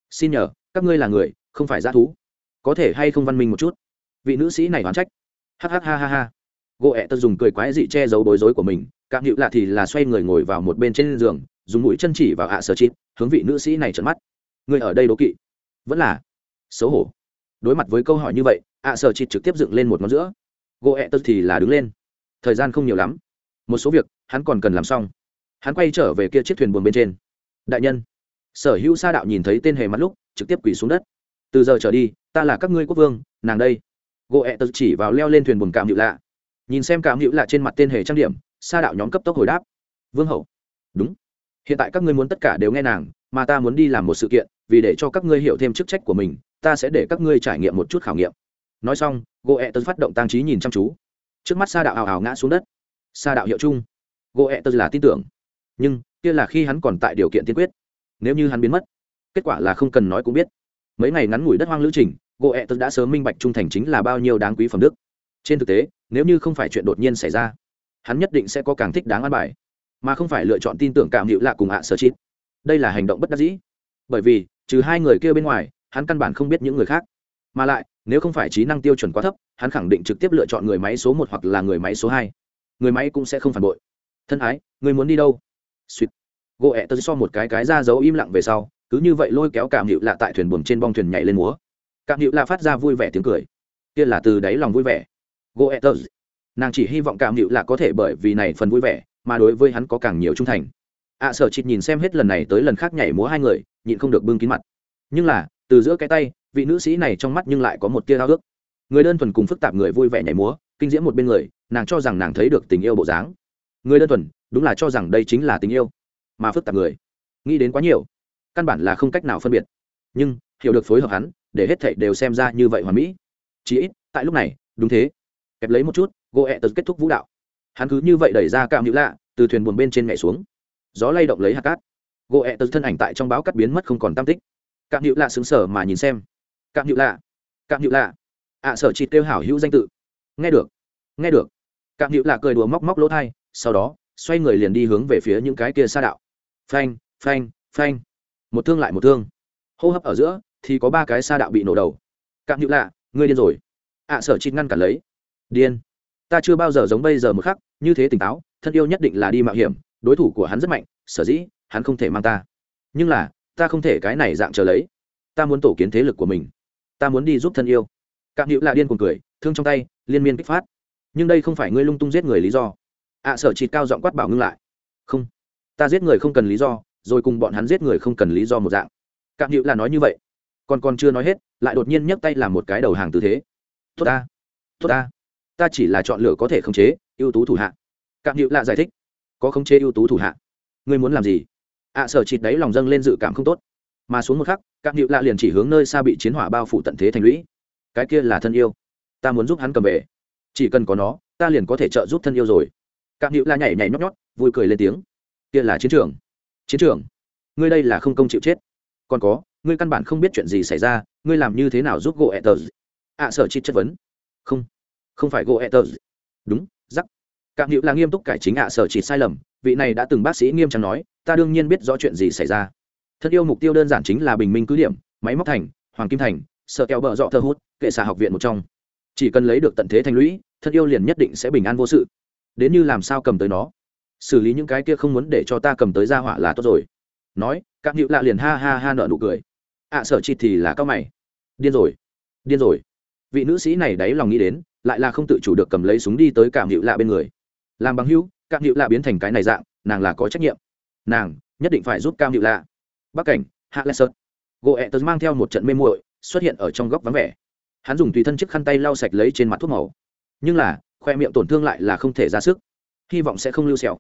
Xin nhờ, các ngươi là người, không phải g thú. Có thể hay không văn minh một chút? Vị nữ sĩ này oán trách. Hh ha ha ha gỗ ẹ tật dùng cười quái dị che giấu bối rối của mình cạm hữu lạ thì là xoay người ngồi vào một bên trên giường, dùng mũi chân chỉ vào ạ sở chịt, hướng vị nữ sĩ này trợn mắt. Người ở đây đố kỵ. Vẫn là. Xấu hổ. Đối mặt với câu hỏi như vậy, ạ sở chịt trực tiếp dựng lên một ngón giữa. Gỗ ẹ tật thì là đứng lên. Thời gian không nhiều lắm. Một số việc, hắn còn cần làm xong hắn quay trở về kia chiếc thuyền buồn bên trên. Đại nhân. Sở hữu sa đạo nhìn thấy tên hề mắt lúc, trực tiếp quỳ xuống đất. Từ giờ trở đi, ta là các ngươi quốc vương, nàng đây. Gỗ ẹ tật chỉ vào leo lên thuyền buồn cảm hữu lạ. Nhìn xem cảm hữu lạ trên mặt tên hề trang điểm, sa đạo nhóm cấp tốc hồi đáp. Vương hậu. Đúng. Hiện tại các ngươi muốn tất cả đều nghe nàng, mà ta muốn đi làm một sự kiện, vì để cho các ngươi hiểu thêm chức trách của mình, ta sẽ để các ngươi trải nghiệm một chút khảo nghiệm. Nói xong, gỗ ẹ tật phát động tăng trí nhìn chăm chú. Trước mắt sa đạo ào ào ngã xuống đất. Sa đạo hiệu chung. Gỗ ẹ tật là tin tưởng nhưng kia là khi hắn còn tại điều kiện tiên quyết. Nếu như hắn biến mất, kết quả là không cần nói cũng biết. Mấy ngày ngắn ngủi đất hoang lữ trình gỗ ẹ tật đã sớm minh bạch trung thành chính là bao nhiêu đáng quý phẩm đức. Trên thực tế, nếu như không phải chuyện đột nhiên xảy ra, hắn nhất định sẽ có càng thích đáng ăn bài, mà không phải lựa chọn tin tưởng cảm hiệu lạ cùng ạ sở chít. Đây là hành động bất đắc dĩ. Bởi vì, trừ hai người kia bên ngoài, hắn căn bản không biết những người khác. Mà lại, nếu không phải trí năng tiêu chuẩn quá thấp, hắn khẳng định trực tiếp lựa chọn người máy số một hoặc là người máy số hai. Người máy cũng sẽ không phản bội. Thân ái, người muốn đi đâu? Suýt gỗ ẹ tớ so một cái cái ra giấu im lặng về sau cứ như vậy lôi kéo cảm hiệu lạ tại thuyền buồm trên bong thuyền nhảy lên múa. Cảm hiệu lạ phát ra vui vẻ tiếng cười. Kia là từ đáy lòng vui vẻ. Gỗ ẹ tớ nàng chỉ hy vọng cảm hiệu lạ có thể bởi vì này phần vui vẻ mà đối với hắn có càng nhiều trung thành. Ạ à, sở chịt nhìn xem hết lần này tới lần khác nhảy múa hai người nhịn không được bưng kín mặt. Nhưng là từ giữa cái tay vị nữ sĩ này trong mắt nhưng lại có một tia ao ước người đơn thuần cùng phức tạp người vui vẻ nhảy múa kinh diễm một bên người nàng cho rằng nàng thấy được tình yêu bộ dáng người đơn thuần, đúng là cho rằng đây chính là tình yêu, mà phức tạp người. Nghĩ đến quá nhiều, căn bản là không cách nào phân biệt. Nhưng, hiểu được phối hợp hắn, để hết thảy đều xem ra như vậy hoàn mỹ. Chỉ ít, tại lúc này, đúng thế. Kẹp lấy một chút gỗ ẹ tật kết thúc vũ đạo. Hắn cứ như vậy đẩy ra cạm hữu lạ, từ thuyền buồn bên trên nhảy xuống. Gió lay động lấy hạt cát. Gỗ ẹ tật thân ảnh tại trong báo cắt biến mất không còn tam tích. Cạm hữu lạ xứng sở mà nhìn xem. Cạm hữu lạ cạm hữu lạ. Ạ sở chỉ kêu hảo hữu danh tự. Nghe được nghe được. Cạm hữu lạ cười đùa móc móc lỗ thai sau đó, xoay người liền đi hướng về phía những cái kia xa đạo. Phanh phanh phanh. Một thương lại một thương. Hô hấp ở giữa, thì có ba cái xa đạo bị nổ đầu. Cạm hữu lạ, ngươi điên rồi. Ạ sở chịt ngăn cản lấy. Điên. Ta chưa bao giờ giống bây giờ một khắc, như thế tỉnh táo, thân yêu nhất định là đi mạo hiểm, đối thủ của hắn rất mạnh, sở dĩ, hắn không thể mang ta. Nhưng là, ta không thể cái này dạng chờ lấy. Ta muốn tổ kiến thế lực của mình. Ta muốn đi giúp thân yêu. Cạm hữu là điên cuồng cười, thương trong tay, liên miên kích phát. Nhưng đây không phải ngươi lung tung giết người lý do ạ à, sở chịt cao giọng quát bảo ngưng lại. Không ta giết người không cần lý do rồi cùng bọn hắn giết người không cần lý do một dạng. Cạm hữu là nói như vậy. Còn còn chưa nói hết lại đột nhiên nhấc tay làm một cái đầu hàng tư thế. Tốt ta tốt ta. Ta chỉ là chọn lựa có thể khống chế ưu tú thủ hạ. Cạm hữu là giải thích. Có khống chế ưu tú thủ hạ. Ngươi muốn làm gì? Ạ à, sở chịt đấy lòng dâng lên dự cảm không tốt. Mà xuống một khắc cạm hữu là liền chỉ hướng nơi xa bị chiến hỏa bao phủ tận thế thành lũy. Cái kia là thân yêu. Ta muốn giúp hắn cầm về. Chỉ cần có nó ta liền có thể trợ giúp thân yêu rồi cạm hữu la nhảy nhảy nhót nhót, vui cười lên tiếng. Kia là chiến trường. Chiến trường? Ngươi đây là không công chịu chết. Còn có, ngươi căn bản không biết chuyện gì xảy ra, ngươi làm như thế nào giúp gỗ ẹ tờ ạ sở chịt chất vấn. Không không phải gỗ goethez đúng giắc cạm hữu là nghiêm túc cải chính ạ, sở chỉ sai lầm. Vị này đã từng bác sĩ nghiêm trang nói, ta đương nhiên biết rõ chuyện gì xảy ra. Thân yêu mục tiêu đơn giản chính là bình minh cứ điểm, máy móc thành, hoàng kim thành sợ kéo bờ dọ thơ hút, kệ xà học viện một trong. Chỉ cần lấy được tận thế thành lũy thân yêu liền nhất định sẽ bình an vô sự đến như làm sao cầm tới nó? Xử lý những cái kia không muốn để cho ta cầm tới ra hỏa là tốt rồi. Nói, các hữu lạ liền ha ha ha nợ nụ cười. Ạ sở chi thì là cao mày. Điên rồi điên rồi. Vị nữ sĩ này đáy lòng nghĩ đến, lại là không tự chủ được cầm lấy súng đi tới cảm hữu lạ bên người. Làm bằng hữu cảm hữu lạ biến thành cái này dạng, nàng là có trách nhiệm. Nàng nhất định phải giúp cam hữu lạ. Bắc cảnh, hạ lê sơn. Gỗ ẹ tớ mang theo một trận mê muội, xuất hiện ở trong góc vắng vẻ. Hắn dùng tùy thân chiếc khăn tay lau sạch lấy trên mặt thuốc màu. Nhưng là khoe miệng tổn thương lại là không thể ra sức. Hy vọng sẽ không lưu sẹo.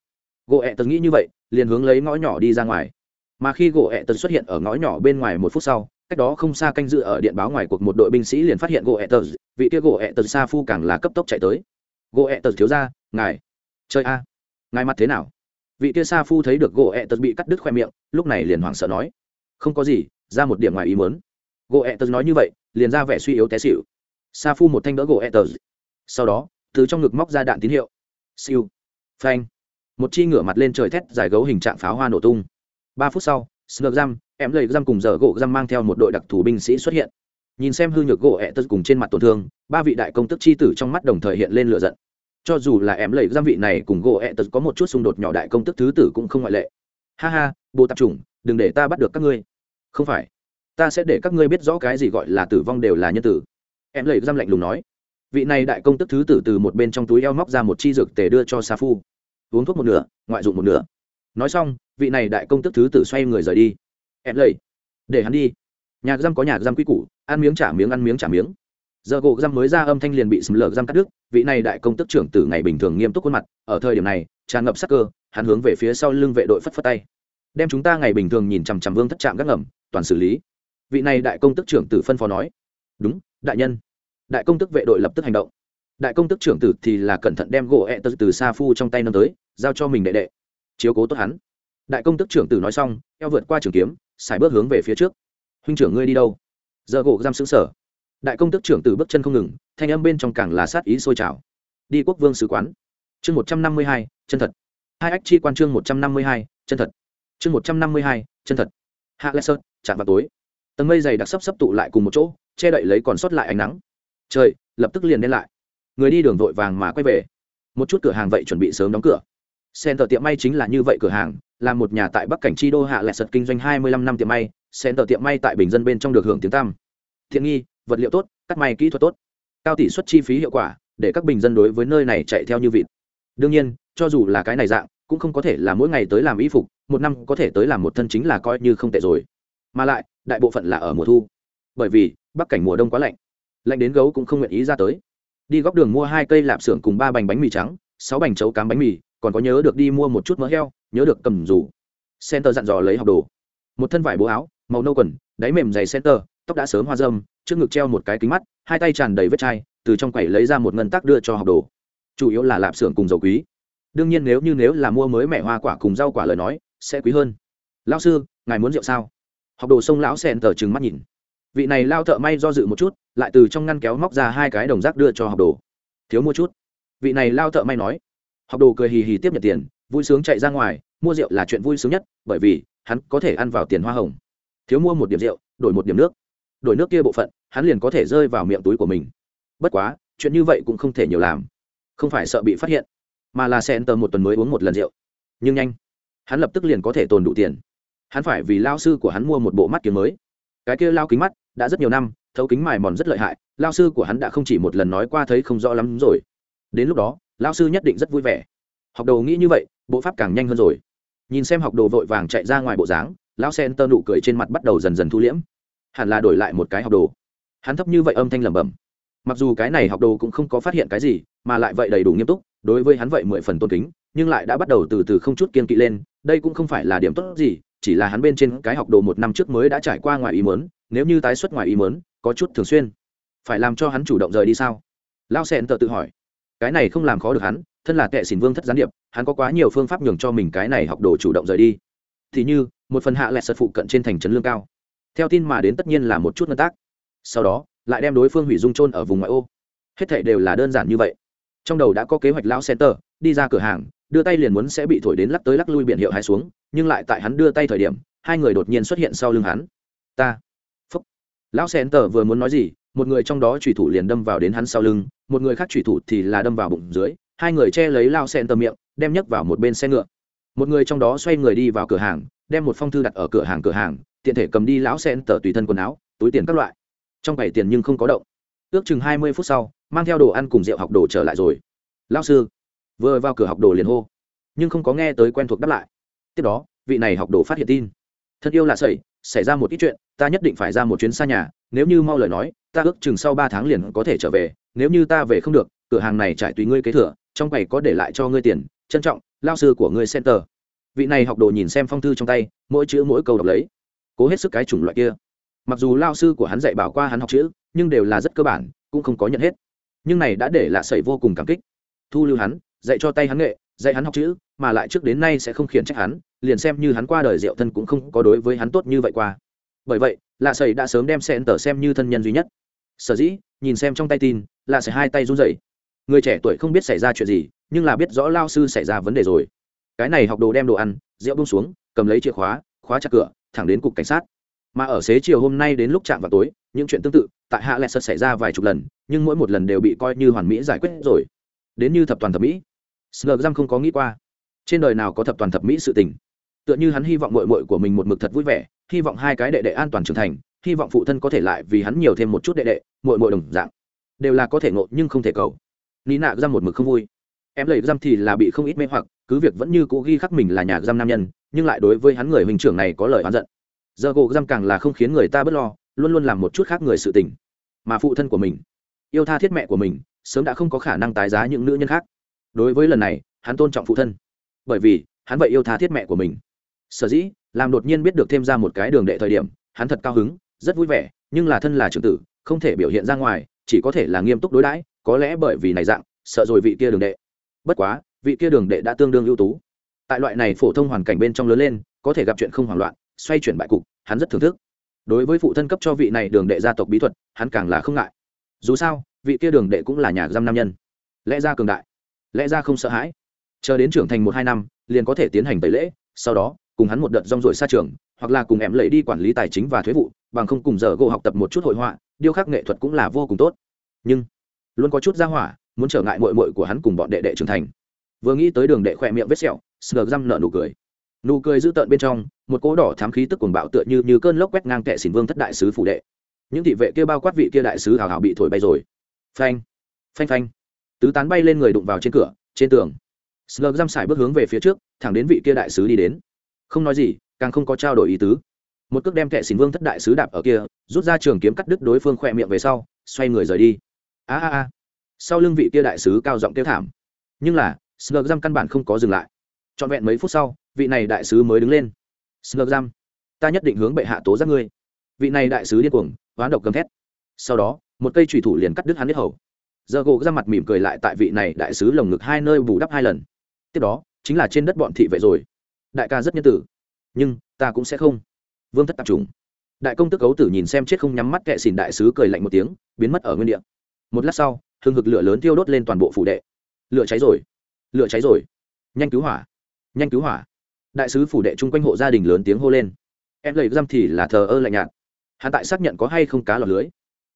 Gỗ ẹ Tần nghĩ như vậy, liền hướng lấy ngõ nhỏ đi ra ngoài. Mà khi gỗ ẹ Tần xuất hiện ở ngõ nhỏ bên ngoài một phút sau, cách đó không xa canh dự ở điện báo ngoài cuộc một đội binh sĩ liền phát hiện gỗ ẹ Tần. vị kia gỗ ẹ Tần sa phu càng là cấp tốc chạy tới. Gỗ ẹ Tần thiếu ra, ngài. Chơi a, ngài mặt thế nào? Vị kia sa phu thấy được gỗ ẹ Tần bị cắt đứt khoe miệng, lúc này liền hoảng sợ nói. Không có gì, ra một điểm ngoài ý mớn gỗ ẹ Tần nói như vậy, liền ra vẻ suy yếu té xịu sa phu một thanh đỡ gỗ ẹ tờ sau đó từ trong ngực móc ra đạn tín hiệu. Siêu. Phanh. Một chi ngửa mặt lên trời thét giải gấu hình trạng pháo hoa nổ tung. Ba phút sau sờ giam em lầy giam cùng giờ gỗ giam mang theo một đội đặc thù binh sĩ xuất hiện. Nhìn xem hư nhược gỗ ẹ tật cùng trên mặt tổn thương, ba vị đại công tức chi tử trong mắt đồng thời hiện lên lửa giận. Cho dù là em lầy giam vị này cùng gỗ ẹ tật có một chút xung đột nhỏ đại công tức thứ tử cũng không ngoại lệ. Ha ha bộ tạp chủng, đừng để ta bắt được các ngươi. Không phải. Ta sẽ để các ngươi biết rõ cái gì gọi là tử vong đều là nhân tử. Em lầy giam lạnh lùng nói vị này đại công tức thứ tử từ một bên trong túi eo móc ra một chi dược tề đưa cho sa phu. Uống thuốc một nửa, ngoại dụng một nửa. Nói xong, vị này đại công tức thứ tử xoay người rời đi. Em lầy. Để hắn đi. Nhà giam có nhà giam quy củ, ăn miếng trả miếng, ăn miếng trả miếng. Giờ gỗ giam mới ra âm thanh liền bị sầm lở giam cắt đứt, vị này đại công tức trưởng từ ngày bình thường nghiêm túc khuôn mặt, ở thời điểm này, tràn ngập sắc cơ, hắn hướng về phía sau lưng vệ đội phất phất tay. Đem chúng ta ngày bình thường nhìn chằm chằm vương thất trạm gác ngầm, toàn xử lý. Vị này đại công tức trưởng tử phân phó nói, đúng, đại nhân đại công tức vệ đội lập tức hành động. Đại công tức trưởng tử thì là cẩn thận đem gỗ ẹ tật từ xa phu trong tay nâng tới, giao cho mình đệ đệ. Chiếu cố tốt hắn. Đại công tức trưởng tử nói xong, eo vượt qua trường kiếm xài bước hướng về phía trước. Huynh trưởng ngươi đi đâu? Giờ gỗ giam xứng sở đại công tức trưởng tử bước chân không ngừng, thanh âm bên trong càng là sát ý sôi trào. Đi quốc vương sứ quán. Chương một trăm năm mươi hai, chân thật. Hai ách chi quan chương một trăm năm mươi hai, chân thật. Chương một trăm năm mươi hai, chân thật. Hạ lê sơn, chạm vào tối tầng mây dày đặc sấp sấp tụ lại cùng một chỗ, che đậy lấy còn sót lại ánh nắng trời, lập tức liền đen lại. Người đi đường vội vàng mà quay về. Một chút cửa hàng vậy chuẩn bị sớm đóng cửa. Sen tờ tiệm may chính là như vậy cửa hàng, là một nhà tại bắc cảnh chi đô hạ lệ sật kinh doanh hai mươi lăm năm tiệm may. Sen tờ tiệm may tại bình dân bên trong được hưởng tiếng tăm. Thiện nghi, vật liệu tốt, cắt may kỹ thuật tốt. Cao tỷ suất chi phí hiệu quả, để các bình dân đối với nơi này chạy theo như vịt. Đương nhiên, cho dù là cái này dạng, cũng không có thể là mỗi ngày tới làm y phục, một năm có thể tới làm một thân chính là coi như không tệ rồi. Mà lại, đại bộ phận là ở mùa thu. Bởi vì, bắc cảnh mùa đông quá lạnh lạnh đến gấu cũng không nguyện ý ra tới. Đi góc đường mua hai cây lạp xưởng cùng ba bánh bánh mì trắng, sáu bánh chấu cám bánh mì, còn có nhớ được đi mua một chút mỡ heo, nhớ được cầm rủ. Center dặn dò lấy học đồ. Một thân vải bố áo, màu nâu quần, đáy mềm dày center, tóc đã sớm hoa dâm trước ngực treo một cái kính mắt, hai tay tràn đầy vết chai, từ trong quầy lấy ra một ngân tắc đưa cho học đồ. Chủ yếu là lạp xưởng cùng dầu quý. Đương nhiên nếu như nếu là mua mới mẹ hoa quả cùng rau quả lời nói, sẽ quý hơn. Lão sư, ngài muốn rượu sao? Học đồ sông lão sen tờ trừng mắt nhìn vị này lao thợ may do dự một chút, lại từ trong ngăn kéo móc ra hai cái đồng rác đưa cho học đồ. Thiếu mua chút. Vị này lao thợ may nói. Học đồ cười hì hì tiếp nhận tiền, vui sướng chạy ra ngoài, mua rượu là chuyện vui sướng nhất, bởi vì hắn có thể ăn vào tiền hoa hồng. Thiếu mua một điểm rượu, đổi một điểm nước. Đổi nước kia bộ phận, hắn liền có thể rơi vào miệng túi của mình. Bất quá, chuyện như vậy cũng không thể nhiều làm. Không phải sợ bị phát hiện, mà là sen tờ một tuần mới uống một lần rượu. Nhưng nhanh, hắn lập tức liền có thể tồn đủ tiền. Hắn phải vì lao sư của hắn mua một bộ mắt kiếm mới. Cái kia lao kính mắt đã rất nhiều năm, thấu kính mài mòn rất lợi hại, lao sư của hắn đã không chỉ một lần nói qua thấy không rõ lắm rồi. Đến lúc đó, lao sư nhất định rất vui vẻ. Học đồ nghĩ như vậy, bộ pháp càng nhanh hơn rồi. Nhìn xem học đồ vội vàng chạy ra ngoài bộ dáng, lão sen tơ nụ cười trên mặt bắt đầu dần dần thu liễm. Hẳn là đổi lại một cái học đồ. Hắn thấp như vậy âm thanh lẩm bẩm. Mặc dù cái này học đồ cũng không có phát hiện cái gì, mà lại vậy đầy đủ nghiêm túc, đối với hắn vậy mười phần tôn kính, nhưng lại đã bắt đầu từ từ không chút kiên kỵ lên, đây cũng không phải là điểm tốt gì, chỉ là hắn bên trên cái học đồ một năm trước mới đã trải qua ngoài ý mớn nếu như tái xuất ngoài ý mớn có chút thường xuyên. Phải làm cho hắn chủ động rời đi sao? Lao sẹn tờ tự hỏi. Cái này không làm khó được hắn, thân là tệ xỉn vương thất gián điệp, hắn có quá nhiều phương pháp nhường cho mình cái này học đồ chủ động rời đi. Thì như, một phần hạ lẹt sật phụ cận trên thành trấn lương cao. Theo tin mà đến tất nhiên là một chút ngân tác. Sau đó, lại đem đối phương hủy dung trôn ở vùng ngoại ô. Hết thảy đều là đơn giản như vậy. Trong đầu đã có kế hoạch lão center đi ra cửa hàng, đưa tay liền muốn sẽ bị thổi đến lắc tới lắc lui biển hiệu hai xuống, nhưng lại tại hắn đưa tay thời điểm, hai người đột nhiên xuất hiện sau lưng hắn. Ta lão center vừa muốn nói gì, một người trong đó thủy thủ liền đâm vào đến hắn sau lưng, một người khác thủy thủ thì là đâm vào bụng dưới, hai người che lấy lao center miệng, đem nhấc vào một bên xe ngựa. Một người trong đó xoay người đi vào cửa hàng, đem một phong thư đặt ở cửa hàng cửa hàng, tiện thể cầm đi lão center tùy thân quần áo, túi tiền các loại. Trong bảy tiền nhưng không có động. Ước chừng hai mươi phút sau, mang theo đồ ăn cùng rượu học đồ trở lại rồi. Lao sư, vừa vào cửa học đồ liền hô, nhưng không có nghe tới quen thuộc đáp lại. Tiếp đó, vị này học đồ phát hiện tin thân yêu là sẩy, xảy ra một ít chuyện, ta nhất định phải ra một chuyến xa nhà, nếu như mau lời nói, ta ước chừng sau ba tháng liền có thể trở về, nếu như ta về không được, cửa hàng này trải tùy ngươi kế thừa, trong quầy có để lại cho ngươi tiền, trân trọng, lao sư của ngươi center. Vị này học đồ nhìn xem phong thư trong tay, mỗi chữ mỗi câu đọc lấy. Cố hết sức cái chủng loại kia. Mặc dù lao sư của hắn dạy bảo qua hắn học chữ, nhưng đều là rất cơ bản, cũng không có nhận hết. Nhưng này đã để lạ sẩy vô cùng cảm kích. Thu lưu hắn, dạy cho tay hắn nghệ, dạy hắn học chữ, mà lại trước đến nay sẽ không khiển trách hắn liền xem như hắn qua đời diệu thân cũng không có đối với hắn tốt như vậy qua. Bởi vậy, lạ sẩy đã sớm đem sen tờ xem như thân nhân duy nhất. Sở dĩ, nhìn xem trong tay tin, lạ sẩy hai tay run rẩy. Người trẻ tuổi không biết xảy ra chuyện gì, nhưng là biết rõ lao sư xảy ra vấn đề rồi. Cái này học đồ đem đồ ăn, rượu bông xuống, cầm lấy chìa khóa khóa chặt cửa, thẳng đến cục cảnh sát. Mà ở xế chiều hôm nay đến lúc chạm vào tối, những chuyện tương tự, tại hạ lẹt sật xảy ra vài chục lần, nhưng mỗi một lần đều bị coi như hoàn mỹ giải quyết rồi. Đến như thập toàn thập mỹ. Sờ răng không có nghĩ qua, trên đời nào có thập toàn thập mỹ sự tình tựa như hắn hy vọng mội mội của mình một mực thật vui vẻ, hy vọng hai cái đệ đệ an toàn trưởng thành, hy vọng phụ thân có thể lại vì hắn nhiều thêm một chút đệ đệ mội mội đồng dạng, đều là có thể ngộ nhưng không thể cầu. Ni nạ giam một mực không vui. Em lầy giam thì là bị không ít mê hoặc, cứ việc vẫn như cũ ghi khắc mình là nhà giam nam nhân, nhưng lại đối với hắn người huynh trưởng này có lời oán giận. Giờ gỗ giam càng là không khiến người ta bớt lo, luôn luôn làm một chút khác người sự tình. Mà phụ thân của mình, yêu tha thiết mẹ của mình, sớm đã không có khả năng tái giá những nữ nhân khác. Đối với lần này, hắn tôn trọng phụ thân. Bởi vì, hắn vậy yêu tha thiết mẹ của mình sở dĩ, làm đột nhiên biết được thêm ra một cái đường đệ thời điểm, hắn thật cao hứng, rất vui vẻ, nhưng là thân là trưởng tử, không thể biểu hiện ra ngoài, chỉ có thể là nghiêm túc đối đãi, có lẽ bởi vì này dạng, sợ rồi vị kia đường đệ. Bất quá, vị kia đường đệ đã tương đương ưu tú. Tại loại này phổ thông hoàn cảnh bên trong lớn lên, có thể gặp chuyện không hoảng loạn, xoay chuyển bại cục, hắn rất thưởng thức. Đối với phụ thân cấp cho vị này đường đệ gia tộc bí thuật, hắn càng là không ngại. Dù sao, vị kia đường đệ cũng là nhà giam nam nhân. Lẽ ra cường đại, lẽ ra không sợ hãi. Chờ đến trưởng thành một hai năm, liền có thể tiến hành tẩy lễ, sau đó cùng hắn một đợt rong rổi xa trường, hoặc là cùng em lấy đi quản lý tài chính và thuế vụ, bằng không cùng giờ gỗ học tập một chút hội họa, điêu khắc nghệ thuật cũng là vô cùng tốt. Nhưng, luôn có chút ra hỏa, muốn trở ngại mội mội của hắn cùng bọn đệ đệ trưởng thành. Vừa nghĩ tới đường đệ khỏe miệng vết sẹo, sờ răm nợ nụ cười. Nụ cười dữ tợn bên trong, một cỗ đỏ thám khí tức cuồng bạo tựa như như cơn lốc quét ngang kệ xỉn vương thất đại sứ phủ đệ. Những thị vệ kia bao quát vị kia đại sứ hào hào bị thổi bay rồi. Phanh phanh phanh. Tứ tán bay lên người đụng vào trên cửa, trên tường. Slug giam sải bước hướng về phía trước, thẳng đến vị kia đại sứ đi đến không nói gì, càng không có trao đổi ý tứ. Một cước đem kệ xỉn vương thất đại sứ đạp ở kia, rút ra trường kiếm cắt đứt đối phương khỏe miệng về sau, xoay người rời đi. A a a. Sau lưng vị kia đại sứ cao giọng kêu thảm. Nhưng là slug giam căn bản không có dừng lại. Trọn vẹn mấy phút sau, vị này đại sứ mới đứng lên. Slug giam ta nhất định hướng bệ hạ tố giác ngươi. Vị này đại sứ điên cuồng, hoán độc gầm thét. Sau đó, một cây thủy thủ liền cắt đứt hắn hết hầu. Giờ gỗ ra mặt mỉm cười lại tại vị này đại sứ lồng ngực hai nơi bù đắp hai lần. Tiếp đó, chính là trên đất bọn thị vệ rồi đại ca rất nhân tử. Nhưng, ta cũng sẽ không. Vương thất tạp trùng. Đại công tức cấu tử nhìn xem chết không nhắm mắt kệ xỉn đại sứ cười lạnh một tiếng, biến mất ở nguyên địa. Một lát sau hừng hực lửa lớn tiêu đốt lên toàn bộ phủ đệ. Lửa cháy rồi. Lửa cháy rồi. Nhanh cứu hỏa. Nhanh cứu hỏa. Đại sứ phủ đệ chung quanh hộ gia đình lớn tiếng hô lên. Em lầy giam thì là thờ ơ lạnh nhạt. Hắn tại xác nhận có hay không cá lọt lưới.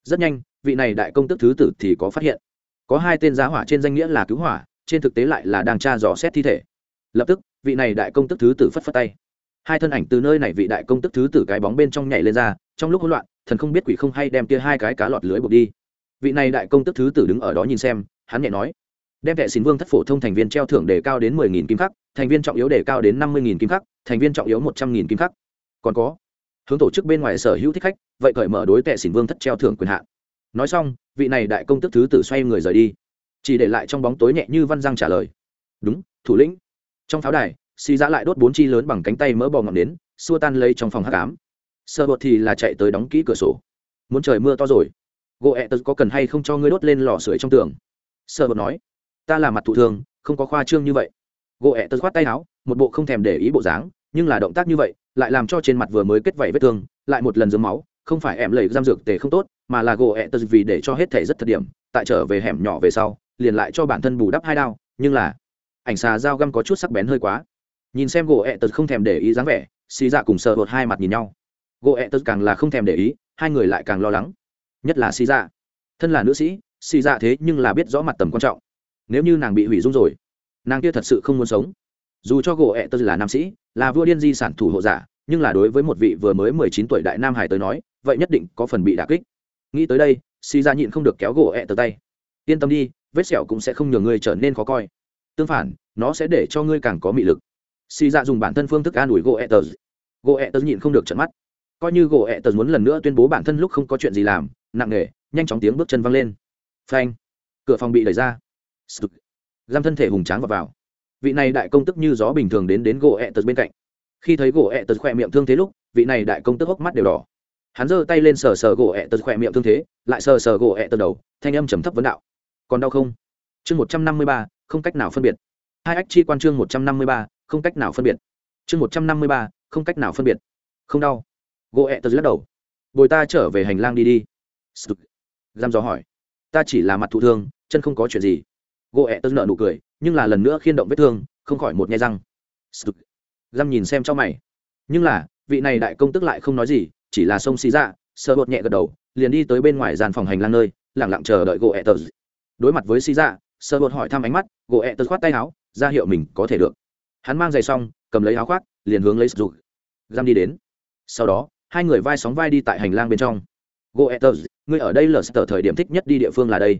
Rất nhanh, vị này đại công tức thứ tử thì có phát hiện. Có hai tên giá hỏa trên danh nghĩa là cứu hỏa, trên thực tế lại là đang tra dò xét thi thể. Lập tức vị này đại công tức thứ tử phất phất tay. Hai thân ảnh từ nơi này vị đại công tức thứ tử cái bóng bên trong nhảy lên ra, trong lúc hỗn loạn, thần không biết quỷ không hay đem kia hai cái cá lọt lưới buộc đi. Vị này đại công tức thứ tử đứng ở đó nhìn xem, hắn nhẹ nói, đem vệ xin vương thất phổ thông thành viên treo thưởng đề cao đến mười nghìn kim khắc, thành viên trọng yếu đề cao đến năm mươi nghìn kim khắc, thành viên trọng yếu một trăm nghìn kim khắc. Còn có, hướng tổ chức bên ngoài sở hữu thích khách, vậy cởi mở đối tệ xỉn vương thất treo thưởng quyền hạn. Nói xong, vị này đại công tức thứ tử xoay người rời đi, chỉ để lại trong bóng tối nhẹ như văn giang trả lời, đúng, thủ lĩnh trong pháo đài, xì giã lại đốt bốn chi lớn bằng cánh tay mỡ bò ngọn đến xua tan lấy trong phòng hát cám sợ bột thì là chạy tới đóng kỹ cửa sổ. Muốn trời mưa to rồi. Gỗ ẹ tật có cần hay không cho ngươi đốt lên lò sưởi trong tường? Sợ bột nói. Ta là mặt thụ thường, không có khoa trương như vậy. Gỗ ẹ tật khoát tay áo, một bộ không thèm để ý bộ dáng, nhưng là động tác như vậy, lại làm cho trên mặt vừa mới kết vảy vết thương, lại một lần dướng máu, không phải em lầy giam dược tề không tốt, mà là gỗ ẹ tật vì để cho hết thể rất thật điểm, tại trở về hẻm nhỏ về sau, liền lại cho bản thân bù đắp hai đao, nhưng là ảnh xà dao găm có chút sắc bén hơi quá. Nhìn xem gỗ ẹ tật không thèm để ý dáng vẻ, xì dạ cùng sợ hột hai mặt nhìn nhau. Gỗ ẹ tật càng là không thèm để ý, hai người lại càng lo lắng. Nhất là xì dạ. Thân là nữ sĩ, xì dạ thế nhưng là biết rõ mặt tầm quan trọng. Nếu như nàng bị hủy dung rồi, nàng kia thật sự không muốn sống. Dù cho gỗ ẹ tật là nam sĩ, là vua điên di sản thủ hộ giả, nhưng là đối với một vị vừa mới mười chín tuổi đại nam hải tới nói, vậy nhất định có phần bị đà kích. Nghĩ tới đây, xì Dạ nhịn không được kéo gỗ ẹ tật tay. Yên tâm đi, vết sẹo cũng sẽ không nhường người trở nên khó coi tương phản nó sẽ để cho ngươi càng có mị lực. Xì dạ dùng bản thân phương thức an ủi gỗ etters gỗ etters nhịn không được trận mắt. Coi như gỗ etters muốn lần nữa tuyên bố bản thân lúc không có chuyện gì làm nặng nề nhanh chóng tiếng bước chân văng lên. Phanh. Cửa phòng bị đẩy ra. Giam thân thể hùng tráng vào, vào. Vị này đại công tức như gió bình thường đến đến gỗ etters bên cạnh. Khi thấy gỗ ẹ tật khỏe miệng thương thế lúc vị này đại công tức hốc mắt đều đỏ. Hắn giơ tay lên sờ sờ gỗ ẹ tật khỏe miệng thương thế lại sờ sờ gỗ ẹ tật đầu thanh âm trầm thấp vấn đạo. Còn đau không? Chương một trăm năm mươi ba không cách nào phân biệt. Hai ách chi quan chương một trăm năm mươi ba, không cách nào phân biệt. Chương một trăm năm mươi ba, không cách nào phân biệt. Không đau. Gỗ ẹ tật lắc đầu. Bồi ta trở về hành lang đi đi. Giam gió hỏi. Ta chỉ là mặt thụ thương, chân không có chuyện gì. Gỗ ẹ tật nợ nụ cười, nhưng là lần nữa khiên động vết thương, không khỏi một nhai răng. Giam nhìn xem cho mày. Nhưng là, vị này đại công tức lại không nói gì, chỉ là sông xì ra sợ bột nhẹ gật đầu, liền đi tới bên ngoài dàn phòng hành lang nơi lẳng lặng chờ đợi gỗ ẹ từ đối mặt với xì ra sợ bột hỏi thăm ánh mắt, gỗ ẹ tật khoát tay áo, ra hiệu mình có thể được. Hắn mang giày xong, cầm lấy áo khoác, liền hướng lấy sụt giam đi đến. Sau đó, hai người vai sóng vai đi tại hành lang bên trong. Gỗ ẹ tật người ở đây lờ sở thời điểm thích nhất đi địa phương là đây.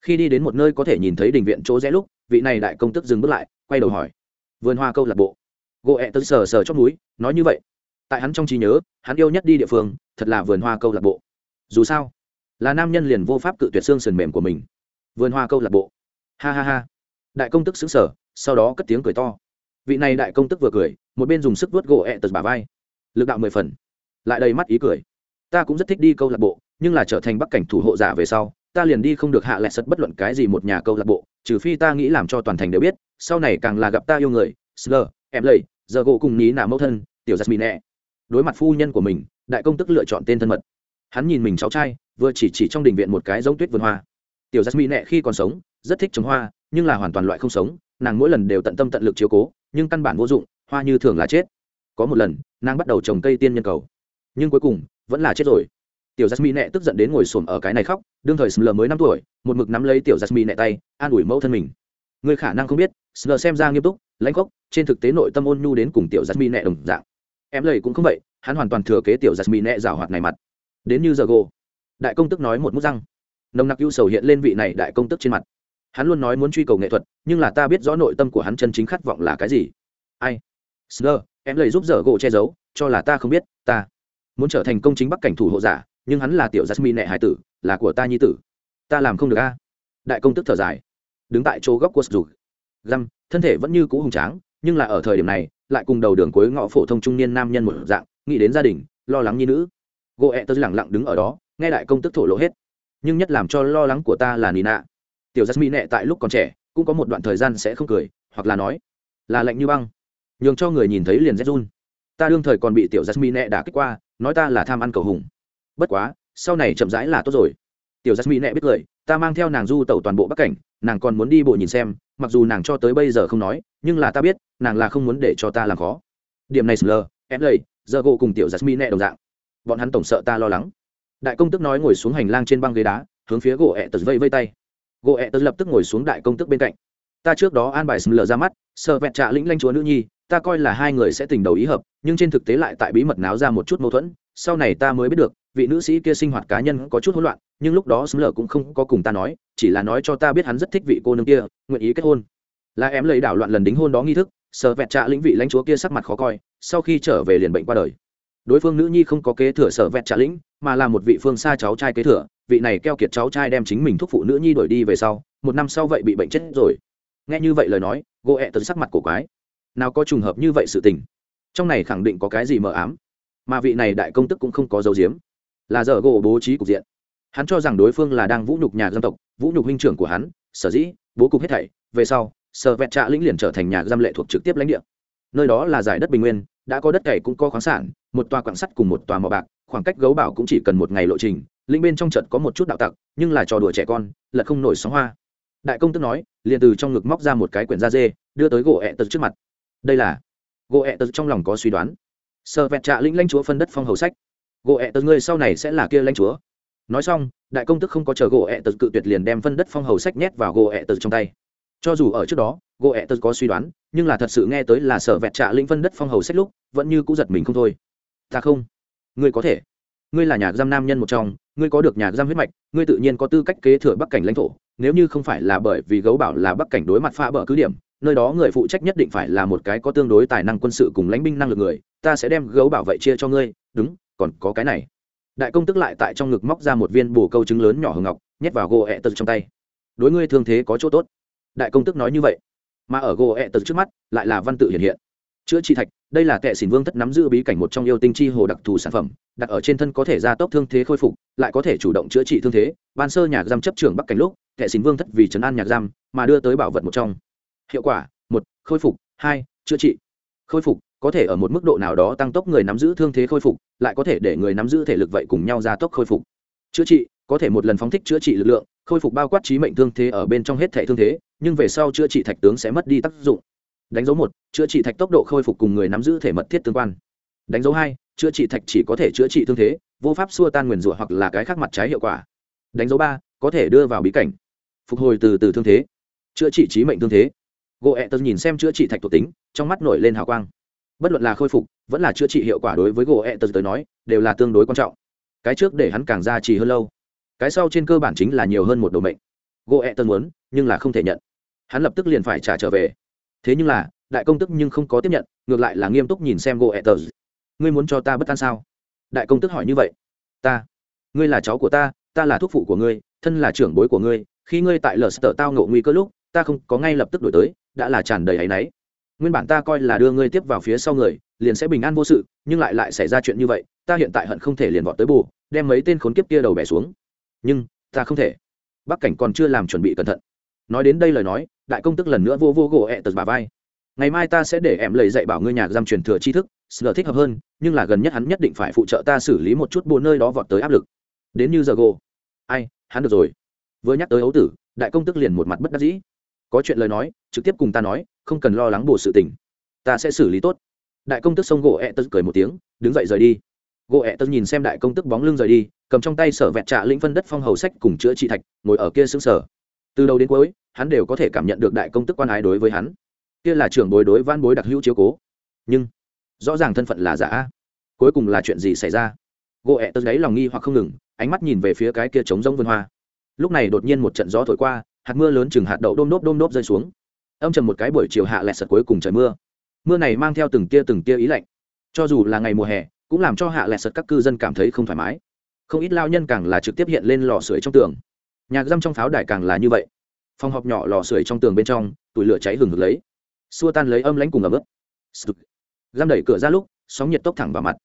Khi đi đến một nơi có thể nhìn thấy đình viện chỗ rẽ lúc, vị này đại công tức dừng bước lại, quay đầu hỏi. Vườn hoa câu lạc bộ. Gỗ ẹ tật sờ sờ chót núi nói như vậy. Tại hắn trong trí nhớ, hắn yêu nhất đi địa phương, thật là vườn hoa câu lạc bộ. Dù sao, là nam nhân liền vô pháp cự tuyệt xương sườn mềm của mình. Vườn hoa câu lạc bộ ha ha ha. Đại công tức xứng sở sau đó cất tiếng cười to. Vị này đại công tức vừa cười, một bên dùng sức vớt gỗ ẹ tật bà vai. Lực đạo mười phần. Lại đầy mắt ý cười. Ta cũng rất thích đi câu lạc bộ, nhưng là trở thành bắc cảnh thủ hộ giả về sau, ta liền đi không được hạ lẹ sật bất luận cái gì một nhà câu lạc bộ, trừ phi ta nghĩ làm cho toàn thành đều biết, sau này càng là gặp ta yêu người slur em lầy, giờ gỗ cùng ní nà mẫu thân, tiểu giặc mì nẹ. Đối mặt phu nhân của mình, đại công tức lựa chọn tên thân mật. Hắn nhìn mình cháu trai, vừa chỉ chỉ trong đình viện một cái giống tuyết vườn hoa. Tiểu jasmine nẹ khi còn sống rất thích trồng hoa, nhưng là hoàn toàn loại không sống, nàng mỗi lần đều tận tâm tận lực chiếu cố, nhưng căn bản vô dụng, hoa như thường là chết. Có một lần, nàng bắt đầu trồng cây tiên nhân cầu, nhưng cuối cùng, vẫn là chết rồi. Tiểu jasmine nẹ tức giận đến ngồi xổm ở cái này khóc, đương thời sờ mới năm tuổi, một mực nắm lấy tiểu jasmine nẹ tay, an ủi mẫu thân mình. Người khả năng không biết sờ xem ra nghiêm túc, lãnh khóc trên thực tế nội tâm ôn nhu đến cùng tiểu jasmine nẹ đồng dạng. Em lầy cũng không vậy, hắn hoàn toàn thừa kế tiểu jasmine nẹ rào hoạt này mặt. Đến như giờ gô đại công tức nói một mút răng. Nồng nặc ưu sầu hiện lên vị này đại công tức trên mặt hắn luôn nói muốn truy cầu nghệ thuật, nhưng là ta biết rõ nội tâm của hắn chân chính khát vọng là cái gì. Ai? Sơ em lời giúp dở gỗ che giấu, cho là ta không biết, ta muốn trở thành công chính bắc cảnh thủ hộ giả, nhưng hắn là tiểu jasmine nệ hải tử, là của ta nhi tử. Ta làm không được a. Đại công tức thở dài. Đứng tại chỗ góc của sụt găm, thân thể vẫn như cũ hùng tráng, nhưng là ở thời điểm này, lại cùng đầu đường cuối ngõ phổ thông trung niên nam nhân một dạng, nghĩ đến gia đình, lo lắng nhi nữ. Gỗ ẹ tớ lẳng lặng đứng ở đó, nghe đại công tức thổ lộ hết. Nhưng nhất làm cho lo lắng của ta là nina tiểu jasmine nệ tại lúc còn trẻ, cũng có một đoạn thời gian sẽ không cười, hoặc là nói, là lạnh như băng. Nhường cho người nhìn thấy liền rét run. Ta đương thời còn bị tiểu jasmine nệ đả kích qua, nói ta là tham ăn cầu hùng. Bất quá, sau này chậm rãi là tốt rồi. Tiểu jasmine nệ biết cười ta mang theo nàng du tẩu toàn bộ bắc cảnh, nàng còn muốn đi bộ nhìn xem, mặc dù nàng cho tới bây giờ không nói, nhưng là ta biết, nàng là không muốn để cho ta làm khó. Điểm này sờ em lầy giờ gỗ cùng tiểu jasmine nệ đồng dạng. Bọn hắn tổng sợ ta lo lắng. Đại công tức nói ngồi xuống hành lang trên băng ghế đá, hướng phía gỗ ẹ tật vây vây tay gỗ ẹ tớ lập tức ngồi xuống đại công tức bên cạnh. Ta trước đó an bài sầm lờ ra mắt, sợ vẹn trạ lĩnh lanh chúa nữ nhi, ta coi là hai người sẽ tình đầu ý hợp, nhưng trên thực tế lại tại bí mật náo ra một chút mâu thuẫn, sau này ta mới biết được, vị nữ sĩ kia sinh hoạt cá nhân có chút hỗn loạn, nhưng lúc đó sầm lờ cũng không có cùng ta nói, chỉ là nói cho ta biết hắn rất thích vị cô nương kia, nguyện ý kết hôn. Là em lấy đảo loạn lần đính hôn đó nghi thức, sợ vẹn trạ lĩnh vị lãnh chúa kia sắc mặt khó coi, sau khi trở về liền bệnh qua đời. Đối phương nữ nhi không có kế thừa sở vẹn trả lĩnh, mà là một vị phương xa cháu trai kế thừa vị này keo kiệt cháu trai đem chính mình thúc phụ nữ nhi đổi đi về sau, một năm sau vậy bị bệnh chết rồi. Nghe như vậy lời nói gỗ ẹ tật sắc mặt cổ quái. Nào có trùng hợp như vậy sự tình? Trong này khẳng định có cái gì mờ ám. Mà vị này đại công tức cũng không có dấu diếm là giờ gỗ bố trí cục diện. Hắn cho rằng đối phương là đang vũ nhục nhà dân tộc, vũ nhục huynh trưởng của hắn, sở dĩ, bố cục hết thảy, về sau, sở vẹn trạ lĩnh liền trở thành nhà giam lệ thuộc trực tiếp lãnh địa. Nơi đó là giải đất bình nguyên, đã có đất cày cũng có khoáng sản một tòa quảng sắt cùng một tòa mỏ bạc, khoảng cách gấu bảo cũng chỉ cần một ngày lộ trình, linh bên trong trận có một chút đạo tặc, nhưng là trò đùa trẻ con lật không nổi sóng hoa. Đại công tức nói, liền từ trong ngực móc ra một cái quyển da dê, đưa tới gỗ ẹ tật trước mặt. Đây là, gỗ ẹ tật trong lòng có suy đoán. Sợ vẹt trạ lĩnh lãnh chúa phân đất phong hầu sách. Gỗ ẹ tật ngươi sau này sẽ là kia lãnh chúa. Nói xong, đại công tức không có chờ gỗ ẹ tật cự tuyệt liền đem phân đất phong hầu sách nhét vào gỗ ẹ tật trong tay. Cho dù ở trước đó, gỗ ẹ tật có suy đoán, nhưng là thật sự nghe tới là sở vẹt trạ lĩnh phân đất phong hầu sách lúc, vẫn như cũ giật mình không thôi ta không. Ngươi có thể. Ngươi là nhà giam nam nhân một trong, ngươi có được nhà giam huyết mạch, ngươi tự nhiên có tư cách kế thừa bắc cảnh lãnh thổ. Nếu như không phải là bởi vì gấu bảo là bắc cảnh đối mặt pha bờ cứ điểm, nơi đó người phụ trách nhất định phải là một cái có tương đối tài năng quân sự cùng lãnh binh năng lực người, ta sẽ đem gấu bảo vệ chia cho ngươi. Đúng, còn có cái này. Đại công tức lại tại trong ngực móc ra một viên bồ câu trứng lớn nhỏ hồng ngọc, nhét vào gỗ ẹ tật trong tay. Đối ngươi thương thế có chỗ tốt. Đại công tức nói như vậy. Mà ở gỗ ẹ tật trước mắt, lại là văn tự hiện hiện chữa trị thạch, đây là kệ xỉn vương thất nắm giữ bí cảnh một trong yêu tinh chi hồ đặc thù sản phẩm, đặt ở trên thân có thể gia tốc thương thế khôi phục, lại có thể chủ động chữa trị thương thế. Ban sơ nhạc giam chấp trưởng bắc cảnh lúc kệ xỉn vương thất vì trấn an nhạc giam mà đưa tới bảo vật một trong. Hiệu quả, một, khôi phục, hai, chữa trị. Khôi phục, có thể ở một mức độ nào đó tăng tốc người nắm giữ thương thế khôi phục, lại có thể để người nắm giữ thể lực vậy cùng nhau gia tốc khôi phục. Chữa trị, có thể một lần phóng thích chữa trị lực lượng, khôi phục bao quát trí mệnh thương thế ở bên trong hết thể thương thế, nhưng về sau chữa trị thạch tướng sẽ mất đi tác dụng đánh dấu một, chữa trị thạch tốc độ khôi phục cùng người nắm giữ thể mật thiết tương quan. Đánh dấu hai, chữa trị thạch chỉ có thể chữa trị thương thế, vô pháp xua tan nguyền rủa hoặc là cái khác mặt trái hiệu quả. Đánh dấu ba, có thể đưa vào bí cảnh. Phục hồi từ từ thương thế. Chữa trị trí mệnh thương thế. Gỗ ẹ tật nhìn xem chữa trị thạch thuộc tính, trong mắt nổi lên hào quang. Bất luận là khôi phục, vẫn là chữa trị hiệu quả đối với gỗ ẹ tật tới nói, đều là tương đối quan trọng. Cái trước để hắn càng ra trì hơn lâu. Cái sau trên cơ bản chính là nhiều hơn một đồ mệnh. Gỗ ẹ tật muốn, nhưng là không thể nhận. Hắn lập tức liền phải trả trở về thế nhưng là, đại công tức nhưng không có tiếp nhận, ngược lại là nghiêm túc nhìn xem gỗ ẹ tờ ngươi muốn cho ta bất an sao? Đại công tức hỏi như vậy. Ta. Ngươi là cháu của ta ta là thúc phụ của ngươi, thân là trưởng bối của ngươi, khi ngươi tại lờ sờ tao ngộ nguy cơ lúc, ta không có ngay lập tức đổi tới, đã là tràn đầy áy náy. Nguyên bản ta coi là đưa ngươi tiếp vào phía sau người, liền sẽ bình an vô sự, nhưng lại lại xảy ra chuyện như vậy, ta hiện tại hận không thể liền vọt tới bù, đem mấy tên khốn kiếp kia đầu bẻ xuống. Nhưng, ta không thể. Bắc cảnh còn chưa làm chuẩn bị cẩn thận. Nói đến đây lời nói đại công tức lần nữa vô vô gỗ ẹ tật bà vai. Ngày mai ta sẽ để em lầy dạy bảo ngươi nhà giam truyền thừa tri thức, sờ thích hợp hơn, nhưng là gần nhất hắn nhất định phải phụ trợ ta xử lý một chút bộ nơi đó vọt tới áp lực. Đến như giờ gỗ. Ai, hắn được rồi. Vừa nhắc tới ấu tử, đại công tức liền một mặt bất đắc dĩ. Có chuyện lời nói, trực tiếp cùng ta nói, không cần lo lắng bổ sự tình. Ta sẽ xử lý tốt. Đại công tức xông gỗ ẹ tật cười một tiếng, đứng dậy rời đi. Gỗ ẹ tật nhìn xem đại công tức bóng lưng rời đi, cầm trong tay sở vẹt trạ lĩnh phân đất phong hầu sách cùng chữa trị thạch, ngồi ở kia xứng sở từ đầu đến cuối, hắn đều có thể cảm nhận được đại công tức quan ái đối với hắn. Kia là trưởng bối đối van bối đặc hữu chiếu cố. Nhưng, rõ ràng thân phận là giả. Cuối cùng là chuyện gì xảy ra? Gỗ ẹ tật đấy lòng nghi hoặc không ngừng, ánh mắt nhìn về phía cái kia trống rông vườn hoa. Lúc này đột nhiên một trận gió thổi qua, hạt mưa lớn chừng hạt đậu đôm đốp đôm đốp rơi xuống. Âm trầm một cái buổi chiều hạ lẹt sật cuối cùng trời mưa. Mưa này mang theo từng tia từng tia ý lạnh. Cho dù là ngày mùa hè, cũng làm cho hạ lẹt sật các cư dân cảm thấy không thoải mái. Không ít lao nhân càng là trực tiếp hiện lên lò sưởi trong tường nhạc giam trong pháo đài càng là như vậy. Phòng họp nhỏ lò sưởi trong tường bên trong tủi lửa cháy hừng hực lấy. Xua tan lấy âm lãnh cùng ấm ướt. Giam đẩy cửa ra lúc sóng nhiệt tốc thẳng vào mặt.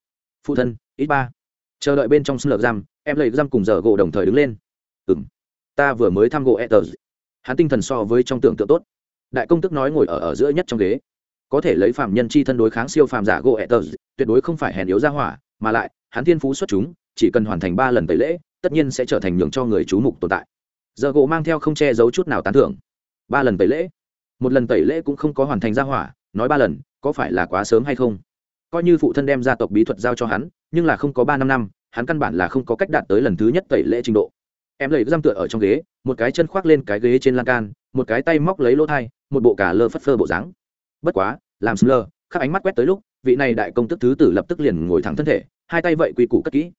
Phụ thân ít ba. Chờ đợi bên trong sân lược giam em lấy giam cùng giờ gỗ đồng thời đứng lên. Ừng ta vừa mới thăm gỗ tờ. hắn tinh thần so với trong tưởng tượng tốt. Đại công tức nói ngồi ở ở giữa nhất trong ghế. Có thể lấy phạm nhân chi thân đối kháng siêu phàm giả gỗ tờ, tuyệt đối không phải hèn yếu ra hỏa mà lại hắn thiên phú xuất chúng chỉ cần hoàn thành ba lần tẩy lễ tất nhiên sẽ trở thành nhường cho người chú mục tồn tại giờ gỗ mang theo không che giấu chút nào tán thưởng. Ba lần tẩy lễ. Một lần tẩy lễ cũng không có hoàn thành ra hỏa, nói ba lần, có phải là quá sớm hay không? Coi như phụ thân đem gia tộc bí thuật giao cho hắn, nhưng là không có ba năm năm, hắn căn bản là không có cách đạt tới lần thứ nhất tẩy lễ trình độ. Em lấy giam tựa ở trong ghế, một cái chân khoác lên cái ghế trên lan can, một cái tay móc lấy lỗ thai, một bộ cả lơ phất phơ bộ dáng. Bất quá, làm sơ lơ, khắc ánh mắt quét tới lúc, vị này đại công tức thứ tử lập tức liền ngồi thẳng thân thể, hai tay vậy quy củ cất kỹ.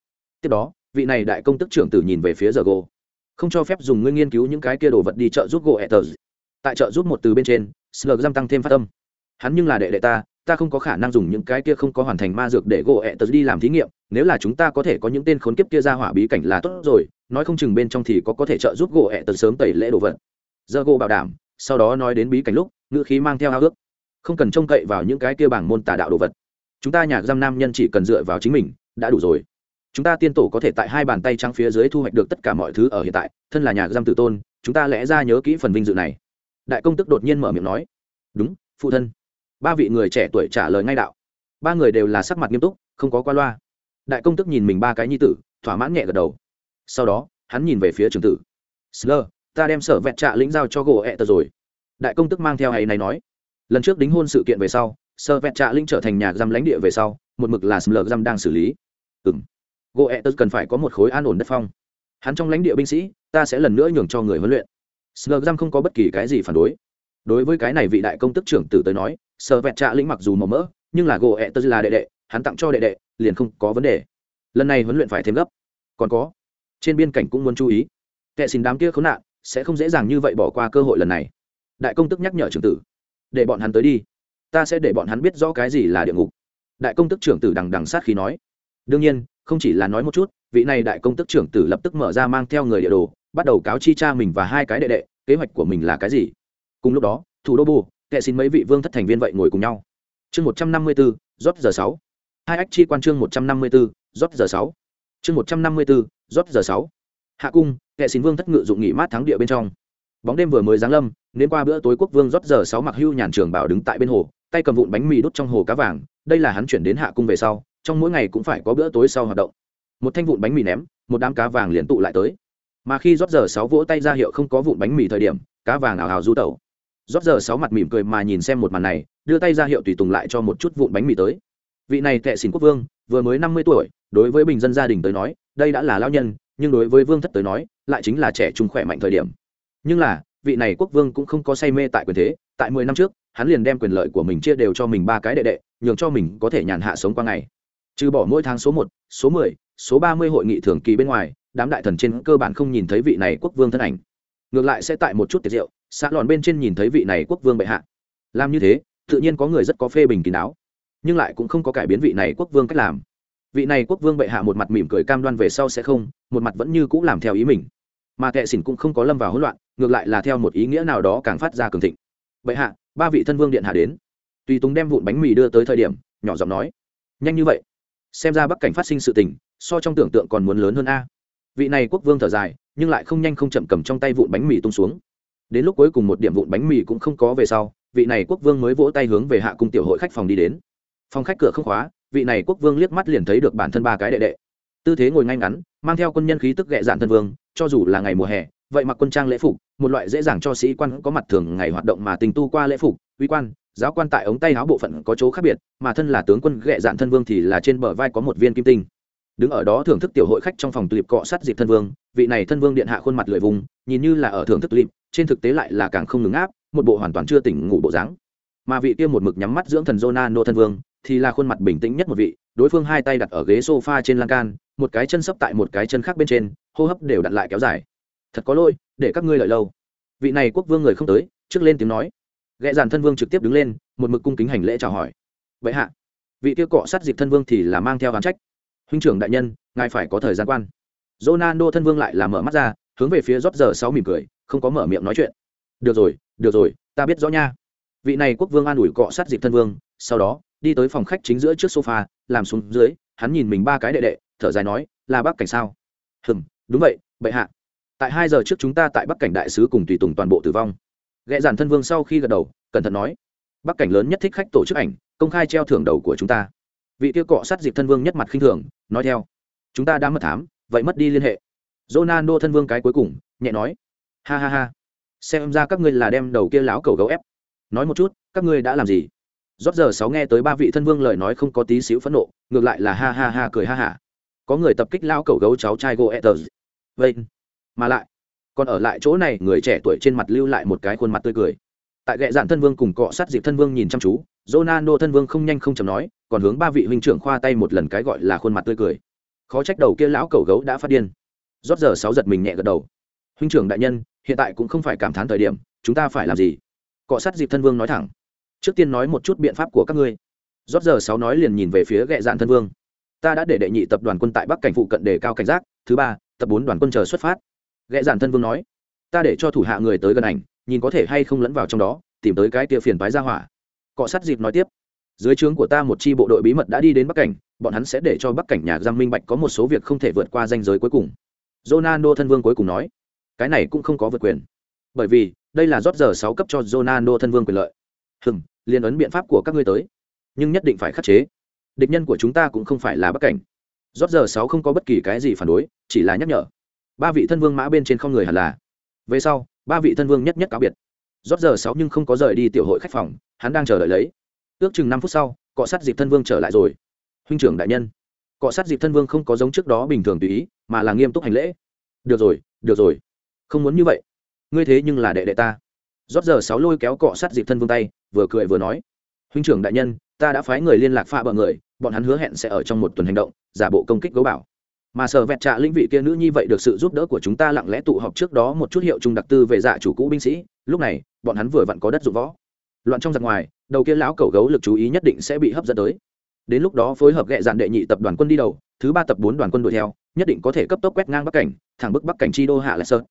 Tiếp đó, vị này đại công tức trưởng tử nhìn về phía giờ gỗ không cho phép dùng nguyên nghiên cứu những cái kia đồ vật đi chợ giúp gỗ etters tại chợ giúp một từ bên trên slug giam tăng thêm phát âm. Hắn nhưng là đệ đệ ta ta không có khả năng dùng những cái kia không có hoàn thành ma dược để gỗ ẹ tật đi làm thí nghiệm, nếu là chúng ta có thể có những tên khốn kiếp kia ra hỏa bí cảnh là tốt rồi, nói không chừng bên trong thì có có thể trợ giúp gỗ ẹ tật sớm tẩy lễ đồ vật. Giờ gỗ bảo đảm, sau đó nói đến bí cảnh lúc, ngữ khí mang theo ao ước. Không cần trông cậy vào những cái kia bảng môn tà đạo đồ vật. Chúng ta nhạc giam nam nhân chỉ cần dựa vào chính mình, đã đủ rồi chúng ta tiên tổ có thể tại hai bàn tay trắng phía dưới thu hoạch được tất cả mọi thứ ở hiện tại, thân là nhà giam tử tôn, chúng ta lẽ ra nhớ kỹ phần vinh dự này. Đại công tức đột nhiên mở miệng nói. Đúng, phụ thân. Ba vị người trẻ tuổi trả lời ngay đạo. Ba người đều là sắc mặt nghiêm túc, không có qua loa. Đại công tức nhìn mình ba cái nhi tử, thỏa mãn nhẹ gật đầu. Sau đó, hắn nhìn về phía trường tử. Slur ta đem sở vẹn trạ lĩnh giao cho gỗ ẹ tờ rồi. Đại công tức mang theo hay này nói. Lần trước đính hôn sự kiện về sau, sở vẹn trạ lĩnh trở thành nhà giam lãnh địa về sau, một mực là slur giam đang xử lý. Ừ m gỗ ẹ tờ cần phải có một khối an ổn đất phong. Hắn trong lãnh địa binh sĩ, ta sẽ lần nữa nhường cho người huấn luyện. Sờ giam không có bất kỳ cái gì phản đối. Đối với cái này vị đại công tức trưởng tử tới nói, sờ vẹt trạ lĩnh mặc dù màu mỡ, nhưng là gỗ ẹ tớ là đệ đệ, hắn tặng cho đệ đệ, liền không có vấn đề. Lần này huấn luyện phải thêm gấp. Còn có, trên biên cảnh cũng muốn chú ý kệ xin đám kia khốn nạn sẽ không dễ dàng như vậy bỏ qua cơ hội lần này. Đại công tức nhắc nhở trưởng tử, để bọn hắn tới đi. Ta sẽ để bọn hắn biết rõ cái gì là địa ngục. Đại công tức trưởng tử đằng đằng sát khí nói. Đương nhiên không chỉ là nói một chút, vị này đại công tức trưởng tử lập tức mở ra mang theo người địa đồ, bắt đầu cáo chi cha mình và hai cái đệ đệ, kế hoạch của mình là cái gì? Cùng lúc đó, thủ đô bù kệ xin mấy vị vương thất thành viên vậy ngồi cùng nhau. Chương một trăm năm mươi bốn rót giờ sáu. Hai ách chi quan chương một trăm năm mươi bốn rót giờ sáu. Chương một trăm năm mươi bốn rót giờ sáu. Hạ cung kệ xin vương thất ngự dụng nghỉ mát thắng địa bên trong. Bóng đêm vừa mới giáng lâm, nên qua bữa tối quốc vương rót giờ sáu mặc hưu nhàn trường bảo đứng tại bên hồ, tay cầm vụn bánh mì đốt trong hồ cá vàng, đây là hắn chuyển đến hạ cung về sau trong mỗi ngày cũng phải có bữa tối sau hoạt động. Một thanh vụn bánh mì ném, một đám cá vàng liền tụ lại tới. Mà khi rót giờ sáu vỗ tay ra hiệu không có vụn bánh mì thời điểm, cá vàng ảo hào du tẩu. Rót giờ sáu mặt mỉm cười mà nhìn xem một màn này, đưa tay ra hiệu tùy tùng lại cho một chút vụn bánh mì tới. Vị này tệ xỉn quốc vương, vừa mới năm mươi tuổi, đối với bình dân gia đình tới nói, đây đã là lao nhân, nhưng đối với vương thất tới nói, lại chính là trẻ trung khỏe mạnh thời điểm. Nhưng là, vị này quốc vương cũng không có say mê tại quyền thế, tại mười năm trước, hắn liền đem quyền lợi của mình chia đều cho mình ba cái đệ đệ, nhường cho mình có thể nhàn hạ sống qua ngày trừ bỏ mỗi tháng số một, số mười, số ba mươi hội nghị thường kỳ bên ngoài, đám đại thần trên cơ bản không nhìn thấy vị này quốc vương thân ảnh. Ngược lại sẽ tại một chút tiệc rượu xã lòn bên trên nhìn thấy vị này quốc vương bệ hạ. Làm như thế, tự nhiên có người rất có phê bình kín đáo. Nhưng lại cũng không có cải biến vị này quốc vương cách làm. Vị này quốc vương bệ hạ một mặt mỉm cười cam đoan về sau sẽ không, một mặt vẫn như cũ làm theo ý mình. Mà kệ xỉn cũng không có lâm vào hỗn loạn, ngược lại là theo một ý nghĩa nào đó càng phát ra cường thịnh. Bệ hạ, ba vị thân vương điện hạ đến. Tùy tùng đem vụn bánh mì đưa tới thời điểm, nhỏ giọng nói, nhanh như vậy xem ra bắc cảnh phát sinh sự tình, so trong tưởng tượng còn muốn lớn hơn a. Vị này quốc vương thở dài, nhưng lại không nhanh không chậm cầm trong tay vụn bánh mì tung xuống. Đến lúc cuối cùng một điểm vụn bánh mì cũng không có về sau, vị này quốc vương mới vỗ tay hướng về hạ cung tiểu hội khách phòng đi đến. Phòng khách cửa không khóa, vị này quốc vương liếc mắt liền thấy được bản thân ba cái đệ đệ. Tư thế ngồi ngay ngắn, mang theo quân nhân khí tức ghẹ dạn thân vương, cho dù là ngày mùa hè, vậy mặc quân trang lễ phục, một loại dễ dàng cho sĩ quan có mặt thường ngày hoạt động mà tình tu qua lễ phục, uy quan giáo quan tại ống tay áo bộ phận có chỗ khác biệt, mà thân là tướng quân ghệ dạn thân vương thì là trên bờ vai có một viên kim tinh. Đứng ở đó thưởng thức tiểu hội khách trong phòng tulip cọ sát dịp thân vương, vị này thân vương điện hạ khuôn mặt lười vùng, nhìn như là ở thưởng thức tulip trên thực tế lại là càng không ngừng áp, một bộ hoàn toàn chưa tỉnh ngủ bộ dáng. Mà vị kia một mực nhắm mắt dưỡng thần Ronaldo thân vương, thì là khuôn mặt bình tĩnh nhất một vị, đối phương hai tay đặt ở ghế sofa trên lan can, một cái chân sấp tại một cái chân khác bên trên, hô hấp đều đặt lại kéo dài. Thật có lỗi, để các ngươi lợi lâu. Vị này quốc vương người không tới, trước lên tiếng nói ghẹ dàn thân vương trực tiếp đứng lên, một mực cung kính hành lễ chào hỏi. Vậy hạ, vị kia cọ sát dịp thân vương thì là mang theo hán trách. Huynh trưởng đại nhân, ngài phải có thời gian quan. Ronaldo thân vương lại là mở mắt ra, hướng về phía rót giờ sáu mỉm cười, không có mở miệng nói chuyện. Được rồi được rồi, ta biết rõ nha. Vị này quốc vương an ủi cọ sát dịp thân vương, sau đó, đi tới phòng khách chính giữa trước sofa, làm xuống dưới, hắn nhìn mình ba cái đệ đệ, thở dài nói, là bắc cảnh sao? Hừm, đúng vậy, bệ hạ. Tại hai giờ trước chúng ta tại bắc cảnh đại sứ cùng tùy tùng toàn bộ tử vong ghẹ giản thân vương sau khi gật đầu, cẩn thận nói, bắc cảnh lớn nhất thích khách tổ chức ảnh, công khai treo thưởng đầu của chúng ta. Vị kia cọ sát dịp thân vương nhất mặt khinh thường, nói theo, chúng ta đã mất thám, vậy mất đi liên hệ. Ronaldo thân vương cái cuối cùng, nhẹ nói, ha ha ha, xem ra các ngươi là đem đầu kia láo cầu gấu ép. Nói một chút, các ngươi đã làm gì? Rót giờ sáu nghe tới ba vị thân vương lời nói không có tí xíu phẫn nộ, ngược lại là ha ha ha cười ha hả. Có người tập kích lao cầu gấu cháu trai goethers vậy mà lại còn ở lại chỗ này, người trẻ tuổi trên mặt lưu lại một cái khuôn mặt tươi cười. Tại ghẹ dạn thân vương cùng cọ sát dịp thân vương nhìn chăm chú, Ronaldo thân vương không nhanh không chầm nói, còn hướng ba vị huynh trưởng khoa tay một lần cái gọi là khuôn mặt tươi cười. Khó trách đầu kia lão cầu gấu đã phát điên. Rót giờ sáu giật mình nhẹ gật đầu. Huynh trưởng đại nhân, hiện tại cũng không phải cảm thán thời điểm, chúng ta phải làm gì? Cọ sát dịp thân vương nói thẳng. Trước tiên nói một chút biện pháp của các ngươi. Rót giờ sáu nói liền nhìn về phía ghẹ dạn thân vương. Ta đã để đệ nhị tập đoàn quân tại bắc cảnh phụ cận đề cao cảnh giác. Thứ ba, tập bốn đoàn quân chờ xuất phát ghẹ giản thân vương nói, ta để cho thủ hạ người tới gần ảnh, nhìn có thể hay không lẫn vào trong đó, tìm tới cái tia phiền phái ra hỏa. Cọ sát dịp nói tiếp, dưới trướng của ta một chi bộ đội bí mật đã đi đến bắc cảnh, bọn hắn sẽ để cho bắc cảnh nhà giang minh bạch có một số việc không thể vượt qua danh giới cuối cùng. Ronaldo thân vương cuối cùng nói, cái này cũng không có vượt quyền, bởi vì đây là rót giờ sáu cấp cho Ronaldo thân vương quyền lợi. Hừm, liên ấn biện pháp của các ngươi tới, nhưng nhất định phải khắc chế. Địch nhân của chúng ta cũng không phải là bắc cảnh. Rót giờ sáu không có bất kỳ cái gì phản đối, chỉ là nhắc nhở ba vị thân vương mã bên trên không người hẳn là. Về sau, ba vị thân vương nhất nhất cáo biệt. Rót giờ sáu nhưng không có rời đi tiểu hội khách phòng, hắn đang chờ đợi lấy. Ước chừng năm phút sau, cọ sát dịp thân vương trở lại rồi. Huynh trưởng đại nhân, cọ sát dịp thân vương không có giống trước đó bình thường tùy ý, mà là nghiêm túc hành lễ. Được rồi được rồi. Không muốn như vậy. Ngươi thế nhưng là đệ đệ ta. Rót giờ sáu lôi kéo cọ sát dịp thân vương tay, vừa cười vừa nói. Huynh trưởng đại nhân, ta đã phái người liên lạc pha bờ người, bọn hắn hứa hẹn sẽ ở trong một tuần hành động, giả bộ công kích gấu bảo mà sở vẹt trạ linh vị kia nữ nhi vậy được sự giúp đỡ của chúng ta lặng lẽ tụ họp trước đó một chút hiệu trung đặc tư về dạ chủ cũ binh sĩ. Lúc này, bọn hắn vừa vặn có đất dụng võ. Loạn trong giặc ngoài, đầu kia lão cầu gấu lực chú ý nhất định sẽ bị hấp dẫn tới. Đến lúc đó phối hợp ghẹ dạn đệ nhị tập đoàn quân đi đầu, thứ ba tập bốn đoàn quân đuổi theo, nhất định có thể cấp tốc quét ngang bắc cảnh, thẳng bức bắc cảnh chi đô hạ lại sơn.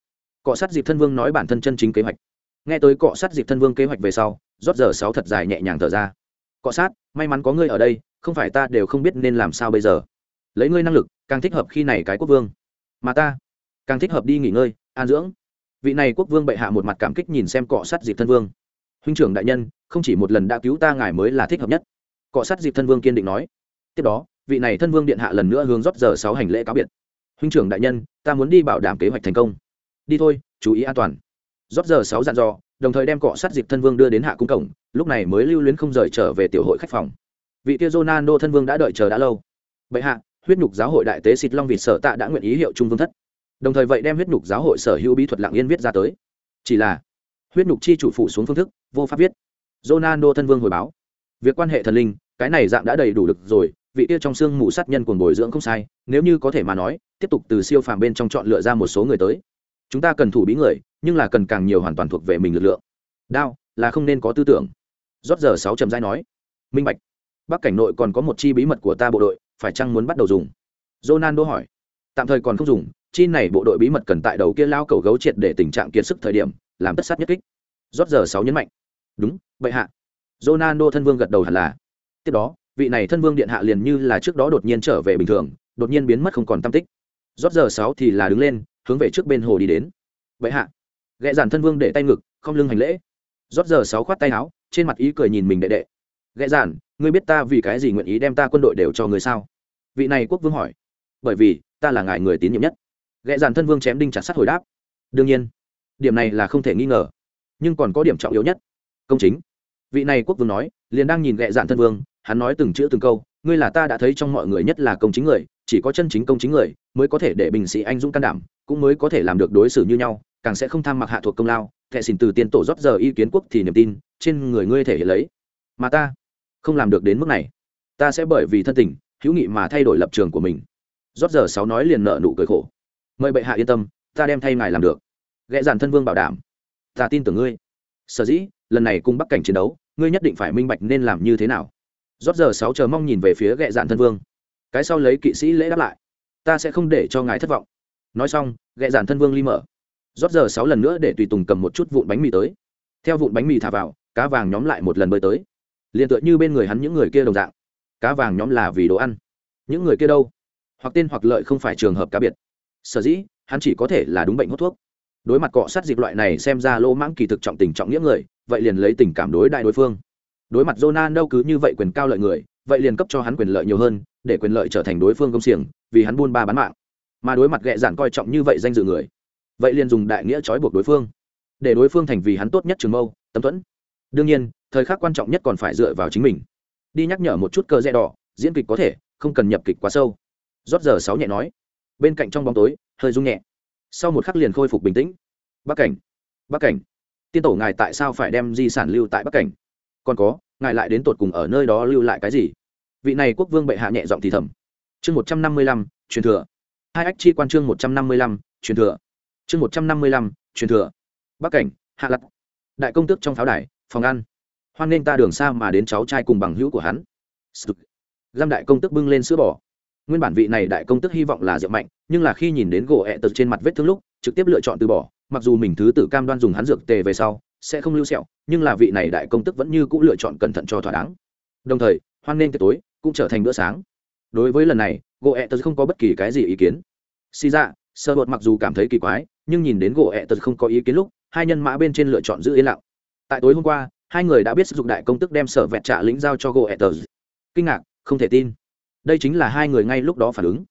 Cọ sát dịp thân vương nói bản thân chân chính kế hoạch. Nghe tới cọ sát dịp thân vương kế hoạch về sau, rót giờ sáu thật dài nhẹ nhàng thở ra. Cọ sát, may mắn có ngươi ở đây, không phải ta đều không biết nên làm sao bây giờ lấy ngươi năng lực, càng thích hợp khi này cái quốc vương. Mà ta, càng thích hợp đi nghỉ ngơi, an dưỡng. Vị này quốc vương bệ hạ một mặt cảm kích nhìn xem cọ sát dịp thân vương. Huynh trưởng đại nhân, không chỉ một lần đã cứu ta ngài mới là thích hợp nhất. Cọ sát dịp thân vương kiên định nói. Tiếp đó, vị này thân vương điện hạ lần nữa hướng rót giờ sáu hành lễ cáo biệt. Huynh trưởng đại nhân, ta muốn đi bảo đảm kế hoạch thành công. Đi thôi, chú ý an toàn. Rót giờ sáu dặn dò, đồng thời đem cọ sát dịp thân vương đưa đến hạ cung cổng, lúc này mới lưu luyến không rời trở về tiểu hội khách phòng. Vị kia Ronaldo thân vương đã đợi chờ đã lâu. Bệ hạ huyết nhục giáo hội đại tế xịt long vịt sở tạ đã nguyện ý hiệu trung vương thất. Đồng thời vậy đem huyết nhục giáo hội sở hữu bí thuật lặng yên viết ra tới. Chỉ là, huyết nhục chi chủ phụ xuống phương thức, vô pháp viết. Ronaldo thân vương hồi báo. Việc quan hệ thần linh, cái này dạng đã đầy đủ được rồi, vị kia trong xương mù sát nhân cuồng bồi dưỡng không sai, nếu như có thể mà nói, tiếp tục từ siêu phàm bên trong chọn lựa ra một số người tới. Chúng ta cần thủ bí người, nhưng là cần càng nhiều hoàn toàn thuộc về mình lực lượng. Đao, là không nên có tư tưởng. Rót giờ sáu trầm giai nói. Minh bạch. Bắc cảnh nội còn có một chi bí mật của ta bộ đội phải chăng muốn bắt đầu dùng? Ronaldo hỏi. Tạm thời còn không dùng, chi này bộ đội bí mật cần tại đầu kia lao cầu gấu triệt để tình trạng kiệt sức thời điểm, làm tất sát nhất kích. Rót giờ sáu nhấn mạnh. Đúng, vậy hạ. Ronaldo thân vương gật đầu hẳn là. Tiếp đó, vị này thân vương điện hạ liền như là trước đó đột nhiên trở về bình thường, đột nhiên biến mất không còn tam tích. Rót giờ sáu thì là đứng lên, hướng về trước bên hồ đi đến. Vậy hạ. Ghẹ giản thân vương để tay ngực, không lưng hành lễ. Rót giờ sáu khoát tay áo, trên mặt ý cười nhìn mình đệ đệ ghẹ giản ngươi biết ta vì cái gì nguyện ý đem ta quân đội đều cho người sao? Vị này quốc vương hỏi. Bởi vì, ta là ngài người tín nhiệm nhất. Ghẹ giản thân vương chém đinh chặt sắt hồi đáp. Đương nhiên, điểm này là không thể nghi ngờ. Nhưng còn có điểm trọng yếu nhất. Công chính. Vị này quốc vương nói, liền đang nhìn ghẹ dạn thân vương, hắn nói từng chữ từng câu, ngươi là ta đã thấy trong mọi người nhất là công chính người, chỉ có chân chính công chính người mới có thể để bình sĩ anh dũng can đảm, cũng mới có thể làm được đối xử như nhau, càng sẽ không tham mặc hạ thuộc công lao thệ xin từ tiền tổ rót giờ ý kiến quốc thì niềm tin trên người ngươi thể hiện lấy. Mà ta không làm được đến mức này. Ta sẽ bởi vì thân tình, hữu nghị mà thay đổi lập trường của mình. Rót giờ sáu nói liền nợ nụ cười khổ. Mời bệ hạ yên tâm, ta đem thay ngài làm được. Ghẹ dàn thân vương bảo đảm. Ta tin tưởng ngươi. Sở dĩ, lần này cùng bắc cảnh chiến đấu, ngươi nhất định phải minh bạch nên làm như thế nào. Rót giờ sáu chờ mong nhìn về phía ghẹ dàn thân vương. Cái sau lấy kỵ sĩ lễ đáp lại. Ta sẽ không để cho ngài thất vọng. Nói xong, ghẹ dàn thân vương ly mở. Rót giờ sáu lần nữa để tùy tùng cầm một chút vụn bánh mì tới. Theo vụn bánh mì thả vào, cá vàng nhóm lại một lần bơi tới liền tựa như bên người hắn những người kia đồng dạng. Cá vàng nhóm là vì đồ ăn. Những người kia đâu? Hoặc tên hoặc lợi không phải trường hợp cá biệt. Sở dĩ, hắn chỉ có thể là đúng bệnh hút thuốc. Đối mặt cọ sát dịp loại này xem ra lô mãng kỳ thực trọng tình trọng nghĩa người, vậy liền lấy tình cảm đối đại đối phương. Đối mặt Jonan đâu cứ như vậy quyền cao lợi người, vậy liền cấp cho hắn quyền lợi nhiều hơn, để quyền lợi trở thành đối phương công xiềng, vì hắn buôn ba bán mạng. Mà đối mặt ghẹ giản coi trọng như vậy danh dự người, vậy liền dùng đại nghĩa trói buộc đối phương. Để đối phương thành vì hắn tốt nhất trường mâu, tấm thuẫn đương nhiên, thời khắc quan trọng nhất còn phải dựa vào chính mình. Đi nhắc nhở một chút cơ rẽ đỏ, diễn kịch có thể, không cần nhập kịch quá sâu. Rót giờ sáu nhẹ nói. Bên cạnh trong bóng tối, hơi rung nhẹ. Sau một khắc liền khôi phục bình tĩnh. Bắc cảnh bắc cảnh. Tiên tổ ngài tại sao phải đem di sản lưu tại bắc cảnh? Còn có, ngài lại đến tột cùng ở nơi đó lưu lại cái gì? Vị này quốc vương bệ hạ nhẹ giọng thì thầm. Chương một trăm năm mươi lăm, truyền thừa. Hai ách chi quan chương một trăm năm mươi lăm, truyền thừa. Chương một trăm năm mươi lăm, truyền thừa. Bắc cảnh, hạ lặt đại công tước trong pháo đài phòng ăn. Hoan nghênh ta đường xa mà đến cháu trai cùng bằng hữu của hắn. Giam đại công tức bưng lên sữa bò. Nguyên bản vị này đại công tức hy vọng là rượu mạnh, nhưng là khi nhìn đến gỗ ẹ tật trên mặt vết thương lúc, trực tiếp lựa chọn từ bỏ. Mặc dù mình thứ tử cam đoan dùng hắn dược tề về sau, sẽ không lưu sẹo, nhưng là vị này đại công tức vẫn như c ũ lựa chọn cẩn thận cho thỏa đáng. Đồng thời, hoan nghênh tối cũng trở thành bữa sáng. Đối với lần này, gỗ ẹ tật không có bất kỳ cái gì ý kiến. Xì ra sơ bột mặc dù cảm thấy kỳ quái, nhưng nhìn đến gỗ ẹ tật không có ý kiến lúc, hai nhân mã bên trên lựa chọn giữ yên lặng tại tối hôm qua, hai người đã biết sử dụng đại công tức đem sở vẹn trả lĩnh giao cho gỗ ẹ kinh ngạc, không thể tin. Đây chính là hai người ngay lúc đó phản ứng.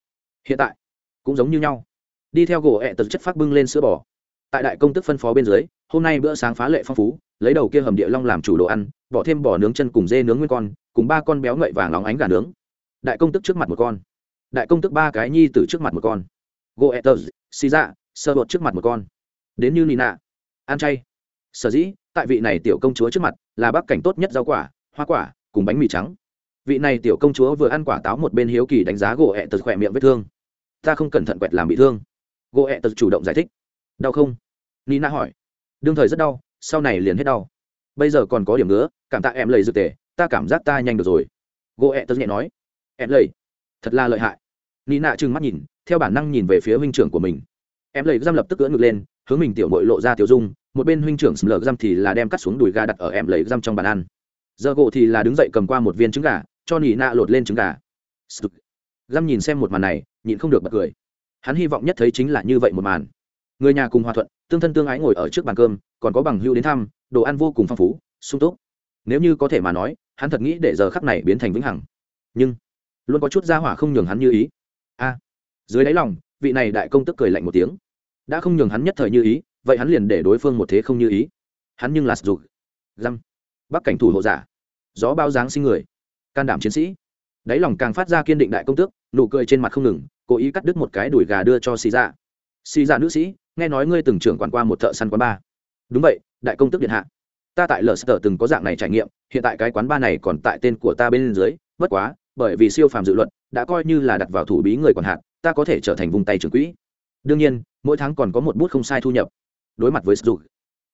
Hiện tại, cũng giống như nhau. Đi theo gỗ ẹ tật chất phát bưng lên sữa bò. Tại đại công tức phân phó bên dưới, hôm nay bữa sáng phá lệ phong phú, lấy đầu kia hầm địa long làm chủ đồ ăn, bỏ thêm bò nướng chân cùng dê nướng nguyên con, cùng ba con béo ngậy vàng óng ánh gà nướng. Đại công tức trước mặt một con. Đại công tức ba cái nhi từ trước mặt một con. Gỗ ẹ tật xì dạ sơ bột trước mặt một con. Đến như nina. Ăn chay. Sở dĩ tại vị này tiểu công chúa trước mặt, là bác cảnh tốt nhất rau quả, hoa quả, cùng bánh mì trắng. Vị này tiểu công chúa vừa ăn quả táo một bên hiếu kỳ đánh giá gỗ ẹ tật khỏe miệng vết thương. Ta không cẩn thận quẹt làm bị thương. Gỗ ẹ tật chủ động giải thích. Đau không? Nina hỏi. Đương thời rất đau, sau này liền hết đau. Bây giờ còn có điểm nữa, cảm tạ em lầy dược tề, ta cảm giác ta nhanh được rồi. Gỗ ẹ tật nhẹ nói. Em lầy, thật là lợi hại. Nina trừng mắt nhìn, theo bản năng nhìn về phía huynh trưởng của mình em lầy giam lập tức cưỡng ngực lên, hướng mình tiểu mội lộ ra tiểu dung, một bên huynh trưởng sầm lờ giam thì là đem cắt xuống đùi gà đặt ở em lầy giam trong bàn ăn. Giờ gỗ thì là đứng dậy cầm qua một viên trứng gà, cho nỉ nạ lột lên trứng gà. Giam nhìn xem một màn này, nhịn không được bật cười. Hắn hy vọng nhất thấy chính là như vậy một màn. Người nhà cùng hòa thuận, tương thân tương ái ngồi ở trước bàn cơm, còn có bằng hưu đến thăm, đồ ăn vô cùng phong phú, sung túc. Nếu như có thể mà nói, hắn thật nghĩ để giờ khắc này biến thành vĩnh hằng. Nhưng, luôn có chút gia hỏa không nhường hắn như ý. A. Dưới đáy lòng, vị này đại công tức cười lạnh một tiếng đã không nhường hắn nhất thời như ý, vậy hắn liền để đối phương một thế không như ý. Hắn nhưng là dục. Răm bắc cảnh thủ hộ giả. Gió bao dáng sinh người. Can đảm chiến sĩ. Đáy lòng càng phát ra kiên định đại công tước, nụ cười trên mặt không ngừng, cố ý cắt đứt một cái đùi gà đưa cho xì dạ. Xì dạ nữ sĩ, nghe nói ngươi từng trưởng quản qua một thợ săn quán ba đúng vậy, đại công tước điện hạ. Ta tại lờ sờ từng có dạng này trải nghiệm, hiện tại cái quán ba này còn tại tên của ta bên dưới, bất quá, bởi vì siêu phàm dự luận đã coi như là đặt vào thủ bí người còn hạn ta có thể trở thành vùng tay trưởng quỹ đương nhiên, mỗi tháng còn có một bút không sai thu nhập. Đối mặt với dục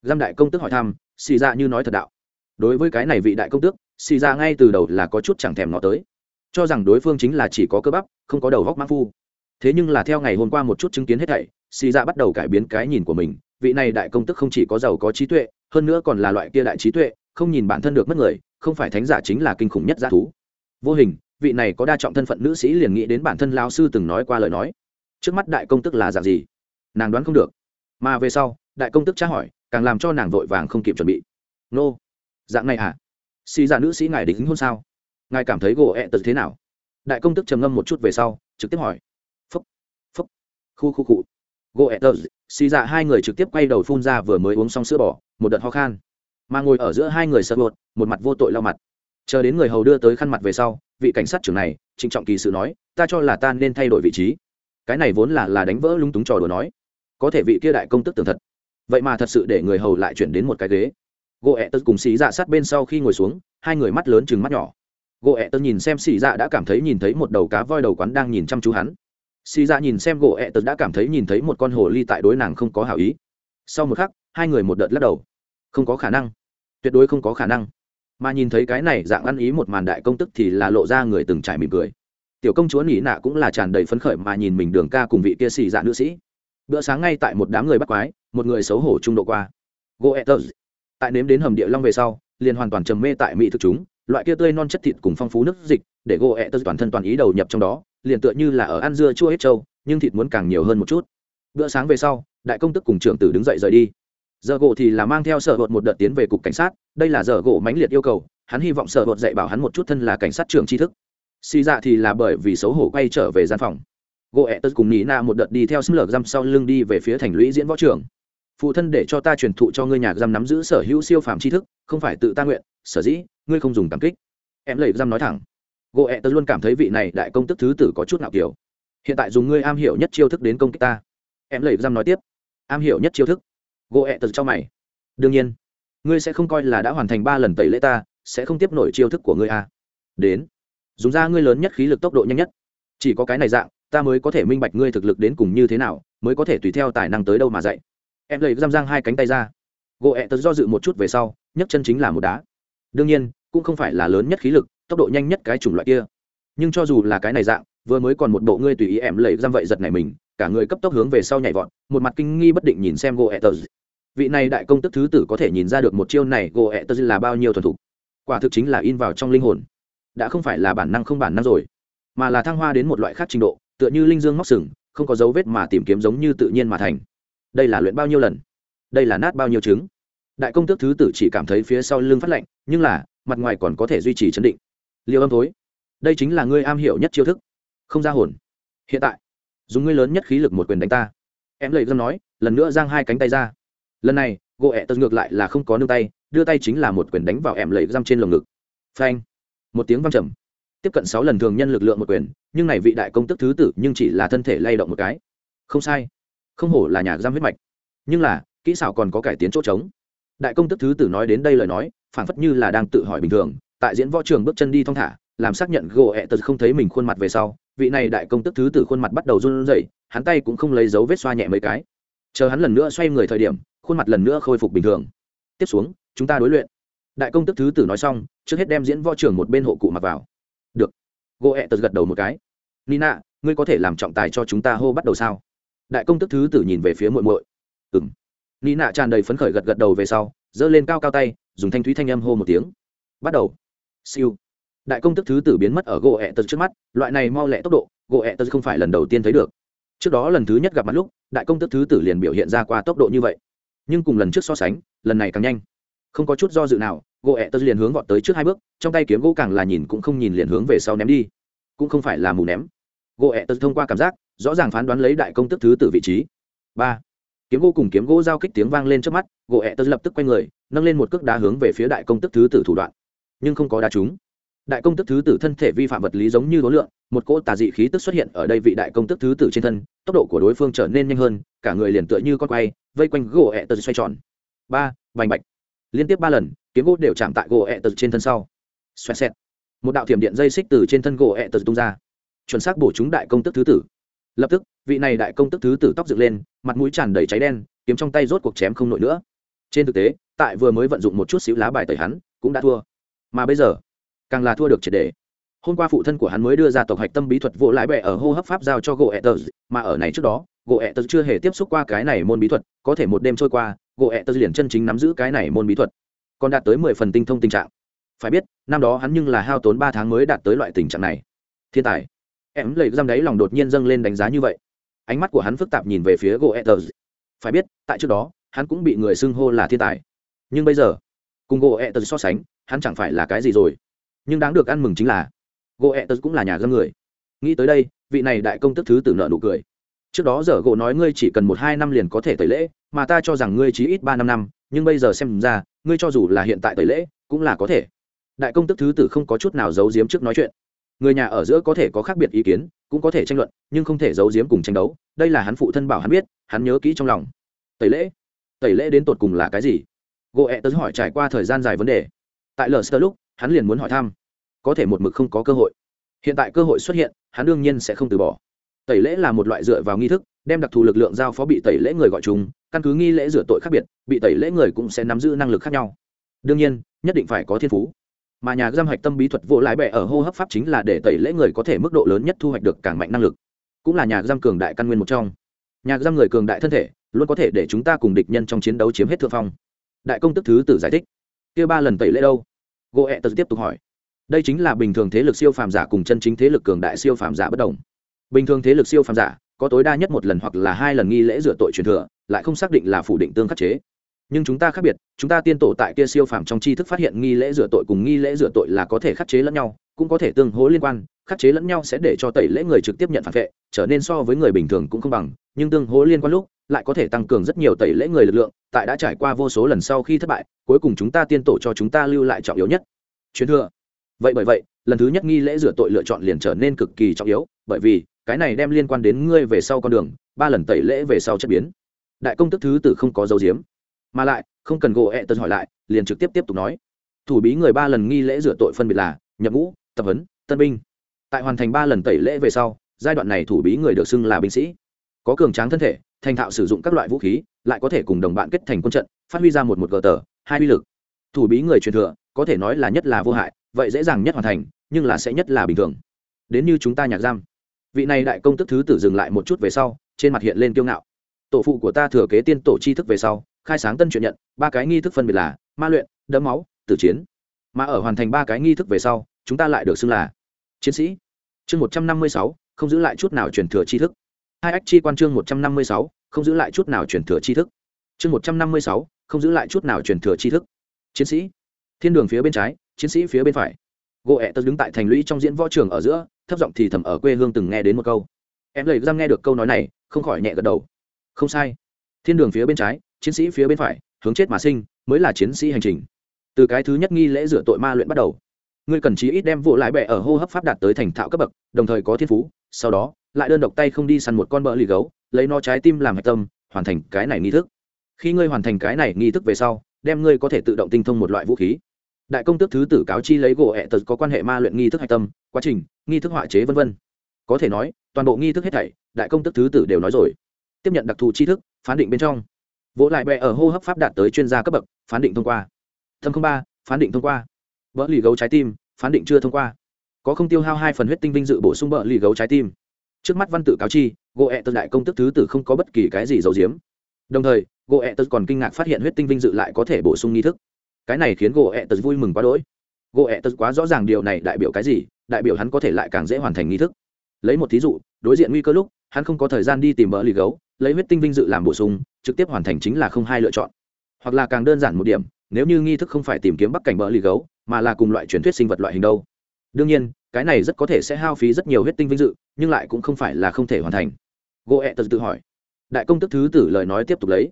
giam đại công tước hỏi thăm, xì ra như nói thật đạo. Đối với cái này vị đại công tước, xì ra ngay từ đầu là có chút chẳng thèm nó tới. Cho rằng đối phương chính là chỉ có cơ bắp, không có đầu góc mã phu. Thế nhưng là theo ngày hôm qua một chút chứng kiến hết thảy, xì ra bắt đầu cải biến cái nhìn của mình. Vị này đại công tức không chỉ có giàu có trí tuệ, hơn nữa còn là loại kia đại trí tuệ, không nhìn bản thân được mất người, không phải thánh giả chính là kinh khủng nhất g thú. Vô hình, vị này có đa trọng thân phận nữ sĩ liền nghĩ đến bản thân lao sư từng nói qua lời nói trước mắt đại công tức là dạng gì? Nàng đoán không được. Mà về sau, đại công tức tra hỏi, càng làm cho nàng vội vàng không kịp chuẩn bị. Nô, dạng này à? Xì giả nữ sĩ ngài đính hôn sao? Ngài cảm thấy gỗ ẹ、e、tật thế nào? Đại công tức trầm ngâm một chút về sau, trực tiếp hỏi. Phúc phúc, khu khu cụ gỗ ẹ、e、tật tật xì giả hai người trực tiếp quay đầu phun ra vừa mới uống xong sữa bỏ một đợt ho khan. Mà ngồi ở giữa hai người sợ bột một mặt vô tội lau mặt. Chờ đến người hầu đưa tới khăn mặt về sau, vị cảnh sát trưởng này, trịnh trọng kỳ sự nói, ta cho là ta nên thay đổi vị trí cái này vốn là là đánh vỡ lung túng trò đùa nói. Có thể vị kia đại công tức tưởng thật. Vậy mà thật sự để người hầu lại chuyển đến một cái ghế. Gỗ ẹ tật cùng xì dạ sát bên sau khi ngồi xuống, hai người mắt lớn chừng mắt nhỏ. Gỗ ẹ tật nhìn xem xì dạ đã cảm thấy nhìn thấy một đầu cá voi đầu quán đang nhìn chăm chú hắn. Xì dạ nhìn xem gỗ ẹ tật đã cảm thấy nhìn thấy một con hồ ly tại đối nàng không có hảo ý. Sau một khắc, hai người một đợt lắc đầu. Không có khả năng. Tuyệt đối không có khả năng. Mà nhìn thấy cái này dạng ăn ý một màn đại công tức thì là lộ ra người từng trải mỉm cười tiểu công chúa nỉ nạ cũng là tràn đầy phấn khởi mà nhìn mình đường ca cùng vị kia xì dạ nữ sĩ. Bữa sáng ngay tại một đám người bắt quái, một người xấu hổ trung độ qua. Goethers tại nếm đến hầm địa long về sau, liền hoàn toàn trầm mê tại mỹ thực chúng, loại kia tươi non chất thịt cùng phong phú nước dịch, để goethers toàn thân toàn ý đầu nhập trong đó, liền tựa như là ở ăn dưa chua hết trâu, nhưng thịt muốn càng nhiều hơn một chút. Bữa sáng về sau, đại công tức cùng trưởng tử đứng dậy rời đi. Giờ gỗ thì là mang theo sở hột một đợt tiến về cục cảnh sát, đây là giờ gỗ mãnh liệt yêu cầu, hắn hy vọng sở hột dạy bảo hắn một chút thân là cảnh sát trưởng tri thức xì dạ thì là bởi vì xấu hổ quay trở về gian phòng. Gỗ ẹ tớ cùng nỉ na một đợt đi theo xâm lược giam sau lưng đi về phía thành lũy diễn võ trường. Phụ thân để cho ta truyền thụ cho ngươi nhạc giam nắm giữ sở hữu siêu phàm tri thức, không phải tự ta nguyện, sở dĩ, ngươi không dùng cảm kích. Em lầy giam nói thẳng. Gỗ ẹ tớ luôn cảm thấy vị này đại công tức thứ tử có chút nào kiểu hiện tại dùng ngươi am hiểu nhất chiêu thức đến công kích ta. Em lầy giam nói tiếp. Am hiểu nhất chiêu thức. Gỗ ẹ tớ cho mày. Đương nhiên, ngươi sẽ không coi là đã hoàn thành ba lần tẩy lễ ta, sẽ không tiếp nổi chiêu thức của ngươi à. đến dùng ra ngươi lớn nhất khí lực tốc độ nhanh nhất. Chỉ có cái này dạng, ta mới có thể minh bạch ngươi thực lực đến cùng như thế nào, mới có thể tùy theo tài năng tới đâu mà dạy. Em lấy răm giang hai cánh tay ra. Gỗ ẹ tớ do dự một chút về sau, nhấc chân chính là một đá. Đương nhiên, cũng không phải là lớn nhất khí lực, tốc độ nhanh nhất cái chủng loại kia. Nhưng cho dù là cái này dạng, vừa mới còn một bộ ngươi tùy ý em lấy răm vậy giật này mình, cả người cấp tốc hướng về sau nhảy vọt, một mặt kinh nghi bất định nhìn xem gỗ ẹ tớ. Vị này đại công tức thứ tử có thể nhìn ra được một chiêu này, gỗ ẹ tớ là bao nhiêu thuần thục. Quả thực chính là in vào trong linh hồn đã không phải là bản năng không bản năng rồi, mà là thăng hoa đến một loại khác trình độ, tựa như linh dương móc sừng, không có dấu vết mà tìm kiếm giống như tự nhiên mà thành. Đây là luyện bao nhiêu lần? Đây là nát bao nhiêu trứng? Đại công tước thứ tử chỉ cảm thấy phía sau lưng phát lạnh, nhưng là, mặt ngoài còn có thể duy trì chấn định. Liều âm thối, đây chính là ngươi am hiểu nhất chiêu thức. Không ra hồn. Hiện tại, dùng ngươi lớn nhất khí lực một quyền đánh ta. Em lệ dân nói, lần nữa giang hai cánh tay ra. Lần này, gỗ ẹ tật ngược lại là không có nương tay, đưa tay chính là một quyền đánh vào em lệ dâm trên lồng ngực. Phanh một tiếng văng trầm. Tiếp cận sáu lần thường nhân lực lượng một quyền, nhưng này vị đại công tức thứ tử nhưng chỉ là thân thể lay động một cái. Không sai. Không hổ là nhà giam huyết mạch. Nhưng là, kỹ xảo còn có cải tiến chỗ trống. Đại công tức thứ tử nói đến đây lời nói, phảng phất như là đang tự hỏi bình thường, tại diễn võ trường bước chân đi thong thả, làm xác nhận gỗ ẹ tật không thấy mình khuôn mặt về sau, vị này đại công tức thứ tử khuôn mặt bắt đầu run rẩy, hắn tay cũng không lấy dấu vết xoa nhẹ mấy cái. Chờ hắn lần nữa xoay người thời điểm, khuôn mặt lần nữa khôi phục bình thường. Tiếp xuống, chúng ta đối luyện đại công tức thứ tử nói xong, trước hết đem diễn võ trưởng một bên hộ cụ mặc vào. Được. Gỗ ẹ tật gật đầu một cái. Nina, ngươi có thể làm trọng tài cho chúng ta hô bắt đầu sao? Đại công tức thứ tử nhìn về phía muội muội. Ừng nina tràn đầy phấn khởi gật gật đầu về sau, giơ lên cao cao tay, dùng thanh thúy thanh âm hô một tiếng. Bắt đầu. Siêu. Đại công tức thứ tử biến mất ở gỗ ẹ tật trước mắt, loại này mau lẹ tốc độ, gỗ ẹ tật không phải lần đầu tiên thấy được. Trước đó lần thứ nhất gặp mặt lúc, đại công tức thứ tử liền biểu hiện ra qua tốc độ như vậy. Nhưng cùng lần trước so sánh, lần này càng nhanh không có chút do dự nào, gỗ ẹ tớ liền hướng gọn tới trước hai bước, trong tay kiếm gỗ càng là nhìn cũng không nhìn liền hướng về sau ném đi. Cũng không phải là mù ném. Gỗ ẹ tớ thông qua cảm giác, rõ ràng phán đoán lấy đại công tức thứ từ vị trí. Ba. Kiếm gỗ cùng kiếm gỗ giao kích tiếng vang lên trước mắt, gỗ ẹ tớ lập tức quay người, nâng lên một cước đá hướng về phía đại công tức thứ tử thủ đoạn. Nhưng không có đá chúng. đại công tức thứ tử thân thể vi phạm vật lý giống như đối lượng một cỗ tà dị khí tức xuất hiện ở đây vị đại công tức thứ tử trên thân, tốc độ của đối phương trở nên nhanh hơn, cả người liền tựa như con quay, vây quanh gỗ ẹ tật xoay tròn. Ba. Vành bạch liên tiếp ba lần, kiếm gỗ đều chạm tại gỗ ẹ tật trên thân sau. Xoẹt xẹt. Một đạo thiểm điện dây xích từ trên thân gỗ ẹ tật tung ra. Chuẩn xác bổ chúng đại công tức thứ tử. Lập tức, vị này đại công tức thứ tử tóc dựng lên, mặt mũi tràn đầy cháy đen, kiếm trong tay rốt cuộc chém không nổi nữa. Trên thực tế, tại vừa mới vận dụng một chút xíu lá bài tẩy hắn, cũng đã thua. Mà bây giờ, càng là thua được triệt đề. Hôm qua phụ thân của hắn mới đưa ra tộc hạch tâm bí thuật vô lãi bẹ ở hô hấp pháp giao cho gỗ ẹ tờ, mà ở này trước đó gỗ ẹ tật chưa hề tiếp xúc qua cái này môn bí thuật, có thể một đêm trôi qua, gỗ ẹ tật liền chân chính nắm giữ cái này môn bí thuật, còn đạt tới mười phần tinh thông tình trạng. Phải biết, năm đó hắn nhưng là hao tốn ba tháng mới đạt tới loại tình trạng này. Thiên tài. Em lầy giam đấy lòng đột nhiên dâng lên đánh giá như vậy. Ánh mắt của hắn phức tạp nhìn về phía Gỗ goethers phải biết, tại trước đó, hắn cũng bị người xưng hô là thiên tài. Nhưng bây giờ, cùng Gỗ goethers so sánh, hắn chẳng phải là cái gì rồi. Nhưng đáng được ăn mừng chính là, gỗ ẹ tật cũng là nhà gâm người. Nghĩ tới đây, vị này đại công tức thứ tử nợ nụ cười trước đó giờ gỗ nói ngươi chỉ cần một hai năm liền có thể tẩy lễ, mà ta cho rằng ngươi chỉ ít ba năm năm, nhưng bây giờ xem ra, ngươi cho dù là hiện tại tẩy lễ, cũng là có thể. Đại công tức thứ tử không có chút nào giấu giếm trước nói chuyện. Người nhà ở giữa có thể có khác biệt ý kiến, cũng có thể tranh luận, nhưng không thể giấu giếm cùng tranh đấu. Đây là hắn phụ thân bảo hắn biết, hắn nhớ kỹ trong lòng. Tẩy lễ? Tẩy lễ đến tột cùng là cái gì? Gỗ e ẹ tớ hỏi trải qua thời gian dài vấn đề. Tại lờ sơ lúc, hắn liền muốn hỏi thăm. Có thể một mực không có cơ hội. Hiện tại cơ hội xuất hiện, hắn đương nhiên sẽ không từ bỏ tẩy lễ là một loại dựa vào nghi thức, đem đặc thù lực lượng giao phó bị tẩy lễ người gọi chúng, căn cứ nghi lễ rửa tội khác biệt, bị tẩy lễ người cũng sẽ nắm giữ năng lực khác nhau. Đương nhiên, nhất định phải có thiên phú. Mà nhà giam hạch tâm bí thuật vô lái bẹ ở hô hấp pháp chính là để tẩy lễ người có thể mức độ lớn nhất thu hoạch được càng mạnh năng lực. Cũng là nhà giam cường đại căn nguyên một trong. Nhà giam người cường đại thân thể, luôn có thể để chúng ta cùng địch nhân trong chiến đấu chiếm hết thượng phong. Đại công tức thứ tử giải thích. Kia ba lần tẩy lễ đâu? Gỗ ẹ tật tiếp tục hỏi. Đây chính là bình thường thế lực siêu phàm giả cùng chân chính thế lực cường đại siêu phàm giả bất đồng bình thường thế lực siêu phàm giả, có tối đa nhất một lần hoặc là hai lần nghi lễ rửa tội truyền thừa, lại không xác định là phủ định tương khắc chế. Nhưng chúng ta khác biệt, chúng ta tiên tổ tại kia siêu phàm trong tri thức phát hiện nghi lễ rửa tội cùng nghi lễ rửa tội là có thể khắc chế lẫn nhau, cũng có thể tương hỗ liên quan, khắc chế lẫn nhau sẽ để cho tẩy lễ người trực tiếp nhận phản vệ, trở nên so với người bình thường cũng không bằng, nhưng tương hỗ liên quan lúc, lại có thể tăng cường rất nhiều tẩy lễ người lực lượng, tại đã trải qua vô số lần sau khi thất bại, cuối cùng chúng ta tiên tổ cho chúng ta lưu lại trọng yếu nhất. Truyền thừa. Vậy bởi vậy, lần thứ nhất nghi lễ rửa tội lựa chọn liền trở nên cực kỳ trọng yếu, bởi vì cái này đem liên quan đến ngươi về sau con đường, ba lần tẩy lễ về sau chất biến. Đại công tức thứ tử không có dấu diếm mà lại, không cần gỗ ẹ tật hỏi lại, liền trực tiếp tiếp tục nói. Thủ bí người ba lần nghi lễ rửa tội phân biệt là nhập ngũ, tập huấn, tân binh. Tại hoàn thành ba lần tẩy lễ về sau, giai đoạn này thủ bí người được xưng là binh sĩ. Có cường tráng thân thể, thành thạo sử dụng các loại vũ khí, lại có thể cùng đồng bạn kết thành quân trận, phát huy ra một một gờ tờ, hai uy lực. Thủ bí người truyền thừa, có thể nói là nhất là vô hại, vậy dễ dàng nhất hoàn thành, nhưng là sẽ nhất là bình thường. Đến như chúng ta nhạc giam vị này đại công tức thứ tử dừng lại một chút về sau, trên mặt hiện lên kiêu ngạo. Tổ phụ của ta thừa kế tiên tổ chi thức về sau, khai sáng tân chuyện nhận, ba cái nghi thức phân biệt là ma luyện, đẫm máu, tử chiến. Mà ở hoàn thành ba cái nghi thức về sau, chúng ta lại được xưng là chiến sĩ. Chương một trăm năm mươi sáu, không giữ lại chút nào truyền thừa tri thức. Hai ách chi quan chương một trăm năm mươi sáu, không giữ lại chút nào truyền thừa tri thức. Chương một trăm năm mươi sáu, không giữ lại chút nào truyền thừa tri thức. Chiến sĩ. Thiên đường phía bên trái, chiến sĩ phía bên phải. Gỗ ẹ tật đứng tại thành lũy trong diễn võ trường ở giữa thấp giọng thì thầm ở quê hương từng nghe đến một câu. Em lấy giam nghe được câu nói này, không khỏi nhẹ gật đầu. Không sai. Thiên đường phía bên trái, chiến sĩ phía bên phải, hướng chết mà sinh, mới là chiến sĩ hành trình. Từ cái thứ nhất nghi lễ rửa tội ma luyện bắt đầu. Ngươi cần chí ít đem vụ lái bẹ ở hô hấp pháp đạt tới thành thạo cấp bậc, đồng thời có thiên phú, sau đó, lại đơn độc tay không đi săn một con bỡ lì gấu, lấy nó trái tim làm hạch tâm, hoàn thành cái này nghi thức. Khi ngươi hoàn thành cái này nghi thức về sau, đem ngươi có thể tự động tinh thông một loại vũ khí. Đại công tước thứ tử cáo chi lấy gỗ hẹ tật có quan hệ ma luyện nghi thức hạch tâm, quá trình nghi thức họa chế v v có thể nói, toàn bộ nghi thức hết thảy, đại công tức thứ tử đều nói rồi. Tiếp nhận đặc thù tri thức, phán định bên trong. Vỗ lại bè ở hô hấp pháp đạt tới chuyên gia cấp bậc, phán định thông qua. Thâm không ba, phán định thông qua. Vỡ lì gấu trái tim, phán định chưa thông qua. Có không tiêu hao hai phần huyết tinh vinh dự bổ sung vỡ lì gấu trái tim. Trước mắt văn tự cáo chi, gỗ ẹ tật đại công tức thứ tử không có bất kỳ cái gì giấu giếm. Đồng thời, gỗ ẹ tật còn kinh ngạc phát hiện huyết tinh vinh dự lại có thể bổ sung nghi thức. Cái này khiến gỗ ẹ tật vui mừng quá đỗi. Gỗ ẹ tật quá rõ ràng điều này đại biểu cái gì? Đại biểu hắn có thể lại càng dễ hoàn thành nghi thức. Lấy một thí dụ, đối diện nguy cơ lúc, hắn không có thời gian đi tìm mỡ lì gấu, lấy huyết tinh vinh dự làm bổ sung, trực tiếp hoàn thành chính là không hai lựa chọn. Hoặc là càng đơn giản một điểm, nếu như nghi thức không phải tìm kiếm bắc cảnh mỡ lì gấu, mà là cùng loại truyền thuyết sinh vật loại hình đâu. Đương nhiên, cái này rất có thể sẽ hao phí rất nhiều huyết tinh vinh dự, nhưng lại cũng không phải là không thể hoàn thành. Gỗ ẹ e tật tự hỏi. Đại công tức thứ tử lời nói tiếp tục lấy.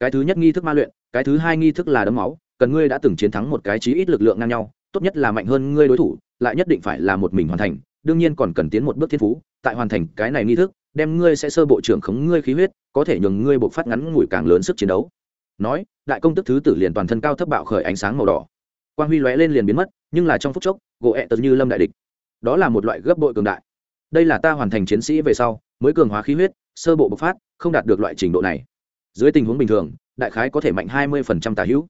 Cái thứ nhất nghi thức ma luyện, cái thứ hai nghi thức là đấm máu, cần ngươi đã từng chiến thắng một cái chí ít lực lượng ngang nhau, tốt nhất là mạnh hơn ngươi đối thủ lại nhất định phải là một mình hoàn thành, đương nhiên còn cần tiến một bước thiên phú, tại hoàn thành cái này nghi thức, đem ngươi sẽ sơ bộ trưởng khống ngươi khí huyết, có thể nhường ngươi bộc phát ngắn ngủi càng lớn sức chiến đấu. Nói, đại công tức thứ tử liền toàn thân cao thấp bạo khởi ánh sáng màu đỏ. Quang huy lóe lên liền biến mất, nhưng là trong phút chốc, gỗ ẹ tật như lâm đại địch. Đó là một loại gấp bội cường đại. Đây là ta hoàn thành chiến sĩ về sau, mới cường hóa khí huyết, sơ bộ bộc phát, không đạt được loại trình độ này. Dưới tình huống bình thường, đại khái có thể mạnh hai mươi tả hữu.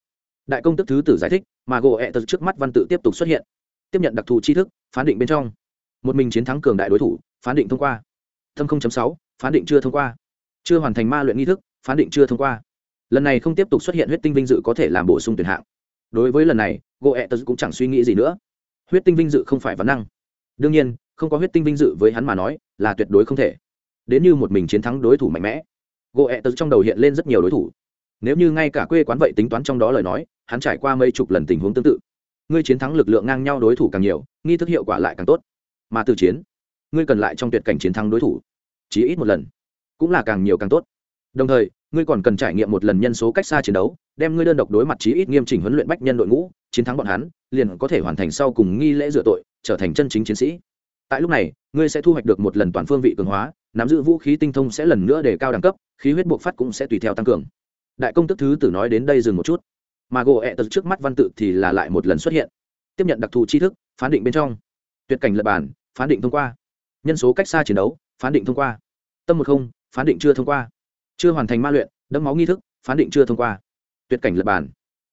Đại công tức thứ tử giải thích, mà gỗ ẹ tật trước mắt văn tự tiếp tục xuất hiện tiếp nhận đặc thù tri thức, phán định bên trong. Một mình chiến thắng cường đại đối thủ, phán định thông qua. Thâm sáu, phán định chưa thông qua. Chưa hoàn thành ma luyện nghi thức, phán định chưa thông qua. Lần này không tiếp tục xuất hiện huyết tinh vinh dự có thể làm bổ sung tuyển hạng. Đối với lần này gỗ ẹ tật cũng chẳng suy nghĩ gì nữa. Huyết tinh vinh dự không phải vấn năng. Đương nhiên, không có huyết tinh vinh dự với hắn mà nói, là tuyệt đối không thể. Đến như một mình chiến thắng đối thủ mạnh mẽ gỗ ẹ tật trong đầu hiện lên rất nhiều đối thủ. Nếu như ngay cả quê quán vậy tính toán trong đó lời nói, hắn trải qua mấy chục lần tình huống tương tự ngươi chiến thắng lực lượng ngang nhau đối thủ càng nhiều, nghi thức hiệu quả lại càng tốt. Mà từ chiến, ngươi cần lại trong tuyệt cảnh chiến thắng đối thủ, chỉ ít một lần, cũng là càng nhiều càng tốt. Đồng thời, ngươi còn cần trải nghiệm một lần nhân số cách xa chiến đấu, đem ngươi đơn độc đối mặt chí ít nghiêm chỉnh huấn luyện bách nhân đội ngũ, chiến thắng bọn hắn, liền có thể hoàn thành sau cùng nghi lễ dựa tội, trở thành chân chính chiến sĩ. Tại lúc này, ngươi sẽ thu hoạch được một lần toàn phương vị cường hóa, nắm giữ vũ khí tinh thông sẽ lần nữa để cao đẳng cấp, khí huyết buộc phát cũng sẽ tùy theo tăng cường. Đại công tức thứ tử nói đến đây dừng một chút mà gỗ ẹ tật trước mắt văn tự thì là lại một lần xuất hiện. Tiếp nhận đặc thù tri thức phán định bên trong. Tuyệt cảnh lập bản phán định thông qua. Nhân số cách xa chiến đấu phán định thông qua. Tâm một không phán định chưa thông qua. Chưa hoàn thành ma luyện đẫm máu nghi thức phán định chưa thông qua. Tuyệt cảnh lập bản.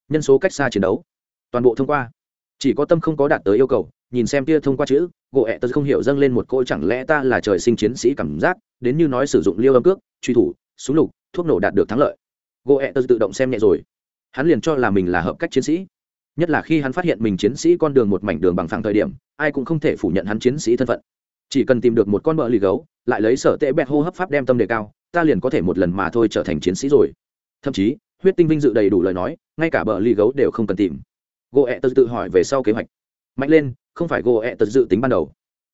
Nhân số cách xa chiến đấu. Toàn bộ thông qua. Chỉ có tâm không có đạt tới yêu cầu nhìn xem kia thông qua chữ gỗ ẹ tật không hiểu dâng lên một cỗ, chẳng lẽ ta là trời sinh chiến sĩ cảm giác đến như nói sử dụng liêu âm cước truy thủ súng lục thuốc nổ đạt được thắng lợi. Gỗ ẹ tật tự động xem nhẹ rồi hắn liền cho là mình là hợp cách chiến sĩ. Nhất là khi hắn phát hiện mình chiến sĩ con đường một mảnh đường bằng phẳng thời điểm, ai cũng không thể phủ nhận hắn chiến sĩ thân phận. Chỉ cần tìm được một con bợ lì gấu, lại lấy sở tệ bẹt hô hấp pháp đem tâm đề cao, ta liền có thể một lần mà thôi trở thành chiến sĩ rồi. Thậm chí, huyết tinh vinh dự đầy đủ lời nói, ngay cả bờ lì gấu đều không cần tìm. Gỗ ẹ tật tự hỏi về sau kế hoạch. Mạnh lên, không phải gỗ ẹ tật dự tính ban đầu,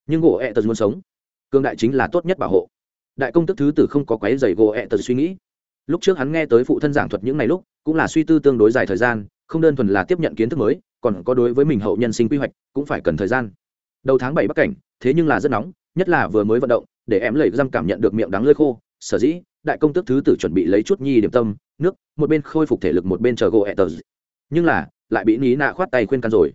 nhưng gỗ ẹ tật muốn sống. Cương đại chính là tốt nhất bảo hộ. Đại công tức thứ tử không có quái dày gỗ ẹ tật suy nghĩ lúc trước hắn nghe tới phụ thân giảng thuật những ngày lúc, cũng là suy tư tương đối dài thời gian, không đơn thuần là tiếp nhận kiến thức mới, còn có đối với mình hậu nhân sinh quy hoạch, cũng phải cần thời gian. Đầu tháng bảy bắc cảnh, thế nhưng là rất nóng, nhất là vừa mới vận động, để em lầy răm cảm nhận được miệng đắng lơi khô, sở dĩ, đại công tước thứ tử chuẩn bị lấy chút nhi điểm tâm, nước, một bên khôi phục thể lực một bên chờ gỗ ẹ tờ. Nhưng là, lại bị ní nạ khoát tay khuyên can rồi.